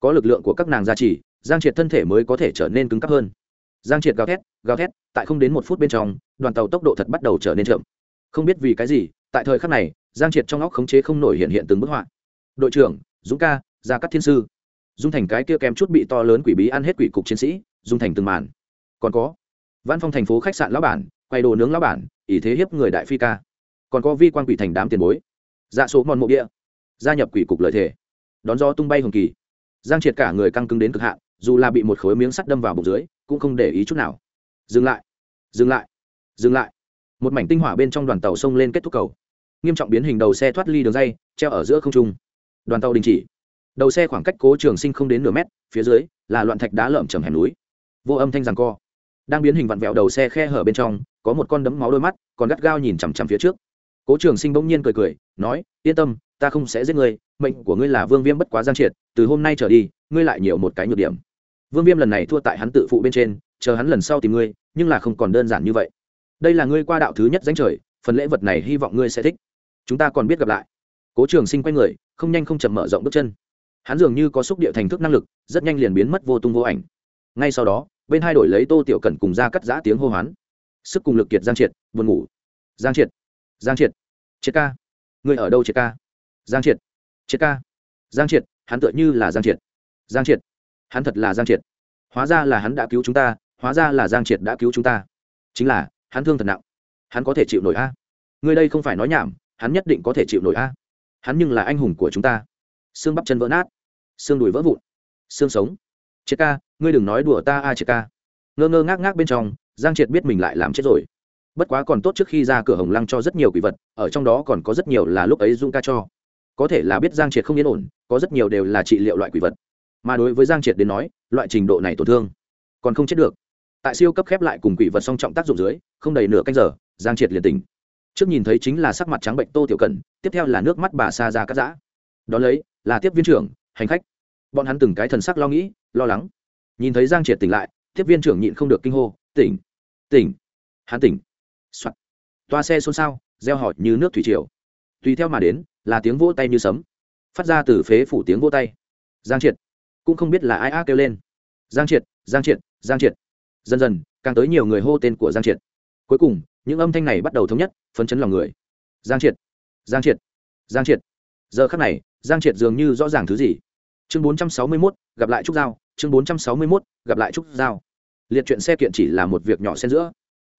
Có lực lượng của các nàng gia chỉ, giang triệt thân thể mới có thể trở nên cứng cắp hơn. Giang triệt gào thét gào thét tại không đến một phút bên trong đoàn tàu tốc độ thật bắt đầu trở nên chậm. Không biết vì cái gì tại thời khắc này giang triệt trong óc khống chế không nổi hiện hiện từng bức họa. Đội trưởng dũng ca gia cắt thiên sư. Dung thành cái kia kém chút bị to lớn quỷ bí ăn hết quỷ cục chiến sĩ dung thành từng màn. Còn có văn phòng thành phố khách sạn lão bản quay đồ nướng lão bản, ỷ thế hiếp người đại phi ca. Còn có vi quan quỷ thành đám tiền bối. Dạ số mòn mộ địa. Gia nhập quỷ cục lợi thể. Đón gió tung bay hồng kỳ. Giang triệt cả người căng cứng đến cực hạn, dù là bị một khối miếng sắt đâm vào bụng dưới, cũng không để ý chút nào. Dừng lại. Dừng lại. Dừng lại. Một mảnh tinh hỏa bên trong đoàn tàu xông lên kết thúc cầu. Nghiêm trọng biến hình đầu xe thoát ly đường dây, treo ở giữa không trung. Đoàn tàu đình chỉ. Đầu xe khoảng cách cố trường sinh không đến nửa mét, phía dưới là loạn thạch đá lởm chầm hẻm núi. Vô âm thanh rằng co đang biến hình vặn vẹo đầu xe khe hở bên trong, có một con đấm máu đôi mắt, còn gắt gao nhìn chằm chằm phía trước. Cố trường sinh bỗng nhiên cười cười, nói, yên tâm, ta không sẽ giết ngươi, mệnh của ngươi là vương viêm bất quá giang triệt, từ hôm nay trở đi, ngươi lại nhiều một cái nhược điểm. Vương viêm lần này thua tại hắn tự phụ bên trên, chờ hắn lần sau tìm ngươi, nhưng là không còn đơn giản như vậy. Đây là ngươi qua đạo thứ nhất danh trời, phần lễ vật này hy vọng ngươi sẽ thích. Chúng ta còn biết gặp lại. Cố trường sinh quay người, không nhanh không chậm mở rộng bước chân. Hắn dường như có xúc địa thành thức năng lực, rất nhanh liền biến mất vô tung vô ảnh. Ngay sau đó bên hai đổi lấy tô tiểu cần cùng ra cắt giã tiếng hô hoán. Sức cùng lực kiệt giang triệt, buồn ngủ. Giang triệt giang triệt triệt ca. Người ở đâu triệt ca? Giang triệt triệt ca. Giang triệt, hắn tựa như là giang triệt. Giang triệt, hắn thật là giang triệt. Hóa ra là hắn đã cứu chúng ta, hóa ra là giang triệt đã cứu chúng ta. Chính là, hắn thương thật nặng. Hắn có thể chịu nổi a. Người đây không phải nói nhảm, hắn nhất định có thể chịu nổi a. Hắn nhưng là anh hùng của chúng ta. Xương bắp chân vỡ nát, xương đùi vỡ vụn, xương sống triệt ca, ngươi đừng nói đùa ta a à triệt ca. Ngơ ngơ ngác ngác bên trong, giang triệt biết mình lại làm chết rồi. Bất quá còn tốt trước khi ra cửa hồng lăng cho rất nhiều quỷ vật, ở trong đó còn có rất nhiều là lúc ấy dung ca cho. Có thể là biết giang triệt không yên ổn, có rất nhiều đều là trị liệu loại quỷ vật. Mà đối với giang triệt đến nói, loại trình độ này tổn thương, còn không chết được. Tại siêu cấp khép lại cùng quỷ vật song trọng tác dụng dưới, không đầy nửa canh giờ, giang triệt liền tỉnh. Trước nhìn thấy chính là sắc mặt trắng bệnh tô tiểu cần tiếp theo là nước mắt bà Sa ra cắt giã. Đón lấy, là tiếp viên trưởng, hành khách. Bọn hắn từng cái thần sắc lo nghĩ lo lắng. Nhìn thấy giang triệt tỉnh lại, tiếp viên trưởng nhịn không được kinh hô, tỉnh tỉnh, hắn tỉnh. Soạt. Toa xe xôn xao, reo hỏi như nước thủy triều. Tùy theo mà đến, là tiếng vỗ tay như sấm. Phát ra từ phế phủ tiếng vỗ tay. Giang triệt. Cũng không biết là ai á kêu lên. Giang triệt giang triệt giang triệt. Dần dần, càng tới nhiều người hô tên của giang triệt. Cuối cùng, những âm thanh này bắt đầu thống nhất, phấn chấn lòng người. Giang triệt giang triệt giang triệt. Giờ khắc này, giang triệt dường như rõ ràng thứ gì. Chương bốn trăm sáu mươi mốt, gặp lại trúc giao chương bốn trăm sáu mươi mốt, gặp lại trúc giao. Liệt chuyện xe kiện chỉ là một việc nhỏ xen giữa.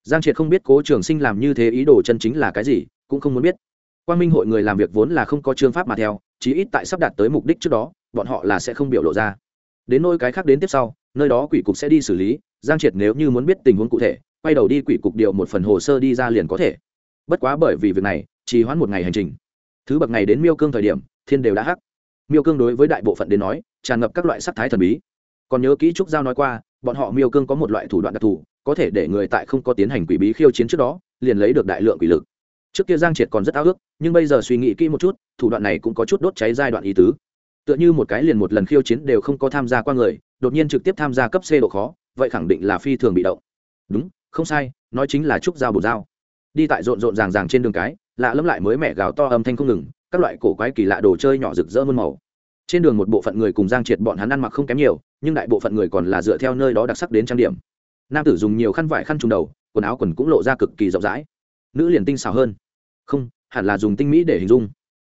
Giang triệt không biết cố trường sinh làm như thế ý đồ chân chính là cái gì, cũng không muốn biết. Quan minh hội người làm việc vốn là không có chương pháp mà theo, chí ít tại sắp đạt tới mục đích trước đó, bọn họ là sẽ không biểu lộ ra. Đến nơi cái khác đến tiếp sau, nơi đó quỷ cục sẽ đi xử lý, giang triệt nếu như muốn biết tình huống cụ thể, quay đầu đi quỷ cục điều một phần hồ sơ đi ra liền có thể. Bất quá bởi vì việc này chỉ hoãn một ngày hành trình. Thứ bậc ngày đến miêu cương thời điểm, thiên đều đã hắc. Miêu cương đối với đại bộ phận đến nói, tràn ngập các loại sắc thái thần bí còn nhớ kỹ trúc giao nói qua, bọn họ miêu cương có một loại thủ đoạn đặc thù, có thể để người tại không có tiến hành quỷ bí khiêu chiến trước đó, liền lấy được đại lượng quỷ lực. Trước kia giang triệt còn rất ao ước, nhưng bây giờ suy nghĩ kỹ một chút, thủ đoạn này cũng có chút đốt cháy giai đoạn ý tứ. Tựa như một cái liền một lần khiêu chiến đều không có tham gia qua người, đột nhiên trực tiếp tham gia cấp c độ khó, vậy khẳng định là phi thường bị động. Đúng, không sai, nói chính là trúc giao bột dao đi tại rộn rộn ràng ràng trên đường cái, lạ lẫm lại mới mẹ gào to âm thanh không ngừng, các loại cổ quái kỳ lạ đồ chơi nhỏ rực rỡ muôn màu trên đường một bộ phận người cùng giang triệt bọn hắn ăn mặc không kém nhiều, nhưng đại bộ phận người còn là dựa theo nơi đó đặc sắc đến trang điểm. Nam tử dùng nhiều khăn vải khăn trùng đầu, quần áo quần cũng lộ ra cực kỳ rộng rãi. Nữ liền tinh xảo hơn. Không, hẳn là dùng tinh mỹ để hình dung.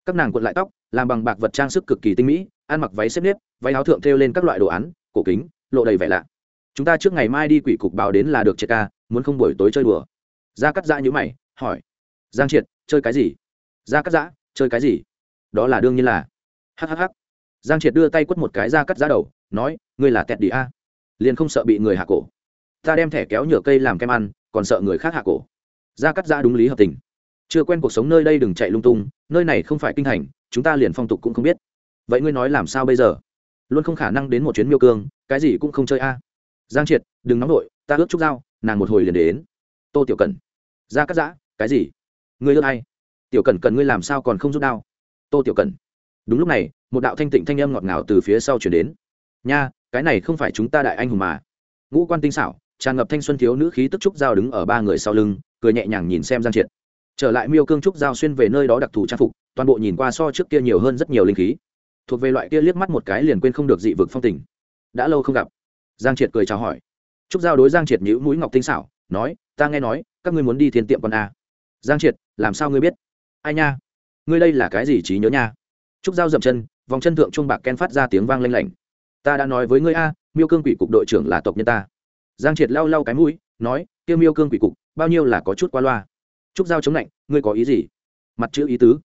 Các nàng cuộn lại tóc, làm bằng bạc vật trang sức cực kỳ tinh mỹ, ăn mặc váy xếp nếp, váy áo thượng thêu lên các loại đồ án, cổ kính, lộ đầy vẻ lạ. Chúng ta trước ngày mai đi quỷ cục báo đến là được triệt ca, muốn không buổi tối chơi đùa. Ra cắt giã nhữ mày, hỏi. Giang triệt, chơi cái gì? Ra cắt giã, chơi cái gì? Đó là đương nhiên là. Hhh giang triệt đưa tay quất một cái ra cắt giá đầu, nói, ngươi là tẹt đi a? Liền không sợ bị người hạ cổ. Ta đem thẻ kéo nhựa cây làm kem ăn, còn sợ người khác hạ cổ. Ra cắt giá đúng lý hợp tình. Chưa quen cuộc sống nơi đây đừng chạy lung tung, nơi này không phải kinh thành, chúng ta liền phong tục cũng không biết. Vậy ngươi nói làm sao bây giờ? Luôn không khả năng đến một chuyến miêu cương, cái gì cũng không chơi a. Giang triệt, đừng nóng nổi ta ước trúc dao nàng một hồi liền đến. Tô tiểu cần ra cắt giã cái gì? Ngươi ước ai? tiểu cần cần ngươi làm sao còn không giúp đao tô tiểu cần đúng lúc này một đạo thanh tịnh thanh âm ngọt ngào từ phía sau chuyển đến. Nha, cái này không phải chúng ta đại anh hùng mà. Ngũ quan tinh xảo, tràn ngập thanh xuân thiếu nữ khí tức trúc giao đứng ở ba người sau lưng, cười nhẹ nhàng nhìn xem giang triệt. Trở lại miêu cương trúc giao xuyên về nơi đó đặc thù trang phục, toàn bộ nhìn qua so trước kia nhiều hơn rất nhiều linh khí. Thuộc về loại kia liếc mắt một cái liền quên không được dị vực phong tình. Đã lâu không gặp. Giang triệt cười chào hỏi. Trúc giao đối giang triệt nhữ mũi ngọc tinh xảo, nói, ta nghe nói, các ngươi muốn đi thiên tiệm con a. Giang triệt, làm sao ngươi biết? Ai nha? Ngươi đây là cái gì trí nhớ nha? Trúc dao dậm chân, vòng chân thượng trung bạc ken phát ra tiếng vang lanh lảnh. Ta đã nói với ngươi a, miêu cương quỷ cục đội trưởng là tộc nhân ta. Giang triệt lau lau cái mũi, nói tiêu miêu cương quỷ cục, bao nhiêu là có chút qua loa. Trúc dao chống lạnh, ngươi có ý gì? Mặt chữ ý tứ.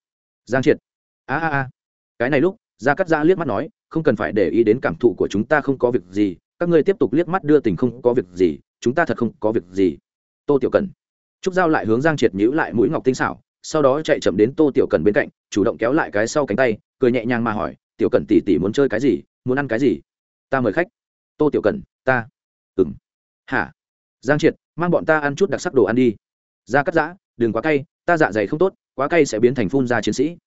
Giang triệt. A a a. Cái này lúc, gia cắt giã liếc mắt nói, không cần phải để ý đến cảm thụ của chúng ta không có việc gì, các ngươi tiếp tục liếc mắt đưa tình không có việc gì, chúng ta thật không có việc gì. Tô tiểu cần. Trúc dao lại hướng giang triệt nhữ lại mũi ngọc tinh xảo, sau đó chạy chậm đến tô tiểu cần bên cạnh, chủ động kéo lại cái sau cánh tay cười nhẹ nhàng mà hỏi, tiểu cần tỉ tỉ muốn chơi cái gì? Muốn ăn cái gì? Ta mời khách. Tô tiểu cần ta. Ừng hả? Giang triệt, mang bọn ta ăn chút đặc sắc đồ ăn đi. Ra cắt giã, đừng quá cay, ta dạ dày không tốt, quá cay sẽ biến thành phun ra chiến sĩ.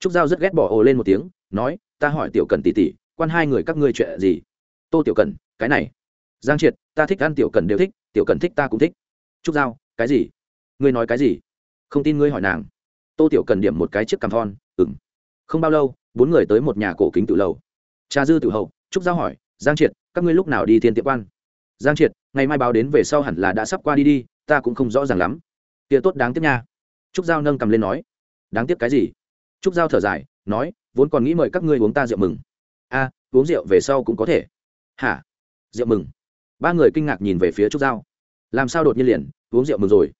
Trúc giao rất ghét bỏ ồ lên một tiếng, nói, ta hỏi tiểu cần tỉ tỉ quan hai người các ngươi chuyện gì? Tô tiểu cần cái này. Giang triệt, ta thích ăn tiểu cần đều thích, tiểu cần thích ta cũng thích. Trúc giao, cái gì? Ngươi nói cái gì? Không tin ngươi hỏi nàng. Tô tiểu cần điểm một cái chiếc cằm thon ừng không bao lâu, bốn người tới một nhà cổ kính tự lầu. Cha dư tự hậu, trúc giao hỏi, giang triệt, các ngươi lúc nào đi thiên tiệm quan? Giang triệt, ngày mai báo đến về sau hẳn là đã sắp qua đi đi, ta cũng không rõ ràng lắm. Tia tốt đáng tiếc nha. Trúc giao nâng cầm lên nói. Đáng tiếc cái gì? Trúc giao thở dài, nói, vốn còn nghĩ mời các ngươi uống ta rượu mừng. A, uống rượu về sau cũng có thể. Hả? Rượu mừng. Ba người kinh ngạc nhìn về phía trúc giao. Làm sao đột nhiên liền, uống rượu mừng rồi?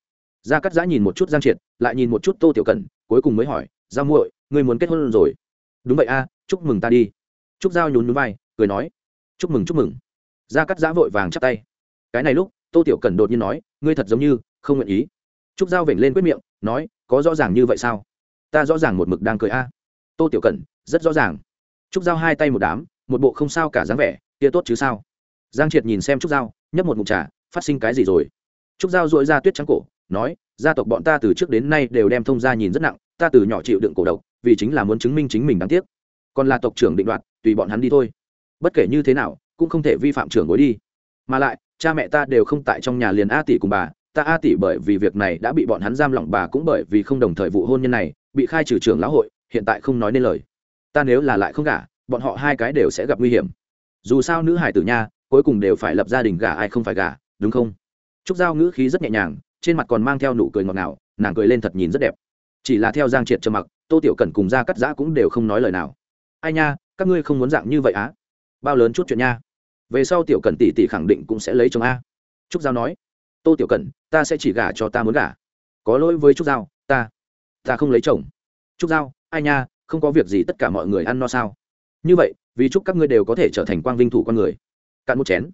Gia cắt giã nhìn một chút giang triệt, lại nhìn một chút tô tiểu cần cuối cùng mới hỏi, giao muội ngươi muốn kết hôn rồi. Đúng vậy a, chúc mừng ta đi. Trúc giao nhún núi vai, cười nói. Chúc mừng chúc mừng. Gia cắt giã vội vàng chắp tay. Cái này lúc, tô tiểu cần đột nhiên nói, ngươi thật giống như không nguyện ý. Trúc giao vểnh lên quyết miệng, nói, có rõ ràng như vậy sao? Ta rõ ràng một mực đang cười a. Tô tiểu cẩn, rất rõ ràng. Trúc giao hai tay một đám, một bộ không sao cả dáng vẻ, kia tốt chứ sao? Giang triệt nhìn xem trúc giao, nhấp một mụn trà, phát sinh cái gì rồi? Trúc giao dội ra tuyết trắng cổ, nói, gia tộc bọn ta từ trước đến nay đều đem thông gia nhìn rất nặng, ta từ nhỏ chịu đựng cổ độc vì chính là muốn chứng minh chính mình đáng tiếc. Còn là tộc trưởng định đoạt, tùy bọn hắn đi thôi. Bất kể như thế nào, cũng không thể vi phạm trưởng bối đi. Mà lại, cha mẹ ta đều không tại trong nhà liền a tỷ cùng bà. Ta a tỷ bởi vì việc này đã bị bọn hắn giam lỏng, bà cũng bởi vì không đồng thời vụ hôn nhân này, bị khai trừ trưởng lão hội, hiện tại không nói nên lời. Ta nếu là lại không gả, bọn họ hai cái đều sẽ gặp nguy hiểm. Dù sao nữ hải tử nha, cuối cùng đều phải lập gia đình gả ai không phải gả, đúng không? Trúc giao ngữ khí rất nhẹ nhàng, trên mặt còn mang theo nụ cười ngọt ngào, nàng cười lên thật nhìn rất đẹp. Chỉ là theo giang triệt trầm mặc tô tiểu cẩn cùng ra cắt giã cũng đều không nói lời nào. Ai nha, các ngươi không muốn dạng như vậy á? Bao lớn chút chuyện nha. Về sau tiểu cẩn tỷ tỷ khẳng định cũng sẽ lấy chồng a. Trúc giao nói. Tô tiểu cẩn, ta sẽ chỉ gả cho ta muốn gả. Có lỗi với trúc giao, ta ta không lấy chồng. Trúc giao, ai nha, không có việc gì tất cả mọi người ăn no sao? Như vậy, vì chúc các ngươi đều có thể trở thành quang vinh thủ con người. Cạn một chén.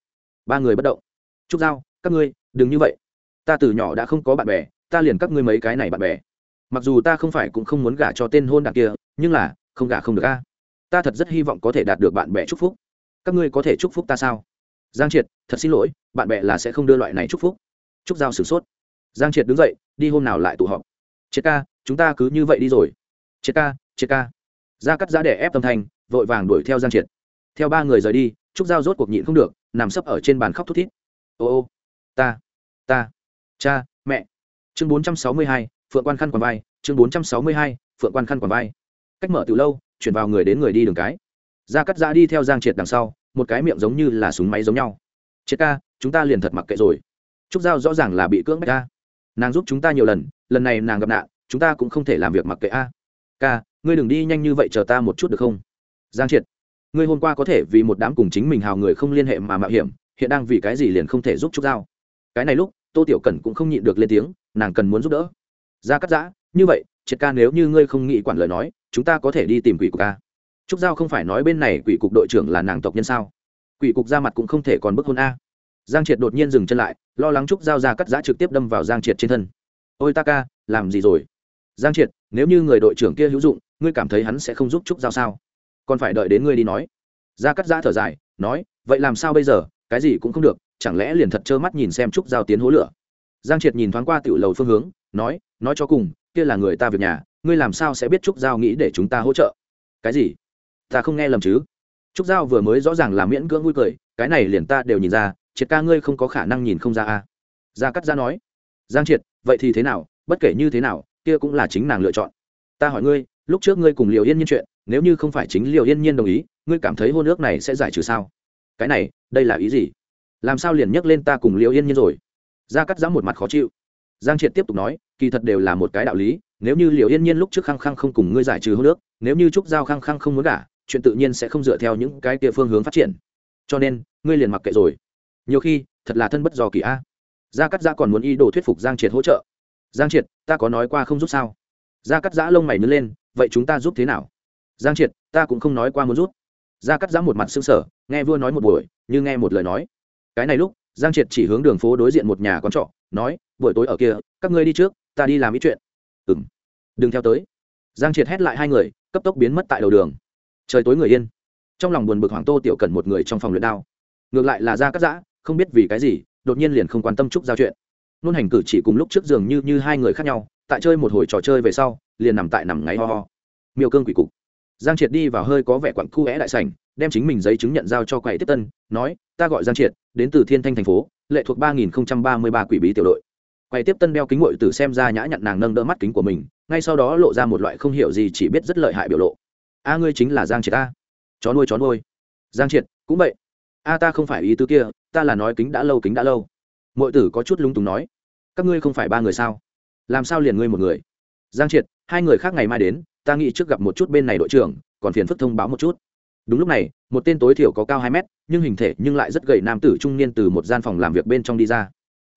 Ba người bất động. Trúc giao, các ngươi, đừng như vậy. Ta từ nhỏ đã không có bạn bè, ta liền các ngươi mấy cái này bạn bè mặc dù ta không phải cũng không muốn gả cho tên hôn đ kia nhưng là không gả không được a. Ta thật rất hy vọng có thể đạt được bạn bè chúc phúc. Các ngươi có thể chúc phúc ta sao? Giang triệt thật xin lỗi bạn bè là sẽ không đưa loại này chúc phúc. Chúc giao sửng sốt. Giang triệt đứng dậy đi hôm nào lại tụ họp? Triệt ca chúng ta cứ như vậy đi rồi. Triệt ca triệt ca. Ra cắt giá để ép tâm thành, vội vàng đuổi theo giang triệt. Theo ba người rời đi trúc giao rốt cuộc nhịn không được nằm sấp ở trên bàn khóc thút thít. Ô ô ta ta cha mẹ. Chương bốn trăm sáu mươi hai phượng quan khăn quàng vai, chương bốn trăm sáu mươi hai, phượng quan khăn quàng vai. Cách mở từ lâu, chuyển vào người đến người đi đường cái. Ra cắt giã đi theo giang triệt đằng sau, một cái miệng giống như là súng máy giống nhau. Triệt ca, chúng ta liền thật mặc kệ rồi. Trúc giao rõ ràng là bị cưỡng bách ca nàng giúp chúng ta nhiều lần lần này nàng gặp nạn, chúng ta cũng không thể làm việc mặc kệ a. Ca, ngươi đừng đi nhanh như vậy chờ ta một chút được không? Giang triệt, ngươi hôm qua có thể vì một đám cùng chính mình hào người không liên hệ mà mạo hiểm, hiện đang vì cái gì liền không thể giúp trúc giao? Cái này lúc, tô tiểu cẩn cũng không nhịn được lên tiếng, nàng cần muốn giúp đỡ ra cắt giã, như vậy, triệt ca nếu như ngươi không nghĩ quản lời nói, chúng ta có thể đi tìm quỷ cục ca. Trúc giao không phải nói bên này quỷ cục đội trưởng là nàng tộc nhân sao? Quỷ cục ra mặt cũng không thể còn bức hôn a. Giang triệt đột nhiên dừng chân lại, lo lắng trúc giao ra cắt giã trực tiếp đâm vào giang triệt trên thân. Ôi ta ca, làm gì rồi? Giang triệt, nếu như người đội trưởng kia hữu dụng, ngươi cảm thấy hắn sẽ không giúp trúc giao sao? Còn phải đợi đến ngươi đi nói. Ra cắt giã thở dài, nói, vậy làm sao bây giờ? Cái gì cũng không được, chẳng lẽ liền thật trơ mắt nhìn xem trúc giao tiến hố lửa? Giang triệt nhìn thoáng qua tiểu lầu phương hướng nói nói cho cùng, kia là người ta việc nhà, ngươi làm sao sẽ biết trúc giao nghĩ để chúng ta hỗ trợ? Cái gì? Ta không nghe lầm chứ? Trúc giao vừa mới rõ ràng là miễn cưỡng vui cười, cái này liền ta đều nhìn ra, triệt ca ngươi không có khả năng nhìn không ra a. À. gia cắt gia nói, giang triệt, vậy thì thế nào? Bất kể như thế nào, kia cũng là chính nàng lựa chọn. Ta hỏi ngươi, lúc trước ngươi cùng liều yên nhiên chuyện, nếu như không phải chính liều yên nhiên đồng ý, ngươi cảm thấy hôn ước này sẽ giải trừ sao? Cái này, đây là ý gì? Làm sao liền nhắc lên ta cùng liều yên nhiên rồi? Gia cắt giã một mặt khó chịu giang triệt tiếp tục nói kỳ thật đều là một cái đạo lý nếu như liều yên nhiên lúc trước khăng khăng không cùng ngươi giải trừ hôn nước, nếu như trúc giao khăng khăng không muốn gả chuyện tự nhiên sẽ không dựa theo những cái kia phương hướng phát triển. Cho nên ngươi liền mặc kệ rồi. Nhiều khi thật là thân bất do kỳ a. Gia cắt giã còn muốn ý đồ thuyết phục giang triệt hỗ trợ. Giang triệt ta có nói qua không giúp sao? Gia cắt giã lông mày nứt lên vậy chúng ta giúp thế nào? Giang triệt ta cũng không nói qua muốn giúp. Gia cắt giã một mặt xương sở nghe vua nói một buổi như nghe một lời nói. Cái này lúc giang triệt chỉ hướng đường phố đối diện một nhà con trọ, nói, buổi tối ở kia, các ngươi đi trước, ta đi làm ít chuyện. Ừng đừng theo tới. Giang triệt hét lại hai người, cấp tốc biến mất tại đầu đường. Trời tối người yên. Trong lòng buồn bực hoàng tô tiểu cần một người trong phòng luyện đao. Ngược lại là gia cắt giã, không biết vì cái gì, đột nhiên liền không quan tâm chúc giao chuyện. Nôn hành cử chỉ cùng lúc trước giường như như hai người khác nhau, tại chơi một hồi trò chơi về sau, liền nằm tại nằm ngáy ho ho. Miêu cương quỷ cục. Giang triệt đi vào hơi có vẻ quặn khu é đại sảnh đem chính mình giấy chứng nhận giao cho quầy tiếp tân, nói, ta gọi giang triệt, đến từ thiên thanh thành phố, lệ thuộc ba nghìn ba mươi ba quỷ bí tiểu đội. Quầy tiếp tân đeo kính ngội từ xem ra nhã nhặn nàng nâng đỡ mắt kính của mình, ngay sau đó lộ ra một loại không hiểu gì chỉ biết rất lợi hại biểu lộ. A ngươi chính là giang triệt ta. Chó nuôi chó nuôi. Giang triệt, cũng vậy. A ta không phải ý tứ kia, ta là nói kính đã lâu, kính đã lâu. Mọi tử có chút lung túng nói, các ngươi không phải ba người sao? Làm sao liền ngươi một người? Giang triệt, hai người khác ngày mai đến, ta nghĩ trước gặp một chút bên này đội trưởng, còn phiền phức thông báo một chút đúng lúc này, một tên tối thiểu có cao hai mét, nhưng hình thể nhưng lại rất gầy nam tử trung niên từ một gian phòng làm việc bên trong đi ra.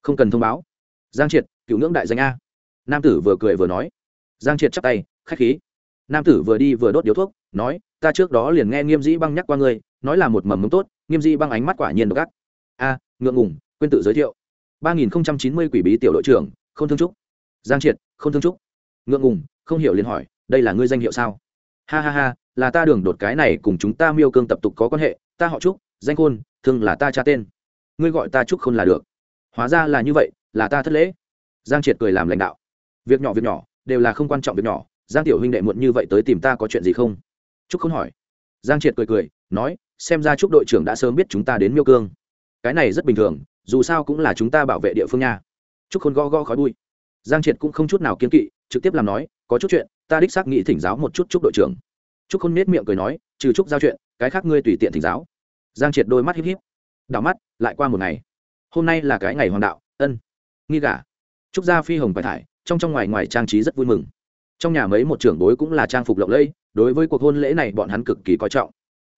Không cần thông báo. Giang triệt, cựu ngưỡng đại danh a. Nam tử vừa cười vừa nói. Giang triệt chắp tay, khách khí. Nam tử vừa đi vừa đốt điếu thuốc, nói, ta trước đó liền nghe nghiêm dĩ băng nhắc qua ngươi, nói là một mầm mống tốt, nghiêm dĩ băng ánh mắt quả nhiên độc ác. A, ngượng ngùng, quên tự giới thiệu. Ba nghìn chín mươi quỷ bí tiểu đội trưởng k h ô n thương trúc giang triệt k h ô n thương trúc ngượng ngùng, không hiểu liền hỏi, đây là ngươi danh hiệu sao? Ha ha ha là ta đường đột cái này cùng chúng ta miêu cương tập tục có quan hệ, ta họ trúc, danh khôn, thường là ta cha tên. Ngươi gọi ta trúc khôn là được. Hóa ra là như vậy, là ta thất lễ. Giang triệt cười làm lãnh đạo. Việc nhỏ việc nhỏ, đều là không quan trọng việc nhỏ, giang tiểu huynh đệ muộn như vậy tới tìm ta có chuyện gì không? Trúc khôn hỏi. Giang triệt cười cười, nói, xem ra trúc đội trưởng đã sớm biết chúng ta đến miêu cương. Cái này rất bình thường, dù sao cũng là chúng ta bảo vệ địa phương nha. Trúc khôn go go khói bụi. Giang triệt cũng không chút nào kiên kỵ, trực tiếp làm nói, có chút chuyện, ta đích xác nghĩ thỉnh giáo một chút chúc đội trưởng. Trúc khôn nết miệng cười nói, trừ Trúc giao chuyện, cái khác ngươi tùy tiện thỉnh giáo. Giang triệt đôi mắt híp híp, đảo mắt, lại qua một ngày. Hôm nay là cái ngày hoàng đạo, ân, nghi gả. Trúc gia phi hồng phải thải, trong trong ngoài ngoài trang trí rất vui mừng. Trong nhà mấy một trưởng bối cũng là trang phục lộng lẫy, đối với cuộc hôn lễ này bọn hắn cực kỳ coi trọng.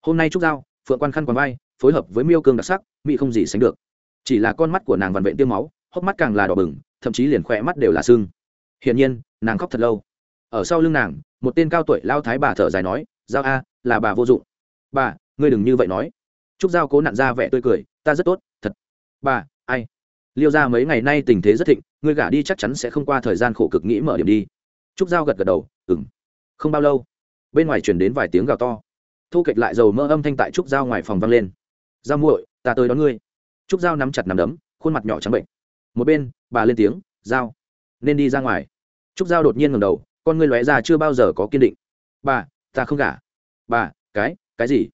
Hôm nay trúc giao, phượng quan khăn quàng vai, phối hợp với miêu cương đặc sắc mỹ không gì sánh được. Chỉ là con mắt của nàng vằn vện tiêu máu, hốc mắt càng là đỏ bừng, thậm chí liền khỏe mắt đều là sưng. Hiển nhiên, nàng khóc thật lâu. Ở sau lưng nàng một tên cao tuổi lao thái bà thở dài nói, giao a, là bà vô dụng. Bà, ngươi đừng như vậy nói. Trúc giao cố nặn ra vẻ tươi cười, ta rất tốt, thật. Bà, ai? Liêu ra mấy ngày nay tình thế rất thịnh, ngươi gả đi chắc chắn sẽ không qua thời gian khổ cực nghĩ mở điểm đi. Trúc giao gật gật đầu ừng không bao lâu, bên ngoài chuyển đến vài tiếng gào to. Thu kịch lại dầu mỡ âm thanh tại trúc giao ngoài phòng vang lên. Giao muội, ta tới đón ngươi. Trúc giao nắm chặt nắm đấm, khuôn mặt nhỏ trắng bệnh. Một bên, bà lên tiếng, giao, nên đi ra ngoài. Trúc giao đột nhiên ngầm đầu con ngươi lóe ra chưa bao giờ có kiên định. Bà, ta không gả. Bà, cái cái gì?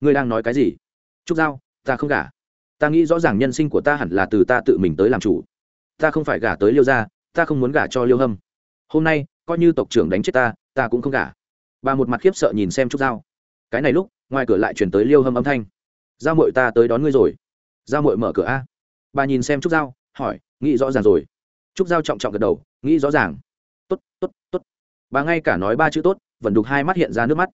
Ngươi đang nói cái gì? Trúc giao, ta không gả. Ta nghĩ rõ ràng nhân sinh của ta hẳn là từ ta tự mình tới làm chủ. Ta không phải gả tới liêu gia, ta không muốn gả cho liêu hâm. Hôm nay, coi như tộc trưởng đánh chết ta ta cũng không gả. Bà một mặt khiếp sợ nhìn xem trúc giao. Cái này lúc, ngoài cửa lại chuyển tới liêu hâm âm thanh. Giao mội ta tới đón ngươi rồi. Giao mội mở cửa a. Bà nhìn xem trúc giao, hỏi, nghĩ rõ ràng rồi. Trúc giao trọng trọng gật đầu, nghĩ rõ ràng. Tốt tốt tốt bà ngay cả nói ba chữ tốt vẫn đục hai mắt hiện ra nước mắt.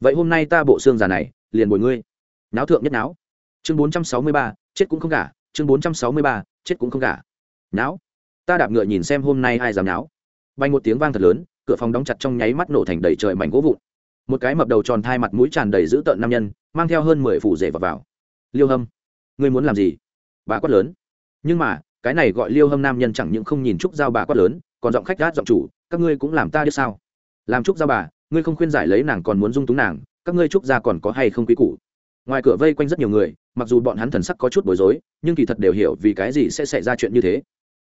Vậy hôm nay ta bộ xương già này liền bồi ngươi. Náo thượng nhất náo. Chương bốn trăm sáu mươi ba chết cũng không gả. Chương bốn trăm sáu mươi ba chết cũng không gả. Náo. Ta đạp ngựa nhìn xem hôm nay ai dám náo. Bay một tiếng vang thật lớn cửa phòng đóng chặt trong nháy mắt nổ thành đầy trời mảnh gỗ vụn. Một cái mập đầu tròn thai mặt mũi tràn đầy dữ tợn nam nhân mang theo hơn mười phủ rể vào, vào. Liêu hâm ngươi muốn làm gì? Bà quát lớn. Nhưng mà cái này gọi liêu hâm nam nhân chẳng những không nhìn trúc giao bà quát lớn còn giọng khách gát giọng chủ các ngươi cũng làm ta biết sao? Làm trúc giao bà, ngươi không khuyên giải lấy nàng còn muốn dung túng nàng, các ngươi trúc gia còn có hay không quý củ? Ngoài cửa vây quanh rất nhiều người, mặc dù bọn hắn thần sắc có chút bối rối, nhưng kỳ thật đều hiểu vì cái gì sẽ xảy ra chuyện như thế.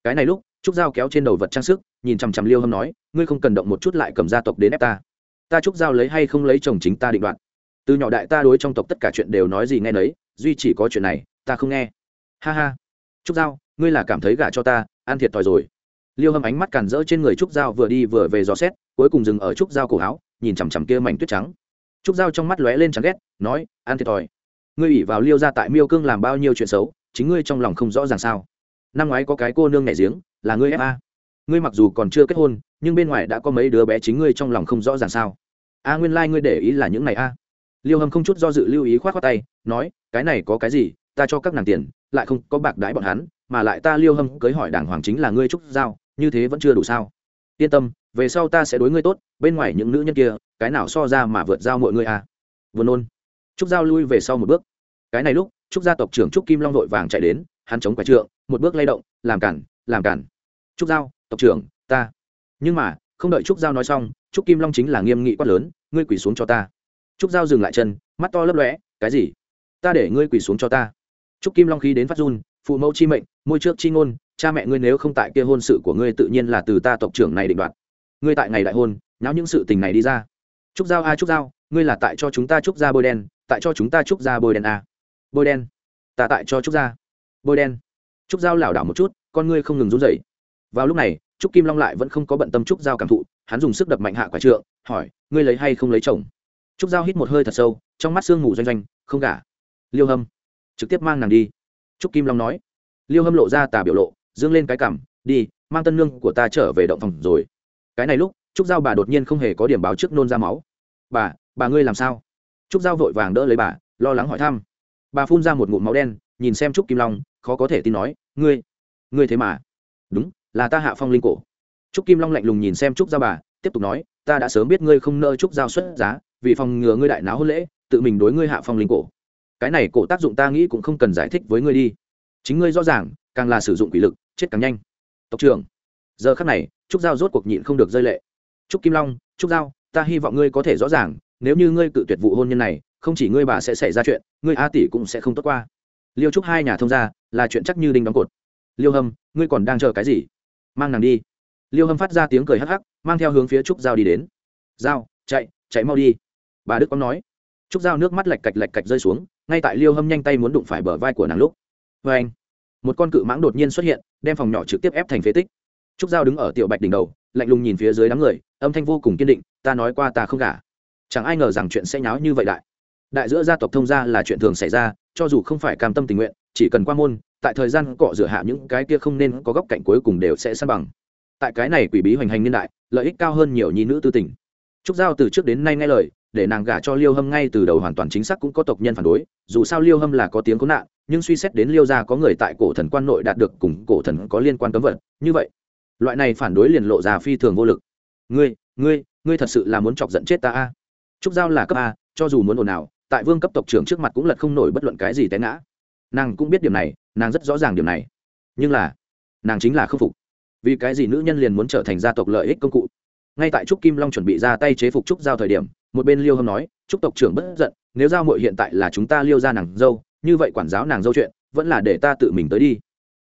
Cái này lúc, trúc giao kéo trên đầu vật trang sức, nhìn chằm chằm liêu hâm nói, ngươi không cần động một chút lại cầm gia tộc đến ép ta. Ta trúc giao lấy hay không lấy chồng chính ta định đoạt. Từ nhỏ đại ta đối trong tộc tất cả chuyện đều nói gì nghe nấy, duy chỉ có chuyện này, ta không nghe. Ha ha. Trúc giao, ngươi là cảm thấy gả cho ta, ăn thiệt thòi rồi liêu hâm ánh mắt càn rỡ trên người trúc giao vừa đi vừa về dò xét, cuối cùng dừng ở trúc giao cổ áo, nhìn chằm chằm kia mảnh tuyết trắng. Trúc giao trong mắt lóe lên chán ghét, nói ăn thiệt thòi. Ngươi ủy vào liêu ra tại miêu cương làm bao nhiêu chuyện xấu, chính ngươi trong lòng không rõ ràng sao? Năm ngoái có cái cô nương nhảy giếng, là ngươi fa ngươi mặc dù còn chưa kết hôn, nhưng bên ngoài đã có mấy đứa bé chính ngươi trong lòng không rõ ràng sao? A, nguyên lai、like、ngươi để ý là những này a. Liêu hâm không chút do dự lưu ý k h o á t khoác tay, nói, cái này có cái gì? Ta cho các nàng tiền, lại không có bạc đái bọn hắn, mà lại ta liêu hâm cưới hỏi đảng hoàng chính là ngươi trúc giao như thế vẫn chưa đủ sao? Yên tâm, về sau ta sẽ đối ngươi tốt, bên ngoài những nữ nhân kia, cái nào so ra mà vượt giao mọi ngươi à? Vừa nôn. Trúc giao lui về sau một bước. Cái này lúc, trúc gia tộc trưởng trúc kim long vội vàng chạy đến, hắn chống quái trượng, một bước lay động, làm cản làm cản. Trúc giao, tộc trưởng, ta. Nhưng mà, không đợi trúc giao nói xong, trúc kim long chính là nghiêm nghị quát lớn, ngươi quỳ xuống cho ta. Trúc giao dừng lại chân, mắt to lấp lóe, cái gì? Ta để ngươi quỳ xuống cho ta. Trúc kim long khí đến phát run, phụ mẫu chi mệnh, môi trước chi ngôn cha mẹ ngươi nếu không tại kia hôn sự của ngươi tự nhiên là từ ta tộc trưởng này định đoạt. Ngươi tại ngày đại hôn, nháo những sự tình này đi ra. Trúc giao a trúc giao, ngươi là tại cho chúng ta trúc ra bôi đen, tại cho chúng ta trúc ra bôi đen a. Bôi đen, ta tại cho trúc ra. Bôi đen trúc giao lảo đảo một chút, con ngươi không ngừng run rẩy. Vào lúc này trúc kim long lại vẫn không có bận tâm trúc giao cảm thụ, hắn dùng sức đập mạnh hạ quả trượng, hỏi, ngươi lấy hay không lấy chồng? Trúc giao hít một hơi thật sâu, trong mắt sương ngủ doanh doanh, không gả. Liêu hâm trực tiếp mang nàng đi. Trúc kim long nói. Liêu hâm lộ ra tà biểu lộ dương lên cái cằm đi, mang tân nương của ta trở về động phòng rồi. Cái này lúc, trúc giao bà đột nhiên không hề có điểm báo trước nôn ra máu. Bà bà ngươi làm sao? Trúc giao vội vàng đỡ lấy bà, lo lắng hỏi thăm. Bà phun ra một ngụm máu đen, nhìn xem trúc kim long, khó có thể tin nói, ngươi ngươi thế mà. Đúng, là ta hạ phong linh cổ. Trúc kim long lạnh lùng nhìn xem trúc giao bà, tiếp tục nói, ta đã sớm biết ngươi không nợ trúc giao xuất giá, vì phòng ngừa ngươi đại náo hôn lễ, tự mình đối ngươi hạ phong linh cổ. Cái này cổ tác dụng ta nghĩ cũng không cần giải thích với ngươi đi. Chính ngươi rõ ràng, càng là sử dụng quỷ lực chết càng nhanh. Tộc trưởng, giờ khắc này, trúc giao rốt cuộc nhịn không được rơi lệ. Trúc kim long, trúc giao, ta hy vọng ngươi có thể rõ ràng, nếu như ngươi cự tuyệt vụ hôn nhân này, không chỉ ngươi bà sẽ xảy ra chuyện, ngươi a tỷ cũng sẽ không tốt qua. Liêu trúc hai nhà thông gia, là chuyện chắc như đinh đóng cột. Liêu hâm, ngươi còn đang chờ cái gì? Mang nàng đi. Liêu hâm phát ra tiếng cười hắc hắc, mang theo hướng phía trúc giao đi đến. Giao, chạy chạy mau đi. Bà đức quang nói. Trúc giao nước mắt lạch cạch lạch cạch rơi xuống, ngay tại liêu hâm nhanh tay muốn đụng phải bờ vai của nàng lúc. Vê anh một con cự mãng đột nhiên xuất hiện đem phòng nhỏ trực tiếp ép thành phế tích. Trúc giao đứng ở tiểu bạch đỉnh đầu, lạnh lùng nhìn phía dưới đám người, âm thanh vô cùng kiên định, ta nói qua ta không gả. Chẳng ai ngờ rằng chuyện sẽ nháo như vậy đại đại giữa gia tộc thông gia là chuyện thường xảy ra, cho dù không phải cam tâm tình nguyện, chỉ cần qua môn, tại thời gian cọ rửa hạ những cái kia không nên có góc cạnh cuối cùng đều sẽ san bằng. Tại cái này quỷ bí hoành hành niên đại, lợi ích cao hơn nhiều nhi nữ tư tình. Trúc giao từ trước đến nay nghe lời để nàng gả cho liêu hâm ngay từ đầu hoàn toàn chính xác cũng có tộc nhân phản đối, dù sao liêu hâm là có tiếng có nạn, nhưng suy xét đến liêu gia có người tại cổ thần quan nội đạt được cùng cổ thần có liên quan cấm vật như vậy, loại này phản đối liền lộ ra phi thường vô lực. Ngươi ngươi ngươi thật sự là muốn chọc giận chết ta a? Trúc giao là cấp a, cho dù muốn ồn nào tại vương cấp tộc trưởng trước mặt cũng lật không nổi bất luận cái gì té ngã. Nàng cũng biết điểm này, nàng rất rõ ràng điểm này. Nhưng là, nàng chính là k phục. Vì cái gì nữ nhân liền muốn trở thành gia tộc lợi ích công cụ? Ngay tại trúc kim long chuẩn bị ra tay chế phục trúc giao thời điểm một bên liêu hâm nói trúc tộc trưởng bất giận, nếu giao mội hiện tại là chúng ta liêu ra nàng dâu, như vậy quản giáo nàng dâu chuyện, vẫn là để ta tự mình tới đi.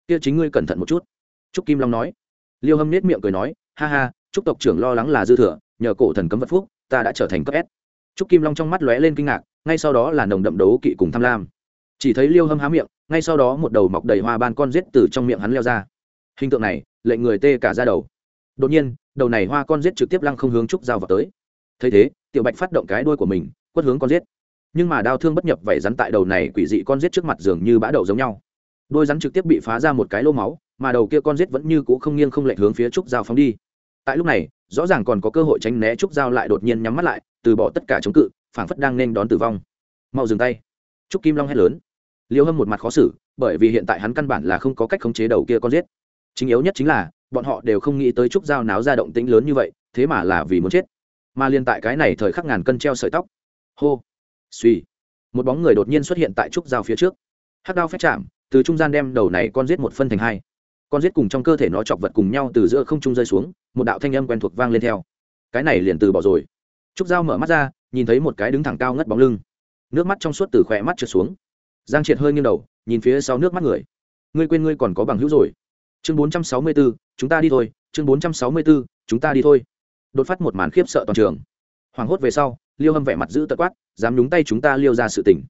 Kia chính ngươi cẩn thận một chút. Trúc kim long nói. Liêu hâm nết miệng cười nói, ha ha trúc tộc trưởng lo lắng là dư thừa, nhờ cổ thần cấm vật phúc, ta đã trở thành cấp s. Trúc kim long trong mắt lóe lên kinh ngạc, ngay sau đó là nồng đậm đấu kỵ cùng tham lam. Chỉ thấy liêu hâm há miệng, ngay sau đó một đầu mọc đầy hoa ban con rết từ trong miệng hắn leo ra. Hình tượng này, lệnh người tê cả ra đầu. Đột nhiên, đầu này hoa con rết trực tiếp lăng không hướng trúc dao vào tới. Thấy thế tiểu bạch phát động cái đuôi của mình, quất hướng con rết nhưng mà đau thương bất nhập vảy rắn tại đầu này quỷ dị con rết trước mặt dường như bã đậu giống nhau. Đôi rắn trực tiếp bị phá ra một cái lô máu, mà đầu kia con rết vẫn như cũ không nghiêng không lệch hướng phía trúc dao phóng đi. Tại lúc này, rõ ràng còn có cơ hội tránh né trúc dao lại đột nhiên nhắm mắt lại, từ bỏ tất cả chống cự, phảng phất đang nên đón tử vong. Mau dừng tay. Trúc kim long hét lớn. Liêu hâm một mặt khó xử, bởi vì hiện tại hắn căn bản là không có cách khống chế đầu kia con giết. Chính yếu nhất chính là, bọn họ đều không nghĩ tới trúc dao náo ra động tĩnh lớn như vậy, thế mà là vì muốn chết mà liên tại cái này thời khắc ngàn cân treo sợi tóc. Hô. Suy một bóng người đột nhiên xuất hiện tại trúc dao phía trước. Hát đao phép chạm từ trung gian đem đầu này con giết một phân thành hai. Con giết cùng trong cơ thể nó chọc vật cùng nhau từ giữa không trung rơi xuống một đạo thanh âm quen thuộc vang lên theo. Cái này liền từ bỏ rồi. Trúc dao mở mắt ra nhìn thấy một cái đứng thẳng cao ngất bóng lưng. Nước mắt trong suốt từ khỏe mắt trượt xuống. Giang triệt hơi nghiêng đầu nhìn phía sau nước mắt người. Ngươi quên ngươi còn có bằng hữu rồi. Chương bốn trăm sáu mươi 464, chúng ta đi thôi. Chương bốn trăm sáu mươi 464, chúng ta đi thôi đột phát một màn khiếp sợ toàn trường. Hoảng hốt về sau, liêu hâm vẻ mặt giữ tật quát, dám nhúng tay chúng ta liêu ra sự tình.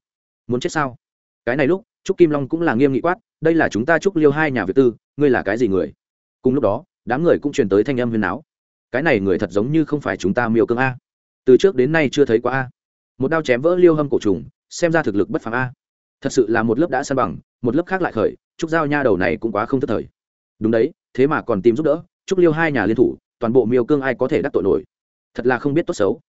Muốn chết sao? Cái này lúc, trúc kim long cũng là nghiêm nghị quát, đây là chúng ta trúc liêu hai nhà việt tư, ngươi là cái gì người? Cùng lúc đó, đám người cũng truyền tới thanh âm huyền áo cái này người thật giống như không phải chúng ta miêu cương a. Từ trước đến nay chưa thấy qua a. Một đao chém vỡ liêu hâm cổ trùng, xem ra thực lực bất phàm a. Thật sự là một lớp đã san bằng, một lớp khác lại khởi, trúc giao nha đầu này cũng quá không thất thời. Đúng đấy, thế mà còn tìm giúp đỡ, trúc liêu hai nhà liên thủ toàn bộ miêu cương ai có thể đắc tội nổi. Thật là không biết tốt xấu.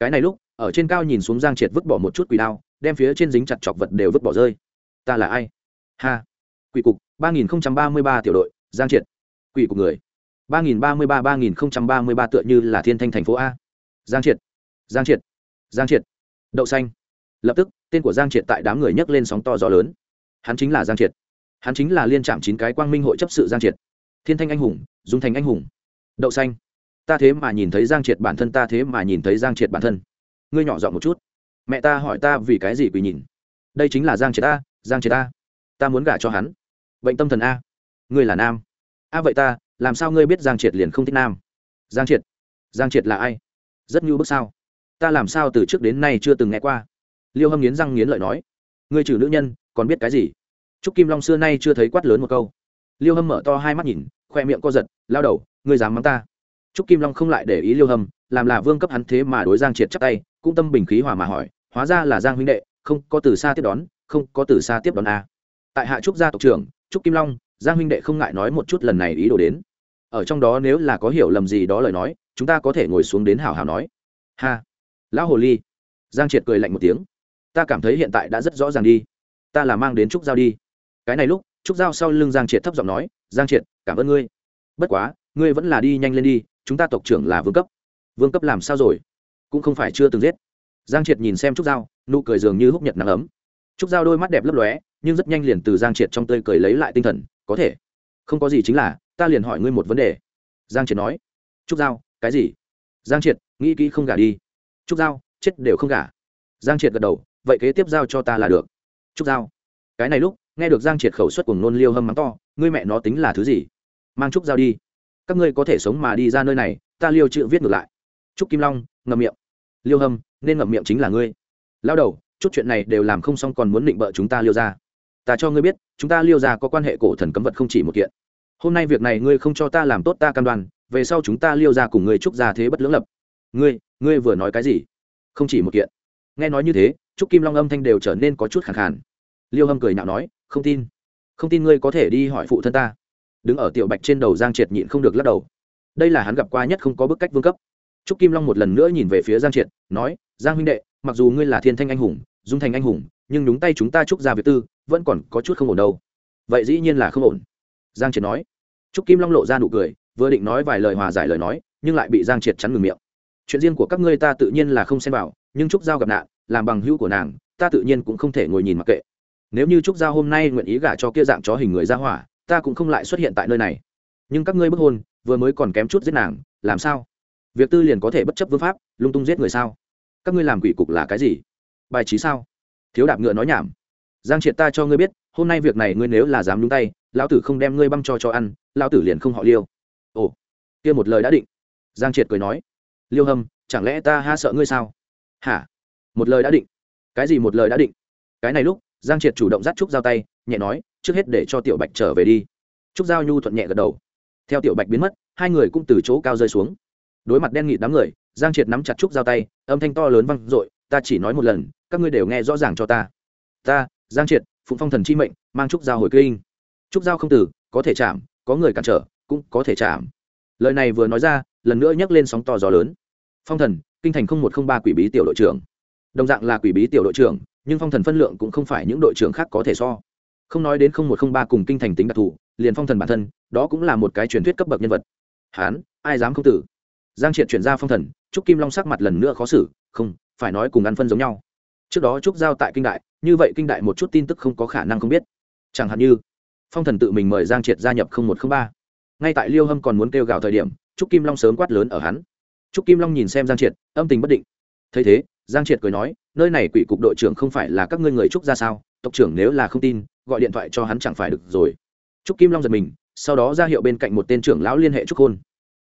Cái này lúc, ở trên cao nhìn xuống giang triệt vứt bỏ một chút quỷ đao, đem phía trên dính chặt chọc vật đều vứt bỏ rơi. Ta là ai? Ha. Quỷ cục, ba nghìn ba mươi ba tiểu đội, giang triệt. Quỷ cục người. ba nghìn ba mươi ba ba nghìn ba mươi ba tựa như là thiên thanh thành phố a. Giang triệt. Giang triệt. Giang triệt. Đậu xanh. Lập tức, tên của giang triệt tại đám người nhấc lên sóng to gió lớn. Hắn chính là giang triệt. Hắn chính là liên trạm chín cái quang minh hội chấp sự giang triệt. Thiên thanh anh hùng, dung thành anh hùng đậu xanh. Ta thế mà nhìn thấy giang triệt bản thân, ta thế mà nhìn thấy giang triệt bản thân. Ngươi nhỏ giọng một chút. Mẹ ta hỏi ta vì cái gì quỳ nhìn? Đây chính là giang triệt ta giang triệt ta ta muốn gả cho hắn. Bệnh tâm thần a. Ngươi là nam. A vậy ta, làm sao ngươi biết giang triệt liền không thích nam? Giang triệt. Giang triệt là ai? Rất nhu bức sao? Ta làm sao từ trước đến nay chưa từng nghe qua? Liêu hâm nghiến răng nghiến lợi nói. Ngươi trừ nữ nhân, còn biết cái gì? Trúc kim long xưa nay chưa thấy quát lớn một câu. Liêu hâm mở to hai mắt nhìn, khoe miệng co giật, lao đầu ngươi dám mắng ta? Trúc kim long không lại để ý liêu hâm, làm là vương cấp hắn thế mà đối giang triệt chắc tay, cũng tâm bình khí hòa mà hỏi, hóa ra là giang huynh đệ, không có từ xa tiếp đón, không có từ xa tiếp đón a tại hạ trúc gia tộc trưởng, trúc kim long, giang huynh đệ không ngại nói một chút lần này ý đồ đến. Ở trong đó nếu là có hiểu lầm gì đó lời nói, chúng ta có thể ngồi xuống đến hào hào nói. Ha! Lão hồ ly! Giang triệt cười lạnh một tiếng. Ta cảm thấy hiện tại đã rất rõ ràng đi. Ta là mang đến trúc giao đi. Cái này lúc, trúc giao sau lưng giang triệt thấp giọng nói, giang triệt, cảm ơn ngươi. Bất quá ngươi vẫn là đi nhanh lên đi, chúng ta tộc trưởng là vương cấp. Vương cấp làm sao rồi? Cũng không phải chưa từng giết. Giang triệt nhìn xem trúc giao, nụ cười dường như húc nhật nắng ấm. Trúc giao đôi mắt đẹp lấp lóe, nhưng rất nhanh liền từ giang triệt trong tơi cười lấy lại tinh thần, có thể. Không có gì chính là, ta liền hỏi ngươi một vấn đề. Giang triệt nói. Trúc giao, cái gì? Giang triệt, nghĩ kỹ không gả đi. Trúc giao, chết đều không gả. Giang triệt gật đầu, vậy kế tiếp giao cho ta là được. Trúc giao. Cái này lúc, nghe được giang triệt khẩu suất cùng nôn liêu hâm mắng to, ngươi mẹ nó tính là thứ gì? Mang trúc giao đi các ngươi có thể sống mà đi ra nơi này, ta liêu chữ viết ngược lại. Trúc kim long, ngậm miệng. Liêu hâm, nên ngậm miệng chính là ngươi. Lao đầu, chút chuyện này đều làm không xong còn muốn định bợ chúng ta liêu ra ta cho ngươi biết, chúng ta liêu ra có quan hệ cổ thần cấm vật không chỉ một kiện. Hôm nay việc này ngươi không cho ta làm tốt ta cam đoan, về sau chúng ta liêu ra cùng ngươi trúc ra thế bất lưỡng lập. Ngươi ngươi vừa nói cái gì? Không chỉ một kiện. Nghe nói như thế, trúc kim long âm thanh đều trở nên có chút khẳng khàn. Liêu hâm cười nhạo nói, không tin. Không tin ngươi có thể đi hỏi phụ thân ta đứng ở tiểu bạch trên đầu giang triệt nhịn không được lắc đầu. Đây là hắn gặp qua nhất không có bức cách vương cấp. Trúc kim long một lần nữa nhìn về phía giang triệt, nói, giang huynh đệ, mặc dù ngươi là thiên thanh anh hùng, dung thành anh hùng, nhưng đúng tay chúng ta trúc ra việc tư, vẫn còn có chút không ổn đâu. Vậy dĩ nhiên là không ổn, giang triệt nói. Trúc kim long lộ ra nụ cười, vừa định nói vài lời hòa giải lời nói, nhưng lại bị giang triệt chắn ngừng miệng. Chuyện riêng của các ngươi ta tự nhiên là không xem vào, nhưng trúc giao gặp nạn, làm bằng hữu của nàng, ta tự nhiên cũng không thể ngồi nhìn mặc kệ. Nếu như trúc giao hôm nay nguyện ý gả cho kia dạng chó hình người ra hỏa ta cũng không lại xuất hiện tại nơi này. Nhưng các ngươi bức hôn, vừa mới còn kém chút giết nàng, làm sao? Việc tư liền có thể bất chấp vương pháp, lung tung giết người sao? Các ngươi làm quỷ cục là cái gì? Bài trí sao? Thiếu đạp ngựa nói nhảm. Giang triệt ta cho ngươi biết, hôm nay việc này ngươi nếu là dám nhúng tay, lão tử không đem ngươi băng cho cho ăn, lão tử liền không họ liêu. Ồ, kia một lời đã định. Giang triệt cười nói. Liêu hâm, chẳng lẽ ta ha sợ ngươi sao? Hả? Một lời đã định. Cái gì một lời đã định? Cái này lúc, giang triệt chủ động dắt trúc giao tay, nhẹ nói trước hết để cho tiểu bạch trở về đi. Trúc giao nhu thuận nhẹ gật đầu. Theo tiểu bạch biến mất, hai người cũng từ chỗ cao rơi xuống. Đối mặt đen nghị đám người, giang triệt nắm chặt trúc giao tay, âm thanh to lớn vang i ta chỉ nói một lần, các ngươi đều nghe rõ ràng cho ta. Ta, giang triệt, phụng phong thần chi mệnh, mang trúc giao hồi kinh. Trúc giao không tử có thể chạm, có người cản trở, cũng có thể chạm. Lời này vừa nói ra, lần nữa nhắc lên sóng to gió lớn. Phong thần, kinh thành một không ba quỷ bí tiểu đội trưởng. Đồng dạng là quỷ bí tiểu đội trưởng, nhưng phong thần phân lượng cũng không phải những đội trưởng khác có thể so không nói đến không một không ba cùng kinh thành tính đặc thù, liền phong thần bản thân, đó cũng là một cái truyền thuyết cấp bậc nhân vật. Hán, ai dám không tử? Giang triệt chuyển ra phong thần, trúc kim long sắc mặt lần nữa khó xử, không, phải nói cùng ăn phân giống nhau. Trước đó trúc giao tại kinh đại, như vậy kinh đại một chút tin tức không có khả năng không biết. Chẳng hạn như, phong thần tự mình mời giang triệt gia nhập không một không ba. Ngay tại liêu hâm còn muốn kêu gào thời điểm, trúc kim long sớm quát lớn ở hắn. Trúc kim long nhìn xem giang triệt, âm tình bất định. Thấy thế, giang triệt cười nói, nơi này quỷ cục đội trưởng không phải là các ngươi người trúc ra sao? Tộc trưởng nếu là không tin gọi điện thoại cho hắn chẳng phải được rồi. Trúc kim long giật mình, sau đó ra hiệu bên cạnh một tên trưởng lão liên hệ trúc khôn.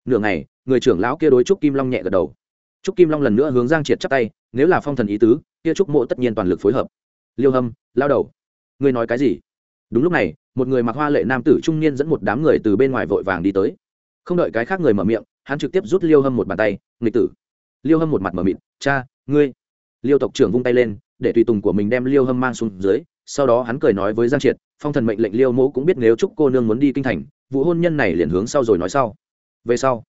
Nửa ngày, người trưởng lão kia đối trúc kim long nhẹ gật đầu. Trúc kim long lần nữa hướng giang triệt chắp tay, nếu là phong thần ý tứ, kia trúc mộ tất nhiên toàn lực phối hợp. Liêu hâm, lao đầu, ngươi nói cái gì? Đúng lúc này, một người mặc hoa lệ nam tử trung niên dẫn một đám người từ bên ngoài vội vàng đi tới. Không đợi cái khác người mở miệng, hắn trực tiếp rút liêu hâm một bàn tay, nghịch tử. Liêu hâm một mặt mở mịt cha, ngươi. Liêu tộc trưởng vung tay lên, để tùy tùng của mình đem liêu hâm mang xuống dưới sau đó hắn cười nói với giang triệt, phong thần mệnh lệnh liêu mẫu cũng biết nếu chúc cô nương muốn đi kinh thành, vụ hôn nhân này liền hướng sau rồi nói sau. Về sau?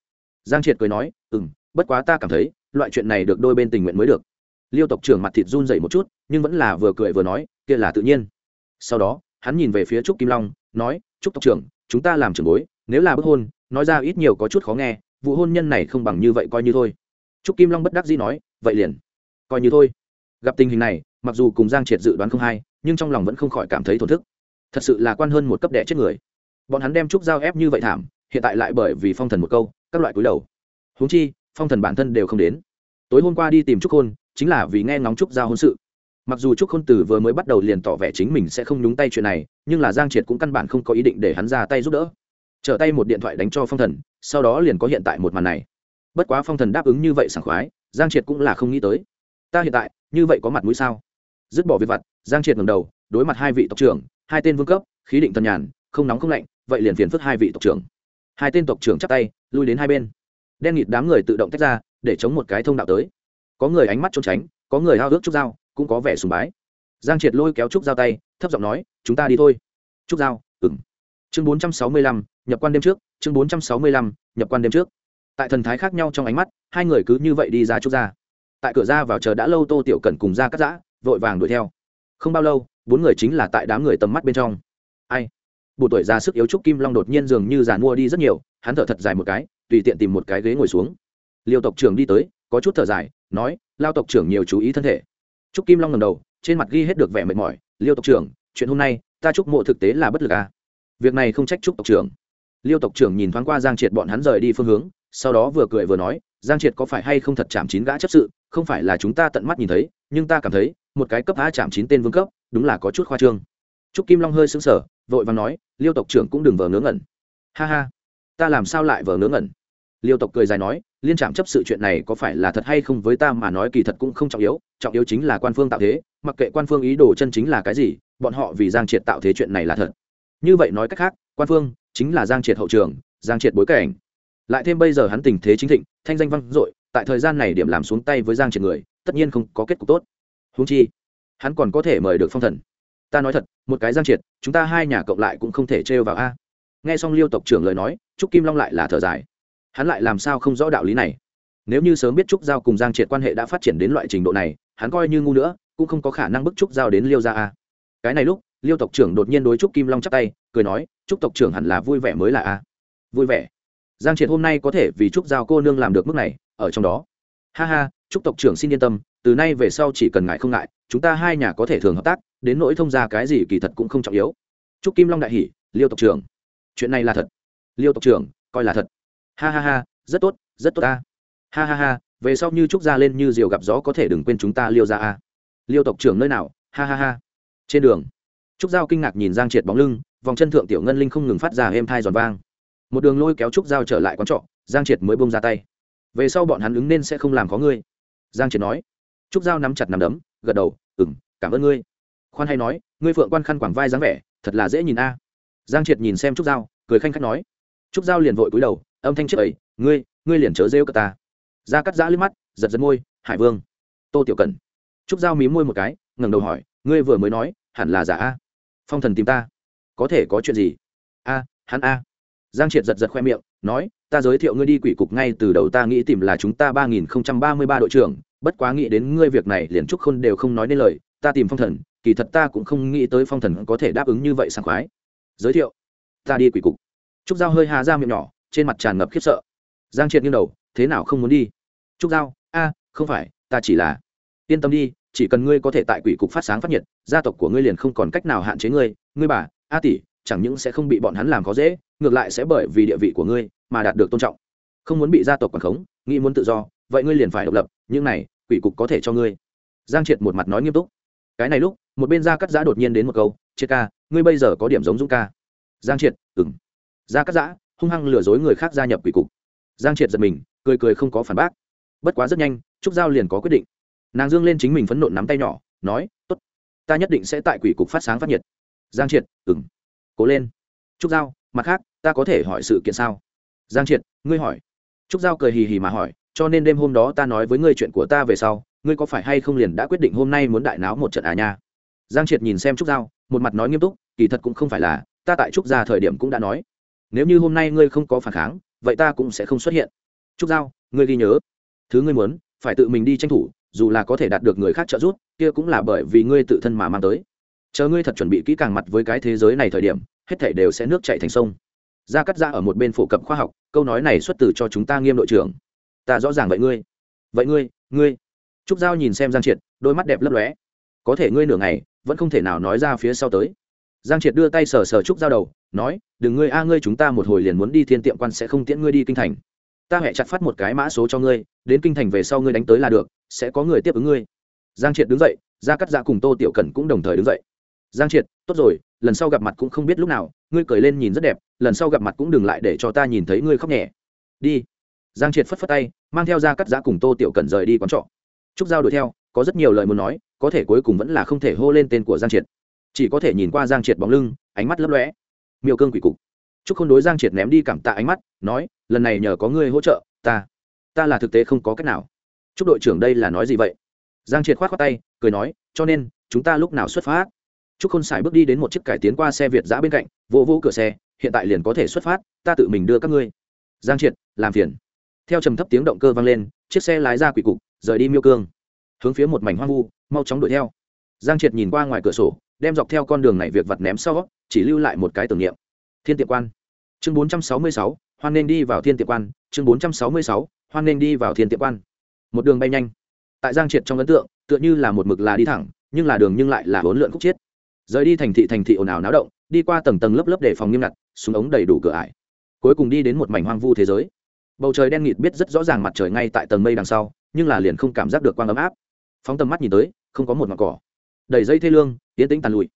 Giang triệt cười nói ừ m bất quá ta cảm thấy, loại chuyện này được đôi bên tình nguyện mới được. Liêu tộc trưởng mặt thịt run dậy một chút, nhưng vẫn là vừa cười vừa nói, kia là tự nhiên. Sau đó, hắn nhìn về phía trúc kim long, nói, trúc tộc trưởng, chúng ta làm trưởng bối, nếu là bức hôn, nói ra ít nhiều có chút khó nghe, vụ hôn nhân này không bằng như vậy coi như thôi. Trúc kim long bất đắc dĩ nói, vậy liền, coi như thôi. Gặp tình hình này, mặc dù cùng giang triệt dự đoán không hay nhưng trong lòng vẫn không khỏi cảm thấy thổn thức. Thật sự là quan hơn một cấp đẻ chết người. Bọn hắn đem trúc giao ép như vậy thảm hiện tại lại bởi vì phong thần một câu các loại cúi đầu. Huống chi phong thần bản thân đều không đến. Tối hôm qua đi tìm trúc hôn, chính là vì nghe ngóng trúc giao hôn sự. Mặc dù trúc hôn tử vừa mới bắt đầu liền tỏ vẻ chính mình sẽ không nhúng tay chuyện này nhưng là giang triệt cũng căn bản không có ý định để hắn ra tay giúp đỡ. Trở tay một điện thoại đánh cho phong thần sau đó liền có hiện tại một màn này. Bất quá phong thần đáp ứng như vậy sảng khoái giang triệt cũng là không nghĩ tới. Ta hiện tại như vậy có mặt mũi sao? Dứt bỏ việc vặt, giang triệt ngầm đầu, đối mặt hai vị tộc trưởng, hai tên vương cấp, khí định thần nhàn, không nóng không lạnh, vậy liền phiền phức hai vị tộc trưởng. Hai tên tộc trưởng chắp tay, lui đến hai bên. Đen nghịt đám người tự động tách ra, để chống một cái thông đạo tới. Có người ánh mắt trốn tránh, có người hao ước trúc dao cũng có vẻ sùng bái. Giang triệt lôi kéo trúc dao tay, thấp giọng nói, chúng ta đi thôi. Trúc dao ừng chương bốn trăm sáu mươi lăm, nhập quan đêm trước, chương bốn trăm sáu mươi lăm, nhập quan đêm trước. Tại thần thái khác nhau trong ánh mắt, hai người cứ như vậy đi ra trúc ra tại cửa ra vào chờ đã lâu tô tiểu cần cùng ra cắt giã vội vàng đuổi theo. Không bao lâu, bốn người chính là tại đám người tầm mắt bên trong. Ai? Bộ tuổi già sức yếu trúc kim long đột nhiên dường như giàn mua đi rất nhiều, hắn thở thật dài một cái, tùy tiện tìm một cái ghế ngồi xuống. Liêu tộc trưởng đi tới, có chút thở dài, nói, lao tộc trưởng nhiều chú ý thân thể. Trúc kim long ngầm đầu, trên mặt ghi hết được vẻ mệt mỏi, liêu tộc trưởng, chuyện hôm nay, ta chúc mộ thực tế là bất lực à. việc này không trách trúc tộc trưởng. Liêu tộc trưởng nhìn thoáng qua giang triệt bọn hắn rời đi phương hướng, sau đó vừa cười vừa nói, giang triệt có phải hay không thật chạm chín gã chấp sự, không phải là chúng ta tận mắt nhìn thấy, nhưng ta cảm thấy một cái cấp a chạm chín tên vương cấp, đúng là có chút khoa trương. Trúc kim long hơi sững sờ, vội vàng nói, liêu tộc trưởng cũng đừng vờ ngớ ngẩn. Ha ha, ta làm sao lại vờ ngớ ngẩn? Liêu tộc cười dài nói, liên trạm chấp sự chuyện này có phải là thật hay không với ta mà nói kỳ thật cũng không trọng yếu trọng yếu chính là quan phương tạo thế, mặc kệ quan phương ý đồ chân chính là cái gì, bọn họ vì giang triệt tạo thế chuyện này là thật. Như vậy nói cách khác, quan phương chính là giang triệt hậu trường, giang triệt bối cảnh. Lại thêm bây giờ hắn tình thế chính thịnh, thanh danh vang dội, tại thời gian này điểm làm xuống tay với giang triệt người, tất nhiên không có kết cục tốt húng chi, hắn còn có thể mời được phong thần. Ta nói thật, một cái giang triệt, chúng ta hai nhà cộng lại cũng không thể trêu vào a. Nghe xong liêu tộc trưởng lời nói, trúc kim long lại là thở dài. Hắn lại làm sao không rõ đạo lý này? Nếu như sớm biết trúc giao cùng giang triệt quan hệ đã phát triển đến loại trình độ này, hắn coi như ngu nữa, cũng không có khả năng bức trúc giao đến liêu ra a. Cái này lúc, liêu tộc trưởng đột nhiên đối trúc kim long chắp tay, cười nói, trúc tộc trưởng hẳn là vui vẻ mới là a. Vui vẻ? Giang triệt hôm nay có thể vì trúc giao cô nương làm được mức này, ở trong đó. Ha ha, trúc tộc trưởng xin yên tâm từ nay về sau chỉ cần ngại không ngại, chúng ta hai nhà có thể thường hợp tác, đến nỗi thông ra cái gì kỳ thật cũng không trọng yếu. Chúc kim long đại hỷ liêu tộc trưởng. Chuyện này là thật. Liêu tộc trưởng, coi là thật. Ha ha ha, rất tốt rất tốt ta. Ha ha ha, về sau như trúc ra lên như diều gặp gió có thể đừng quên chúng ta liêu ra a. Liêu tộc trưởng nơi nào? Ha ha ha. Trên đường, trúc giao kinh ngạc nhìn giang triệt bóng lưng, vòng chân thượng tiểu ngân linh không ngừng phát ra êm thai giòn vang. Một đường lôi kéo trúc giao trở lại quán trọ, giang triệt mới bông ra tay. Về sau bọn hắn ứng nên sẽ không làm có ngươi. Giang triệt nói trúc giao nắm chặt nằm đấm, gật đầu ừng cảm ơn ngươi. Khoan hay nói, ngươi phượng quan khăn quảng vai dáng vẻ, thật là dễ nhìn a. Giang triệt nhìn xem trúc giao, cười khanh khách nói. Trúc giao liền vội cúi đầu, âm thanh trước ấy, ngươi ngươi liền chớ rêu cờ ta. Ra cắt giã liếc mắt, giật giật môi, hải vương, tô tiểu cần trúc giao mí môi một cái, ngẩng đầu hỏi, ngươi vừa mới nói, hẳn là giả a? Phong thần tìm ta, có thể có chuyện gì? A, hắn a. Giang triệt giật giật khoe miệng, nói, ta giới thiệu ngươi đi quỷ cục ngay từ đầu ta nghĩ tìm là chúng ta ba nghìn không trăm ba mươi ba đội trưởng bất quá nghĩ đến ngươi việc này liền trúc khôn đều không nói nên lời, ta tìm phong thần, kỳ thật ta cũng không nghĩ tới phong thần có thể đáp ứng như vậy sảng khoái. Giới thiệu. Ta đi quỷ cục. Trúc giao hơi hà ra miệng nhỏ, trên mặt tràn ngập khiếp sợ. Giang triệt nghiêng đầu, thế nào không muốn đi? Trúc giao, a, không phải, ta chỉ là, yên tâm đi, chỉ cần ngươi có thể tại quỷ cục phát sáng phát nhiệt, gia tộc của ngươi liền không còn cách nào hạn chế ngươi. Ngươi bà, a tỷ, chẳng những sẽ không bị bọn hắn làm khó dễ, ngược lại sẽ bởi vì địa vị của ngươi mà đạt được tôn trọng. Không muốn bị gia tộc quản khống, nghĩ muốn tự do vậy ngươi liền phải độc lập, những này, quỷ cục có thể cho ngươi. Giang triệt một mặt nói nghiêm túc. Cái này lúc, một bên gia cắt giã đột nhiên đến một câu, triệt ca, ngươi bây giờ có điểm giống dũng ca. Giang triệt ừng gia cắt giã, hung hăng lừa dối người khác gia nhập quỷ cục. Giang triệt giật mình, cười cười không có phản bác. Bất quá rất nhanh, trúc giao liền có quyết định. Nàng dương lên chính mình phấn nộn nắm tay nhỏ, nói t ố t ta nhất định sẽ tại quỷ cục phát sáng phát nhiệt. Giang triệt ừng cố lên. Trúc giao, mặt khác, ta có thể hỏi sự kiện sao? Giang triệt, ngươi hỏi. Trúc giao cười hì hì mà hỏi cho nên đêm hôm đó ta nói với ngươi chuyện của ta về sau, ngươi có phải hay không liền đã quyết định hôm nay muốn đại náo một trận à nha? Giang triệt nhìn xem trúc giao, một mặt nói nghiêm túc, kỳ thật cũng không phải là, ta tại trúc gia thời điểm cũng đã nói. Nếu như hôm nay ngươi không có phản kháng, vậy ta cũng sẽ không xuất hiện. Trúc giao, ngươi ghi nhớ. Thứ ngươi muốn, phải tự mình đi tranh thủ, dù là có thể đạt được người khác trợ giúp, kia cũng là bởi vì ngươi tự thân mà mang tới. Chờ ngươi thật chuẩn bị kỹ càng mặt với cái thế giới này thời điểm, hết thảy đều sẽ nước chảy thành sông. Gia cắt ra ở một bên phổ cập khoa học, câu nói này xuất từ cho chúng ta nghiêm đội trưởng ta rõ ràng vậy ngươi. Vậy ngươi ngươi. Trúc giao nhìn xem giang triệt, đôi mắt đẹp lấp lóe. Có thể ngươi nửa ngày, vẫn không thể nào nói ra phía sau tới. Giang triệt đưa tay sờ sờ trúc giao đầu, nói, đừng ngươi, a, ngươi chúng ta một hồi liền muốn đi thiên tiệm quan sẽ không tiễn ngươi đi kinh thành. Ta hẹ chặt phát một cái mã số cho ngươi, đến kinh thành về sau ngươi đánh tới là được, sẽ có người tiếp ứng ngươi. Giang triệt đứng dậy, gia cắt dạ cùng tô tiểu cần cũng đồng thời đứng dậy. Giang triệt, tốt rồi, lần sau gặp mặt cũng không biết lúc nào, ngươi cười lên nhìn rất đẹp, lần sau gặp mặt cũng đừng lại để cho ta nhìn thấy ngươi khóc nhẹ. Đi giang triệt phất phất tay mang theo ra cắt giã cùng tô tiểu cần rời đi quán trọ. Trúc giao đuổi theo có rất nhiều lời muốn nói có thể cuối cùng vẫn là không thể hô lên tên của giang triệt. Chỉ có thể nhìn qua giang triệt bóng lưng ánh mắt lấp lóe. Miêu cương quỷ cục. Trúc Khôn đối giang triệt ném đi cảm tạ ánh mắt nói lần này nhờ có ngươi hỗ trợ ta ta là thực tế không có cách nào. Trúc đội trưởng đây là nói gì vậy? Giang triệt khoát khoát tay cười nói cho nên chúng ta lúc nào xuất phát? Trúc Khôn Sải bước đi đến một chiếc cải tiến qua xe Việt giã bên cạnh, vô vô cửa xe, hiện tại liền có thể xuất phát, ta tự mình đưa các ngươi. Giang Triệt, làm phiền. Theo trầm thấp tiếng động cơ vang lên, chiếc xe lái ra quỷ cục, rời đi Miêu Cương, hướng phía một mảnh hoang vu, mau chóng đuổi theo. Giang Triệt nhìn qua ngoài cửa sổ, đem dọc theo con đường này việc vật ném sau, chỉ lưu lại một cái tưởng niệm. Thiên Tiệm Quan. Chương 466, hoan nên đi vào Thiên Tiệm Quan, chương 466, hoan nên đi vào Thiên Tiệm Quan. Một đường bay nhanh. Tại Giang Triệt trong ấn tượng, tựa như là một mực là đi thẳng, nhưng là đường nhưng lại là hỗn lượn khúc chiết rời đi thành thị thành thị ồn ào náo động đi qua tầng tầng lớp lớp để phòng nghiêm ngặt súng ống đầy đủ cửa ải cuối cùng đi đến một mảnh hoang vu thế giới bầu trời đen nghịt biết rất rõ ràng mặt trời ngay tại tầng mây đằng sau, nhưng là liền không cảm giác được quang ấm áp. Phóng tầm mắt nhìn tới, không có một mặt cỏ. Đầy dây thê lương, yến tĩnh tàn lụi.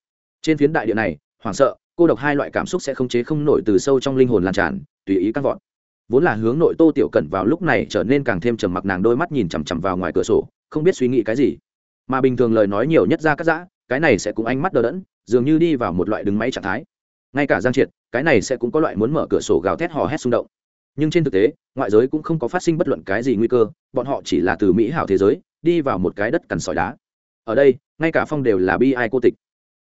Trên phiến đại địa này, hoảng sợ, cô độc hai loại cảm xúc sẽ không chế không nổi từ sâu trong linh hồn lan tràn, tùy ý căng vọt. Vốn là hướng nội tô tiểu cẩn vào lúc này trở nên càng thêm trầm mặc nàng đôi mắt nhìn chằm chằm vào ngoài cửa sổ, không biết suy nghĩ cái gì. Mà bình thường lời nói nhiều nhất ra cắt giã, cái này sẽ cũng ánh mắt đờ đẫn, dường như đi vào một loại đứng máy trạng thái. Ngay cả giang triệt, cái này sẽ cũng có loại muốn mở cửa sổ gào thét hò hét xung động nhưng trên thực tế, ngoại giới cũng không có phát sinh bất luận cái gì nguy cơ, bọn họ chỉ là từ mỹ hảo thế giới, đi vào một cái đất cằn sỏi đá. Ở đây, ngay cả phong đều là bi ai cô tịch.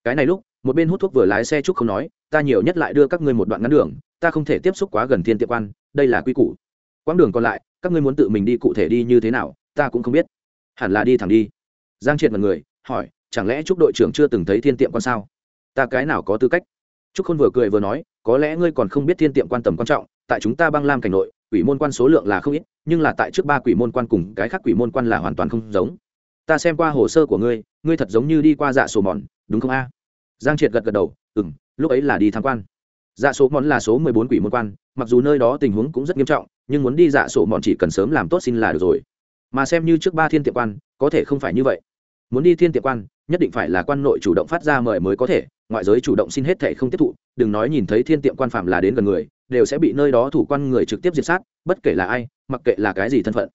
Cái này lúc, một bên hút thuốc vừa lái xe trúc không nói, ta nhiều nhất lại đưa các ngươi một đoạn ngắn đường, ta không thể tiếp xúc quá gần thiên tiệm quan, đây là quy củ. Quãng đường còn lại, các ngươi muốn tự mình đi cụ thể đi như thế nào, ta cũng không biết. Hẳn là đi thẳng đi. Giang triệt mật người, hỏi, chẳng lẽ chúc đội trưởng chưa từng thấy thiên tiệm quan sao? Ta cái nào có tư cách? Trúc khôn vừa cười vừa nói, có lẽ ngươi còn không biết thiên tiệm quan tầm quan trọng tại chúng ta băng lam cảnh nội, quỷ môn quan số lượng là không ít, nhưng là tại trước ba quỷ môn quan cùng cái khác quỷ môn quan là hoàn toàn không giống. Ta xem qua hồ sơ của ngươi ngươi thật giống như đi qua dạ sổ mòn, đúng không a? Giang triệt gật gật đầu ừ m lúc ấy là đi tham quan. Dạ số mòn là số mười bốn quỷ môn quan, mặc dù nơi đó tình huống cũng rất nghiêm trọng, nhưng muốn đi dạ sổ mòn chỉ cần sớm làm tốt xin là được rồi. Mà xem như trước ba thiên tiệm quan, có thể không phải như vậy. Muốn đi thiên tiệm quan, nhất định phải là quan nội chủ động phát ra mời mới có thể, ngoại giới chủ động xin hết thệ không tiếp thụ, đừng nói nhìn thấy thiên tiệm quan phạm là đến gần người đều sẽ bị nơi đó thủ quan người trực tiếp diệt sát, bất kể là ai, mặc kệ là cái gì thân phận.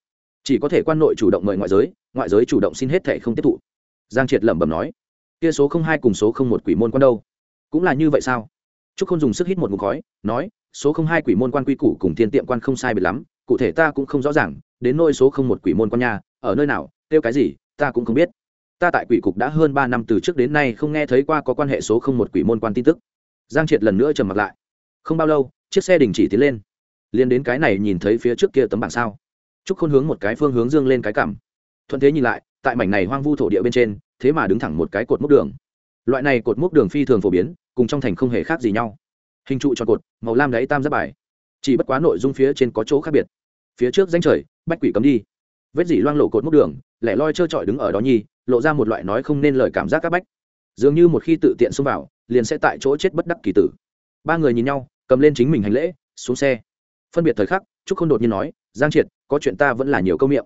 Chỉ có thể quan nội chủ động mời ngoại giới ngoại giới chủ động xin hết thẻ không tiếp thụ. Giang triệt lẩm bẩm nói. Kia số không hai cùng số không một quỷ môn quan đâu? Cũng là như vậy sao? Trúc không dùng sức hít một ngụm khói, nói, số không hai quỷ môn quan quy củ cùng thiên tiệm quan không sai biệt lắm, cụ thể ta cũng không rõ ràng, đến nôi số không một quỷ môn quan nhà ở nơi nào, kêu cái gì, ta cũng không biết. Ta tại quỷ cục đã hơn ba năm từ trước đến nay không nghe thấy qua có quan hệ số không một quỷ môn quan tin tức. Giang triệt lần nữa trầm mặt lại. Không bao lâu chiếc xe đình chỉ tiến lên. Liền đến cái này nhìn thấy phía trước kia tấm bảng sao. Trúc khôn hướng một cái phương hướng dương lên cái cảm thuận thế nhìn lại, tại mảnh này hoang vu thổ địa bên trên, thế mà đứng thẳng một cái cột mốc đường. Loại này cột mốc đường phi thường phổ biến, cùng trong thành không hề khác gì nhau. Hình trụ tròn cột, màu lam đáy tam giáp bài. Chỉ bất quá nội dung phía trên có chỗ khác biệt. Phía trước danh trời, bách quỷ cấm đi. Vết dỉ loang lộ cột mốc đường, lẻ loi trơ trọi đứng ở đó nhi, lộ ra một loại nói không nên lời cảm giác các bách. Dường như một khi tự tiện xông vào, liền sẽ tại chỗ chết bất đắc kỳ tử. Ba người nhìn nhau cầm lên chính mình hành lễ, xuống xe. Phân biệt thời khắc, trúc khôn đột nhiên nói, giang triệt, có chuyện ta vẫn là nhiều câu miệng.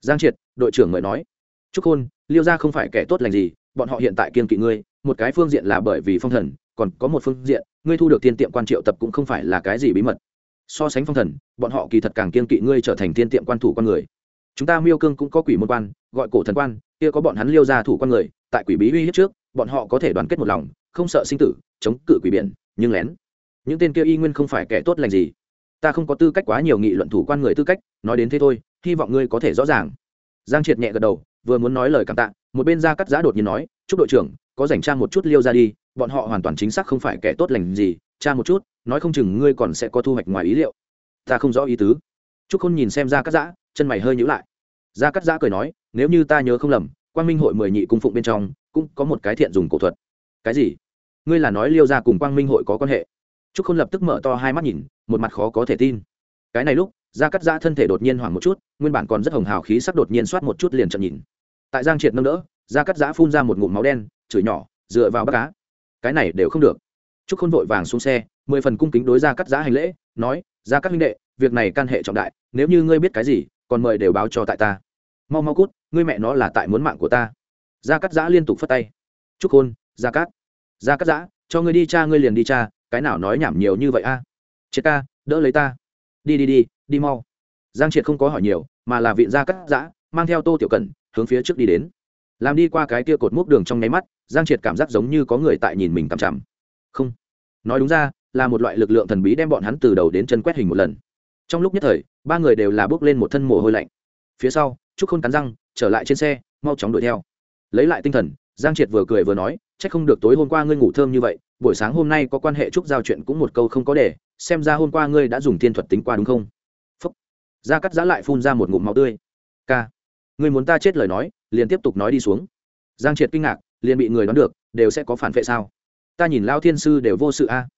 Giang triệt, đội trưởng mời nói. Trúc khôn, liêu ra không phải kẻ tốt lành gì, bọn họ hiện tại kiên kỵ ngươi, một cái phương diện là bởi vì phong thần, còn có một phương diện, ngươi thu được thiên tiệm quan triệu tập cũng không phải là cái gì bí mật. So sánh phong thần, bọn họ kỳ thật càng kiên kỵ ngươi trở thành thiên tiệm quan thủ con người. Chúng ta miêu cương cũng có quỷ môn quan, gọi cổ thần quan, kia có bọn hắn liêu ra thủ con người, tại quỷ bí uy hiếp trước, bọn họ có thể đoàn kết một lòng, không sợ sinh tử, chống cự quỷ biển, nhưng lén những tên kia y nguyên không phải kẻ tốt lành gì. Ta không có tư cách quá nhiều nghị luận thủ quan người tư cách, nói đến thế thôi, hy vọng ngươi có thể rõ ràng. Giang triệt nhẹ gật đầu, vừa muốn nói lời cảm tạ, một bên ra cắt giá đột nhiên nói, chúc đội trưởng, có dành trang một chút liêu ra đi, bọn họ hoàn toàn chính xác không phải kẻ tốt lành gì cha một chút, nói không chừng ngươi còn sẽ có thu hoạch ngoài ý liệu. Ta không rõ ý tứ. Chúc khôn nhìn xem ra cắt giã, chân mày hơi nhữ lại. Ra cắt giã cười nói, nếu như ta nhớ không lầm, Quang minh hội mười nhị cung phụng bên trong, cũng có một cái thiện dùng cổ thuật. Cái gì? Ngươi là nói liêu ra cùng quang minh hội có quan hệ? Trúc khôn lập tức mở to hai mắt nhìn, một mặt khó có thể tin. Cái này lúc, gia cắt giã thân thể đột nhiên hoảng một chút, nguyên bản còn rất hồng hào khí sắc đột nhiên soát một chút liền chậm nhìn. Tại giang triệt nâng đỡ, gia cắt giã phun ra một ngụm máu đen, chửi nhỏ, dựa vào bác cá. Cái này đều không được. Trúc khôn vội vàng xuống xe, mười phần cung kính đối gia cắt giã hành lễ, nói, gia cắt huynh đệ, việc này can hệ trọng đại, nếu như ngươi biết cái gì, còn mời đều báo cho tại ta. Mau mau cút, ngươi mẹ nó là tại muốn mạng của ta. Gia cắt giã liên tục phất tay. Trúc khôn, gia cắt gia cắt giã, cho ngươi đi cha, ngươi liền đi cha cái nào nói nhảm nhiều như vậy a? À? triệt ca, đỡ lấy ta. Đi đi đi đi mau. Giang triệt không có hỏi nhiều, mà là viện gia cắt giã, mang theo tô tiểu cần hướng phía trước đi đến. Làm đi qua cái kia cột mốc đường trong nháy mắt, giang triệt cảm giác giống như có người tại nhìn mình cằm chằm. Không. Nói đúng ra, là một loại lực lượng thần bí đem bọn hắn từ đầu đến chân quét hình một lần. Trong lúc nhất thời, ba người đều là bước lên một thân mồ hôi lạnh. Phía sau, trúc khôn cắn răng, trở lại trên xe, mau chóng đuổi theo. Lấy lại tinh thần, giang triệt vừa cười vừa nói c h ắ c không được tối hôm qua ngươi ngủ thơm như vậy buổi sáng hôm nay có quan hệ trúc giao chuyện cũng một câu không có để, xem ra hôm qua ngươi đã dùng thiên thuật tính qua đúng không? Phúc. Gia cắt giã lại phun ra một ngụm máu tươi. K ngươi muốn ta chết lời nói, liền tiếp tục nói đi xuống. Giang triệt kinh ngạc, liền bị người đoán được, đều sẽ có phản vệ sao? Ta nhìn lao thiên sư đều vô sự a.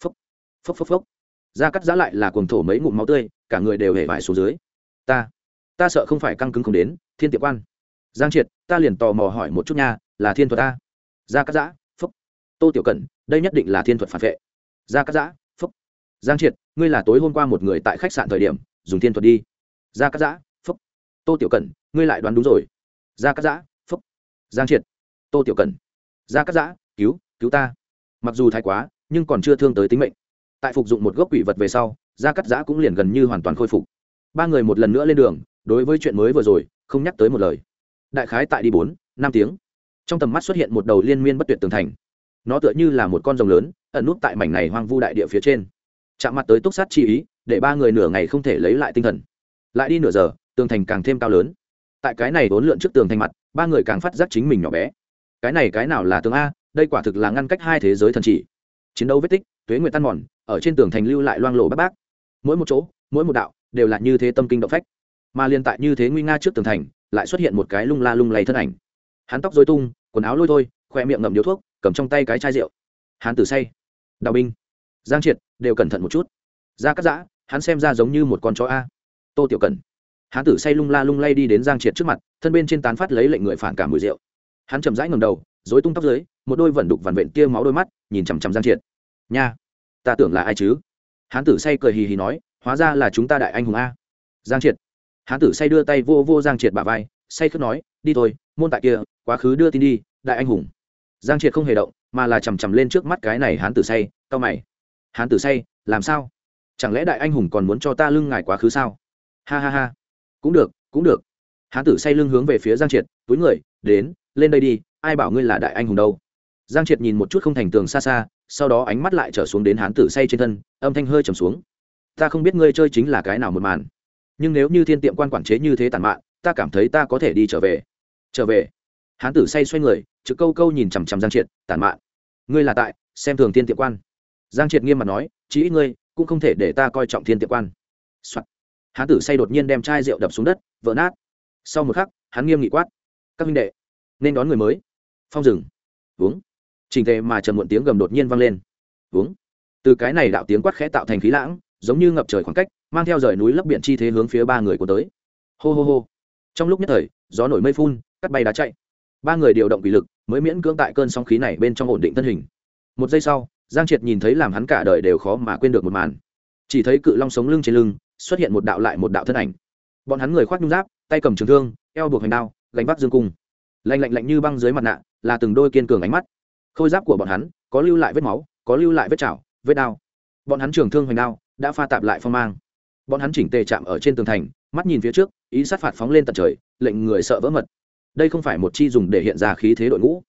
Phúc. Phúc phúc phúc. Gia cắt giã lại là cuồng thổ mấy ngụm máu tươi, cả người đều hề vải xuống dưới. Ta. Ta sợ không phải căng cứng không đến, thiên tiệp quan. Giang triệt, ta liền tò mò hỏi một chút nha, là thiên thuật ta gia cắt giã tô tiểu cẩn, đây nhất định là thiên thuật phản vệ. Gia cắt giã, phúc. Giang triệt, ngươi là tối hôm qua một người tại khách sạn thời điểm, dùng thiên thuật đi. Gia cắt giã, phúc. Tô tiểu cẩn, ngươi lại đoán đúng rồi. Gia cắt giã, phúc. Giang triệt, tô tiểu cẩn. Gia cắt giã, cứu cứu ta. Mặc dù thái quá, nhưng còn chưa thương tới tính mệnh. Tại phục dụng một gốc quỷ vật về sau, gia cắt giã cũng liền gần như hoàn toàn khôi phục. Ba người một lần nữa lên đường, đối với chuyện mới vừa rồi, không nhắc tới một lời. Đại khái tại đi bốn, năm tiếng. Trong tầm mắt xuất hiện một đầu liên miên bất tuyệt tường thành nó tựa như là một con rồng lớn, ẩn nút tại mảnh này hoang vu đại địa phía trên. Chạm mặt tới túc sát chi ý, để ba người nửa ngày không thể lấy lại tinh thần. Lại đi nửa giờ, tường thành càng thêm cao lớn. Tại cái này vốn lượn trước tường thành mặt, ba người càng phát giác chính mình nhỏ bé. Cái này cái nào là tường a, đây quả thực là ngăn cách hai thế giới thần chỉ. Chiến đấu vết tích, tuế nguyện tan mòn, ở trên tường thành lưu lại loang lộ bác bác mỗi một chỗ, mỗi một đạo, đều là như thế tâm kinh động phách. Mà liên tại như thế nguy nga trước tường thành, lại xuất hiện một cái lung la lung lay thân ảnh. Hắn tóc dối tung, quần áo lôi thôi, khoe miệng ngậm điếu thuốc cầm trong tay cái chai rượu. Hắn tử say. Đào binh giang triệt, đều cẩn thận một chút. Ra cắt giã, hắn xem ra giống như một con chó a. Tô tiểu cần hắn tử say lung la lung lay đi đến giang triệt trước mặt, thân bên trên tán phát lấy lệnh người phản cảm mùi rượu. Hắn chầm rãi ngầm đầu dối tung tóc dưới, một đôi vẩn đục vằn vện tia máu đôi mắt, nhìn chằm chằm giang triệt. Nha, ta tưởng là ai chứ? Hán tử say cười hì hì nói, hóa ra là chúng ta đại anh hùng a. Giang triệt. Hán tử say đưa tay vô vô giang triệt bà vai, say khước nói, đi thôi, môn tại kia, quá khứ đưa tin đi, đại anh hùng giang triệt không hề động, mà là chằm chằm lên trước mắt cái này hán tử say cao mày. Hán tử say, làm sao? Chẳng lẽ đại anh hùng còn muốn cho ta lưng ngài quá khứ sao? Ha ha ha. Cũng được cũng được. Hán tử say lưng hướng về phía giang triệt, túi người, đến, lên đây đi, ai bảo ngươi là đại anh hùng đâu? Giang triệt nhìn một chút không thành tường xa xa, sau đó ánh mắt lại trở xuống đến hán tử say trên thân, âm thanh hơi trầm xuống. Ta không biết ngươi chơi chính là cái nào một màn. Nhưng nếu như thiên tiệm quan quản chế như thế tàn mạn, ta cảm thấy ta có thể đi trở về. Trở về. Hán tử say xoay người chữ câu câu nhìn chằm chằm giang triệt tàn mạn, ngươi là tại xem thường thiên tiệm quan. Giang triệt nghiêm mặt nói chỉ ít ngươi cũng không thể để ta coi trọng thiên tiệm quan、Soạn. hán tử say đột nhiên đem chai rượu đập xuống đất, vỡ nát. Sau một khắc, hắn nghiêm nghị quát, các minh đệ, nên đón người mới. Phong rừng uống. Trình tề mà trần muộn tiếng gầm đột nhiên vang lên. Uống. Từ cái này đạo tiếng quát khẽ tạo thành khí lãng, giống như ngập trời khoảng cách, mang theo rời núi lấp biển chi thế hướng phía ba người của tới. Hô hô hô. Trong lúc nhất thời, gió nổi mây phun, cắt bay đá chạy. Ba người điều động quỷ lực mới miễn cưỡng tại cơn sóng khí này bên trong ổn định thân hình. Một giây sau, giang triệt nhìn thấy làm hắn cả đời đều khó mà quên được một màn. Chỉ thấy cự long sống lưng trên lưng, xuất hiện một đạo lại một đạo thân ảnh. Bọn hắn người khoác nhung giáp, tay cầm trường thương, eo buộc hành đao, gánh vác dương cung. Lạnh lạnh lạnh như băng dưới mặt nạ, là từng đôi kiên cường ánh mắt. Khôi giáp của bọn hắn, có lưu lại vết máu, có lưu lại vết chảo, vết đao. Bọn hắn trường thương hoành đao, đã pha tạp lại phong mang. Bọn hắn chỉnh tề chạm ở trên tường thành, mắt nhìn phía trước, ý sát phạt phóng lên tận trời, lệnh người sợ vỡ mật đây không phải một chi dùng để hiện ra khí thế đội ngũ.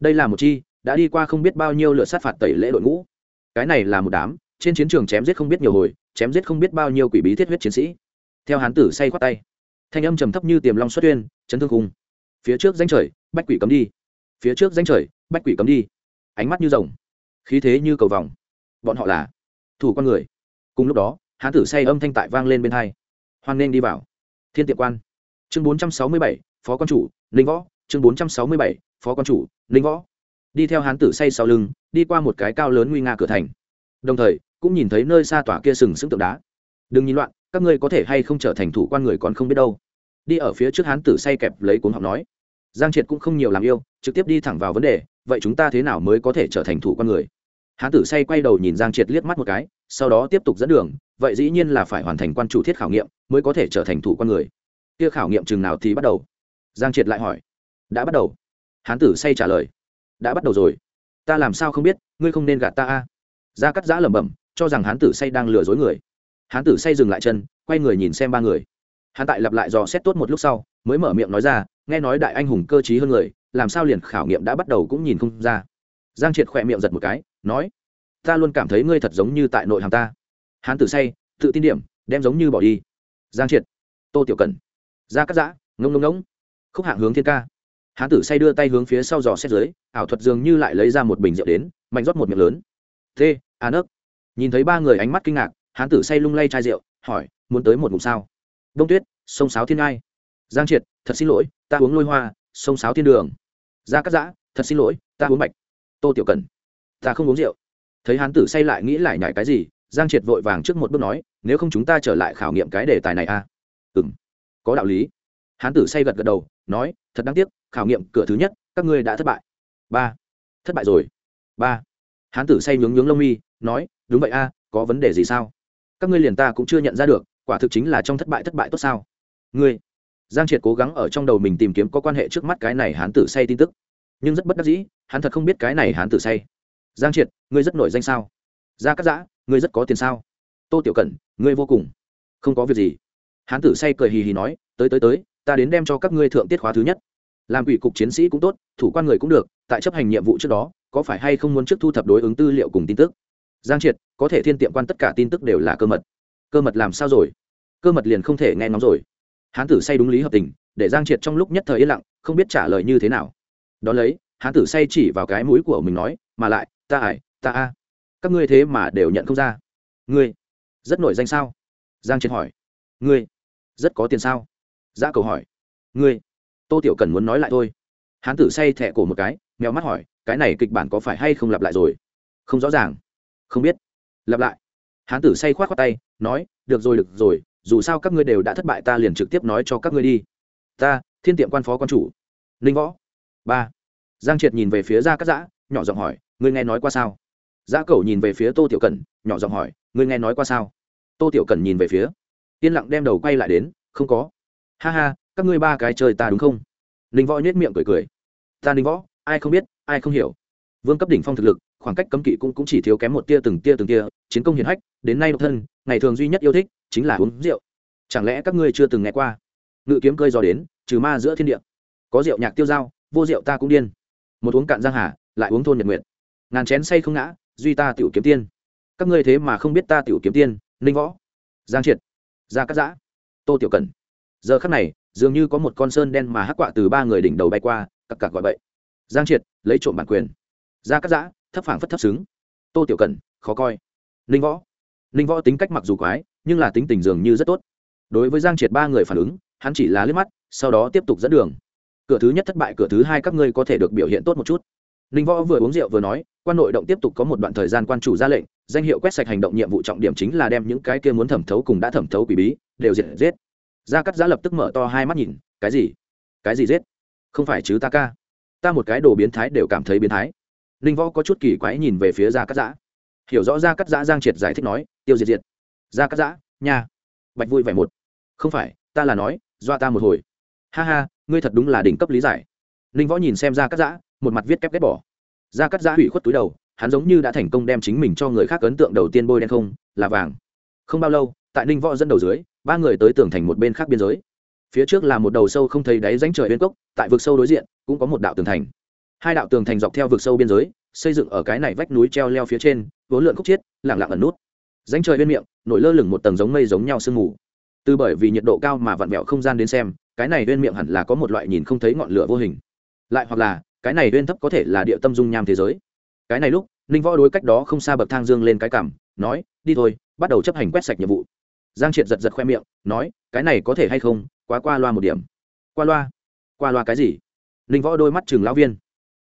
Đây là một chi đã đi qua không biết bao nhiêu lượt sát phạt tẩy lễ đội ngũ. Cái này là một đám, trên chiến trường chém giết không biết nhiều hồi, chém giết không biết bao nhiêu quỷ bí thiết huyết chiến sĩ. Theo hán tử say khoát tay, thanh âm trầm thấp như tiềm long xuất tuyên, chấn thương khung. Phía trước danh trời, bách quỷ cấm đi. Phía trước danh trời, bách quỷ cấm đi. Ánh mắt như rồng, khí thế như cầu vòng. Bọn họ là thủ con người. Cùng lúc đó, hán tử say âm thanh tại vang lên bên hai. Hoan nên đi vào. Thiên tiệm quan. Chương bốn trăm sáu mươi bảy phó quan chủ linh võ, chương bốn trăm sáu mươi bảy, phó quan chủ linh võ. Đi theo hán tử say sau lưng, đi qua một cái cao lớn nguy nga cửa thành. Đồng thời, cũng nhìn thấy nơi xa tỏa kia sừng sững tượng đá. Đừng nhìn loạn, các ngươi có thể hay không trở thành thủ quan người còn không biết đâu. Đi ở phía trước hán tử say kẹp lấy cuốn học nói. Giang triệt cũng không nhiều làm yêu, trực tiếp đi thẳng vào vấn đề, vậy chúng ta thế nào mới có thể trở thành thủ quan người? Hán tử say quay đầu nhìn giang triệt liếc mắt một cái, sau đó tiếp tục dẫn đường, vậy dĩ nhiên là phải hoàn thành quan chủ thiết khảo nghiệm, mới có thể trở thành thủ quan người. Kia khảo nghiệm chừng nào thì bắt đầu? Giang triệt lại hỏi, đã bắt đầu? Hán tử say trả lời, đã bắt đầu rồi. Ta làm sao không biết, ngươi không nên gạt ta a. Gia cắt giã lẩm bẩm, cho rằng hán tử say đang lừa dối người. Hán tử say dừng lại chân, quay người nhìn xem ba người. Hắn tại lặp lại dò xét tốt một lúc sau, mới mở miệng nói ra, nghe nói đại anh hùng cơ t r í hơn người, làm sao liền khảo nghiệm đã bắt đầu cũng nhìn không ra. Giang triệt khỏe miệng giật một cái, nói, ta luôn cảm thấy ngươi thật giống như tại nội hàng ta. Hán tử say, tự tin điểm, đem giống như bỏ đi. Giang triệt, tô tiểu cần Gia cắt giã, ngông ngông ngỗng khúc hạng hướng thiên ca. Hán tử say đưa tay hướng phía sau giò xét dưới, ảo thuật dường như lại lấy ra một bình rượu đến, mạnh rót một miệng lớn. T a nấc. Nhìn thấy ba người ánh mắt kinh ngạc, hán tử say lung lay chai rượu, hỏi, muốn tới một ngụm sao? Đông tuyết, sông sáo thiên ngai. Giang triệt, thật xin lỗi, ta uống lôi hoa, sông sáo thiên đường. Gia cắt giã, thật xin lỗi, ta uống bạch. Tô tiểu cần ta không uống rượu. Thấy hán tử say lại nghĩ lại nhải cái gì, giang triệt vội vàng trước một bước nói, nếu không chúng ta trở lại khảo nghiệm cái đề tài này a à? ừ m có đạo lý hán tử say gật gật đầu, nói, thật đáng tiếc, khảo nghiệm cửa thứ nhất, các ngươi đã thất bại. Ba. Thất bại rồi. Ba. Hán tử say nhướng nhướng lông mi, nói, đúng vậy a, có vấn đề gì sao? Các ngươi liền ta cũng chưa nhận ra được, quả thực chính là trong thất bại thất bại tốt sao. Ngươi. Giang triệt cố gắng ở trong đầu mình tìm kiếm có quan hệ trước mắt cái này hán tử say tin tức. Nhưng rất bất đắc dĩ, hắn thật không biết cái này hán tử say. Giang triệt, ngươi rất nổi danh sao? Gia cắt giã, ngươi rất có tiền sao? Tô tiểu cẩn, ngươi vô cùng. Không có việc gì. Hán tử say cười hì hì nói, tới tới tới ta đến đem cho các ngươi thượng tiết khóa thứ nhất. Làm ủy cục chiến sĩ cũng tốt, thủ quan người cũng được, tại chấp hành nhiệm vụ trước đó, có phải hay không muốn trước thu thập đối ứng tư liệu cùng tin tức? Giang triệt, có thể thiên tiệm quan tất cả tin tức đều là cơ mật. Cơ mật làm sao rồi? Cơ mật liền không thể nghe ngóng rồi. Hán tử say đúng lý hợp tình, để giang triệt trong lúc nhất thời yên lặng, không biết trả lời như thế nào. Đón lấy, hán tử say chỉ vào cái mũi của mình nói, mà lại, ta ải ta a. Các ngươi thế mà đều nhận không ra. Ngươi, rất nổi danh sao? Giang triệt hỏi. Ngươi, rất có tiền sao? Giã cầu hỏi. Ngươi, tô tiểu cần muốn nói lại thôi. Hán tử say thẹ cổ một cái mèo mắt hỏi, cái này kịch bản có phải hay không lặp lại rồi? Không rõ ràng. Không biết. Lặp lại. Hán tử say k h o á t khoác tay, nói, được rồi được rồi, dù sao các ngươi đều đã thất bại ta liền trực tiếp nói cho các ngươi đi. Ta, thiên tiệm quan phó quan chủ. Ninh võ. Ba. Giang triệt nhìn về phía gia cắt giã, nhỏ giọng hỏi, ngươi nghe nói qua sao? Giã cầu nhìn về phía tô tiểu cần, nhỏ giọng hỏi, ngươi nghe nói qua sao? Tô tiểu cần nhìn về phía. Yên lặng đem đầu quay lại đến, không có ha ha các ngươi ba cái chơi ta đúng không? Ninh võ nhét miệng cười cười. Ta ninh võ ai không biết ai không hiểu. Vương cấp đỉnh phong thực lực khoảng cách cấm kỵ cũng, cũng chỉ thiếu kém một tia từng tia từng tia chiến công hiển hách đến nay độc thân ngày thường duy nhất yêu thích chính là uống rượu. Chẳng lẽ các ngươi chưa từng nghe qua? Ngự kiếm cơi gió đến trừ ma giữa thiên địa. Có rượu nhạc tiêu dao vô rượu ta cũng điên. Một uống cạn giang hà lại uống thôn nhật nguyện ngàn chén say không ngã duy ta tiểu kiếm tiên. Các ngươi thế mà không biết ta tiểu kiếm tiên ninh võ. Giang triệt. Gia cắt giã. Tô tiểu cần giờ khắc này, dường như có một con sơn đen mà hắc quạ từ ba người đỉnh đầu bay qua, cặc cặc gọi bậy. Giang triệt, lấy trộm bản quyền. Ra cắt giã, thấp phảng phất thấp xứng. Tô tiểu cần khó coi. Ninh võ. Ninh võ tính cách mặc dù quái, nhưng là tính tình dường như rất tốt. Đối với giang triệt ba người phản ứng, hắn chỉ là liếc mắt, sau đó tiếp tục dẫn đường. Cửa thứ nhất thất bại, cửa thứ hai các ngươi có thể được biểu hiện tốt một chút. Ninh võ vừa uống rượu vừa nói, quan nội động tiếp tục có một đoạn thời gian quan chủ ra lệnh, danh hiệu quét sạch hành động nhiệm vụ trọng điểm chính là đem những cái kia muốn thẩm thấu cùng đã thẩm thấu quỷ bí, đều diệt giết gia cắt giã lập tức mở to hai mắt nhìn, cái gì? Cái gì giết? Không phải chứ ta ca? Ta một cái đồ biến thái đều cảm thấy biến thái. Ninh võ có chút kỳ quái nhìn về phía gia cắt giã. Hiểu rõ gia cắt giã giang triệt giải thích nói, tiêu diệt diệt. Gia cắt giã, nha. Bạch vui vẻ một, không phải, ta là nói doa ta một hồi. Ha ha, ngươi thật đúng là đỉnh cấp lý giải. Ninh võ nhìn xem gia cắt giã, một mặt viết kép ghét bỏ. Gia cắt giã hủy khuất túi đầu, hắn giống như đã thành công đem chính mình cho người khác ấn tượng đầu tiên bôi đen không, là vàng. Không bao lâu, tại ninh võ dẫn đầu dưới ba người tới tường thành một bên khác biên giới. Phía trước là một đầu sâu không thấy đáy ránh trời bên cốc, tại vực sâu đối diện, cũng có một đạo tường thành. Hai đạo tường thành dọc theo vực sâu biên giới, xây dựng ở cái này vách núi treo leo phía trên vốn lượn khúc chiết lẳng lặng ẩn nút. Ránh trời bên miệng, nổi lơ lửng một tầng giống mây giống nhau sương mù. Từ bởi vì nhiệt độ cao mà vặn vẹo không gian đến xem, cái này bên miệng hẳn là có một loại nhìn không thấy ngọn lửa vô hình. Lại hoặc là, cái này bên thấp có thể là địa tâm dung nham thế giới. Cái này lúc, ninh võ đối cách đó không xa bậc thang dương lên cái cảm, nói, đi thôi, bắt đầu chấp hành quét sạch nhiệm vụ giang triệt giật giật khoe miệng, nói, cái này có thể hay không? Quá qua loa một điểm. Qua loa? Qua loa cái gì? Ninh võ đôi mắt chừng lão viên.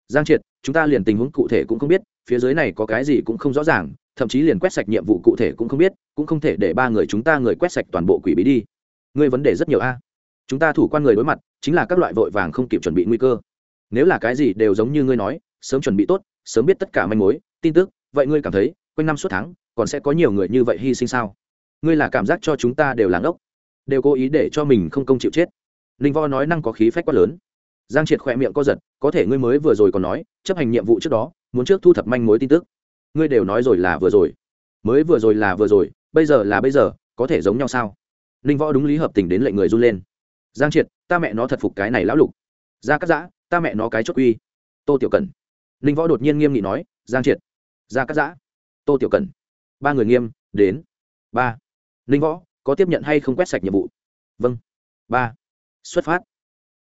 Giang triệt, chúng ta liền tình huống cụ thể cũng không biết, phía dưới này có cái gì cũng không rõ ràng, thậm chí liền quét sạch nhiệm vụ cụ thể cũng không biết, cũng không thể để ba người chúng ta người quét sạch toàn bộ quỷ bí đi. Ngươi vấn đề rất nhiều a. Chúng ta thủ quan người đối mặt, chính là các loại vội vàng không kịp chuẩn bị nguy cơ. Nếu là cái gì đều giống như ngươi nói, sớm chuẩn bị tốt, sớm biết tất cả manh mối, tin tức, vậy ngươi cảm thấy, quanh năm suốt tháng, còn sẽ có nhiều người như vậy hy sinh sao? Ngươi là cảm giác cho chúng ta đều làng ốc đều cố ý để cho mình không công chịu chết. Ninh vo nói năng có khí phách quá lớn. Giang triệt khỏe miệng co giật, có thể ngươi mới vừa rồi còn nói, chấp hành nhiệm vụ trước đó, muốn trước thu thập manh mối tin tức. Ngươi đều nói rồi là vừa rồi. Mới vừa rồi là vừa rồi, bây giờ là bây giờ, có thể giống nhau sao? Ninh võ đúng lý hợp tình đến lệnh người run lên. Giang triệt, ta mẹ nó thật phục cái này lão lục. Ra cắt giã, ta mẹ nó cái chốt uy tô tiểu cần ninh võ đột nhiên nghiêm nghị nói, giang triệt. Ra cắt giã. Tô tiểu cần ba người nghiêm, đến. Ba ninh võ, có tiếp nhận hay không quét sạch nhiệm vụ? Vâng. Ba. Xuất phát.